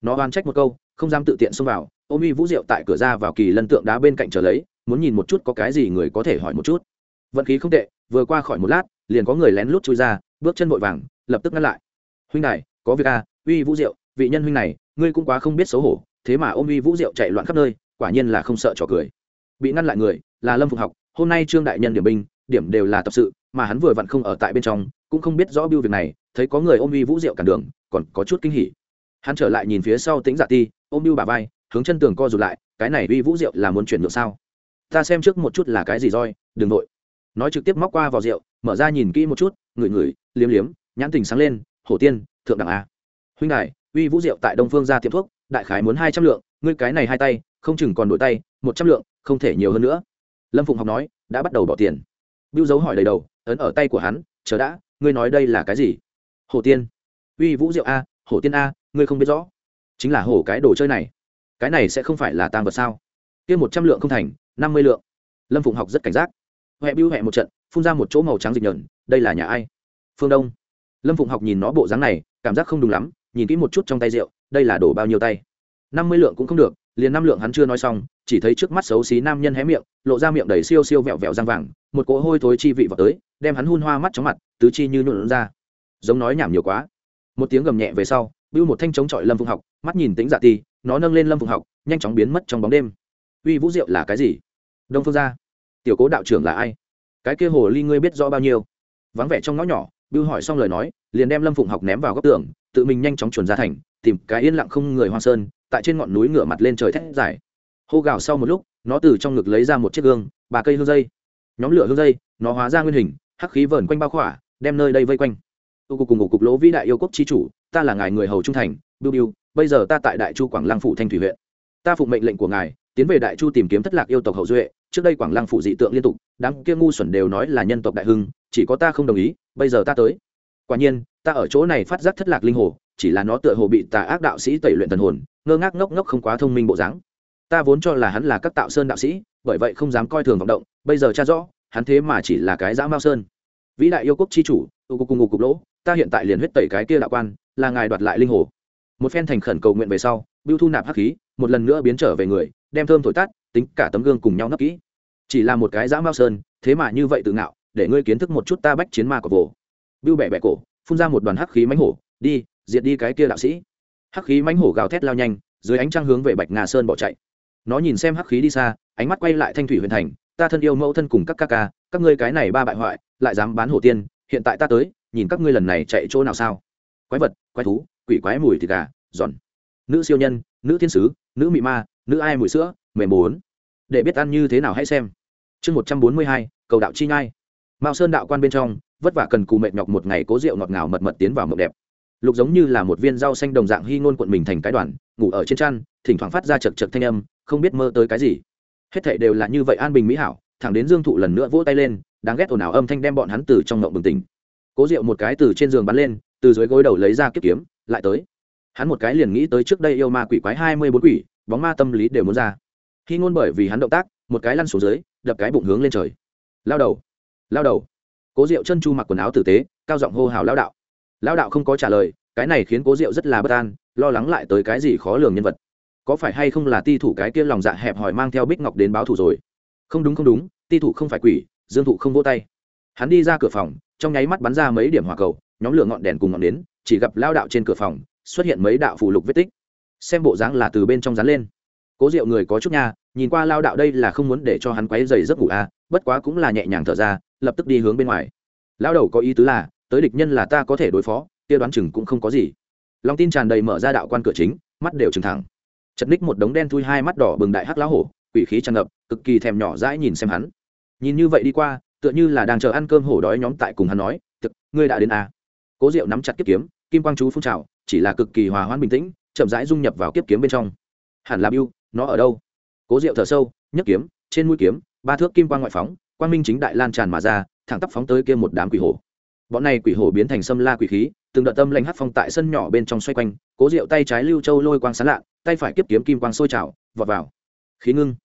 Nó oan trách một câu, không dám tự tiện xông vào. Ôm y vũ diệu tại cửa ra vào kỳ lân tượng đá bên cạnh trở lấy muốn nhìn một chút có cái gì người có thể hỏi một chút. Vận khí không tệ vừa qua khỏi một lát liền có người lén lút chui ra bước chân vội vàng lập tức ngăn lại. Huynh này có việc a à, uy vũ diệu vị nhân huynh này ngươi cũng quá không biết xấu hổ thế mà ôm uy vũ diệu chạy loạn khắp nơi quả nhiên là không sợ trò cười. Bị ngăn lại người là lâm phục học hôm nay trương đại nhân điểm binh điểm đều là tập sự mà hắn vừa vặn không ở tại bên trong cũng không biết rõ biêu việc này thấy có người ôm uy vũ diệu cản đường còn có chút kinh hỉ. Hắn trở lại nhìn phía sau tính dạ ti ôm biêu bà vai hướng chân tường co rụt lại cái này uy vũ diệu là muốn chuyển được sao? Ta xem trước một chút là cái gì roi, đừng nội nói trực tiếp móc qua vào rượu, mở ra nhìn kỹ một chút, ngửi ngửi, liếm liếm, nhãn tình sáng lên, hổ tiên, thượng đẳng a. Huynh đại uy vũ rượu tại đông phương ra tiệm thuốc, đại khái muốn hai trăm lượng, ngươi cái này hai tay, không chừng còn đổi tay, một trăm lượng, không thể nhiều hơn nữa. Lâm phụng học nói, đã bắt đầu bỏ tiền. Bưu dấu hỏi đầy đầu, ấn ở tay của hắn, chờ đã, ngươi nói đây là cái gì? Hổ tiên. Uy vũ rượu a, hổ tiên a, ngươi không biết rõ. Chính là hổ cái đồ chơi này. Cái này sẽ không phải là tang vật sao? Kia một trăm lượng không thành năm mươi lượng. Lâm phụng học rất cảnh giác. Huệ bưu huệ một trận, phun ra một chỗ màu trắng dịch nhợn đây là nhà ai? Phương đông. Lâm phụng học nhìn nó bộ dáng này, cảm giác không đúng lắm, nhìn kỹ một chút trong tay rượu, đây là đổ bao nhiêu tay? Năm mươi lượng cũng không được, liền năm lượng hắn chưa nói xong, chỉ thấy trước mắt xấu xí nam nhân hé miệng, lộ ra miệng đầy siêu siêu vẹo vẹo răng vàng, một cỗ hôi thối chi vị vào tới, đem hắn hun hoa mắt chóng mặt, tứ chi như nhuộn ra. Giống nói nhảm nhiều quá. Một tiếng gầm nhẹ về sau bưu một thanh chống chọi lâm phụng học, mắt nhìn tính dạ ti, nó nâng lên lâm phụng học, nhanh chóng biến mất trong bóng đêm. Uy vũ diệu là cái gì? Đông phương gia. Tiểu cố đạo trưởng là ai? Cái kia hồ ly ngươi biết rõ bao nhiêu? Vắng vẻ trong ngõ nhỏ, bưu hỏi xong lời nói, liền đem lâm phụng học ném vào góc tường, tự mình nhanh chóng chuẩn ra thành, tìm cái yên lặng không người hoang sơn, tại trên ngọn núi ngửa mặt lên trời thét dài. Hô gào sau một lúc, nó từ trong ngực lấy ra một chiếc gương, ba cây hương dây. Nhóm lửa hương dây, nó hóa ra nguyên hình, hắc khí vờn quanh bao khỏa, đem nơi đây vây quanh. Tu cục cùng ngục cục lỗ vĩ đại yêu quốc chi chủ, ta là ngài người hầu trung thành, bưu bưu, bây giờ ta tại đại chu quảng lăng phủ thanh thủy huyện. Ta phụng mệnh lệnh của ngài, tiến về đại chu tìm kiếm thất lạc yêu tộc hậu duệ trước đây quảng lăng phủ dị tượng liên tục, đám kia ngu xuẩn đều nói là nhân tộc đại hưng, chỉ có ta không đồng ý, bây giờ ta tới. Quả nhiên, ta ở chỗ này phát giác thất lạc linh hồ, chỉ là nó tựa hồ bị tà ác đạo sĩ tẩy luyện thần hồn, ngơ ngác ngốc ngốc không quá thông minh bộ dáng. Ta vốn cho là hắn là các tạo sơn đạo sĩ, bởi vậy không dám coi thường vọng động, bây giờ cha rõ, hắn thế mà chỉ là cái dã mao sơn. Vĩ đại yêu quốc chi chủ tụ cục cùng ngục cục lỗ, ta hiện tại liền huyết tẩy cái kia đạo quan, là ngài đoạt lại linh hồ. Một phen thành khẩn cầu nguyện về sau, bưu thu nạp hắc khí, một lần nữa biến trở về người, đem thơm thổi tắt tính cả tấm gương cùng nhau nấp kỹ. Chỉ là một cái dã mao sơn, thế mà như vậy tự ngạo, để ngươi kiến thức một chút ta bách chiến ma của vồ. Bưu bẹ bẹ cổ, phun ra một đoàn hắc khí mánh hổ, đi, diệt đi cái kia đạo sĩ. Hắc khí mánh hổ gào thét lao nhanh, dưới ánh trăng hướng về bạch ngà sơn bỏ chạy. Nó nhìn xem hắc khí đi xa, ánh mắt quay lại thanh thủy huyền thành, ta thân yêu mẫu thân cùng các ca ca, các ngươi cái này ba bại hoại, lại dám bán hổ tiên, hiện tại ta tới, nhìn các ngươi lần này chạy chỗ nào sao? Quái vật, quái thú, quỷ quái mùi thịt gà, giòn. Nữ siêu nhân, nữ thiên sứ, nữ mị ma, nữ ai mùi sữa, mềm bốn để biết ăn như thế nào hãy xem. Chương một trăm bốn mươi hai, cầu đạo chi nhai. Mao sơn đạo quan bên trong, vất vả cần cù mệt nhọc một ngày cố rượu ngọt ngào mật mật tiến vào mộng đẹp. Lục giống như là một viên rau xanh đồng dạng hy ngôn cuộn mình thành cái đoàn, ngủ ở trên chăn, thỉnh thoảng phát ra chật chật thanh âm, không biết mơ tới cái gì. Hết thảy đều là như vậy an bình mỹ hảo, thẳng đến dương thụ lần nữa vỗ tay lên, đáng ghét ồn ào âm thanh đem bọn hắn từ trong ngộng bừng tỉnh. Cố rượu một cái từ trên giường bắn lên, từ dưới gối đầu lấy ra kiếp kiếm, lại tới. Hắn một cái liền nghĩ tới trước đây yêu ma quỷ quái hai mươi bốn quỷ, bóng ma tâm lý đều muốn ra khi ngôn bởi vì hắn động tác, một cái lăn xuống dưới, đập cái bụng hướng lên trời. Lao đầu lao đầu. Cố diệu chân chu mặc quần áo tử tế, cao giọng hô hào lao đạo. Lao đạo không có trả lời, cái này khiến cố diệu rất là bất an, lo lắng lại tới cái gì khó lường nhân vật. Có phải hay không là ti thủ cái kia lòng dạ hẹp hỏi mang theo bích ngọc đến báo thủ rồi? Không đúng không đúng, ti thủ không phải quỷ, dương thụ không vỗ tay. Hắn đi ra cửa phòng, trong nháy mắt bắn ra mấy điểm hỏa cầu, nhóm lửa ngọn đèn cùng ngọn đến chỉ gặp lao đạo trên cửa phòng, xuất hiện mấy đạo phù lục vết tích. Xem bộ dáng là từ bên trong dán lên cố diệu người có chút nha, nhìn qua lao đạo đây là không muốn để cho hắn quấy dày giấc ngủ à bất quá cũng là nhẹ nhàng thở ra, lập tức đi hướng bên ngoài. Lao đầu có ý tứ là, tới địch nhân là ta có thể đối phó, kia đoán chừng cũng không có gì. Lòng tin tràn đầy mở ra đạo quan cửa chính, mắt đều trừng thẳng. Chật ních một đống đen thui hai mắt đỏ bừng đại hắc lá hổ, quỷ khí tràn ngập, cực kỳ thèm nhỏ dãi nhìn xem hắn. Nhìn như vậy đi qua, tựa như là đang chờ ăn cơm hổ đói nhóm tại cùng hắn nói, thực, ngươi đã đến à. cố diệu nắm chặt kiếp kiếm, kim quang chú phun trào, chỉ là cực kỳ hòa hoãn bình tĩnh, chậm rãi dung nhập vào kiếp kiếm bên trong hẳn là biêu nó ở đâu? Cố diệu thở sâu, nhấc kiếm, trên mũi kiếm, ba thước kim quang ngoại phóng, quang minh chính đại lan tràn mà ra, thẳng tắp phóng tới kia một đám quỷ hổ. Bọn này quỷ hổ biến thành sâm la quỷ khí, từng đợt tâm lệnh hát phong tại sân nhỏ bên trong xoay quanh, cố diệu tay trái lưu châu lôi quang sán lạ, tay phải kiếp kiếm kim quang sôi trào, vọt vào. Khí ngưng.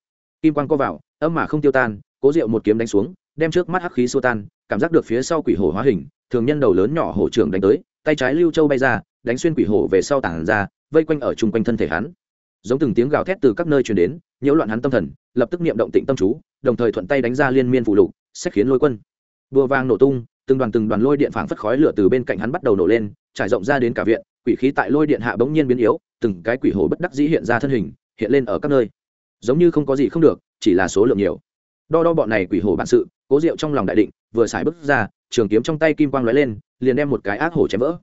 Kim quang co vào, âm mà không tiêu tan, cố diệu một kiếm đánh xuống, đem trước mắt hắc khí xô tan, cảm giác được phía sau quỷ hổ hóa hình, thường nhân đầu lớn nhỏ hổ trưởng đánh tới, tay trái lưu châu bay ra, đánh xuyên quỷ hổ về sau tảng ra, vây quanh ở chung quanh thân thể hắn giống từng tiếng gào thét từ các nơi truyền đến, nhiễu loạn hắn tâm thần, lập tức niệm động tịnh tâm chú, đồng thời thuận tay đánh ra liên miên phụ lục, xét khiến lôi quân. Đua vang nổ tung, từng đoàn từng đoàn lôi điện phảng phất khói lửa từ bên cạnh hắn bắt đầu nổ lên, trải rộng ra đến cả viện, quỷ khí tại lôi điện hạ bỗng nhiên biến yếu, từng cái quỷ hổ bất đắc dĩ hiện ra thân hình, hiện lên ở các nơi. Giống như không có gì không được, chỉ là số lượng nhiều. Đo đo bọn này quỷ hổ bản sự, cố diệu trong lòng đại định, vừa xài bước ra, trường kiếm trong tay kim quang lóe lên, liền đem một cái ác hổ chém vỡ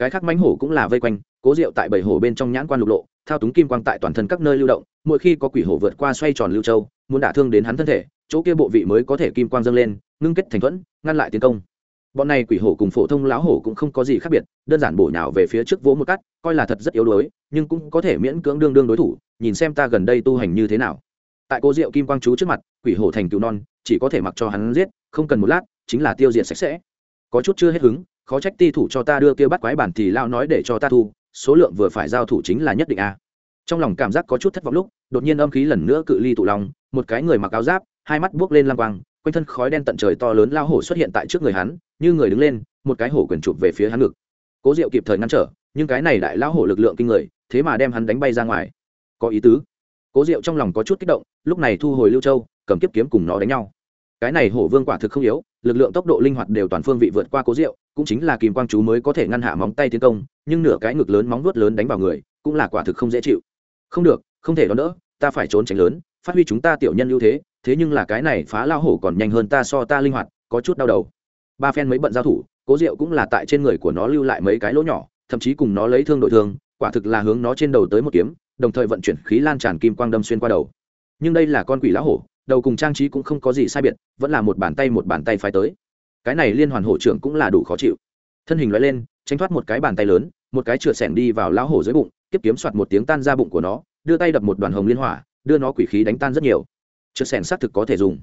cái khác mánh hổ cũng là vây quanh, cố diệu tại bảy hổ bên trong nhãn quan lục lộ, thao túng kim quang tại toàn thân các nơi lưu động, mỗi khi có quỷ hổ vượt qua xoay tròn lưu châu, muốn đả thương đến hắn thân thể, chỗ kia bộ vị mới có thể kim quang dâng lên, ngưng kết thành thuẫn, ngăn lại tiến công. Bọn này quỷ hổ cùng phổ thông lão hổ cũng không có gì khác biệt, đơn giản bổ nhào về phía trước vỗ một cắt, coi là thật rất yếu đuối, nhưng cũng có thể miễn cưỡng đương đương đối thủ, nhìn xem ta gần đây tu hành như thế nào. Tại cô diệu kim quang chú trước mặt, quỷ hổ thành cứu non, chỉ có thể mặc cho hắn giết, không cần một lát, chính là tiêu diệt sạch sẽ. Có chút chưa hết hứng khó trách ti thủ cho ta đưa kia bắt quái bản thì lao nói để cho ta thu, số lượng vừa phải giao thủ chính là nhất định a. Trong lòng cảm giác có chút thất vọng lúc, đột nhiên âm khí lần nữa cự ly tụ lòng một cái người mặc áo giáp, hai mắt buốc lên lăng quang, quanh thân khói đen tận trời to lớn lao hổ xuất hiện tại trước người hắn, như người đứng lên, một cái hổ quyền chụp về phía hắn ngực. Cố diệu kịp thời ngăn trở, nhưng cái này đại lao hổ lực lượng kinh người, thế mà đem hắn đánh bay ra ngoài. Có ý tứ. Cố diệu trong lòng có chút kích động, lúc này thu hồi lưu châu, cầm kiếp kiếm cùng nó đánh nhau. Cái này hổ vương quả thực không yếu lực lượng tốc độ linh hoạt đều toàn phương vị vượt qua cố diệu, cũng chính là kìm quang chú mới có thể ngăn hạ móng tay tiến công, nhưng nửa cái ngực lớn móng vuốt lớn đánh vào người, cũng là quả thực không dễ chịu. Không được, không thể đón đỡ, ta phải trốn tránh lớn, phát huy chúng ta tiểu nhân ưu thế thế nhưng là cái này phá lao hổ còn nhanh hơn ta so ta linh hoạt, có chút đau đầu. Ba phen mấy bận giao thủ, cố diệu cũng là tại trên người của nó lưu lại mấy cái lỗ nhỏ, thậm chí cùng nó lấy thương đội thương, quả thực là hướng nó trên đầu tới một kiếm, đồng thời vận chuyển khí lan tràn kim quang đâm xuyên qua đầu. Nhưng đây là con quỷ lão hổ đầu cùng trang trí cũng không có gì sai biệt, vẫn là một bàn tay một bàn tay phái tới. Cái này liên hoàn hổ trưởng cũng là đủ khó chịu. Thân hình loại lên, tránh thoát một cái bàn tay lớn, một cái chửa sẻng đi vào lão hổ dưới bụng, tiếp kiếm soạt một tiếng tan ra bụng của nó, đưa tay đập một đoàn hồng liên hỏa, đưa nó quỷ khí đánh tan rất nhiều. Chửa sẻng xác thực có thể dùng.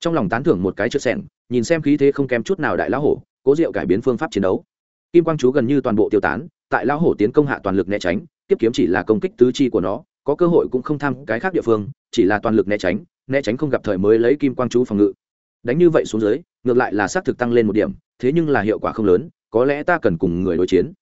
Trong lòng tán thưởng một cái chửa sẻng, nhìn xem khí thế không kém chút nào đại lão hổ, cố diệu cải biến phương pháp chiến đấu. Kim quang chú gần như toàn bộ tiêu tán, tại lão hổ tiến công hạ toàn lực né tránh, tiếp kiếm chỉ là công kích tứ chi của nó, có cơ hội cũng không tham cái khác địa phương, chỉ là toàn lực né tránh né tránh không gặp thời mới lấy kim quang chú phòng ngự. Đánh như vậy xuống dưới, ngược lại là xác thực tăng lên một điểm, thế nhưng là hiệu quả không lớn, có lẽ ta cần cùng người đối chiến.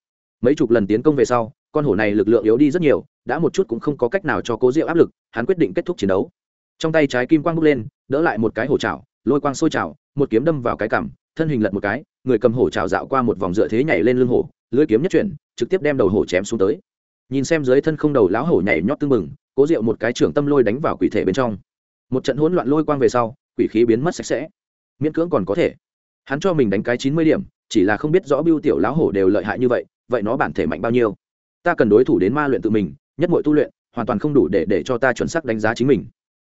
Mấy chục lần tiến công về sau, con hổ này lực lượng yếu đi rất nhiều, đã một chút cũng không có cách nào cho cố diệu áp lực, hắn quyết định kết thúc chiến đấu. Trong tay trái kim quang bốc lên, đỡ lại một cái hổ trào lôi quang sôi trào một kiếm đâm vào cái cằm, thân hình lật một cái, người cầm hổ trào dạo qua một vòng dựa thế nhảy lên lưng hổ lưới kiếm nhất chuyển, trực tiếp đem đầu hổ chém xuống tới. Nhìn xem dưới thân không đầu lão hổ nhảy nhót tưng bừng, cố diệu một cái trưởng tâm lôi đánh vào quỷ thể bên trong một trận hỗn loạn lôi quang về sau, quỷ khí biến mất sạch sẽ. Miễn cưỡng còn có thể. Hắn cho mình đánh cái chín mươi điểm, chỉ là không biết rõ biêu tiểu lão hổ đều lợi hại như vậy vậy nó bản thể mạnh bao nhiêu? Ta cần đối thủ đến ma luyện tự mình, nhất mọi tu luyện, hoàn toàn không đủ để để cho ta chuẩn xác đánh giá chính mình.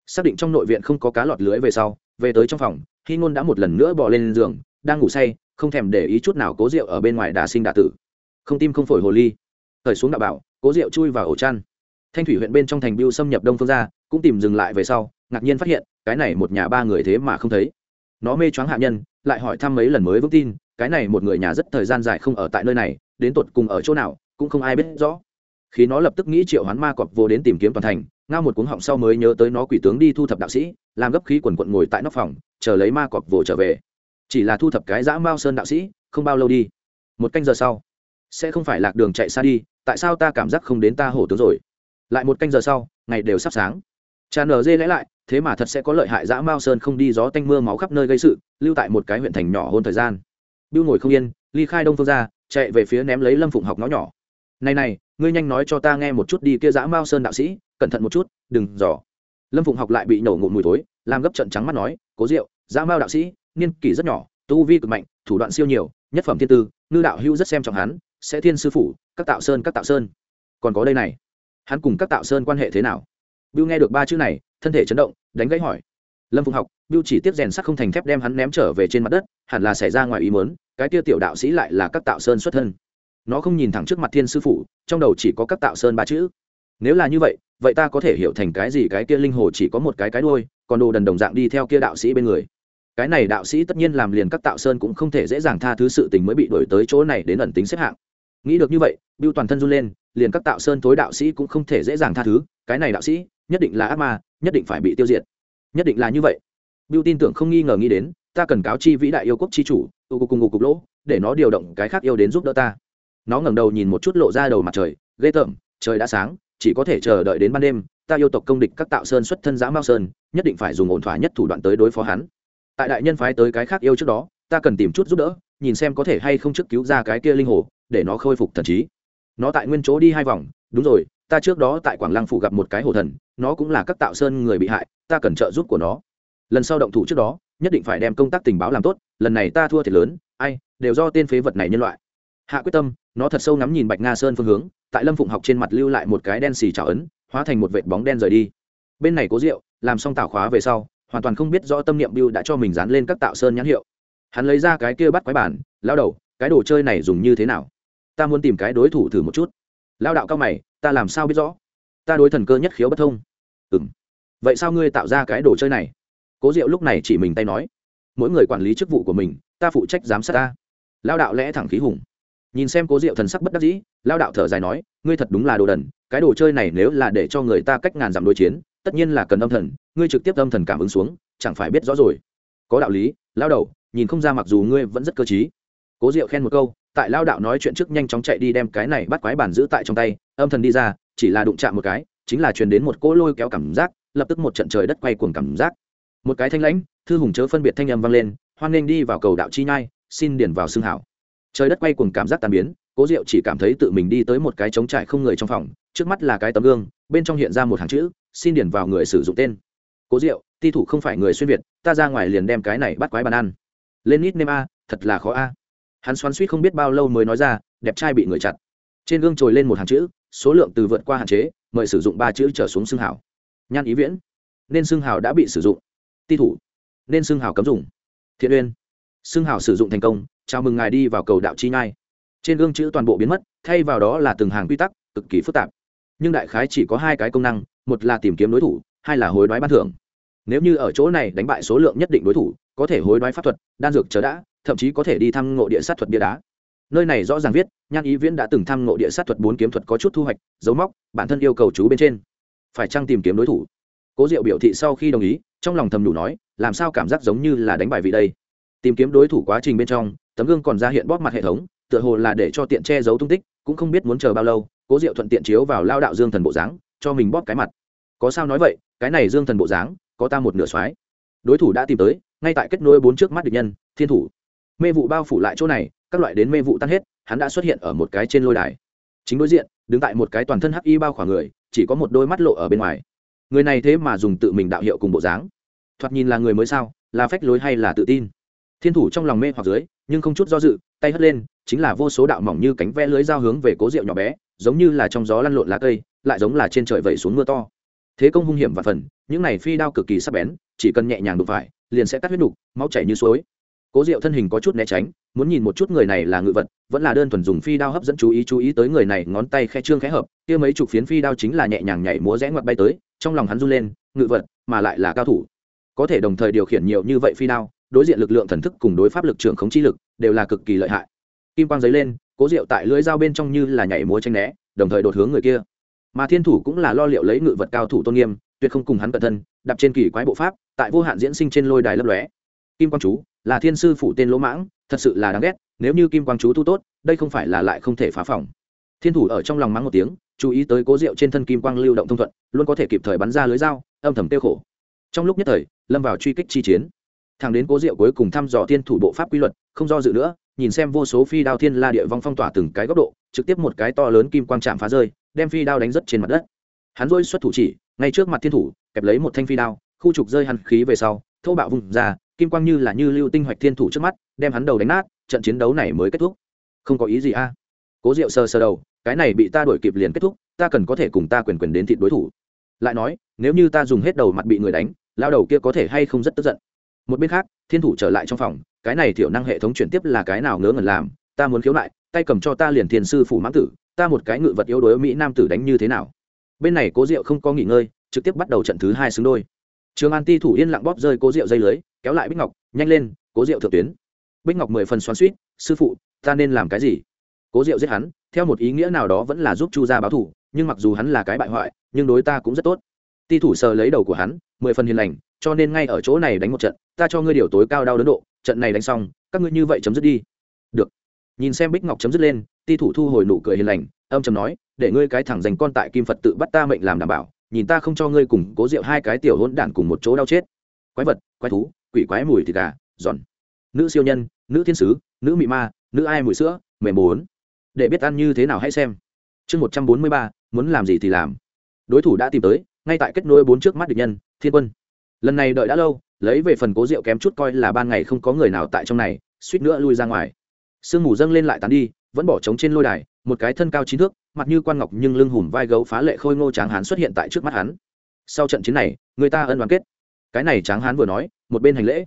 Xác định trong nội viện không có cá lọt lưới về sau, về tới trong phòng khi ngôn đã một lần nữa bỏ lên giường, đang ngủ say, không thèm để ý chút nào cố rượu ở bên ngoài đà sinh đà tử. Không tim không phổi hồ ly. Thời xuống đạo bảo, cố rượu chui vào ổ chăn. Thanh thủy huyện bên trong thành biêu xâm nhập đông phương ra cũng tìm dừng lại về sau, ngạc nhiên phát hiện, cái này một nhà ba người thế mà không thấy. Nó mê choáng hạ nhân, lại hỏi thăm mấy lần mới vững tin, cái này một người nhà rất thời gian dài không ở tại nơi này, đến tột cùng ở chỗ nào, cũng không ai biết rõ. Khi nó lập tức nghĩ triệu hoán ma cọp vô đến tìm kiếm toàn thành, ngao một cuống họng sau mới nhớ tới nó quỷ tướng đi thu thập đạo sĩ, làm gấp khí quần quận ngồi tại nóc phòng, chờ lấy ma cọp vô trở về. Chỉ là thu thập cái dã mao sơn đạo sĩ, không bao lâu đi. Một canh giờ sau, sẽ không phải lạc đường chạy xa đi, tại sao ta cảm giác không đến ta hổ tướng rồi? Lại một canh giờ sau, ngày đều sắp sáng cha nở dê lẽ lại, thế mà thật sẽ có lợi hại dã mao sơn không đi gió tanh mưa máu khắp nơi gây sự, lưu tại một cái huyện thành nhỏ hôn thời gian. Biêu ngồi không yên, ly khai đông phương ra, chạy về phía ném lấy lâm phụng học nó nhỏ. Này này, ngươi nhanh nói cho ta nghe một chút đi kia dã mao sơn đạo sĩ, cẩn thận một chút, đừng dò. Lâm phụng học lại bị nổ ngụm mùi tối làm gấp trận trắng mắt nói, cố rượu dã mao đạo sĩ, niên kỷ rất nhỏ, tu vi cực mạnh, thủ đoạn siêu nhiều, nhất phẩm thiên tư, ngư đạo hữu rất xem trọng hắn, sẽ thiên sư phụ các tạo sơn, các tạo sơn. Còn có đây này, hắn cùng các tạo sơn quan hệ thế nào? Bưu nghe được ba chữ này, thân thể chấn động, đánh gãy hỏi. Lâm Phùng học, Bưu chỉ tiếp rèn sắt không thành thép đem hắn ném trở về trên mặt đất, hẳn là xảy ra ngoài ý muốn, cái kia tiểu đạo sĩ lại là các tạo sơn xuất thân. Nó không nhìn thẳng trước mặt Thiên sư phụ, trong đầu chỉ có các tạo sơn ba chữ. Nếu là như vậy, vậy ta có thể hiểu thành cái gì cái kia linh hồ chỉ có một cái cái đuôi, còn đồ đần đồng dạng đi theo kia đạo sĩ bên người. Cái này đạo sĩ tất nhiên làm liền các tạo sơn cũng không thể dễ dàng tha thứ sự tình mới bị đuổi tới chỗ này đến ẩn tính xếp hạng. Nghĩ được như vậy, Bưu toàn thân run lên, liền các tạo sơn tối đạo sĩ cũng không thể dễ dàng tha thứ, cái này đạo sĩ nhất định là ác ma, nhất định phải bị tiêu diệt. Nhất định là như vậy. Bill tin tưởng không nghi ngờ nghĩ đến, ta cần cáo chi vĩ đại yêu quốc chi chủ tụ cục cùng ngục cục lỗ, để nó điều động cái khác yêu đến giúp đỡ ta. Nó ngẩng đầu nhìn một chút lộ ra đầu mặt trời, ghê tởm, trời đã sáng, chỉ có thể chờ đợi đến ban đêm, ta yêu tộc công địch các tạo sơn xuất thân giã mao sơn, nhất định phải dùng ổn thỏa nhất thủ đoạn tới đối phó hắn. Tại đại nhân phái tới cái khác yêu trước đó, ta cần tìm chút giúp đỡ, nhìn xem có thể hay không trước cứu ra cái kia linh hồ, để nó khôi phục thần trí. Nó tại nguyên chỗ đi hai vòng, đúng rồi ta trước đó tại quảng lăng phủ gặp một cái hồ thần, nó cũng là các tạo sơn người bị hại, ta cần trợ giúp của nó. Lần sau động thủ trước đó, nhất định phải đem công tác tình báo làm tốt, lần này ta thua thiệt lớn, ai, đều do tên phế vật này nhân loại. Hạ quyết tâm, nó thật sâu ngắm nhìn bạch nga sơn phương hướng, tại lâm phụng học trên mặt lưu lại một cái đen xì trào ấn, hóa thành một vệt bóng đen rời đi. Bên này cố rượu làm xong tạo khóa về sau, hoàn toàn không biết rõ tâm niệm biêu đã cho mình dán lên các tạo sơn nhãn hiệu. Hắn lấy ra cái kia bắt quái bản, lao đầu, cái đồ chơi này dùng như thế nào? Ta muốn tìm cái đối thủ thử một chút. Lao đạo cao mày ta làm sao biết rõ? Ta đối thần cơ nhất khiếu bất thông. Ừ m vậy sao ngươi tạo ra cái đồ chơi này? Cố diệu lúc này chỉ mình tay nói. Mỗi người quản lý chức vụ của mình, ta phụ trách giám sát ta. Lao đạo lẽ thẳng khí hùng. Nhìn xem cố diệu thần sắc bất đắc dĩ lao đạo thở dài nói, ngươi thật đúng là đồ đần, cái đồ chơi này nếu là để cho người ta cách ngàn dặm đối chiến, tất nhiên là cần âm thần, ngươi trực tiếp âm thần cảm ứng xuống, chẳng phải biết rõ rồi. Có đạo lý lao đầu, nhìn không ra mặc dù ngươi vẫn rất cơ t cố diệu khen một câu tại lao đạo nói chuyện trước nhanh chóng chạy đi đem cái này bắt quái bản giữ tại trong tay, âm thần đi ra, chỉ là đụng chạm một cái, chính là truyền đến một cỗ lôi kéo cảm giác, lập tức một trận trời đất quay cuồng cảm giác. Một cái thanh lãnh, thư hùng chớ phân biệt thanh âm vang lên, hoan nghênh đi vào cầu đạo chi nhai, xin điển vào xương hảo. Trời đất quay cuồng cảm giác tan biến, cố diệu chỉ cảm thấy tự mình đi tới một cái trống trải không người trong phòng, trước mắt là cái tấm gương, bên trong hiện ra một hàng chữ, xin điển vào người sử dụng tên. Cố diệu, ti thủ không phải người xuyên việt, ta ra ngoài liền đem cái này bắt quái bàn ăn. Lên ít nêm a, thật là khó a hắn xoắn suýt không biết bao lâu mới nói ra, đẹp trai bị người chặt. Trên gương trồi lên một hàng chữ, số lượng từ vượt qua hạn chế, mời sử dụng ba chữ trở xuống xương hảo. Nhan ý viễn, nên xương hảo đã bị sử dụng. Ti thủ, nên xương hảo cấm dùng. Thiện uyên xương hảo sử dụng thành công, chào mừng ngài đi vào cầu đạo chi nhai. Trên gương chữ toàn bộ biến mất, thay vào đó là từng hàng quy tắc, cực kỳ phức tạp. Nhưng đại khái chỉ có hai cái công năng, một là tìm kiếm đối thủ, hai là hối đoái ban thưởng. Nếu như ở chỗ này đánh bại số lượng nhất định đối thủ có thể hối đoái pháp thuật, đan dược chờ đã, thậm chí có thể đi thăm ngộ địa sát thuật bia đá. Nơi này rõ ràng viết, nhan ý viễn đã từng thăm ngộ địa sát thuật bốn kiếm thuật có chút thu hoạch, dấu móc, bản thân yêu cầu chú bên trên. Phải chăng tìm kiếm đối thủ? Cố diệu biểu thị sau khi đồng ý, trong lòng thầm đủ nói, làm sao cảm giác giống như là đánh bài vị đây? Tìm kiếm đối thủ quá trình bên trong, tấm gương còn ra hiện bóp mặt hệ thống, tựa hồ là để cho tiện che giấu tung tích, cũng không biết muốn chờ bao lâu, cố diệu thuận tiện chiếu vào lao đạo dương thần bộ dáng, cho mình bóp cái mặt. Có sao nói vậy, cái này dương thần bộ dáng, có ta một nửa soái. Đối thủ đã tìm tới ngay tại kết nối bốn trước mắt địch nhân, thiên thủ. Mê vụ bao phủ lại chỗ này, các loại đến mê vụ tan hết, hắn đã xuất hiện ở một cái trên lôi đài. Chính đối diện, đứng tại một cái toàn thân hắc y bao khoảng người, chỉ có một đôi mắt lộ ở bên ngoài. Người này thế mà dùng tự mình đạo hiệu cùng bộ dáng. Thoạt nhìn là người mới sao, là phách lối hay là tự tin? Thiên thủ trong lòng mê hoặc dưới, nhưng không chút do dự, tay hất lên, chính là vô số đạo mỏng như cánh ve lưới dao hướng về cố rượu nhỏ bé, giống như là trong gió lăn lộn lá cây, lại giống là trên trời vẩy xuống mưa to. Thế công hung hiểm và phần, những này phi đao cực kỳ sắc bén, chỉ cần nhẹ nhàng đụng phải liền sẽ cắt huyết đục máu chảy như suối. Cố diệu thân hình có chút né tránh, muốn nhìn một chút người này là ngự vật, vẫn là đơn thuần dùng phi đao hấp dẫn chú ý chú ý tới người này, ngón tay khe trương khẽ hợp, kia mấy chục phiến phi đao chính là nhẹ nhàng nhảy múa rẽ ngoặt bay tới, trong lòng hắn run lên, ngự vật, mà lại là cao thủ. Có thể đồng thời điều khiển nhiều như vậy phi đao, đối diện lực lượng thần thức cùng đối pháp lực trưởng khống chi lực, đều là cực kỳ lợi hại. Kim quang giấy lên, cố diệu tại lưới dao bên trong như là nhảy múa tranh né, đồng thời đột hướng người kia. Mà thiên thủ cũng là lo liệu lấy ngự vật cao thủ tôn nghiêm tuyệt không cùng hắn cận thân, đạp trên kỳ quái bộ pháp, tại vô hạn diễn sinh trên lôi đài lấp lóe. Kim quang chú là thiên sư phủ tên lỗ mãng, thật sự là đáng ghét, nếu như kim quang chú tu tốt, đây không phải là lại không thể phá phòng. Thiên thủ ở trong lòng mắng một tiếng, chú ý tới cố rượu trên thân kim quang lưu động thông thuận, luôn có thể kịp thời bắn ra lưới dao, âm thầm tiêu khổ. Trong lúc nhất thời, lâm vào truy kích chi chiến. Thằng đến cố diệu cuối cùng thăm dò thiên thủ bộ pháp quy luật, không do dự nữa, nhìn xem vô số phi đao thiên la địa vong phong tỏa từng cái góc độ, trực tiếp một cái to lớn kim quang chạm phá rơi, đem phi đao đánh rất trên mặt đất. Hắn dôi xuất thủ chỉ ngay trước mặt thiên thủ, kẹp lấy một thanh phi đao, khu trục rơi hẳn khí về sau, thô bạo vùng ra, kim quang như là như lưu tinh hoạch thiên thủ trước mắt, đem hắn đầu đánh nát, trận chiến đấu này mới kết thúc. Không có ý gì a. À. Cố diệu sờ sờ đầu, cái này bị ta đuổi kịp liền kết thúc, ta cần có thể cùng ta quyền quyền đến thịt đối thủ. Lại nói, nếu như ta dùng hết đầu mặt bị người đánh, lao đầu kia có thể hay không rất tức giận. Một bên khác, thiên thủ trở lại trong phòng, cái này thiểu năng hệ thống chuyển tiếp là cái nào ngớ ngẩn làm, ta muốn khiếu lại tay cầm cho ta liền thiên sư phủ mãng tử, ta một cái ngự vật yếu đuối mỹ nam tử đánh như thế nào? Bên này cố diệu không có nghỉ ngơi, trực tiếp bắt đầu trận thứ hai xứng đôi. Trường an ti thủ yên lặng bóp rơi cố diệu dây lưới, kéo lại bích ngọc, nhanh lên, cố diệu thượng tuyến. Bích ngọc mười phần xoắn suýt sư phụ, ta nên làm cái gì? Cố diệu giết hắn, theo một ý nghĩa nào đó vẫn là giúp chu gia báo thủ, nhưng mặc dù hắn là cái bại hoại, nhưng đối ta cũng rất tốt. Ti thủ sờ lấy đầu của hắn, mười phần hiền lành, cho nên ngay ở chỗ này đánh một trận, ta cho ngươi điều tối cao đau đớn độ, trận này đánh xong, các ngươi như vậy chấm dứt đi. Được. Nhìn xem bích ngọc chấm dứt lên, ti thủ thu hồi nụ cười hiền lành âm trầm nói, để ngươi cái thẳng dành con tại kim phật tự bắt ta mệnh làm đảm bảo, nhìn ta không cho ngươi cùng cố rượu hai cái tiểu hỗn đản cùng một chỗ đau chết. Quái vật, quái thú, quỷ quái mùi thịt gà, giòn. Nữ siêu nhân, nữ thiên sứ, nữ mị ma, nữ ai mùi sữa, mềm bốn để biết ăn như thế nào hãy xem. Chương một trăm bốn mươi ba, muốn làm gì thì làm. Đối thủ đã tìm tới, ngay tại kết nối bốn trước mắt địch nhân, thiên quân. Lần này đợi đã lâu, lấy về phần cố rượu kém chút coi là ban ngày không có người nào tại trong này, suýt nữa lui ra ngoài. Sương mù dâng lên lại tán đi, vẫn bỏ trống trên lôi đài một cái thân cao chín thước, mặt như quan ngọc nhưng lưng hùm vai gấu phá lệ khôi ngô tráng hán xuất hiện tại trước mắt hắn. Sau trận chiến này, người ta ân đoàn kết. Cái này tráng hán vừa nói, một bên hành lễ.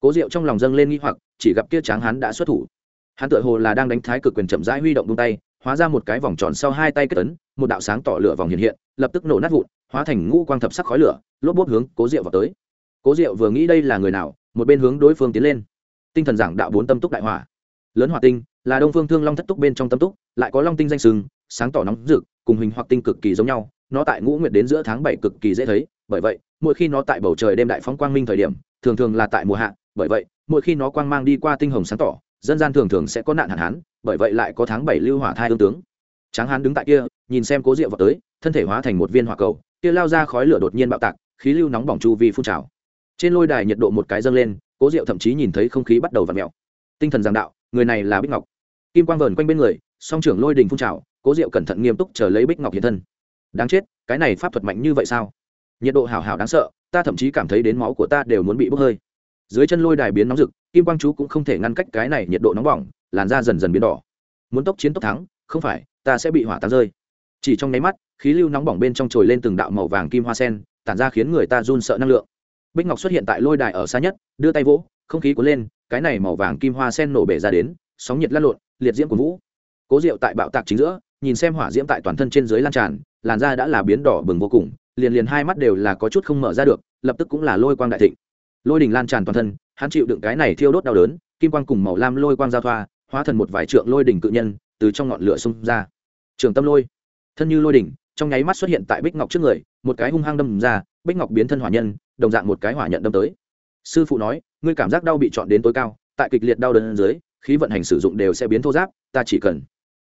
Cố diệu trong lòng dâng lên nghi hoặc, chỉ gặp kia tráng hán đã xuất thủ. Hắn tựa hồ là đang đánh thái cực quyền chậm rãi huy động tung tay, hóa ra một cái vòng tròn sau hai tay kết ấn, một đạo sáng tỏ lửa vòng hiện hiện, lập tức nổ nát vụn, hóa thành ngũ quang thập sắc khói lửa, lốp bốp hướng cố diệu vào tới. Cố diệu vừa nghĩ đây là người nào, một bên hướng đối phương tiến lên. Tinh thần giảng đạo bốn tâm túc đại hỏa lớn hỏa tinh, là đông phương thương long thất túc bên trong tâm túc, lại có long tinh danh sừng, sáng tỏ nóng rực, cùng hình hoặc tinh cực kỳ giống nhau, nó tại ngũ nguyệt đến giữa tháng bảy cực kỳ dễ thấy, bởi vậy, mỗi khi nó tại bầu trời đêm đại phóng quang minh thời điểm, thường thường là tại mùa hạ, bởi vậy, mỗi khi nó quang mang đi qua tinh hồng sáng tỏ, dân gian thường thường sẽ có nạn hạn hán, bởi vậy lại có tháng bảy lưu hỏa thai tương tướng. Tráng hán đứng tại kia, nhìn xem cố diệu vào tới, thân thể hóa thành một viên hỏa cầu, kia lao ra khói lửa đột nhiên bạo tạc, khí lưu nóng bỏng chu vi phun trào. Trên lôi đài nhiệt độ một cái dâng lên, cố diệu thậm chí nhìn thấy không khí bắt đầu v ặ mẹo tinh thần giảng đạo người này là bích ngọc. Kim quang vờn quanh bên người, song trưởng lôi đình phun trào, cố diệu cẩn thận nghiêm túc chờ lấy bích ngọc hiện thân. Đáng chết, cái này pháp thuật mạnh như vậy sao? Nhiệt độ hào hào đáng sợ, ta thậm chí cảm thấy đến máu của ta đều muốn bị bốc hơi. Dưới chân lôi đài biến nóng rực, kim quang chú cũng không thể ngăn cách cái này nhiệt độ nóng bỏng, làn da dần dần biến đỏ. Muốn tốc chiến tốc thắng, không phải, ta sẽ bị hỏa táng rơi. Chỉ trong nháy mắt, khí lưu nóng bỏng bên trong trồi lên từng đạo màu vàng kim hoa sen, tản ra khiến người ta run sợ năng lượng. Bích ngọc xuất hiện tại lôi đài ở xa nhất, đưa tay vỗ không khí cuốn lên, cái này màu vàng kim hoa sen nổ bể ra đến, sóng nhiệt lăn lộn, liệt diễm của vũ. Cố diệu tại bạo tạc chính giữa, nhìn xem hỏa diễm tại toàn thân trên dưới lan tràn, làn da đã là biến đỏ bừng vô cùng, liền liền hai mắt đều là có chút không mở ra được, lập tức cũng là lôi quang đại thịnh. Lôi đình lan tràn toàn thân, hắn chịu đựng cái này thiêu đốt đau đớn, kim quang cùng màu lam lôi quang giao thoa, hóa thần một vài trượng lôi đỉnh cự nhân, từ trong ngọn lửa xông ra. Trường tâm lôi. Thân như lôi đỉnh, trong nháy mắt xuất hiện tại bích ngọc trước người, một cái hung hăng đâm ra, bích ngọc biến thân hỏa nhân, đồng dạng một cái hỏa nhận đâm tới sư phụ nói, ngươi cảm giác đau bị chọn đến tối cao, tại kịch liệt đau đớn dưới, khí vận hành sử dụng đều sẽ biến thô giáp ta chỉ cần.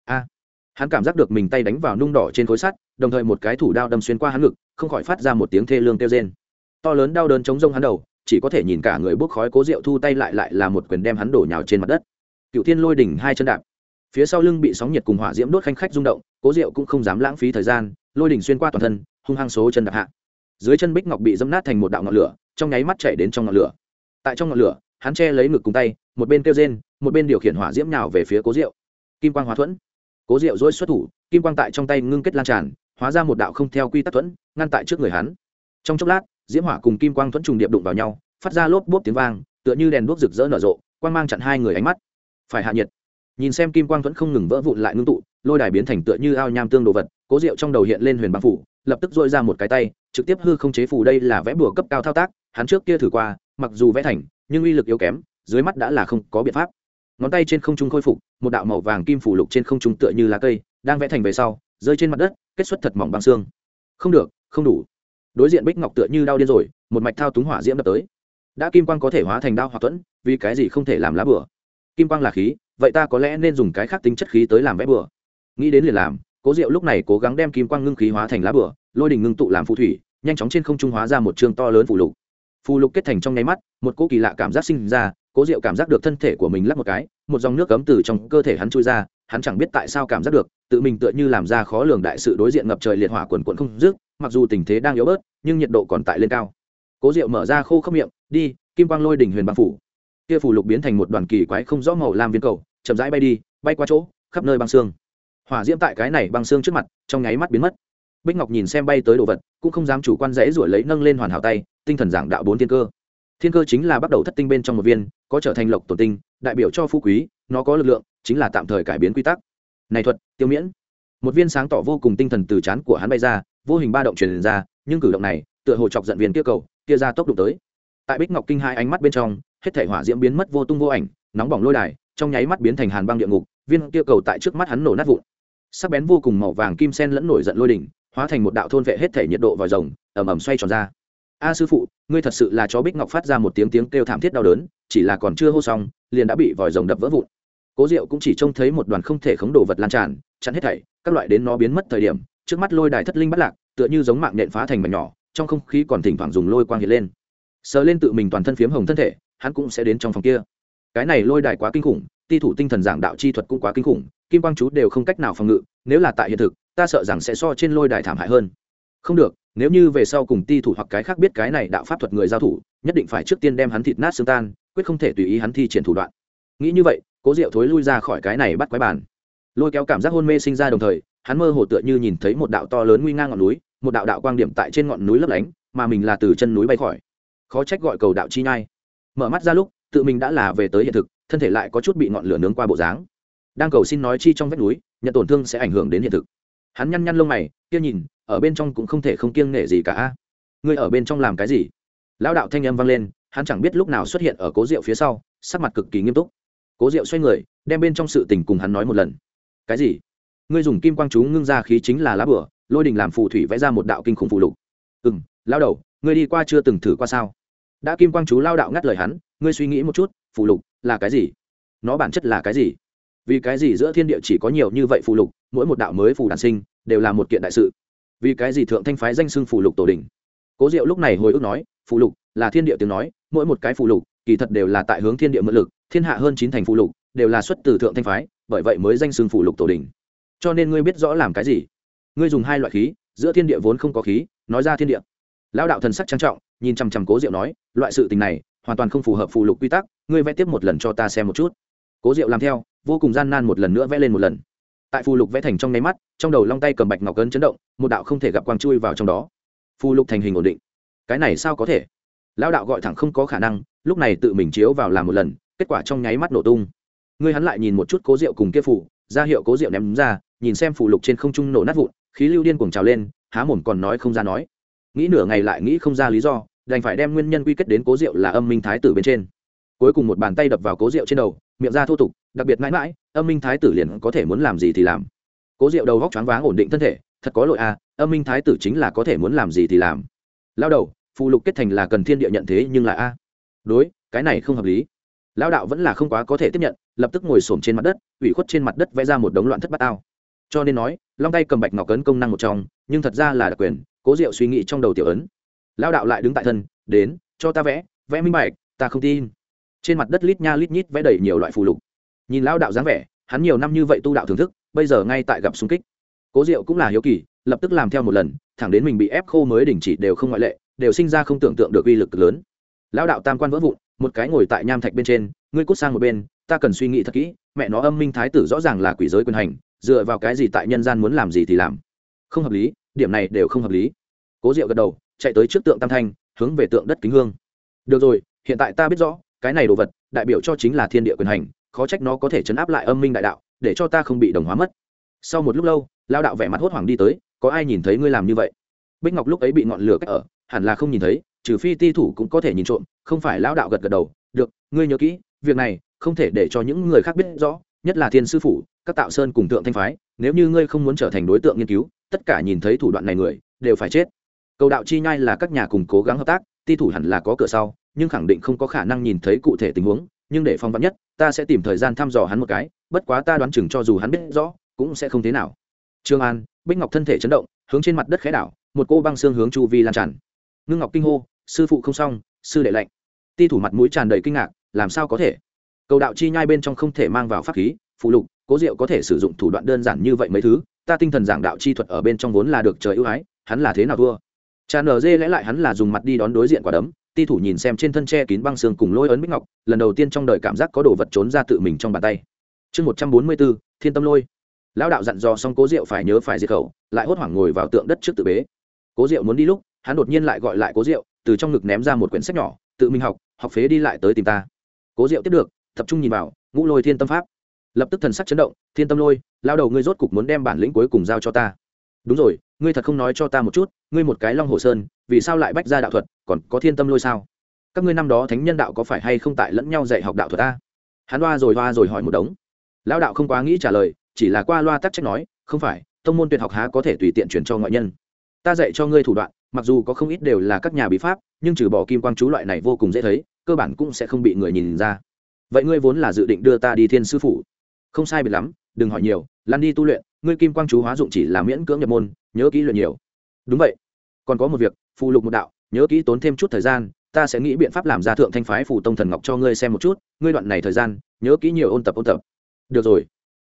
A. Hắn cảm giác được mình tay đánh vào nung đỏ trên khối sắt, đồng thời một cái thủ đao đâm xuyên qua hắn ngực, không khỏi phát ra một tiếng thê lương kêu rên. To lớn đau đớn chống rông hắn đầu, chỉ có thể nhìn cả người bốc khói cố rượu thu tay lại lại là một quyền đem hắn đổ nhào trên mặt đất. Cựu thiên lôi đỉnh hai chân đạp. Phía sau lưng bị sóng nhiệt cùng hỏa diễm đốt khanh khách rung động, cố rượu cũng không dám lãng phí thời gian, lôi đỉnh xuyên qua toàn thân, hung hăng số chân đạp hạ. Dưới chân bích ngọc bị dâm nát thành một đạo ngọn lửa trong nháy mắt chạy đến trong ngọn lửa. Tại trong ngọn lửa, hắn che lấy ngực cùng tay, một bên kêu rên, một bên điều khiển hỏa diễm nào về phía cố Diệu. kim quang hóa thuẫn. Cố Diệu dỗi xuất thủ, kim quang tại trong tay ngưng kết lan tràn, hóa ra một đạo không theo quy tắc thuẫn, ngăn tại trước người hắn. Trong chốc lát, diễm hỏa cùng kim quang thuẫn trùng điệp đụng vào nhau, phát ra lốp bốp tiếng vang, tựa như đèn đuốc rực rỡ nở rộ, quang mang chặn hai người ánh mắt. Phải hạ nhiệt. Nhìn xem kim quang thuẫn không ngừng vỡ vụn lại ngưng tụ, lôi đài biến thành tựa như ao nham tương đồ vật, cố Diệu trong đầu hiện lên huyền băng phủ lập tức dội ra một cái tay, trực tiếp hư không chế phủ đây là vẽ bùa cấp cao thao tác, hắn trước kia thử qua, mặc dù vẽ thành, nhưng uy lực yếu kém, dưới mắt đã là không có biện pháp. Ngón tay trên không trung khôi phục, một đạo màu vàng kim phủ lục trên không trung tựa như lá cây, đang vẽ thành về sau, rơi trên mặt đất, kết xuất thật mỏng băng xương. Không được, không đủ. Đối diện bích ngọc tựa như đau điên rồi, một mạch thao túng hỏa diễm đập tới. Đã kim quang có thể hóa thành đao hoặc thuẫn, vì cái gì không thể làm lá bừa kim quang là khí, vậy ta có lẽ nên dùng cái khác tính chất khí tới làm vẽ bừa nghĩ đến liền làm cố diệu lúc này cố gắng đem kim quang ngưng khí hóa thành lá bừa lôi đình ngưng tụ làm phù thủy, nhanh chóng trên không trung hóa ra một chương to lớn phù lục. Phù lục kết thành trong nháy mắt, một cỗ kỳ lạ cảm giác sinh ra, cố diệu cảm giác được thân thể của mình lắp một cái, một dòng nước cấm từ trong cơ thể hắn trôi ra, hắn chẳng biết tại sao cảm giác được, tự mình tựa như làm ra khó lường đại sự đối diện ngập trời liệt hỏa quần quận không dứt, mặc dù tình thế đang yếu bớt, nhưng nhiệt độ còn tại lên cao. Cố diệu mở ra khô khốc miệng, đi, kim quang lôi đỉnh huyền băng phủ. Kia phủ lục biến thành một đoàn kỳ quái không rõ màu lam viên cầu, chậm rãi bay đi, bay qua chỗ, khắp nơi băng xương hỏa diễm tại cái này băng xương trước mặt, trong nháy mắt biến mất. Bích ngọc nhìn xem bay tới đồ vật, cũng không dám chủ quan dễ ruổi lấy nâng lên hoàn hảo tay, tinh thần giảng đạo bốn thiên cơ. Thiên cơ chính là bắt đầu thất tinh bên trong một viên, có trở thành lộc tổ tinh, đại biểu cho phú quý, nó có lực lượng, chính là tạm thời cải biến quy tắc. Này thuật, tiêu miễn. Một viên sáng tỏ vô cùng tinh thần từ chán của hắn bay ra, vô hình ba động truyền ra, nhưng cử động này, tựa hồ chọc giận viên kia cầu, kia ra tốc độ tới. Tại bích ngọc kinh hai ánh mắt bên trong, hết thể hỏa diễm biến mất vô tung vô ảnh, nóng bỏng lôi đài, trong nháy mắt biến thành hàn băng địa ngục, viên kia cầu tại trước mắt hắn nổ nát vụn sắc bén vô cùng màu vàng kim sen lẫn nổi giận lôi đỉnh, hóa thành một đạo thôn vệ hết thể nhiệt độ vòi rồng ẩm ẩm xoay tròn ra. A sư phụ, ngươi thật sự là chó bích ngọc phát ra một tiếng tiếng kêu thảm thiết đau đớn, chỉ là còn chưa hô xong, liền đã bị vòi rồng đập vỡ vụn. Cố diệu cũng chỉ trông thấy một đoàn không thể khống đồ vật lan tràn, chặn hết thảy, các loại đến nó biến mất thời điểm, trước mắt lôi đài thất linh bắt lạc, tựa như giống mạng nện phá thành mảnh nhỏ, trong không khí còn thỉnh thoảng dùng lôi quang hiện lên. Sờ lên tự mình toàn thân phiếm hồng thân thể, hắn cũng sẽ đến trong phòng kia. Cái này lôi đài quá kinh khủng, ti thủ tinh thần giảng đạo chi thuật cũng quá kinh khủng kim quang chú đều không cách nào phòng ngự, nếu là tại hiện thực, ta sợ rằng sẽ so trên lôi đài thảm hại hơn. Không được, nếu như về sau cùng ti thủ hoặc cái khác biết cái này đạo pháp thuật người giao thủ, nhất định phải trước tiên đem hắn thịt nát xương tan, quyết không thể tùy ý hắn thi triển thủ đoạn. Nghĩ như vậy, cố diệu thối lui ra khỏi cái này bắt quái bàn. Lôi kéo cảm giác hôn mê sinh ra đồng thời, hắn mơ hồ tựa như nhìn thấy một đạo to lớn nguy ngang ngọn núi, một đạo đạo quang điểm tại trên ngọn núi lấp lánh, mà mình là từ chân núi bay khỏi. Khó trách gọi cầu đạo chi nhai. Mở mắt ra lúc, tự mình đã là về tới hiện thực, thân thể lại có chút bị ngọn lửa nướng qua bộ dáng đang cầu xin nói chi trong vách núi, nhận tổn thương sẽ ảnh hưởng đến hiện thực. Hắn nhăn nhăn lông mày, kia nhìn, ở bên trong cũng không thể không kiêng nể gì cả. Ngươi ở bên trong làm cái gì? Lão đạo thanh âm vang lên, hắn chẳng biết lúc nào xuất hiện ở cố rượu phía sau, sắc mặt cực kỳ nghiêm túc. Cố rượu xoay người, đem bên trong sự tình cùng hắn nói một lần. Cái gì? Ngươi dùng kim quang chú ngưng ra khí chính là lá bửa, lôi đình làm phù thủy vẽ ra một đạo kinh khủng phù lục. Ừ m lao đầu, ngươi đi qua chưa từng thử qua sao? Đã kim quang chú lao đạo ngắt lời hắn, ngươi suy nghĩ một chút, phù lục là cái gì? Nó bản chất là cái gì? Vì cái gì giữa thiên địa chỉ có nhiều như vậy phù lục, mỗi một đạo mới phù đản sinh, đều là một kiện đại sự. Vì cái gì thượng thanh phái danh xưng phù lục tổ đình cố diệu lúc này hồi ức nói, phù lục là thiên địa tiếng nói, mỗi một cái phù lục, kỳ thật đều là tại hướng thiên địa mượn lực, thiên hạ hơn chín thành phù lục, đều là xuất từ thượng thanh phái, bởi vậy mới danh xưng phù lục tổ đình cho nên ngươi biết rõ làm cái gì? Ngươi dùng hai loại khí, giữa thiên địa vốn không có khí, nói ra thiên địa. Lão đạo thần sắc trang trọng, nhìn chằm chằm cố diệu nói, loại sự tình này hoàn toàn không phù hợp phù lục quy tắc, ngươi vẽ tiếp một lần cho ta xem một chút. Cố diệu làm theo vô cùng gian nan một lần nữa vẽ lên một lần. Tại phù lục vẽ thành trong nháy mắt, trong đầu long tay cầm bạch ngọc cấn chấn động, một đạo không thể gặp quang chui vào trong đó. Phù lục thành hình ổn định. Cái này sao có thể? Lão đạo gọi thẳng không có khả năng, lúc này tự mình chiếu vào làm một lần, kết quả trong nháy mắt nổ tung. Ngươi hắn lại nhìn một chút cố rượu cùng kia phủ ra hiệu cố rượu ném ra, nhìn xem phù lục trên không trung nổ nát vụn, khí lưu điên cuồng trào lên, há mồm còn nói không ra nói. Nghĩ nửa ngày lại nghĩ không ra lý do, đành phải đem nguyên nhân quy kết đến cố rượu là âm minh thái tử bên trên cuối cùng một bàn tay đập vào cố rượu trên đầu, miệng ra thô tục, đặc biệt mãi mãi, âm minh thái tử liền có thể muốn làm gì thì làm. Cố rượu đầu góc choáng váng ổn định thân thể, thật có lỗi à âm minh thái tử chính là có thể muốn làm gì thì làm. Lao đầu, phù lục kết thành là cần thiên địa nhận thế nhưng là a. Đối, cái này không hợp lý. Lao đạo vẫn là không quá có thể tiếp nhận, lập tức ngồi xổm trên mặt đất, ủy khuất trên mặt đất vẽ ra một đống loạn thất bát ao. Cho nên nói, long tay cầm bạch ngọc ấn công năng một trong, nhưng thật ra là đặc quyền, cố diệu suy nghĩ trong đầu tiểu ấn. Lao đạo lại đứng tại thân, đến, cho ta vẽ vẽ minh bạch, ta không tin trên mặt đất lít nha lít nhít vẽ đầy nhiều loại phù lục. Nhìn lao đạo dáng vẻ, hắn nhiều năm như vậy tu đạo thưởng thức, bây giờ ngay tại gặp xung kích. Cố diệu cũng là hiếu kỳ, lập tức làm theo một lần, thẳng đến mình bị ép khô mới đình chỉ đều không ngoại lệ, đều sinh ra không tưởng tượng được uy lực lớn. Lao đạo tam quan vỡ vụn, một cái ngồi tại nham thạch bên trên, ngươi cút sang một bên, ta cần suy nghĩ thật kỹ, mẹ nó âm minh thái tử rõ ràng là quỷ giới quyền hành, dựa vào cái gì tại nhân gian muốn làm gì thì làm. Không hợp lý, điểm này đều không hợp lý. Cố diệu gật đầu, chạy tới trước tượng tam thanh, hướng về tượng đất kính hương. Được rồi, hiện tại ta biết rõ cái này đồ vật, đại biểu cho chính là thiên địa quyền hành, khó trách nó có thể chấn áp lại âm minh đại đạo, để cho ta không bị đồng hóa mất. Sau một lúc lâu lao đạo vẻ mặt hốt hoảng đi tới, có ai nhìn thấy ngươi làm như vậy? Bích ngọc lúc ấy bị ngọn lửa cách ở, hẳn là không nhìn thấy, trừ phi ti thủ cũng có thể nhìn trộm, không phải lao đạo gật gật đầu, được, ngươi nhớ kỹ, việc này không thể để cho những người khác biết rõ, nhất là thiên sư phủ, các tạo sơn cùng tượng thanh phái, nếu như ngươi không muốn trở thành đối tượng nghiên cứu, tất cả nhìn thấy thủ đoạn này người, đều phải chết. Cầu đạo chi nhai là các nhà cùng cố gắng hợp tác, ti thủ hẳn là có cửa sau nhưng khẳng định không có khả năng nhìn thấy cụ thể tình huống, nhưng để phong vắn nhất, ta sẽ tìm thời gian thăm dò hắn một cái, bất quá ta đoán chừng cho dù hắn biết rõ, cũng sẽ không thế nào. Trương an, bích ngọc thân thể chấn động, hướng trên mặt đất khẽ đảo, một cô băng xương hướng chu vi lan tràn. Ngưng ngọc kinh hô, sư phụ không xong, sư đệ lạnh. ti thủ mặt mũi tràn đầy kinh ngạc, làm sao có thể? Cầu đạo chi nhai bên trong không thể mang vào pháp khí, phụ lục, cố diệu có thể sử dụng thủ đoạn đơn giản như vậy mấy thứ, ta tinh thần giảng đạo chi thuật ở bên trong vốn là được trời ưu ái, hắn là thế nào thua? Tràn ở dê lẽ lại hắn là dùng mặt đi đón đối diện quả đấm ti thủ nhìn xem trên thân tre kín băng xương cùng lôi ấn bích ngọc, lần đầu tiên trong đời cảm giác có đồ vật trốn ra tự mình trong bàn tay. Chương một trăm bốn mươi bốn, thiên tâm lôi. Lão đạo dặn dò xong cố diệu phải nhớ phải diệt khẩu, lại hốt hoảng ngồi vào tượng đất trước tự bế. Cố diệu muốn đi lúc, hắn đột nhiên lại gọi lại cố diệu, từ trong ngực ném ra một quyển sách nhỏ, tự mình học học phế đi lại tới tìm ta. Cố diệu tiếp được, tập trung nhìn vào, ngũ lôi thiên tâm pháp. Lập tức thần sắc chấn động, thiên tâm lôi lao đầu ngươi rốt cục muốn đem bản lĩnh cuối cùng giao cho ta. Đúng rồi, ngươi thật không nói cho ta một chút, ngươi một cái long hồ sơn, vì sao lại bách ra đạo thuật còn có thiên tâm lôi sao? Các ngươi năm đó thánh nhân đạo có phải hay không tại lẫn nhau dạy học đạo thuật ta? Hắn loa rồi loa rồi hỏi một đống. Lão đạo không quá nghĩ trả lời, chỉ là qua loa tắc trách nói, không phải, tông môn tuyệt học há có thể tùy tiện chuyển cho ngoại nhân. Ta dạy cho ngươi thủ đoạn, mặc dù có không ít đều là các nhà bí pháp, nhưng trừ bỏ kim quang chú loại này vô cùng dễ thấy, cơ bản cũng sẽ không bị người nhìn ra. Vậy ngươi vốn là dự định đưa ta đi thiên sư phủ? Không sai biệt lắm, đừng hỏi nhiều lăn đi tu luyện, ngươi kim quang chú hóa dụng chỉ là miễn cưỡng nhập môn, nhớ kỹ luyện nhiều. Đúng vậy. Còn có một việc phụ lục một đạo nhớ kỹ tốn thêm chút thời gian, ta sẽ nghĩ biện pháp làm ra thượng thanh phái phủ tông thần ngọc cho ngươi xem một chút, ngươi đoạn này thời gian, nhớ kỹ nhiều ôn tập ôn tập. Được rồi.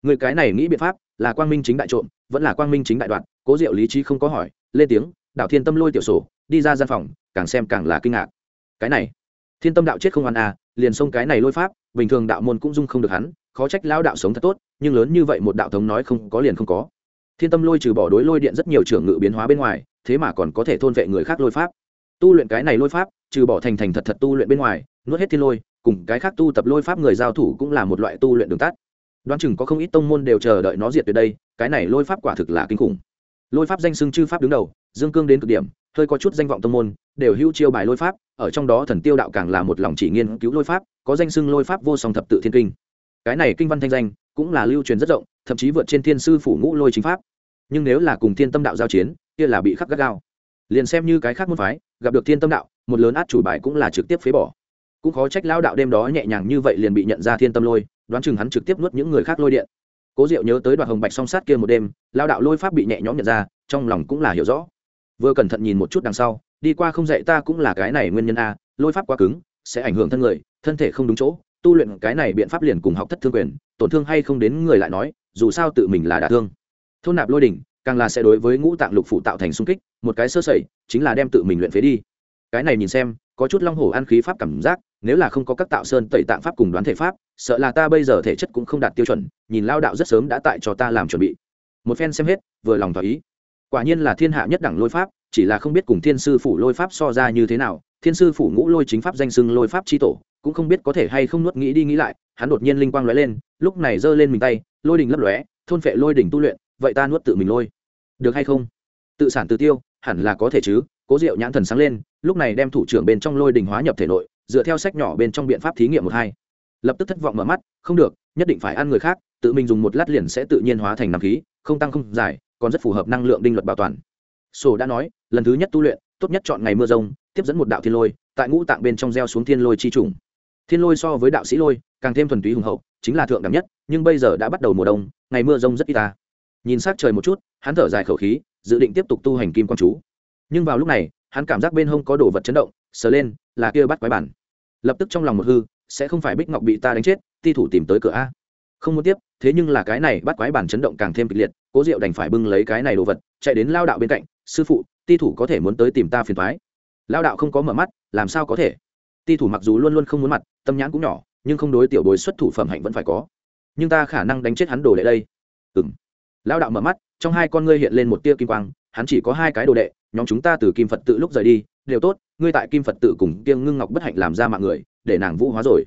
Người cái này nghĩ biện pháp là quang minh chính đại trộm, vẫn là quang minh chính đại đoạn, cố diệu lý trí không có hỏi, lên tiếng đạo thiên tâm lôi tiểu sổ, đi ra gian phòng, càng xem càng là kinh ngạc. Cái này? Thiên tâm đạo chết không ăn à liền xông cái này lôi pháp, bình thường đạo môn cũng dung không được hắn, khó trách lão đạo sống thật tốt, nhưng lớn như vậy một đạo thống nói không có liền không có. Thiên tâm lôi trừ bỏ đối lôi điện rất nhiều trưởng ngự biến hóa bên ngoài, thế mà còn có thể thôn vệ người khác lôi pháp tu luyện cái này lôi pháp, trừ bỏ thành thành thật thật tu luyện bên ngoài, nuốt hết thiên lôi, cùng cái khác tu tập lôi pháp người giao thủ cũng là một loại tu luyện đường tắt. Đoán chừng có không ít tông môn đều chờ đợi nó diệt tuyệt đây, cái này lôi pháp quả thực là kinh khủng. Lôi pháp danh xưng chư pháp đứng đầu, dương cương đến cực điểm, hơi có chút danh vọng tông môn, đều hữu chiêu bài lôi pháp, ở trong đó thần tiêu đạo càng là một lòng chỉ nghiên cứu lôi pháp, có danh xưng lôi pháp vô song thập tự thiên kinh. Cái này kinh văn thanh danh, cũng là lưu truyền rất rộng, thậm chí vượt trên thiên sư phủ ngũ lôi chính pháp. Nhưng nếu là cùng thiên tâm đạo giao chiến, kia là bị khắc gắt gao. Liền xem như cái khác môn phái gặp được thiên tâm đạo, một lớn át chủ bài cũng là trực tiếp phế bỏ. Cũng khó trách lao đạo đêm đó nhẹ nhàng như vậy liền bị nhận ra thiên tâm lôi, đoán chừng hắn trực tiếp nuốt những người khác lôi điện. Cố diệu nhớ tới đoạn hồng bạch song sát kia một đêm lao đạo lôi pháp bị nhẹ nhõm nhận ra, trong lòng cũng là hiểu rõ. Vừa cẩn thận nhìn một chút đằng sau, đi qua không dạy ta cũng là cái này nguyên nhân a, lôi pháp quá cứng, sẽ ảnh hưởng thân người, thân thể không đúng chỗ, tu luyện cái này biện pháp liền cùng học thất thương quyền, tổn thương hay không đến người lại nói, dù sao tự mình là đả thương. Thôn nạp lôi đỉnh càng là sẽ đối với ngũ tạng lục phủ tạo thành sung kích, một cái sơ sẩy, chính là đem tự mình luyện phế đi. Cái này nhìn xem, có chút long hổ ăn khí pháp cảm giác, nếu là không có các tạo sơn tẩy tạng pháp cùng đoán thể pháp, sợ là ta bây giờ thể chất cũng không đạt tiêu chuẩn, nhìn lao đạo rất sớm đã tại cho ta làm chuẩn bị. Một phen xem hết, vừa lòng thỏa ý. Quả nhiên là thiên hạ nhất đẳng lôi pháp, chỉ là không biết cùng thiên sư phủ lôi pháp so ra như thế nào, thiên sư phủ ngũ lôi chính pháp danh xưng lôi pháp chi tổ, cũng không biết có thể hay không nuốt nghĩ đi nghĩ lại, hắn đột nhiên linh quang lóe lên, lúc này giơ lên mình tay, lôi đình lấp lóe, thôn phệ lôi đỉnh tu luyện, vậy ta nuốt tự mình lôi được hay không? Tự sản tự tiêu, hẳn là có thể chứ. Cố diệu nhãn thần sáng lên, lúc này đem thủ trưởng bên trong lôi đình hóa nhập thể nội, dựa theo sách nhỏ bên trong biện pháp thí nghiệm một hai. Lập tức thất vọng mở mắt, không được, nhất định phải ăn người khác, tự mình dùng một lát liền sẽ tự nhiên hóa thành nằm khí, không tăng không dài, còn rất phù hợp năng lượng đinh luật bảo toàn. Sổ đã nói, lần thứ nhất tu luyện, tốt nhất chọn ngày mưa rông, tiếp dẫn một đạo thiên lôi, tại ngũ tạng bên trong gieo xuống thiên lôi chi trùng. Thiên lôi so với đạo sĩ lôi, càng thêm thuần túy hùng hậu, chính là thượng đẳng nhất, nhưng bây giờ đã bắt đầu mùa đông, ngày mưa rông rất ít ta nhìn sát trời một chút, hắn thở dài khẩu khí, dự định tiếp tục tu hành kim quang chú. Nhưng vào lúc này, hắn cảm giác bên hông có đồ vật chấn động, sờ lên, là kia bắt quái bản. Lập tức trong lòng một hư, sẽ không phải bích ngọc bị ta đánh chết, ti thủ tìm tới cửa a. Không muốn tiếp, thế nhưng là cái này bắt quái bản chấn động càng thêm kịch liệt, cố diệu đành phải bưng lấy cái này đồ vật, chạy đến lao đạo bên cạnh, sư phụ, ti thủ có thể muốn tới tìm ta phiền thoái lao đạo không có mở mắt, làm sao có thể? Ti thủ mặc dù luôn luôn không muốn mặt, tâm nhãn cũng nhỏ, nhưng không đối tiểu bối xuất thủ phẩm hạnh vẫn phải có. Nhưng ta khả năng đánh chết hắn đồ đệ đây. Ừng lao đạo mở mắt, trong hai con ngươi hiện lên một tia kim quang, hắn chỉ có hai cái đồ đệ, nhóm chúng ta từ kim phật tự lúc rời đi, đều tốt, ngươi tại kim phật tự cùng kiêng ngưng ngọc bất hạnh làm ra mạng người, để nàng vũ hóa rồi.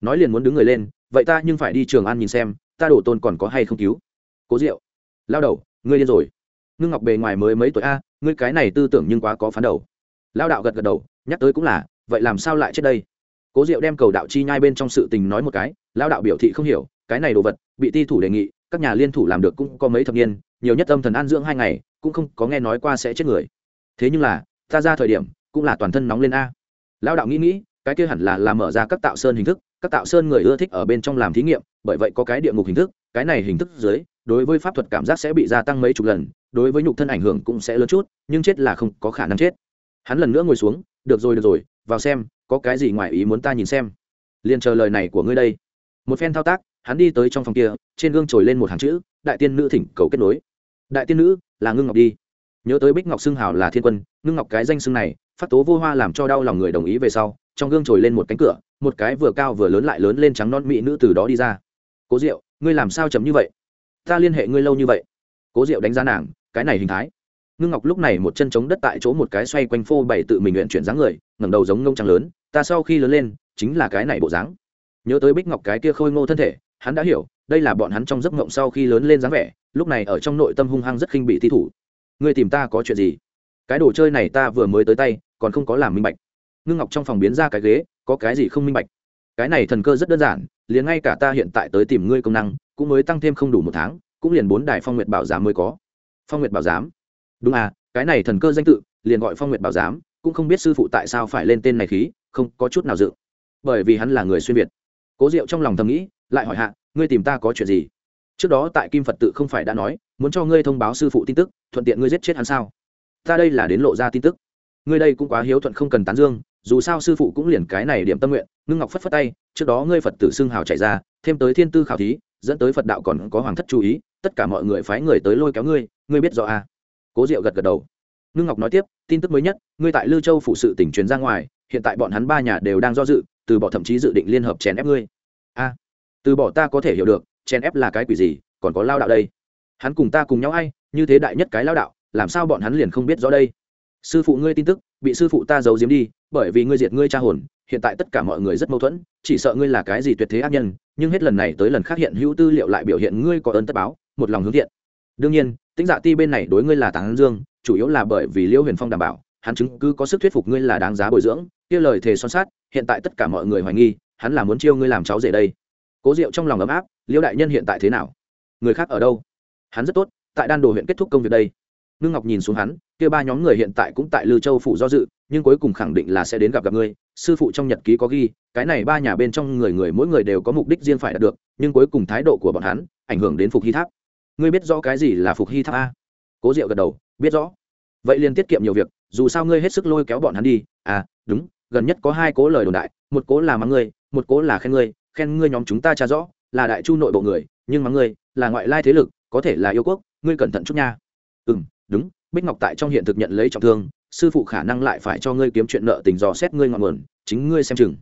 Nói liền muốn đứng người lên, vậy ta nhưng phải đi trường an nhìn xem, ta đổ tôn còn có hay không cứu? Cố diệu lao đầu, ngươi điên rồi. Ngưng ngọc bề ngoài mới mấy tuổi a, ngươi cái này tư tưởng nhưng quá có phán đầu. Lao đạo gật gật đầu, nhắc tới cũng là, vậy làm sao lại chết đây? Cố diệu đem cầu đạo chi nhai bên trong sự tình nói một cái lao đạo biểu thị không hiểu, cái này đồ vật, bị ti thủ đề nghị các nhà liên thủ làm được cũng có mấy thập niên, nhiều nhất âm thần an dưỡng hai ngày, cũng không có nghe nói qua sẽ chết người. Thế nhưng là, ta ra thời điểm, cũng là toàn thân nóng lên a. Lao đạo nghĩ nghĩ, cái kia hẳn là làm mở ra các tạo sơn hình thức, các tạo sơn người ưa thích ở bên trong làm thí nghiệm, bởi vậy có cái địa ngục hình thức, cái này hình thức dưới, đối với pháp thuật cảm giác sẽ bị gia tăng mấy chục lần, đối với nhục thân ảnh hưởng cũng sẽ lớn chút, nhưng chết là không có khả năng chết. Hắn lần nữa ngồi xuống, được rồi được rồi, vào xem, có cái gì ngoài ý muốn ta nhìn xem. Liền chờ lời này của ngươi đây. Một phen thao tác hắn đi tới trong phòng kia, trên gương trồi lên một hàng chữ, đại tiên nữ thỉnh cầu kết nối. Đại tiên nữ, là ngưng ngọc đi. Nhớ tới bích ngọc xưng hào là thiên quân, ngưng ngọc cái danh xưng này, phát tố vô hoa làm cho đau lòng người đồng ý về sau, trong gương trồi lên một cánh cửa, một cái vừa cao vừa lớn lại lớn lên trắng non mỹ nữ từ đó đi ra. Cố diệu, ngươi làm sao chấm như vậy? Ta liên hệ ngươi lâu như vậy. Cố diệu đánh giá nàng, cái này hình thái. Ngưng ngọc lúc này một chân chống đất tại chỗ một cái xoay quanh phô bày tự mình nguyện chuyển dáng người, ngẩng đầu giống ngông trắng lớn, ta sau khi lớn lên, chính là cái này bộ dáng. Nhớ tới bích ngọc cái kia khôi ngô thân thể hắn đã hiểu, đây là bọn hắn trong giấc ngộng sau khi lớn lên dáng vẻ, lúc này ở trong nội tâm hung hăng rất khinh bị thi thủ. Ngươi tìm ta có chuyện gì? Cái đồ chơi này ta vừa mới tới tay, còn không có làm minh bạch. Ngưng ngọc trong phòng biến ra cái ghế, có cái gì không minh bạch? Cái này thần cơ rất đơn giản, liền ngay cả ta hiện tại tới tìm ngươi công năng, cũng mới tăng thêm không đủ một tháng, cũng liền bốn đài phong nguyệt bảo giám mới có. Phong nguyệt bảo giám? Đúng à cái này thần cơ danh tự, liền gọi phong nguyệt bảo giám, cũng không biết sư phụ tại sao phải lên tên này khí, không có chút nào dự. Bởi vì hắn là người xuyên việt. Cố diệu trong lòng thầm nghĩ lại hỏi hạ, ngươi tìm ta có chuyện gì? Trước đó tại kim phật tự không phải đã nói, muốn cho ngươi thông báo sư phụ tin tức, thuận tiện ngươi giết chết hắn sao? Ta đây là đến lộ ra tin tức. Ngươi đây cũng quá hiếu thuận không cần tán dương, dù sao sư phụ cũng liền cái này điểm tâm nguyện, ngưng ngọc phất phất tay, trước đó ngươi phật tử xưng hào chạy ra, thêm tới thiên tư khảo thí, dẫn tới phật đạo còn có hoàng thất chú ý, tất cả mọi người phái người tới lôi kéo ngươi ngươi biết rõ à. cố diệu gật gật đầu. Ngưng ngọc nói tiếp, tin tức mới nhất, ngươi tại lư châu phụ sự tỉnh truyền ra ngoài, hiện tại bọn hắn ba nhà đều đang do dự, từ bỏ thậm chí dự định liên hợp chèn ép ngươi. A từ bỏ ta có thể hiểu được, chèn ép là cái quỷ gì, còn có lao đạo đây. Hắn cùng ta cùng nhau ai, như thế đại nhất cái lao đạo, làm sao bọn hắn liền không biết rõ đây? Sư phụ ngươi tin tức, bị sư phụ ta giấu giếm đi, bởi vì ngươi diệt ngươi cha hồn, hiện tại tất cả mọi người rất mâu thuẫn, chỉ sợ ngươi là cái gì tuyệt thế ác nhân, nhưng hết lần này tới lần khác hiện hữu tư liệu lại biểu hiện ngươi có ơn tất báo, một lòng hướng thiện. Đương nhiên tính dạ ti bên này đối ngươi là tán dương, chủ yếu là bởi vì liêu huyền phong đảm bảo, hắn chứng cứ có sức thuyết phục ngươi là đáng giá bồi dưỡng, kia lời thề son sát hiện tại tất cả mọi người hoài nghi, hắn là muốn chiêu ngươi làm cháu rể đây cố diệu trong lòng ấm áp, liêu đại nhân hiện tại thế nào? Người khác ở đâu? Hắn rất tốt, tại đan đồ huyện kết thúc công việc đây. Ngưng ngọc nhìn xuống hắn, kia ba nhóm người hiện tại cũng tại lư châu phủ do dự, nhưng cuối cùng khẳng định là sẽ đến gặp gặp ngươi. Sư phụ trong nhật ký có ghi, cái này ba nhà bên trong người người mỗi người đều có mục đích riêng phải đạt được, nhưng cuối cùng thái độ của bọn hắn ảnh hưởng đến phục hy tháp. Ngươi biết rõ cái gì là phục hy tháp a? Cố diệu gật đầu, biết rõ. Vậy liền tiết kiệm nhiều việc, dù sao ngươi hết sức lôi kéo bọn hắn đi. À đúng, gần nhất có hai cố lời đồn đại, một cố là mắng ngươi, một cố là khen ngươi khen ngươi nhóm chúng ta tra rõ, là đại chu nội bộ người, nhưng mà ngươi, là ngoại lai thế lực, có thể là yêu quốc, ngươi cẩn thận chút nha. Ừ đúng, bích ngọc tại trong hiện thực nhận lấy trọng thương, sư phụ khả năng lại phải cho ngươi kiếm chuyện nợ tình dò xét ngươi ngọn nguồn, chính ngươi xem chừng.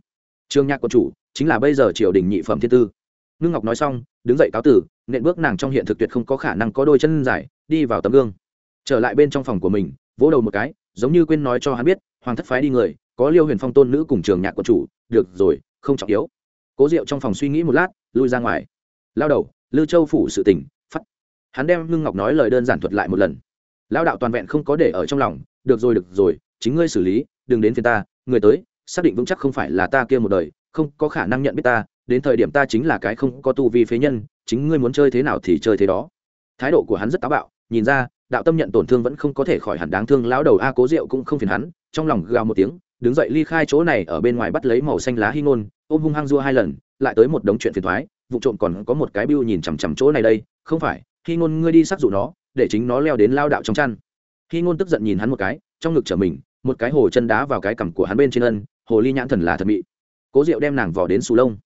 Trương nhạc quân chủ, chính là bây giờ triều đình nhị phẩm thiên tư. Ngưng ngọc nói xong, đứng dậy cáo tử, nện bước nàng trong hiện thực tuyệt không có khả năng có đôi chân dài, đi vào tấm gương. Trở lại bên trong phòng của mình, vỗ đầu một cái, giống như quên nói cho hắn biết, hoàng thất phái đi người, có liêu huyền phong tôn nữ cùng trường nhạc quân chủ, được rồi, không trọng yếu cố diệu trong phòng suy nghĩ một lát, lui ra ngoài. Lao đầu, lư châu phủ sự tỉnh phắt hắn đem ngưng ngọc nói lời đơn giản thuật lại một lần. Lao đạo toàn vẹn không có để ở trong lòng, được rồi được rồi, chính ngươi xử lý, đừng đến phía ta, người tới, xác định vững chắc không phải là ta kia một đời, không có khả năng nhận biết ta, đến thời điểm ta chính là cái không có tu vi phế nhân, chính ngươi muốn chơi thế nào thì chơi thế đó. Thái độ của hắn rất táo bạo, nhìn ra, đạo tâm nhận tổn thương vẫn không có thể khỏi hẳn đáng thương, lão đầu a cố Diệu cũng không phiền hắn, trong lòng gào một tiếng đứng dậy ly khai chỗ này ở bên ngoài bắt lấy màu xanh lá hy ngôn, ôm hung hăng dua hai lần, lại tới một đống chuyện phiền thoái, vụ trộm còn có một cái bưu nhìn chằm chằm chỗ này đây, không phải, hy ngôn ngươi đi sát dụ nó, để chính nó leo đến lao đạo trong chăn. Hy ngôn tức giận nhìn hắn một cái, trong ngực trở mình, một cái hồ chân đá vào cái cằm của hắn bên trên ân, hồ ly nhãn thần là thật mị. Cố diệu đem nàng vỏ đến sù lông.